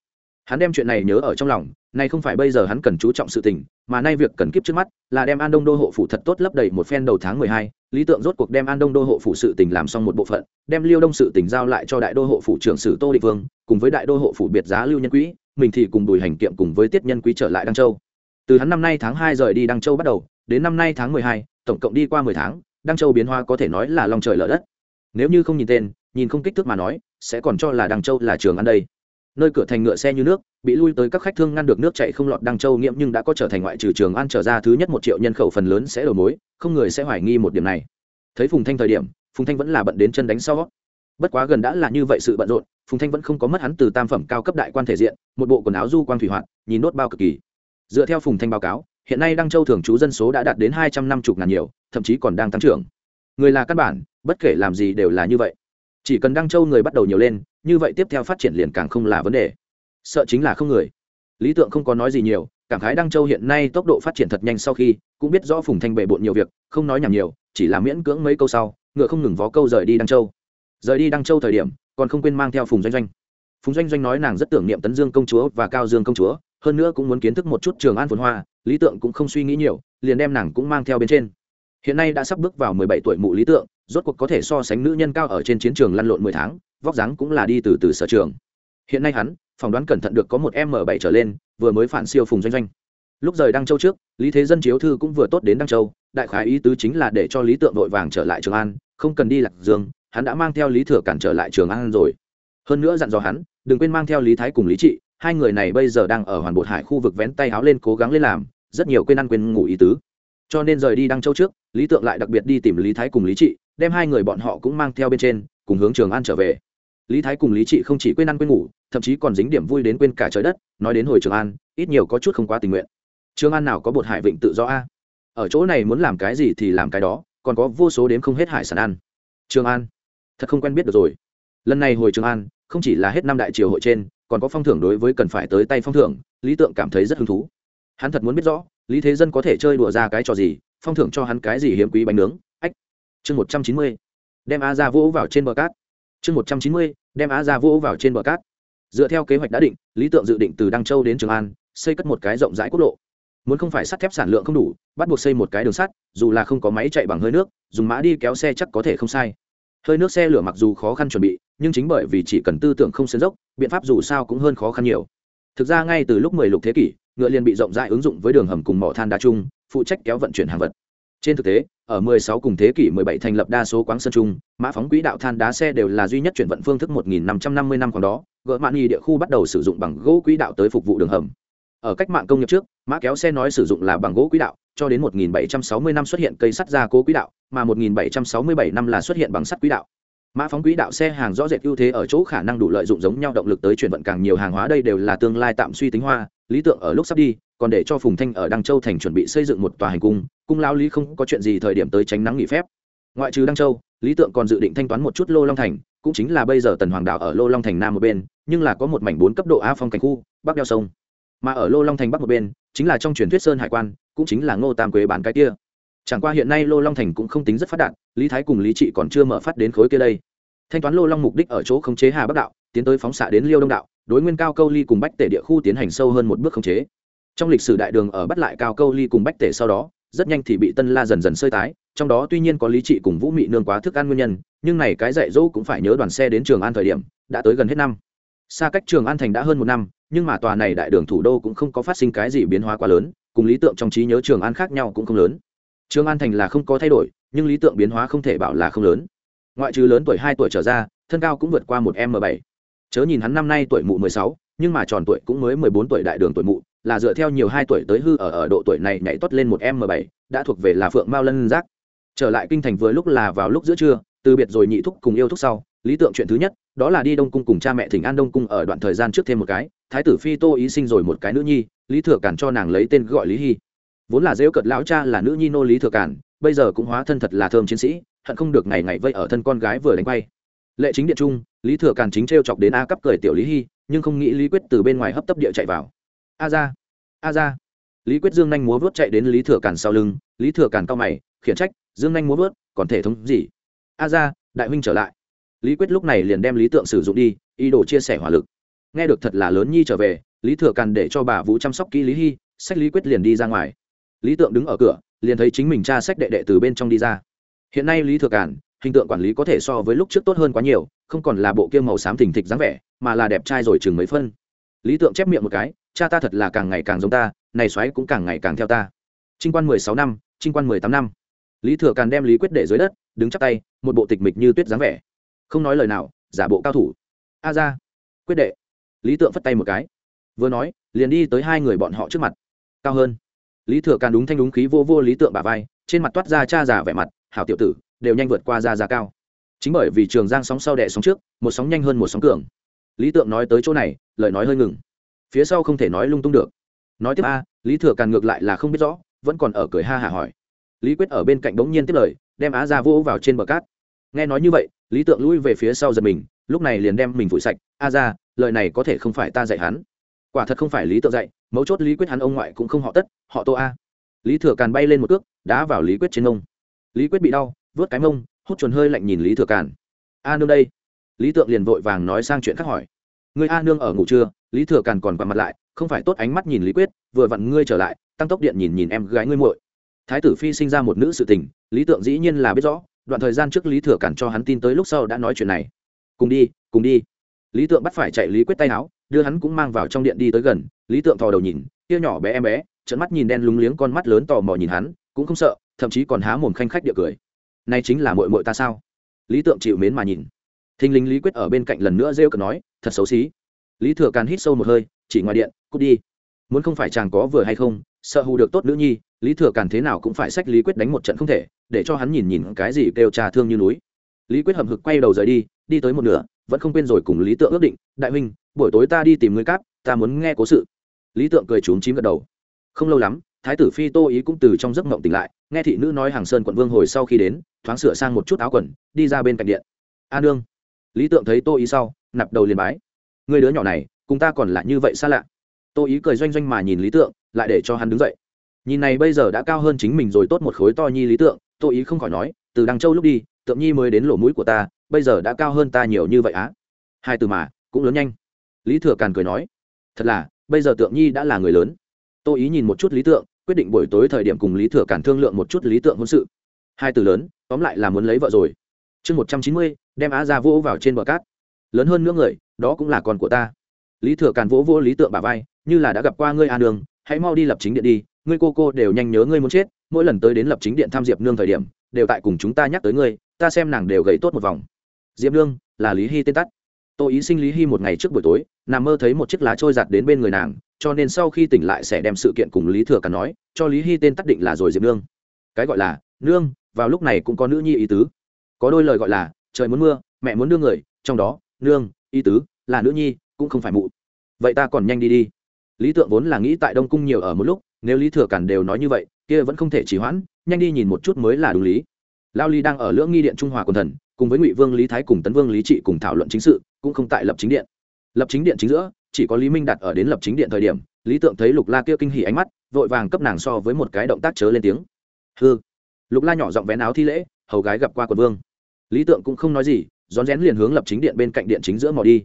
hắn đem chuyện này nhớ ở trong lòng, nay không phải bây giờ hắn cần chú trọng sự tình, mà nay việc cần kiếp trước mắt, là đem an đông đô hộ phủ thật tốt lấp đầy một phen đầu tháng mười hai, lý tượng rốt cuộc đem an đông đô hộ phủ sự tình làm xong một bộ phận, đem liêu đông sự tình giao lại cho đại đô hộ phủ trưởng sử tô định vương, cùng với đại đô hộ phủ biệt giá lưu nhân quỹ mình thì cùng bùi hành kiệm cùng với tiết nhân quý trở lại đăng châu. Từ hắn năm nay tháng hai rời đi đăng châu bắt đầu, đến năm nay tháng mười hai, tổng cộng đi qua mười tháng, đăng châu biến hoa có thể nói là lòng trời lở đất. Nếu như không nhìn tên, nhìn không kích thước mà nói, sẽ còn cho là đăng châu là trường ăn đây nơi cửa thành ngựa xe như nước, bị lui tới các khách thương ngăn được nước chạy không lọt đăng châu nghiễm nhưng đã có trở thành ngoại trừ trường an trở ra thứ nhất một triệu nhân khẩu phần lớn sẽ đầu mối, không người sẽ hoài nghi một điểm này. Thấy phùng thanh thời điểm, phùng thanh vẫn là bận đến chân đánh sau. Bất quá gần đã là như vậy sự bận rộn, phùng thanh vẫn không có mất hắn từ tam phẩm cao cấp đại quan thể diện, một bộ quần áo du quang thủy hoạt, nhìn nốt bao cực kỳ. Dựa theo phùng thanh báo cáo, hiện nay đăng châu thường trú dân số đã đạt đến hai trăm năm mươi ngàn nhiều, thậm chí còn đang tăng trưởng. Người là căn bản, bất kể làm gì đều là như vậy chỉ cần đăng châu người bắt đầu nhiều lên, như vậy tiếp theo phát triển liền càng không là vấn đề. Sợ chính là không người. Lý tượng không có nói gì nhiều, cảm khái đăng châu hiện nay tốc độ phát triển thật nhanh sau khi, cũng biết rõ phùng thanh bề bộn nhiều việc, không nói nhảm nhiều, chỉ là miễn cưỡng mấy câu sau, ngựa không ngừng vó câu rời đi đăng châu. Rời đi đăng châu thời điểm, còn không quên mang theo phùng doanh doanh. Phùng doanh doanh nói nàng rất tưởng niệm tấn dương công chúa và cao dương công chúa, hơn nữa cũng muốn kiến thức một chút trường an phồn hoa, lý tượng cũng không suy nghĩ nhiều, liền đem nàng cũng mang theo bên trên hiện nay đã sắp bước vào mười bảy tuổi mụ lý tượng, rốt cuộc có thể so sánh nữ nhân cao ở trên chiến trường lăn lộn mười tháng, vóc dáng cũng là đi từ từ sở trường. Hiện nay hắn, phỏng đoán cẩn thận được có một m bảy trở lên, vừa mới phản siêu phùng doanh doanh. Lúc rời đăng châu trước, lý thế dân chiếu thư cũng vừa tốt đến đăng châu, đại khái ý tứ chính là để cho lý tượng vội vàng trở lại trường an, không cần đi lạc dương, hắn đã mang theo lý thừa cản trở lại trường an rồi. Hơn nữa dặn dò hắn, đừng quên mang theo lý thái cùng lý trị, hai người này bây giờ đang ở hoàn bột hải khu vực vén tay áo lên cố gắng lên làm, rất nhiều quên ăn quên ngủ ý tứ. Cho nên rời đi đăng châu trước lý tượng lại đặc biệt đi tìm lý thái cùng lý trị, đem hai người bọn họ cũng mang theo bên trên, cùng hướng trường an trở về. Lý thái cùng lý trị không chỉ quên ăn quên ngủ, thậm chí còn dính điểm vui đến quên cả trời đất, nói đến hồi trường an, ít nhiều có chút không quá tình nguyện. Trường an nào có bột hải vịnh tự do a? Ở chỗ này muốn làm cái gì thì làm cái đó, còn có vô số đến không hết hải sản ăn. Trường an, thật không quen biết được rồi. Lần này hồi trường an, không chỉ là hết năm đại triều hội trên, còn có phong thưởng đối với cần phải tới tay phong thưởng, lý tượng cảm thấy rất hứng thú. Hắn thật muốn biết rõ, lý thế dân có thể chơi đùa ra cái trò gì phong thưởng cho hắn cái gì hiếm quý bánh nướng, ách, chương một trăm chín mươi, đem a ra vỗ vào trên bờ cát. Chương một trăm chín mươi, đem a ra vỗ vào trên bờ cát. Dựa theo kế hoạch đã định, lý tượng dự định từ đăng châu đến trường an, xây cất một cái rộng rãi quốc lộ. Muốn không phải sắt thép sản lượng không đủ, bắt buộc xây một cái đường sắt, dù là không có máy chạy bằng hơi nước, dùng mã đi kéo xe chắc có thể không sai. Hơi nước xe lửa mặc dù khó khăn chuẩn bị, nhưng chính bởi vì chỉ cần tư tưởng không xến dốc, biện pháp dù sao cũng hơn khó khăn nhiều. Thực ra ngay từ lúc mười lục thế kỷ ngựa liền bị rộng rãi ứng dụng với đường hầm cùng mỏ than đá chung, phụ trách kéo vận chuyển hàng vật. Trên thực tế, ở 16 cùng thế kỷ 17 thành lập đa số quáng sơn trung mã phóng quỹ đạo than đá xe đều là duy nhất chuyển vận phương thức 1550 năm còn đó, gỡ mạn nhì địa khu bắt đầu sử dụng bằng gỗ quỹ đạo tới phục vụ đường hầm. Ở cách mạng công nghiệp trước, mã kéo xe nói sử dụng là bằng gỗ quỹ đạo, cho đến 1760 năm xuất hiện cây sắt gia cố quỹ đạo, mà 1767 năm là xuất hiện bằng sắt quỹ đạo mã phóng quỹ đạo xe hàng rõ rệt ưu thế ở chỗ khả năng đủ lợi dụng giống nhau động lực tới chuyển vận càng nhiều hàng hóa đây đều là tương lai tạm suy tính hoa. Lý tưởng ở lúc sắp đi, còn để cho phùng thanh ở đăng châu thành chuẩn bị xây dựng một tòa hành cung. Cung lao lý không có chuyện gì thời điểm tới tránh nắng nghỉ phép. Ngoại trừ đăng châu, lý tượng còn dự định thanh toán một chút lô long thành, cũng chính là bây giờ tần hoàng đảo ở lô long thành nam một bên, nhưng là có một mảnh bốn cấp độ a phong cảnh khu, bắc đeo sông. Mà ở lô long thành bắc một bên, chính là trong truyền thuyết sơn hải quan, cũng chính là ngô tam quế bán cái kia chẳng qua hiện nay lô long thành cũng không tính rất phát đạt, lý thái cùng lý trị còn chưa mở phát đến khối kia đây. Thanh toán lô long mục đích ở chỗ khống chế hà bắc đạo, tiến tới phóng xạ đến liêu đông đạo, đối nguyên cao câu ly cùng bách tể địa khu tiến hành sâu hơn một bước khống chế. Trong lịch sử đại đường ở bắt lại cao câu ly cùng bách tể sau đó, rất nhanh thì bị tân la dần dần sơi tái, trong đó tuy nhiên có lý trị cùng vũ mị nương quá thức ăn nguyên nhân, nhưng này cái dạy dỗ cũng phải nhớ đoàn xe đến trường an thời điểm, đã tới gần hết năm. Xa cách trường an thành đã hơn một năm, nhưng mà tòa này đại đường thủ đô cũng không có phát sinh cái gì biến hóa quá lớn, cùng lý tượng trong trí nhớ trường an khác nhau cũng không lớn trường an thành là không có thay đổi, nhưng lý tượng biến hóa không thể bảo là không lớn. Ngoại trừ lớn tuổi hai tuổi trở ra, thân cao cũng vượt qua một m bảy. Chớ nhìn hắn năm nay tuổi mụ mười sáu, nhưng mà tròn tuổi cũng mới mười bốn tuổi đại đường tuổi mụ, là dựa theo nhiều hai tuổi tới hư ở ở độ tuổi này nhảy tốt lên một m bảy, đã thuộc về là phượng mao lân giác. Trở lại kinh thành vừa lúc là vào lúc giữa trưa, từ biệt rồi nhị thúc cùng yêu thúc sau, lý tượng chuyện thứ nhất, đó là đi đông cung cùng cha mẹ thỉnh an đông cung ở đoạn thời gian trước thêm một cái, thái tử phi tô ý sinh rồi một cái nữ nhi, lý thừa cản cho nàng lấy tên gọi lý hy vốn là dễu cợt lão cha là nữ nhi nô lý thừa cản bây giờ cũng hóa thân thật là thơm chiến sĩ, hận không được ngày ngày vây ở thân con gái vừa đánh bay lệ chính điện trung, lý thừa cản chính t chọc đến a cấp cười tiểu lý hy nhưng không nghĩ lý quyết từ bên ngoài hấp tấp địa chạy vào. A ra a ra. Lý quyết dương nhanh múa vớt chạy đến lý thừa cản sau lưng, lý thừa cản cao mày, khiển trách, dương nhanh múa vớt còn thể thống gì? A ra, đại huynh trở lại. Lý quyết lúc này liền đem lý tượng sử dụng đi, ý đồ chia sẻ hỏa lực. Nghe được thật là lớn nhi trở về, lý thừa càn để cho bà vũ chăm sóc kỹ lý hy sách lý quyết liền đi ra ngoài lý tượng đứng ở cửa, liền thấy chính mình cha sách đệ đệ từ bên trong đi ra. Hiện nay lý thừa càn hình tượng quản lý có thể so với lúc trước tốt hơn quá nhiều, không còn là bộ kia màu xám thình thịch dáng vẻ, mà là đẹp trai rồi chừng mấy phân. Lý tượng chép miệng một cái, cha ta thật là càng ngày càng giống ta, này xoáy cũng càng ngày càng theo ta. Trinh quan mười sáu năm, trinh quan mười tám năm. Lý thừa càn đem lý quyết để dưới đất, đứng chắc tay, một bộ tịch mịch như tuyết dáng vẻ. Không nói lời nào, giả bộ cao thủ. A ra. Quyết đệ. Lý tượng phất tay một cái. Vừa nói, liền đi tới hai người bọn họ trước mặt. Cao hơn lý thừa càn đúng thanh đúng khí vô vô lý tượng bà vai, trên mặt toát ra cha già vẻ mặt, hảo tiểu tử, đều nhanh vượt qua ra giá cao. Chính bởi vì trường giang sóng sau đẻ sóng trước, một sóng nhanh hơn một sóng cường. Lý tượng nói tới chỗ này, lời nói hơi ngừng. Phía sau không thể nói lung tung được. Nói tiếp a, lý thừa càn ngược lại là không biết rõ, vẫn còn ở cười ha hả hỏi. Lý quyết ở bên cạnh đống nhiên tiếp lời, đem á ra vỗ vào trên bờ cát. Nghe nói như vậy, lý tượng lui về phía sau giật mình, lúc này liền đem mình vùi sạch. A ra, lời này có thể không phải ta dạy hắn quả thật không phải lý tượng dạy, mấu chốt lý quyết hắn ông ngoại cũng không họ tất, họ tô a. Lý thừa càn bay lên một cước, đá vào lý quyết trên mông. Lý quyết bị đau, vớt cái mông, hút chuồn hơi lạnh nhìn lý thừa càn. A nương đây. Lý tượng liền vội vàng nói sang chuyện khác hỏi. Người a nương ở ngủ trưa lý thừa càn còn quặn mặt lại, không phải tốt ánh mắt nhìn lý quyết, vừa vặn ngươi trở lại, tăng tốc điện nhìn nhìn em gái ngươi muội. Thái tử phi sinh ra một nữ sự tình, lý tượng dĩ nhiên là biết rõ, đoạn thời gian trước lý thừa cản cho hắn tin tới lúc sau đã nói chuyện này. Cùng đi cùng đi. Lý tượng bắt phải chạy lý quyết tay áo đưa hắn cũng mang vào trong điện đi tới gần, lý tượng thò đầu nhìn kia nhỏ bé em bé trận mắt nhìn đen lúng liếng con mắt lớn tò mò nhìn hắn, cũng không sợ, thậm chí còn há mồm khanh khách địa cười. Nay chính là mội mội ta sao? Lý tượng chịu mến mà nhìn. Thình lình lý quyết ở bên cạnh lần nữa rêu cờ nói, thật xấu xí. Lý thừa càn hít sâu một hơi, chỉ ngoài điện, cút đi. Muốn không phải chàng có vừa hay không, sợ hù được tốt nữ nhi, lý thừa càn thế nào cũng phải sách lý quyết đánh một trận không thể, để cho hắn nhìn nhìn cái gì kêu trà thương như núi. Lý quyết hầm hực quay đầu rời đi đi tới một nửa, vẫn không quên rồi cùng lý tượng ước định, đại huynh buổi tối ta đi tìm người cáp, ta muốn nghe cố sự. Lý tượng cười trúng chím gật đầu. Không lâu lắm, thái tử phi tô ý cũng từ trong giấc mộng tỉnh lại, nghe thị nữ nói hàng sơn quận vương hồi sau khi đến, thoáng sửa sang một chút áo quần, đi ra bên cạnh điện. A nương. Lý tượng thấy tô ý sau, nạp đầu liền bái. Người đứa nhỏ này, cùng ta còn là như vậy xa lạ. Tô ý cười doanh doanh mà nhìn lý tượng, lại để cho hắn đứng dậy. Nhìn này bây giờ đã cao hơn chính mình rồi tốt một khối to nhi lý tượng, tô ý không khỏi nói, từ Đăng châu lúc đi, tượng nhi mới đến lỗ mũi của ta, bây giờ đã cao hơn ta nhiều như vậy á. Hai từ mà, cũng lớn nhanh lý thừa càn cười nói, thật là, bây giờ tượng nhi đã là người lớn. Tô ý nhìn một chút lý tượng, quyết định buổi tối thời điểm cùng lý thừa càn thương lượng một chút lý tượng hôn sự. Hai từ lớn, tóm lại là muốn lấy vợ rồi. Chương một trăm chín mươi, đem á ra vỗ vào trên bờ cát. Lớn hơn nữa người, đó cũng là con của ta. Lý thừa càn vỗ vỗ lý tượng bà vai, như là đã gặp qua ngươi a đường, hãy mau đi lập chính điện đi, ngươi cô cô đều nhanh nhớ ngươi muốn chết, mỗi lần tới đến lập chính điện thăm diệp nương thời điểm, đều tại cùng chúng ta nhắc tới ngươi, ta xem nàng đều gầy tốt một vòng. Diệp nương là lý hy tên tắt tô ý sinh lý hy một ngày trước buổi tối, nằm mơ thấy một chiếc lá trôi giặt đến bên người nàng, cho nên sau khi tỉnh lại sẽ đem sự kiện cùng lý thừa càn nói, cho lý hy tên tắt định là rồi diệp nương. Cái gọi là, nương, vào lúc này cũng có nữ nhi ý tứ. Có đôi lời gọi là, trời muốn mưa, mẹ muốn đưa người. Trong đó, nương, ý tứ, là nữ nhi, cũng không phải mụ. Vậy ta còn nhanh đi đi. Lý tượng vốn là nghĩ tại đông cung nhiều ở một lúc, nếu lý thừa cản đều nói như vậy, kia vẫn không thể chỉ hoãn, nhanh đi nhìn một chút mới là đúng lý. Lao ly đang ở lưỡng nghi điện trung hòa quần thần cùng với ngụy vương lý thái cùng tấn vương lý trị cùng thảo luận chính sự, cũng không tại lập chính điện. Lập chính điện chính giữa, chỉ có lý minh đặt ở đến lập chính điện thời điểm, lý tượng thấy lục la kia kinh hỉ ánh mắt, vội vàng cấp nàng so với một cái động tác chớ lên tiếng. Hư lục la nhỏ giọng vén áo thi lễ, hầu gái gặp qua quần vương. Lý tượng cũng không nói gì, rón rén liền hướng lập chính điện bên cạnh điện chính giữa mò đi.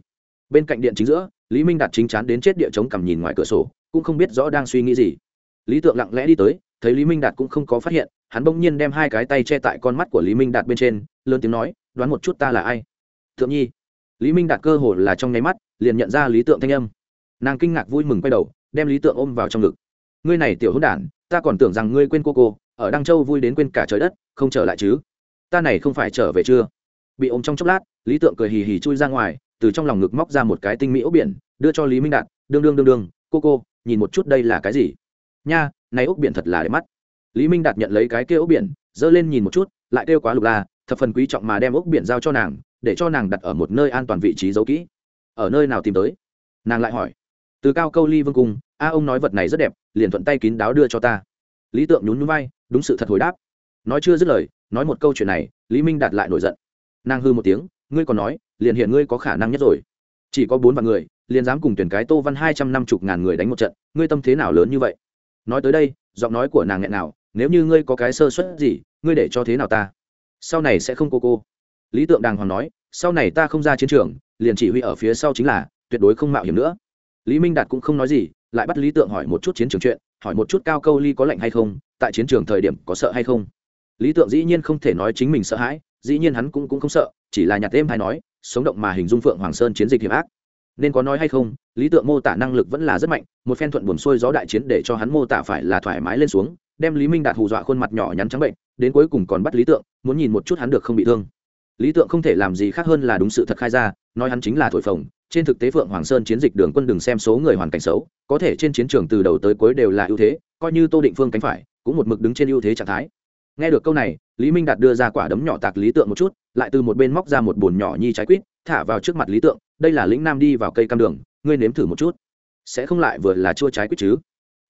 Bên cạnh điện chính giữa, lý minh đạt chính chán đến chết địa chống cằm nhìn ngoài cửa sổ, cũng không biết rõ đang suy nghĩ gì. Lý tượng lặng lẽ đi tới, thấy lý minh đạt cũng không có phát hiện, hắn bỗng nhiên đem hai cái tay che tại con mắt của lý minh đạt bên trên lớn tiếng nói, đoán một chút ta là ai? Thượng nhi, lý minh đạt cơ hồ là trong nháy mắt, liền nhận ra lý tượng thanh âm. Nàng kinh ngạc vui mừng quay đầu, đem lý tượng ôm vào trong ngực. Ngươi này tiểu hôn đản, ta còn tưởng rằng ngươi quên cô cô, ở đăng châu vui đến quên cả trời đất, không trở lại chứ? Ta này không phải trở về chưa? Bị ôm trong chốc lát, lý tượng cười hì hì chui ra ngoài, từ trong lòng ngực móc ra một cái tinh mỹ ốc biển, đưa cho lý minh đạt đương đương đương đương, cô cô, nhìn một chút đây là cái gì? Nha, này ốc biển thật là đẹp mắt. Lý minh đạt nhận lấy cái kia ốc biển, giơ lên nhìn một chút, lại kêu quá lục la thập phần quý trọng mà đem ốc biển giao cho nàng, để cho nàng đặt ở một nơi an toàn vị trí giấu kỹ. Ở nơi nào tìm tới? Nàng lại hỏi. Từ cao câu ly vương cung, a ông nói vật này rất đẹp, liền thuận tay kín đáo đưa cho ta. Lý tượng nhún nhún vai, đúng sự thật hồi đáp. Nói chưa dứt lời, nói một câu chuyện này, lý minh đạt lại nổi giận. Nàng hư một tiếng, ngươi còn nói, liền hiện ngươi có khả năng nhất rồi. Chỉ có bốn vạn người, liền dám cùng tuyển cái tô văn hai trăm năm chục ngàn người đánh một trận, ngươi tâm thế nào lớn như vậy? Nói tới đây, giọng nói của nàng nghẹn nào, nếu như ngươi có cái sơ suất gì, ngươi để cho thế nào ta? Sau này sẽ không cô cô. Lý tượng đàng hoàng nói sau này ta không ra chiến trường liền chỉ huy ở phía sau chính là tuyệt đối không mạo hiểm nữa. Lý minh đạt cũng không nói gì lại bắt lý tượng hỏi một chút chiến trường chuyện hỏi một chút cao câu ly có lạnh hay không tại chiến trường thời điểm có sợ hay không. Lý tượng dĩ nhiên không thể nói chính mình sợ hãi dĩ nhiên hắn cũng, cũng không sợ chỉ là nhạt thêm hay nói sống động mà hình dung phượng hoàng sơn chiến dịch hiểm ác nên có nói hay không, lý tượng mô tả năng lực vẫn là rất mạnh, một phen thuận buồn xuôi gió đại chiến để cho hắn mô tả phải là thoải mái lên xuống, đem lý minh đạt hù dọa khuôn mặt nhỏ nhắn trắng bệnh, đến cuối cùng còn bắt lý tượng, muốn nhìn một chút hắn được không bị thương. Lý tượng không thể làm gì khác hơn là đúng sự thật khai ra, nói hắn chính là thổi phồng, trên thực tế phượng hoàng sơn chiến dịch đường quân đừng xem số người hoàn cảnh xấu, có thể trên chiến trường từ đầu tới cuối đều là ưu thế, coi như tô định phương cánh phải, cũng một mực đứng trên ưu thế trạng thái. Nghe được câu này, lý minh đạt đưa ra quả đấm nhỏ tạc lý tượng một chút, lại từ một bên móc ra một bồn nhỏ nhi trái quýt thả vào trước mặt lý tượng, đây là lĩnh nam đi vào cây cam đường, ngươi nếm thử một chút. Sẽ không lại vừa là chua trái quýt chứ?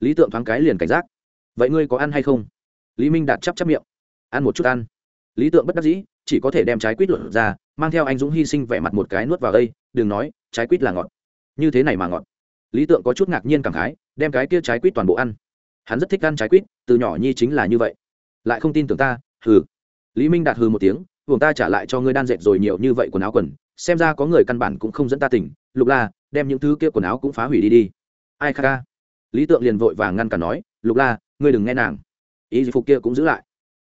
Lý tượng thoáng cái liền cảnh giác. Vậy ngươi có ăn hay không? Lý minh đạt chắp chắp miệng. Ăn một chút ăn. Lý tượng bất đắc dĩ, chỉ có thể đem trái quýt luận ra, mang theo anh dũng hy sinh vẻ mặt một cái nuốt vào đây, đừng nói, trái quýt là ngọt. Như thế này mà ngọt. Lý tượng có chút ngạc nhiên cảm khái, đem cái kia trái quýt toàn bộ ăn. Hắn rất thích ăn trái quýt, từ nhỏ nhi chính là như vậy. Lại không tin tưởng ta, hừ. Lý minh đạt hừ một tiếng buồng ta trả lại cho ngươi đan dệt rồi nhiều như vậy quần áo quần xem ra có người căn bản cũng không dẫn ta tỉnh, lục la, đem những thứ kia quần áo cũng phá hủy đi đi. Ai kha ca lý tượng liền vội vàng ngăn cả nói, lục la, ngươi đừng nghe nàng. Ý phục kia cũng giữ lại.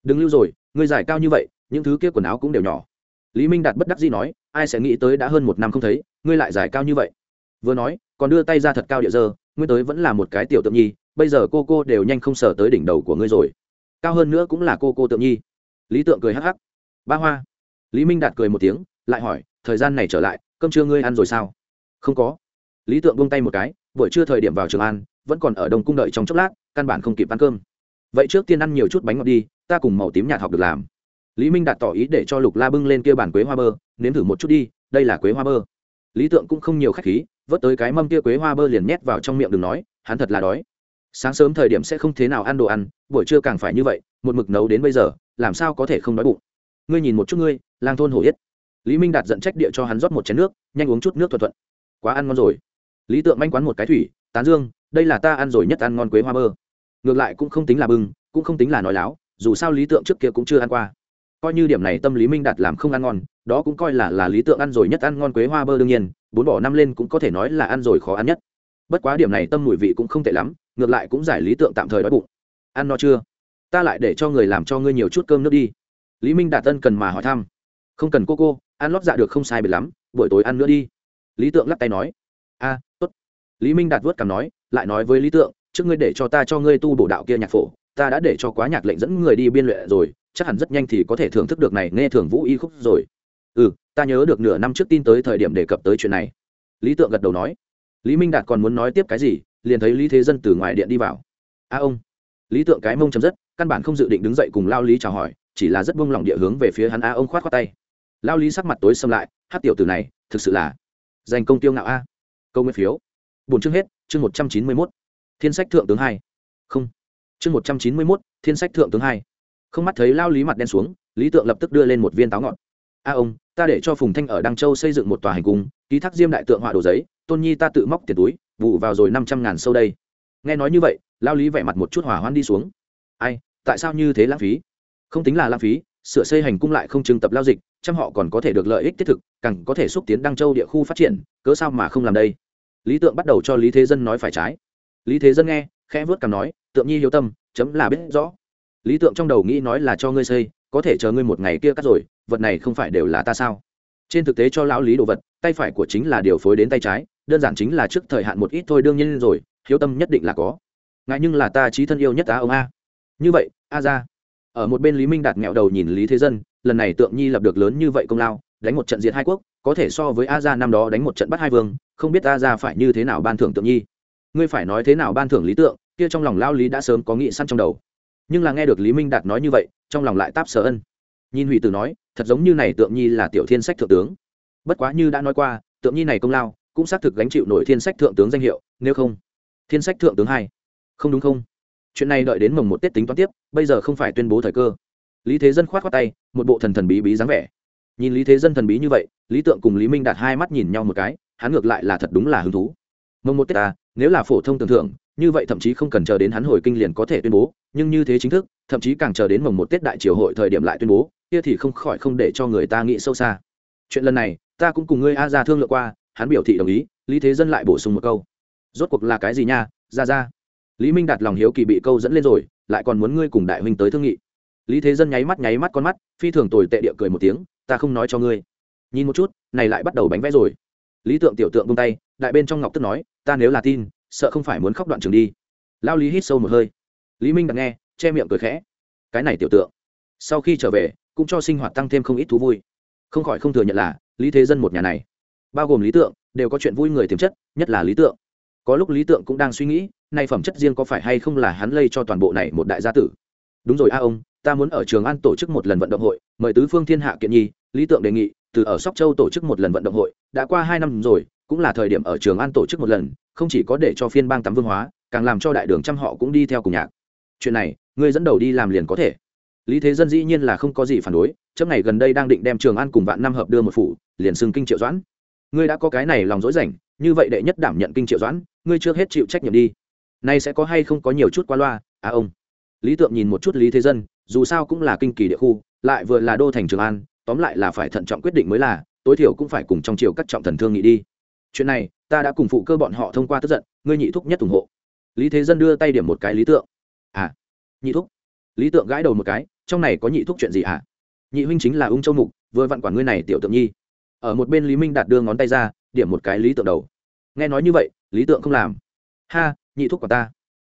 Đừng lưu rồi, ngươi giải cao như vậy, những thứ kia quần áo cũng đều nhỏ. Lý minh đạt bất đắc dĩ nói, ai sẽ nghĩ tới đã hơn một năm không thấy, ngươi lại giải cao như vậy. Vừa nói, còn đưa tay ra thật cao địa dơ, ngươi tới vẫn là một cái tiểu tượng nhi, bây giờ cô cô đều nhanh không sờ tới đỉnh đầu của ngươi rồi. Cao hơn nữa cũng là cô cô tượng nhi. Lý tượng cười hắc hắc. Ba hoa. Lý minh đạt cười một tiếng, lại hỏi thời gian này trở lại, cơm trưa ngươi ăn rồi sao? Không có. Lý tượng buông tay một cái, buổi trưa thời điểm vào trường ăn vẫn còn ở đông cung đợi trong chốc lát, căn bản không kịp ăn cơm. Vậy trước tiên ăn nhiều chút bánh ngọt đi, ta cùng màu tím nhạt học được làm. Lý minh đạt tỏ ý để cho lục la bưng lên kia bản quế hoa bơ, nếm thử một chút đi, đây là quế hoa bơ. Lý tượng cũng không nhiều khách khí, vớt tới cái mâm kia quế hoa bơ liền nhét vào trong miệng đừng nói, hắn thật là đói. Sáng sớm thời điểm sẽ không thế nào ăn đồ ăn, buổi trưa càng phải như vậy, một mực nấu đến bây giờ, làm sao có thể không đói bụng? Ngươi nhìn một chút ngươi, lang thôn hổ yết lý minh đạt giận trách địa cho hắn rót một chén nước, nhanh uống chút nước thuận thuận. Quá ăn ngon rồi. Lý tượng manh quán một cái thủy, tán dương, đây là ta ăn rồi nhất ăn ngon quế hoa bơ. Ngược lại cũng không tính là bưng, cũng không tính là nói láo, dù sao lý tượng trước kia cũng chưa ăn qua. Coi như điểm này tâm lý minh đạt làm không ăn ngon, đó cũng coi là là lý tượng ăn rồi nhất ăn ngon quế hoa bơ đương nhiên, bốn bỏ năm lên cũng có thể nói là ăn rồi khó ăn nhất. Bất quá điểm này tâm mùi vị cũng không tệ lắm, ngược lại cũng giải lý tượng tạm thời đói bụng. Ăn no chưa? Ta lại để cho người làm cho ngươi nhiều chút cơm nước đi. Lý minh đạt tân cần mà hỏi thăm không cần cô cô, ăn lót dạ được không sai biệt lắm, buổi tối ăn nữa đi. Lý tượng lắc tay nói. A tốt. Lý minh đạt vớt cằm nói, lại nói với lý tượng, trước ngươi để cho ta cho ngươi tu bổ đạo kia nhạc phổ, ta đã để cho quá nhạc lệnh dẫn người đi biên luyện rồi, chắc hẳn rất nhanh thì có thể thưởng thức được này, nghe thường vũ y khúc rồi. Ừ ta nhớ được nửa năm trước tin tới thời điểm đề cập tới chuyện này. Lý tượng gật đầu nói. Lý minh đạt còn muốn nói tiếp cái gì, liền thấy lý thế dân từ ngoài điện đi vào. A ông. Lý tượng cái mông chấm dứt, căn bản không dự định đứng dậy cùng lao lý chào hỏi, chỉ là rất buông lòng địa hướng về phía hắn. A ông khoát khoát tay lao lý sắc mặt tối xâm lại hát tiểu từ này, thực sự là dành công tiêu ngạo a. Câu nguyên phiếu. Bốn chương hết, chương một trăm chín mươi mốt. Thiên sách thượng tướng hai. Không. Chương một trăm chín mươi mốt, thiên sách thượng tướng hai. Không mắt thấy lao lý mặt đen xuống, lý tượng lập tức đưa lên một viên táo ngọt a ông, ta để cho phùng thanh ở đăng châu xây dựng một tòa hành cung, ký thác diêm đại tượng họa đồ giấy, tôn nhi ta tự móc tiền túi, vụ vào rồi năm trăm ngàn sâu đây. Nghe nói như vậy, lao lý vẻ mặt một chút hỏa hoãn đi xuống. Ai, tại sao như thế lãng phí? Không tính là lãng phí sửa xây hành cung lại không trưng tập lao dịch trăm họ còn có thể được lợi ích thiết thực, càng có thể xúc tiến đăng châu địa khu phát triển, cớ sao mà không làm đây? Lý tượng bắt đầu cho lý thế dân nói phải trái. Lý thế dân nghe, khẽ vớt cằm nói, tượng nhi hiếu tâm, chấm là biết rõ. Lý tượng trong đầu nghĩ nói là cho ngươi xây, có thể chờ ngươi một ngày kia cắt rồi, vật này không phải đều là ta sao? Trên thực tế cho lão lý đồ vật, tay phải của chính là điều phối đến tay trái, đơn giản chính là trước thời hạn một ít thôi đương nhiên rồi, hiếu tâm nhất định là có. Ngại nhưng là ta trí thân yêu nhất á ông a. Như vậy, a ra ở một bên lý minh đạt nghẹo đầu nhìn lý thế dân, lần này tượng nhi lập được lớn như vậy công lao, đánh một trận diệt hai quốc, có thể so với a ra năm đó đánh một trận bắt hai vương, không biết a ra phải như thế nào ban thưởng tượng nhi. Ngươi phải nói thế nào ban thưởng lý tượng, kia trong lòng lao lý đã sớm có nghị săn trong đầu. Nhưng là nghe được lý minh đạt nói như vậy, trong lòng lại táp sở ân. Nhìn hủy tử nói, thật giống như này tượng nhi là tiểu thiên sách thượng tướng. Bất quá như đã nói qua, tượng nhi này công lao, cũng xác thực gánh chịu nổi thiên sách thượng tướng danh hiệu, nếu không, thiên sách thượng tướng hai. Không đúng không? Chuyện này đợi đến mồng một tết tính toán tiếp, bây giờ không phải tuyên bố thời cơ. Lý thế dân k h o á t khoác tay, một bộ thần thần bí bí dáng vẻ. Nhìn lý thế dân thần bí như vậy, lý tượng cùng lý minh đạt hai mắt nhìn nhau một cái, hắn ngược lại là thật đúng là hứng thú. Mồng một tết ta nếu là phổ thông tưởng thưởng, như vậy thậm chí không cần chờ đến hắn hồi kinh liền có thể tuyên bố, nhưng như thế chính thức, thậm chí càng chờ đến mồng một tết đại triều hội thời điểm lại tuyên bố, kia thì không khỏi không để cho người ta nghĩ sâu xa. Chuyện lần này, ta cũng cùng ngươi a ra thương lượng qua, hắn biểu thị đồng ý, lý thế dân lại bổ sung một câu. Rốt cuộc là cái gì nha ra ra lý minh đạt lòng hiếu kỳ bị câu dẫn lên rồi, lại còn muốn ngươi cùng đại huynh tới thương nghị. Lý thế dân nháy mắt nháy mắt con mắt, phi thường tồi tệ địa cười một tiếng, ta không nói cho ngươi. Nhìn một chút, này lại bắt đầu bánh vẽ rồi. Lý tượng tiểu tượng bông tay, đại bên trong ngọc tức nói, ta nếu là tin, sợ không phải muốn khóc đoạn trường đi. Lao lý hít sâu một hơi. Lý minh đặt nghe, che miệng cười khẽ. Cái này tiểu tượng, sau khi trở về, cũng cho sinh hoạt tăng thêm không ít thú vui. Không khỏi không thừa nhận là, lý thế dân một nhà này. Bao gồm lý tượng, đều có chuyện vui người tiềm chất, nhất là lý tượng. Có lúc lý tượng cũng đang suy nghĩ nay phẩm chất riêng có phải hay không là hắn lây cho toàn bộ này một đại gia tử? Đúng rồi a ông, ta muốn ở trường an tổ chức một lần vận động hội, mời tứ phương thiên hạ kiện nhi, lý tượng đề nghị, từ ở sóc châu tổ chức một lần vận động hội, đã qua hai năm rồi, cũng là thời điểm ở trường an tổ chức một lần, không chỉ có để cho phiên bang tắm vương hóa, càng làm cho đại đường trăm họ cũng đi theo cùng nhạc. Chuyện này, ngươi dẫn đầu đi làm liền có thể. Lý thế dân dĩ nhiên là không có gì phản đối trước ngày gần đây đang định đem trường an cùng vạn năm hợp đưa một phủ, liền xưng kinh triệu doãn. Ngươi đã có cái này lòng dối rảnh, như vậy đệ nhất đảm nhận kinh triệu doãn, ngươi chưa hết chịu trách nhiệm đi nay sẽ có hay không có nhiều chút qua loa? À ông. Lý tượng nhìn một chút lý thế dân, dù sao cũng là kinh kỳ địa khu, lại vừa là đô thành trường an, tóm lại là phải thận trọng quyết định mới là, tối thiểu cũng phải cùng trong triều các trọng thần thương nghị đi. Chuyện này, ta đã cùng phụ cơ bọn họ thông qua tức giận, ngươi nhị thúc nhất ủng hộ. Lý thế dân đưa tay điểm một cái lý tượng. À nhị thúc. Lý tượng gãi đầu một cái, trong này có nhị thúc chuyện gì à? nhị huynh chính là ung châu mục, vừa vặn quản ngươi này tiểu tượng nhi. Ở một bên lý minh đạt đưa ngón tay ra, điểm một cái lý tượng đầu. Nghe nói như vậy, lý tượng không làm. Ha nhị thúc của ta.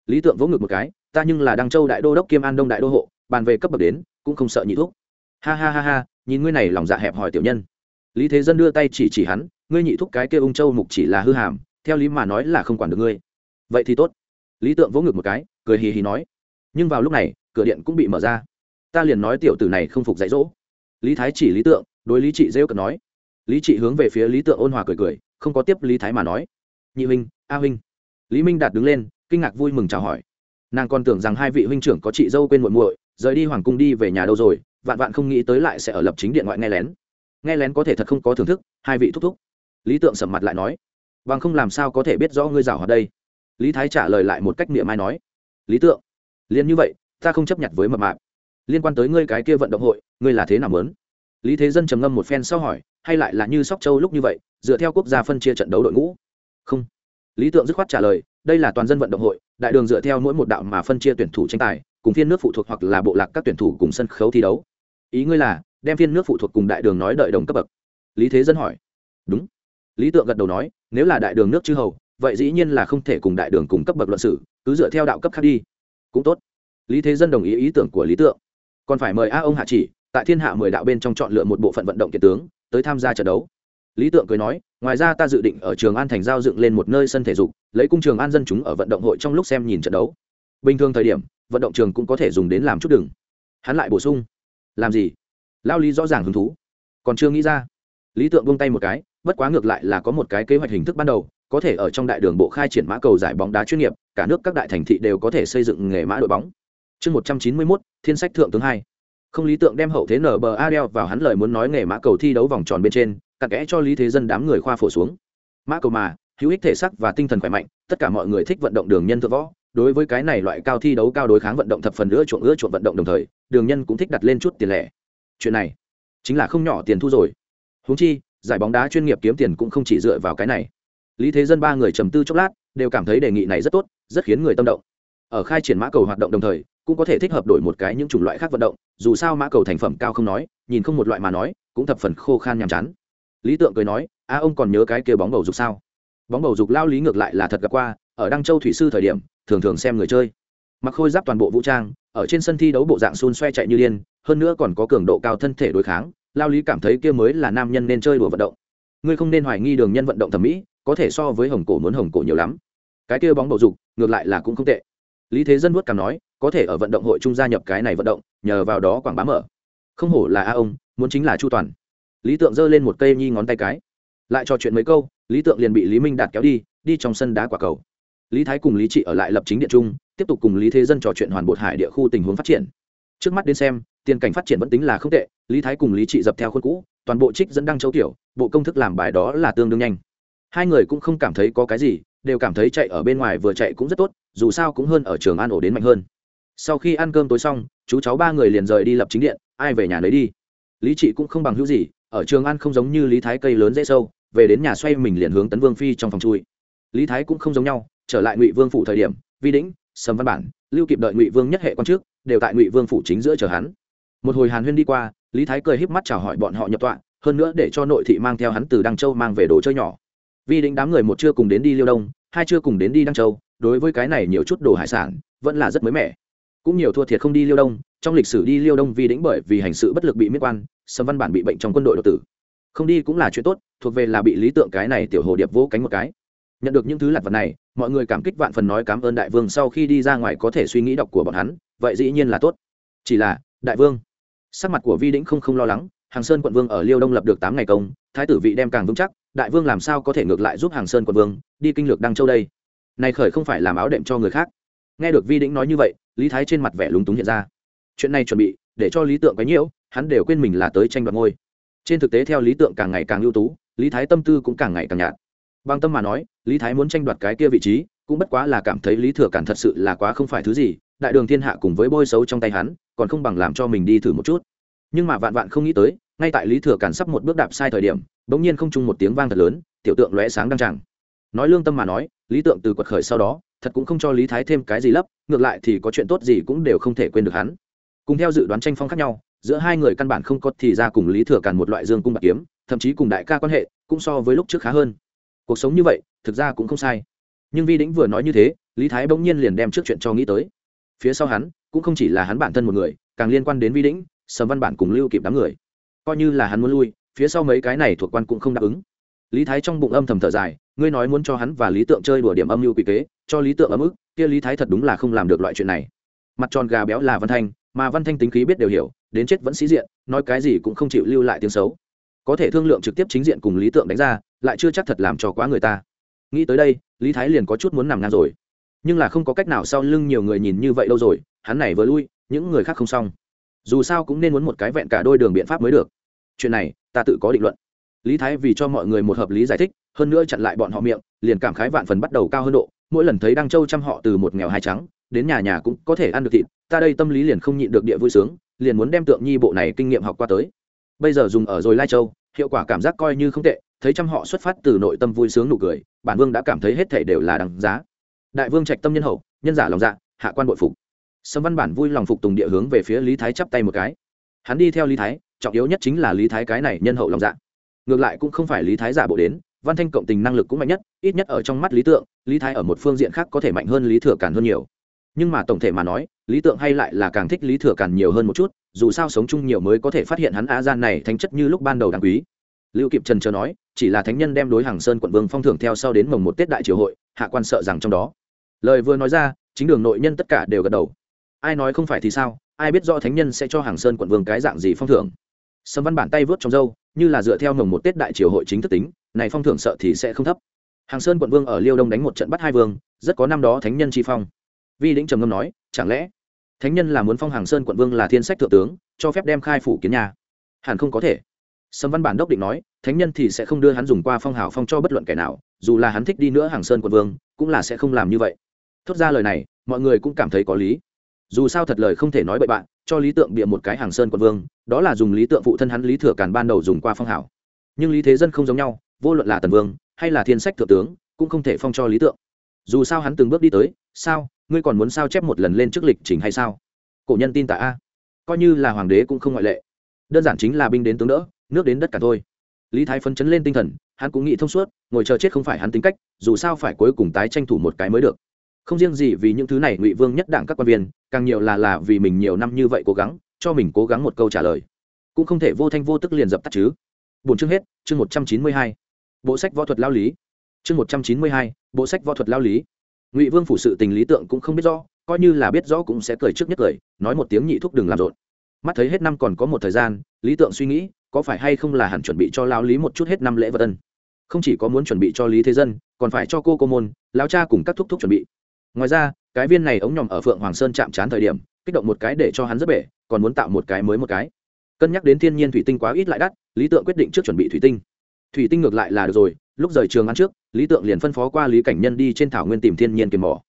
Lý tượng vỗ ngực một cái, ta nhưng là đăng châu đại đô đốc kiêm an đông đại đô hộ, bàn về cấp bậc đến, cũng không sợ nhị thúc. Ha ha ha ha, nhìn ngươi này lòng dạ hẹp hòi tiểu nhân. Lý thế dân đưa tay chỉ chỉ hắn, ngươi nhị thúc cái kia ung châu mục chỉ là hư hàm, theo lý mà nói là không quản được ngươi. Vậy thì tốt. Lý tượng vỗ ngực một cái, cười hì hì nói. Nhưng vào lúc này, cửa điện cũng bị mở ra. Ta liền nói tiểu tử này không phục dạy dỗ. Lý thái chỉ lý tượng, đối lý trị rêu cợt nói. Lý trị hướng về phía lý tượng ôn hòa cười cười, không có tiếp lý thái mà nói. Nhị huynh, a huynh lý minh đạt đứng lên, kinh ngạc vui mừng chào hỏi. Nàng còn tưởng rằng hai vị huynh trưởng có chị dâu quên muội muội, rời đi hoàng cung đi về nhà đâu rồi, vạn vạn không nghĩ tới lại sẽ ở lập chính điện ngoại nghe lén. Nghe lén có thể thật không có thưởng thức, hai vị thúc thúc. Lý tượng sầm mặt lại nói, bằng không làm sao có thể biết rõ ngươi rào hoạt đây? Lý thái trả lời lại một cách miệng mai nói, lý tượng, liền như vậy, ta không chấp nhận với mập mạp. Liên quan tới ngươi cái kia vận động hội, ngươi là thế nào lớn lý thế dân trầm ngâm một phen sau hỏi, hay lại là như sóc châu lúc như vậy, dựa theo quốc gia phân chia trận đấu đội ngũ? Không lý tượng dứt khoát trả lời, đây là toàn dân vận động hội, đại đường dựa theo mỗi một đạo mà phân chia tuyển thủ tranh tài, cùng phiên nước phụ thuộc hoặc là bộ lạc các tuyển thủ cùng sân khấu thi đấu. Ý ngươi là, đem phiên nước phụ thuộc cùng đại đường nói đợi đồng cấp bậc? Lý thế dân hỏi. Đúng. Lý tượng gật đầu nói, nếu là đại đường nước chư hầu, vậy dĩ nhiên là không thể cùng đại đường cùng cấp bậc luận sử cứ dựa theo đạo cấp khác đi. Cũng tốt. Lý thế dân đồng ý ý tưởng của lý tượng. Còn phải mời a ông hạ chỉ, tại thiên hạ mười đạo bên trong chọn lựa một bộ phận vận động kiện tướng, tới tham gia trận đấu. Lý tượng cười nói ngoài ra ta dự định ở trường an thành giao dựng lên một nơi sân thể dục, lấy cung trường an dân chúng ở vận động hội trong lúc xem nhìn trận đấu. Bình thường thời điểm, vận động trường cũng có thể dùng đến làm chút đừng. Hắn lại bổ sung. Làm gì? Lao lý rõ ràng hứng thú. Còn chưa nghĩ ra. Lý tượng buông tay một cái, bất quá ngược lại là có một cái kế hoạch hình thức ban đầu, có thể ở trong đại đường bộ khai triển mã cầu giải bóng đá chuyên nghiệp, cả nước các đại thành thị đều có thể xây dựng nghề mã đội bóng. Chương một trăm chín mươi mốt, thiên sách thượng tướng hai. Không, lý tượng đem hậu thế nở bờ adel vào hắn lời muốn nói nghề mã cầu thi đấu vòng tròn bên trên cặn kẽ cho lý thế dân đám người khoa phổ xuống. Mã cầu mà, hữu ích thể sắc và tinh thần khỏe mạnh, tất cả mọi người thích vận động đường nhân thượng võ. Đối với cái này loại cao thi đấu cao đối kháng vận động thập phần nữa chuộng ưa chuộng vận động đồng thời, đường nhân cũng thích đặt lên chút tiền lẻ. Chuyện này chính là không nhỏ tiền thu rồi. Húng chi, giải bóng đá chuyên nghiệp kiếm tiền cũng không chỉ dựa vào cái này. Lý thế dân ba người trầm tư chốc lát, đều cảm thấy đề nghị này rất tốt, rất khiến người tâm động. Ở khai triển mã cầu hoạt động đồng thời, cũng có thể thích hợp đổi một cái những chủng loại khác vận động, dù sao mã cầu thành phẩm cao không nói, nhìn không một loại mà nói, cũng thập phần khô khan nhàm chán lý tượng cười nói, a, ông còn nhớ cái kia bóng bầu dục sao? Bóng bầu dục lao lý ngược lại là thật gặp qua, ở đăng châu thủy sư thời điểm, thường thường xem người chơi. Mặc khôi giáp toàn bộ vũ trang, ở trên sân thi đấu bộ dạng xun xoe chạy như điên, hơn nữa còn có cường độ cao thân thể đối kháng, lao lý cảm thấy kia mới là nam nhân nên chơi đùa vận động. Ngươi không nên hoài nghi đường nhân vận động thẩm mỹ, có thể so với hồng cổ muốn hồng cổ nhiều lắm. Cái kia bóng bầu dục, ngược lại là cũng không tệ. Lý thế dân vuốt cảm nói, có thể ở vận động hội trung gia nhập cái này vận động, nhờ vào đó quảng bá mở. Không hổ là a, ông, muốn chính là chu toàn lý tượng giơ lên một cây nhi ngón tay cái. Lại trò chuyện mấy câu, lý tượng liền bị lý minh đạt kéo đi đi trong sân đá quả cầu. Lý thái cùng lý trị ở lại lập chính điện trung, tiếp tục cùng lý thế dân trò chuyện hoàn bột hải địa khu tình huống phát triển. Trước mắt đến xem, tiền cảnh phát triển vẫn tính là không tệ, lý thái cùng lý trị dập theo khuôn cũ, toàn bộ trích dẫn đăng châu tiểu, bộ công thức làm bài đó là tương đương nhanh. Hai người cũng không cảm thấy có cái gì, đều cảm thấy chạy ở bên ngoài vừa chạy cũng rất tốt, dù sao cũng hơn ở trường an ổ đến mạnh hơn. Sau khi ăn cơm tối xong, chú cháu ba người liền rời đi lập chính điện, ai về nhà lấy đi. Lý trị cũng không bằng hữu gì ở trường an không giống như lý thái cây lớn dễ sâu, về đến nhà xoay mình liền hướng tấn vương phi trong phòng chui. Lý thái cũng không giống nhau, trở lại ngụy vương phủ thời điểm, vi đĩnh, sầm văn bản, lưu kịp đợi ngụy vương nhất hệ quan trước, đều tại ngụy vương phủ chính giữa chờ hắn. Một hồi hàn huyên đi qua, lý thái cười híp mắt chào hỏi bọn họ nhập tọa, hơn nữa để cho nội thị mang theo hắn từ đăng châu mang về đồ chơi nhỏ. Vi đĩnh đám người một chưa cùng đến đi liêu đông, hai chưa cùng đến đi đăng châu, đối với cái này nhiều chút đồ hải sản, vẫn là rất mới mẻ. Cũng nhiều thua thiệt không đi liêu đông trong lịch sử đi liêu đông vi đĩnh bởi vì hành sự bất lực bị miết quan sâm văn bản bị bệnh trong quân đội đột tử. Không đi cũng là chuyện tốt, thuộc về là bị lý tượng cái này tiểu hồ điệp vỗ cánh một cái. Nhận được những thứ lặt vật này, mọi người cảm kích vạn phần nói cảm ơn đại vương sau khi đi ra ngoài có thể suy nghĩ đọc của bọn hắn, vậy dĩ nhiên là tốt. Chỉ là, đại vương, sắc mặt của vi đĩnh không không lo lắng, hàng sơn quận vương ở liêu đông lập được tám ngày công, thái tử vị đem càng vững chắc, đại vương làm sao có thể ngược lại giúp hàng sơn quận vương, đi kinh lược đăng châu đây? Này khởi không phải làm áo đệm cho người khác. Nghe được vi đĩnh nói như vậy, lý thái trên mặt vẻ lúng túng hiện ra chuyện này chuẩn bị, để cho lý tượng cái nhiễu, hắn đều quên mình là tới tranh đoạt ngôi. Trên thực tế theo lý tượng càng ngày càng ưu tú, lý thái tâm tư cũng càng ngày càng nhạt. Bằng tâm mà nói, lý thái muốn tranh đoạt cái kia vị trí, cũng bất quá là cảm thấy lý thừa cản thật sự là quá không phải thứ gì, đại đường thiên hạ cùng với bôi xấu trong tay hắn, còn không bằng làm cho mình đi thử một chút. Nhưng mà vạn vạn không nghĩ tới, ngay tại lý thừa cản sắp một bước đạp sai thời điểm, bỗng nhiên không chung một tiếng vang thật lớn, tiểu tượng lóe sáng đăng tràng. Nói lương tâm mà nói, lý tượng từ quật khởi sau đó, thật cũng không cho lý thái thêm cái gì lấp, ngược lại thì có chuyện tốt gì cũng đều không thể quên được hắn cùng theo dự đoán tranh phong khác nhau, giữa hai người căn bản không có thì ra cùng lý thừa càn một loại dương cung bạc kiếm, thậm chí cùng đại ca quan hệ cũng so với lúc trước khá hơn. Cuộc sống như vậy, thực ra cũng không sai. Nhưng vi đĩnh vừa nói như thế, lý thái bỗng nhiên liền đem trước chuyện cho nghĩ tới. Phía sau hắn, cũng không chỉ là hắn bản thân một người, càng liên quan đến vi đĩnh, sầm văn bản cùng lưu kịp đám người. Coi như là hắn muốn lui, phía sau mấy cái này thuộc quan cũng không đáp ứng. Lý thái trong bụng âm thầm thở dài, ngươi nói muốn cho hắn và lý tượng chơi đùa điểm âm mưu quy kế, cho lý tượng ấm ức, kia lý thái thật đúng là không làm được loại chuyện này. Mặt tròn gà béo là văn thanh mà văn thanh tính khí biết đều hiểu, đến chết vẫn sĩ diện, nói cái gì cũng không chịu lưu lại tiếng xấu. Có thể thương lượng trực tiếp chính diện cùng lý tượng đánh ra, lại chưa chắc thật làm cho quá người ta. Nghĩ tới đây, lý thái liền có chút muốn nằm ngang rồi. Nhưng là không có cách nào sau lưng nhiều người nhìn như vậy đâu rồi, hắn này vừa lui, những người khác không xong. Dù sao cũng nên muốn một cái vẹn cả đôi đường biện pháp mới được. Chuyện này, ta tự có định luận. Lý thái vì cho mọi người một hợp lý giải thích, hơn nữa chặn lại bọn họ miệng, liền cảm khái vạn phần bắt đầu cao hơn độ. Mỗi lần thấy đăng châu chăm họ từ một nghèo hai trắng đến nhà nhà cũng có thể ăn được thịt, ta đây tâm lý liền không nhịn được địa vui sướng, liền muốn đem tượng nhi bộ này kinh nghiệm học qua tới. Bây giờ dùng ở rồi lai châu, hiệu quả cảm giác coi như không tệ, thấy trăm họ xuất phát từ nội tâm vui sướng nụ cười, bản vương đã cảm thấy hết thể đều là đằng giá. Đại vương trạch tâm nhân hậu, nhân giả lòng dạ hạ quan bội phục. Sâm văn bản vui lòng phục tùng địa hướng về phía lý thái chắp tay một cái. Hắn đi theo lý thái, trọng yếu nhất chính là lý thái cái này nhân hậu lòng dạ. Ngược lại cũng không phải lý thái giả bộ đến, văn thanh cộng tình năng lực cũng mạnh nhất, ít nhất ở trong mắt lý tượng, lý thái ở một phương diện khác có thể mạnh hơn lý thừa càn hơn nhiều nhưng mà tổng thể mà nói, lý tượng hay lại là càng thích lý thừa càn nhiều hơn một chút, dù sao sống chung nhiều mới có thể phát hiện hắn á gian này thánh chất như lúc ban đầu đáng quý. Lưu kịp trần chờ nói, chỉ là thánh nhân đem đối hàng sơn quận vương phong thưởng theo sau đến mồng một tết đại triều hội, hạ quan sợ rằng trong đó. Lời vừa nói ra, chính đường nội nhân tất cả đều gật đầu. Ai nói không phải thì sao, ai biết do thánh nhân sẽ cho hàng sơn quận vương cái dạng gì phong thưởng. Sâm văn bản tay vớt trong dâu như là dựa theo mồng một tết đại triều hội chính thức tính, này phong thưởng sợ thì sẽ không thấp. Hàng sơn quận vương ở liêu đông đánh một trận bắt hai vương, rất có năm đó thánh nhân chi phong vi lĩnh trầm ngâm nói, chẳng lẽ thánh nhân là muốn phong hàng sơn quận vương là thiên sách thượng tướng, cho phép đem khai phủ kiến nhà? Hẳn không có thể. Sâm văn bản đốc định nói, thánh nhân thì sẽ không đưa hắn dùng qua phong hào phong cho bất luận kẻ nào, dù là hắn thích đi nữa hàng sơn quận vương, cũng là sẽ không làm như vậy. Thốt ra lời này, mọi người cũng cảm thấy có lý. Dù sao thật lời không thể nói bậy bạn, cho lý tượng bịa một cái hàng sơn quận vương, đó là dùng lý tượng phụ thân hắn lý thừa càn ban đầu dùng qua phong hảo nhưng lý thế dân không giống nhau, vô luận là tần vương hay là thiên sách thượng tướng, cũng không thể phong cho lý tượng. Dù sao hắn từng bước đi tới, sao ngươi còn muốn sao chép một lần lên trước lịch trình hay sao? Cổ nhân tin tả a. Coi như là hoàng đế cũng không ngoại lệ. Đơn giản chính là binh đến tướng đỡ, nước đến đất cả thôi. Lý thái phấn chấn lên tinh thần, hắn cũng nghĩ thông suốt, ngồi chờ chết không phải hắn tính cách, dù sao phải cuối cùng tái tranh thủ một cái mới được. Không riêng gì vì những thứ này ngụy vương nhất đảng các quan viên, càng nhiều là là vì mình nhiều năm như vậy cố gắng, cho mình cố gắng một câu trả lời. Cũng không thể vô thanh vô tức liền dập tắt chứ. Bốn chương hết, chương một trăm chín mươi hai. Bộ sách võ thuật lao lý. Chương một trăm chín mươi hai, bộ sách võ thuật lao lý ngụy vương phủ sự tình lý tượng cũng không biết rõ, coi như là biết rõ cũng sẽ cười trước nhất cười, nói một tiếng nhị thúc đừng làm rộn. Mắt thấy hết năm còn có một thời gian, lý tượng suy nghĩ, có phải hay không là hẳn chuẩn bị cho lao lý một chút hết năm lễ vật tân không chỉ có muốn chuẩn bị cho lý thế dân, còn phải cho cô cô môn lao cha cùng các thúc thúc chuẩn bị. Ngoài ra, cái viên này ống nhòm ở phượng hoàng sơn chạm trán thời điểm, kích động một cái để cho hắn rất bể, còn muốn tạo một cái mới một cái. Cân nhắc đến thiên nhiên thủy tinh quá ít lại đắt, lý tượng quyết định trước chuẩn bị thủy tinh thủy tinh ngược lại là được rồi, lúc rời trường ăn trước, lý tượng liền phân phó qua lý cảnh nhân đi trên thảo nguyên tìm thiên nhiên kiềm mỏ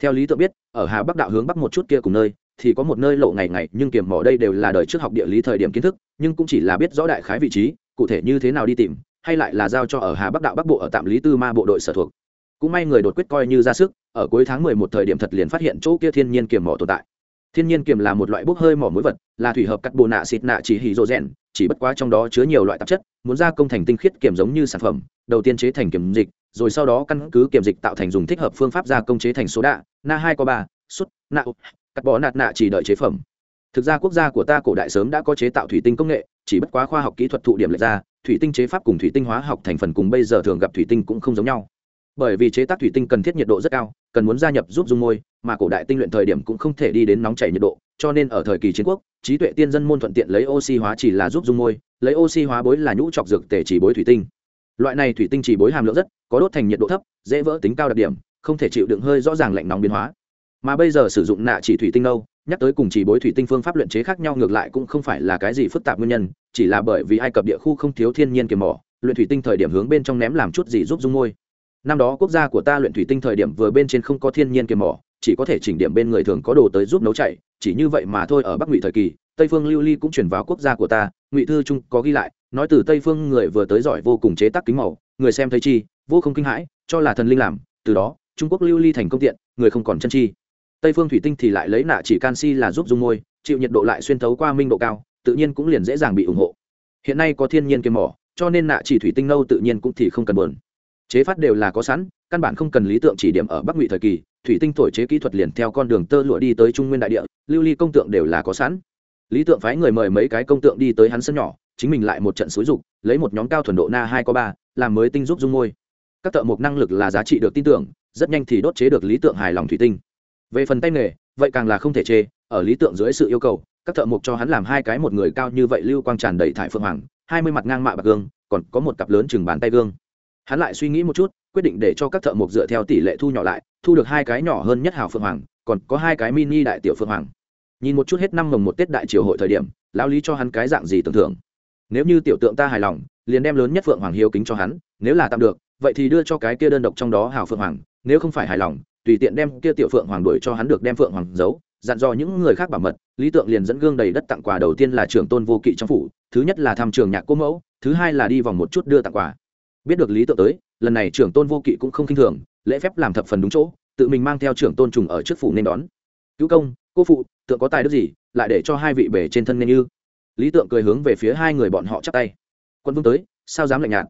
theo lý tượng biết, ở hà bắc đạo hướng bắc một chút kia cùng nơi, thì có một nơi lộ ngày ngày, nhưng kiềm mỏ đây đều là đời trước học địa lý thời điểm kiến thức, nhưng cũng chỉ là biết rõ đại khái vị trí, cụ thể như thế nào đi tìm, hay lại là giao cho ở hà bắc đạo bắc bộ ở tạm lý tư ma bộ đội sở thuộc. Cũng may người đột quyết coi như ra sức, ở cuối tháng mười một thời điểm thật liền phát hiện chỗ kia thiên nhiên kiềm mỏ tồn tại. Thiên nhiên kiềm là một loại bốc hơi mỏ mũi vật, là thủy hợp cắt bồ nạ xịt nạ chỉ hì rô rèn chỉ bất quá trong đó chứa nhiều loại tạp chất, muốn ra công thành tinh khiết kiểm giống như sản phẩm, đầu tiên chế thành kiểm dịch, rồi sau đó căn cứ kiểm dịch tạo thành dùng thích hợp phương pháp gia công chế thành số đạ, na hai có ba sút nạ cắt bỏ nạt nạ chỉ đợi chế phẩm. Thực ra quốc gia của ta cổ đại sớm đã có chế tạo thủy tinh công nghệ, chỉ bất quá khoa học kỹ thuật thụ điểm lệch ra, thủy tinh chế pháp cùng thủy tinh hóa học thành phần cùng bây giờ thường gặp thủy tinh cũng không giống nhau. Bởi vì chế tác thủy tinh cần thiết nhiệt độ rất cao, cần muốn gia nhập giúp dung môi, mà cổ đại tinh luyện thời điểm cũng không thể đi đến nóng chảy nhiệt độ cho nên ở thời kỳ chiến quốc, trí tuệ tiên dân môn thuận tiện lấy oxy hóa chỉ là giúp dung môi, lấy oxy hóa bối là nhũ chọc dược tể chỉ bối thủy tinh. Loại này thủy tinh chỉ bối hàm lượng rất, có đốt thành nhiệt độ thấp, dễ vỡ tính cao đặc điểm, không thể chịu đựng hơi rõ ràng lạnh nóng biến hóa. Mà bây giờ sử dụng nạ chỉ thủy tinh đâu, nhắc tới cùng chỉ bối thủy tinh phương pháp luyện chế khác nhau ngược lại cũng không phải là cái gì phức tạp nguyên nhân, chỉ là bởi vì ai cập địa khu không thiếu thiên nhiên kiềm mỏ, luyện thủy tinh thời điểm hướng bên trong ném làm chút gì giúp dung môi. Năm đó quốc gia của ta luyện thủy tinh thời điểm vừa bên trên không có thiên nhiên kiềm mỏ chỉ có thể chỉnh điểm bên người thường có đồ tới giúp nấu chạy, chỉ như vậy mà thôi ở bắc ngụy thời kỳ, tây phương lưu ly cũng chuyển vào quốc gia của ta, ngụy thư trung có ghi lại, nói từ tây phương người vừa tới giỏi vô cùng chế tác kính màu, người xem thấy chi, vô không kinh hãi, cho là thần linh làm, từ đó, trung quốc lưu ly thành công tiện, người không còn chân chi. Tây phương thủy tinh thì lại lấy nạ chỉ canxi là giúp dung môi, chịu nhiệt độ lại xuyên thấu qua minh độ cao, tự nhiên cũng liền dễ dàng bị ủng hộ. Hiện nay có thiên nhiên kiếm mỏ, cho nên nạ chỉ thủy tinh nâu tự nhiên cũng thì không cần buồn. Chế phát đều là có sẵn, căn bản không cần lý tượng chỉ điểm ở bắc ngụy thời kỳ thủy tinh thổi chế kỹ thuật liền theo con đường tơ lụa đi tới trung nguyên đại địa, lưu ly công tượng đều là có sẵn. Lý tượng phái người mời mấy cái công tượng đi tới hắn sân nhỏ, chính mình lại một trận xúi dục, lấy một nhóm cao thuần độ na hai có ba, làm mới tinh giúp dung môi. Các thợ mộc năng lực là giá trị được tin tưởng, rất nhanh thì đốt chế được lý tượng hài lòng thủy tinh. Về phần tay nghề, vậy càng là không thể chê, ở lý tượng dưới sự yêu cầu, các thợ mộc cho hắn làm hai cái một người cao như vậy lưu quang tràn đầy thải phượng hoàng, hai mươi mặt ngang mạ bạc gương, còn có một cặp lớn chừng bàn tay gương. Hắn lại suy nghĩ một chút quyết định để cho các thợ mộc dựa theo tỷ lệ thu nhỏ lại, thu được hai cái nhỏ hơn nhất hào phượng hoàng, còn có hai cái mini đại tiểu phượng hoàng. Nhìn một chút hết năm mồng một tết đại triều hội thời điểm, lão lý cho hắn cái dạng gì tưởng thưởng. Nếu như tiểu tượng ta hài lòng, liền đem lớn nhất phượng hoàng hiếu kính cho hắn, nếu là tạm được, vậy thì đưa cho cái kia đơn độc trong đó hào phượng hoàng, nếu không phải hài lòng, tùy tiện đem kia tiểu phượng hoàng đuổi cho hắn được đem phượng hoàng giấu, dặn dò những người khác bảo mật, lý tượng liền dẫn gương đầy đất tặng quà đầu tiên là trưởng tôn vô kỵ trong phủ, thứ nhất là thăm trường nhạc cô mẫu, thứ hai là đi vòng một chút đưa tặng quà biết được lý tượng tới, lần này trưởng tôn vô kỵ cũng không k i n h thường, lễ phép làm thập phần đúng chỗ, tự mình mang theo trưởng tôn trùng ở trước phủ nên đón. Cứu công, cô phụ, tượng có tài đức gì, lại để cho hai vị bể trên thân nên như. Lý tượng cười hướng về phía hai người bọn họ chắp tay. Quân vương tới, sao dám lạnh nhạt?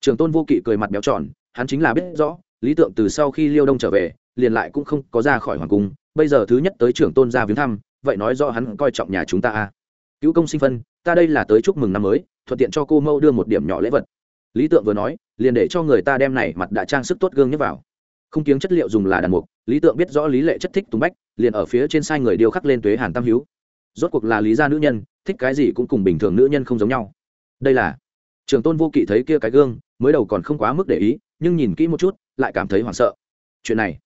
Trưởng tôn vô kỵ cười mặt béo tròn, hắn chính là biết rõ, lý tượng từ sau khi liêu đông trở về, liền lại cũng không có ra khỏi hoàng cung. Bây giờ thứ nhất tới trưởng tôn ra viếng thăm, vậy nói rõ hắn coi trọng nhà chúng ta a à. cứu công sinh phân, ta đây là tới chúc mừng năm mới, thuận tiện cho cô mâu đưa một điểm nhỏ lễ vật lý tượng vừa nói, liền để cho người ta đem này mặt đã trang sức tốt gương nhất vào. Không kiếng chất liệu dùng là đàn mục, lý tượng biết rõ lý lệ chất thích tùng bách, liền ở phía trên sai người điêu khắc lên tuế hàn tam hữu rốt cuộc là lý gia nữ nhân, thích cái gì cũng cùng bình thường nữ nhân không giống nhau. Đây là, trường tôn vô kỵ thấy kia cái gương, mới đầu còn không quá mức để ý, nhưng nhìn kỹ một chút, lại cảm thấy hoảng sợ. Chuyện này,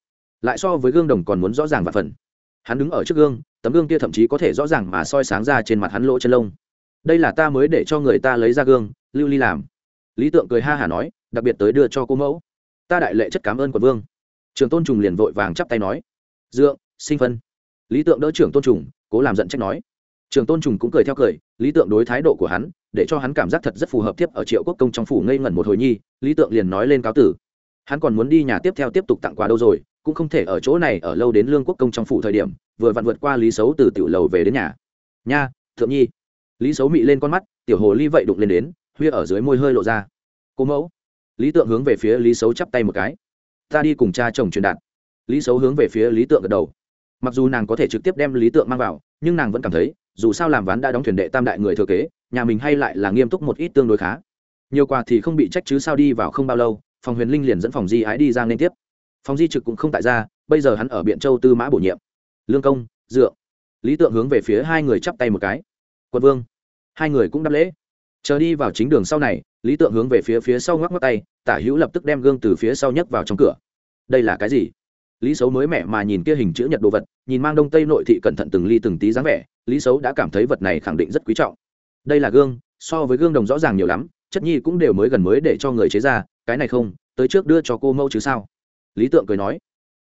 lại so với gương đồng còn muốn rõ ràng và phần. Hắn đứng ở trước gương, tấm gương kia thậm chí có thể rõ ràng mà soi sáng ra trên mặt hắn lỗ chân lông. Đây là ta mới để cho người ta lấy ra gương, lưu ly làm lý tượng cười ha hả nói, đặc biệt tới đưa cho cô mẫu. Ta đại lệ chất cảm ơn quận vương. Trường tôn trùng liền vội vàng chắp tay nói, dượng sinh phân. Lý tượng đỡ trưởng tôn trùng, cố làm giận trách nói. Trường tôn trùng cũng cười theo cười, lý tượng đối thái độ của hắn, để cho hắn cảm giác thật rất phù hợp tiếp ở triệu quốc công trong phủ ngây ngẩn một hồi nhi, lý tượng liền nói lên cáo tử. Hắn còn muốn đi nhà tiếp theo tiếp tục tặng quà đâu rồi, cũng không thể ở chỗ này ở lâu đến lương quốc công trong phủ thời điểm, vừa vặn vượt qua lý xấu từ tiểu lầu về đến nhà. Nha, thượng nhi. Lý xấu mị lên con mắt, tiểu hồ ly vậy đụng lên đến huya ở dưới môi hơi lộ ra. Cô mẫu. Lý tượng hướng về phía lý xấu chắp tay một cái. Ta đi cùng cha chồng truyền đạt. Lý xấu hướng về phía lý tượng gật đầu. Mặc dù nàng có thể trực tiếp đem lý tượng mang vào, nhưng nàng vẫn cảm thấy, dù sao làm ván đã đóng thuyền đệ tam đại người thừa kế, nhà mình hay lại là nghiêm túc một ít tương đối khá. Nhiều quà thì không bị trách chứ sao đi vào không bao lâu, phòng huyền linh liền dẫn phòng di ái đi ra liên tiếp. Phòng di trực cũng không tại ra, bây giờ hắn ở biện châu tư mã bổ nhiệm. Lương công, dựa. Lý tượng hướng về phía hai người chắp tay một cái. Quân vương. Hai người cũng đáp lễ chờ đi vào chính đường sau này, lý tượng hướng về phía phía sau ngoắc ngoắc tay, tả hữu lập tức đem gương từ phía sau nhấc vào trong cửa. Đây là cái gì? Lý xấu mới mẻ mà nhìn kia hình chữ nhật đồ vật, nhìn mang đông tây nội thị cẩn thận từng ly từng tí dáng vẻ, lý xấu đã cảm thấy vật này khẳng định rất quý trọng. Đây là gương, so với gương đồng rõ ràng nhiều lắm, chất nhi cũng đều mới gần mới để cho người chế ra, cái này không, tới trước đưa cho cô mẫu chứ sao? Lý tượng cười nói,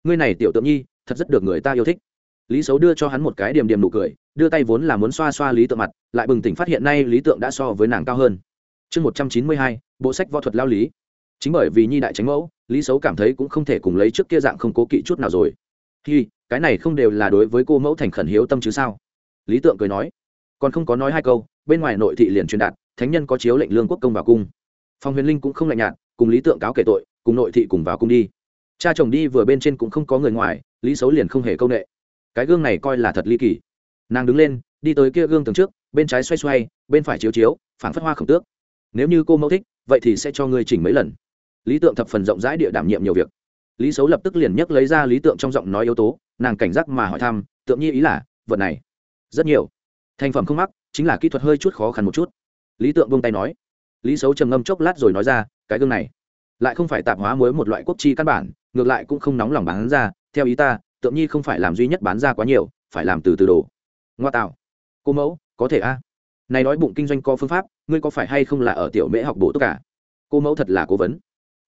ngươi này tiểu tượng nhi, thật rất được người ta yêu thích lý xấu đưa cho hắn một cái điểm điểm nụ cười, đưa tay vốn là muốn xoa xoa lý tượng mặt, lại bừng tỉnh phát hiện nay lý tượng đã so với nàng cao hơn. Chương một trăm chín mươi hai, bộ sách võ thuật lao lý. Chính bởi vì nhi đại tránh mẫu, lý xấu cảm thấy cũng không thể cùng lấy trước kia dạng không cố kỵ chút nào rồi. Hi, cái này không đều là đối với cô mẫu thành khẩn hiếu tâm chứ sao? Lý tượng cười nói. Còn không có nói hai câu, bên ngoài nội thị liền truyền đạt, thánh nhân có chiếu lệnh lương quốc công vào cung. Phong huyền linh cũng không lạnh nhạt, cùng lý tượng cáo kể tội, cùng nội thị cùng vào cung đi. Cha chồng đi vừa bên trên cũng không có người ngoài, lý xấu liền không hề công nghệ cái gương này coi là thật ly kỳ. Nàng đứng lên, đi tới kia gương tường trước, bên trái xoay xoay, bên phải chiếu chiếu phản phất hoa khổng tước. Nếu như cô mẫu thích, vậy thì sẽ cho ngươi chỉnh mấy lần. Lý tượng thập phần rộng rãi địa đảm nhiệm nhiều việc. Lý xấu lập tức liền nhấc lấy ra lý tượng trong giọng nói yếu tố, nàng cảnh giác mà hỏi thăm, tượng nhi ý là, vật này, rất nhiều. Thành phẩm không mắc, chính là kỹ thuật hơi chút khó khăn một chút. Lý tượng vung tay nói. Lý xấu trầm ngâm chốc lát rồi nói ra, cái gương này, lại không phải tạp hóa mới một loại quốc chi căn bản, ngược lại cũng không nóng lòng bán ra, theo ý ta tượng nhi không phải làm duy nhất bán ra quá nhiều, phải làm từ từ đồ ngoa tạo. Cô mẫu, có thể a? Này nói bụng kinh doanh có phương pháp, ngươi có phải hay không là ở tiểu mễ học bổ tất cả à? cô mẫu thật là cố vấn.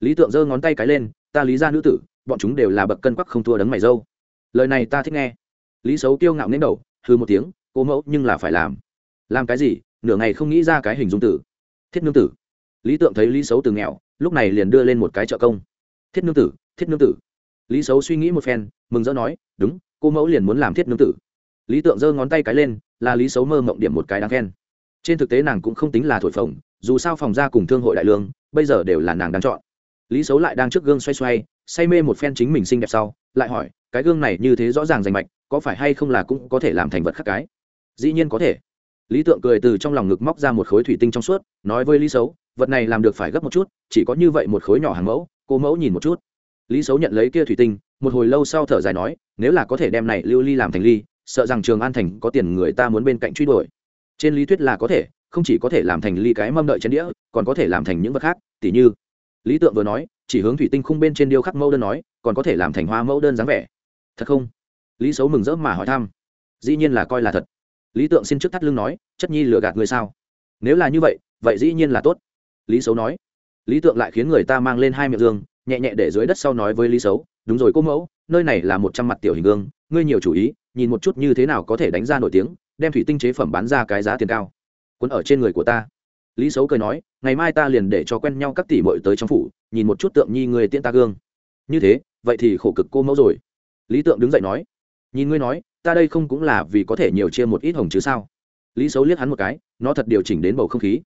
Lý tượng giơ ngón tay cái lên, ta lý ra nữ tử, bọn chúng đều là bậc cân quắc không thua đấng mày dâu. Lời này ta thích nghe. Lý xấu tiêu ngạo n đầu hư một tiếng, cô mẫu, nhưng là phải làm. Làm cái gì? Nửa ngày không nghĩ ra cái hình dung tử. Thiết nương tử. Lý tượng thấy lý xấu từ nghèo, lúc này liền đưa lên một cái trợ công. Thiết nương tử, thiết nương tử lý xấu suy nghĩ một phen, mừng rỡ nói, đúng, cô mẫu liền muốn làm thiết nương tử. Lý tượng giơ ngón tay cái lên, là lý xấu mơ mộng điểm một cái đáng khen. Trên thực tế nàng cũng không tính là thổi phồng, dù sao phòng ra cùng thương hội đại lương, bây giờ đều là nàng đang chọn. Lý xấu lại đang trước gương xoay xoay, say mê một phen chính mình xinh đẹp sau, lại hỏi, cái gương này như thế rõ ràng rành mạch, có phải hay không là cũng có thể làm thành vật khắc cái? Dĩ nhiên có thể. Lý tượng cười từ trong lòng ngực móc ra một khối thủy tinh trong suốt, nói với lý xấu vật này làm được phải gấp một chút, chỉ có như vậy một khối nhỏ hàng mẫu, cô mẫu nhìn một chút lý xấu nhận lấy kia thủy tinh, một hồi lâu sau thở dài nói, nếu là có thể đem này lưu ly làm thành ly, sợ rằng trường an thành có tiền người ta muốn bên cạnh truy đuổi. Trên lý thuyết là có thể, không chỉ có thể làm thành ly cái mâm đợi chén đĩa, còn có thể làm thành những vật khác, tỉ như. Lý tượng vừa nói, chỉ hướng thủy tinh khung bên trên điêu khắc mẫu đơn nói, còn có thể làm thành hoa mẫu đơn dáng vẻ. Thật không? Lý xấu mừng rỡ mà hỏi thăm. Dĩ nhiên là coi là thật. Lý tượng xin trước thắt lưng nói, chất nhi lừa gạt người sao? Nếu là như vậy vậy dĩ nhiên là tốt. Lý xấu nói. Lý tượng lại khiến người ta mang lên hai miệng dương nhẹ nhẹ để dưới đất sau nói với lý xấu đúng rồi cô mẫu, nơi này là một trăm mặt tiểu hình gương, ngươi nhiều chủ ý, nhìn một chút như thế nào có thể đánh ra nổi tiếng, đem thủy tinh chế phẩm bán ra cái giá tiền cao. Quân ở trên người của ta. Lý xấu cười nói, ngày mai ta liền để cho quen nhau các tỷ mội tới trong phủ, nhìn một chút tượng nhi người tiễn ta gương. Như thế, vậy thì khổ cực cô mẫu rồi. Lý tượng đứng dậy nói, nhìn ngươi nói, ta đây không cũng là vì có thể nhiều chia một ít hồng chứ sao? Lý xấu liếc hắn một cái, nó thật điều chỉnh đến bầu không khí.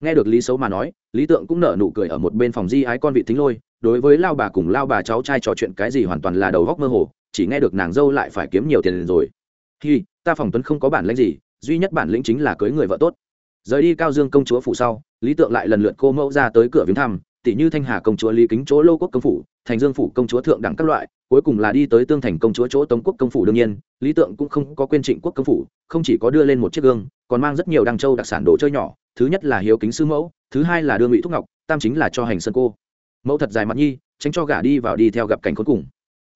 Nghe được lý xấu mà nói, lý tượng cũng nở nụ cười ở một bên phòng di ái con vị thính lôi đối với lao bà cùng lao bà cháu trai trò chuyện cái gì hoàn toàn là đầu góc mơ hồ, chỉ nghe được nàng dâu lại phải kiếm nhiều tiền rồi. Hi, ta phòng tuấn không có bản lĩnh gì, duy nhất bản lĩnh chính là cưới người vợ tốt. Rời đi cao dương công chúa phủ sau, lý tượng lại lần lượt cô mẫu ra tới cửa viếng thăm, tỷ như thanh hà công chúa lý kính chỗ lô quốc công phủ, thành dương phủ công chúa thượng đẳng các loại, cuối cùng là đi tới tương thành công chúa chỗ tống quốc công phủ đương nhiên, lý tượng cũng không có quên trịnh quốc công phủ, không chỉ có đưa lên một chiếc gương, còn mang rất nhiều đăng châu đặc sản đồ chơi nhỏ, thứ nhất là hiếu kính sư mẫu, thứ hai là đưa ngụy thúc ngọc, tam chính là cho hành sân cô mẫu thật dài mặt nhi, tránh cho gả đi vào đi theo gặp cảnh cuối cùng.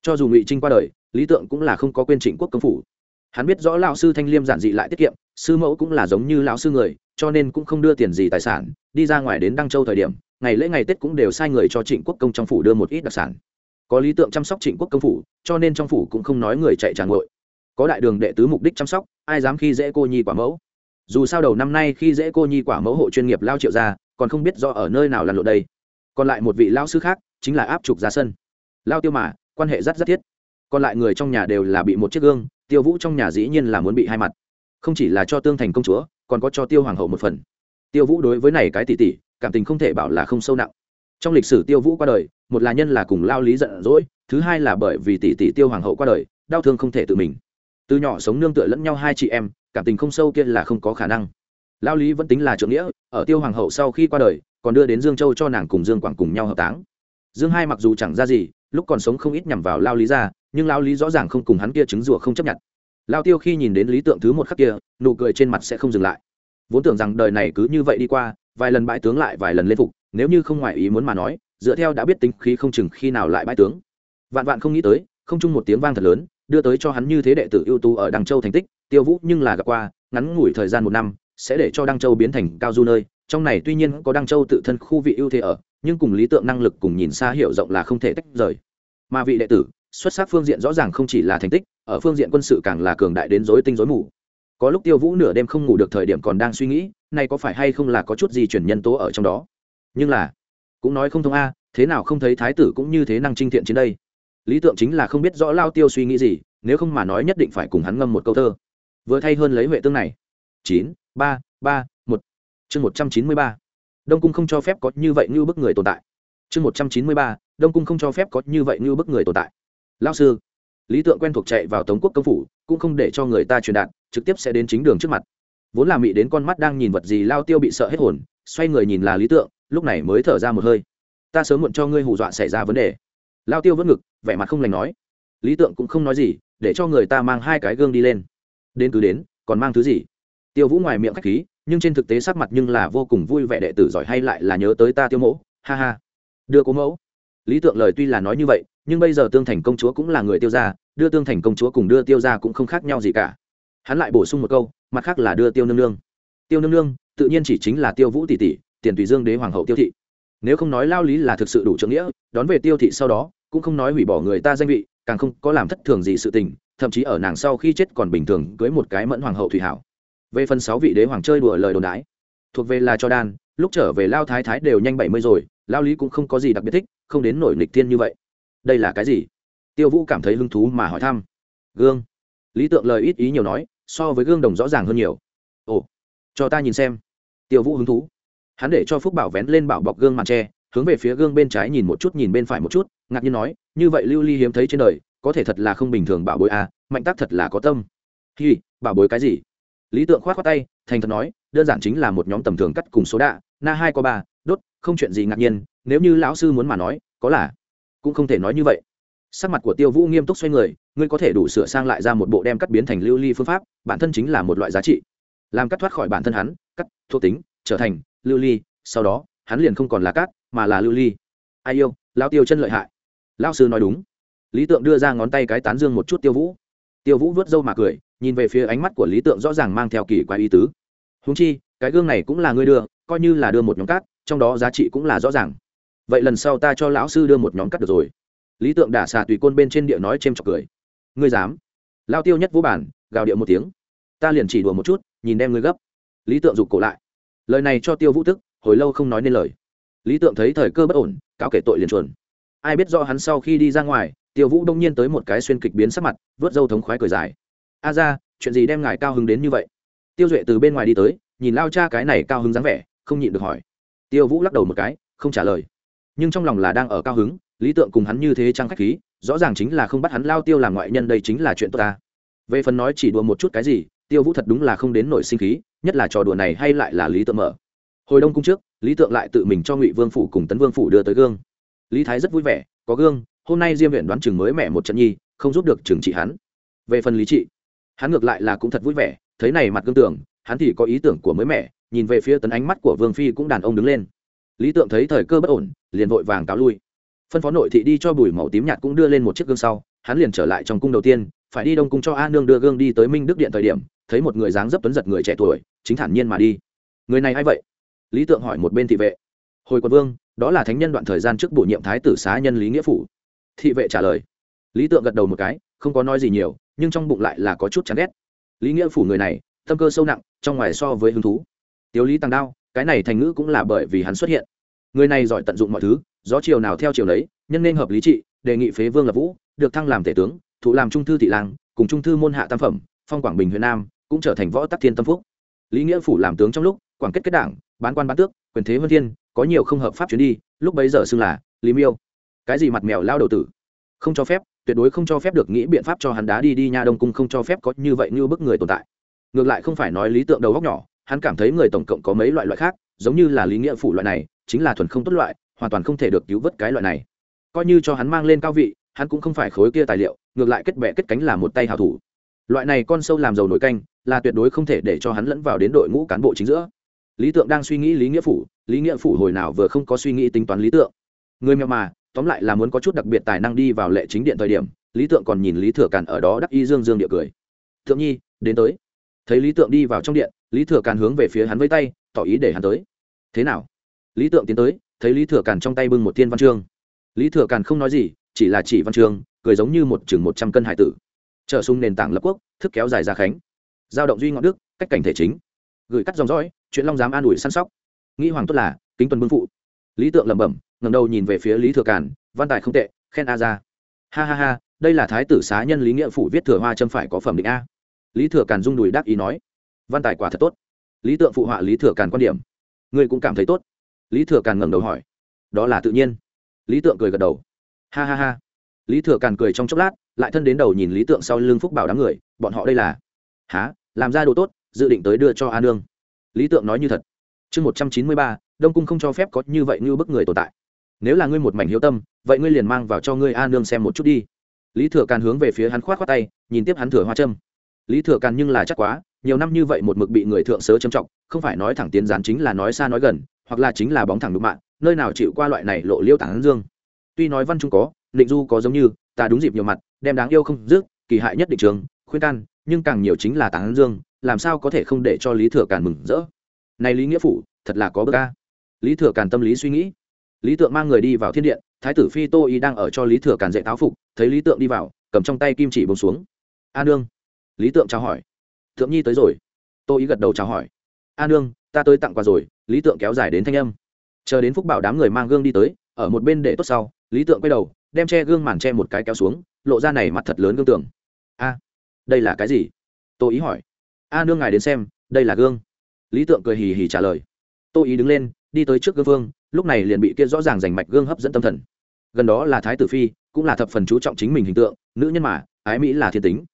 Cho dù ngụy trinh qua đời, lý tượng cũng là không có quên trịnh quốc công phủ. Hắn biết rõ lão sư thanh liêm giản dị lại tiết kiệm, sư mẫu cũng là giống như lão sư người, cho nên cũng không đưa tiền gì tài sản, đi ra ngoài đến đăng châu thời điểm, ngày lễ ngày tết cũng đều sai người cho trịnh quốc công trong phủ đưa một ít đặc sản. Có lý tượng chăm sóc trịnh quốc công phủ, cho nên trong phủ cũng không nói người chạy tràn ngội. Có đại đường đệ tứ mục đích chăm sóc, ai dám khi dễ cô nhi quả mẫu? Dù sao đầu năm nay khi dễ cô nhi quả mẫu hộ chuyên nghiệp lao triệu ra, còn không biết do ở nơi nào lăn lộ đây còn lại một vị lao sư khác chính là áp trục ra sân. Lao tiêu mà, quan hệ rất rất thiết. Còn lại người trong nhà đều là bị một chiếc gương, tiêu vũ trong nhà dĩ nhiên là muốn bị hai mặt. Không chỉ là cho tương thành công chúa, còn có cho tiêu hoàng hậu một phần. Tiêu vũ đối với này cái tỷ tỷ, cảm tình không thể bảo là không sâu nặng. Trong lịch sử tiêu vũ qua đời, một là nhân là cùng lao lý giận dỗi, thứ hai là bởi vì tỷ tỷ tiêu hoàng hậu qua đời, đau thương không thể tự mình. Từ nhỏ sống nương tựa lẫn nhau hai chị em, cảm tình không sâu kia là không có khả năng. Lao lý vẫn tính là trưởng nghĩa, ở tiêu hoàng hậu sau khi qua đời còn đưa đến dương châu cho nàng cùng dương quảng cùng nhau hợp táng. Dương hai mặc dù chẳng ra gì, lúc còn sống không ít nhằm vào lao lý ra, nhưng lao lý rõ ràng không cùng hắn kia chứng rùa không chấp nhận. Lao tiêu khi nhìn đến lý tượng thứ một khắc kia, nụ cười trên mặt sẽ không dừng lại. Vốn tưởng rằng đời này cứ như vậy đi qua, vài lần bãi tướng lại vài lần lên phục, nếu như không ngoại ý muốn mà nói, dựa theo đã biết tính khí không chừng khi nào lại bãi tướng. Vạn vạn không nghĩ tới, không chung một tiếng vang thật lớn, đưa tới cho hắn như thế đệ tử ưu tú ở đăng châu thành tích, tiêu vũ nhưng là gặp qua, ngắn ngủi thời gian một năm, sẽ để cho đăng châu biến thành cao du nơi trong này tuy nhiên có đăng châu tự thân khu vị ưu thế ở, nhưng cùng lý tượng năng lực cùng nhìn xa hiểu rộng là không thể tách rời. Mà vị đệ tử, xuất sắc phương diện rõ ràng không chỉ là thành tích, ở phương diện quân sự càng là cường đại đến dối tinh dối mù. Có lúc tiêu vũ nửa đêm không ngủ được thời điểm còn đang suy nghĩ, này có phải hay không là có chút gì chuyển nhân tố ở trong đó. Nhưng là, cũng nói không thông a, thế nào không thấy thái tử cũng như thế năng trinh thiện trên đây. Lý tượng chính là không biết rõ lao tiêu suy nghĩ gì, nếu không mà nói nhất định phải cùng hắn ngâm một câu thơ. Vừa thay hơn lấy huệ tương này. Chín, ba ba chương một trăm chín mươi ba. Đông cung không cho phép có như vậy như bức người tồn tại. Chương một trăm chín mươi ba. Đông cung không cho phép có như vậy như bức người tồn tại. Lao sư, lý tượng quen thuộc chạy vào tống quốc công phủ, cũng không để cho người ta truyền đạt, trực tiếp sẽ đến chính đường trước mặt. Vốn là mị đến con mắt đang nhìn vật gì lao tiêu bị sợ hết hồn, xoay người nhìn là lý tượng, lúc này mới thở ra một hơi. Ta sớm muộn cho ngươi hù dọa xảy ra vấn đề. Lao tiêu vẫn ngực, vẻ mặt không lành nói. Lý tượng cũng không nói gì, để cho người ta mang hai cái gương đi lên. Đến cứ đến, còn mang thứ gì? Tiêu vũ ngoài miệng khách khí nhưng trên thực tế sắc mặt nhưng là vô cùng vui vẻ đệ tử giỏi hay lại là nhớ tới ta tiêu mẫu. Ha ha. Đưa cố mẫu. Lý tượng lời tuy là nói như vậy, nhưng bây giờ tương thành công chúa cũng là người tiêu gia, đưa tương thành công chúa cùng đưa tiêu gia cũng không khác nhau gì cả. Hắn lại bổ sung một câu, mặt khác là đưa tiêu nương nương. Tiêu nương nương, tự nhiên chỉ chính là tiêu vũ tỷ tỷ, tiền tùy dương đế hoàng hậu tiêu thị. Nếu không nói lao lý là thực sự đủ trưởng nghĩa, đón về tiêu thị sau đó, cũng không nói hủy bỏ người ta danh vị, càng không có làm thất thường gì sự tình, thậm chí ở nàng sau khi chết còn bình thường cưới một cái mẫn hoàng hậu thủy hảo về phần sáu vị đế hoàng chơi đùa lời đồn đái thuộc về là cho đan, lúc trở về lao thái thái đều nhanh bảy mươi rồi, lao lý cũng không có gì đặc biệt thích, không đến nổi nịch tiên như vậy. Đây là cái gì? Tiêu vũ cảm thấy hứng thú mà hỏi thăm. Gương. Lý tượng lời ít ý nhiều nói, so với gương đồng rõ ràng hơn nhiều. Ồ, cho ta nhìn xem. Tiêu vũ hứng thú. Hắn để cho phúc bảo vén lên bảo bọc gương màn tre, hướng về phía gương bên trái nhìn một chút, nhìn bên phải một chút, ngạc nhiên nói, như vậy lưu ly hiếm thấy trên đời, có thể thật là không bình thường bảo bối à mạnh tác thật là có tâm. Hi, bảo bối cái gì? Lý tượng khoát khoát tay, thành thật nói, đơn giản chính là một nhóm tầm thường cắt cùng số đạ, na hai có ba, đốt, không chuyện gì ngạc nhiên, nếu như lão sư muốn mà nói, có là, cũng không thể nói như vậy. Sắc mặt của tiêu vũ nghiêm túc xoay người, ngươi có thể đủ sửa sang lại ra một bộ đem cắt biến thành lưu ly phương pháp, bản thân chính là một loại giá trị. Làm cắt thoát khỏi bản thân hắn, cắt thuộc tính, trở thành lưu ly, sau đó, hắn liền không còn là cát mà là lưu ly. Ai yêu lao tiêu chân lợi hại. Lao sư nói đúng. Lý tượng đưa ra ngón tay cái tán dương một chút tiêu vũ. Tiêu vũ vớt râu mà cười nhìn về phía ánh mắt của lý tượng rõ ràng mang theo kỳ quái ý tứ. Húng chi, cái gương này cũng là ngươi đưa, coi như là đưa một nhóm cát, trong đó giá trị cũng là rõ ràng. Vậy lần sau ta cho lão sư đưa một nhóm cát được rồi. Lý tượng đả xà tùy côn bên trên địa nói c h chọc cười. Ngươi dám? Lao tiêu nhất vũ bản, gào điệu một tiếng. Ta liền chỉ đùa một chút, nhìn đem ngươi gấp. Lý tượng giục cổ lại. Lời này cho tiêu vũ tức, hồi lâu không nói nên lời. Lý tượng thấy thời cơ bất ổn, cáo kể tội liền chuồn. Ai biết do hắn sau khi đi ra ngoài, tiêu vũ đông nhiên tới một cái xuyên kịch biến sắc mặt, vớt dâu thống khoái cười dài a ra, chuyện gì đem ngài cao hứng đến như vậy? Tiêu duệ từ bên ngoài đi tới, nhìn lao cha cái này cao hứng dáng vẻ, không nhịn được hỏi. Tiêu vũ lắc đầu một cái, không trả lời. Nhưng trong lòng là đang ở cao hứng, lý tượng cùng hắn như thế trăng khách khí, rõ ràng chính là không bắt hắn lao tiêu làm ngoại nhân đây chính là chuyện tốt ta. Về phần nói chỉ đùa một chút cái gì, tiêu vũ thật đúng là không đến nổi sinh khí, nhất là trò đùa này hay lại là lý tượng mở. Hồi đông cung trước, lý tượng lại tự mình cho ngụy vương phủ cùng tấn vương phủ đưa tới gương. Lý thái rất vui vẻ, có gương, hôm nay diêm huyện đoán chừng mới mẹ một trận nhi, không giúp được trừng trị hắn. Về phần lý trị hắn ngược lại là cũng thật vui vẻ, thấy này mặt gương tưởng, hắn thì có ý tưởng của mới mẻ, nhìn về phía tấn ánh mắt của vương phi cũng đàn ông đứng lên. Lý tượng thấy thời cơ bất ổn, liền vội vàng cáo lui. Phân phó nội thị đi cho bùi màu tím nhạt cũng đưa lên một chiếc gương sau, hắn liền trở lại trong cung đầu tiên, phải đi đông cung cho a nương đưa gương đi tới minh đức điện thời điểm, thấy một người dáng dấp tuấn giật người trẻ tuổi, chính thản nhiên mà đi. Người này a i vậy? Lý tượng hỏi một bên thị vệ. Hồi quân vương, đó là thánh nhân đoạn thời gian trước bổ nhiệm thái tử xá nhân lý nghĩa phủ. Thị vệ trả lời. Lý tượng gật đầu một cái, không có nói gì nhiều nhưng trong bụng lại là có chút chán ghét. Lý nghĩa phủ người này, tâm cơ sâu nặng, trong ngoài so với hứng thú. Tiếu lý tăng đao, cái này thành ngữ cũng là bởi vì hắn xuất hiện. Người này giỏi tận dụng mọi thứ, gió chiều nào theo chiều đấy nhân nên hợp lý trị, đề nghị phế vương lập vũ, được thăng làm tể tướng, thụ làm trung thư thị lang, cùng trung thư môn hạ tam phẩm, phong quảng bình huyện nam, cũng trở thành võ tắc thiên tâm phúc. Lý nghĩa phủ làm tướng trong lúc, quảng kết kết đảng, bán quan bán tước, quyền thế vân thiên, có nhiều không hợp pháp chuyến đi, lúc bấy giờ xưng là lý miêu. Cái gì mặt mèo lao đầu tử? Không cho phép tuyệt đối không cho phép được nghĩ biện pháp cho hắn đá đi đi nha đông cung không cho phép có như vậy như bức người tồn tại. Ngược lại không phải nói lý tượng đầu góc nhỏ, hắn cảm thấy người tổng cộng có mấy loại loại khác, giống như là lý nghĩa phủ loại này, chính là thuần không tốt loại, hoàn toàn không thể được cứu vớt cái loại này. Coi như cho hắn mang lên cao vị, hắn cũng không phải khối kia tài liệu, ngược lại kết bẹ kết cánh là một tay hào thủ. Loại này con sâu làm dầu nổi canh, là tuyệt đối không thể để cho hắn lẫn vào đến đội ngũ cán bộ chính giữa. Lý tượng đang suy nghĩ lý nghĩa phủ, lý nghĩa phủ hồi nào vừa không có suy nghĩ tính toán lý tượng. Người mèo mà tóm lại là muốn có chút đặc biệt tài năng đi vào lệ chính điện thời điểm, lý tượng còn nhìn lý thừa càn ở đó đắc y dương dương địa cười. Thượng nhi, đến tới. Thấy lý tượng đi vào trong điện, lý thừa càn hướng về phía hắn với tay, tỏ ý để hắn tới. Thế nào? Lý tượng tiến tới, thấy lý thừa càn trong tay bưng một thiên văn chương. Lý thừa càn không nói gì, chỉ là chỉ văn chương, cười giống như một chừng một trăm cân hải tử. Trở sung nền tảng lập quốc, thức kéo dài ra khánh. Giao động duy ngọn đức, cách cảnh thể chính. Gửi cắt dòng dõi, chuyện long dám an ủi săn sóc. Nghĩ hoàng tốt là, kính tuần bưng phụ. Lý tượng lẩm bẩm ngầm đầu nhìn về phía lý thừa Cản, văn tài không tệ khen a ra ha ha ha đây là thái tử xá nhân lý nghĩa phủ viết thừa hoa châm phải có phẩm định a. Lý thừa Cản rung đùi đắc ý nói văn tài quả thật tốt. Lý tượng phụ họa lý thừa Cản quan điểm. Ngươi cũng cảm thấy tốt. Lý thừa Cản ngẩng đầu hỏi đó là tự nhiên. Lý tượng cười gật đầu. Ha ha ha. Lý thừa càn cười trong chốc lát lại thân đến đầu nhìn lý tượng sau lưng phúc bảo đám người bọn họ đây là há làm ra đồ tốt dự định tới đưa cho a nương. Lý tượng nói như thật. Chương một trăm chín mươi ba đông cung không cho phép có như vậy như bức người tồn tại nếu là ngươi một mảnh hiếu tâm, vậy ngươi liền mang vào cho ngươi a nương xem một chút đi. Lý thừa càn hướng về phía hắn khoát khoát tay, nhìn tiếp hắn thừa hoa trâm lý thừa càn nhưng là chắc quá, nhiều năm như vậy một mực bị người thượng sớ châm trọng, không phải nói thẳng tiến gián chính là nói xa nói gần, hoặc là chính là bóng thẳng đụng mạng, nơi nào chịu qua loại này lộ liêu tảng dương. Tuy nói văn trung có định du có giống như, ta đúng dịp nhiều mặt, đem đáng yêu không dứt, kỳ hại nhất định trường, khuyên can, nhưng càng nhiều chính là tảng dương, làm sao có thể không để cho lý thừa càn mừng rỡ? Này lý nghĩa phủ thật là có bơ ca lý thừa càn tâm lý suy nghĩ lý tượng mang người đi vào thiên điện, thái tử phi tô y đang ở cho lý thừa càn dạy táo phục, thấy lý tượng đi vào, cầm trong tay kim chỉ bông xuống. A nương. Lý tượng chào hỏi. Thượng nhi tới rồi. Tô Y gật đầu chào hỏi. A nương, ta tới tặng quà rồi. Lý tượng kéo dài đến thanh âm. Chờ đến phúc bảo đám người mang gương đi tới, ở một bên để tốt sau, lý tượng quay đầu, đem che gương màn che một cái kéo xuống, lộ ra này mặt thật lớn gương tường. a, đây là cái gì? Tô ý hỏi. A nương ngài đến xem, đây là gương. Lý tượng cười hì hì trả lời. Tô ý đứng lên, đi tới trước gương vương lúc này liền bị kia rõ ràng giành mạch gương hấp dẫn tâm thần. Gần đó là thái tử phi, cũng là thập phần chú trọng chính mình hình tượng, nữ nhân mà, ái mỹ là thiên tính.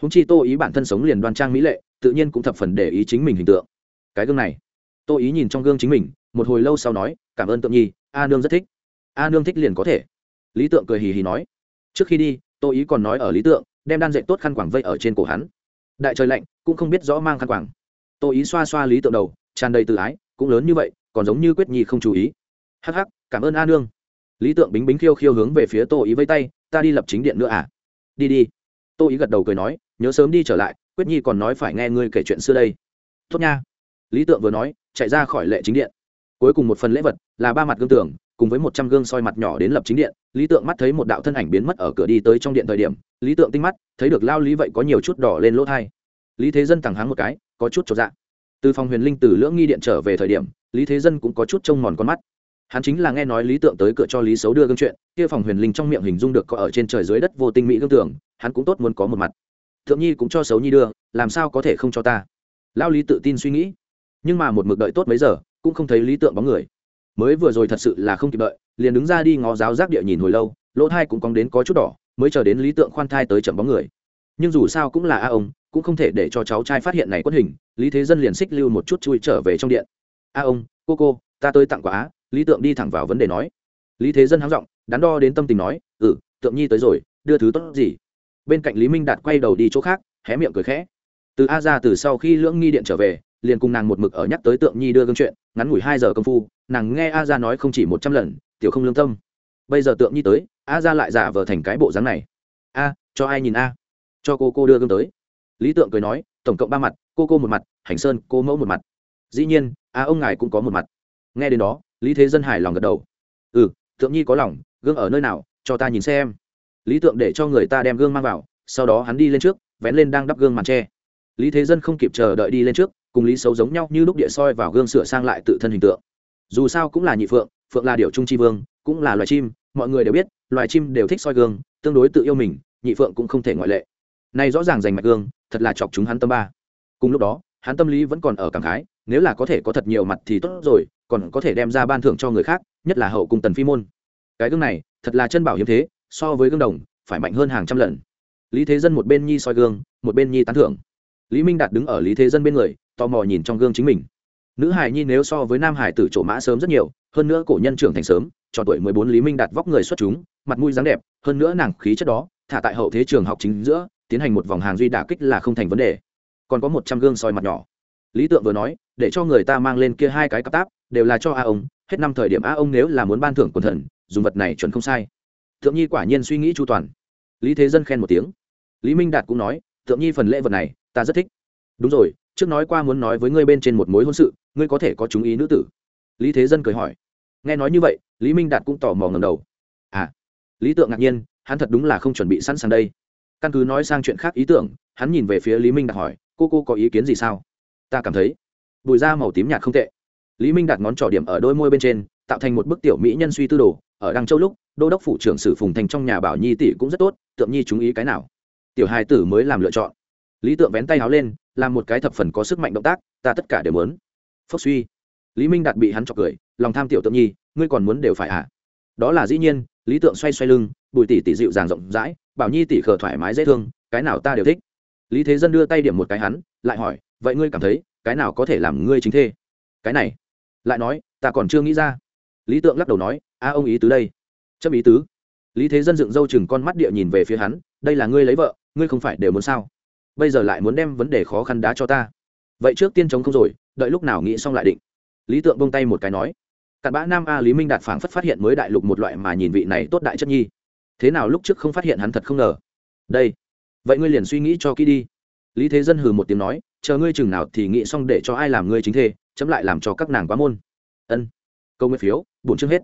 Húng chi tô ý bản thân sống liền đoan trang mỹ lệ, tự nhiên cũng thập phần để ý chính mình hình tượng. Cái gương này, tô ý nhìn trong gương chính mình, một hồi lâu sau nói, cảm ơn tượng nhi, a nương rất thích. A nương thích liền có thể. Lý tượng cười hì hì nói. Trước khi đi, tô ý còn nói ở lý tượng, đem đan dạy tốt khăn quảng vây ở trên cổ hắn. Đại trời lạnh, cũng không biết rõ mang khăn quảng tô ý xoa xoa lý tượng đầu, tràn đầy tự ái, cũng lớn như vậy, còn giống như quyết nhi không chú ý hắc hắc, cảm ơn a nương. Lý tượng bính bính khiêu khiêu hướng về phía tô ý vây tay, ta đi lập chính điện nữa à? Đi đi. Tô ý gật đầu cười nói, nhớ sớm đi trở lại, quyết nhi còn nói phải nghe ngươi kể chuyện xưa đây. Tốt nha. Lý tượng vừa nói, chạy ra khỏi lệ chính điện. Cuối cùng một phần lễ vật là ba mặt gương tường, cùng với một trăm gương soi mặt nhỏ đến lập chính điện. Lý tượng mắt thấy một đạo thân ảnh biến mất ở cửa đi tới trong điện thời điểm, lý tượng tinh mắt, thấy được lao lý vậy có nhiều chút đỏ lên lỗ thai. Lý thế dân thẳng háng một cái, có chút cho dạ. Từ phòng huyền linh từ lưỡng nghi điện trở về thời điểm, lý thế dân cũng có chút trông mòn con mắt hắn chính là nghe nói lý tượng tới cửa cho lý xấu đưa gương chuyện, kia phòng huyền linh trong miệng hình dung được có ở trên trời dưới đất vô tinh mỹ gương tưởng hắn cũng tốt muốn có một mặt. Thượng nhi cũng cho xấu nhi đưa, làm sao có thể không cho ta? Lao lý tự tin suy nghĩ. Nhưng mà một mực đợi tốt mấy giờ, cũng không thấy lý tượng bóng người. Mới vừa rồi thật sự là không kịp đợi, liền đứng ra đi ngó giáo giác địa nhìn hồi lâu, lỗ thai cũng cong đến có chút đỏ, mới chờ đến lý tượng khoan thai tới chậm bóng người. Nhưng dù sao cũng là a ông, cũng không thể để cho cháu trai phát hiện này quất hình, lý thế dân liền xích lưu một chút chui trở về trong điện. A ông, cô cô, ta tới tặng quả lý tượng đi thẳng vào vấn đề nói. Lý thế dân háng r ộ n g đắn đo đến tâm tình nói ừ tượng nhi tới rồi, đưa thứ tốt gì? Bên cạnh lý minh đạt quay đầu đi chỗ khác, hé miệng cười khẽ. Từ a ra từ sau khi lưỡng nghi điện trở về, liền cùng nàng một mực ở nhắc tới tượng nhi đưa gương chuyện, ngắn ngủi hai giờ công phu, nàng nghe a ra nói không chỉ một trăm lần, tiểu không lương tâm. Bây giờ tượng nhi tới, a ra lại giả vờ thành cái bộ dáng này. A, cho ai nhìn a? Cho cô cô đưa gương tới. Lý tượng cười nói, tổng cộng ba mặt, cô cô một mặt, hành sơn cô mẫu một mặt. Dĩ nhiên, a ông ngài cũng có một mặt. Nghe đến đó lý thế dân hài lòng gật đầu. Ừ tượng nhi có lòng, gương ở nơi nào, cho ta nhìn xem. Lý tượng để cho người ta đem gương mang vào, sau đó hắn đi lên trước, vén lên đang đắp gương màn tre. Lý thế dân không kịp chờ đợi đi lên trước, cùng lý xấu giống nhau như lúc địa soi vào gương sửa sang lại tự thân hình tượng. Dù sao cũng là nhị phượng phượng là điều trung tri vương, cũng là loài chim, mọi người đều biết, loài chim đều thích soi gương, tương đối tự yêu mình, nhị phượng cũng không thể ngoại lệ. Này rõ ràng giành mạch gương, thật là chọc chúng hắn tâm ba. Cùng lúc đó, hắn tâm lý vẫn còn ở cảm khái nếu là có thể có thật nhiều mặt thì tốt rồi, còn có thể đem ra ban thưởng cho người khác, nhất là hậu cung tần phi môn. Cái gương này, thật là chân bảo hiếm thế, so với gương đồng, phải mạnh hơn hàng trăm lần. Lý thế dân một bên nhi soi gương, một bên nhi tán thưởng. Lý minh đạt đứng ở lý thế dân bên người, tò mò nhìn trong gương chính mình. Nữ hải nhi nếu so với nam hải tử chỗ mã sớm rất nhiều, hơn nữa cổ nhân trưởng thành sớm, cho tuổi mười bốn lý minh đạt vóc người xuất chúng, mặt mũi dáng đẹp, hơn nữa nàng khí chất đó, thả tại hậu thế trường học chính giữa, tiến hành một vòng hàng duy đả kích là không thành vấn đề. Còn có một trăm gương soi mặt nhỏ. Lý tượng vừa nói để cho người ta mang lên kia hai cái cặp táp, đều là cho a ông. Hết năm thời điểm a ông nếu là muốn ban thưởng quần thần, dùng vật này chuẩn không sai. Thượng nhi quả nhiên suy nghĩ chu toàn. Lý thế dân khen một tiếng. Lý minh đạt cũng nói, thượng nhi phần lễ vật này, ta rất thích. Đúng rồi, trước nói qua muốn nói với ngươi bên trên một mối hôn sự, ngươi có thể có chúng ý nữ tử. Lý thế dân cười hỏi. Nghe nói như vậy, lý minh đạt cũng tò mò ngầm đầu. À. Lý tượng ngạc nhiên, hắn thật đúng là không chuẩn bị sẵn sàng đây. Căn cứ nói sang chuyện khác ý tưởng, hắn nhìn về phía lý minh đạt hỏi, cô cô có ý kiến gì sao? Ta cảm thấy bùi da màu tím nhạt không tệ. Lý minh đặt ngón trỏ điểm ở đôi môi bên trên, tạo thành một bức tiểu mỹ nhân suy tư đồ, ở đăng châu lúc, đô đốc phủ trưởng sử phùng thành trong nhà bảo nhi tỷ cũng rất tốt, tượng nhi chú ý cái nào? Tiểu hai tử mới làm lựa chọn. Lý tượng vén tay háo lên, làm một cái thập phần có sức mạnh động tác, ta tất cả đều muốn. Phốc suy. Lý minh đạt bị hắn chọc cười, lòng tham tiểu tượng nhi, ngươi còn muốn đều phải à đó là dĩ nhiên, lý tượng xoay xoay lưng, bùi tỷ tỷ dịu dàng rộng rãi, bảo nhi tỷ khờ thoải mái dễ thương, cái nào ta đều thích. Lý thế dân đưa tay điểm một cái hắn, lại hỏi, vậy ngươi cảm thấy cái nào có thể làm ngươi chính thê? Cái này, lại nói, ta còn chưa nghĩ ra. Lý tượng lắc đầu nói, a, ông ý tứ đây. Chấp ý tứ. Lý thế dân dựng râu chừng con mắt địa nhìn về phía hắn, đây là ngươi lấy vợ, ngươi không phải đều muốn sao? Bây giờ lại muốn đem vấn đề khó khăn đá cho ta. Vậy trước tiên chống không rồi, đợi lúc nào nghĩ xong lại định. Lý tượng bông tay một cái nói, cặn bã nam a lý minh đạt phảng phất phát hiện mới đại lục một loại mà nhìn vị này tốt đại chất nhi. Thế nào lúc trước không phát hiện hắn thật không ngờ? Đây, vậy ngươi liền suy nghĩ cho kỹ đi. Lý thế dân hừ một tiếng nói chờ ngươi chừng nào thì nghĩ xong để cho ai làm ngươi chính thê, chấm lại làm cho các nàng quá môn. Ân. Câu nguyên phiếu, bổn chương hết.